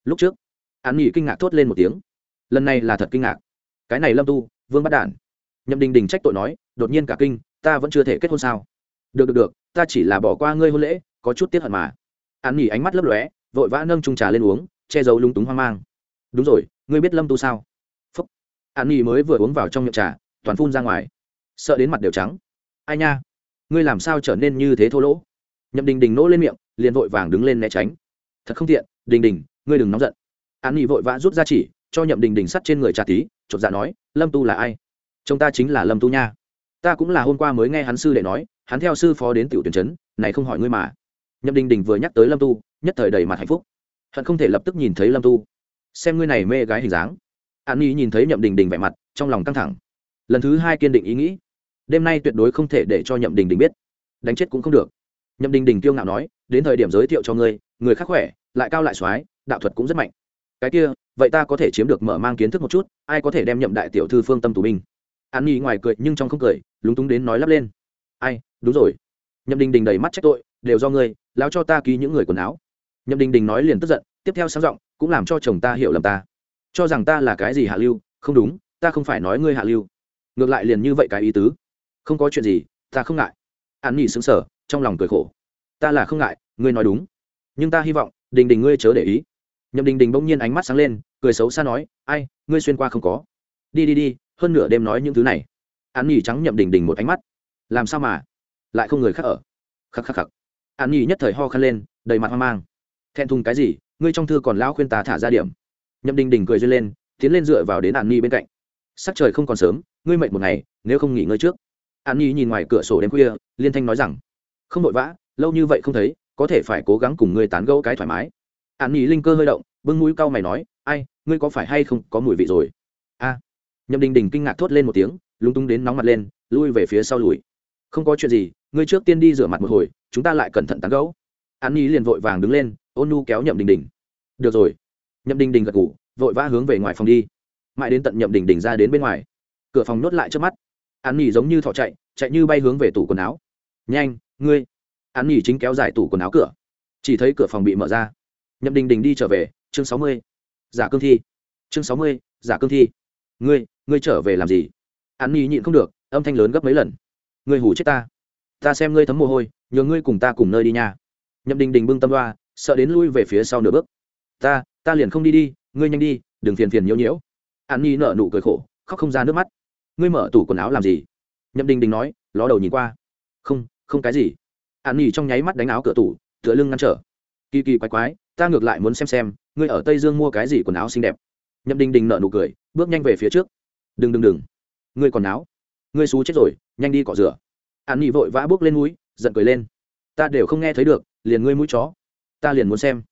Lúc trước an nhi kinh ngạc thốt lên một tiếng. Lần này là thật kinh ngạc. Cái này lâm tu, vương bắt đản. Nhậm đình đình trách tội nói, đột nhiên cả kinh, ta vẫn chưa thể kết hôn sao? Được được được, ta chỉ là bỏ qua ngươi hôn lễ, có chút tiếc hận mà. An nhi ánh mắt lấp lóe, vội vã nâng trung trà lên uống, che giấu lung túng hoang mang. Đúng rồi, ngươi biết lâm tu sao? Phúc. An nhi mới vừa uống vào trong miệng trà, toàn phun ra ngoài sợ đến mặt đều trắng. Ai nha, ngươi làm sao trở nên như thế thô lỗ? Nhậm đình đình nỗ lên miệng, liền vội vàng đứng lên né tránh. Thật không tiện, đình đình, ngươi đừng nóng giận. An nhi vội vã rút ra chỉ, cho nhậm đình đình sắt trên người trà tí, chột dạ nói, lâm tu là ai? Chúng ta chính là lâm tu nha. Ta cũng là, hôm qua mới nghe hắn sư đệ nói, hắn theo sư phó đến tiểu tuyển trấn, này không hỏi ngươi mà. Nhậm đình đình vừa nhắc tới lâm tu, nhất thời đầy mặt hạnh phúc. Hận không thể lập tức nhìn thấy lâm tu. Xem ngươi này mê gái hình dáng. An nhi nhìn thấy nhậm đình đình vẻ mặt, trong lòng căng thẳng lần thứ hai kiên định ý nghĩ. Đêm nay tuyệt đối không thể để cho nhậm đình đình biết. Đánh chết cũng không được. Nhậm đình đình kiêu ngạo nói, đến thời điểm giới thiệu cho ngươi, người khác khỏe, lại cao lại soái, đạo thuật cũng rất mạnh. Cái kia, vậy ta có thể chiếm được mở mang kiến thức một chút, ai có thể đem nhậm đại tiểu thư phương tâm tù binh? An nhi ngoài cười nhưng trong không cười, lúng túng đến nói lắp lên. Ai, đúng rồi. Nhậm đình đình đầy mắt trách tội, đều do ngươi lao cho ta ký những người quần áo. Nhậm đình đình nói liền tức giận, tiếp theo sáng giọng, cũng làm cho chồng ta hiểu lầm ta. Cho rằng ta là cái gì hạ lưu? Không đúng, ta không phải nói ngươi hạ lưu ngược lại liền như vậy cái ý tứ. Không có chuyện gì, ta không ngại. An nhi xứng sở trong lòng cười khổ. Ta là không ngại, ngươi nói đúng. Nhưng ta hy vọng, đình đình ngươi chớ để ý. Nhậm đình đình bỗng nhiên ánh mắt sáng lên, cười xấu xa nói, ai, ngươi xuyên qua không có. Đi đi đi, hơn nửa đêm nói những thứ này. An nhi trắng nhậm đình đình một ánh mắt. Làm sao mà? Lại không người khác ở? Khắc khắc khắc. An nhi nhất thời ho khăn lên, đầy mặt hoang mang. Thẹn thùng cái gì? Ngươi trong thư còn lão khuyên ta thả ra điểm. Nhậm đình đình cười duyên lên, tiến lên dựa vào đến an nhi bên cạnh. Sắc trời không còn sớm ngươi mệt một ngày, nếu không nghỉ ngơi trước. An nhi nhìn ngoài cửa sổ đêm khuya, liên thanh nói rằng, không vội vã, lâu như vậy không thấy, có thể phải cố gắng cùng ngươi tán gẫu cái thoải mái. An nhi linh cơ hơi động, bưng mũi cau mày nói, ai, ngươi có phải hay không có mùi vị rồi? A. Nhậm đình đình kinh ngạc thốt lên một tiếng, lúng túng đến nóng mặt lên, lui về phía sau lùi. Không có chuyện gì, ngươi trước tiên đi rửa mặt một hồi, chúng ta lại cẩn thận tán gẫu. An nhi liền vội vàng đứng lên, ôn nu kéo nhậm đình đình. Được rồi. Nhậm đình đình gật ngủ vội vã hướng về ngoài phòng đi. Mãi đến tận nhậm đình đình ra đến bên ngoài cửa phòng nốt lại trước mắt. An nghỉ giống như thọ chạy chạy như bay hướng về tủ quần áo. Nhanh, ngươi. An nghỉ chính kéo dài tủ quần áo cửa. Chỉ thấy cửa phòng bị mở ra. Nhậm đình đình đi trở về, chương sáu mươi. Giả cương thi. Chương sáu mươi, giả cương thi. Ngươi ngươi trở về làm gì? An nghỉ nhịn không được, âm thanh lớn gấp mấy lần. Ngươi hủ chết ta. Ta xem ngươi thấm mồ hôi, nhờ ngươi cùng ta cùng nơi đi nha. Nhậm đình đình bưng tâm đoa sợ đến lui về phía sau nửa bước. Ta ta liền không đi đi, ngươi nhanh đi, đừng phiền phiền nhiễu nhiễu. An nhi nở nụ cười khổ, khóc không ra nước mắt ngươi mở tủ quần áo làm gì? Nhậm đình đình nói, ló đầu nhìn qua. Không không cái gì. An nhi trong nháy mắt đánh áo cửa tủ, tựa lưng ngăn trở. Kỳ kỳ quái quái, ta ngược lại muốn xem xem, ngươi ở tây dương mua cái gì quần áo xinh đẹp. Nhậm đình đình nợ nụ cười, bước nhanh về phía trước. Đừng đừng đừng. Ngươi còn áo. Ngươi xú chết rồi, nhanh đi cọ rửa. An nhi vội vã bước lên mũi giận cười lên. Ta đều không nghe thấy được, liền ngươi mũi chó. Ta liền muốn xem.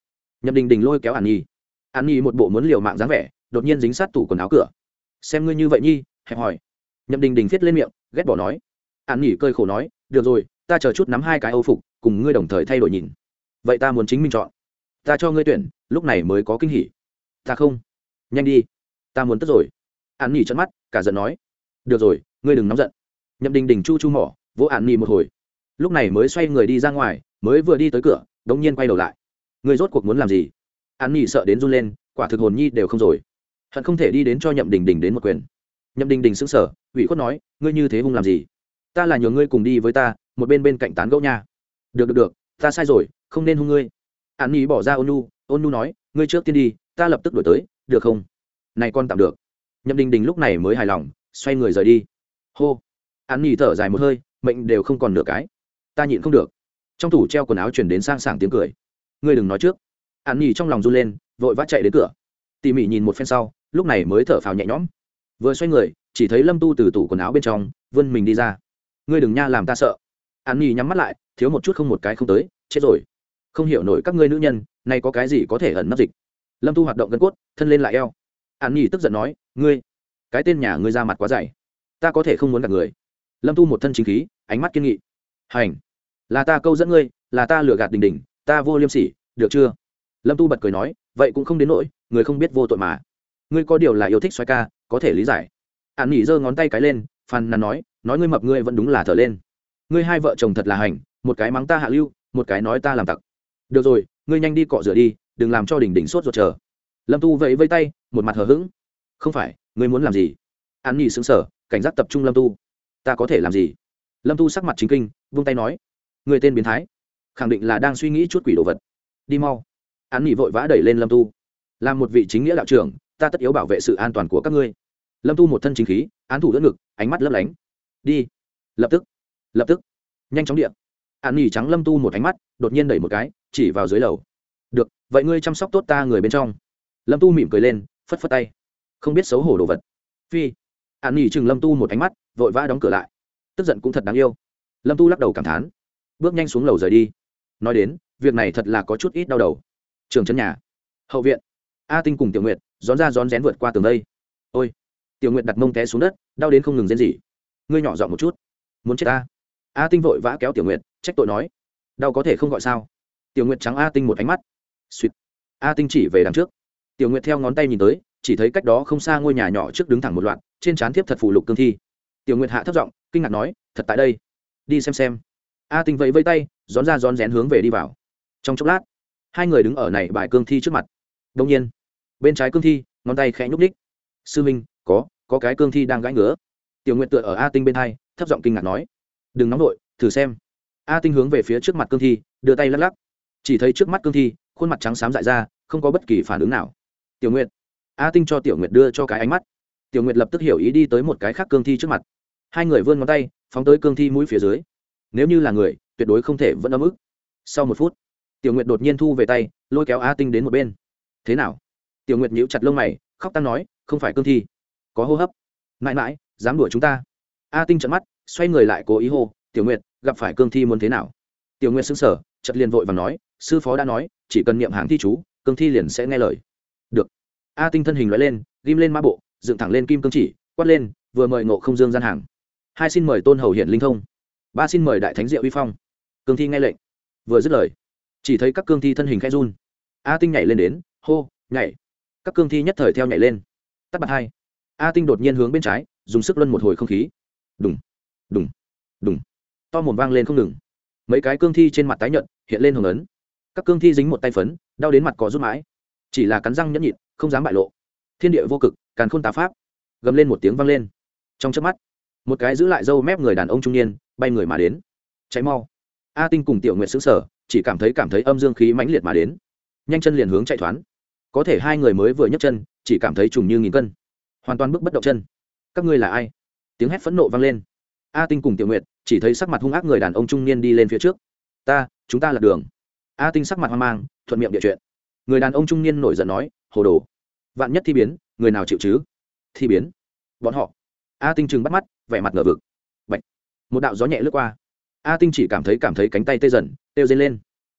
Nhậm đình đình lôi kéo an nhi. An nhi một bộ muốn liều mạng dáng vẻ, đột nhiên dính sát tủ quần áo cửa. Xem ngươi như vậy nhi, hẹp hỏi nhậm đình đình viết lên miệng, ghét bỏ nói. An nhi cơi khổ nói, được rồi, ta chờ chút nắm hai cái âu phục, cùng ngươi đồng thời thay đổi nhìn. Vậy ta muốn chính mình chọn. Ta cho ngươi tuyển, lúc này mới có kinh hỉ. Ta không. Nhanh đi. Ta muốn tất rồi. An nhi trận mắt, cả giận nói. Được rồi, ngươi đừng nóng giận. Nhậm đình đình chu chu mỏ, vỗ an nhi một hồi. Lúc này mới xoay người đi ra ngoài, mới vừa đi tới cửa đống nhiên quay đầu lại. Ngươi rốt cuộc muốn làm gì? An nhi sợ đến run lên, quả thực hồn nhi đều không rồi. Hận không thể đi đến cho nhậm đình đình đến một quyền nhậm đình đình sững sờ, ủy khuất nói, ngươi như thế hung làm gì? Ta là nhờ ngươi cùng đi với ta, một bên bên cạnh tán gẫu nha. Được được được, ta sai rồi, không nên hung ngươi. An nhi bỏ ra ôn nu ôn nu nói, ngươi trước tiên đi, ta lập tức đổi tới, được không? Này con tạm được. Nhậm đình đình lúc này mới hài lòng, xoay người rời đi. Hô! An nhi thở dài một hơi, mệnh đều không còn nửa cái. Ta nhịn không được. Trong tủ treo quần áo chuyển đến sang sảng tiếng cười. Ngươi đừng nói trước. An nhi trong lòng run lên, vội vã chạy đến cửa. Tỉ mỉ nhìn một phen sau, lúc này mới thở phào nhẹ nhõm vừa xoay người, chỉ thấy lâm tu từ tủ quần áo bên trong, vươn mình đi ra. Ngươi đừng nha làm ta sợ. An nhi nhắm mắt lại, thiếu một chút không một cái không tới, chết rồi. Không hiểu nổi các ngươi nữ nhân, nay có cái gì có thể ẩn nấp dịch. Lâm tu hoạt động gân cốt, thân lên lại eo. An nhi tức giận nói, ngươi, cái tên nhà ngươi ra mặt quá dày. Ta có thể không muốn gặp người. Lâm tu một thân chính khí, ánh mắt kiên nghị. Hành. Là ta câu dẫn ngươi, là ta lừa gạt đình đình, ta vô liêm sỉ, được chưa? Lâm tu bật cười nói, vậy cũng không đến nỗi, người không biết vô tội mà. Ngươi có điều là yêu thích xoay ca có thể lý giải. An nghỉ giơ ngón tay cái lên, phàn nàn nói nói ngươi mập ngươi vẫn đúng là thở lên. Ngươi hai vợ chồng thật là hành, một cái mắng ta hạ lưu, một cái nói ta làm tặc. Được rồi, ngươi nhanh đi cọ rửa đi, đừng làm cho đỉnh đỉnh sốt ruột chờ. Lâm tu vẫy vây tay, một mặt hờ hững. Không phải, ngươi muốn làm gì? An nghỉ xứng sở cảnh giác tập trung lâm tu. Ta có thể làm gì? Lâm tu sắc mặt chính kinh, vung tay nói người tên biến thái. Khẳng định là đang suy nghĩ chút quỷ đồ vật. Đi mau. An nghỉ vội vã đẩy lên lâm tu. Làm một vị chính nghĩa đạo trưởng, ta tất yếu bảo vệ sự an toàn của các ngươi lâm tu một thân chính khí, án thủ đỡ ngực, ánh mắt lấp lánh. Đi. Lập tức. Lập tức. Nhanh chóng điện. An nghỉ trắng lâm tu một ánh mắt, đột nhiên đẩy một cái, chỉ vào dưới lầu. Được, vậy ngươi chăm sóc tốt ta người bên trong. Lâm tu mỉm cười lên, phất phất tay. Không biết xấu hổ đồ vật. Phi. An nghỉ chừng lâm tu một ánh mắt, vội vã đóng cửa lại. Tức giận cũng thật đáng yêu. Lâm tu lắc đầu cảm thán. Bước nhanh xuống lầu rời đi. Nói đến, việc này thật là có chút ít đau đầu. Trường chân nhà. Hậu viện. A tinh cùng tiểu nguyệt rón ra rón rén vượt qua tường đây. Ôi tiểu nguyệt đặt mông té xuống đất, đau đến không ngừng rên gì ngươi nhỏ dọn một chút. Muốn chết ta? A tinh vội vã kéo tiểu nguyệt, trách tội nói. Đau có thể không gọi sao? Tiểu nguyệt trắng a tinh một ánh mắt. Suýt a tinh chỉ về đằng trước. Tiểu nguyệt theo ngón tay nhìn tới, chỉ thấy cách đó không xa ngôi nhà nhỏ trước đứng thẳng một loạt, trên trán thiếp thật phù lục cương thi. Tiểu nguyệt hạ thấp giọng, kinh ngạc nói, thật tại đây? Đi xem xem. A tinh vẫy vây tay rón ra rón rén hướng về đi vào. Trong chốc lát, hai người đứng ở này bài cương thi trước mặt. Đông nhiên, bên trái cương thi, ngón tay khẽ nhúc ních sư minh có có cái cương thi đang gãi ngứa. Tiểu nguyện tựa ở a tinh bên hai, thấp giọng kinh ngạc nói, đừng nóng vội, thử xem. A tinh hướng về phía trước mặt cương thi, đưa tay lắc lắc. Chỉ thấy trước mắt cương thi, khuôn mặt trắng xám dại ra, không có bất kỳ phản ứng nào. Tiểu nguyện a tinh cho tiểu nguyệt đưa cho cái ánh mắt. Tiểu nguyệt lập tức hiểu ý đi tới một cái khác cương thi trước mặt. Hai người vươn ngón tay, phóng tới cương thi mũi phía dưới. Nếu như là người, tuyệt đối không thể vẫn ấm ức. Sau một phút, tiểu nguyệt đột nhiên thu về tay, lôi kéo a tinh đến một bên. Thế nào? Tiểu nguyệt nhíu chặt lông mày, khóc tăng nói, không phải cương thi có hô hấp. Mãi mãi, dám đuổi chúng ta. A tinh trận mắt, xoay người lại cố ý hô, tiểu nguyệt, gặp phải cương thi muốn thế nào? Tiểu nguyệt xứng sở chật liền vội và nói, sư phó đã nói, chỉ cần niệm hàng thi chú, cương thi liền sẽ nghe lời. Được. A tinh thân hình loại lên, ghim lên ma bộ, dựng thẳng lên kim cương chỉ, quát lên, vừa mời ngộ không dương gian hàng. Hai xin mời tôn hầu hiển linh thông. Ba xin mời đại thánh diệu uy phong. Cương thi nghe lệnh, vừa dứt lời, chỉ thấy các cương thi thân hình khẽ run. A tinh nhảy lên đến, hô, nhảy. Các cương thi nhất thời theo nhảy lên. Tắt bật hai a tinh đột nhiên hướng bên trái, dùng sức luân một hồi không khí. Đùng đùng đùng. To mồm vang lên không ngừng. Mấy cái cương thi trên mặt tái nhợt, hiện lên hồng ấn. Các cương thi dính một tay phấn, đau đến mặt có rút mãi. Chỉ là cắn răng nhẫn nhịn, không dám bại lộ. Thiên địa vô cực, càn khôn tá pháp. Gầm lên một tiếng vang lên. Trong chớp mắt, một cái giữ lại dâu mép người đàn ông trung niên, bay người mà đến. Cháy mau. A tinh cùng tiểu nguyệt xứng sở chỉ cảm thấy cảm thấy âm dương khí mãnh liệt mà đến. Nhanh chân liền hướng chạy thoán. Có thể hai người mới vừa nhấc chân, chỉ cảm thấy trùng như nghìn cân hoàn toàn bước bất động chân. Các ngươi là ai? Tiếng hét phẫn nộ vang lên. A tinh cùng tiểu nguyệt chỉ thấy sắc mặt hung ác người đàn ông trung niên đi lên phía trước. Ta, chúng ta là đường. A tinh sắc mặt hoang mang, thuận miệng địa chuyện. Người đàn ông trung niên nổi giận nói, hồ đồ, vạn nhất thi biến, người nào chịu chứ? Thi biến? Bọn họ. A tinh chừng bắt mắt, vẻ mặt ngờ vực. Bạch. một đạo gió nhẹ lướt qua. A tinh chỉ cảm thấy cảm thấy cánh tay tê dần, têu dây lên.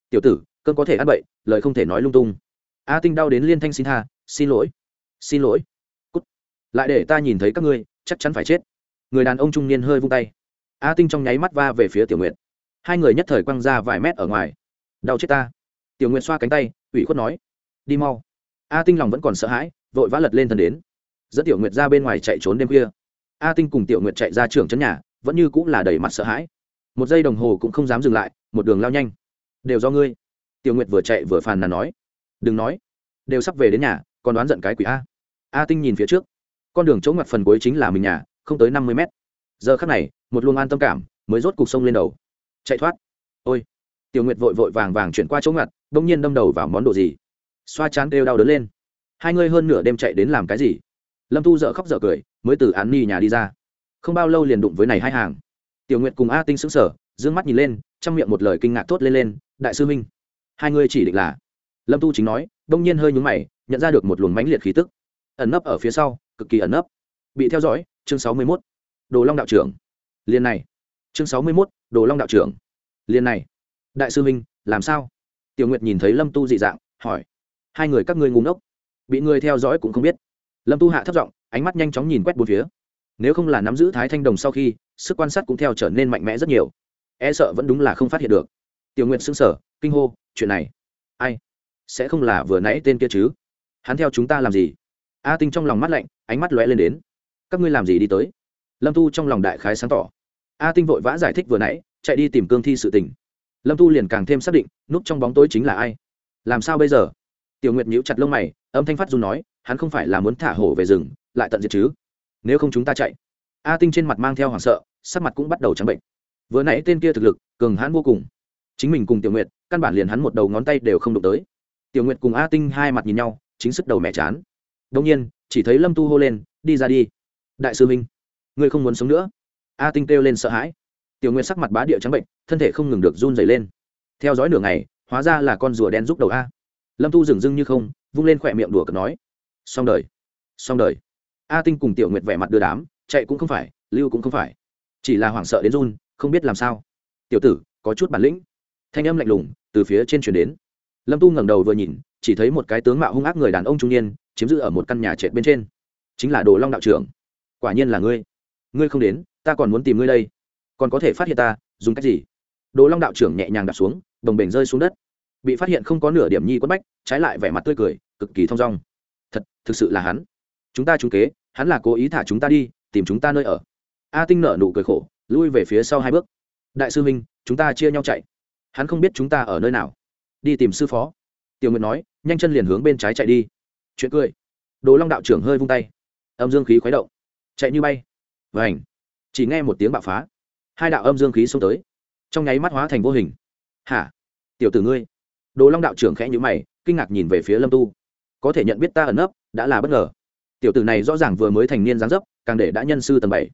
Tiểu tử, cơn có thể ăn bậy, lời không thể nói lung tung. A tinh đau đến liên thanh xin tha, xin lỗi xin lỗi lại để ta nhìn thấy các ngươi, chắc chắn phải chết. Người đàn ông trung niên hơi vung tay. A tinh trong nháy mắt va về phía tiểu nguyệt. Hai người nhất thời quăng ra vài mét ở ngoài. Đau chết ta. Tiểu nguyệt xoa cánh tay, ủy khuất nói. Đi mau. A tinh lòng vẫn còn sợ hãi, vội vã lật lên thân đến. Dẫn tiểu nguyệt ra bên ngoài chạy trốn đêm khuya. A tinh cùng tiểu nguyệt chạy ra trường chân nhà, vẫn như cũng là đầy mặt sợ hãi. Một giây đồng hồ cũng không dám dừng lại, một đường lao nhanh. Đều do ngươi. Tiểu nguyệt vừa chạy vừa phàn nàn nói. Đừng nói. Đều sắp về đến nhà, còn đoán giận cái quỷ a. A tinh nhìn phía trước con đường chỗ ngoặt phần cuối chính là mình nhà, không tới năm mươi mét. Giờ khắc này, một luồng an tâm cảm mới rốt cục sông lên đầu. Chạy thoát. Ôi. Tiểu nguyệt vội vội vàng vàng chuyển qua chỗ ngặt đ ỗ n g nhiên đâm đầu vào món đồ gì. Xoa chán đều đau đớn lên. Hai ngươi hơn nửa đêm chạy đến làm cái gì? Lâm thu dợ khóc dợ cười, mới từ án ni nhà đi ra. Không bao lâu liền đụng với này hai hàng. Tiểu nguyệt cùng a tinh xứng sở d ư ơ n g mắt nhìn lên, trong miệng một lời kinh ngạc thốt lên lên, đại sư minh, hai ngươi chỉ định là lâm tu chính nói đông nhiên hơi nhúng mày, nhận ra được một luồng mãnh liệt khí tức ẩn nấp ở phía sau, cực kỳ ẩn nấp. Bị theo dõi, chương sáu mươi mốt. Đồ long đạo trưởng. Liên này. Chương sáu mươi mốt, đồ long đạo trưởng. Liên này. Đại sư minh làm sao? Tiểu nguyệt nhìn thấy lâm tu dị dạng, hỏi. Hai người các ngươi ngủ ngốc. Bị người theo dõi cũng không biết. Lâm tu hạ thấp giọng, ánh mắt nhanh chóng nhìn quét bốn phía. Nếu không là nắm giữ thái thanh đồng sau khi, sức quan sát cũng theo trở nên mạnh mẽ rất nhiều. E sợ vẫn đúng là không phát hiện được. Tiểu nguyện xưng sở kinh hô, chuyện này, ai? Sẽ không là vừa nãy tên kia chứ? Hắn theo chúng ta làm gì? A tinh trong lòng mắt lạnh, ánh mắt lóe lên đến. Các ngươi làm gì đi tới? Lâm tu trong lòng đại khái sáng tỏ. A tinh vội vã giải thích vừa nãy, chạy đi tìm cương thi sự tình. Lâm tu liền càng thêm xác định, núp trong bóng tối chính là ai. Làm sao bây giờ? Tiểu nguyệt nhíu chặt lông mày, âm thanh phát run nói, hắn không phải là muốn thả hổ về rừng, lại tận diệt chứ? Nếu không chúng ta chạy. A tinh trên mặt mang theo hoảng sợ, sắc mặt cũng bắt đầu trắng bệnh. Vừa nãy tên kia thực lực, cường hãn vô cùng. Chính mình cùng tiểu nguyệt, căn bản liền hắn một đầu ngón tay đều không đụng tới. Tiểu nguyệt cùng a tinh hai mặt nhìn nhau, chính sức đầu mẹ chán đông nhiên, chỉ thấy lâm tu hô lên, đi ra đi. Đại sư minh ngươi không muốn sống nữa? A tinh kêu lên sợ hãi. Tiểu nguyệt sắc mặt bá địa trắng bệnh, thân thể không ngừng được run dày lên. Theo dõi nửa ngày, hóa ra là con rùa đen giúp đầu a. Lâm tu dừng dưng như không, vung lên khỏe miệng đùa cợt nói, xong đời xong đời. A tinh cùng tiểu nguyệt vẻ mặt đưa đám, chạy cũng không phải, lưu cũng không phải. Chỉ là hoảng sợ đến run, không biết làm sao. Tiểu tử, có chút bản lĩnh. Thanh âm lạnh lùng từ phía trên chuyển đến. Lâm tu ngẩng đầu vừa nhìn, chỉ thấy một cái tướng mạo hung ác người đàn ông trung niên chiếm giữ ở một căn nhà trệt bên trên. Chính là đồ long đạo trưởng. Quả nhiên là ngươi. Ngươi không đến, ta còn muốn tìm ngươi đây. Còn có thể phát hiện ta, dùng cách gì? Đồ long đạo trưởng nhẹ nhàng đặt xuống, đồng bềnh rơi xuống đất. Bị phát hiện không có nửa điểm nhi quất bách, trái lại vẻ mặt tươi cười, cực kỳ thong dong. Thật, thực sự là hắn. Chúng ta trúng kế, hắn là cố ý thả chúng ta đi, tìm chúng ta nơi ở. A tinh nở nụ cười khổ, lui về phía sau hai bước. Đại sư minh chúng ta chia nhau chạy. Hắn không biết chúng ta ở nơi nào. Đi tìm sư phó. Tiểu nguyệt nói, nhanh chân liền hướng bên trái chạy đi chuyện cười. Đồ long đạo trưởng hơi vung tay. Âm dương khí khuấy động. Chạy như bay. Vảnh chỉ nghe một tiếng bạo phá. Hai đạo âm dương khí xông tới. Trong nháy mắt hóa thành vô hình. Hả? Tiểu tử ngươi. Đồ long đạo trưởng khẽ nhữ mày, kinh ngạc nhìn về phía lâm tu. Có thể nhận biết ta ẩn nấp, đã là bất ngờ. Tiểu tử này rõ ràng vừa mới thành niên giáng dấp, càng để đã nhân sư tầng bảy.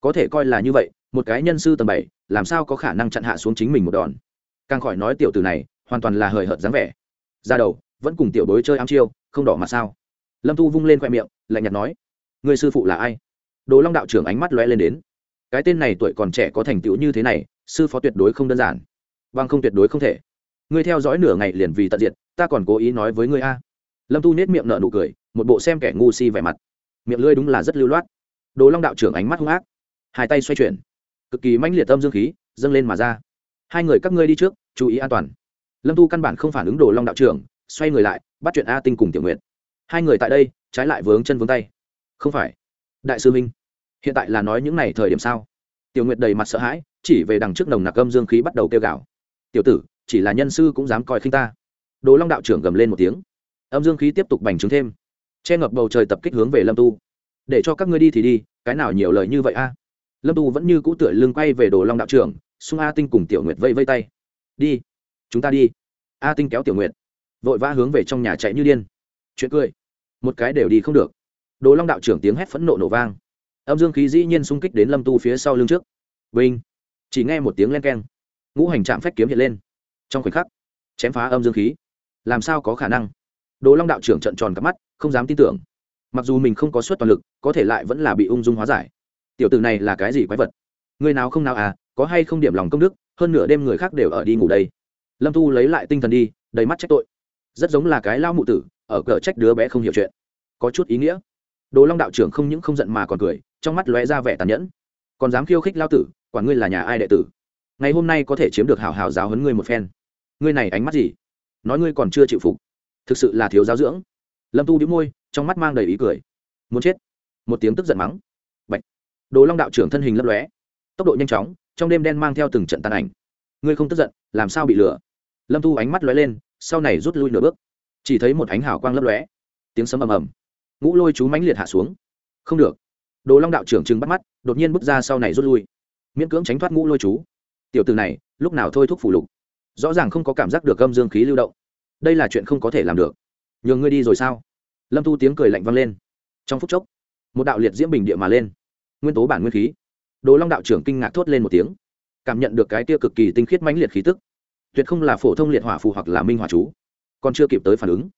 Có thể coi là như vậy, một cái nhân sư tầng bảy, làm sao có khả năng chặn hạ xuống chính mình một đòn? Càng khỏi nói tiểu tử này, hoàn toàn là hời hợt dáng vẻ. Ra đầu vẫn cùng tiểu bối chơi ám chiêu, không đỏ mặt sao? Lâm Thu vung lên khoe miệng, lạnh nhạt nói người sư phụ là ai? Đồ long đạo trưởng ánh mắt lóe lên đến, cái tên này tuổi còn trẻ có thành tựu như thế này, sư phó tuyệt đối không đơn giản vâng không tuyệt đối không thể. Ngươi theo dõi nửa ngày liền vì tận diệt, ta còn cố ý nói với ngươi a. Lâm Thu nết miệng nở nụ cười, một bộ xem kẻ ngu si vẻ mặt. Miệng lưỡi đúng là rất lưu loát. Đồ long đạo trưởng ánh mắt hung ác, hai tay xoay chuyển, cực kỳ mãnh liệt tâm dương khí dâng lên mà ra. Hai người các ngươi đi trước, chú ý an toàn. Lâm Thu căn bản không phản ứng đồ long đạo trưởng xoay người lại, bắt chuyện a tinh cùng tiểu nguyện hai người tại đây, trái lại vướng chân vướng tay. Không phải. Đại sư minh, hiện tại là nói những này thời điểm sao? Tiểu nguyệt đầy mặt sợ hãi, chỉ về đằng trước nồng nặc âm dương khí bắt đầu kêu gào. Tiểu tử, chỉ là nhân sư cũng dám coi khinh ta. Đồ long đạo trưởng gầm lên một tiếng. Âm dương khí tiếp tục bành trướng thêm. Che ngập bầu trời tập kích hướng về lâm tu. Để cho các ngươi đi thì đi, cái nào nhiều lời như vậy a? Lâm tu vẫn như cũ tựa lưng quay về đồ long đạo trưởng, xung a tinh cùng tiểu nguyệt vây vây tay. Đi, chúng ta đi. A tinh kéo tiểu nguyệt vội vã hướng về trong nhà chạy như điên. Chuyện cười. Một cái đều đi không được. Đồ long đạo trưởng tiếng hét phẫn nộ nổ vang. Âm dương khí dĩ nhiên xung kích đến lâm tu phía sau lưng trước. Vinh. Chỉ nghe một tiếng len keng. Ngũ hành trạm phách kiếm hiện lên. Trong khoảnh khắc, chém phá âm dương khí. Làm sao có khả năng? Đồ long đạo trưởng trận tròn cắp mắt, không dám tin tưởng. Mặc dù mình không có suất toàn lực, có thể lại vẫn là bị ung dung hóa giải. Tiểu tử này là cái gì quái vật? Người nào không nào à có hay không điểm lòng công đức, hơn nửa đêm người khác đều ở đi ngủ đây. Lâm tu lấy lại tinh thần đi, đầy mắt trách tội rất giống là cái lao mụ tử, ở cờ trách đứa bé không hiểu chuyện. Có chút ý nghĩa. Đồ long đạo trưởng không những không giận mà còn cười, trong mắt lóe ra vẻ tàn nhẫn. Còn dám khiêu khích lao tử quản ngươi là nhà ai đệ tử? Ngày hôm nay có thể chiếm được hào hào giáo hấn ngươi một phen. Ngươi này ánh mắt gì? Nói ngươi còn chưa chịu phục. Thực sự là thiếu giáo dưỡng. Lâm tu đĩu môi, trong mắt mang đầy ý cười. Muốn chết. Một tiếng tức giận mắng. Bạch. đồ long đạo trưởng thân hình lấp lóe. Tốc độ nhanh chóng, trong đêm đen mang theo từng trận tàn ảnh. Ngươi không tức giận, làm sao bị lừa? lâm tu ánh mắt lóe lên sau này rút lui nửa bước. Chỉ thấy một ánh hào quang lấp lóe. Tiếng sấm ầm ầm. Ngũ lôi chú mãnh liệt hạ xuống. Không được. Đồ long đạo trưởng trừng bắt mắt, đột nhiên bước ra sau này rút lui. Miễn cưỡng tránh thoát ngũ lôi chú. Tiểu từ này, lúc nào thôi thúc phủ lục. Rõ ràng không có cảm giác được âm dương khí lưu động. Đây là chuyện không có thể làm được. Nhường ngươi đi rồi sao? Lâm tu tiếng cười lạnh vang lên. Trong phút chốc, một đạo liệt diễm bình địa mà lên. Nguyên tố bản nguyên khí. Đồ long đạo trưởng kinh ngạc thốt lên một tiếng. Cảm nhận được cái tia cực kỳ tinh khiết mãnh liệt khí tức tuyệt không là phổ thông liệt hỏa phù hoặc là minh hỏa chú. Còn chưa kịp tới phản ứng,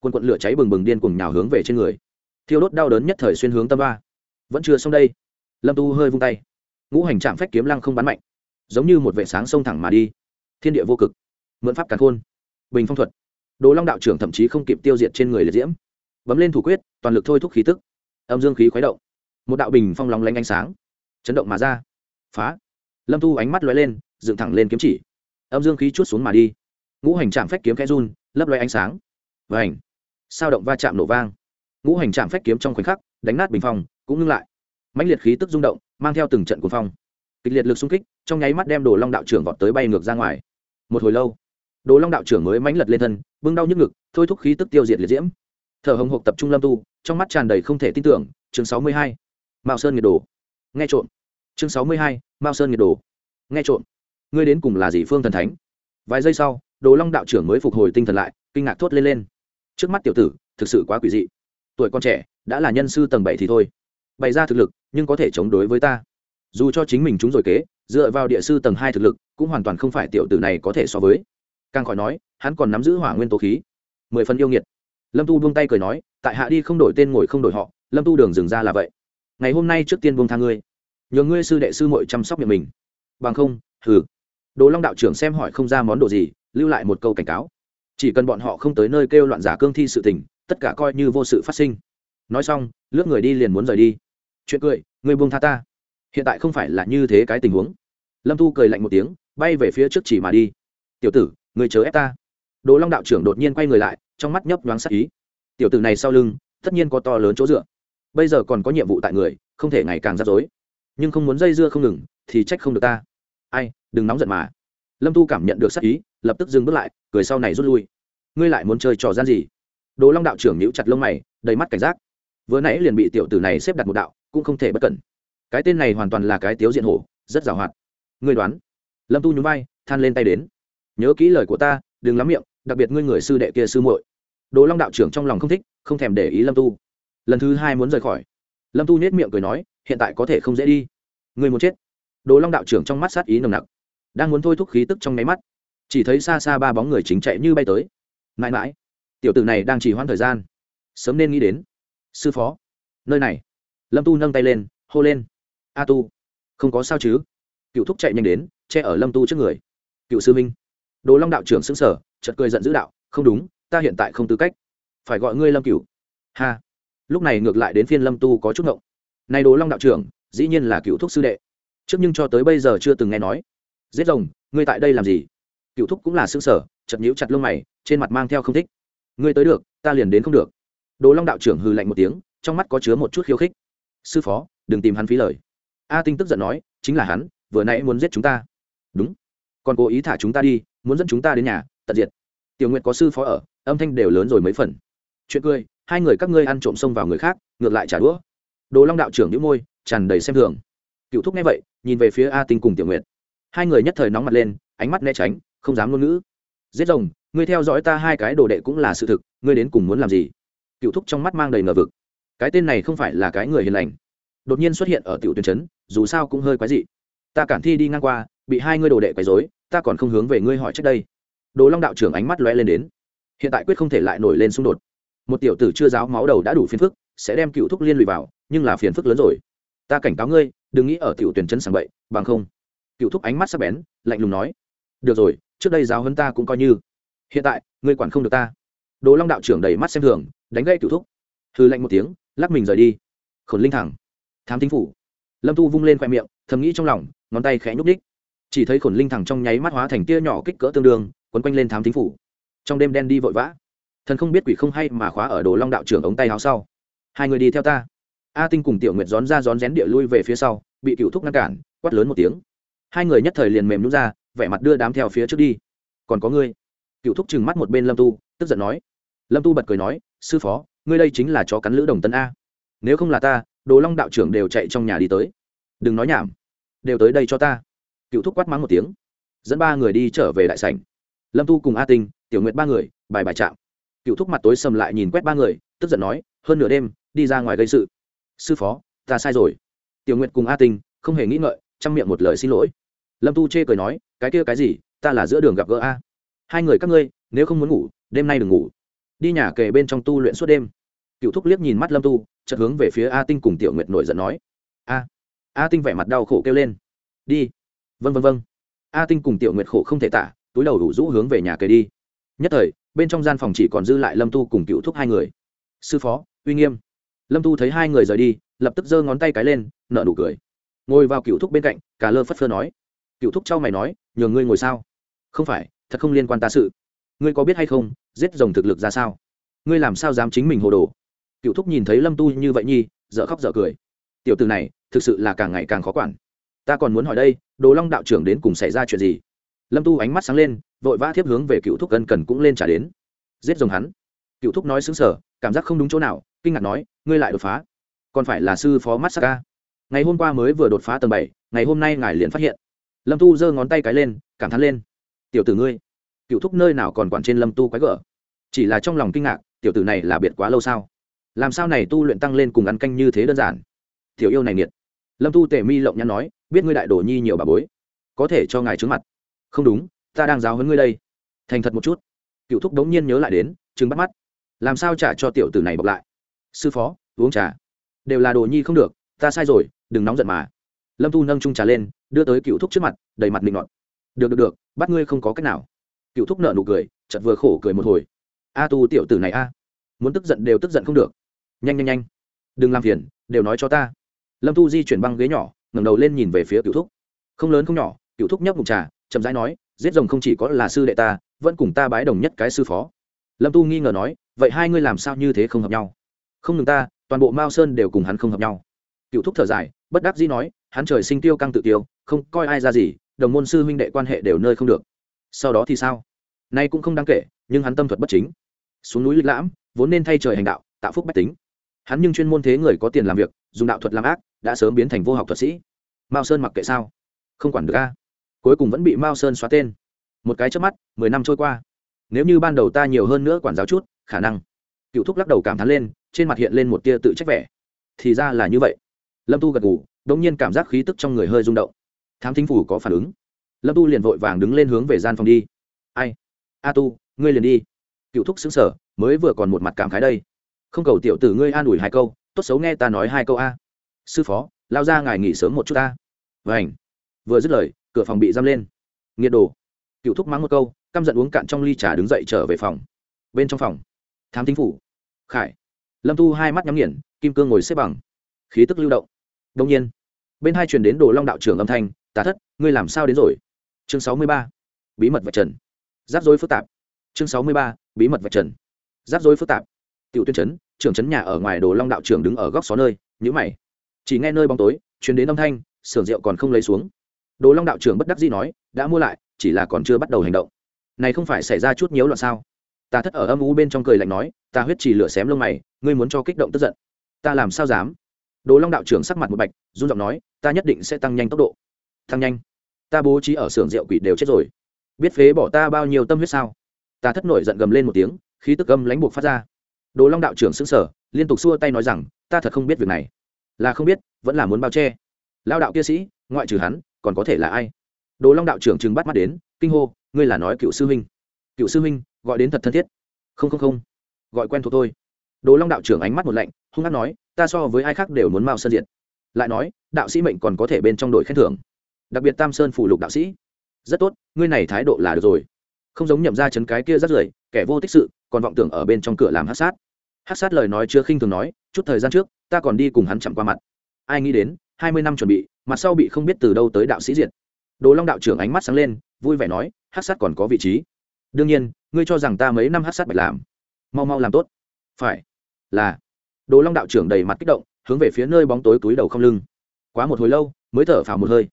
quân quận lửa cháy bừng bừng điên cùng nhào hướng về trên người. Thiêu đốt đau đớn nhất thời xuyên hướng tâm ba. Vẫn chưa xong đây. Lâm tu hơi vung tay. Ngũ hành trạm phách kiếm lăng không bắn mạnh, giống như một vệ sáng sông thẳng mà đi. Thiên địa vô cực, mượn pháp càn khôn, bình phong thuật. Đồ long đạo trưởng thậm chí không kịp tiêu diệt trên người liệt diễm. Bấm lên thủ quyết, toàn lực thôi thúc khí tức. Âm dương khí khuấy động. Một đạo bình phong lóng lánh ánh sáng, chấn động mà ra. Phá. Lâm tu ánh mắt lóe lên, dựng thẳng lên kiếm chỉ âm dương khí chút xuống mà đi. Ngũ hành trạm phách kiếm khẽ run, lấp loay ánh sáng. Và ảnh sao động va chạm nổ vang. Ngũ hành trạm phách kiếm trong khoảnh khắc, đánh nát bình phong, cũng ngưng lại. Mãnh liệt khí tức rung động, mang theo từng trận cuồng phong. Kịch liệt lực xung kích, trong nháy mắt đem đồ long đạo trưởng vọt tới bay ngược ra ngoài. Một hồi lâu, đồ long đạo trưởng mới mãnh lật lên thân, bưng đau nhức ngực, thôi thúc khí tức tiêu diệt liệt diễm. Thở hồng hộc tập trung lâm tu, trong mắt tràn đầy không thể tin tưởng, chương sáu mươi hai, mao sơn nhiệt đồ. Nghe trộm. Chương sáu mươi hai, mao sơn nhiệt đồ. Nghe trộm ngươi đến cùng là gì phương thần thánh? Vài giây sau, đồ long đạo trưởng mới phục hồi tinh thần lại, kinh ngạc thốt lên lên. Trước mắt tiểu tử, thực sự quá quỷ dị. Tuổi con trẻ, đã là nhân sư tầng bảy thì thôi. Bày ra thực lực, nhưng có thể chống đối với ta. Dù cho chính mình chúng rồi kế, dựa vào địa sư tầng hai thực lực, cũng hoàn toàn không phải tiểu tử này có thể so với. Càng khỏi nói, hắn còn nắm giữ hỏa nguyên tố khí. Mười phần yêu nghiệt. Lâm tu buông tay cười nói, tại hạ đi không đổi tên ngồi không đổi họ, lâm tu đường dừng ra là vậy. Ngày hôm nay trước tiên buông tha ngươi. Nhờ ngươi sư đệ sư mội chăm sóc miệng mình. Bằng không thử đồ long đạo trưởng xem hỏi không ra món đồ gì, lưu lại một câu cảnh cáo. Chỉ cần bọn họ không tới nơi kêu loạn giả cương thi sự tình, tất cả coi như vô sự phát sinh. Nói xong, lướt người đi liền muốn rời đi. Chuyện cười ngươi buông tha ta. Hiện tại không phải là như thế cái tình huống. Lâm tu cười lạnh một tiếng, bay về phía trước chỉ mà đi. Tiểu tử, người chớ ép ta. Đồ long đạo trưởng đột nhiên quay người lại, trong mắt nhấp nhoáng sắc ý. Tiểu tử này sau lưng, tất nhiên có to lớn chỗ dựa. Bây giờ còn có nhiệm vụ tại người, không thể ngày càng rắc rối. Nhưng không muốn dây dưa không ngừng, thì trách không được ta ai, đừng nóng giận mà. Lâm tu cảm nhận được sắc ý, lập tức dừng bước lại, cười sau này rút lui. Ngươi lại muốn chơi trò gian gì? Đồ long đạo trưởng nhíu chặt lông mày, đầy mắt cảnh giác. Vừa nãy liền bị tiểu tử này xếp đặt một đạo, cũng không thể bất cẩn. Cái tên này hoàn toàn là cái tiếu diện hổ, rất giàu hoạt. Ngươi đoán? Lâm tu nhún vai, than lên tay đến. Nhớ kỹ lời của ta, đừng lắm miệng, đặc biệt ngươi người sư đệ kia sư muội. Đồ long đạo trưởng trong lòng không thích, không thèm để ý lâm tu lần thứ hai muốn rời khỏi. Lâm tu nhét miệng cười nói, hiện tại có thể không dễ đi. Người muốn chết đồ long đạo trưởng trong mắt sát ý nồng nặc. Đang muốn thôi thúc khí tức trong nháy mắt, chỉ thấy xa xa ba bóng người chính chạy như bay tới. Mãi mãi, tiểu tử này đang chỉ hoãn thời gian. Sớm nên nghĩ đến. Sư phó, nơi này. Lâm tu nâng tay lên, hô lên. A tu, không có sao chứ? Cựu thúc chạy nhanh đến, che ở lâm tu trước người. Cựu sư minh đồ long đạo trưởng xứng sở chật cười giận dữ đạo, không đúng, ta hiện tại không tư cách. Phải gọi ngươi lâm cựu ha. Lúc này ngược lại đến phiên lâm tu có chút ngộng. Này đồ long đạo trưởng, dĩ nhiên là cựu thúc sư đệ trước nhưng cho tới bây giờ chưa từng nghe nói. Giết rồng, ngươi tại đây làm gì? Cựu thúc cũng là xứng sở chật nhíu chặt lông mày, trên mặt mang theo không thích. Ngươi tới được, ta liền đến không được. Đồ long đạo trưởng hừ lạnh một tiếng, trong mắt có chứa một chút khiêu khích. Sư phó, đừng tìm hắn phí lời. A tinh tức giận nói, chính là hắn, vừa nãy muốn giết chúng ta. Đúng. Còn cố ý thả chúng ta đi, muốn dẫn chúng ta đến nhà, tận diệt. Tiểu nguyệt có sư phó ở, âm thanh đều lớn rồi mấy phần. Chuyện cười, hai người các ngươi ăn trộm xông vào người khác, ngược lại trả đũa. Đồ long đạo trưởng đĩu môi, tràn đầy xem thường cựu thúc nghe vậy, nhìn về phía a tinh cùng tiểu nguyệt. Hai người nhất thời nóng mặt lên, ánh mắt né tránh, không dám ngôn ngữ. Giết rồng, ngươi theo dõi ta hai cái đồ đệ cũng là sự thực, ngươi đến cùng muốn làm gì? Cựu thúc trong mắt mang đầy ngờ vực. Cái tên này không phải là cái người hiền lành. Đột nhiên xuất hiện ở tiểu tuyển trấn, dù sao cũng hơi quái dị. Ta cản thi đi ngang qua, bị hai ngươi đồ đệ quấy dối ta còn không hướng về ngươi hỏi trước đây. Đồ long đạo trưởng ánh mắt lóe lên đến. Hiện tại quyết không thể lại nổi lên xung đột. Một tiểu tử chưa giáo máu đầu đã đủ phiền phức, sẽ đem cựu thúc liên lụy vào, nhưng là phiền phức lớn rồi. Ta cảnh cáo ngươi đừng nghĩ ở tiểu tuyển chân sảng bậy, bằng không. Cựu thúc ánh mắt sắc bén, lạnh lùng nói, được rồi, trước đây giáo hơn ta cũng coi như. Hiện tại, ngươi quản không được ta. Đồ long đạo trưởng đầy mắt xem thường, đánh gây cựu thúc. Hư lạnh một tiếng, lắc mình rời đi. Khổn linh thẳng. Thám Thính phủ. Lâm thu vung lên khoe miệng, thầm nghĩ trong lòng, ngón tay khẽ nhúc đích chỉ thấy khổn linh thẳng trong nháy mắt hóa thành tia nhỏ kích cỡ tương đương, quấn quanh lên thám Thính phủ. Trong đêm đen đi vội vã. Thần không biết quỷ không hay mà khóa ở đồ long đạo trưởng ống tay áo sau. Hai người đi theo ta a tinh cùng tiểu nguyệt rón ra rón rén địa lui về phía sau, bị cựu thúc ngăn cản, quát lớn một tiếng. Hai người nhất thời liền mềm nút ra, vẻ mặt đưa đám theo phía trước đi. Còn có ngươi? Cựu thúc trừng mắt một bên lâm tu, tức giận nói. Lâm tu bật cười nói, sư phó, ngươi đây chính là chó cắn lữ đồng tân a. Nếu không là ta, đồ long đạo trưởng đều chạy trong nhà đi tới. Đừng nói nhảm, đều tới đây cho ta. Cựu thúc quát mắng một tiếng. Dẫn ba người đi trở về đại sảnh. Lâm tu cùng a tinh, tiểu nguyệt ba người, bài bài chạm. Cựu thúc mặt tối sầm lại nhìn quét ba người, tức giận nói, hơn nửa đêm, đi ra ngoài gây sự sư phó, ta sai rồi. Tiểu nguyệt cùng a tinh không hề nghĩ ngợi, chăm miệng một lời xin lỗi. Lâm tu chê cười nói, cái kia cái gì, ta là giữa đường gặp gỡ a. Hai người các ngươi, nếu không muốn ngủ, đêm nay đừng ngủ. Đi nhà kề bên trong tu luyện suốt đêm. Cựu thúc liếc nhìn mắt lâm tu, chợt hướng về phía a tinh cùng tiểu nguyệt nổi giận nói. A a tinh vẻ mặt đau khổ kêu lên. Đi. Vân vân vân a tinh cùng tiểu nguyệt khổ không thể tả, túi đầu đủ rũ hướng về nhà kề đi. Nhất thời, bên trong gian phòng chỉ còn dư lại lâm tu cùng cựu thúc hai người. Sư phó, uy nghiêm lâm tu thấy hai người rời đi, lập tức giơ ngón tay cái lên nợ nụ cười. Ngồi vào cựu thúc bên cạnh, cả lơ phất phơ nói, cựu thúc trao mày nói nhường ngươi ngồi sao? Không phải, thật không liên quan ta sự. Ngươi có biết hay không, giết rồng thực lực ra sao? Ngươi làm sao dám chính mình hồ đồ? Cựu thúc nhìn thấy lâm tu như vậy nhi dợ khóc dợ cười. Tiểu từ này, thực sự là càng ngày càng khó quản. Ta còn muốn hỏi đây, đồ long đạo trưởng đến cùng xảy ra chuyện gì? Lâm tu ánh mắt sáng lên, vội vã thiếp hướng về cựu thúc gần cần cũng lên trả đến. Giết rồng hắn. Cựu thúc nói xứng sở cảm giác không đúng chỗ nào, kinh ngạc nói ngươi lại đột phá. Còn phải là sư phó mắt sắc ca ngày hôm qua mới vừa đột phá tầng bảy, ngày hôm nay ngài liền phát hiện. Lâm tu giơ ngón tay cái lên, cảm thán lên. Tiểu tử ngươi cựu thúc nơi nào còn quản trên lâm tu quái gở? Chỉ là trong lòng kinh ngạc, tiểu tử này là biệt quá lâu sao? Làm sao này tu luyện tăng lên cùng ăn canh như thế đơn giản? Tiểu yêu này nghiệt. Lâm tu tề mi lộng nhắn nói, biết ngươi đại đồ nhi nhiều bà bối. Có thể cho ngài trướng mặt. Không đúng, ta đang giáo hấn ngươi đây. Thành thật một chút. Cựu thúc đống nhiên nhớ lại đến chứng bắt mắt. Làm sao trả cho tiểu tử này bọc lại? Sư phó, uống trà. Đều là đồ nhi không được, ta sai rồi, đừng nóng giận mà. Lâm tu nâng trung trà lên, đưa tới cựu thúc trước mặt, đầy mặt mình ngọt được được được, bắt ngươi không có cách nào. Cựu thúc nợ nụ cười chật vừa khổ cười một hồi. A tu tiểu tử này a, muốn tức giận đều tức giận không được. Nhanh nhanh nhanh, đừng làm phiền, đều nói cho ta. Lâm tu di chuyển băng ghế nhỏ, ngẩng đầu lên nhìn về phía cựu thúc. Không lớn không nhỏ, cựu thúc nhấp mục trà, chậm rãi nói, giết rồng không chỉ có là sư đệ ta, vẫn cùng ta bái đồng nhất cái sư phó. Lâm tu nghi ngờ nói, vậy hai ngươi làm sao như thế không hợp nhau? Không ngừng ta, toàn bộ mao sơn đều cùng hắn không hợp nhau. Cựu thúc thở dài, bất đắc dĩ nói, hắn trời sinh tiêu căng tự tiêu, không coi ai ra gì, đồng môn sư huynh đệ quan hệ đều nơi không được. Sau đó thì sao? Nay cũng không đáng kể, nhưng hắn tâm thuật bất chính. Xuống núi lịch lãm, vốn nên thay trời hành đạo, tạo phúc bách tính. Hắn nhưng chuyên môn thế người có tiền làm việc, dùng đạo thuật làm ác, đã sớm biến thành vô học thuật sĩ. Mao sơn mặc kệ sao? Không quản được a. Cuối cùng vẫn bị mao sơn xóa tên. Một cái trước mắt, mười năm trôi qua. Nếu như ban đầu ta nhiều hơn nữa quản giáo chút, khả năng cựu thúc lắc đầu cảm thán lên, trên mặt hiện lên một tia tự trách vẻ. Thì ra là như vậy. Lâm tu gật ngủ đống nhiên cảm giác khí tức trong người hơi rung động. Thám thính phủ có phản ứng. Lâm tu liền vội vàng đứng lên hướng về gian phòng đi. Ai? A tu, ngươi liền đi. Cựu thúc xứng sở mới vừa còn một mặt cảm khái đây. Không cầu tiểu tử ngươi an ủi hai câu, tốt xấu nghe ta nói hai câu a. Sư phó, lao ra ngài nghỉ sớm một chút ta. Vảnh vừa dứt lời, cửa phòng bị giam lên. Nghiệt đồ. Cựu thúc mắng một câu, căm giận uống cạn trong ly trà đứng dậy trở về phòng. Bên trong phòng, thám thính phủ khải lâm tu hai mắt nhắm nghiền kim cương ngồi xếp bằng khí tức lưu động đông nhiên bên hai truyền đến đồ long đạo trưởng âm thanh tà thất ngươi làm sao đến rồi chương sáu mươi ba bí mật vạch trần giáp dối phức tạp chương sáu mươi ba bí mật vạch trần giáp dối phức tạp tiểu tuyên trấn trưởng trấn nhà ở ngoài đồ long đạo trưởng đứng ở góc xó nơi nhữ mày chỉ nghe nơi bóng tối truyền đến âm thanh sưởng rượu còn không lấy xuống đồ long đạo trưởng bất đắc dĩ nói đã mua lại chỉ là còn chưa bắt đầu hành động này không phải xảy ra chút nhiễu loạn sao ta thất ở âm u bên trong cười lạnh nói ta huyết chỉ lửa xém lông mày, ngươi muốn cho kích động tức giận. Ta làm sao dám? Đồ long đạo trưởng sắc mặt một bạch, run giọng nói, ta nhất định sẽ tăng nhanh tốc độ. Tăng nhanh? Ta bố trí ở xưởng rượu quỷ đều chết rồi. Biết phế bỏ ta bao nhiêu tâm huyết sao? Ta thất nổi giận gầm lên một tiếng, khí tức âm lãnh buộc phát ra. Đồ long đạo trưởng xứng sở liên tục xua tay nói rằng, ta thật không biết việc này. Là không biết, vẫn là muốn bao che. Lao đạo kia sĩ, ngoại trừ hắn, còn có thể là ai? Đồ long đạo trưởng trừng bắt mắt đến, kinh hô, ngươi là nói cựu sư huynh. Cựu sư huynh gọi đến thật thân thiết. Không không không. Gọi quen thuộc tôi đồ long đạo trưởng ánh mắt một lạnh, hung hát nói, ta so với ai khác đều muốn mao sơn diện lại nói, đạo sĩ mệnh còn có thể bên trong đội khen thưởng. Đặc biệt tam sơn phủ lục đạo sĩ. Rất tốt, ngươi này thái độ là được rồi. Không giống nhậm ra chấn cái kia rất rưởi, kẻ vô tích sự, còn vọng tưởng ở bên trong cửa làm hát sát. Hát sát lời nói chưa khinh thường nói, chút thời gian trước, ta còn đi cùng hắn chậm qua mặt. Ai nghĩ đến, hai mươi năm chuẩn bị, mặt sau bị không biết từ đâu tới đạo sĩ diệt. Đồ long đạo trưởng ánh mắt sáng lên, vui vẻ nói hát sát còn có vị trí. Đương nhiên ngươi cho rằng ta mấy năm hát sát bạch làm? Mau mau làm tốt. Phải. Là. Đồ long đạo trưởng đầy mặt kích động, hướng về phía nơi bóng tối túi đầu không lưng. Quá một hồi lâu, mới thở phào một hơi.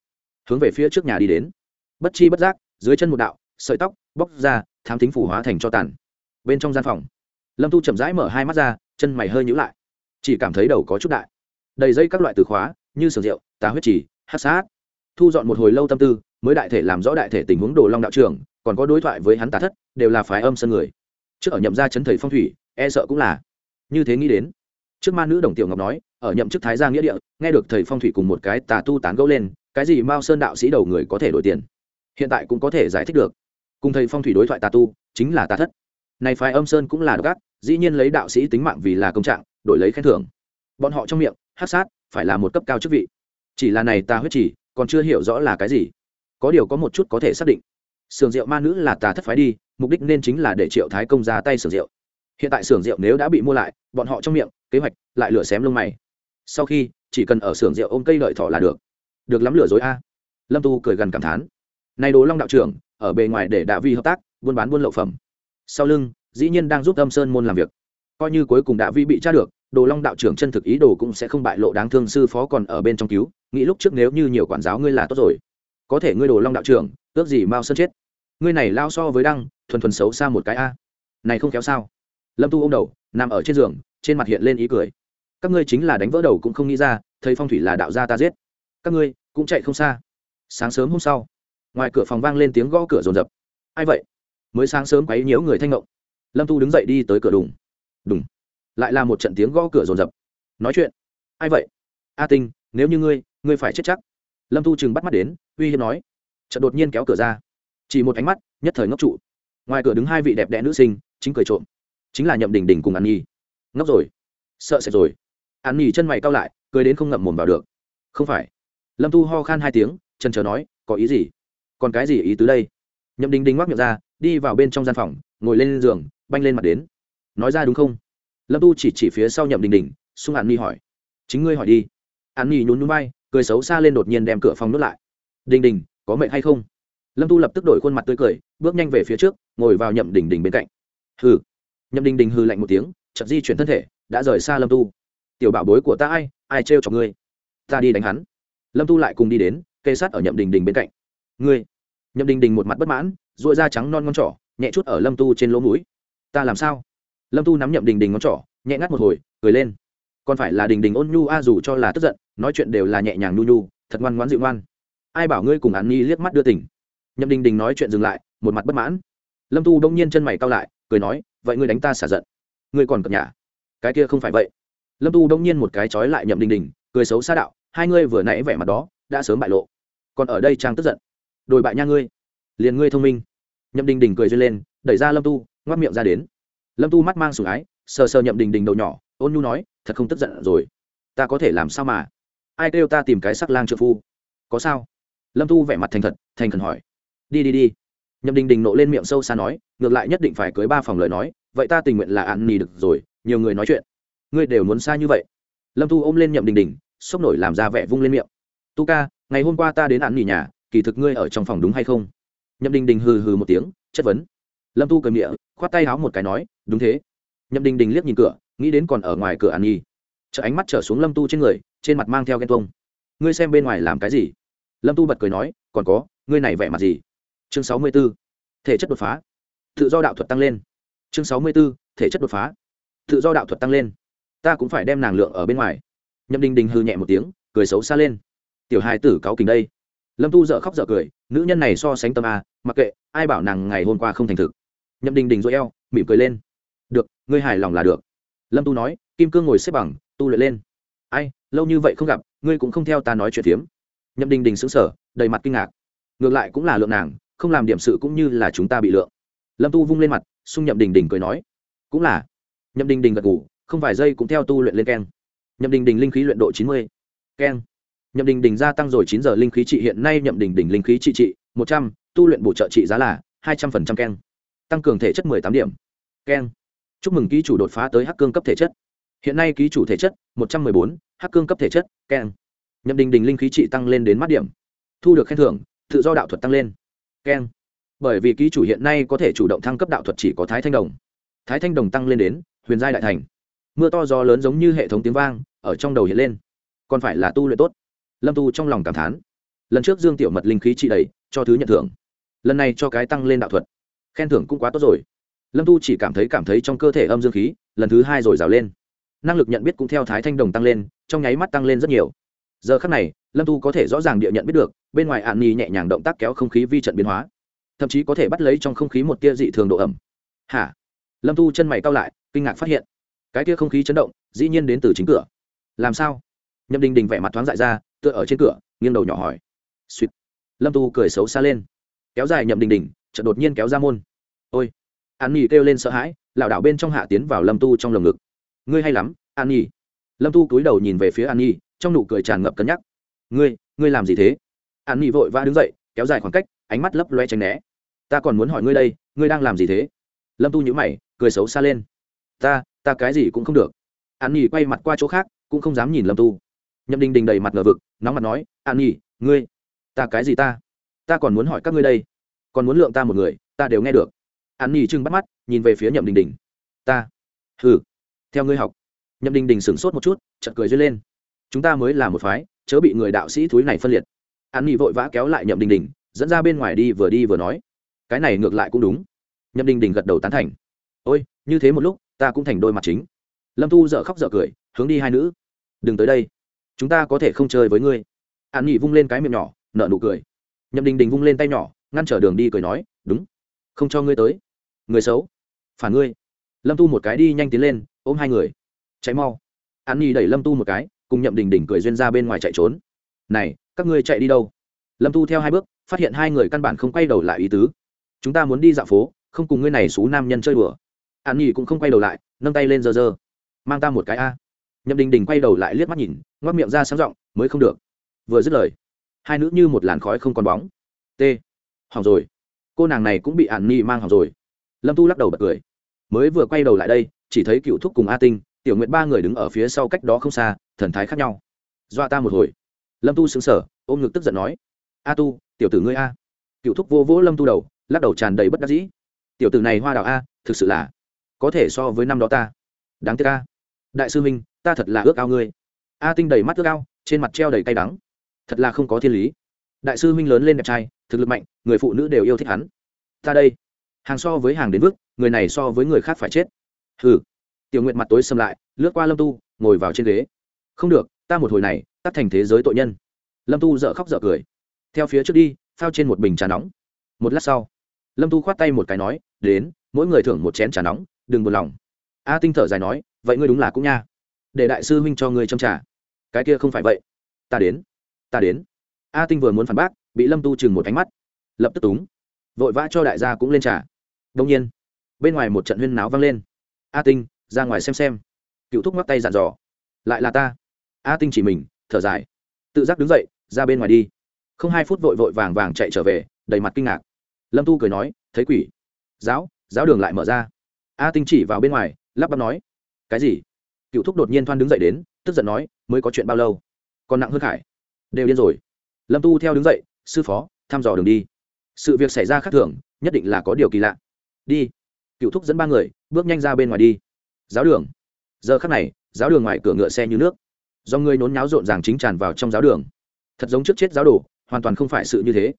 Hướng về phía trước nhà đi đến. Bất chi bất giác, dưới chân một đạo, sợi tóc, bóc ra, thám tính phủ hóa thành cho tàn. Bên trong gian phòng, lâm thu chậm rãi mở hai mắt ra, chân mày hơi nhữ lại. Chỉ cảm thấy đầu có chút đại. Đầy dây các loại từ khóa, như sườn rượu tá huyết trì, hát sát. Thu dọn một hồi lâu tâm tư, mới đại thể làm rõ đại thể tình huống đồ long đạo trưởng còn có đối thoại với hắn tà thất, đều là phái âm sân người. Trước ở nhậm gia chấn thầy phong thủy e sợ cũng là. Như thế nghĩ đến, trước ma nữ đồng tiểu ngọc nói, ở nhậm chức thái gia nghĩa địa, nghe được thầy phong thủy cùng một cái tà tu tán gẫu lên, cái gì mao sơn đạo sĩ đầu người có thể đổi tiền? Hiện tại cũng có thể giải thích được. Cùng thầy phong thủy đối thoại tà tu, chính là tà thất. Này phái âm sơn cũng là độc ác, dĩ nhiên lấy đạo sĩ tính mạng vì là công trạng, đổi lấy khen thưởng. Bọn họ trong miệng, hát sát, phải là một cấp cao chức vị. Chỉ là này ta huyết chỉ, còn chưa hiểu rõ là cái gì. Có điều có một chút có thể xác định sưởng rượu ma nữ là tà thất phái đi, mục đích nên chính là để triệu thái công ra tay sưởng rượu. Hiện tại sưởng rượu nếu đã bị mua lại, bọn họ trong miệng, kế hoạch, lại lửa xém lông mày. Sau khi, chỉ cần ở sưởng rượu ôm cây lợi thọ là được. Được lắm lửa dối a. Lâm tu cười gần cảm thán. Nay đồ long đạo trưởng, ở bề ngoài để đạ vi hợp tác, buôn bán buôn lậu phẩm. Sau lưng, dĩ nhiên đang giúp âm sơn môn làm việc. Coi như cuối cùng đạ vi bị tra được đồ long đạo trưởng chân thực ý đồ cũng sẽ không bại lộ đáng thương sư phó còn ở bên trong cứu, nghĩ lúc trước nếu như nhiều quản giáo ngươi là tốt rồi. Có thể ngươi đồ long đạo trưởng, ước gì mao sơn chết ngươi này lao so với đăng, thuần thuần xấu xa một cái a. Này không kéo sao? Lâm tu ô m đầu, nằm ở trên giường, trên mặt hiện lên ý cười. Các ngươi chính là đánh vỡ đầu cũng không nghĩ ra thấy phong thủy là đạo gia ta giết. Các ngươi cũng chạy không xa. Sáng sớm hôm sau, ngoài cửa phòng vang lên tiếng gõ cửa rồn rập ai vậy? Mới sáng sớm quấy nhiễu người thanh ngộng. Lâm tu đứng dậy đi tới cửa đùng. Đùng. Lại là một trận tiếng gõ cửa rồn rập nói chuyện. Ai vậy? A tinh, nếu như ngươi ngươi phải chết chắc. Lâm tu chừng bắt mắt đến, uy hiếp nói. Trận đột nhiên kéo cửa ra chỉ một ánh mắt, nhất thời ngốc trụ. Ngoài cửa đứng hai vị đẹp đẽ nữ sinh, chính cười trộm. Chính là nhậm đình đình cùng an nhi. Ngốc rồi. Sợ sệt rồi. An nhi chân mày cao lại, cười đến không ngậm mồm vào được. Không phải. Lâm tu ho khan hai tiếng chân chờ nói, có ý gì? Còn cái gì ý tứ đây? Nhậm đình đình ngoắc miệng ra, đi vào bên trong gian phòng, ngồi lên giường, banh lên mặt đến. Nói ra đúng không? Lâm tu chỉ chỉ phía sau nhậm đình đình, xung an nhi hỏi. Chính ngươi hỏi đi. An nhi nhún núi bay cười xấu xa lên đột nhiên đem cửa phòng nuốt lại. Đình đình, có mệnh hay không? Lâm tu lập tức đổi khuôn mặt tươi cười, bước nhanh về phía trước, ngồi vào nhậm đình đình bên cạnh. Hừ. Nhậm đình đình hư lạnh một tiếng chậm di chuyển thân thể, đã rời xa lâm tu. Tiểu bảo bối của ta ai ai trêu cho ngươi? Ta đi đánh hắn. Lâm tu lại cùng đi đến cây sát ở nhậm đình đình bên cạnh. Ngươi. Nhậm đình đình một mặt bất mãn dội da trắng non ngón trỏ, nhẹ chút ở lâm tu trên lỗ mũi. Ta làm sao? Lâm tu nắm nhậm đình đình ngón trỏ, nhẹ ngắt một hồi, cười lên. Còn phải là đình đình ôn nhu a, dù cho là tức giận, nói chuyện đều là nhẹ nhàng nhu nhu, thật ngoan ngoãn dịu ngoan. Ai bảo ngươi cùng Án nhi liếc mắt đưa tỉnh nhậm đình đình nói chuyện dừng lại, một mặt bất mãn. Lâm tu đông nhiên chân mày cao lại, cười nói, vậy ngươi đánh ta xả giận. Ngươi còn cập nhà cái kia không phải vậy. Lâm tu đông nhiên một cái trói lại nhậm đình đình, cười xấu xa đạo, hai ngươi vừa nãy vẻ mặt đó, đã sớm bại lộ. Còn ở đây trang tức giận. Đồi bại nha ngươi. Liền ngươi thông minh. Nhậm đình đình cười duyên lên, đẩy ra lâm tu ngoắc miệng ra đến. Lâm tu mắt mang sủng ái, sờ sờ nhậm đình đình đầu nhỏ, ôn nhu nói, thật không tức giận rồi. Ta có thể làm sao mà? Ai kêu ta tìm cái sắc lang trợ phu? Có sao? Lâm tu vẻ mặt thành thật, thành khẩn hỏi đi đi đi. Nhậm đình đình nộ lên miệng sâu xa nói, ngược lại nhất định phải cưới ba phòng lời nói, vậy ta tình nguyện là ạn nì được rồi, nhiều người nói chuyện. Ngươi đều muốn xa như vậy. Lâm thu ôm lên nhậm đình đình, sốc nổi làm ra vẻ vung lên miệng. Tu ca, ngày hôm qua ta đến ạn nì nhà, kỳ thực ngươi ở trong phòng đúng hay không? Nhậm đình đình hừ hừ một tiếng, chất vấn. Lâm tu cầm địa khoát tay háo một cái nói, đúng thế. Nhậm đình đình liếc nhìn cửa, nghĩ đến còn ở ngoài cửa ạn nhi chợ ánh mắt trở xuống lâm tu trên người, trên mặt mang theo ghen tuông. Ngươi xem bên ngoài làm cái gì? Lâm tu bật cười nói, còn có, ngươi này vẻ mặt gì? Chương sáu mươi b ố thể chất đột phá. Tự do đạo thuật tăng lên. Chương sáu mươi b ố thể chất đột phá. Tự do đạo thuật tăng lên. Ta cũng phải đem nàng lượng ở bên ngoài. Nhậm đình đình hư nhẹ một tiếng, cười xấu xa lên. Tiểu hai tử cáo kình đây. Lâm tu dợ khóc dợ cười, nữ nhân này so sánh tâm a, mặc kệ, ai bảo nàng ngày hôm qua không thành thực. Nhậm đình đình dội eo, mỉm cười lên. Được, ngươi hài lòng là được. Lâm tu nói, kim cương ngồi xếp bằng, tu luyện lên. Ai, lâu như vậy không gặp, ngươi cũng không theo ta nói chuyện phiếm. Nhậm đình đình xứng sở đầy mặt kinh ngạc. Ngược lại cũng là lượng nàng không làm điểm sự cũng như là chúng ta bị lượng. Lâm tu vung lên mặt xung nhậm đình đình cười nói, cũng là. Nhậm đình đình gật ngủ không vài giây cũng theo tu luyện lên keng. Nhậm đình đình linh khí luyện độ chín mươi. Keng. Nhậm đình đình gia tăng rồi chín giờ linh khí trị, hiện nay nhậm đình đình linh khí trị trị một trăm, tu luyện bổ trợ trị giá là hai trăm phần trăm keng. Tăng cường thể chất mười tám điểm. Keng. Chúc mừng ký chủ đột phá tới hắc cương cấp thể chất. Hiện nay ký chủ thể chất một trăm mười bốn, hắc cương cấp thể chất, keng. Nhậm đình đình linh khí trị tăng lên đến mắt điểm. Thu được khen thưởng, tự do đạo thuật tăng lên keng. Bởi vì ký chủ hiện nay có thể chủ động thăng cấp đạo thuật chỉ có thái thanh đồng. Thái thanh đồng tăng lên đến huyền giai đại thành. Mưa to gió lớn giống như hệ thống tiếng vang, ở trong đầu hiện lên. Còn phải là tu luyện tốt. Lâm tu trong lòng cảm thán. Lần trước dương tiểu mật linh khí trị đầy, cho thứ nhận thưởng. Lần này cho cái tăng lên đạo thuật. Khen thưởng cũng quá tốt rồi. Lâm tu chỉ cảm thấy cảm thấy trong cơ thể âm dương khí, lần thứ hai rồi rào lên. Năng lực nhận biết cũng theo thái thanh đồng tăng lên, trong nháy mắt tăng lên rất nhiều. Giờ khắc này lâm tu có thể rõ ràng địa nhận biết được, bên ngoài ạn nhi nhẹ nhàng động tác kéo không khí vi trận biến hóa. Thậm chí có thể bắt lấy trong không khí một tia dị thường độ ẩm. Hả? Lâm tu chân mày cao lại, kinh ngạc phát hiện, cái tia không khí chấn động, dĩ nhiên đến từ chính cửa. Làm sao? Nhậm đình đình vẻ mặt thoáng dại ra, tựa ở trên cửa, nghiêng đầu nhỏ hỏi. Suýt lâm tu cười xấu xa lên. Kéo dài nhậm đình đình, chợt đột nhiên kéo ra môn. Ôi! An nhi kêu lên sợ hãi, lảo đảo bên trong hạ tiến vào lâm tu trong lồng ngực. Ngươi hay lắm, an nhi lâm tu cúi đầu nhìn về phía an nhi trong nụ cười tràn ngập cân nhắc ngươi ngươi làm gì thế? An nhi vội vã đứng dậy, kéo dài khoảng cách, ánh mắt lấp loe tránh né. Ta còn muốn hỏi ngươi đây, ngươi đang làm gì thế? Lâm tu nhữ mày, cười xấu xa lên. Ta ta cái gì cũng không được. An nhi quay mặt qua chỗ khác, cũng không dám nhìn lâm tu. Nhậm đình đình đầy mặt ngờ vực, nóng mặt nói, an nhi, ngươi, ta cái gì ta? Ta còn muốn hỏi các ngươi đây. Còn muốn lượng ta một người, ta đều nghe được. An nhi trưng bắt mắt, nhìn về phía nhậm đình đình. Ta, hừ, theo ngươi học. Nhậm đình đình sửng sốt một chút, chợt cười duyên lên. Chúng ta mới là một phái chớ bị người đạo sĩ thúi này phân liệt. An nhi vội vã kéo lại nhậm đình đình, dẫn ra bên ngoài đi vừa đi vừa nói. Cái này ngược lại cũng đúng. Nhậm đình đình gật đầu tán thành. Ôi, như thế một lúc, ta cũng thành đôi mặt chính. Lâm thu dợ khóc dợ cười, hướng đi hai nữ. Đừng tới đây. Chúng ta có thể không chơi với ngươi. An Nhi vung lên cái miệng nhỏ nợ nụ cười. Nhậm đình đình vung lên tay nhỏ, ngăn trở đường đi cười nói, đúng. Không cho ngươi tới. Người xấu. Phản ngươi. Lâm tu một cái đi nhanh tiến lên, ôm hai người. Cháy mau. An nhi đẩy lâm tu một cái cùng nhậm đình đình cười duyên ra bên ngoài chạy trốn. Này, các ngươi chạy đi đâu? Lâm Thu theo hai bước, phát hiện hai người căn bản không quay đầu lại ý tứ. Chúng ta muốn đi dạo phố, không cùng ngươi này xú nam nhân chơi đùa. An nhi cũng không quay đầu lại, nâng tay lên giơ giơ. Mang ta một cái a. Nhậm đình đình quay đầu lại liếc mắt nhìn ngoắc miệng ra sáng r ộ n g mới không được. Vừa dứt lời, hai nữ như một làn khói không còn bóng. T hỏng rồi. Cô nàng này cũng bị an nhi mang hỏng rồi. Lâm tu lắc đầu bật cười. Mới vừa quay đầu lại đây, chỉ thấy cựu thúc cùng a tinh, tiểu nguyện ba người đứng ở phía sau cách đó không xa thần thái khác nhau. Dọa ta một hồi. Lâm tu xứng sở ôm ngực tức giận nói a tu tiểu tử ngươi a. Cựu thúc vô vỗ lâm tu đầu lắc đầu tràn đầy bất đắc dĩ. Tiểu tử này hoa đạo a thực sự là có thể so với năm đó ta. Đáng tiếc a. Đại sư minh ta thật là ước ao ngươi. A tinh đầy mắt ước ao trên mặt treo đầy cay đắng. Thật là không có thiên lý. Đại sư minh lớn lên đẹp trai thực lực mạnh người phụ nữ đều yêu thích hắn. Ta đây hàng so với hàng đến vức, người này so với người khác phải chết. Hừ. Tiểu nguyện mặt tối xâm lại lướt qua lâm tu ngồi vào trên ghế không được, ta một hồi này, tắt thành thế giới tội nhân. Lâm tu dợ khóc dợ cười. Theo phía trước đi, phao trên một bình trà nóng. Một lát sau, lâm tu khoát tay một cái nói, đến, mỗi người thưởng một chén trà nóng, đừng buồn lòng. A tinh thở dài nói, vậy ngươi đúng là cũng nha. Để đại sư huynh cho ngươi châm trà. cái kia không phải vậy. Ta đến ta đến. A tinh vừa muốn phản bác, bị lâm tu chừng một ánh mắt. Lập tức túng. Vội vã cho đại gia cũng lên trà. đông nhiên, bên ngoài một trận huyên náo vang lên. A tinh, ra ngoài xem xem. Cựu thúc mắc tay dặn dò. Lại là ta a tinh chỉ mình, thở dài. Tự giác đứng dậy, ra bên ngoài đi. Không hai phút vội vội vàng vàng chạy trở về, đầy mặt kinh ngạc. Lâm tu cười nói, thấy quỷ. Giáo giáo đường lại mở ra. A tinh chỉ vào bên ngoài, lắp bắp nói, cái gì? Cựu thúc đột nhiên thoan đứng dậy đến, tức giận nói, mới có chuyện bao lâu? Còn nặng hơn khải. Đều điên rồi. Lâm tu theo đứng dậy, sư phó, thăm dò đường đi. Sự việc xảy ra khác thường, nhất định là có điều kỳ lạ. Đi. Cựu thúc dẫn ba người, bước nhanh ra bên ngoài đi. Giáo đường. Giờ khắc này, giáo đường ngoài cửa ngựa xe như nước do người nốn nháo rộn ràng chính tràn vào trong giáo đường. Thật giống trước chết giáo đồ, hoàn toàn không phải sự như thế.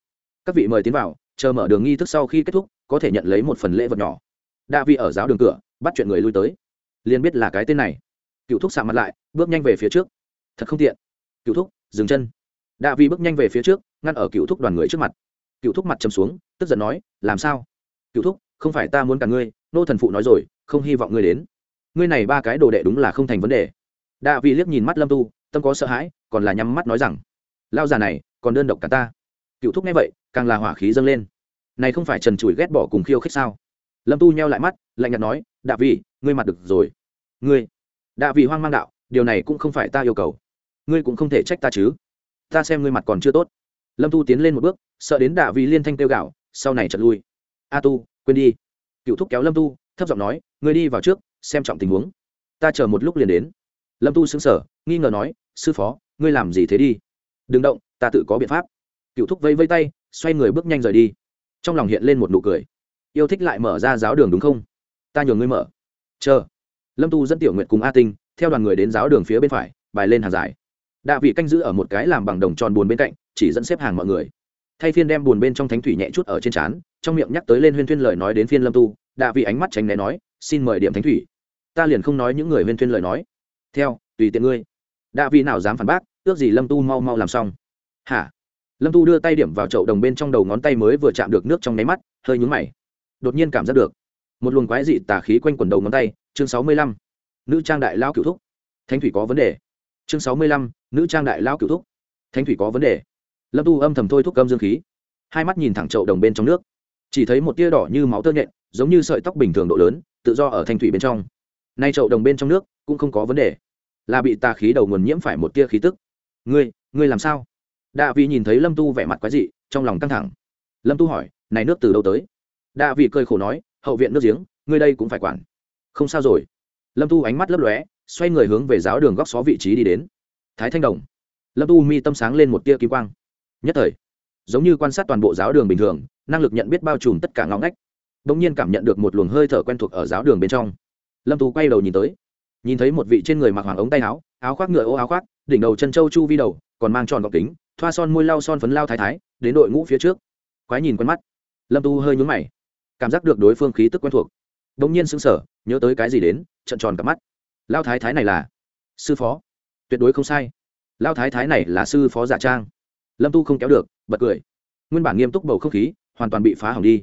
Các vị mời tiến vào, chờ mở đường nghi thức sau khi kết thúc, có thể nhận lấy một phần lễ vật nhỏ. Đa vị ở giáo đường cửa, bắt chuyện người lui tới. Liền biết là cái tên này. Cựu thúc sạ mặt lại, bước nhanh về phía trước. Thật không tiện. Cựu thúc, dừng chân. Đa vị bước nhanh về phía trước, ngăn ở cựu thúc đoàn người trước mặt. Cựu thúc mặt chầm xuống, tức giận nói, làm sao? Cựu thúc, không phải ta muốn cả ngươi, nô thần phụ nói rồi, không hy vọng ngươi đến. Ngươi này ba cái đồ đệ đúng là không thành vấn đề đạ vị liếc nhìn mắt lâm tu, tâm có sợ hãi, còn là nhắm mắt nói rằng lao già này, còn đơn độc cả ta. Cựu thúc nghe vậy, càng là hỏa khí dâng lên. Này không phải trần trụi ghét bỏ cùng khiêu khích sao? Lâm tu nheo lại mắt, lạnh nhạt nói đạ vị ngươi mặt được rồi. Ngươi đạ vị hoang mang đạo, điều này cũng không phải ta yêu cầu. Ngươi cũng không thể trách ta chứ. Ta xem ngươi mặt còn chưa tốt. Lâm tu tiến lên một bước, sợ đến đạ vị liên thanh kêu gạo sau này chật lui. A tu, quên đi. Cựu thúc kéo lâm tu, thấp giọng nói, ngươi đi vào trước, xem trọng tình huống. Ta chờ một lúc liền đến lâm tu xứng sở nghi ngờ nói, sư phó, ngươi làm gì thế đi? Đừng động, ta tự có biện pháp. Cựu thúc vây vây tay, xoay người bước nhanh rời đi. Trong lòng hiện lên một nụ cười. Yêu thích lại mở ra giáo đường đúng không? Ta nhường ngươi mở. Chờ. Lâm tu dẫn tiểu nguyện cùng a tinh, theo đoàn người đến giáo đường phía bên phải, bài lên hàng dài đạ vị canh giữ ở một cái làm bằng đồng tròn buồn bên cạnh, chỉ dẫn xếp hàng mọi người. Thay phiên đem buồn bên trong thánh thủy nhẹ chút ở trên trán, trong miệng nhắc tới lên huyên thuyên lời nói đến phiên lâm tu. Đạ vị ánh mắt tránh né nói, xin mời điểm thánh thủy. Ta liền không nói những người huyên thuyên lời nói theo, tùy tiện ngươi. Đạ vị nào dám phản bác, ước gì lâm tu mau mau làm xong. Hả? Lâm tu đưa tay điểm vào chậu đồng bên trong đầu ngón tay mới vừa chạm được nước trong nháy mắt, hơi nhúng mày. Đột nhiên cảm giác được, một luồng quái dị tà khí quanh quần đầu ngón tay, chương sáu mươi lăm. Nữ trang đại lao cựu thúc. Thánh thủy có vấn đề. Chương sáu mươi lăm, nữ trang đại lao cựu thúc. Thánh thủy có vấn đề. Lâm tu âm thầm thôi thúc âm dương khí. Hai mắt nhìn thẳng chậu đồng bên trong nước. Chỉ thấy một tia đỏ như máu tơ nhện, giống như sợi tóc bình thường độ lớn, tự do ở thanh thủy bên trong nay chậu đồng bên trong nước cũng không có vấn đề. Là bị tà khí đầu nguồn nhiễm phải một tia khí tức. Ngươi ngươi làm sao? Đạ vị nhìn thấy lâm tu vẻ mặt quái dị, trong lòng căng thẳng. Lâm tu hỏi, này nước từ đâu tới? Đạ vị cười khổ nói, hậu viện nước giếng, ngươi đây cũng phải quản. Không sao rồi. Lâm tu ánh mắt lấp lóe, xoay người hướng về giáo đường góc xó vị trí đi đến. Thái thanh đồng. Lâm tu mi tâm sáng lên một tia kim quang. Nhất thời, giống như quan sát toàn bộ giáo đường bình thường, năng lực nhận biết bao trùm tất cả ngõ ngách. Đ ỗ n g nhiên cảm nhận được một luồng hơi thở quen thuộc ở giáo đường bên trong lâm tu quay đầu nhìn tới, nhìn thấy một vị trên người mặc hoàng ống tay áo áo khoác ngựa ô áo khoác, đỉnh đầu chân châu chu vi đầu, còn mang tròn gọc kính, thoa son môi lau son phấn lao thái thái, đến đội ngũ phía trước. Quái nhìn quen mắt. Lâm tu hơi nhún mày, cảm giác được đối phương khí tức quen thuộc. Đ ỗ n g nhiên sững sờ, nhớ tới cái gì đến trận tròn cặp mắt. Lao thái thái này là sư phó. Tuyệt đối không sai. Lao thái thái này là sư phó giả trang. Lâm tu không kéo được, bật cười. Nguyên bản nghiêm túc bầu không khí, hoàn toàn bị phá hỏng đi.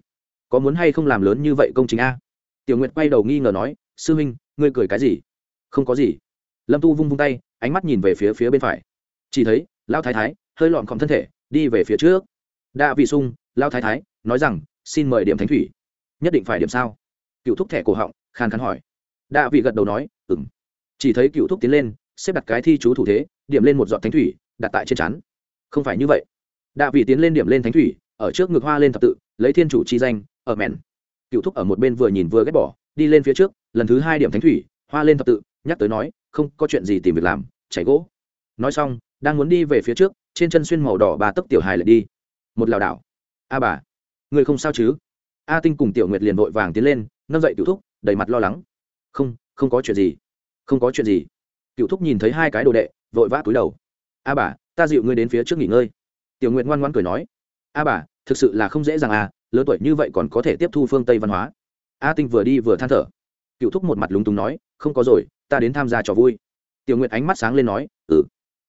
Có muốn hay không làm lớn như vậy công trình a? Tiểu nguyệt quay đầu nghi ngờ nói sư huynh, ngươi cười cái gì? Không có gì. Lâm tu vung vung tay, ánh mắt nhìn về phía phía bên phải. Chỉ thấy lao thái thái, hơi lọn khom thân thể, đi về phía trước. Đa vị sung lao thái thái, nói rằng, xin mời điểm thánh thủy. Nhất định phải điểm sao? Cựu thúc thẻ cổ họng khan khàn hỏi. Đa vị gật đầu nói ừng chỉ thấy cựu thúc tiến lên, xếp đặt cái thi chú thủ thế, điểm lên một giọt thánh thủy, đặt tại trên chắn không phải như vậy. Đa vị tiến lên điểm lên thánh thủy, ở trước ngực hoa lên thập tự, lấy thiên chủ chi danh, ở mẹn. Cựu thúc ở một bên vừa nhìn vừa ghét bỏ, đi lên phía trước lần thứ hai điểm thánh thủy, hoa lên thập tự, nhắc tới nói, không có chuyện gì tìm việc làm, chảy gỗ. Nói xong, đang muốn đi về phía trước, trên chân xuyên màu đỏ bà tấc tiểu hài lại đi. Một lảo đảo. A bà, người không sao chứ? A tinh cùng tiểu nguyệt liền vội vàng tiến lên, nâng dậy tiểu thúc, đầy mặt lo lắng. Không không có chuyện gì. Không có chuyện gì. Cựu thúc nhìn thấy hai cái đồ đệ, vội vã túi đầu. A bà, ta dịu ngươi đến phía trước nghỉ ngơi. Tiểu nguyệt ngoan ngoan cười nói. A bà, thực sự là không dễ dàng à lớn tuổi như vậy còn có thể tiếp thu phương tây văn hóa. A tinh vừa đi vừa than thở cựu thúc một mặt lúng túng nói, không có rồi, ta đến tham gia trò vui. Tiểu nguyệt ánh mắt sáng lên nói ừ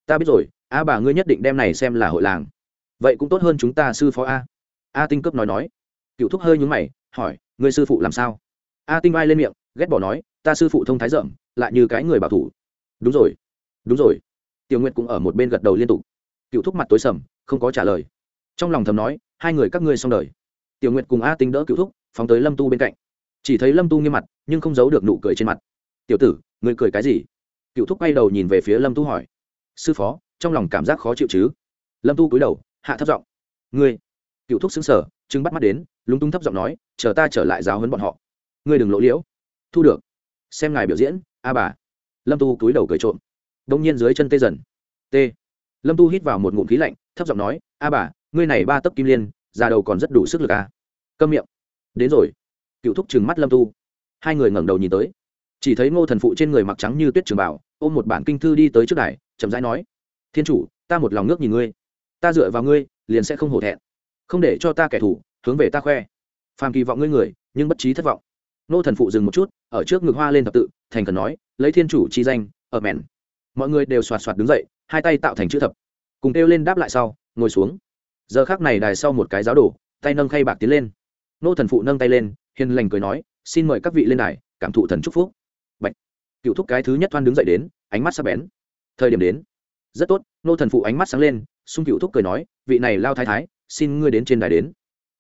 ta biết rồi, a bà ngươi nhất định đem này xem là hội làng. Vậy cũng tốt hơn chúng ta sư phó a. A tinh cấp nói nói. Cựu thúc hơi nhúng mày, hỏi, ngươi sư phụ làm sao? A tinh vai lên miệng, ghét bỏ nói, ta sư phụ thông thái rộng lại như cái người bảo thủ. Đúng rồi đúng rồi. Tiểu nguyệt cũng ở một bên gật đầu liên tục. Cựu thúc mặt tối sầm, không có trả lời. Trong lòng thầm nói, hai người các ngươi xong đời. Tiểu nguyệt cùng a tinh đỡ cựu thúc, phóng tới lâm tu bên cạnh chỉ thấy lâm tu nghiêm mặt, nhưng không giấu được nụ cười trên mặt. Tiểu tử, ngươi cười cái gì? Cựu thúc quay đầu nhìn về phía lâm tu hỏi. Sư phó, trong lòng cảm giác khó chịu chứ? Lâm tu cúi đầu, hạ thấp giọng. Ngươi. Cựu thúc xứng sở chứng bắt mắt đến, lúng túng thấp giọng nói, chờ ta trở lại giáo hấn bọn họ. Ngươi đừng lỗ liễu. Thu được. Xem ngài biểu diễn, a bà. Lâm tu cúi đầu cười trộm. Đông nhiên dưới chân tê dần. T. Lâm tu hít vào một ngụm khí lạnh, thấp giọng nói, a bà, ngươi này ba tấc kim liên, già đầu còn rất đủ sức lực à. câm miệng. Đến rồi cựu thúc trừng mắt lâm tu. Hai người ngẩng đầu nhìn tới. Chỉ thấy ngô thần phụ trên người mặc trắng như tuyết trường bảo ôm một bản kinh thư đi tới trước đài, chậm rãi nói, thiên chủ, ta một lòng nước nhìn ngươi. Ta dựa vào ngươi, liền sẽ không hổ thẹn. Không để cho ta kẻ thù, hướng về ta khoe. Phàm kỳ vọng ngươi người, nhưng bất trí thất vọng. Ngô thần phụ dừng một chút, ở trước ngực hoa lên thập tự, thành cần nói, lấy thiên chủ chi danh, ở mẹn. Mọi người đều xoạt xoạt đứng dậy, hai tay tạo thành chữ thập. Cùng kêu lên đáp lại sau, ngồi xuống. Giờ khác này đài sau một cái giáo đổ tay nâng khay bạc tiến lên. Nô thần phụ nâng tay lên hiền lành cười nói, xin mời các vị lên đài, cảm thụ thần chúc phúc. Bạch. cựu thúc cái thứ nhất thoan đứng dậy đến, ánh mắt sắp bén. Thời điểm đến. Rất tốt, nô thần phụ ánh mắt sáng lên, xung cựu thúc cười nói, vị này lao thái thái, xin ngươi đến trên đài đến.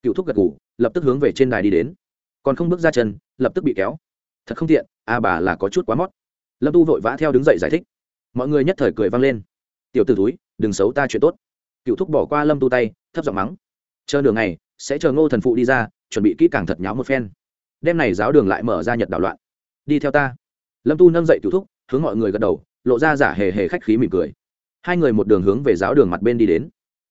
Cựu thúc gật ngủ lập tức hướng về trên đài đi đến. Còn không bước ra chân, lập tức bị kéo. Thật không tiện, a bà là có chút quá mót. Lâm tu vội vã theo đứng dậy giải thích. Mọi người nhất thời cười vang lên. Tiểu t ử túi đừng xấu ta chuyện tốt. Cựu thúc bỏ qua lâm tu tay, thấp giọng mắng. Chờ đường này sẽ chờ ngô thần phụ đi ra chuẩn bị kỹ càng thật nháo một phen. Đêm này giáo đường lại mở ra nhật đảo loạn. Đi theo ta. Lâm tu nâng dậy cựu thúc, hướng mọi người gật đầu, lộ ra giả hề hề khách khí mỉm cười. Hai người một đường hướng về giáo đường mặt bên đi đến.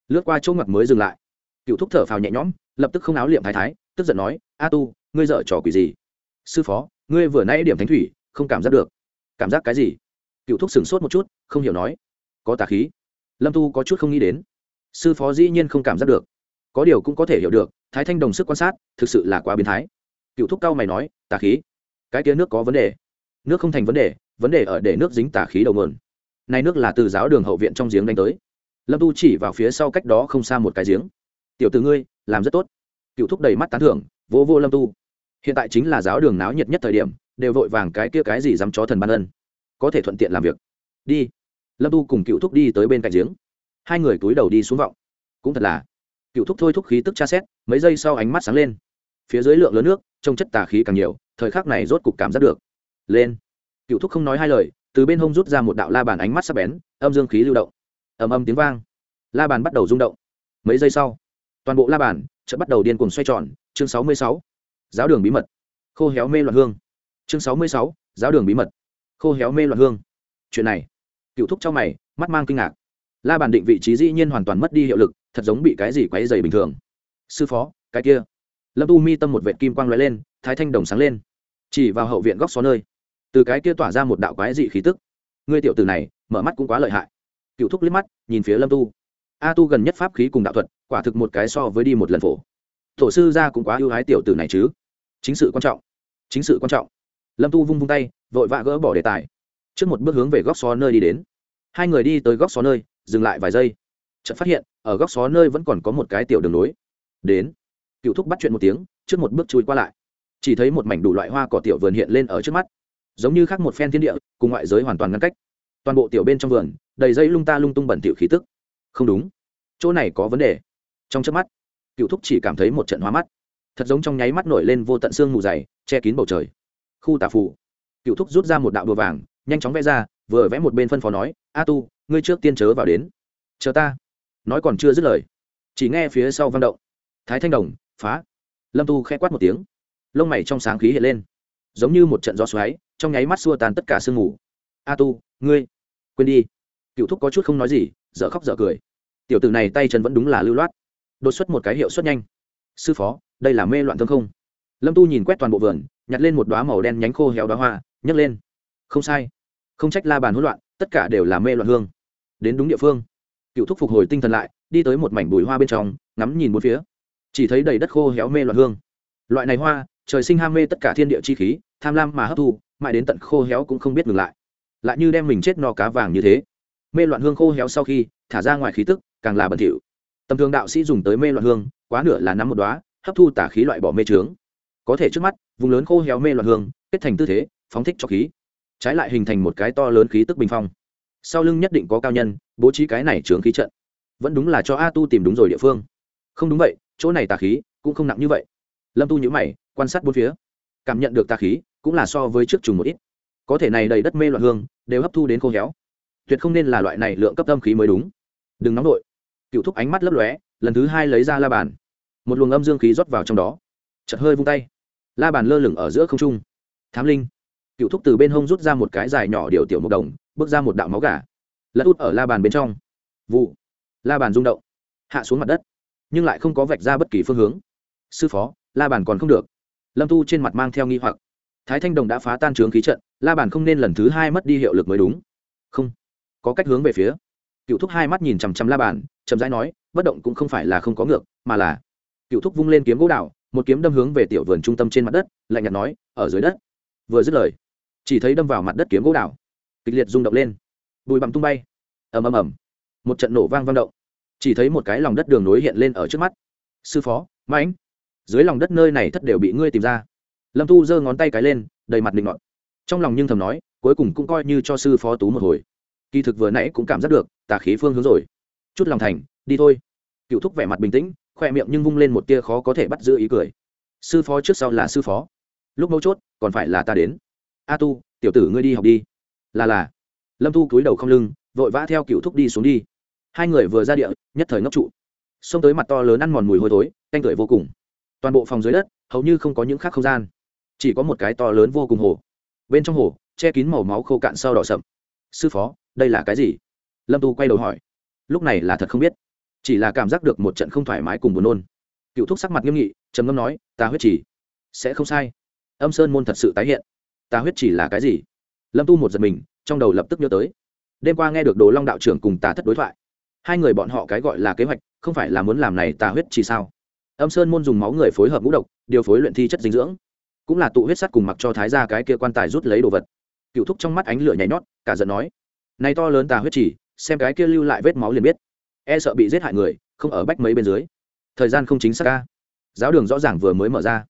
Lướt qua chỗ ngặt mới dừng lại. Cựu thúc thở phào nhẹ nhõm, lập tức không áo liệm thái thái, tức giận nói, a tu, ngươi dở trò quỷ gì? Sư phó, ngươi vừa nãy điểm thánh thủy, không cảm giác được. Cảm giác cái gì? Cựu thúc sửng sốt một chút, không hiểu nói. Có tà khí. Lâm tu có chút không nghĩ đến. Sư phó dĩ nhiên không cảm giác được có điều cũng có thể hiểu được, thái thanh đồng sức quan sát, thực sự là quá biến thái. Cựu thúc cao mày nói, tà khí, cái kia nước có vấn đề. Nước không thành vấn đề vấn đề ở để nước dính tà khí đầu nguồn. Nay nước là từ giáo đường hậu viện trong giếng đánh tới. Lâm tu chỉ vào phía sau cách đó không xa một cái giếng. Tiểu từ ngươi, làm rất tốt. Cựu thúc đầy mắt tán thưởng, vô vô lâm tu, hiện tại chính là giáo đường náo nhiệt nhất thời điểm, đều vội vàng cái kia cái gì dám chó thần ban ân, có thể thuận tiện làm việc. Đi. Lâm tu cùng cựu thúc đi tới bên cạnh giếng. Hai người túi đầu đi xuống vọng. Cũng thật là cựu thúc thôi thúc khí tức tra xét, mấy giây sau ánh mắt sáng lên. Phía dưới lượng lớn nước trong chất tà khí càng nhiều, thời khắc này rốt cục cảm giác được. Lên. Cựu thúc không nói hai lời, từ bên hông rút ra một đạo la bàn ánh mắt sắp bén, âm dương khí lưu động. Ầm ầm tiếng vang. La bàn bắt đầu rung động. Mấy giây sau, toàn bộ la bàn chợt bắt đầu điên cuồng xoay tròn, chương sáu mươi sáu. Giáo đường bí mật. Khô héo mê loạn hương. Chương sáu mươi sáu, giáo đường bí mật. Khô héo mê loạn hương. Chuyện này. Cựu thúc trong mày, mắt mang kinh ngạc la bàn định vị trí dĩ nhiên hoàn toàn mất đi hiệu lực, thật giống bị cái gì quáy dày bình thường. Sư phó, cái kia. Lâm tu mi tâm một vệ kim quang l lên, thái thanh đồng sáng lên. Chỉ vào hậu viện góc xó nơi, từ cái kia tỏa ra một đạo quái dị khí tức. Ngươi tiểu từ này, mở mắt cũng quá lợi hại. Cựu thúc liếc mắt, nhìn phía lâm tu. A tu gần nhất pháp khí cùng đạo thuật, quả thực một cái so với đi một lần phổ. Tổ sư ra cũng quá ưu hái tiểu tử này chứ. Chính sự quan trọng. Chính sự quan trọng. Lâm tu vung vung tay, vội vã gỡ bỏ đề tài. Trước một bước hướng về góc xó nơi đi đến. Hai người đi tới góc xó nơi dừng lại vài giây. Chợt phát hiện, ở góc xó nơi vẫn còn có một cái tiểu đường nối. Đến. Cựu thúc bắt chuyện một tiếng, trước một bước chui qua lại. Chỉ thấy một mảnh đủ loại hoa cỏ tiểu vườn hiện lên ở trước mắt. Giống như khác một phen thiên địa, cùng ngoại giới hoàn toàn ngăn cách. Toàn bộ tiểu bên trong vườn, đầy dây lung ta lung tung bẩn tiểu khí tức. Không đúng. Chỗ này có vấn đề. Trong chớp mắt, cựu thúc chỉ cảm thấy một trận hóa mắt. Thật giống trong nháy mắt nổi lên vô tận xương mù dày, che kín bầu trời. Khu tà phù. Cựu thúc rút ra một đạo đùa vàng, nhanh chóng vẽ ra, vừa vẽ một bên phân phó nói, a tu ngươi trước tiên chớ vào đến. Chờ ta. Nói còn chưa dứt lời, chỉ nghe phía sau văn động. Thái thanh đồng, phá. Lâm tu khẽ quát một tiếng. Lông mày trong sáng khí hiện lên. Giống như một trận gió xoáy, trong nháy mắt xua tan tất cả sương mù. A tu, ngươi, quên đi. Cựu thúc có chút không nói gì, dở khóc dở cười. Tiểu tử này tay chân vẫn đúng là lưu loát. Đột xuất một cái hiệu suất nhanh. Sư phó, đây là mê loạn thương không? Lâm tu nhìn quét toàn bộ vườn, nhặt lên một đoá màu đen nhánh khô héo đoá hoa, nhấc lên. Không sai. Không trách la bàn hỗn loạn, tất cả đều là mê loạn hương đến đúng địa phương. Cựu thúc phục hồi tinh thần lại đi tới một mảnh bùi hoa bên trong ngắm nhìn một phía. Chỉ thấy đầy đất khô héo mê loạn hương. Loại này hoa trời sinh ham mê tất cả thiên địa chi khí tham lam mà hấp thu mãi đến tận khô héo cũng không biết ngừng lại. Lại như đem mình chết no cá vàng như thế. Mê loạn hương khô héo sau khi thả ra ngoài khí tức càng là bẩn thỉu. Tầm thường đạo sĩ dùng tới mê loạn hương quá nửa là nắm một đóa, hấp thu tả khí loại bỏ mê trướng. Có thể trước mắt vùng lớn khô héo mê loạn hương kết thành tư thế phóng thích cho khí. Trái lại hình thành một cái to lớn khí tức bình phong sau lưng nhất định có cao nhân, bố trí cái này trướng khí trận. Vẫn đúng là cho a tu tìm đúng rồi địa phương. Không đúng vậy, chỗ này tà khí cũng không nặng như vậy. Lâm tu nhữ mày, quan sát bốn phía. Cảm nhận được tà khí cũng là so với trước trùng một ít. Có thể này đầy đất mê loạn hương, đều hấp thu đến khô héo. Tuyệt không nên là loại này lượng cấp tâm khí mới đúng. Đừng nóng nổi cựu thúc ánh mắt lấp lóe, lần thứ hai lấy ra la bàn. Một luồng âm dương khí rót vào trong đó. Chật hơi vung tay. La bàn lơ lửng ở giữa không trung. Thám linh. Cựu thúc từ bên hông rút ra một cái dài nhỏ điều tiểu mộc đồng bước ra một đạo máu gà, lật út ở la bàn bên trong. Vụ. La bàn rung động, hạ xuống mặt đất, nhưng lại không có vạch ra bất kỳ phương hướng. Sư phó, la bàn còn không được. Lâm tu trên mặt mang theo nghi hoặc. Thái thanh đồng đã phá tan trướng khí trận, la bàn không nên lần thứ hai mất đi hiệu lực mới đúng. Không. Có cách hướng về phía. Cựu thúc hai mắt nhìn chằm chằm la bàn, chậm rãi nói, bất động cũng không phải là không có ngược, mà là. Cựu thúc vung lên kiếm gỗ đào, một kiếm đâm hướng về tiểu vườn trung tâm trên mặt đất, lạnh nhạt nói, ở dưới đất. Vừa dứt lời, chỉ thấy đâm vào mặt đất kiếm gỗ đào kịch liệt rung động lên. Bụi bặm tung bay. Ầm ầm ầm. Một trận nổ vang vang động. Chỉ thấy một cái lòng đất đường nối hiện lên ở trước mắt. Sư phó, mãnh. Dưới lòng đất nơi này thất đều bị ngươi tìm ra. Lâm tu giơ ngón tay cái lên, đầy mặt định ngọn trong lòng nhưng thầm nói, cuối cùng cũng coi như cho sư phó tú một hồi. Kỳ thực vừa nãy cũng cảm giác được, tà khí phương hướng rồi. Chút lòng thành, đi thôi. Cựu thúc vẻ mặt bình tĩnh, khoe miệng nhưng vung lên một tia khó có thể bắt giữ ý cười. Sư phó trước sau là sư phó. Lúc mấu chốt, còn phải là ta đến. A tu, tiểu tử ngươi đi học đi là là. Lâm tu cúi đầu không lưng, vội vã theo cựu thúc đi xuống đi. Hai người vừa ra địa, nhất thời ngốc trụ. Xông tới mặt to lớn ăn mòn mùi hôi thối, canh tưởi vô cùng. Toàn bộ phòng dưới đất, hầu như không có những khác không gian. Chỉ có một cái to lớn vô cùng hồ. Bên trong hồ, che kín màu máu khô cạn sau đỏ sậm. Sư phó, đây là cái gì? Lâm tu quay đầu hỏi. Lúc này là thật không biết. Chỉ là cảm giác được một trận không thoải mái cùng buồn nôn. Cựu thúc sắc mặt nghiêm nghị, trầm ngâm nói, ta huyết chỉ sẽ không sai. Âm sơn môn thật sự tái hiện. Ta huyết chỉ là cái gì? Lâm tu một giật mình, trong đầu lập tức nhớ tới. Đêm qua nghe được đồ long đạo trưởng cùng tà thất đối thoại. Hai người bọn họ cái gọi là kế hoạch, không phải là muốn làm này tà huyết chỉ sao? Âm sơn môn dùng máu người phối hợp ngũ độc, điều phối luyện thi chất dinh dưỡng. Cũng là tụ huyết sắt cùng mặc cho thái ra cái kia quan tài rút lấy đồ vật. Cựu thúc trong mắt ánh lửa nhảy nhót, cả giận nói, này to lớn tà huyết chỉ, xem cái kia lưu lại vết máu liền biết. E sợ bị giết hại người, không ở bách mấy bên dưới. Thời gian không chính xác ca giáo đường rõ ràng vừa mới mở ra.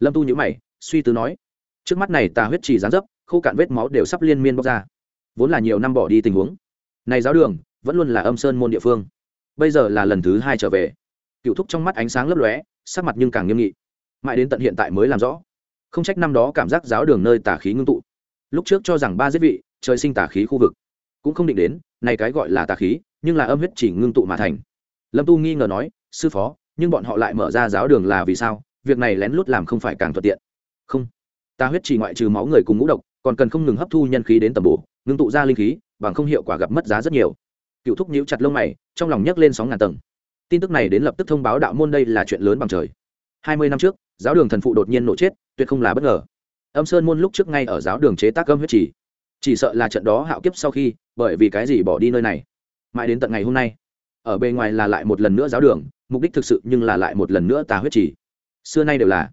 Lâm tu nhữ mày, suy tư nói, trước mắt này tà huyết chỉ dán dấp khô cạn vết máu đều sắp liên miên bóc ra. Vốn là nhiều năm bỏ đi tình huống. Này giáo đường, vẫn luôn là âm sơn môn địa phương. Bây giờ là lần thứ hai trở về. Cựu thúc trong mắt ánh sáng lấp lóe, sắc mặt nhưng càng nghiêm nghị. Mãi đến tận hiện tại mới làm rõ. Không trách năm đó cảm giác giáo đường nơi tà khí ngưng tụ. Lúc trước cho rằng ba giết vị, trời sinh tà khí khu vực. Cũng không định đến, này cái gọi là tà khí, nhưng là âm huyết chỉ ngưng tụ mà thành. Lâm tu nghi ngờ nói, sư phó, nhưng bọn họ lại mở ra giáo đường là vì sao? Việc này lén lút làm không phải càng thuận tiện. Không. Ta huyết chỉ ngoại trừ máu người cùng ngũ độc còn cần không ngừng hấp thu nhân khí đến tầm bổ, ngưng tụ ra linh khí, bằng không hiệu quả gặp mất giá rất nhiều. Cựu thúc nhíu chặt lông mày, trong lòng nhấc lên sóng ngàn tầng. Tin tức này đến lập tức thông báo đạo môn đây là chuyện lớn bằng trời. Hai mươi năm trước, giáo đường thần phụ đột nhiên nổ chết, tuyệt không là bất ngờ. Âm sơn môn lúc trước ngay ở giáo đường chế tác âm huyết chỉ chỉ sợ là trận đó hạo kiếp sau khi, bởi vì cái gì bỏ đi nơi này? Mãi đến tận ngày hôm nay, ở bề ngoài là lại một lần nữa giáo đường, mục đích thực sự nhưng là lại một lần nữa tà huyết chỉ xưa nay đều là